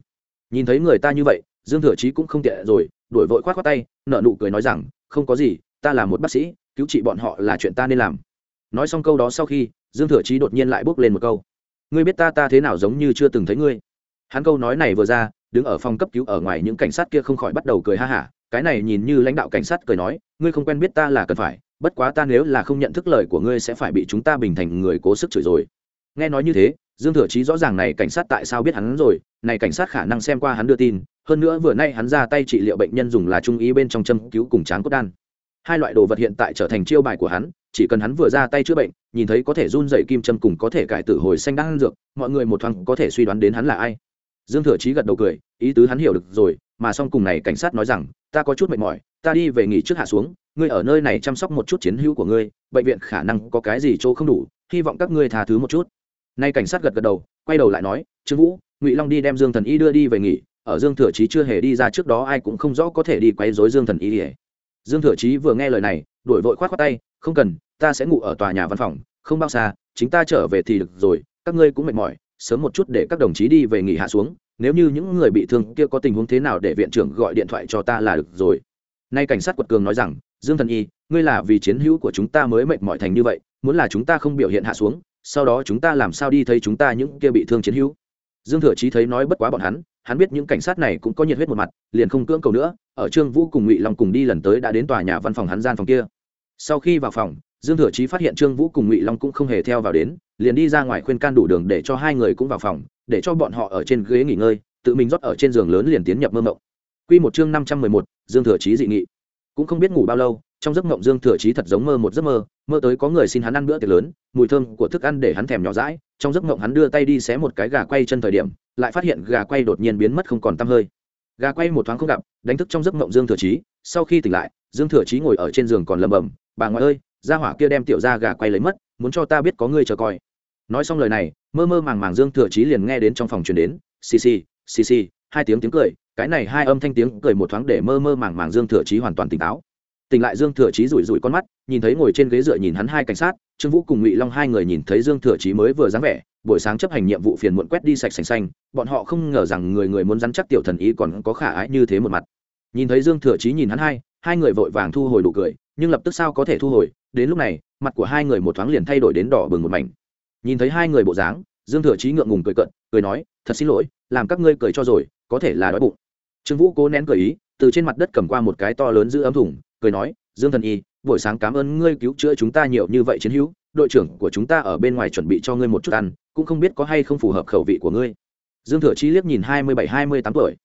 Nhìn thấy người ta như vậy, dương thừa chí cũng không tiện rồi đổi vội khoát khoát tay nợ nụ cười nói rằng, không có gì, ta là một bác sĩ, cứu trị bọn họ là chuyện ta nên làm. Nói xong câu đó sau khi, dương thừa chí đột nhiên lại bước lên một câu. Ngươi biết ta ta thế nào giống như chưa từng thấy ngươi? Hắn câu nói này vừa ra, đứng ở phòng cấp cứu ở ngoài những cảnh sát kia không khỏi bắt đầu cười ha hả, cái này nhìn như lãnh đạo cảnh sát cười nói, ngươi không quen biết ta là cần phải, bất quá ta nếu là không nhận thức lời của ngươi sẽ phải bị chúng ta bình thành người cố sức chửi rồi nghe nói như thế, dương thừa chí rõ ràng này cảnh sát tại sao biết hắn rồi, này cảnh sát khả năng xem qua hắn đưa tin, hơn nữa vừa nay hắn ra tay trị liệu bệnh nhân dùng là trung ý bên trong châm cứu cùng tráng cốt đan. Hai loại đồ vật hiện tại trở thành chiêu bài của hắn, chỉ cần hắn vừa ra tay chữa bệnh, nhìn thấy có thể run dậy kim châm cùng có thể cải tử hồi xanh đan dược, mọi người một thoáng có thể suy đoán đến hắn là ai. Dương thừa chí gật đầu cười, ý tứ hắn hiểu được rồi, mà xong cùng này cảnh sát nói rằng, ta có chút mệt mỏi, ta đi về nghỉ trước hạ xuống, ngươi ở nơi này chăm sóc một chút chiến hữu của ngươi, bệnh viện khả năng có cái gì chỗ không đủ, hy vọng các ngươi tha thứ một chút nay cảnh sát gật gật đầu, quay đầu lại nói, trương vũ, ngụy long đi đem dương thần y đưa đi về nghỉ, ở dương thừa chí chưa hề đi ra trước đó ai cũng không rõ có thể đi quấy rối dương thần y ỉa dương thừa chí vừa nghe lời này đổi vội khoát khoát tay, không cần, ta sẽ ngủ ở tòa nhà văn phòng, không bao xa, chính ta trở về thì được rồi, các ngươi cũng mệt mỏi, sớm một chút để các đồng chí đi về nghỉ hạ xuống, nếu như những người bị thương kia có tình huống thế nào để viện trưởng gọi điện thoại cho ta là được rồi. Nay cảnh sát quật cường nói rằng, dương thần y, ngươi là vì chiến hữu của chúng ta mới mệt mỏi thành như vậy, muốn là chúng ta không biểu hiện hạ xuống sau đó chúng ta làm sao đi thấy chúng ta những kia bị thương chiến hữu? Dương thừa chí thấy nói bất quá bọn hắn hắn biết những cảnh sát này cũng có nhiệt huyết một mặt liền không cưỡng cầu nữa ở trương vũ cùng ngụy long cùng đi lần tới đã đến tòa nhà văn phòng hắn gian phòng kia. Sau khi vào phòng dương thừa chí phát hiện trương vũ cùng ngụy long cũng không hề theo vào đến liền đi ra ngoài khuyên can đủ đường để cho hai người cũng vào phòng để cho bọn họ ở trên ghế nghỉ ngơi tự mình rót ở trên giường lớn liền tiến nhập mơ mộng. Quy một chương năm trăm mười một, Dương Thừa Chí dị nghị. Cũng không biết ngủ bao lâu, trong giấc mộng Dương Thừa Chí thật giống mơ một giấc mơ, mơ tới có người xin hắn ăn bữa tiệc lớn, mùi thơm của thức ăn để hắn thèm nhỏ dãi, trong giấc mộng hắn đưa tay đi xé một cái gà quay chân thời điểm, lại phát hiện gà quay đột nhiên biến mất không còn tăm hơi. Gà quay một thoáng không gặp, đánh thức trong giấc mộng Dương Thừa Chí, sau khi tỉnh lại, Dương Thừa Chí ngồi ở trên giường còn lầm bầm "Bà ngoại ơi, gia hỏa kia đem tiểu gia gà quay lấy mất, muốn cho ta biết có người chờ coi." Nói xong lời này, mơ mơ màng màng Dương Thừa Chí liền nghe đến trong phòng truyền đến, "Xì xì, xì xì", hai tiếng tiếng cười, cái này hai âm thanh tiếng cười một thoáng để mơ mơ màng màng dương thừa chí hoàn toàn tỉnh táo tỉnh lại dương thừa chí rủi rủi con mắt, nhìn thấy ngồi trên ghế dựa nhìn hắn hai cảnh sát, trương vũ cùng ngụy long hai người nhìn thấy dương thừa chí mới vừa dáng vẻ, buổi sáng chấp hành nhiệm vụ phiền muộn quét đi sạch sành xanh, bọn họ không ngờ rằng người người muốn dắn chắc tiểu thần ý còn có khả ái như thế một mặt nhìn thấy dương thừa chí nhìn hắn hai hai người vội vàng thu hồi đủ cười, nhưng lập tức sao có thể thu hồi, đến lúc này, mặt của hai người một thoáng liền thay đổi đến đỏ bừng một mảnh nhìn thấy hai người bộ dáng, dương thừa chí ngượng ngùng cười cận cười nói, thật xin lỗi, làm các ngươi cười cho rồi, có thể là đói bụng trương vũ cố nén cười ý, từ trên mặt đất cầm qua một cái to lớn giữ ấm thùng cười nói, dương thần y, buổi sáng cảm ơn ngươi cứu chữa chúng ta nhiều như vậy chiến hữu, đội trưởng của chúng ta ở bên ngoài chuẩn bị cho ngươi một chút ăn, cũng không biết có hay không phù hợp khẩu vị của ngươi. Dương thừa chi liếc nhìn hai mươi bảy, hai mươi tám tuổi.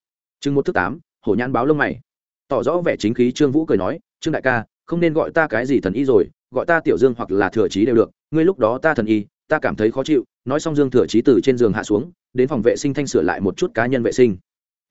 Chừng một thứ tám, hổ nhãn báo lông mày. Tỏ rõ vẻ chính khí trương vũ cười nói, trương đại ca, không nên gọi ta cái gì thần y rồi, gọi ta tiểu dương hoặc là thừa trí đều được, ngươi lúc đó ta thần y, ta cảm thấy khó chịu. Nói xong dương thừa trí từ trên giường hạ xuống, đến phòng vệ sinh thanh sửa lại một chút cá nhân vệ sinh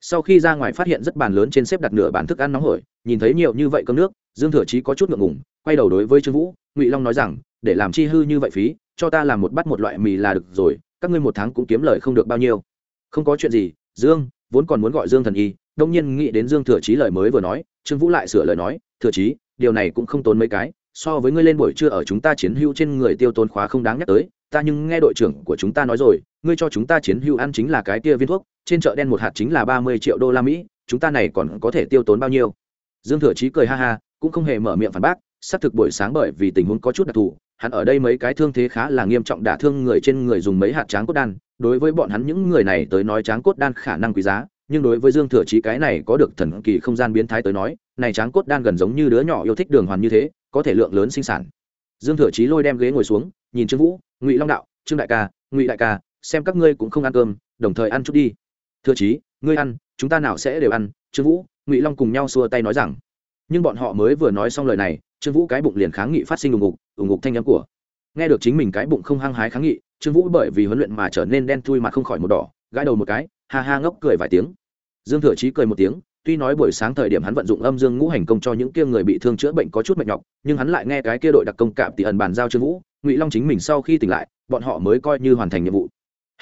sau khi ra ngoài phát hiện rất bàn lớn trên xếp đặt nửa bàn thức ăn nóng hổi, nhìn thấy nhiều như vậy cơm nước, dương thừa chí có chút ngượng ngùng, quay đầu đối với trương vũ, ngụy long nói rằng, để làm chi hư như vậy phí, cho ta làm một bát một loại mì là được rồi, các ngươi một tháng cũng kiếm lời không được bao nhiêu. Không có chuyện gì, dương, vốn còn muốn gọi dương thần y, đông nhiên nghĩ đến dương thừa chí lời mới vừa nói, trương vũ lại sửa lời nói, thừa chí, điều này cũng không tốn mấy cái, so với ngươi lên buổi trưa ở chúng ta chiến hữu trên người tiêu tốn khóa không đáng nhắc tới, ta nhưng nghe đội trưởng của chúng ta nói rồi, ngươi cho chúng ta chiến hữu ăn chính là cái kia viên thuốc trên chợ đen một hạt chính là ba mươi triệu đô la mỹ, chúng ta này còn có thể tiêu tốn bao nhiêu? Dương thừa chí cười ha ha, cũng không hề mở miệng phản bác, xác thực buổi sáng bởi vì tình huống có chút đặc thù, hắn ở đây mấy cái thương thế khá là nghiêm trọng đả thương người trên người dùng mấy hạt tráng cốt đan, đối với bọn hắn những người này tới nói tráng cốt đan khả năng quý giá, nhưng đối với dương thừa chí cái này có được thần kỳ không gian biến thái tới nói, này tráng cốt đan gần giống như đứa nhỏ yêu thích đường hoàn như thế, có thể lượng lớn sinh sản. Dương thừa chí lôi đem ghế ngồi xuống, nhìn trương vũ, ngụy long đạo, trương đại ca, ngụy đại ca, xem các ngươi cũng không ăn cơm, đồng thời ăn chút đi thưa chí, ngươi ăn, chúng ta nào sẽ đều ăn, trương vũ, ngụy long cùng nhau xua tay nói rằng. Nhưng bọn họ mới vừa nói xong lời này, trương vũ cái bụng liền kháng nghị phát sinh ủng ngục ủng ngục thanh nhắm của. Nghe được chính mình cái bụng không hăng hái kháng nghị, trương vũ bởi vì huấn luyện mà trở nên đen thui mà không khỏi một đỏ, gãi đầu một cái, ha ha ngốc cười vài tiếng. Dương thừa chí cười một tiếng, tuy nói buổi sáng thời điểm hắn vận dụng âm dương ngũ hành công cho những kia người bị thương chữa bệnh có chút mệt nhọc, nhưng hắn lại nghe cái kia đội đặc công cạm tỷ ẩn bàn giao trương vũ, ngụy long chính mình sau khi tỉnh lại, bọn họ mới coi như hoàn thành nhiệm vụ.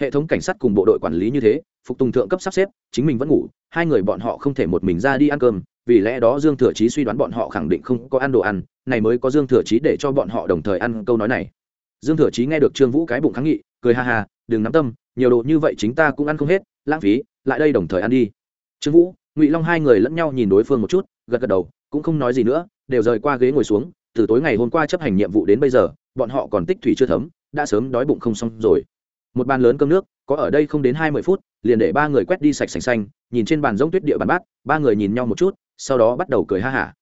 Hệ thống cảnh sát cùng bộ đội quản lý như thế phục tùng thượng cấp sắp xếp, chính mình vẫn ngủ, hai người bọn họ không thể một mình ra đi ăn cơm, vì lẽ đó dương thừa chí suy đoán bọn họ khẳng định không có ăn đồ ăn, này mới có dương thừa chí để cho bọn họ đồng thời ăn câu nói này. Dương thừa chí nghe được trương vũ cái bụng kháng nghị, cười ha ha, đừng nắm tâm, nhiều đồ như vậy chính ta cũng ăn không hết, lãng phí, lại đây đồng thời ăn đi. Trương vũ, ngụy long hai người lẫn nhau nhìn đối phương một chút, gật gật đầu, cũng không nói gì nữa, đều rời qua ghế ngồi xuống, từ tối ngày hôm qua chấp hành nhiệm vụ đến bây giờ, bọn họ còn tích thủy chưa thấm, đã sớm đói bụng không xong rồi một bàn lớn cơm nước, có ở đây không đến hai mươi phút, liền để ba người quét đi sạch sành xanh, nhìn trên bàn giống tuyết địa bàn bát, ba người nhìn nhau một chút, sau đó bắt đầu cười ha hả.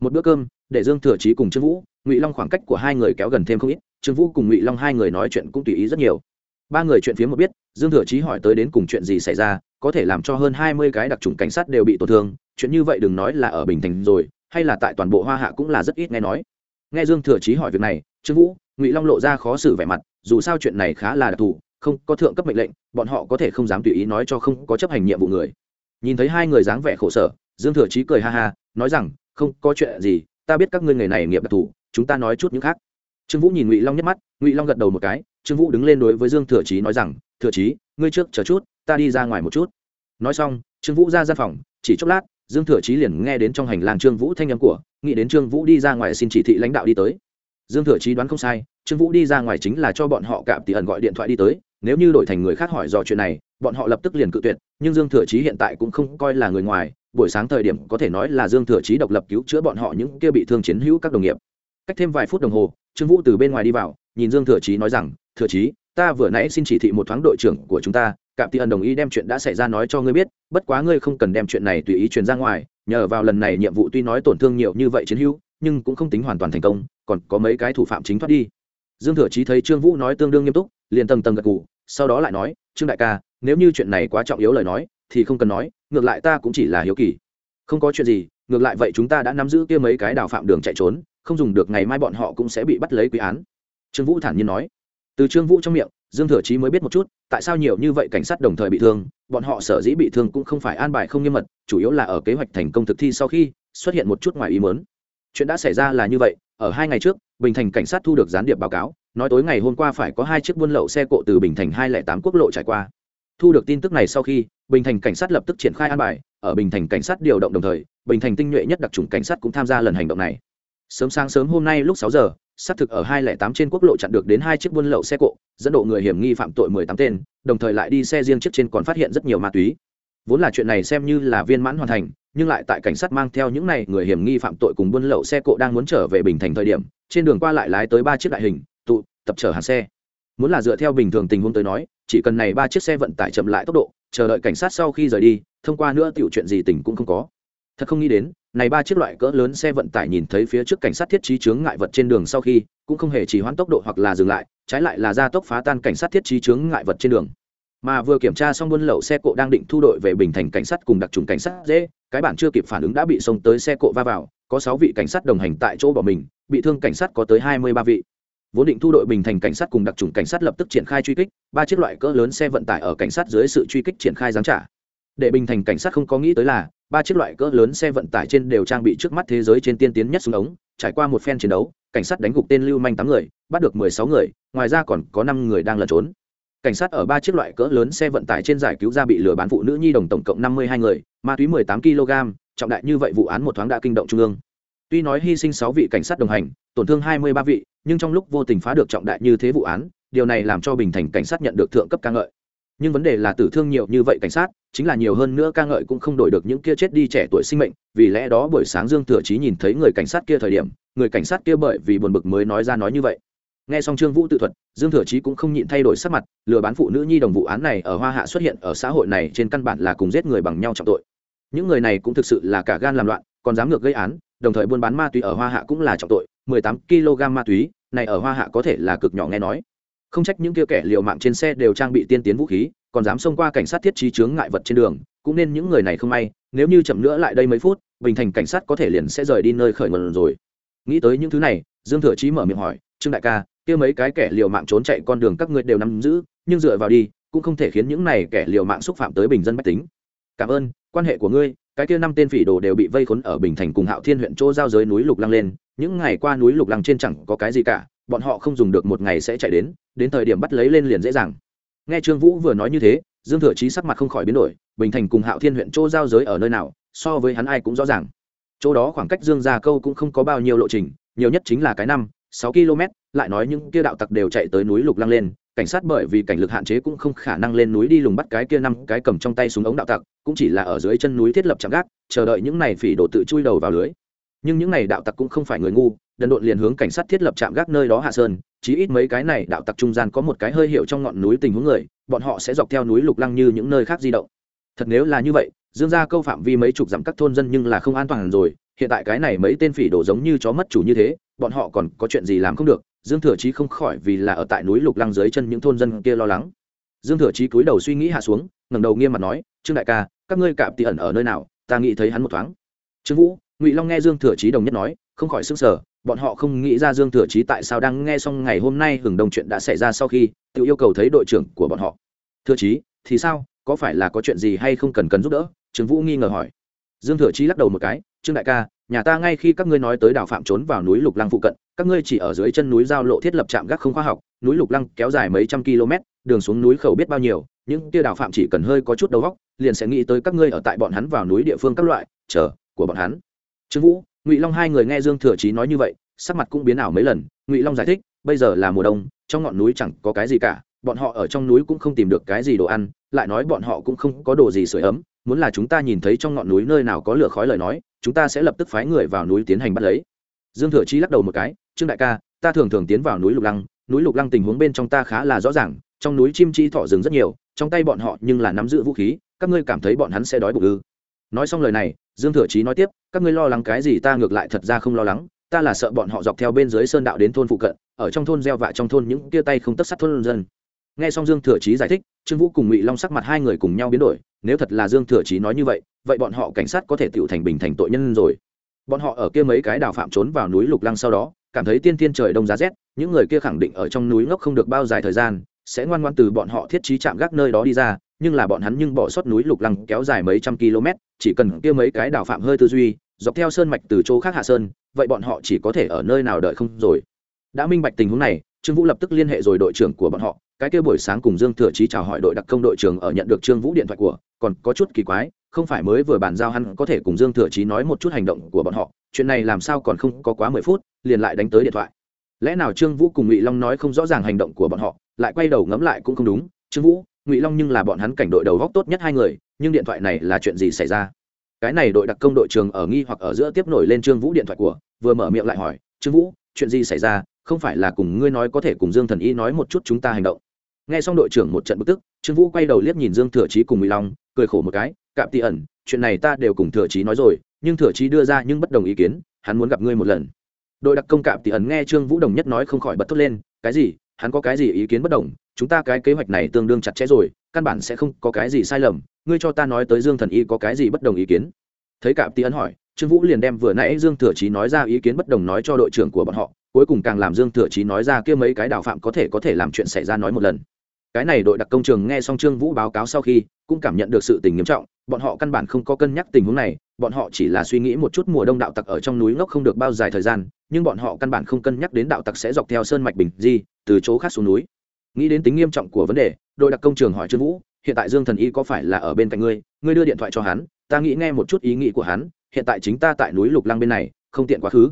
Một bữa cơm, để dương thừa chí cùng trương vũ, ngụy long khoảng cách của hai người kéo gần thêm không ít, trương vũ cùng ngụy long hai người nói chuyện cũng tùy ý rất nhiều. Ba người chuyện phía một biết, dương thừa chí hỏi tới đến cùng chuyện gì xảy ra, có thể làm cho hơn hai mươi cái đặc trùng cảnh sát đều bị tổn thương, chuyện như vậy đừng nói là ở bình thành rồi, hay là tại toàn bộ hoa hạ cũng là rất ít nghe nói. Nghe dương thừa chí hỏi việc này, trương vũ, ngụy long lộ ra khó xử vẻ mặt, dù sao chuyện này khá là đặc thù không có thượng cấp mệnh lệnh, bọn họ có thể không dám tùy ý nói cho không có chấp hành nhiệm vụ người. Nhìn thấy hai người dáng vẻ khổ sở, dương thừa chí cười ha ha, nói rằng, không có chuyện gì, ta biết các ngươi người này nghiệp đặc thù, chúng ta nói chút những khác. Trương vũ nhìn ngụy long nhắc mắt, ngụy long gật đầu một cái, trương vũ đứng lên đối với dương thừa chí nói rằng, thừa chí, ngươi trước chờ chút, ta đi ra ngoài một chút. Nói xong, trương vũ ra gian phòng, chỉ chốc lát, dương thừa chí liền nghe đến trong hành lang trương vũ thanh âm của, nghĩ đến trương vũ đi ra ngoài xin chỉ thị lãnh đạo đi tới. Dương thừa chí đoán không sai, trương vũ đi ra ngoài chính là cho bọn họ cạm tỉ ẩn gọi điện thoại đi tới nếu như đổi thành người khác hỏi dò chuyện này, bọn họ lập tức liền cự tuyệt, nhưng dương thừa chí hiện tại cũng không coi là người ngoài, buổi sáng thời điểm có thể nói là dương thừa chí độc lập cứu chữa bọn họ những kia bị thương chiến hữu các đồng nghiệp. Cách thêm vài phút đồng hồ, trương vũ từ bên ngoài đi vào, nhìn dương thừa chí nói rằng, thừa chí, ta vừa nãy xin chỉ thị một thoáng đội trưởng của chúng ta, cạm tỷ ẩn đồng ý đem chuyện đã xảy ra nói cho ngươi biết, bất quá ngươi không cần đem chuyện này tùy ý truyền ra ngoài, nhờ vào lần này nhiệm vụ tuy nói tổn thương nhiều như vậy chiến hữu, nhưng cũng không tính hoàn toàn thành công, còn có mấy cái thủ phạm chính thoát đi. Dương thừa chí thấy trương vũ nói tương đương nghiêm túc, liền tầng tầng gật gù sau đó lại nói, trương đại ca, nếu như chuyện này quá trọng yếu lời nói, thì không cần nói, ngược lại ta cũng chỉ là hiếu kỳ. Không có chuyện gì, ngược lại vậy chúng ta đã nắm giữ kia mấy cái đào phạm đường chạy trốn, không dùng được ngày mai bọn họ cũng sẽ bị bắt lấy quý án. Trương vũ thản nhiên nói. Từ trương vũ trong miệng, dương thừa chí mới biết một chút, tại sao nhiều như vậy cảnh sát đồng thời bị thương, bọn họ sở dĩ bị thương cũng không phải an bài không nghiêm mật, chủ yếu là ở kế hoạch thành công thực thi sau khi xuất hiện một chút ngoài ý mớn chuyện đã xảy ra là như vậy, ở hai ngày trước, bình thành cảnh sát thu được gián điệp báo cáo nói tối ngày hôm qua phải có hai chiếc buôn lậu xe cộ từ bình thành hai lẻ tám quốc lộ trải qua. Thu được tin tức này sau khi, bình thành cảnh sát lập tức triển khai an bài, ở bình thành cảnh sát điều động đồng thời, bình thành tinh nhuệ nhất đặc trùng cảnh sát cũng tham gia lần hành động này. Sớm sáng sớm hôm nay lúc sáu giờ, xác thực ở hai lẻ tám trên quốc lộ chặn được đến hai chiếc buôn lậu xe cộ, dẫn độ người hiểm nghi phạm tội mười tám tên, đồng thời lại đi xe riêng chiếc trên còn phát hiện rất nhiều ma túy. Vốn là chuyện này xem như là viên mãn hoàn thành, nhưng lại tại cảnh sát mang theo những này người hiểm nghi phạm tội cùng buôn lậu xe cộ đang muốn trở về bình thành thời điểm, trên đường qua lại lái tới ba chiếc đại hình tập chở hàng xe. Muốn là dựa theo bình thường tình huống tới nói, chỉ cần này ba chiếc xe vận tải chậm lại tốc độ, chờ đợi cảnh sát sau khi rời đi, thông qua nữa tiểu chuyện gì tình cũng không có. Thật không nghĩ đến, này ba chiếc loại cỡ lớn xe vận tải nhìn thấy phía trước cảnh sát thiết trí chướng ngại vật trên đường sau khi, cũng không hề chỉ hoãn tốc độ hoặc là dừng lại, trái lại là ra tốc phá tan cảnh sát thiết trí chướng ngại vật trên đường. Mà vừa kiểm tra xong buôn lậu xe cộ đang định thu đội về bình thành cảnh sát cùng đặc trùng cảnh sát dễ, cái bản chưa kịp phản ứng đã bị xông tới xe cộ va vào, có sáu vị cảnh sát đồng hành tại chỗ bỏ mình, bị thương cảnh sát có tới hai mươi ba vị vốn định thu đội bình thành cảnh sát cùng đặc trùng cảnh sát lập tức triển khai truy kích, ba chiếc loại cỡ lớn xe vận tải ở cảnh sát dưới sự truy kích triển khai giáng trả. Để bình thành cảnh sát không có nghĩ tới là, ba chiếc loại cỡ lớn xe vận tải trên đều trang bị trước mắt thế giới trên tiên tiến nhất xuống ống, trải qua một phen chiến đấu, cảnh sát đánh gục tên lưu manh tám người, bắt được mười sáu người, ngoài ra còn có năm người đang lẩn trốn. Cảnh sát ở ba chiếc loại cỡ lớn xe vận tải trên giải cứu ra bị lừa bán phụ nữ nhi đồng tổng cộng năm mươi hai người, ma túy mười tám kg, trọng đại như vậy vụ án một thoáng đã kinh động trung ương. Tuy nói hy sinh sáu vị cảnh sát đồng hành, tổn thương hai mươi ba vị nhưng trong lúc vô tình phá được trọng đại như thế vụ án, điều này làm cho bình thành cảnh sát nhận được thượng cấp ca ngợi. Nhưng vấn đề là tử thương nhiều như vậy cảnh sát, chính là nhiều hơn nữa ca ngợi cũng không đổi được những kia chết đi trẻ tuổi sinh mệnh, vì lẽ đó buổi sáng dương thừa chí nhìn thấy người cảnh sát kia thời điểm, người cảnh sát kia bởi vì buồn bực mới nói ra nói như vậy. Nghe xong trương vũ tự thuật, dương thừa chí cũng không nhịn thay đổi sắc mặt, lừa bán phụ nữ nhi đồng vụ án này ở hoa hạ xuất hiện ở xã hội này trên căn bản là cùng giết người bằng nhau trọng tội. Những người này cũng thực sự là cả gan làm loạn, còn dám ngược gây án đồng thời buôn bán ma túy ở hoa hạ cũng là trọng tội 18 kg ma túy, này ở hoa hạ có thể là cực nhỏ nghe nói. Không trách những kia kẻ liều mạng trên xe đều trang bị tiên tiến vũ khí, còn dám xông qua cảnh sát thiết trí chướng ngại vật trên đường, cũng nên những người này không may, nếu như chậm nữa lại đây mấy phút, bình thành cảnh sát có thể liền sẽ rời đi nơi khởi nguồn rồi. Nghĩ tới những thứ này, dương thừa chí mở miệng hỏi, trương đại ca, kia mấy cái kẻ liều mạng trốn chạy con đường các ngươi đều nắm giữ, nhưng dựa vào đi, cũng không thể khiến những này kẻ liều mạng xúc phạm tới bình dân bách tính. Cảm ơn, quan hệ của ngươi cái kia năm tên phỉ đồ đều bị vây khốn ở bình thành cùng hạo thiên huyện chỗ giao giới núi lục lăng lên. Những ngày qua núi lục lăng trên chẳng có cái gì cả, bọn họ không dùng được một ngày sẽ chạy đến đến thời điểm bắt lấy lên liền dễ dàng. Nghe trương vũ vừa nói như thế, dương thừa chí sắc mặt không khỏi biến đổi, bình thành cùng hạo thiên huyện chỗ giao giới ở nơi nào, so với hắn ai cũng rõ ràng. Chỗ đó khoảng cách dương gia câu cũng không có bao nhiêu lộ trình, nhiều nhất chính là cái năm, sáu km lại nói những kia đạo tặc đều chạy tới núi lục lăng lên cảnh sát bởi vì cảnh lực hạn chế cũng không khả năng lên núi đi lùng bắt cái kia năm cái cầm trong tay súng ống đạo tặc, cũng chỉ là ở dưới chân núi thiết lập chạm gác, chờ đợi những này phỉ đổ tự chui đầu vào lưới. Nhưng những này đạo tặc cũng không phải người ngu, đần độn liền hướng cảnh sát thiết lập trạm gác nơi đó hạ sơn, chí ít mấy cái này đạo tặc trung gian có một cái hơi hiệu trong ngọn núi tình huống người, bọn họ sẽ dọc theo núi lục lăng như những nơi khác di động. Thật nếu là như vậy, dương gia câu phạm vi mấy chục dặm các thôn dân nhưng là không an toàn rồi hiện tại cái này mấy tên phỉ đổ giống như chó mất chủ như thế, bọn họ còn có chuyện gì làm không được, dương thừa chí không khỏi vì là ở tại núi lục lăng dưới chân những thôn dân kia lo lắng. Dương thừa chí cúi đầu suy nghĩ hạ xuống, ngẩng đầu nghiêm mặt nói, trương đại ca, các ngươi cạm tỉ ẩn ở nơi nào? Ta nghĩ thấy hắn một thoáng. Trương vũ, ngụy long nghe dương thừa chí đồng nhất nói, không khỏi sức sở bọn họ không nghĩ ra dương thừa chí tại sao đang nghe xong ngày hôm nay hừng đông chuyện đã xảy ra sau khi tự yêu cầu thấy đội trưởng của bọn họ. Thừa chí, thì sao? Có phải là có chuyện gì hay không cần cần giúp đỡ? Trương vũ nghi ngờ hỏi. Dương thừa chí lắc đầu một cái trương đại ca, nhà ta ngay khi các ngươi nói tới đảo phạm trốn vào núi lục lăng phụ cận, các ngươi chỉ ở dưới chân núi giao lộ thiết lập trạm gác không khoa học, núi lục lăng kéo dài mấy trăm km, đường xuống núi khẩu biết bao nhiêu, những kia đào phạm chỉ cần hơi có chút đầu góc liền sẽ nghĩ tới các ngươi ở tại bọn hắn vào núi địa phương các loại, chờ, của bọn hắn. Trương vũ, ngụy long hai người nghe dương thừa chí nói như vậy, sắc mặt cũng biến ảo mấy lần, ngụy long giải thích, bây giờ là mùa đông, trong ngọn núi chẳng có cái gì cả, bọn họ ở trong núi cũng không tìm được cái gì đồ ăn, lại nói bọn họ cũng không có đồ gì sưởi ấm muốn là chúng ta nhìn thấy trong ngọn núi nơi nào có lửa khói lời nói, chúng ta sẽ lập tức phái người vào núi tiến hành bắt lấy. Dương thừa chí lắc đầu một cái, trương đại ca, ta thường thường tiến vào núi lục lăng, núi lục lăng tình huống bên trong ta khá là rõ ràng, trong núi chim chi thọ rừng rất nhiều, trong tay bọn họ nhưng là nắm giữ vũ khí, các ngươi cảm thấy bọn hắn sẽ đói bụng ư? Nói xong lời này, dương thừa chí nói tiếp, các ngươi lo lắng cái gì ta ngược lại thật ra không lo lắng, ta là sợ bọn họ dọc theo bên dưới sơn đạo đến thôn phụ cận, ở trong thôn gieo vạ trong thôn những kia tay không tất sát thôn dân nghe xong dương thừa chí giải thích, trương vũ cùng ngụy long sắc mặt hai người cùng nhau biến đổi, nếu thật là dương thừa chí nói như vậy vậy bọn họ cảnh sát có thể tựu thành bình thành tội nhân rồi. Bọn họ ở kia mấy cái đào phạm trốn vào núi lục lăng sau đó, cảm thấy tiên tiên trời đông giá rét, những người kia khẳng định ở trong núi ngốc không được bao dài thời gian, sẽ ngoan ngoan từ bọn họ thiết trí chạm gác nơi đó đi ra, nhưng là bọn hắn nhưng bỏ sót núi lục lăng kéo dài mấy trăm km, chỉ cần kia mấy cái đào phạm hơi tư duy, dọc theo sơn mạch từ chỗ khác hạ sơn, vậy bọn họ chỉ có thể ở nơi nào đợi không rồi. Đã minh bạch tình huống này trương vũ lập tức liên hệ rồi đội trưởng của bọn họ, cái kia buổi sáng cùng dương thừa chí chào hỏi đội đặc công đội trưởng ở nhận được trương vũ điện thoại của, còn có chút kỳ quái, không phải mới vừa bàn giao hắn có thể cùng dương thừa chí nói một chút hành động của bọn họ, chuyện này làm sao còn không có quá mười phút, liền lại đánh tới điện thoại. Lẽ nào trương vũ cùng ngụy long nói không rõ ràng hành động của bọn họ, lại quay đầu ngẫm lại cũng không đúng, trương vũ, ngụy long nhưng là bọn hắn cảnh đội đầu góc tốt nhất hai người, nhưng điện thoại này là chuyện gì xảy ra? Cái này đội đặc công đội trường ở nghi hoặc ở giữa tiếp nổi lên trương vũ điện thoại của, vừa mở miệng lại hỏi, trương vũ, chuyện gì xảy ra? Không phải là cùng ngươi nói có thể cùng dương thần y nói một chút chúng ta hành động. Nghe xong đội trưởng một trận bức tức, trương vũ quay đầu liếc nhìn dương thừa trí cùng mỹ long, cười khổ một cái, cạm tị ẩn, chuyện này ta đều cùng thừa trí nói rồi, nhưng thừa trí đưa ra nhưng bất đồng ý kiến, hắn muốn gặp ngươi một lần. Đội đặc công cạm tị ẩn nghe trương vũ đồng nhất nói không khỏi bật thốt lên, cái gì? Hắn có cái gì ý kiến bất đồng? Chúng ta cái kế hoạch này tương đương chặt chẽ rồi, căn bản sẽ không có cái gì sai lầm, ngươi cho ta nói tới dương thần y có cái gì bất đồng ý kiến? Thấy cạm tị ẩn hỏi, trương vũ liền đem vừa nãy dương thừa trí nói ra ý kiến bất đồng nói cho đội trưởng của bọn họ cuối cùng càng làm dương thừa chí nói ra kia mấy cái đào phạm có thể có thể làm chuyện xảy ra nói một lần. Cái này đội đặc công trường nghe xong trương vũ báo cáo sau khi, cũng cảm nhận được sự tình nghiêm trọng, bọn họ căn bản không có cân nhắc tình huống này, bọn họ chỉ là suy nghĩ một chút mùa đông đạo tặc ở trong núi ngốc không được bao dài thời gian, nhưng bọn họ căn bản không cân nhắc đến đạo tặc sẽ dọc theo sơn mạch bình di, từ chỗ khác xuống núi. Nghĩ đến tính nghiêm trọng của vấn đề, đội đặc công trường hỏi trương vũ, hiện tại dương thần y có phải là ở bên cạnh ngươi? Ngươi đưa điện thoại cho hắn, ta nghĩ nghe một chút ý nghĩ của hắn, hiện tại chính ta tại núi lục lăng bên này, không tiện quá khứ.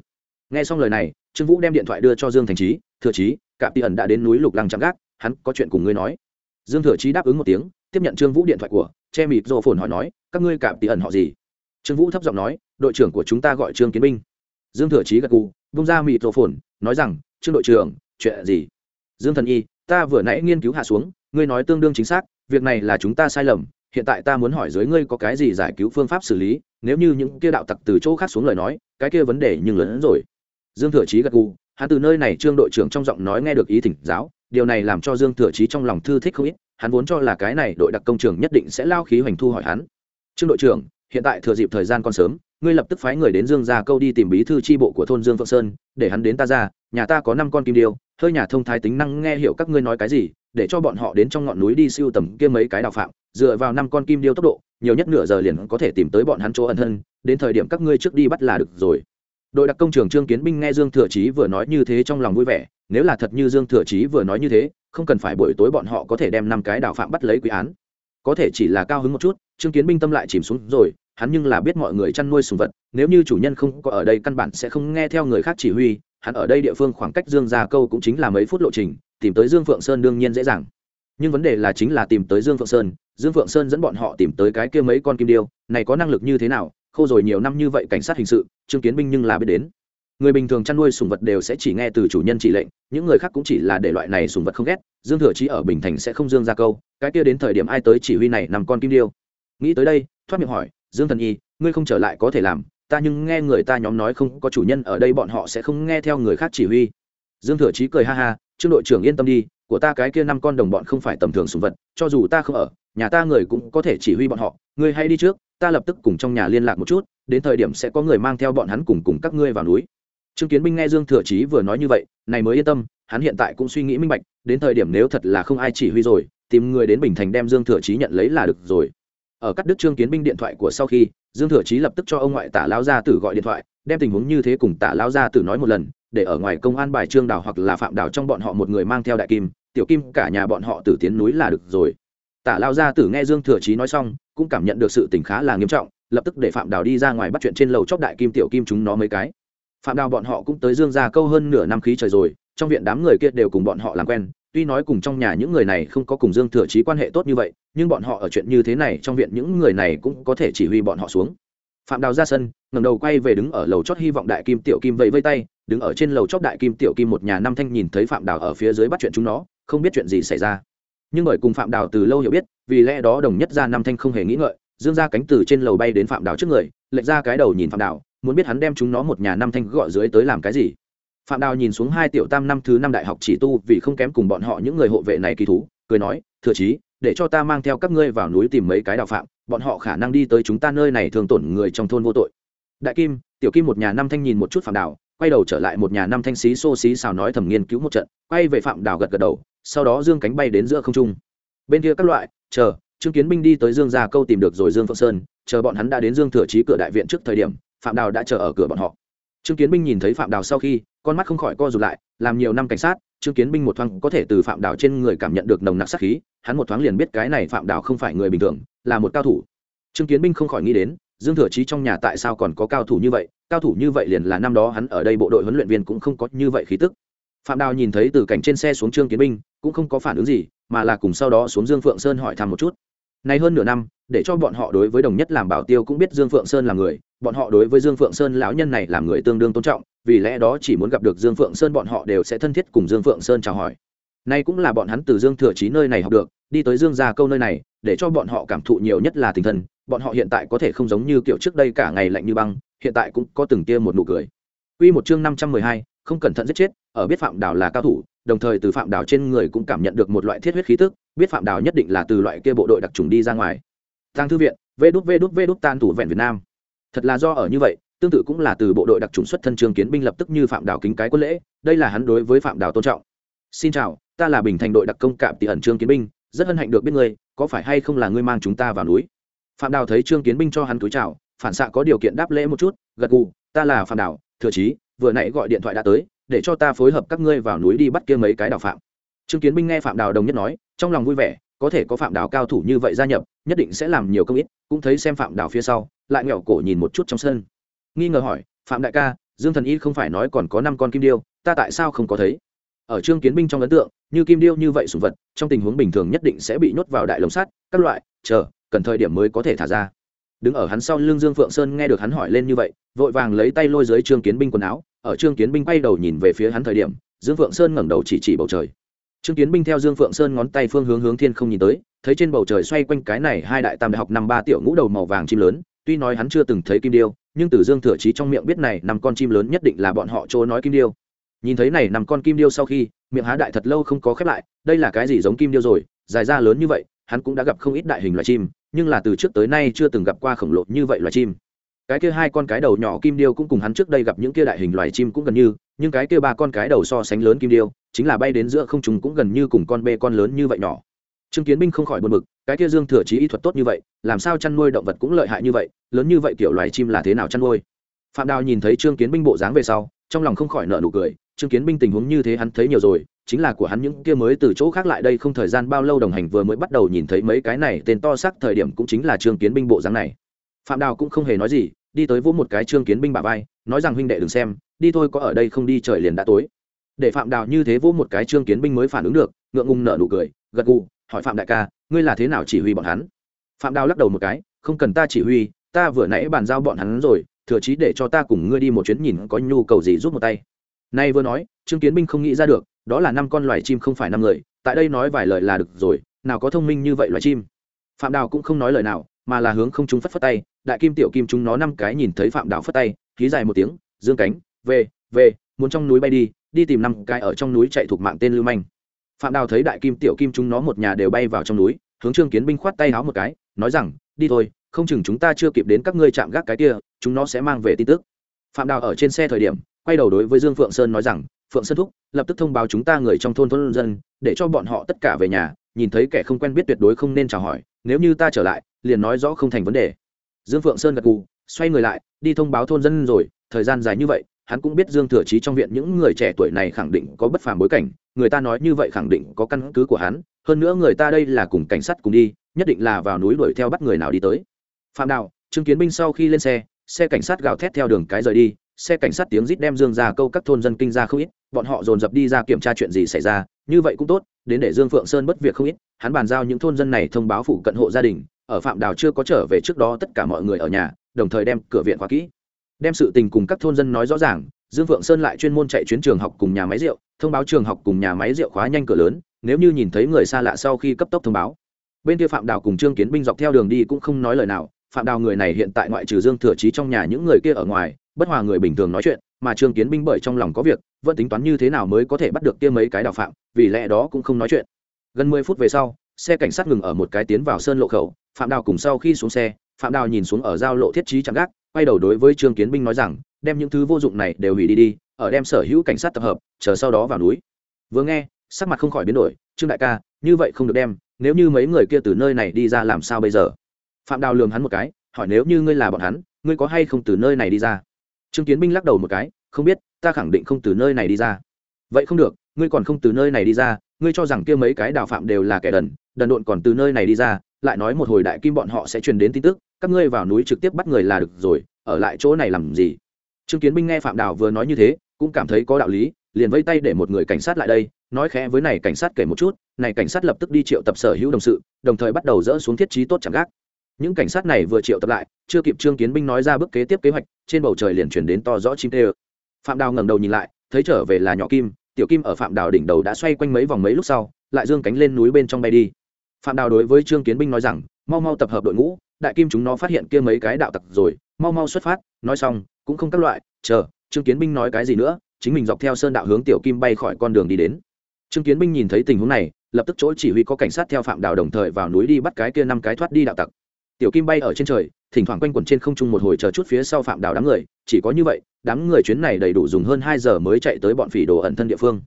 Nghe xong lời này trương vũ đem điện thoại đưa cho dương thành trí, thừa trí cạm Tỷ ẩn đã đến núi lục lăng chạm gác, hắn có chuyện cùng ngươi nói. Dương thừa trí đáp ứng một tiếng, tiếp nhận trương vũ điện thoại của, che mịt rô phồn hỏi nói, các ngươi cạm Tỷ ẩn họ gì? Trương vũ thấp giọng nói, đội trưởng của chúng ta gọi trương kiến binh. Dương thừa trí gật gù, vung ra mịt rô phồn, nói rằng, trương đội trưởng, chuyện gì? Dương thần y, ta vừa nãy nghiên cứu hạ xuống, ngươi nói tương đương chính xác, việc này là chúng ta sai lầm, hiện tại ta muốn hỏi dưới ngươi có cái gì giải cứu phương pháp xử lý, nếu như những kia đạo tặc từ chỗ khác xuống lời nói, cái kia vấn đề nhưng lớn hơn rồi dương thừa chí gật gù, hắn từ nơi này trương đội trưởng trong giọng nói nghe được ý thỉnh giáo, điều này làm cho dương thừa chí trong lòng thư thích không ít, hắn vốn cho là cái này đội đặc công trường nhất định sẽ lao khí hoành thu hỏi hắn. Trương đội trưởng, hiện tại thừa dịp thời gian còn sớm, ngươi lập tức phái người đến dương gia câu đi tìm bí thư tri bộ của thôn dương phượng sơn, để hắn đến ta ra, nhà ta có năm con kim điêu, hơi nhà thông thái tính năng nghe hiểu các ngươi nói cái gì, để cho bọn họ đến trong ngọn núi đi siêu tầm kia mấy cái đào phạm, dựa vào năm con kim điêu tốc độ, nhiều nhất nửa giờ liền có thể tìm tới bọn hắn chỗ ẩn thân, đến thời điểm các ngươi trước đi bắt là được rồi đội đặc công trường trương kiến binh nghe dương thừa chí vừa nói như thế trong lòng vui vẻ, nếu là thật như dương thừa chí vừa nói như thế, không cần phải buổi tối bọn họ có thể đem năm cái đào phạm bắt lấy quý án. Có thể chỉ là cao hứng một chút, trương kiến binh tâm lại chìm xuống rồi, hắn nhưng là biết mọi người chăn nuôi sùng vật, nếu như chủ nhân không có ở đây căn bản sẽ không nghe theo người khác chỉ huy, hắn ở đây địa phương khoảng cách dương ra câu cũng chính là mấy phút lộ trình, tìm tới dương phượng sơn đương nhiên dễ dàng. Nhưng vấn đề là chính là tìm tới dương phượng sơn, dương phượng sơn dẫn bọn họ tìm tới cái kia mấy con kim điêu, này có năng lực như thế nào Khô rồi nhiều năm như vậy cảnh sát hình sự, trương kiến binh nhưng là biết đến. Người bình thường chăn nuôi sùng vật đều sẽ chỉ nghe từ chủ nhân chỉ lệnh, những người khác cũng chỉ là để loại này sùng vật không ghét. Dương thừa chí ở bình thành sẽ không dương ra câu, cái kia đến thời điểm ai tới chỉ huy này nằm con kim điêu. Nghĩ tới đây, thoát miệng hỏi, dương thần y, ngươi không trở lại có thể làm, ta nhưng nghe người ta nhóm nói không có chủ nhân ở đây bọn họ sẽ không nghe theo người khác chỉ huy. Dương thừa chí cười ha ha, trương đội trưởng yên tâm đi, của ta cái kia năm con đồng bọn không phải tầm thường sùng vật, cho dù ta không ở, nhà ta người cũng có thể chỉ huy bọn họ, ngươi hãy đi trước ta lập tức cùng trong nhà liên lạc một chút, đến thời điểm sẽ có người mang theo bọn hắn cùng cùng các ngươi vào núi. Trương kiến binh nghe dương thừa chí vừa nói như vậy, này mới yên tâm, hắn hiện tại cũng suy nghĩ minh bạch, đến thời điểm nếu thật là không ai chỉ huy rồi, tìm người đến bình thành đem dương thừa chí nhận lấy là được rồi. Ở cắt đứt trương kiến binh điện thoại của sau khi, dương thừa chí lập tức cho ông ngoại tả lao gia tử gọi điện thoại, đem tình huống như thế cùng tả lao gia tử nói một lần, để ở ngoài công an bài trương đào hoặc là phạm đào trong bọn họ một người mang theo đại kim, tiểu kim, cả nhà bọn họ tử tiến núi là được rồi tả lao gia tử nghe dương thừa chí nói xong, cũng cảm nhận được sự tình khá là nghiêm trọng, lập tức để phạm đào đi ra ngoài bắt chuyện trên lầu chóp đại kim tiểu kim chúng nó mấy cái. Phạm đào bọn họ cũng tới dương ra câu hơn nửa năm khí trời rồi, trong viện đám người kia đều cùng bọn họ làm quen, tuy nói cùng trong nhà những người này không có cùng dương thừa chí quan hệ tốt như vậy, nhưng bọn họ ở chuyện như thế này trong viện những người này cũng có thể chỉ huy bọn họ xuống. Phạm đào ra sân ngầm đầu quay về đứng ở lầu chót hy vọng đại kim tiểu kim vẫy vây tay, đứng ở trên lầu chót đại kim tiểu kim một nhà năm thanh nhìn thấy phạm đào ở phía dưới bắt chuyện chúng nó, không biết chuyện gì xảy ra nhưng bởi cùng phạm đào từ lâu hiểu biết, vì lẽ đó đồng nhất ra năm thanh không hề nghĩ ngợi, dương ra cánh từ trên lầu bay đến phạm đào trước người, lệch ra cái đầu nhìn phạm đào, muốn biết hắn đem chúng nó một nhà năm thanh gọi dưới tới làm cái gì. Phạm đào nhìn xuống hai tiểu tam năm thứ năm đại học chỉ tu vì không kém cùng bọn họ những người hộ vệ này kỳ thú, cười nói, thừa chí, để cho ta mang theo các ngươi vào núi tìm mấy cái đào phạm, bọn họ khả năng đi tới chúng ta nơi này thường tổn người trong thôn vô tội. Đại kim, tiểu kim một nhà năm thanh nhìn một chút phạm đào quay đầu trở lại một nhà năm thanh xí xô xí xào nói thầm nghiên cứu một trận, quay về phạm đào gật gật đầu, sau đó dương cánh bay đến giữa không trung. Bên kia các loại, chờ, trương kiến binh đi tới dương gia câu tìm được rồi dương phượng sơn, chờ bọn hắn đã đến dương thừa trí cửa đại viện trước thời điểm, phạm đào đã chờ ở cửa bọn họ. Trương kiến binh nhìn thấy phạm đào sau khi, con mắt không khỏi co rụt lại, làm nhiều năm cảnh sát, trương kiến binh một thoáng có thể từ phạm đào trên người cảm nhận được nồng nặc sát khí, hắn một thoáng liền biết cái này phạm đào không phải người bình thường, là một cao thủ. Trương kiến binh không khỏi nghĩ đến, dương thừa trí trong nhà tại sao còn có cao thủ như vậy cao thủ như vậy liền là năm đó hắn ở đây bộ đội huấn luyện viên cũng không có như vậy khí tức. Phạm đào nhìn thấy từ cảnh trên xe xuống trương kiến binh cũng không có phản ứng gì, mà là cùng sau đó xuống dương phượng sơn hỏi thăm một chút. Nay hơn nửa năm, để cho bọn họ đối với đồng nhất làm bảo tiêu cũng biết dương phượng sơn là người, bọn họ đối với dương phượng sơn lão nhân này làm người tương đương tôn trọng, vì lẽ đó chỉ muốn gặp được dương phượng sơn bọn họ đều sẽ thân thiết cùng dương phượng sơn chào hỏi. Nay cũng là bọn hắn từ dương thừa trí nơi này học được, đi tới dương gia câu nơi này, để cho bọn họ cảm thụ nhiều nhất là tinh thần bọn họ hiện tại có thể không giống như kiểu trước đây cả ngày lạnh như băng hiện tại cũng có từng tia một nụ cười Quy một chương năm trăm mười hai, không cẩn thận giết chết, ở biết Phạm Đào là cao thủ, đồng thời từ Phạm Đào trên người cũng cảm nhận được một loại thiết huyết khí tức, biết Phạm Đào nhất định là từ loại kia bộ đội đặc trùng đi ra ngoài. Tang thư viện, Vê đút vê đút vê đút tan thủ vẹn Việt Nam. Thật là do ở như vậy, tương tự cũng là từ bộ đội đặc trùng xuất thân trương kiến binh lập tức như Phạm Đào kính cái quân lễ, đây là hắn đối với Phạm Đào tôn trọng. Xin chào, ta là Bình Thành đội đặc công cạm tỷ ẩn trương kiến binh, rất hân hạnh được biết ngươi, có phải hay không là ngươi mang chúng ta vào núi? Phạm Đào thấy trương kiến binh cho hắn túi chào, phản xạ có điều kiện đáp lễ một chút, gật gù, ta là Phạm Đào, thừa chí vừa nãy gọi điện thoại đã tới để cho ta phối hợp các ngươi vào núi đi bắt kia mấy cái đào phạm. Trương kiến binh nghe phạm đào đồng nhất nói trong lòng vui vẻ có thể có phạm đào cao thủ như vậy gia nhập nhất định sẽ làm nhiều công ít cũng thấy xem phạm đào phía sau lại nghẹo cổ nhìn một chút trong sân. Nghi ngờ hỏi phạm đại ca dương thần y không phải nói còn có năm con kim điêu ta tại sao không có thấy? Ở trương kiến binh trong ấn tượng như kim điêu như vậy sùng vật trong tình huống bình thường nhất định sẽ bị nhốt vào đại lồng sắt các loại chờ cần thời điểm mới có thể thả ra đứng ở hắn sau lưng dương phượng sơn nghe được hắn hỏi lên như vậy, vội vàng lấy tay lôi dưới trương kiến binh quần áo, ở trương kiến binh quay đầu nhìn về phía hắn thời điểm, dương phượng sơn ngẩng đầu chỉ chỉ bầu trời. Trương kiến binh theo dương phượng sơn ngón tay phương hướng hướng thiên không nhìn tới, thấy trên bầu trời xoay quanh cái này hai đại tam đại học năm ba tiểu ngũ đầu màu vàng chim lớn, tuy nói hắn chưa từng thấy kim điêu, nhưng từ dương thừa trí trong miệng biết này năm con chim lớn nhất định là bọn họ chỗ nói kim điêu. Nhìn thấy này nằm con kim điêu sau khi, miệng há đại thật lâu không có khép lại, đây là cái gì giống kim điêu rồi, dài ra lớn như vậy, hắn cũng đã gặp không ít đại hình loài chim nhưng là từ trước tới nay chưa từng gặp qua khổng lồ như vậy loài chim. Cái kia hai con cái đầu nhỏ kim điêu cũng cùng hắn trước đây gặp những kia đại hình loài chim cũng gần như, nhưng cái kia ba con cái đầu so sánh lớn kim điêu, chính là bay đến giữa không trùng cũng gần như cùng con bê con lớn như vậy nhỏ. Trương kiến binh không khỏi buồn bực, cái kia dương thừa chí y thuật tốt như vậy, làm sao chăn nuôi động vật cũng lợi hại như vậy, lớn như vậy kiểu loài chim là thế nào chăn nuôi? Phạm đào nhìn thấy trương kiến binh bộ dáng về sau, trong lòng không khỏi nợ nụ cười, trương kiến binh tình huống như thế hắn thấy nhiều rồi chính là của hắn những kia mới từ chỗ khác lại đây không thời gian bao lâu đồng hành vừa mới bắt đầu nhìn thấy mấy cái này, tên to sắc thời điểm cũng chính là trương kiến binh bộ dáng này. Phạm đào cũng không hề nói gì, đi tới vỗ một cái trương kiến binh bà vai, nói rằng, huynh đệ đừng xem, đi thôi, có ở đây không đi trời liền đã tối. Để phạm đào như thế vỗ một cái trương kiến binh mới phản ứng được, ngượng ngùng nở nụ cười, gật gù, hỏi phạm đại ca, ngươi là thế nào chỉ huy bọn hắn? Phạm đào lắc đầu một cái, không cần ta chỉ huy, ta vừa nãy bàn giao bọn hắn rồi, thừa chí để cho ta cùng ngươi đi một chuyến nhìn có nhu cầu gì giúp một tay. Nay vừa nói, trương kiến binh không nghĩ ra được đó là năm con loài chim không phải năm người, tại đây nói vài lời là được rồi, nào có thông minh như vậy loài chim. Phạm đào cũng không nói lời nào, mà là hướng không chúng phất phất tay, đại kim tiểu kim chúng nó năm cái nhìn thấy phạm đào phất tay khí dài một tiếng, dương cánh, về về, muốn trong núi bay đi đi tìm năm cái ở trong núi chạy thuộc mạng tên lưu manh. Phạm đào thấy đại kim tiểu kim chúng nó một nhà đều bay vào trong núi, hướng trương kiến binh khoát tay háo một cái, nói rằng, đi thôi, không chừng chúng ta chưa kịp đến các ngươi chạm gác cái kia, chúng nó sẽ mang về tin tức. Phạm đào ở trên xe thời điểm, quay đầu đối với dương phượng sơn nói rằng phượng sơn thúc lập tức thông báo chúng ta người trong thôn thôn dân để cho bọn họ tất cả về nhà nhìn thấy kẻ không quen biết tuyệt đối không nên chào hỏi nếu như ta trở lại liền nói rõ không thành vấn đề. Dương phượng sơn gật gù xoay người lại đi thông báo thôn dân rồi thời gian dài như vậy hắn cũng biết dương thừa chí trong viện những người trẻ tuổi này khẳng định có bất phàm bối cảnh người ta nói như vậy khẳng định có căn cứ của hắn hơn nữa người ta đây là cùng cảnh sát cùng đi nhất định là vào núi đuổi theo bắt người nào đi tới. Phạm Đạo, chứng kiến binh sau khi lên xe xe cảnh sát gào thét theo đường cái rời đi xe cảnh sát tiếng rít đem dương ra câu các thôn dân kinh ra không ít, bọn họ dồn dập đi ra kiểm tra chuyện gì xảy ra, như vậy cũng tốt, đến để dương phượng sơn bất việc không ít, hắn bàn giao những thôn dân này thông báo phụ cận hộ gia đình, ở phạm đào chưa có trở về trước đó tất cả mọi người ở nhà, đồng thời đem cửa viện khóa kỹ. Đem sự tình cùng các thôn dân nói rõ ràng, dương phượng sơn lại chuyên môn chạy chuyến trường học cùng nhà máy rượu, thông báo trường học cùng nhà máy rượu khóa nhanh cửa lớn, nếu như nhìn thấy người xa lạ sau khi cấp tốc thông báo. Bên kia phạm đào cùng trương kiến binh dọc theo đường đi cũng không nói lời nào, phạm đào người này hiện tại ngoại trừ dương thừa trí trong nhà những người kia ở ngoài bất hòa người bình thường nói chuyện, mà trương kiến binh bởi trong lòng có việc, vẫn tính toán như thế nào mới có thể bắt được kia mấy cái đào phạm, vì lẽ đó cũng không nói chuyện. Gần mười phút về sau, xe cảnh sát ngừng ở một cái tiến vào sơn lộ khẩu, phạm đào cùng sau khi xuống xe, phạm đào nhìn xuống ở giao lộ thiết trí chạm gác, quay đầu đối với trương kiến binh nói rằng, đem những thứ vô dụng này đều hủy đi đi, ở đem sở hữu cảnh sát tập hợp, chờ sau đó vào núi. Vừa nghe, sắc mặt không khỏi biến đổi, trương đại ca, như vậy không được đem, nếu như mấy người kia từ nơi này đi ra làm sao bây giờ? Phạm đào lường hắn một cái, hỏi, nếu như ngươi là bọn hắn, ngươi có hay không từ nơi này đi ra? Trương kiến binh lắc đầu một cái, không biết, ta khẳng định không từ nơi này đi ra. Vậy không được, ngươi còn không từ nơi này đi ra, ngươi cho rằng kia mấy cái đào phạm đều là kẻ đần đần độn còn từ nơi này đi ra, lại nói một hồi đại kim bọn họ sẽ truyền đến tin tức, các ngươi vào núi trực tiếp bắt người là được rồi, ở lại chỗ này làm gì? Trương kiến binh nghe phạm đào vừa nói như thế, cũng cảm thấy có đạo lý, liền vây tay để một người cảnh sát lại đây, nói khẽ với này cảnh sát kể một chút, này cảnh sát lập tức đi triệu tập sở hữu đồng sự, đồng thời bắt đầu dỡ xuống thiết trí tốt chẳng gác những cảnh sát này vừa triệu tập lại, chưa kịp trương kiến binh nói ra bước kế tiếp kế hoạch, trên bầu trời liền chuyển đến to rõ chim tê ơ. Phạm đào ngẩng đầu nhìn lại, thấy trở về là nhỏ kim, tiểu kim ở phạm đào đỉnh đầu đã xoay quanh mấy vòng mấy lúc sau, lại dương cánh lên núi bên trong bay đi. Phạm đào đối với trương kiến binh nói rằng, mau mau tập hợp đội ngũ, đại kim chúng nó phát hiện kia mấy cái đạo tặc rồi, mau mau xuất phát. Nói xong, cũng không các loại, chờ, trương kiến binh nói cái gì nữa, chính mình dọc theo sơn đạo hướng tiểu kim bay khỏi con đường đi đến. Trương kiến binh nhìn thấy tình huống này, lập tức chỗ chỉ huy có cảnh sát theo phạm đào đồng thời vào núi đi bắt cái kia năm cái thoát đi đạo tặc tiểu kim bay ở trên trời, thỉnh thoảng quanh quẩn trên không trung một hồi chờ chút phía sau phạm đào đám người, chỉ có như vậy, đám người chuyến này đầy đủ dùng hơn hai giờ mới chạy tới bọn phỉ đồ ẩn thân địa phương.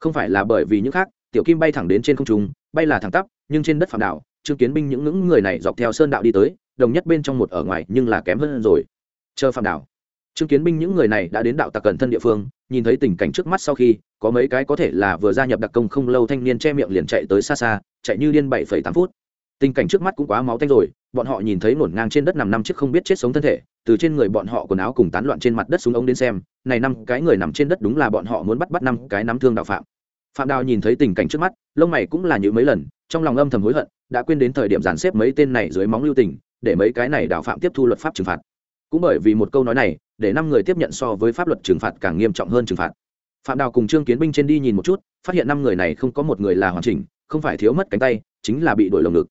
Không phải là bởi vì những khác, tiểu kim bay thẳng đến trên không trung, bay là thẳng tắp, nhưng trên đất phạm đảo trương kiến binh những những người này dọc theo sơn đạo đi tới, đồng nhất bên trong một ở ngoài, nhưng là kém hơn rồi. Chờ phạm đảo trương kiến binh những người này đã đến đạo tặc cẩn thân địa phương, nhìn thấy tình cảnh trước mắt sau khi, có mấy cái có thể là vừa gia nhập đặc công không lâu thanh niên che miệng liền chạy tới xa xa, chạy như điên bảy phẩy tám phút. Tình cảnh trước mắt cũng quá máu tanh rồi bọn họ nhìn thấy nổn ngang trên đất nằm năm chiếc không biết chết sống thân thể, từ trên người bọn họ quần áo cùng tán loạn trên mặt đất xuống ống đến xem, này năm cái người nằm trên đất đúng là bọn họ muốn bắt bắt năm cái nắm thương đạo phạm. Phạm đào nhìn thấy tình cảnh trước mắt, lông mày cũng là như mấy lần, trong lòng âm thầm hối hận, đã quên đến thời điểm dàn xếp mấy tên này dưới móng lưu tình, để mấy cái này đạo phạm tiếp thu luật pháp trừng phạt. Cũng bởi vì một câu nói này, để năm người tiếp nhận so với pháp luật trừng phạt càng nghiêm trọng hơn trừng phạt. Phạm đào cùng trương kiến binh trên đi nhìn một chút, phát hiện năm người này không có một người là hoàn chỉnh, không phải thiếu mất cánh tay, chính là bị đổi lồng ngực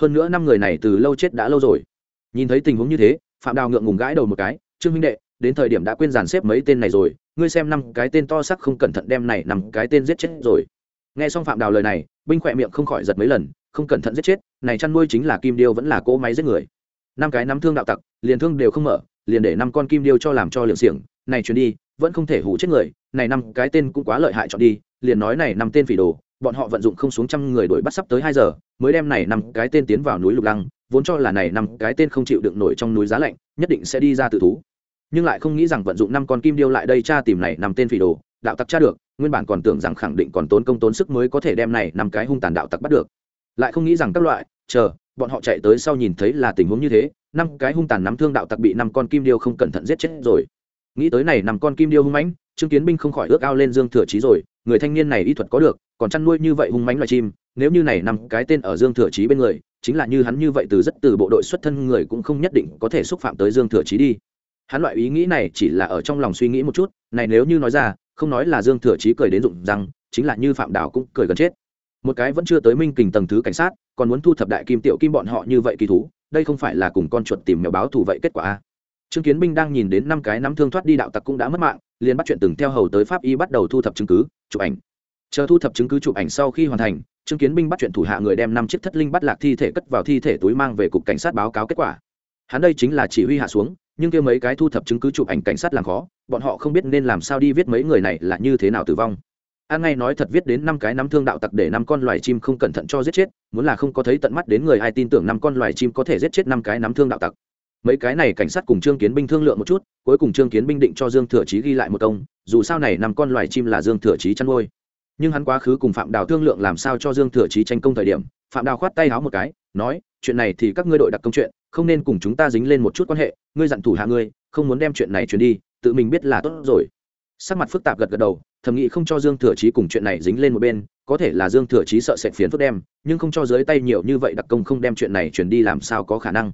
hơn nữa năm người này từ lâu chết đã lâu rồi. Nhìn thấy tình huống như thế, phạm đào ngượng ngùng gãi đầu một cái, trương minh đệ, đến thời điểm đã quên dàn xếp mấy tên này rồi, ngươi xem năm cái tên to sắc không cẩn thận đem này nằm cái tên giết chết rồi. Nghe xong phạm đào lời này, binh khỏe miệng không khỏi giật mấy lần, không cẩn thận giết chết, này chăn nuôi chính là kim điêu vẫn là cỗ máy giết người. Năm cái nắm thương đạo tặc, liền thương đều không mở, liền để năm con kim điêu cho làm cho liệng xiềng, này chuyến đi, vẫn không thể hủ chết người, này năm cái tên cũng quá lợi hại chọn đi, liền nói này năm tên phỉ đồ bọn họ vận dụng không xuống trăm người đuổi bắt sắp tới hai giờ, mới đem này năm cái tên tiến vào núi lục lăng, vốn cho là này năm cái tên không chịu đựng nổi trong núi giá lạnh, nhất định sẽ đi ra tự thú. Nhưng lại không nghĩ rằng vận dụng năm con kim điêu lại đây tra tìm này năm tên phỉ đồ, đạo tặc tra được, nguyên bản còn tưởng rằng khẳng định còn tốn công tốn sức mới có thể đem này năm cái hung tàn đạo tặc bắt được. Lại không nghĩ rằng các loại, chờ, bọn họ chạy tới sau nhìn thấy là tình huống như thế, năm cái hung tàn nắm thương đạo tặc bị năm con kim điêu không cẩn thận giết chết rồi nghĩ tới này nằm con kim điêu hung mãnh, trương kiến binh không khỏi ước ao lên dương thừa trí rồi, người thanh niên này y thuật có được, còn chăn nuôi như vậy hung mãnh loài chim, nếu như này nằm cái tên ở dương thừa trí bên người, chính là như hắn như vậy từ rất từ bộ đội xuất thân người cũng không nhất định có thể xúc phạm tới dương thừa trí đi. Hắn loại ý nghĩ này chỉ là ở trong lòng suy nghĩ một chút, này nếu như nói ra, không nói là dương thừa trí cười đến rụng rằng chính là như phạm đào cũng cười gần chết. Một cái vẫn chưa tới minh kình tầng thứ cảnh sát, còn muốn thu thập đại kim tiểu kim bọn họ như vậy kỳ thú, đây không phải là cùng con chuột tìm mèo báo thù vậy kết quả a trương kiến binh đang nhìn đến năm cái nắm thương thoát đi đạo tặc cũng đã mất mạng, liền bắt chuyện từng theo hầu tới pháp y bắt đầu thu thập chứng cứ, chụp ảnh. Chờ thu thập chứng cứ chụp ảnh sau khi hoàn thành, trương kiến binh bắt chuyện thủ hạ người đem năm chiếc thất linh bắt lạc thi thể cất vào thi thể túi mang về cục cảnh sát báo cáo kết quả. Hắn đây chính là chỉ huy hạ xuống, nhưng kia mấy cái thu thập chứng cứ chụp ảnh cảnh sát làm khó, bọn họ không biết nên làm sao đi viết mấy người này là như thế nào tử vong. An ngay nói thật viết đến năm cái nắm thương đạo tặc để năm con loài chim không cẩn thận cho giết chết, muốn là không có thấy tận mắt đến người ai tin tưởng năm con loài chim có thể giết chết năm cái nắm thương đạo tặc mấy cái này cảnh sát cùng trương kiến binh thương lượng một chút, cuối cùng trương kiến binh định cho dương thừa chí ghi lại một công, dù sao này nằm con loài chim là dương thừa chí chăn nuôi. Nhưng hắn quá khứ cùng phạm đào thương lượng làm sao cho dương thừa chí tranh công thời điểm, phạm đào khoát tay háo một cái, nói, chuyện này thì các ngươi đội đặc công chuyện, không nên cùng chúng ta dính lên một chút quan hệ, ngươi dặn thủ hạ ngươi, không muốn đem chuyện này chuyển đi, tự mình biết là tốt rồi. Sắc mặt phức tạp gật gật đầu, thầm nghĩ không cho dương thừa chí cùng chuyện này dính lên một bên, có thể là dương thừa chí sợ sệt phiến phức đem, nhưng không cho dưới tay nhiều như vậy đặc công không đem chuyện này chuyển đi làm sao có khả năng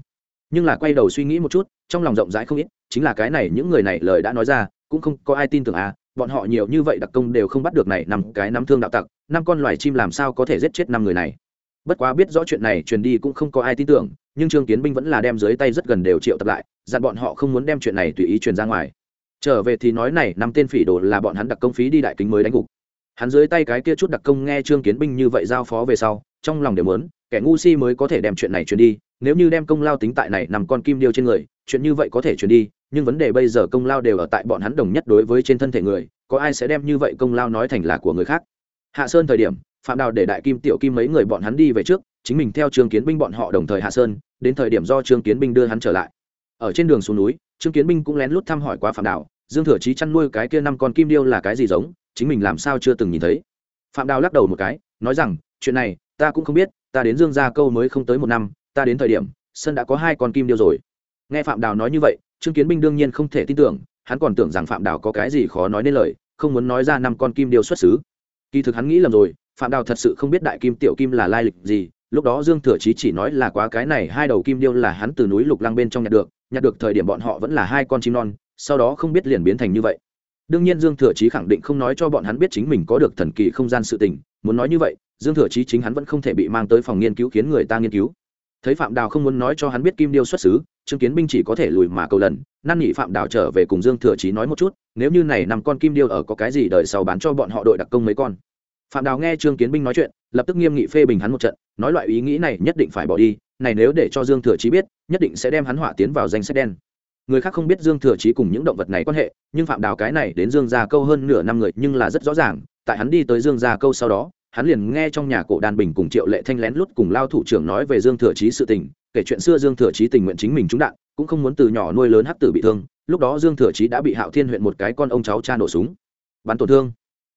nhưng là quay đầu suy nghĩ một chút, trong lòng rộng rãi không ít, chính là cái này những người này lời đã nói ra, cũng không có ai tin tưởng à bọn họ nhiều như vậy đặc công đều không bắt được này năm cái nắm thương đạo tặc, năm con loài chim làm sao có thể giết chết năm người này. Bất quá biết rõ chuyện này truyền đi cũng không có ai tin tưởng, nhưng trương kiến binh vẫn là đem dưới tay rất gần đều triệu tập lại, dặn bọn họ không muốn đem chuyện này tùy ý truyền ra ngoài. Trở về thì nói này, năm tên phỉ đồ là bọn hắn đặc công phí đi đại kính mới đánh gục. Hắn dưới tay cái kia chút đặc công nghe trương kiến binh như vậy giao phó về sau, trong lòng đều muốn, kẻ ngu si mới có thể đem chuyện này truyền đi nếu như đem công lao tính tại này nằm con kim điêu trên người, chuyện như vậy có thể chuyển đi, nhưng vấn đề bây giờ công lao đều ở tại bọn hắn đồng nhất đối với trên thân thể người, có ai sẽ đem như vậy công lao nói thành là của người khác? Hạ sơn thời điểm, phạm đào để đại kim tiểu kim mấy người bọn hắn đi về trước, chính mình theo trương kiến binh bọn họ đồng thời hạ sơn, đến thời điểm do trương kiến binh đưa hắn trở lại. Ở trên đường xuống núi, trương kiến binh cũng lén lút thăm hỏi qua phạm đào, dương thừa chí chăn nuôi cái kia năm con kim điêu là cái gì giống, chính mình làm sao chưa từng nhìn thấy. Phạm đào lắc đầu một cái, nói rằng, chuyện này, ta cũng không biết, ta đến dương gia câu mới không tới một năm ta đến thời điểm, sân đã có hai con kim điêu rồi. Nghe phạm đào nói như vậy, trương kiến binh đương nhiên không thể tin tưởng, hắn còn tưởng rằng phạm đào có cái gì khó nói nên lời, không muốn nói ra năm con kim điêu xuất xứ. Kỳ thực hắn nghĩ lầm rồi, phạm đào thật sự không biết đại kim tiểu kim là lai lịch gì, lúc đó dương thừa chí chỉ nói là quá cái này hai đầu kim điêu là hắn từ núi lục lăng bên trong nhặt được nhặt được thời điểm bọn họ vẫn là hai con chim non, sau đó không biết liền biến thành như vậy. Đương nhiên dương thừa chí khẳng định không nói cho bọn hắn biết chính mình có được thần kỳ không gian sự tình, muốn nói như vậy, dương thừa chí chính hắn vẫn không thể bị mang tới phòng nghiên cứu khiến người ta nghiên cứu thấy phạm đào không muốn nói cho hắn biết kim điêu xuất xứ, trương kiến binh chỉ có thể lùi mà cầu lần, năn nỉ phạm đào trở về cùng dương thừa chí nói một chút, nếu như này nằm con kim điêu ở có cái gì đợi sau bán cho bọn họ đội đặc công mấy con. Phạm đào nghe trương kiến binh nói chuyện, lập tức nghiêm nghị phê bình hắn một trận, nói loại ý nghĩ này nhất định phải bỏ đi, này nếu để cho dương thừa chí biết, nhất định sẽ đem hắn hỏa tiến vào danh sách đen. Người khác không biết dương thừa chí cùng những động vật này quan hệ, nhưng phạm đào cái này đến dương gia câu hơn nửa năm người nhưng là rất rõ ràng, tại hắn đi tới dương gia câu sau đó hắn liền nghe trong nhà cổ đàn bình cùng triệu lệ thanh lén lút cùng lao thủ trưởng nói về dương thừa chí sự tình kể chuyện xưa dương thừa chí tình nguyện chính mình trúng đạn cũng không muốn từ nhỏ nuôi lớn hắc tử bị thương lúc đó dương thừa chí đã bị hạo thiên huyện một cái con ông cháu cha nổ súng. Bắn tổn thương.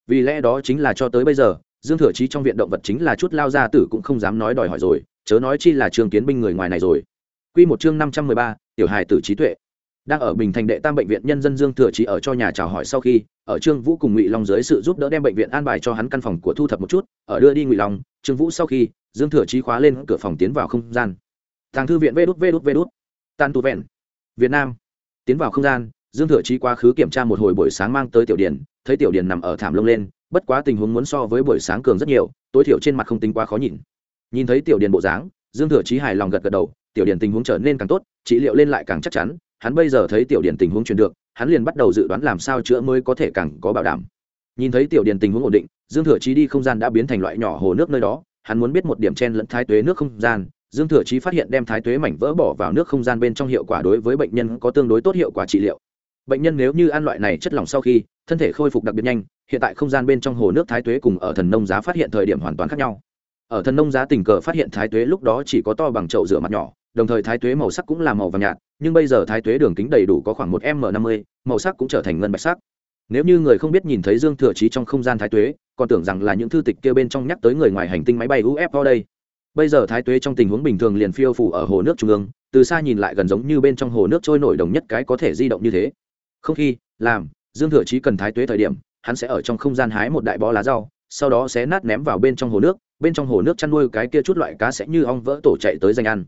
Vì lẽ đó chính là cho tới bây giờ dương thừa chí trong viện động vật chính là chút lao gia tử cũng không dám nói đòi hỏi rồi chớ nói chi là trường kiến binh người ngoài này rồi. Quy một chương năm trăm mười ba, tiểu hài tử trí tuệ đang ở bình thành đệ tam bệnh viện nhân dân dương thừa chí ở cho nhà chào hỏi sau khi, ở trương vũ cùng ngụy long dưới sự giúp đỡ đem bệnh viện an bài cho hắn căn phòng của thu thập một chút, ở đưa đi ngụy long, trương vũ sau khi, dương thừa chí khóa lên cửa phòng tiến vào không gian. Tàng thư viện vê đút vê đút vê đút. Tan tu vẹn. Việt nam. Tiến vào không gian, dương thừa chí quá khứ kiểm tra một hồi buổi sáng mang tới tiểu điển, thấy tiểu điển nằm ở thảm lông lên, bất quá tình huống muốn so với buổi sáng cường rất nhiều, tối thiểu trên mặt không tính quá khó nhìn. Nhìn thấy tiểu điển bộ dáng, dương thừa chí hài lòng gật gật đầu, tiểu điển tình huống trở nên càng tốt, trị liệu lên lại càng chắc chắn hắn bây giờ thấy tiểu điển tình huống truyền được, hắn liền bắt đầu dự đoán làm sao chữa mới có thể càng có bảo đảm. Nhìn thấy tiểu điển tình huống ổn định, dương thừa chí đi không gian đã biến thành loại nhỏ hồ nước nơi đó, hắn muốn biết một điểm chen lẫn thái tuế nước không gian. Dương thừa chí phát hiện đem thái tuế mảnh vỡ bỏ vào nước không gian bên trong hiệu quả đối với bệnh nhân có tương đối tốt hiệu quả trị liệu. Bệnh nhân nếu như ăn loại này chất lỏng sau khi, thân thể khôi phục đặc biệt nhanh, hiện tại không gian bên trong hồ nước thái tuế cùng ở thần nông giá phát hiện thời điểm hoàn toàn khác nhau. Ở thần nông giá tình cờ phát hiện thái tuế lúc đó chỉ có to bằng chậu rửa mặt nhỏ đồng thời thái tuế màu sắc cũng là màu vàng nhạt, nhưng bây giờ thái tuế đường kính đầy đủ có khoảng một m năm mươi, màu sắc cũng trở thành ngân bạch sắc. Nếu như người không biết nhìn thấy dương thừa trí trong không gian thái tuế, còn tưởng rằng là những thư tịch kia bên trong nhắc tới người ngoài hành tinh máy bay ufo đây. Bây giờ thái tuế trong tình huống bình thường liền phiêu phủ ở hồ nước trung ương, từ xa nhìn lại gần giống như bên trong hồ nước trôi nổi đồng nhất cái có thể di động như thế. Không khi, làm, dương thừa trí cần thái tuế thời điểm, hắn sẽ ở trong không gian hái một đại bó lá rau, sau đó sẽ nát ném vào bên trong hồ nước, bên trong hồ nước chăn nuôi cái kia chút loại cá sẽ như ong vỡ tổ chạy tới danh ăn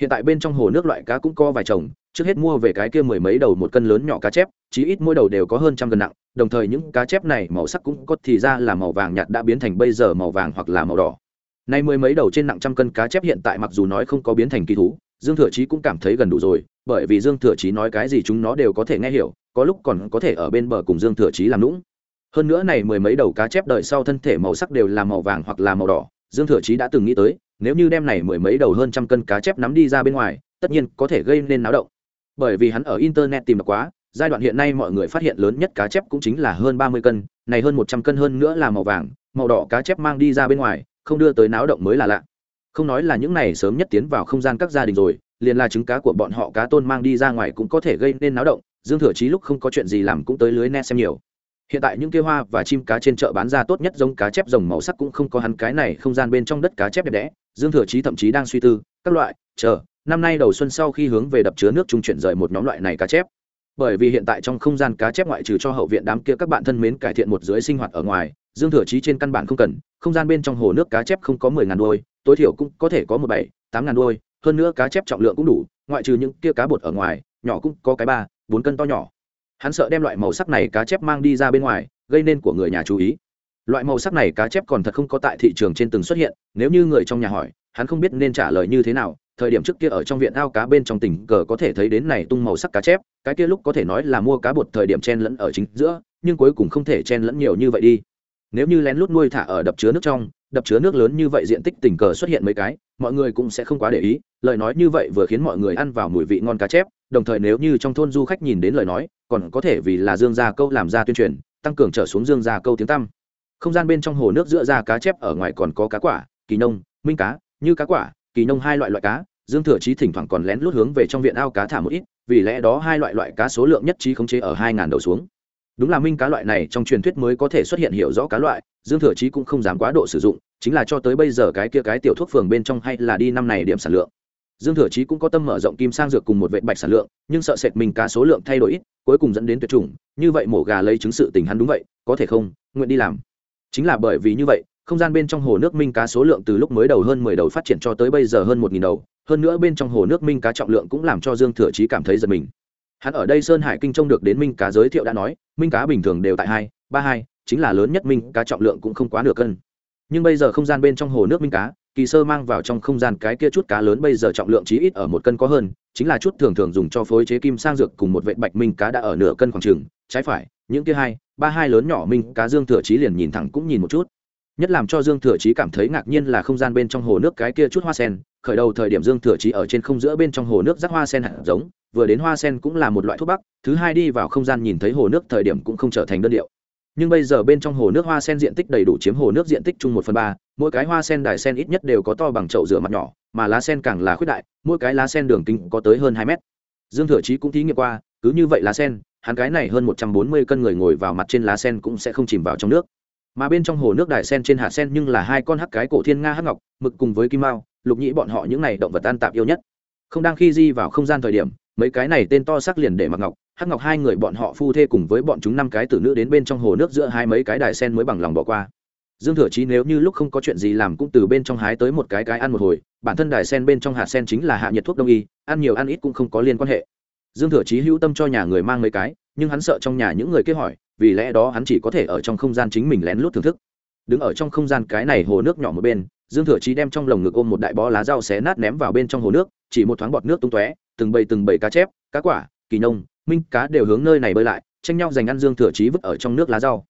hiện tại bên trong hồ nước loại cá cũng có vài chồng trước hết mua về cái kia mười mấy đầu một cân lớn nhỏ cá chép, chí ít mỗi đầu đều có hơn trăm cân nặng, đồng thời những cá chép này màu sắc cũng có thì ra là màu vàng nhạt đã biến thành bây giờ màu vàng hoặc là màu đỏ. Nay mười mấy đầu trên nặng trăm cân cá chép hiện tại mặc dù nói không có biến thành kỳ thú, dương thừa chí cũng cảm thấy gần đủ rồi, bởi vì dương thừa chí nói cái gì chúng nó đều có thể nghe hiểu, có lúc còn có thể ở bên bờ cùng dương thừa chí làm lũng hơn nữa này mười mấy đầu cá chép đợi sau thân thể màu sắc đều là màu vàng hoặc là màu đỏ, dương thừa chí đã từng nghĩ tới nếu như đem này mười mấy đầu hơn trăm cân cá chép nắm đi ra bên ngoài, tất nhiên có thể gây nên náo động. Bởi vì hắn ở internet tìm được quá, giai đoạn hiện nay mọi người phát hiện lớn nhất cá chép cũng chính là hơn ba mươi cân, này hơn một trăm cân hơn nữa là màu vàng, màu đỏ cá chép mang đi ra bên ngoài, không đưa tới náo động mới là lạ. Không nói là những này sớm nhất tiến vào không gian các gia đình rồi, liền là trứng cá của bọn họ cá tôn mang đi ra ngoài cũng có thể gây nên náo động. Dương thừa chí lúc không có chuyện gì làm cũng tới lưới net xem nhiều hiện tại những kia hoa và chim cá trên chợ bán ra tốt nhất giống cá chép rồng màu sắc cũng không có hắn cái này không gian bên trong đất cá chép đẹp đẽ. Dương thừa chí thậm chí đang suy tư, các loại, chờ, năm nay đầu xuân sau khi hướng về đập chứa nước trung chuyển rời một nhóm loại này cá chép. Bởi vì hiện tại trong không gian cá chép ngoại trừ cho hậu viện đám kia các bạn thân mến cải thiện một dưới sinh hoạt ở ngoài, dương thừa chí trên căn bản không cần, không gian bên trong hồ nước cá chép không có mười ngàn đôi, tối thiểu cũng có thể có một bảy, tám ngàn đôi, hơn nữa cá chép trọng lượng cũng đủ, ngoại trừ những kia cá bột ở ngoài, nhỏ cũng có cái ba, bốn cân to nhỏ hắn sợ đem loại màu sắc này cá chép mang đi ra bên ngoài, gây nên của người nhà chú ý. Loại màu sắc này cá chép còn thật không có tại thị trường trên từng xuất hiện, nếu như người trong nhà hỏi, hắn không biết nên trả lời như thế nào, thời điểm trước kia ở trong viện ao cá bên trong tỉnh cờ có thể thấy đến này tung màu sắc cá chép, cái kia lúc có thể nói là mua cá bột thời điểm chen lẫn ở chính giữa, nhưng cuối cùng không thể chen lẫn nhiều như vậy đi. Nếu như lén lút nuôi thả ở đập chứa nước trong, đập chứa nước lớn như vậy diện tích tình cờ xuất hiện mấy cái, mọi người cũng sẽ không quá để ý, lời nói như vậy vừa khiến mọi người ăn vào mùi vị ngon cá chép, đồng thời nếu như trong thôn du khách nhìn đến lời nói còn có thể vì là dương gia câu làm ra tuyên truyền, tăng cường trở xuống dương gia câu tiếng tăm. Không gian bên trong hồ nước giữa ra cá chép ở ngoài còn có cá quả, kỳ nông, minh cá, như cá quả, kỳ nông hai loại loại cá, dương thừa chí thỉnh thoảng còn lén lút hướng về trong viện ao cá thả một ít, vì lẽ đó hai loại loại cá số lượng nhất trí khống chế ở hai ngàn đầu xuống. Đúng là minh cá loại này trong truyền thuyết mới có thể xuất hiện hiểu rõ cá loại, dương thừa chí cũng không dám quá độ sử dụng, chính là cho tới bây giờ cái kia cái tiểu thuốc phường bên trong hay là đi năm này điểm sản lượng. Dương thừa chí cũng có tâm mở rộng kim sang dược cùng một vệ bạch sản lượng, nhưng sợ sệt mình cá số lượng thay đổi ít cuối cùng dẫn đến tuyệt chủng, như vậy mổ gà lấy chứng sự tình hắn đúng vậy, có thể không? Nguyện đi làm. Chính là bởi vì như vậy, không gian bên trong hồ nước minh cá số lượng từ lúc mới đầu hơn mười đầu phát triển cho tới bây giờ hơn một nghìn đầu, hơn nữa bên trong hồ nước minh cá trọng lượng cũng làm cho dương thừa chí cảm thấy giật mình. Hắn ở đây sơn hải kinh trông được đến minh cá giới thiệu đã nói, minh cá bình thường đều tại hai, ba hai, chính là lớn nhất minh cá trọng lượng cũng không quá nửa cân. Nhưng bây giờ không gian bên trong hồ nước minh cá, kỳ sơ mang vào trong không gian cái kia chút cá lớn bây giờ trọng lượng chí ít ở một cân có hơn chính là chút thường thường dùng cho phối chế kim sang dược cùng một vệ bạch minh cá đã ở nửa cân khoảng trừng trái phải, những kia hai, ba hai lớn nhỏ minh cá dương thừa chí liền nhìn thẳng cũng nhìn một chút. Nhất làm cho dương thừa chí cảm thấy ngạc nhiên là không gian bên trong hồ nước cái kia chút hoa sen, khởi đầu thời điểm dương thừa chí ở trên không giữa bên trong hồ nước rắc hoa sen hạt giống, vừa đến hoa sen cũng là một loại thuốc bắc, thứ hai đi vào không gian nhìn thấy hồ nước thời điểm cũng không trở thành đơn điệu. Nhưng bây giờ bên trong hồ nước hoa sen diện tích đầy đủ chiếm hồ nước diện tích chung một phần ba, mỗi cái hoa sen đài sen ít nhất đều có to bằng chậu rửa mặt nhỏ mà lá sen càng là khuyết đại, mỗi cái lá sen đường kính có tới hơn hai mét. Dương thừa chí cũng thí nghiệm qua, cứ như vậy lá sen, hắn cái này hơn một trăm bốn mươi cân người ngồi vào mặt trên lá sen cũng sẽ không chìm vào trong nước. Mà bên trong hồ nước đài sen trên hạ sen nhưng là hai con hắc cái cổ thiên nga hắc ngọc, mực cùng với kim mao, lục nhĩ bọn họ những này động vật an tạp yêu nhất. Không đang khi di vào không gian thời điểm, mấy cái này tên to sắc liền để mặc ngọc, hắc ngọc hai người bọn họ phu thê cùng với bọn chúng năm cái tử nữ đến bên trong hồ nước giữa hai mấy cái đài sen mới bằng lòng bỏ qua dương thừa chí nếu như lúc không có chuyện gì làm cũng từ bên trong hái tới một cái cái ăn một hồi, bản thân đài sen bên trong hạt sen chính là hạ nhiệt thuốc đông y, ăn nhiều ăn ít cũng không có liên quan hệ. Dương thừa chí hữu tâm cho nhà người mang mấy cái, nhưng hắn sợ trong nhà những người kia hỏi, vì lẽ đó hắn chỉ có thể ở trong không gian chính mình lén lút thưởng thức. Đứng ở trong không gian cái này hồ nước nhỏ một bên, dương thừa chí đem trong lồng ngực ôm một đại bó lá rau xé nát ném vào bên trong hồ nước, chỉ một thoáng bọt nước tung tóe, từng bầy từng bầy cá chép, cá quả, kỳ nông, minh cá đều hướng nơi này bơi lại, tranh nhau giành ăn dương thừa chí vứt ở trong nước lá rau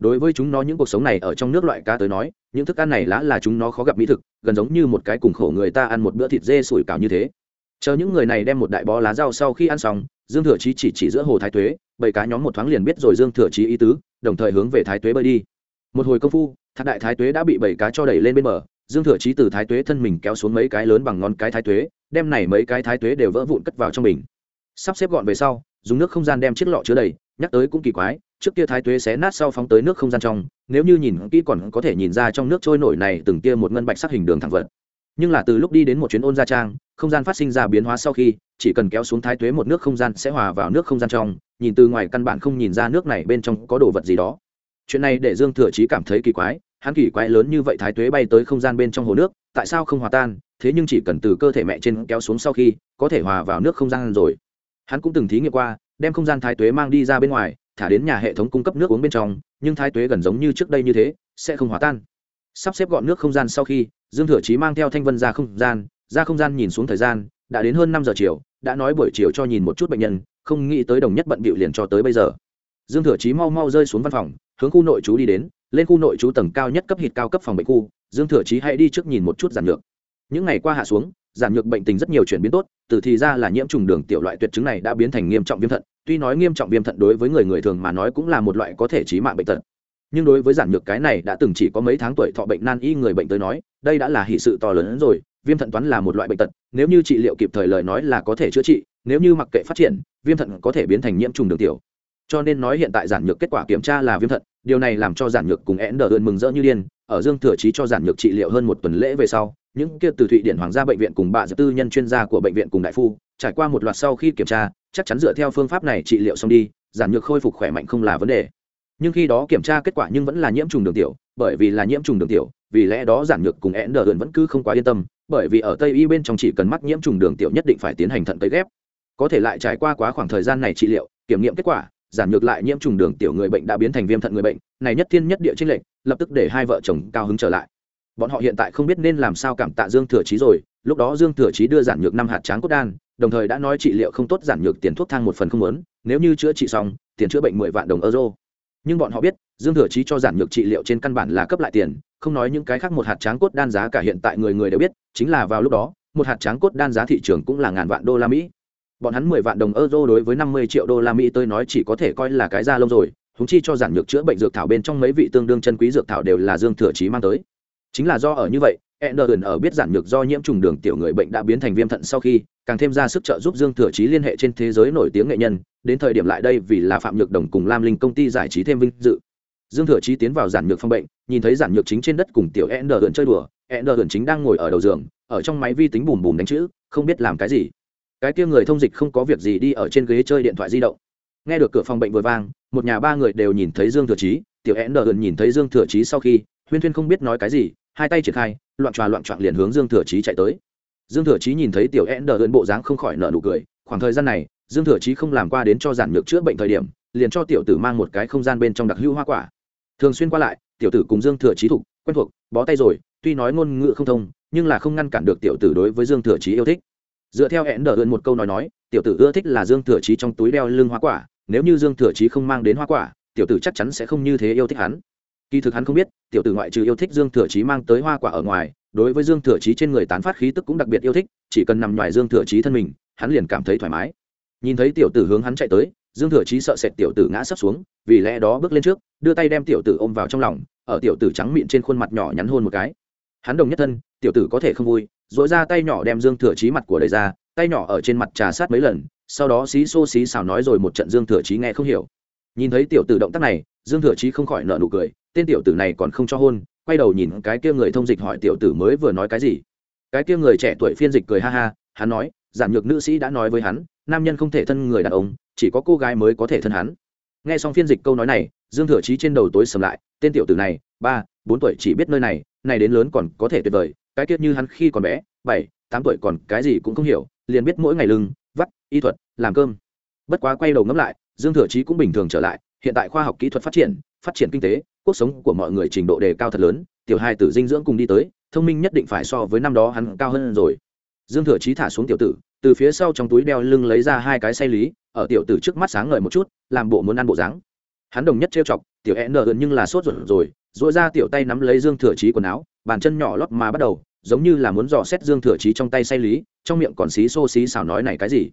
đối với chúng nó những cuộc sống này ở trong nước loại cá tới nói, những thức ăn này lá là chúng nó khó gặp mỹ thực, gần giống như một cái cùng khổ người ta ăn một bữa thịt dê sủi cảo như thế. Chờ những người này đem một đại bó lá rau sau khi ăn xong, dương thừa chí chỉ chỉ giữa hồ thái tuế, bảy cá nhóm một thoáng liền biết rồi dương thừa chí ý tứ, đồng thời hướng về thái tuế bơi đi. Một hồi công phu thạc đại thái tuế đã bị bảy cá cho đẩy lên bên bờ, dương thừa chí từ thái tuế thân mình kéo xuống mấy cái lớn bằng ngón cái thái tuế, đem này mấy cái thái tuế đều vỡ vụn cất vào trong mình sắp xếp gọn về sau, dùng nước không gian đem chiếc lọ chứa đầy, nhắc tới cũng kỳ quái trước kia thái tuế xé nát sau phóng tới nước không gian trong, nếu như nhìn kỹ còn có thể nhìn ra trong nước trôi nổi này từng kia một ngân bạch sắc hình đường thẳng vật. Nhưng là từ lúc đi đến một chuyến ôn gia trang, không gian phát sinh ra biến hóa sau khi, chỉ cần kéo xuống thái tuế một nước không gian sẽ hòa vào nước không gian trong, nhìn từ ngoài căn bản không nhìn ra nước này bên trong có đồ vật gì đó. Chuyện này để dương thừa chí cảm thấy kỳ quái, hắn kỳ quái lớn như vậy thái tuế bay tới không gian bên trong hồ nước, tại sao không hòa tan, thế nhưng chỉ cần từ cơ thể mẹ trên kéo xuống sau khi, có thể hòa vào nước không gian rồi. Hắn cũng từng thí nghiệm qua, đem không gian thái tuế mang đi ra bên ngoài thả đến nhà hệ thống cung cấp nước uống bên trong, nhưng thái tuế gần giống như trước đây như thế, sẽ không hòa tan. Sắp xếp gọn nước không gian sau khi, dương thừa chí mang theo thanh vân ra không gian, ra không gian nhìn xuống thời gian, đã đến hơn năm giờ chiều, đã nói buổi chiều cho nhìn một chút bệnh nhân, không nghĩ tới đồng nhất bận bịu liền cho tới bây giờ. Dương thừa chí mau mau rơi xuống văn phòng, hướng khu nội trú đi đến, lên khu nội trú tầng cao nhất cấp hít cao cấp phòng bệnh khu, dương thừa chí hãy đi trước nhìn một chút giản nhược những ngày qua hạ xuống, giản nhược bệnh tình rất nhiều chuyển biến tốt, từ thì ra là nhiễm trùng đường tiểu loại tuyệt chứng này đã biến thành nghiêm trọng viêm thận tuy nói nghiêm trọng viêm thận đối với người người thường mà nói cũng là một loại có thể trí mạng bệnh tật. Nhưng đối với giản nhược cái này đã từng chỉ có mấy tháng tuổi thọ bệnh nan y người bệnh tới nói, đây đã là hỷ sự to lớn hơn rồi, viêm thận toán là một loại bệnh tật, nếu như trị liệu kịp thời lời nói là có thể chữa trị, nếu như mặc kệ phát triển, viêm thận có thể biến thành nhiễm trùng đường tiểu. Cho nên nói hiện tại giản nhược kết quả kiểm tra là viêm thận, điều này làm cho giản nhược cùng én đờ ơn mừng rỡ như điên, ở dương thừa trí cho giản nhược trị liệu hơn một tuần lễ về sau, những kia từ thụy điển hoàng gia bệnh viện cùng bà tư nhân chuyên gia của bệnh viện cùng đại phu trải qua một loạt sau khi kiểm tra, chắc chắn dựa theo phương pháp này trị liệu xong đi, giản nhược khôi phục khỏe mạnh không là vấn đề. Nhưng khi đó kiểm tra kết quả nhưng vẫn là nhiễm trùng đường tiểu, bởi vì là nhiễm trùng đường tiểu, vì lẽ đó giản nhược cùng én đờ ơn vẫn cứ không quá yên tâm, bởi vì ở tây y bên trong chỉ cần mắc nhiễm trùng đường tiểu nhất định phải tiến hành thận cấy ghép. Có thể lại trải qua quá khoảng thời gian này trị liệu, kiểm nghiệm kết quả, giản nhược lại nhiễm trùng đường tiểu người bệnh đã biến thành viêm thận người bệnh, này nhất thiên nhất địa trinh lệnh lập tức để hai vợ chồng cao hứng trở lại. Bọn họ hiện tại không biết nên làm sao cảm tạ dương thừa chí rồi, lúc đó dương thừa chí đưa giản nhược năm hạt tráng cốt đan đồng thời đã nói trị liệu không tốt giản nhược tiền thuốc thang một phần không lớn nếu như chữa trị xong, tiền chữa bệnh mười vạn đồng euro. Nhưng bọn họ biết, dương thừa chí cho giản nhược trị liệu trên căn bản là cấp lại tiền, không nói những cái khác một hạt tráng cốt đan giá cả hiện tại người người đều biết, chính là vào lúc đó, một hạt tráng cốt đan giá thị trường cũng là ngàn vạn đô la mỹ. Bọn hắn mười vạn đồng euro đối với năm mươi triệu đô la mỹ tôi nói chỉ có thể coi là cái da lông rồi húng chi cho giản nhược chữa bệnh dược thảo bên trong mấy vị tương đương chân quý dược thảo đều là dương thừa chí mang tới. Chính là do ở như vậy Anderson ở biết giản nhược do nhiễm trùng đường tiểu người bệnh đã biến thành viêm thận sau khi, càng thêm ra sức trợ giúp Dương Thừa Chí liên hệ trên thế giới nổi tiếng nghệ nhân, đến thời điểm lại đây vì là Phạm Nhược Đồng cùng Lam Linh công ty giải trí thêm vinh dự. Dương Thừa Chí tiến vào giản nhược phòng bệnh, nhìn thấy giản nhược chính trên đất cùng tiểu Anderson chơi đùa, Anderson chính đang ngồi ở đầu giường, ở trong máy vi tính bùm bùm đánh chữ, không biết làm cái gì. Cái kia người thông dịch không có việc gì đi ở trên ghế chơi điện thoại di động. Nghe được cửa phòng bệnh vừa vang, một nhà ba người đều nhìn thấy Dương Thừa Chí, tiểu Anderson nhìn thấy Dương Thừa Chí sau khi, Huyên Thuyên không biết nói cái gì, hai tay triển khai, loạn tròa loạn trọn liền hướng dương thừa chí chạy tới. Dương thừa chí nhìn thấy tiểu én đờ ơn bộ dáng không khỏi nợ nụ cười, khoảng thời gian này, dương thừa chí không làm qua đến cho giản nhược chữa bệnh thời điểm, liền cho tiểu tử mang một cái không gian bên trong đặc hữu hoa quả. Thường xuyên qua lại, tiểu tử cùng dương thừa chí thục quen thuộc, bó tay rồi, tuy nói ngôn ngữ không thông, nhưng là không ngăn cản được tiểu tử đối với dương thừa chí yêu thích. Dựa theo hẹn đờ ơn một câu nói nói, tiểu tử ưa thích là dương thừa chí trong túi đeo lưng hoa quả, nếu như dương thừa chí không mang đến hoa quả, tiểu tử chắc chắn sẽ không như thế yêu thích hắn kỳ thực hắn không biết, tiểu tử ngoại trừ yêu thích dương thừa chí mang tới hoa quả ở ngoài, đối với dương thừa chí trên người tán phát khí tức cũng đặc biệt yêu thích, chỉ cần nằm ngoài dương thừa chí thân mình, hắn liền cảm thấy thoải mái. Nhìn thấy tiểu tử hướng hắn chạy tới, dương thừa chí sợ sệt tiểu tử ngã sấp xuống, vì lẽ đó bước lên trước, đưa tay đem tiểu tử ôm vào trong lòng, ở tiểu tử trắng mịn trên khuôn mặt nhỏ nhắn hôn một cái. Hắn đồng nhất thân, tiểu tử có thể không vui dội ra tay nhỏ đem dương thừa chí mặt của đầy ra, tay nhỏ ở trên mặt trà sát mấy lần, sau đó xí xô xí xào nói rồi một trận dương thừa chí nghe không hiểu. Nhìn thấy tiểu tử động tác này, dương thừa chí không khỏi nợ nụ cười tên tiểu tử này còn không cho hôn, quay đầu nhìn cái kia người thông dịch hỏi tiểu tử mới vừa nói cái gì. Cái kia người trẻ tuổi phiên dịch cười ha ha, hắn nói, giản nhược nữ sĩ đã nói với hắn, nam nhân không thể thân người đàn ông, chỉ có cô gái mới có thể thân hắn. Nghe xong phiên dịch câu nói này, dương thừa chí trên đầu tối sầm lại, tên tiểu tử này, ba, bốn tuổi chỉ biết nơi này này đến lớn còn có thể tuyệt vời, cái tiết như hắn khi còn bé, bảy, tám tuổi còn cái gì cũng không hiểu, liền biết mỗi ngày lưng, vắt, y thuật, làm cơm. Bất quá quay đầu ngẫm lại, dương thừa chí cũng bình thường trở lại, hiện tại khoa học kỹ thuật phát triển phát triển kinh tế cuộc sống của mọi người trình độ đề cao thật lớn, tiểu hai tử dinh dưỡng cùng đi tới, thông minh nhất định phải so với năm đó hắn cao hơn rồi. Dương thừa chí thả xuống tiểu tử, từ phía sau trong túi đeo lưng lấy ra hai cái say lý, ở tiểu tử trước mắt sáng ngời một chút, làm bộ muốn ăn bộ dáng. Hắn đồng nhất trêu chọc, tiểu e nợ nhưng là sốt ruột rồi dội ra tiểu tay nắm lấy dương thừa chí quần áo, bàn chân nhỏ lót mà bắt đầu, giống như là muốn dò xét dương thừa chí trong tay say lý, trong miệng còn xí xô xí xào nói này cái gì.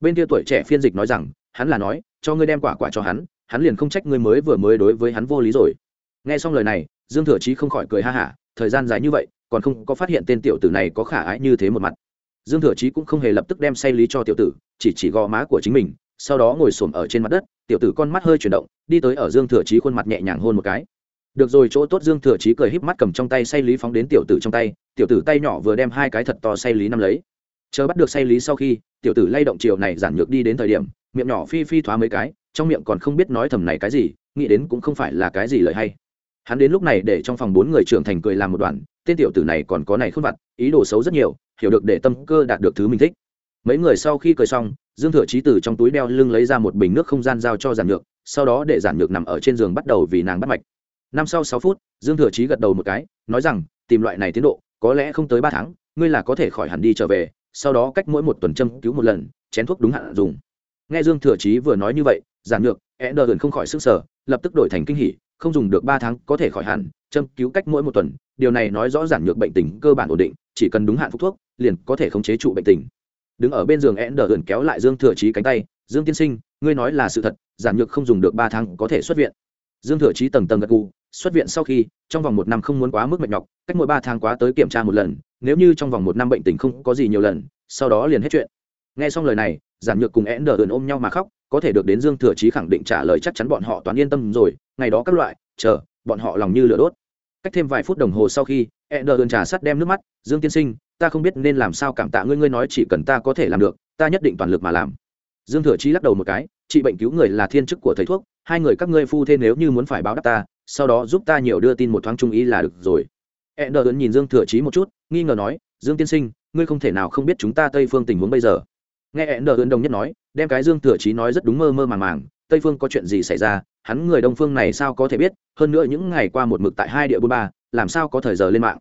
Bên kia tuổi trẻ phiên dịch nói rằng, hắn là nói, cho ngươi đem quả quả cho hắn hắn liền không trách ngươi mới vừa mới đối với hắn vô lý rồi nghe xong lời này, dương thừa chí không khỏi cười ha hả, thời gian dài như vậy, còn không có phát hiện tên tiểu tử này có khả ái như thế một mặt. Dương thừa chí cũng không hề lập tức đem say lý cho tiểu tử, chỉ chỉ gò má của chính mình, sau đó ngồi xổm ở trên mặt đất, tiểu tử con mắt hơi chuyển động, đi tới ở dương thừa chí khuôn mặt nhẹ nhàng hôn một cái. Được rồi, chỗ tốt, dương thừa chí cười híp mắt cầm trong tay say lý phóng đến tiểu tử trong tay, tiểu tử tay nhỏ vừa đem hai cái thật to say lý nắm lấy. Chờ bắt được say lý sau khi, tiểu tử lay động chiều này giản nhược đi đến thời điểm, miệng nhỏ phi phi thoá mấy cái, trong miệng còn không biết nói thầm này cái gì, nghĩ đến cũng không phải là cái gì lợi hay hắn đến lúc này để trong phòng bốn người trưởng thành cười làm một đoàn, tên tiểu tử này còn có này khuôn vặt ý đồ xấu rất nhiều, hiểu được để tâm cơ đạt được thứ mình thích. Mấy người sau khi cười xong, dương thừa trí từ trong túi đeo lưng lấy ra một bình nước không gian giao cho giản nhược, sau đó để giản nhược nằm ở trên giường bắt đầu vì nàng bắt mạch. Năm sau sáu phút, dương thừa trí gật đầu một cái, nói rằng, tìm loại này tiến độ, có lẽ không tới ba tháng, ngươi là có thể khỏi hẳn đi trở về, sau đó cách mỗi một tuần châm cứu một lần, chén thuốc đúng hạn dùng. Nghe dương thừa trí vừa nói như vậy, giản nhược e đờ không khỏi sức sở lập tức đổi thành kinh hỉ không dùng được ba tháng có thể khỏi hẳn, châm cứu cách mỗi một tuần, điều này nói rõ giảm nhược bệnh tình cơ bản ổn định, chỉ cần đúng hạn phúc thuốc, liền có thể khống chế trụ bệnh tình. Đứng ở bên giường e đờ kéo lại dương thừa trí cánh tay, dương tiên sinh, ngươi nói là sự thật, giản nhược không dùng được ba tháng có thể xuất viện. Dương thừa trí tầng tầng gật gù, xuất viện sau khi, trong vòng một năm không muốn quá mức mệt nhọc, cách mỗi ba tháng quá tới kiểm tra một lần, nếu như trong vòng một năm bệnh tình không có gì nhiều lần, sau đó liền hết chuyện. Nghe xong lời này, giản nhược cùng én đờ ôm nhau mà khóc có thể được đến dương thừa chí khẳng định trả lời chắc chắn bọn họ toán yên tâm rồi, ngày đó các loại, chờ, bọn họ lòng như lửa đốt. Cách thêm vài phút đồng hồ sau khi e đơn trà sắt đem nước mắt, dương tiên sinh, ta không biết nên làm sao cảm tạ ngươi ngươi nói chỉ cần ta có thể làm được, ta nhất định toàn lực mà làm. Dương thừa chí lắc đầu một cái trị bệnh cứu người là thiên chức của thầy thuốc, hai người các ngươi phu thêm nếu như muốn phải báo đáp ta, sau đó giúp ta nhiều đưa tin một thoáng trung ý là được rồi. E nờ nhìn dương thừa chí một chút, nghi ngờ nói, dương tiên sinh, ngươi không thể nào không biết chúng ta tây phương tình huống bây giờ. Nghe e nờ đồng nhất nói đem cái dương thừa chí nói rất đúng mơ mơ màng màng tây phương có chuyện gì xảy ra hắn người đông phương này sao có thể biết hơn nữa những ngày qua một mực tại hai địa bốn ba làm sao có thời giờ lên mạng.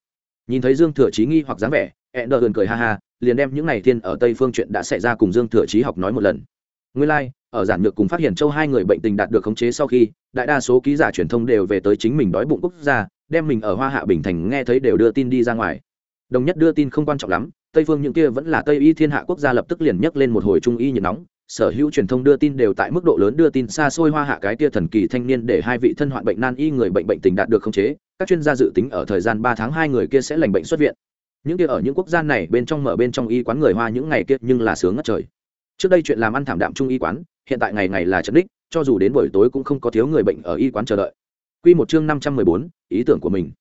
Nhìn thấy dương thừa chí nghi hoặc dáng vẻ e gần cười ha ha liền đem những ngày thiên ở tây phương chuyện đã xảy ra cùng dương thừa chí học nói một lần. Nguyên lai、like, ở giản nhược cùng phát hiện châu hai người bệnh tình đạt được khống chế sau khi đại đa số ký giả truyền thông đều về tới chính mình đói bụng quốc gia đem mình ở hoa hạ bình thành nghe thấy đều đưa tin đi ra ngoài. Đồng nhất đưa tin không quan trọng lắm tây phương những kia vẫn là tây y thiên hạ quốc gia lập tức liền nhắc lên một hồi trung y nhiệt nóng sở hữu truyền thông đưa tin đều tại mức độ lớn đưa tin xa xôi hoa hạ cái kia thần kỳ thanh niên để hai vị thân hoạn bệnh nan y người bệnh bệnh tình đạt được khống chế. Các chuyên gia dự tính ở thời gian ba tháng hai người kia sẽ lành bệnh xuất viện. Những kia ở những quốc gia này bên trong mở bên trong y quán người hoa những ngày kia nhưng là sướng ngất trời. Trước đây chuyện làm ăn thảm đạm trung y quán hiện tại ngày ngày là trận đích cho dù đến buổi tối cũng không có thiếu người bệnh ở y quán chờ đợi. Quy một chương năm trăm mười bốn, ý tưởng của mình.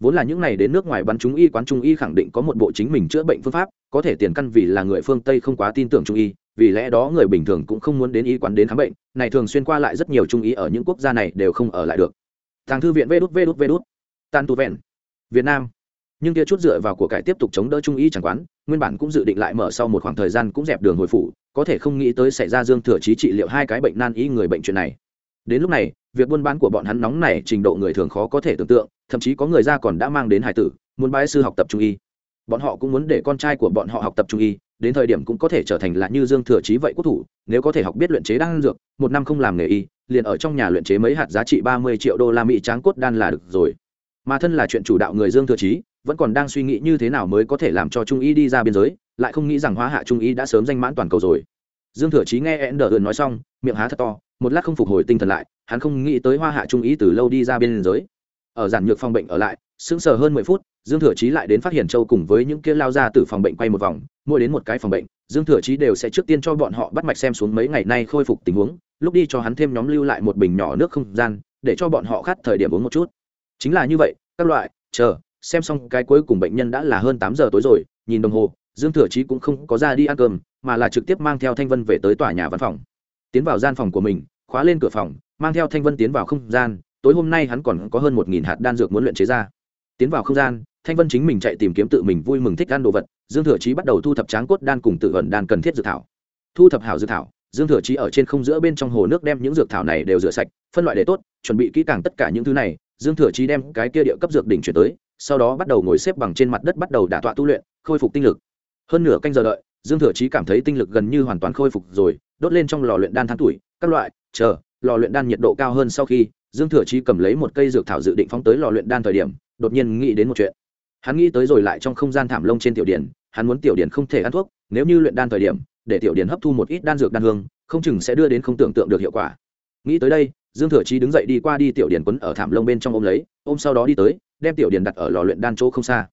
Vốn là những ngày đến nước ngoài bắn chúng y quán trung y khẳng định có một bộ chính mình chữa bệnh phương pháp có thể tiền căn vì là người phương tây không quá tin tưởng trung y vì lẽ đó người bình thường cũng không muốn đến y quán đến khám bệnh, này thường xuyên qua lại rất nhiều trung y ở những quốc gia này đều không ở lại được. Thằng thư viện vê đút vê đút vê đút tan tu vẹn. Việt nam. Nhưng kia chút dựa vào của cải tiếp tục chống đỡ trung y chẳng quán, nguyên bản cũng dự định lại mở sau một khoảng thời gian cũng dẹp đường hồi phủ, có thể không nghĩ tới xảy ra dương thừa trí trị liệu hai cái bệnh nan y người bệnh chuyện này. Đến lúc này, việc buôn bán của bọn hắn nóng này trình độ người thường khó có thể tưởng tượng, thậm chí có người ra còn đã mang đến hải tử, muốn bái sư học tập trung y. Bọn họ cũng muốn để con trai của bọn họ học tập trung y đến thời điểm cũng có thể trở thành là như dương thừa chí vậy quốc thủ, nếu có thể học biết luyện chế đan dược, một năm không làm nghề y, liền ở trong nhà luyện chế mấy hạt giá trị ba mươi triệu đô la mỹ tráng cốt đan là được rồi. Mà thân là chuyện chủ đạo người dương thừa chí, vẫn còn đang suy nghĩ như thế nào mới có thể làm cho trung y đi ra biên giới, lại không nghĩ rằng hóa hạ trung y đã sớm danh mãn toàn cầu rồi. Dương thừa chí nghe ender nói xong, miệng há thật to, một lát không phục hồi tinh thần lại, hắn không nghĩ tới hoa hạ trung Y từ lâu đi ra biên giới. Ở giản nhược phòng bệnh ở lại, sững sờ hơn mười phút dương thừa chí lại đến phát hiện châu cùng với những kia lao ra từ phòng bệnh quay một vòng, mua đến một cái phòng bệnh, dương thừa chí đều sẽ trước tiên cho bọn họ bắt mạch xem xuống mấy ngày nay khôi phục tình huống, lúc đi cho hắn thêm nhóm lưu lại một bình nhỏ nước không gian, để cho bọn họ khát thời điểm uống một chút. Chính là như vậy, các loại, chờ, xem xong cái cuối cùng bệnh nhân đã là hơn tám giờ tối rồi, nhìn đồng hồ, dương thừa chí cũng không có ra đi ăn cơm, mà là trực tiếp mang theo thanh vân về tới tòa nhà văn phòng. Tiến vào gian phòng của mình, khóa lên cửa phòng, mang theo thanh vân tiến vào không gian, tối hôm nay hắn còn có hơn một nghìn hạt đan dược muốn luyện chế ra tiến vào không gian, thanh vân chính mình chạy tìm kiếm tự mình vui mừng thích ăn đồ vật, dương thừa chí bắt đầu thu thập tráng cốt đan cùng tự ẩn đan cần thiết dược thảo. Thu thập hảo dược thảo, dương thừa chí ở trên không giữa bên trong hồ nước đem những dược thảo này đều rửa sạch, phân loại để tốt, chuẩn bị kỹ càng tất cả những thứ này, dương thừa chí đem cái kia địa cấp dược đỉnh chuyển tới, sau đó bắt đầu ngồi xếp bằng trên mặt đất bắt đầu đả tọa tu luyện, khôi phục tinh lực. Hơn nửa canh giờ đợi, dương thừa chí cảm thấy tinh lực gần như hoàn toàn khôi phục rồi, đốt lên trong lò luyện đan tháng tuổi, các loại, chờ, lò luyện đan nhiệt độ cao hơn sau khi, dương thừa chí cầm lấy một cây dược thảo dự định phóng tới lò luyện đan thời điểm đột nhiên nghĩ đến một chuyện. Hắn nghĩ tới rồi lại trong không gian thảm lông trên tiểu điển hắn muốn tiểu điển không thể ăn thuốc nếu như luyện đan thời điểm để tiểu điển hấp thu một ít đan dược đan hương không chừng sẽ đưa đến không tưởng tượng được hiệu quả. Nghĩ tới đây dương thừa chí đứng dậy đi qua đi tiểu điển quấn ở thảm lông bên trong ôm lấy ôm sau đó đi tới đem tiểu điển đặt ở lò luyện đan chỗ không xa.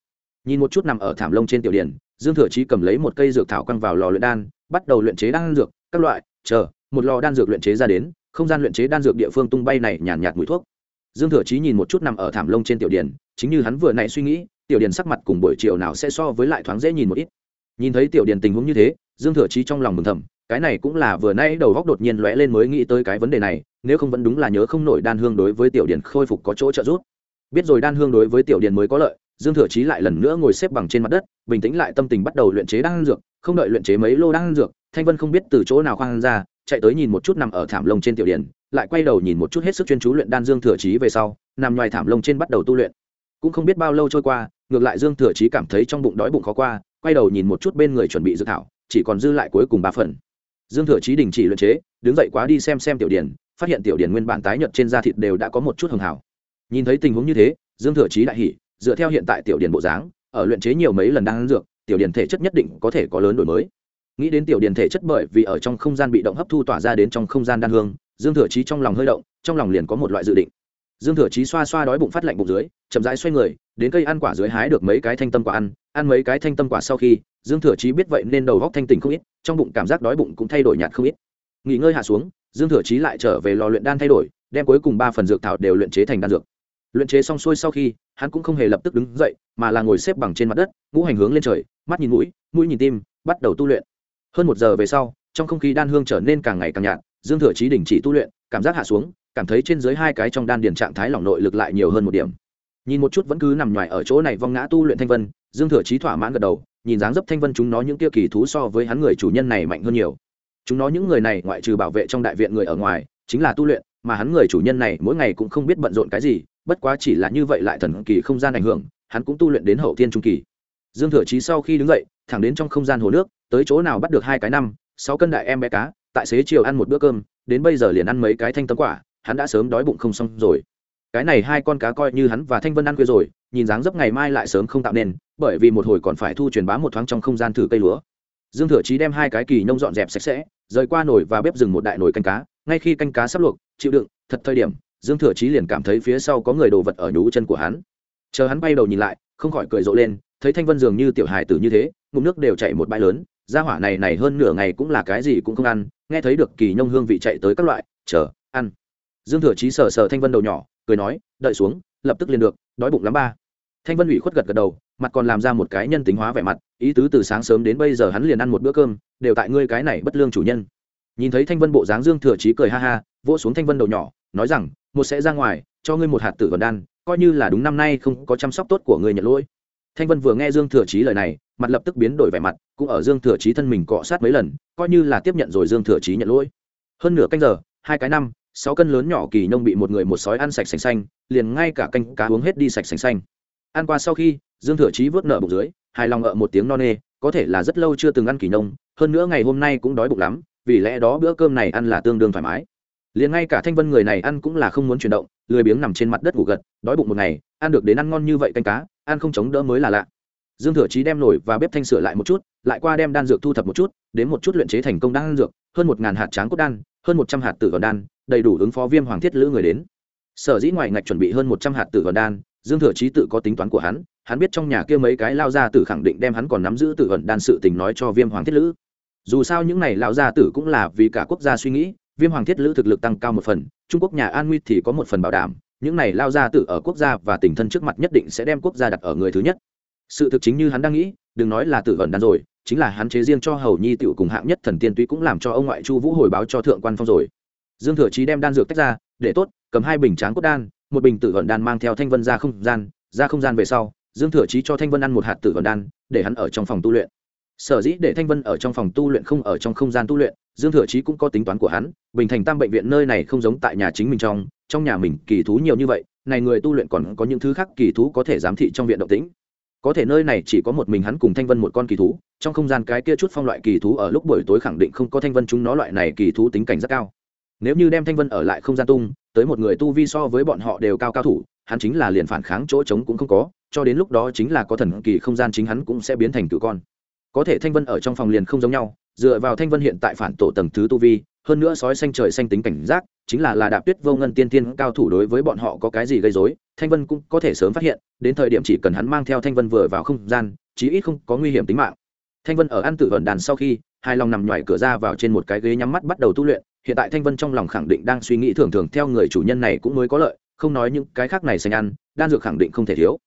Nhìn một chút nằm ở thảm lông trên tiểu điển dương thừa chí cầm lấy một cây dược thảo quăng vào lò luyện đan bắt đầu luyện chế đan dược các loại chờ một lò đan dược luyện chế ra đến không gian luyện chế đan dược địa phương tung bay này nhàn nhạt, nhạt mùi thuốc. Dương thừa chí nhìn một chút nằm ở thảm lông trên tiểu điển chính như hắn vừa nãy suy nghĩ tiểu điền sắc mặt cùng buổi chiều nào sẽ so với lại thoáng dễ nhìn một ít. Nhìn thấy tiểu điền tình huống như thế dương thừa chí trong lòng mừng thầm cái này cũng là vừa nãy đầu góc đột nhiên lóe lên mới nghĩ tới cái vấn đề này nếu không vẫn đúng là nhớ không nổi đan hương đối với tiểu điền khôi phục có chỗ trợ giúp. Biết rồi đan hương đối với tiểu điền mới có lợi dương thừa chí lại lần nữa ngồi xếp bằng trên mặt đất bình tĩnh lại tâm tình bắt đầu luyện chế đan dược không đợi luyện chế mấy lô đan dược thanh vân không biết từ chỗ nào khoan ra chạy tới nhìn một chút nằm ở thảm lông trên tiểu điền, lại quay đầu nhìn một chút hết sức chuyên chú luyện đan dương thừa chí về sau nằm ngoài thảm lông trên bắt đầu tu luyện cũng không biết bao lâu trôi qua, ngược lại dương thừa chí cảm thấy trong bụng đói bụng khó qua, quay đầu nhìn một chút bên người chuẩn bị dự thảo, chỉ còn dư lại cuối cùng ba phần. Dương thừa chí đình chỉ luyện chế, đứng dậy quá đi xem xem tiểu điển, phát hiện tiểu điển nguyên bản tái nhợt trên da thịt đều đã có một chút hường hảo. Nhìn thấy tình huống như thế, dương thừa chí đại hỉ, dựa theo hiện tại tiểu điển bộ dáng, ở luyện chế nhiều mấy lần đang ăn dược, tiểu điển thể chất nhất định có thể có lớn đổi mới. Nghĩ đến tiểu điển thể chất bởi vì ở trong không gian bị động hấp thu tỏa ra đến trong không gian đan hương, dương thừa chí trong lòng hơi động, trong lòng liền có một loại dự định dương thừa chí xoa xoa đói bụng phát lạnh bụng dưới, chậm rãi xoay người, đến cây ăn quả dưới hái được mấy cái thanh tâm quả ăn ăn mấy cái thanh tâm quả sau khi, dương thừa chí biết vậy nên đầu góc thanh tỉnh không ít, trong bụng cảm giác đói bụng cũng thay đổi nhạt không ít. Nghỉ ngơi hạ xuống, dương thừa chí lại trở về lò luyện đan thay đổi, đem cuối cùng ba phần dược thảo đều luyện chế thành đan dược. Luyện chế xong xuôi sau khi, hắn cũng không hề lập tức đứng dậy, mà là ngồi xếp bằng trên mặt đất, ngũ hành hướng lên trời, mắt nhìn mũi mũi nhìn tim, bắt đầu tu luyện. Hơn một giờ về sau, trong không khí đan hương trở nên càng ngày càng nhạt, dương thừa chí đình chỉ tu luyện, cảm giác hạ xuống cảm thấy trên dưới hai cái trong đan điền trạng thái lỏng nội lực lại nhiều hơn một điểm. Nhìn một chút vẫn cứ nằm ngoài ở chỗ này vong ngã tu luyện thanh vân, dương thừa chí thỏa mãn gật đầu, nhìn dáng dấp thanh vân chúng nó những tiêu kỳ thú so với hắn người chủ nhân này mạnh hơn nhiều. Chúng nó những người này ngoại trừ bảo vệ trong đại viện người ở ngoài, chính là tu luyện, mà hắn người chủ nhân này mỗi ngày cũng không biết bận rộn cái gì, bất quá chỉ là như vậy lại thần kỳ không gian ảnh hưởng, hắn cũng tu luyện đến hậu thiên trung kỳ. Dương thừa chí sau khi đứng dậy, thẳng đến trong không gian hồ nước, tới chỗ nào bắt được hai cái năm, sáu cân đại em bé cá, tại xế chiều ăn một bữa cơm, đến bây giờ liền ăn mấy cái thanh tấm quả hắn đã sớm đói bụng không xong rồi. Cái này hai con cá coi như hắn và thanh vân ăn khuya rồi, nhìn dáng dấp ngày mai lại sớm không tạo nên, bởi vì một hồi còn phải thu truyền bá một thoáng trong không gian thử cây lúa. Dương thừa chí đem hai cái kỳ nông dọn dẹp sạch sẽ, rời qua nồi và bếp rừng một đại nồi canh cá. Ngay khi canh cá sắp luộc, chịu đựng, thật thời điểm, dương thừa chí liền cảm thấy phía sau có người đồ vật ở nhú chân của hắn. Chờ hắn bay đầu nhìn lại, không khỏi cười rộ lên, thấy thanh vân dường như tiểu hài tử như thế, ngụm nước đều chạy một bãi lớn. Gia hỏa này này hơn nửa ngày cũng là cái gì cũng không ăn, nghe thấy được kỳ nông hương vị chạy tới các loại, chờ, ăn dương thừa chí sờ sờ thanh vân đầu nhỏ, cười nói, đợi xuống, lập tức liền được, đói bụng lắm ba. Thanh vân ủy khuất gật gật đầu, mặt còn làm ra một cái nhân tính hóa vẻ mặt, ý tứ từ sáng sớm đến bây giờ hắn liền ăn một bữa cơm, đều tại ngươi cái này bất lương chủ nhân. Nhìn thấy thanh vân bộ dáng dương thừa chí cười ha ha, vỗ xuống thanh vân đầu nhỏ, nói rằng, một sẽ ra ngoài, cho ngươi một hạt tử vần đan, coi như là đúng năm nay không có chăm sóc tốt của ngươi nhận lỗi. Thanh vân vừa nghe dương thừa chí lời này, mặt lập tức biến đổi vẻ mặt, cũng ở dương thừa chí thân mình cọ sát mấy lần, coi như là tiếp nhận rồi dương thừa chí nhận lỗi. Hơn nửa canh giờ, hai cái năm sáu cân lớn nhỏ kỳ nông bị một người một sói ăn sạch sành xanh, liền ngay cả canh cá uống hết đi sạch sành xanh. Ăn qua sau khi, dương thừa chí vớt nợ bụng dưới, hài lòng ở một tiếng no nê, có thể là rất lâu chưa từng ăn kỳ nông hơn nữa ngày hôm nay cũng đói bụng lắm, vì lẽ đó bữa cơm này ăn là tương đương thoải mái. Liền ngay cả thanh vân người này ăn cũng là không muốn chuyển động, lười biếng nằm trên mặt đất ngủ gật, đói bụng một ngày, ăn được đến ăn ngon như vậy canh cá, ăn không chống đỡ mới là lạ. Dương thừa chí đem nổi và bếp thanh sửa lại một chút, lại qua đem đan dược thu thập một chút, đến một chút luyện chế thành công đan dược, hơn một ngàn hạt tráng cốt đan, hơn một trăm hạt tử vào đan đầy đủ ứng phó viêm hoàng thiết lữ người đến. Sở dĩ ngoài ngạch chuẩn bị hơn một trăm hạt tử vần đan, dương thừa trí tự có tính toán của hắn hắn biết trong nhà kia mấy cái lao gia tử khẳng định đem hắn còn nắm giữ tử vần đan sự tình nói cho viêm hoàng thiết lữ. Dù sao những này lao gia tử cũng là vì cả quốc gia suy nghĩ, viêm hoàng thiết lữ thực lực tăng cao một phần, trung quốc nhà an nguy thì có một phần bảo đảm, những này lao gia tử ở quốc gia và tình thân trước mặt nhất định sẽ đem quốc gia đặt ở người thứ nhất. Sự thực chính như hắn đang nghĩ, đừng nói là tử vần đan rồi, chính là hắn chế riêng cho hầu nhi tiểu cùng hạng nhất thần tiên tuy cũng làm cho ông ngoại chu vũ hồi báo cho thượng quan phong rồi dương thừa chí đem đan dược tách ra, để tốt, cầm hai bình tráng cốt đan, một bình tử vận đan mang theo thanh vân ra không gian, ra không gian về sau, dương thừa chí cho thanh vân ăn một hạt tử vận đan, để hắn ở trong phòng tu luyện. Sở dĩ để thanh vân ở trong phòng tu luyện không ở trong không gian tu luyện, dương thừa chí cũng có tính toán của hắn, bình thành tam bệnh viện nơi này không giống tại nhà chính mình trong trong nhà mình kỳ thú nhiều như vậy, này người tu luyện còn có những thứ khác kỳ thú có thể giám thị trong viện động tĩnh. Có thể nơi này chỉ có một mình hắn cùng thanh vân một con kỳ thú, trong không gian cái kia chút phong loại kỳ thú ở lúc buổi tối khẳng định không có thanh vân chúng nó loại này kỳ thú tính cảnh rất cao nếu như đem thanh vân ở lại không gian tung, tới một người tu vi so với bọn họ đều cao cao thủ, hắn chính là liền phản kháng chỗ trống cũng không có, cho đến lúc đó chính là có thần kỳ không gian chính hắn cũng sẽ biến thành cựu con. Có thể thanh vân ở trong phòng liền không giống nhau, dựa vào thanh vân hiện tại phản tổ tầng thứ tu vi, hơn nữa sói xanh trời xanh tính cảnh giác, chính là là đạp tuyết vô ngân tiên tiên cao thủ đối với bọn họ có cái gì gây dối thanh vân cũng có thể sớm phát hiện, đến thời điểm chỉ cần hắn mang theo thanh vân vừa vào không gian, chí ít không có nguy hiểm tính mạng. Thanh vân ở ăn tử vận đàn sau khi, hai lòng nằm ngoài cửa ra vào trên một cái ghế nhắm mắt bắt đầu tu luyện hiện tại thanh vân trong lòng khẳng định đang suy nghĩ thường thường theo người chủ nhân này cũng mới có lợi, không nói những cái khác này xanh ăn, đan dược khẳng định không thể thiếu.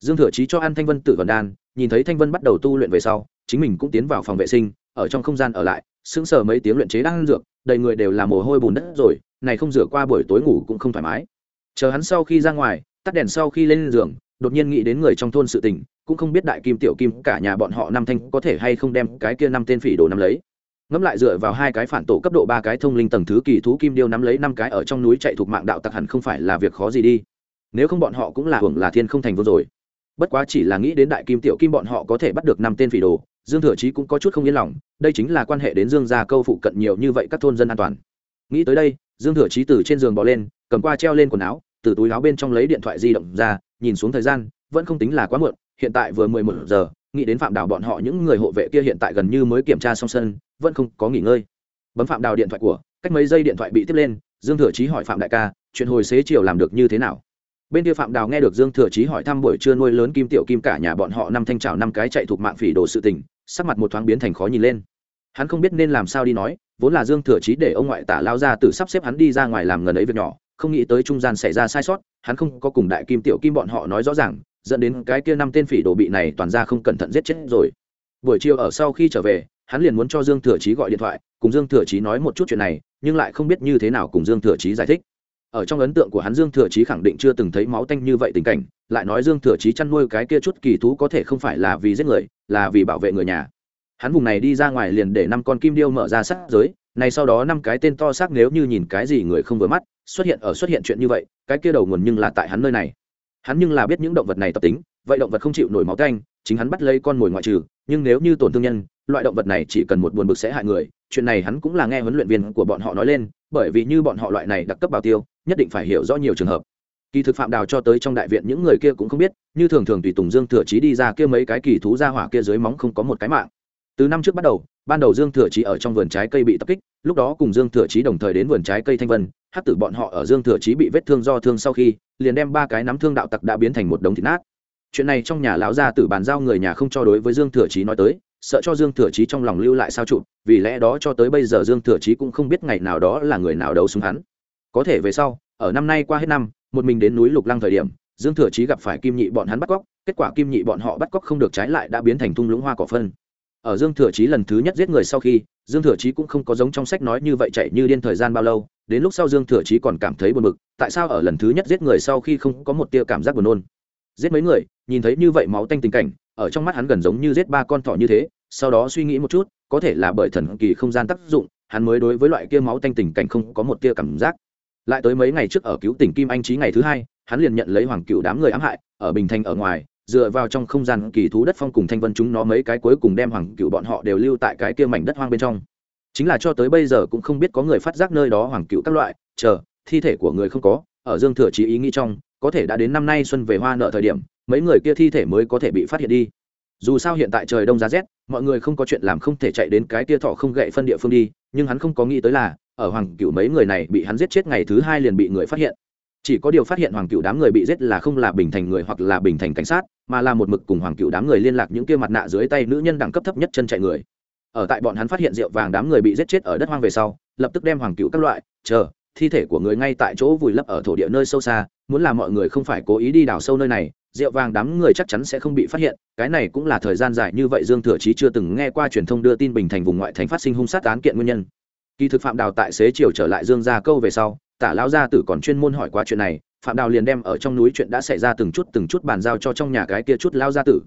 Dương thừa chí cho ăn thanh vân tự vận đan, nhìn thấy thanh vân bắt đầu tu luyện về sau, chính mình cũng tiến vào phòng vệ sinh, ở trong không gian ở lại, sững sờ mấy tiếng luyện chế đan dược, đầy người đều là mồ hôi bùn đất rồi, này không rửa qua buổi tối ngủ cũng không thoải mái. Chờ hắn sau khi ra ngoài, tắt đèn sau khi lên giường, đột nhiên nghĩ đến người trong thôn sự tình, cũng không biết đại kim tiểu kim cả nhà bọn họ năm thanh có thể hay không đem cái kia năm tên phỉ đồ năm lấy ngẫm lại dựa vào hai cái phản tổ cấp độ ba cái thông linh tầng thứ kỳ thú kim điêu nắm lấy năm cái ở trong núi chạy thuộc mạng đạo tặc hẳn không phải là việc khó gì đi. Nếu không bọn họ cũng là hưởng là thiên không thành vô rồi. Bất quá chỉ là nghĩ đến đại kim tiểu kim bọn họ có thể bắt được năm tên phỉ đồ, dương thừa chí cũng có chút không yên lòng, đây chính là quan hệ đến dương gia câu phụ cận nhiều như vậy các thôn dân an toàn. Nghĩ tới đây, dương thừa chí từ trên giường bỏ lên, cầm qua treo lên quần áo, từ túi áo bên trong lấy điện thoại di động ra, nhìn xuống thời gian, vẫn không tính là quá muộn, hiện tại vừa mười một giờ nghĩ đến phạm đào bọn họ những người hộ vệ kia hiện tại gần như mới kiểm tra xong sân, vẫn không có nghỉ ngơi. Bấm phạm đào điện thoại của, cách mấy giây điện thoại bị tiếp lên, dương thừa chí hỏi phạm đại ca, chuyện hồi xế chiều làm được như thế nào? Bên kia phạm đào nghe được dương thừa chí hỏi thăm buổi trưa nuôi lớn kim tiểu kim cả nhà bọn họ năm thanh trào năm cái chạy thuộc mạng phỉ đồ sự tình, sắc mặt một thoáng biến thành khó nhìn lên. Hắn không biết nên làm sao đi nói, vốn là dương thừa chí để ông ngoại tả lao ra từ sắp xếp hắn đi ra ngoài làm ngần ấy việc nhỏ, không nghĩ tới trung gian xảy ra sai sót, hắn không có cùng đại kim tiểu kim bọn họ nói rõ ràng dẫn đến cái kia năm tên phỉ đồ bị này toàn ra không cẩn thận giết chết rồi. Buổi chiều ở sau khi trở về, hắn liền muốn cho dương thừa chí gọi điện thoại, cùng dương thừa chí nói một chút chuyện này, nhưng lại không biết như thế nào cùng dương thừa chí giải thích. Ở trong ấn tượng của hắn dương thừa chí khẳng định chưa từng thấy máu tanh như vậy tình cảnh, lại nói dương thừa chí chăn nuôi cái kia chút kỳ thú có thể không phải là vì giết người, là vì bảo vệ người nhà. Hắn vùng này đi ra ngoài liền để năm con kim điêu mở ra sát giới, này sau đó năm cái tên to xác nếu như nhìn cái gì người không vừa mắt, xuất hiện ở xuất hiện chuyện như vậy, cái kia đầu nguồn nhưng là tại hắn nơi này hắn nhưng là biết những động vật này tập tính, vậy động vật không chịu nổi máu canh, chính hắn bắt lấy con mồi ngoại trừ, nhưng nếu như tổn thương nhân, loại động vật này chỉ cần một buồn bực sẽ hại người, chuyện này hắn cũng là nghe huấn luyện viên của bọn họ nói lên, bởi vì như bọn họ loại này đặc cấp bảo tiêu, nhất định phải hiểu rõ nhiều trường hợp. Kỳ thực phạm đào cho tới trong đại viện những người kia cũng không biết, như thường thường tùy tùng dương thừa chí đi ra kia mấy cái kỳ thú ra hỏa kia dưới móng không có một cái mạng. Từ năm trước bắt đầu, ban đầu dương thừa chí ở trong vườn trái cây bị tập kích, lúc đó cùng dương thừa chí đồng thời đến vườn trái cây thanh vân hát tử bọn họ ở dương thừa chí bị vết thương do thương sau khi, liền đem ba cái nắm thương đạo tặc đã biến thành một đống thịt nát. Chuyện này trong nhà lão gia tử bàn giao người nhà không cho đối với dương thừa chí nói tới, sợ cho dương thừa chí trong lòng lưu lại sao chụp vì lẽ đó cho tới bây giờ dương thừa chí cũng không biết ngày nào đó là người nào đấu súng hắn. Có thể về sau, ở năm nay qua hết năm, một mình đến núi lục lăng thời điểm, dương thừa chí gặp phải kim nhị bọn hắn bắt cóc, kết quả kim nhị bọn họ bắt cóc không được trái lại đã biến thành thung lũng hoa cỏ phân. Ở dương thừa chí lần thứ nhất giết người sau khi, dương thừa chí cũng không có giống trong sách nói như vậy chạy như điên thời gian bao lâu đến lúc sau dương thừa chí còn cảm thấy buồn bực, tại sao ở lần thứ nhất giết người sau khi không có một tia cảm giác buồn nôn? Giết mấy người, nhìn thấy như vậy máu tanh tình cảnh, ở trong mắt hắn gần giống như giết ba con thỏ như thế, sau đó suy nghĩ một chút, có thể là bởi thần kỳ không gian tác dụng, hắn mới đối với loại kia máu tanh tình cảnh không có một tia cảm giác. Lại tới mấy ngày trước ở cứu tỉnh kim anh trí ngày thứ hai, hắn liền nhận lấy hoàng cựu đám người ám hại, ở bình thành ở ngoài, dựa vào trong không gian kỳ thú đất phong cùng thanh vân chúng nó mấy cái cuối cùng đem hoàng cựu bọn họ đều lưu tại cái kia mảnh đất hoang bên trong chính là cho tới bây giờ cũng không biết có người phát giác nơi đó hoàng cựu các loại, chờ, thi thể của người không có, ở dương thừa chí ý nghĩ trong, có thể đã đến năm nay xuân về hoa nợ thời điểm, mấy người kia thi thể mới có thể bị phát hiện đi. Dù sao hiện tại trời đông giá rét, mọi người không có chuyện làm không thể chạy đến cái tia thọ không gậy phân địa phương đi, nhưng hắn không có nghĩ tới là, ở hoàng cựu mấy người này bị hắn giết chết ngày thứ hai liền bị người phát hiện. Chỉ có điều phát hiện hoàng cựu đám người bị giết là không là bình thành người hoặc là bình thành cảnh sát, mà là một mực cùng hoàng cựu đám người liên lạc những kia mặt nạ dưới tay nữ nhân đẳng cấp thấp nhất chân chạy người ở tại bọn hắn phát hiện rượu vàng đám người bị giết chết ở đất hoang về sau, lập tức đem hoàng cựu các loại, chờ, thi thể của người ngay tại chỗ vùi lấp ở thổ địa nơi sâu xa, muốn làm mọi người không phải cố ý đi đào sâu nơi này, rượu vàng đám người chắc chắn sẽ không bị phát hiện, cái này cũng là thời gian dài như vậy dương thừa chí chưa từng nghe qua truyền thông đưa tin bình thành vùng ngoại thành phát sinh hung sát án kiện nguyên nhân. Kỳ thực phạm đào tại xế chiều trở lại dương gia câu về sau, tả lão gia tử còn chuyên môn hỏi qua chuyện này, phạm đào liền đem ở trong núi chuyện đã xảy ra từng chút từng chút bàn giao cho trong nhà cái kia chút lao gia tử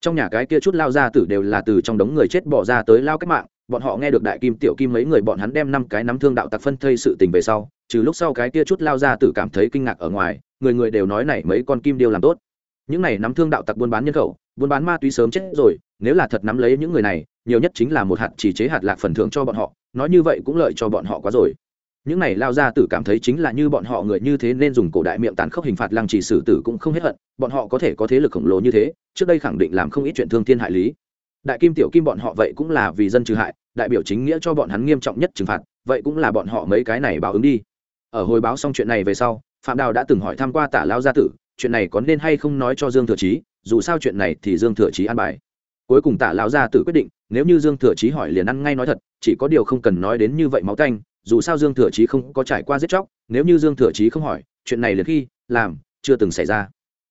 trong nhà cái kia chút lao ra tử đều là từ trong đống người chết bỏ ra tới lao cách mạng, bọn họ nghe được đại kim tiểu kim mấy người bọn hắn đem năm cái nắm thương đạo tặc phân thây sự tình về sau, trừ lúc sau cái kia chút lao ra tử cảm thấy kinh ngạc ở ngoài, người người đều nói này mấy con kim điêu làm tốt. Những này nắm thương đạo tặc buôn bán nhân khẩu, buôn bán ma túy sớm chết rồi, nếu là thật nắm lấy những người này, nhiều nhất chính là một hạt chỉ chế hạt lạc phần thưởng cho bọn họ, nói như vậy cũng lợi cho bọn họ quá rồi những này lao ra tử cảm thấy chính là như bọn họ người như thế nên dùng cổ đại miệng tàn khốc hình phạt lăng trì xử tử cũng không hết hận, bọn họ có thể có thế lực khổng lồ như thế, trước đây khẳng định làm không ít chuyện thương thiên hại lý. Đại kim tiểu kim bọn họ vậy cũng là vì dân trừ hại, đại biểu chính nghĩa cho bọn hắn nghiêm trọng nhất trừng phạt, vậy cũng là bọn họ mấy cái này báo ứng đi. Ở hồi báo xong chuyện này về sau, phạm đào đã từng hỏi tham q u a tả lao gia tử, chuyện này có nên hay không nói cho dương thừa chí, dù sao chuyện này thì dương thừa chí ăn bài. Cuối cùng tả lao gia tử quyết định, nếu như dương thừa chí hỏi liền ăn ngay nói thật, chỉ có điều không cần nói đến như vậy máu canh dù sao dương thừa chí không có trải qua giết chóc, nếu như dương thừa chí không hỏi, chuyện này liền khi, làm, chưa từng xảy ra.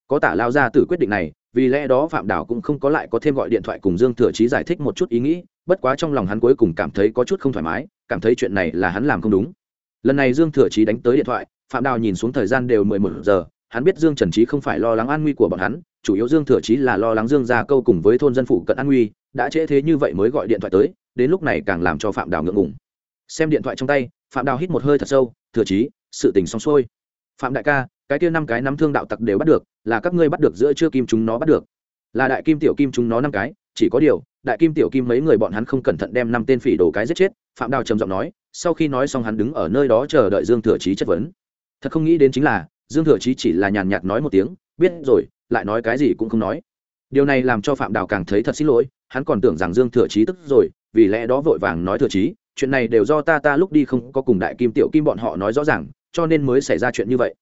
Có tả lao gia tử quyết định này, vì lẽ đó phạm đảo cũng không có lại có thêm gọi điện thoại cùng dương thừa chí giải thích một chút ý nghĩ, bất quá trong lòng hắn cuối cùng cảm thấy có chút không thoải mái, cảm thấy chuyện này là hắn làm không đúng. Lần này dương thừa chí đánh tới điện thoại, phạm đào nhìn xuống thời gian đều mười một giờ, hắn biết dương trần trí không phải lo lắng an nguy của bọn hắn, chủ yếu dương thừa chí là lo lắng dương ra câu cùng với thôn dân phụ cận an nguy, đã trễ thế như vậy mới gọi điện thoại tới, đến lúc này càng làm cho phạm đào ngượng ngùng xem điện thoại trong tay phạm đào hít một hơi thật sâu thừa trí, sự tình xong xuôi. Phạm đại ca cái kia năm cái nắm thương đạo tặc đều bắt được là các ngươi bắt được giữa chưa kim chúng nó bắt được. Là đại kim tiểu kim chúng nó năm cái chỉ có điều đại kim tiểu kim mấy người bọn hắn không cẩn thận đem năm tên phỉ đồ cái giết chết phạm đào trầm giọng nói sau khi nói xong hắn đứng ở nơi đó chờ đợi dương thừa trí chất vấn. Thật không nghĩ đến chính là dương thừa trí chỉ là nhàn nhạt nói một tiếng biết rồi lại nói cái gì cũng không nói. Điều này làm cho phạm đào càng thấy thật xin lỗi hắn còn tưởng rằng dương thừa trí tức rồi vì lẽ đó vội vàng nói thừa trí chuyện này đều do ta ta lúc đi không có cùng đại kim tiểu kim bọn họ nói rõ ràng, cho nên mới xảy ra chuyện như vậy.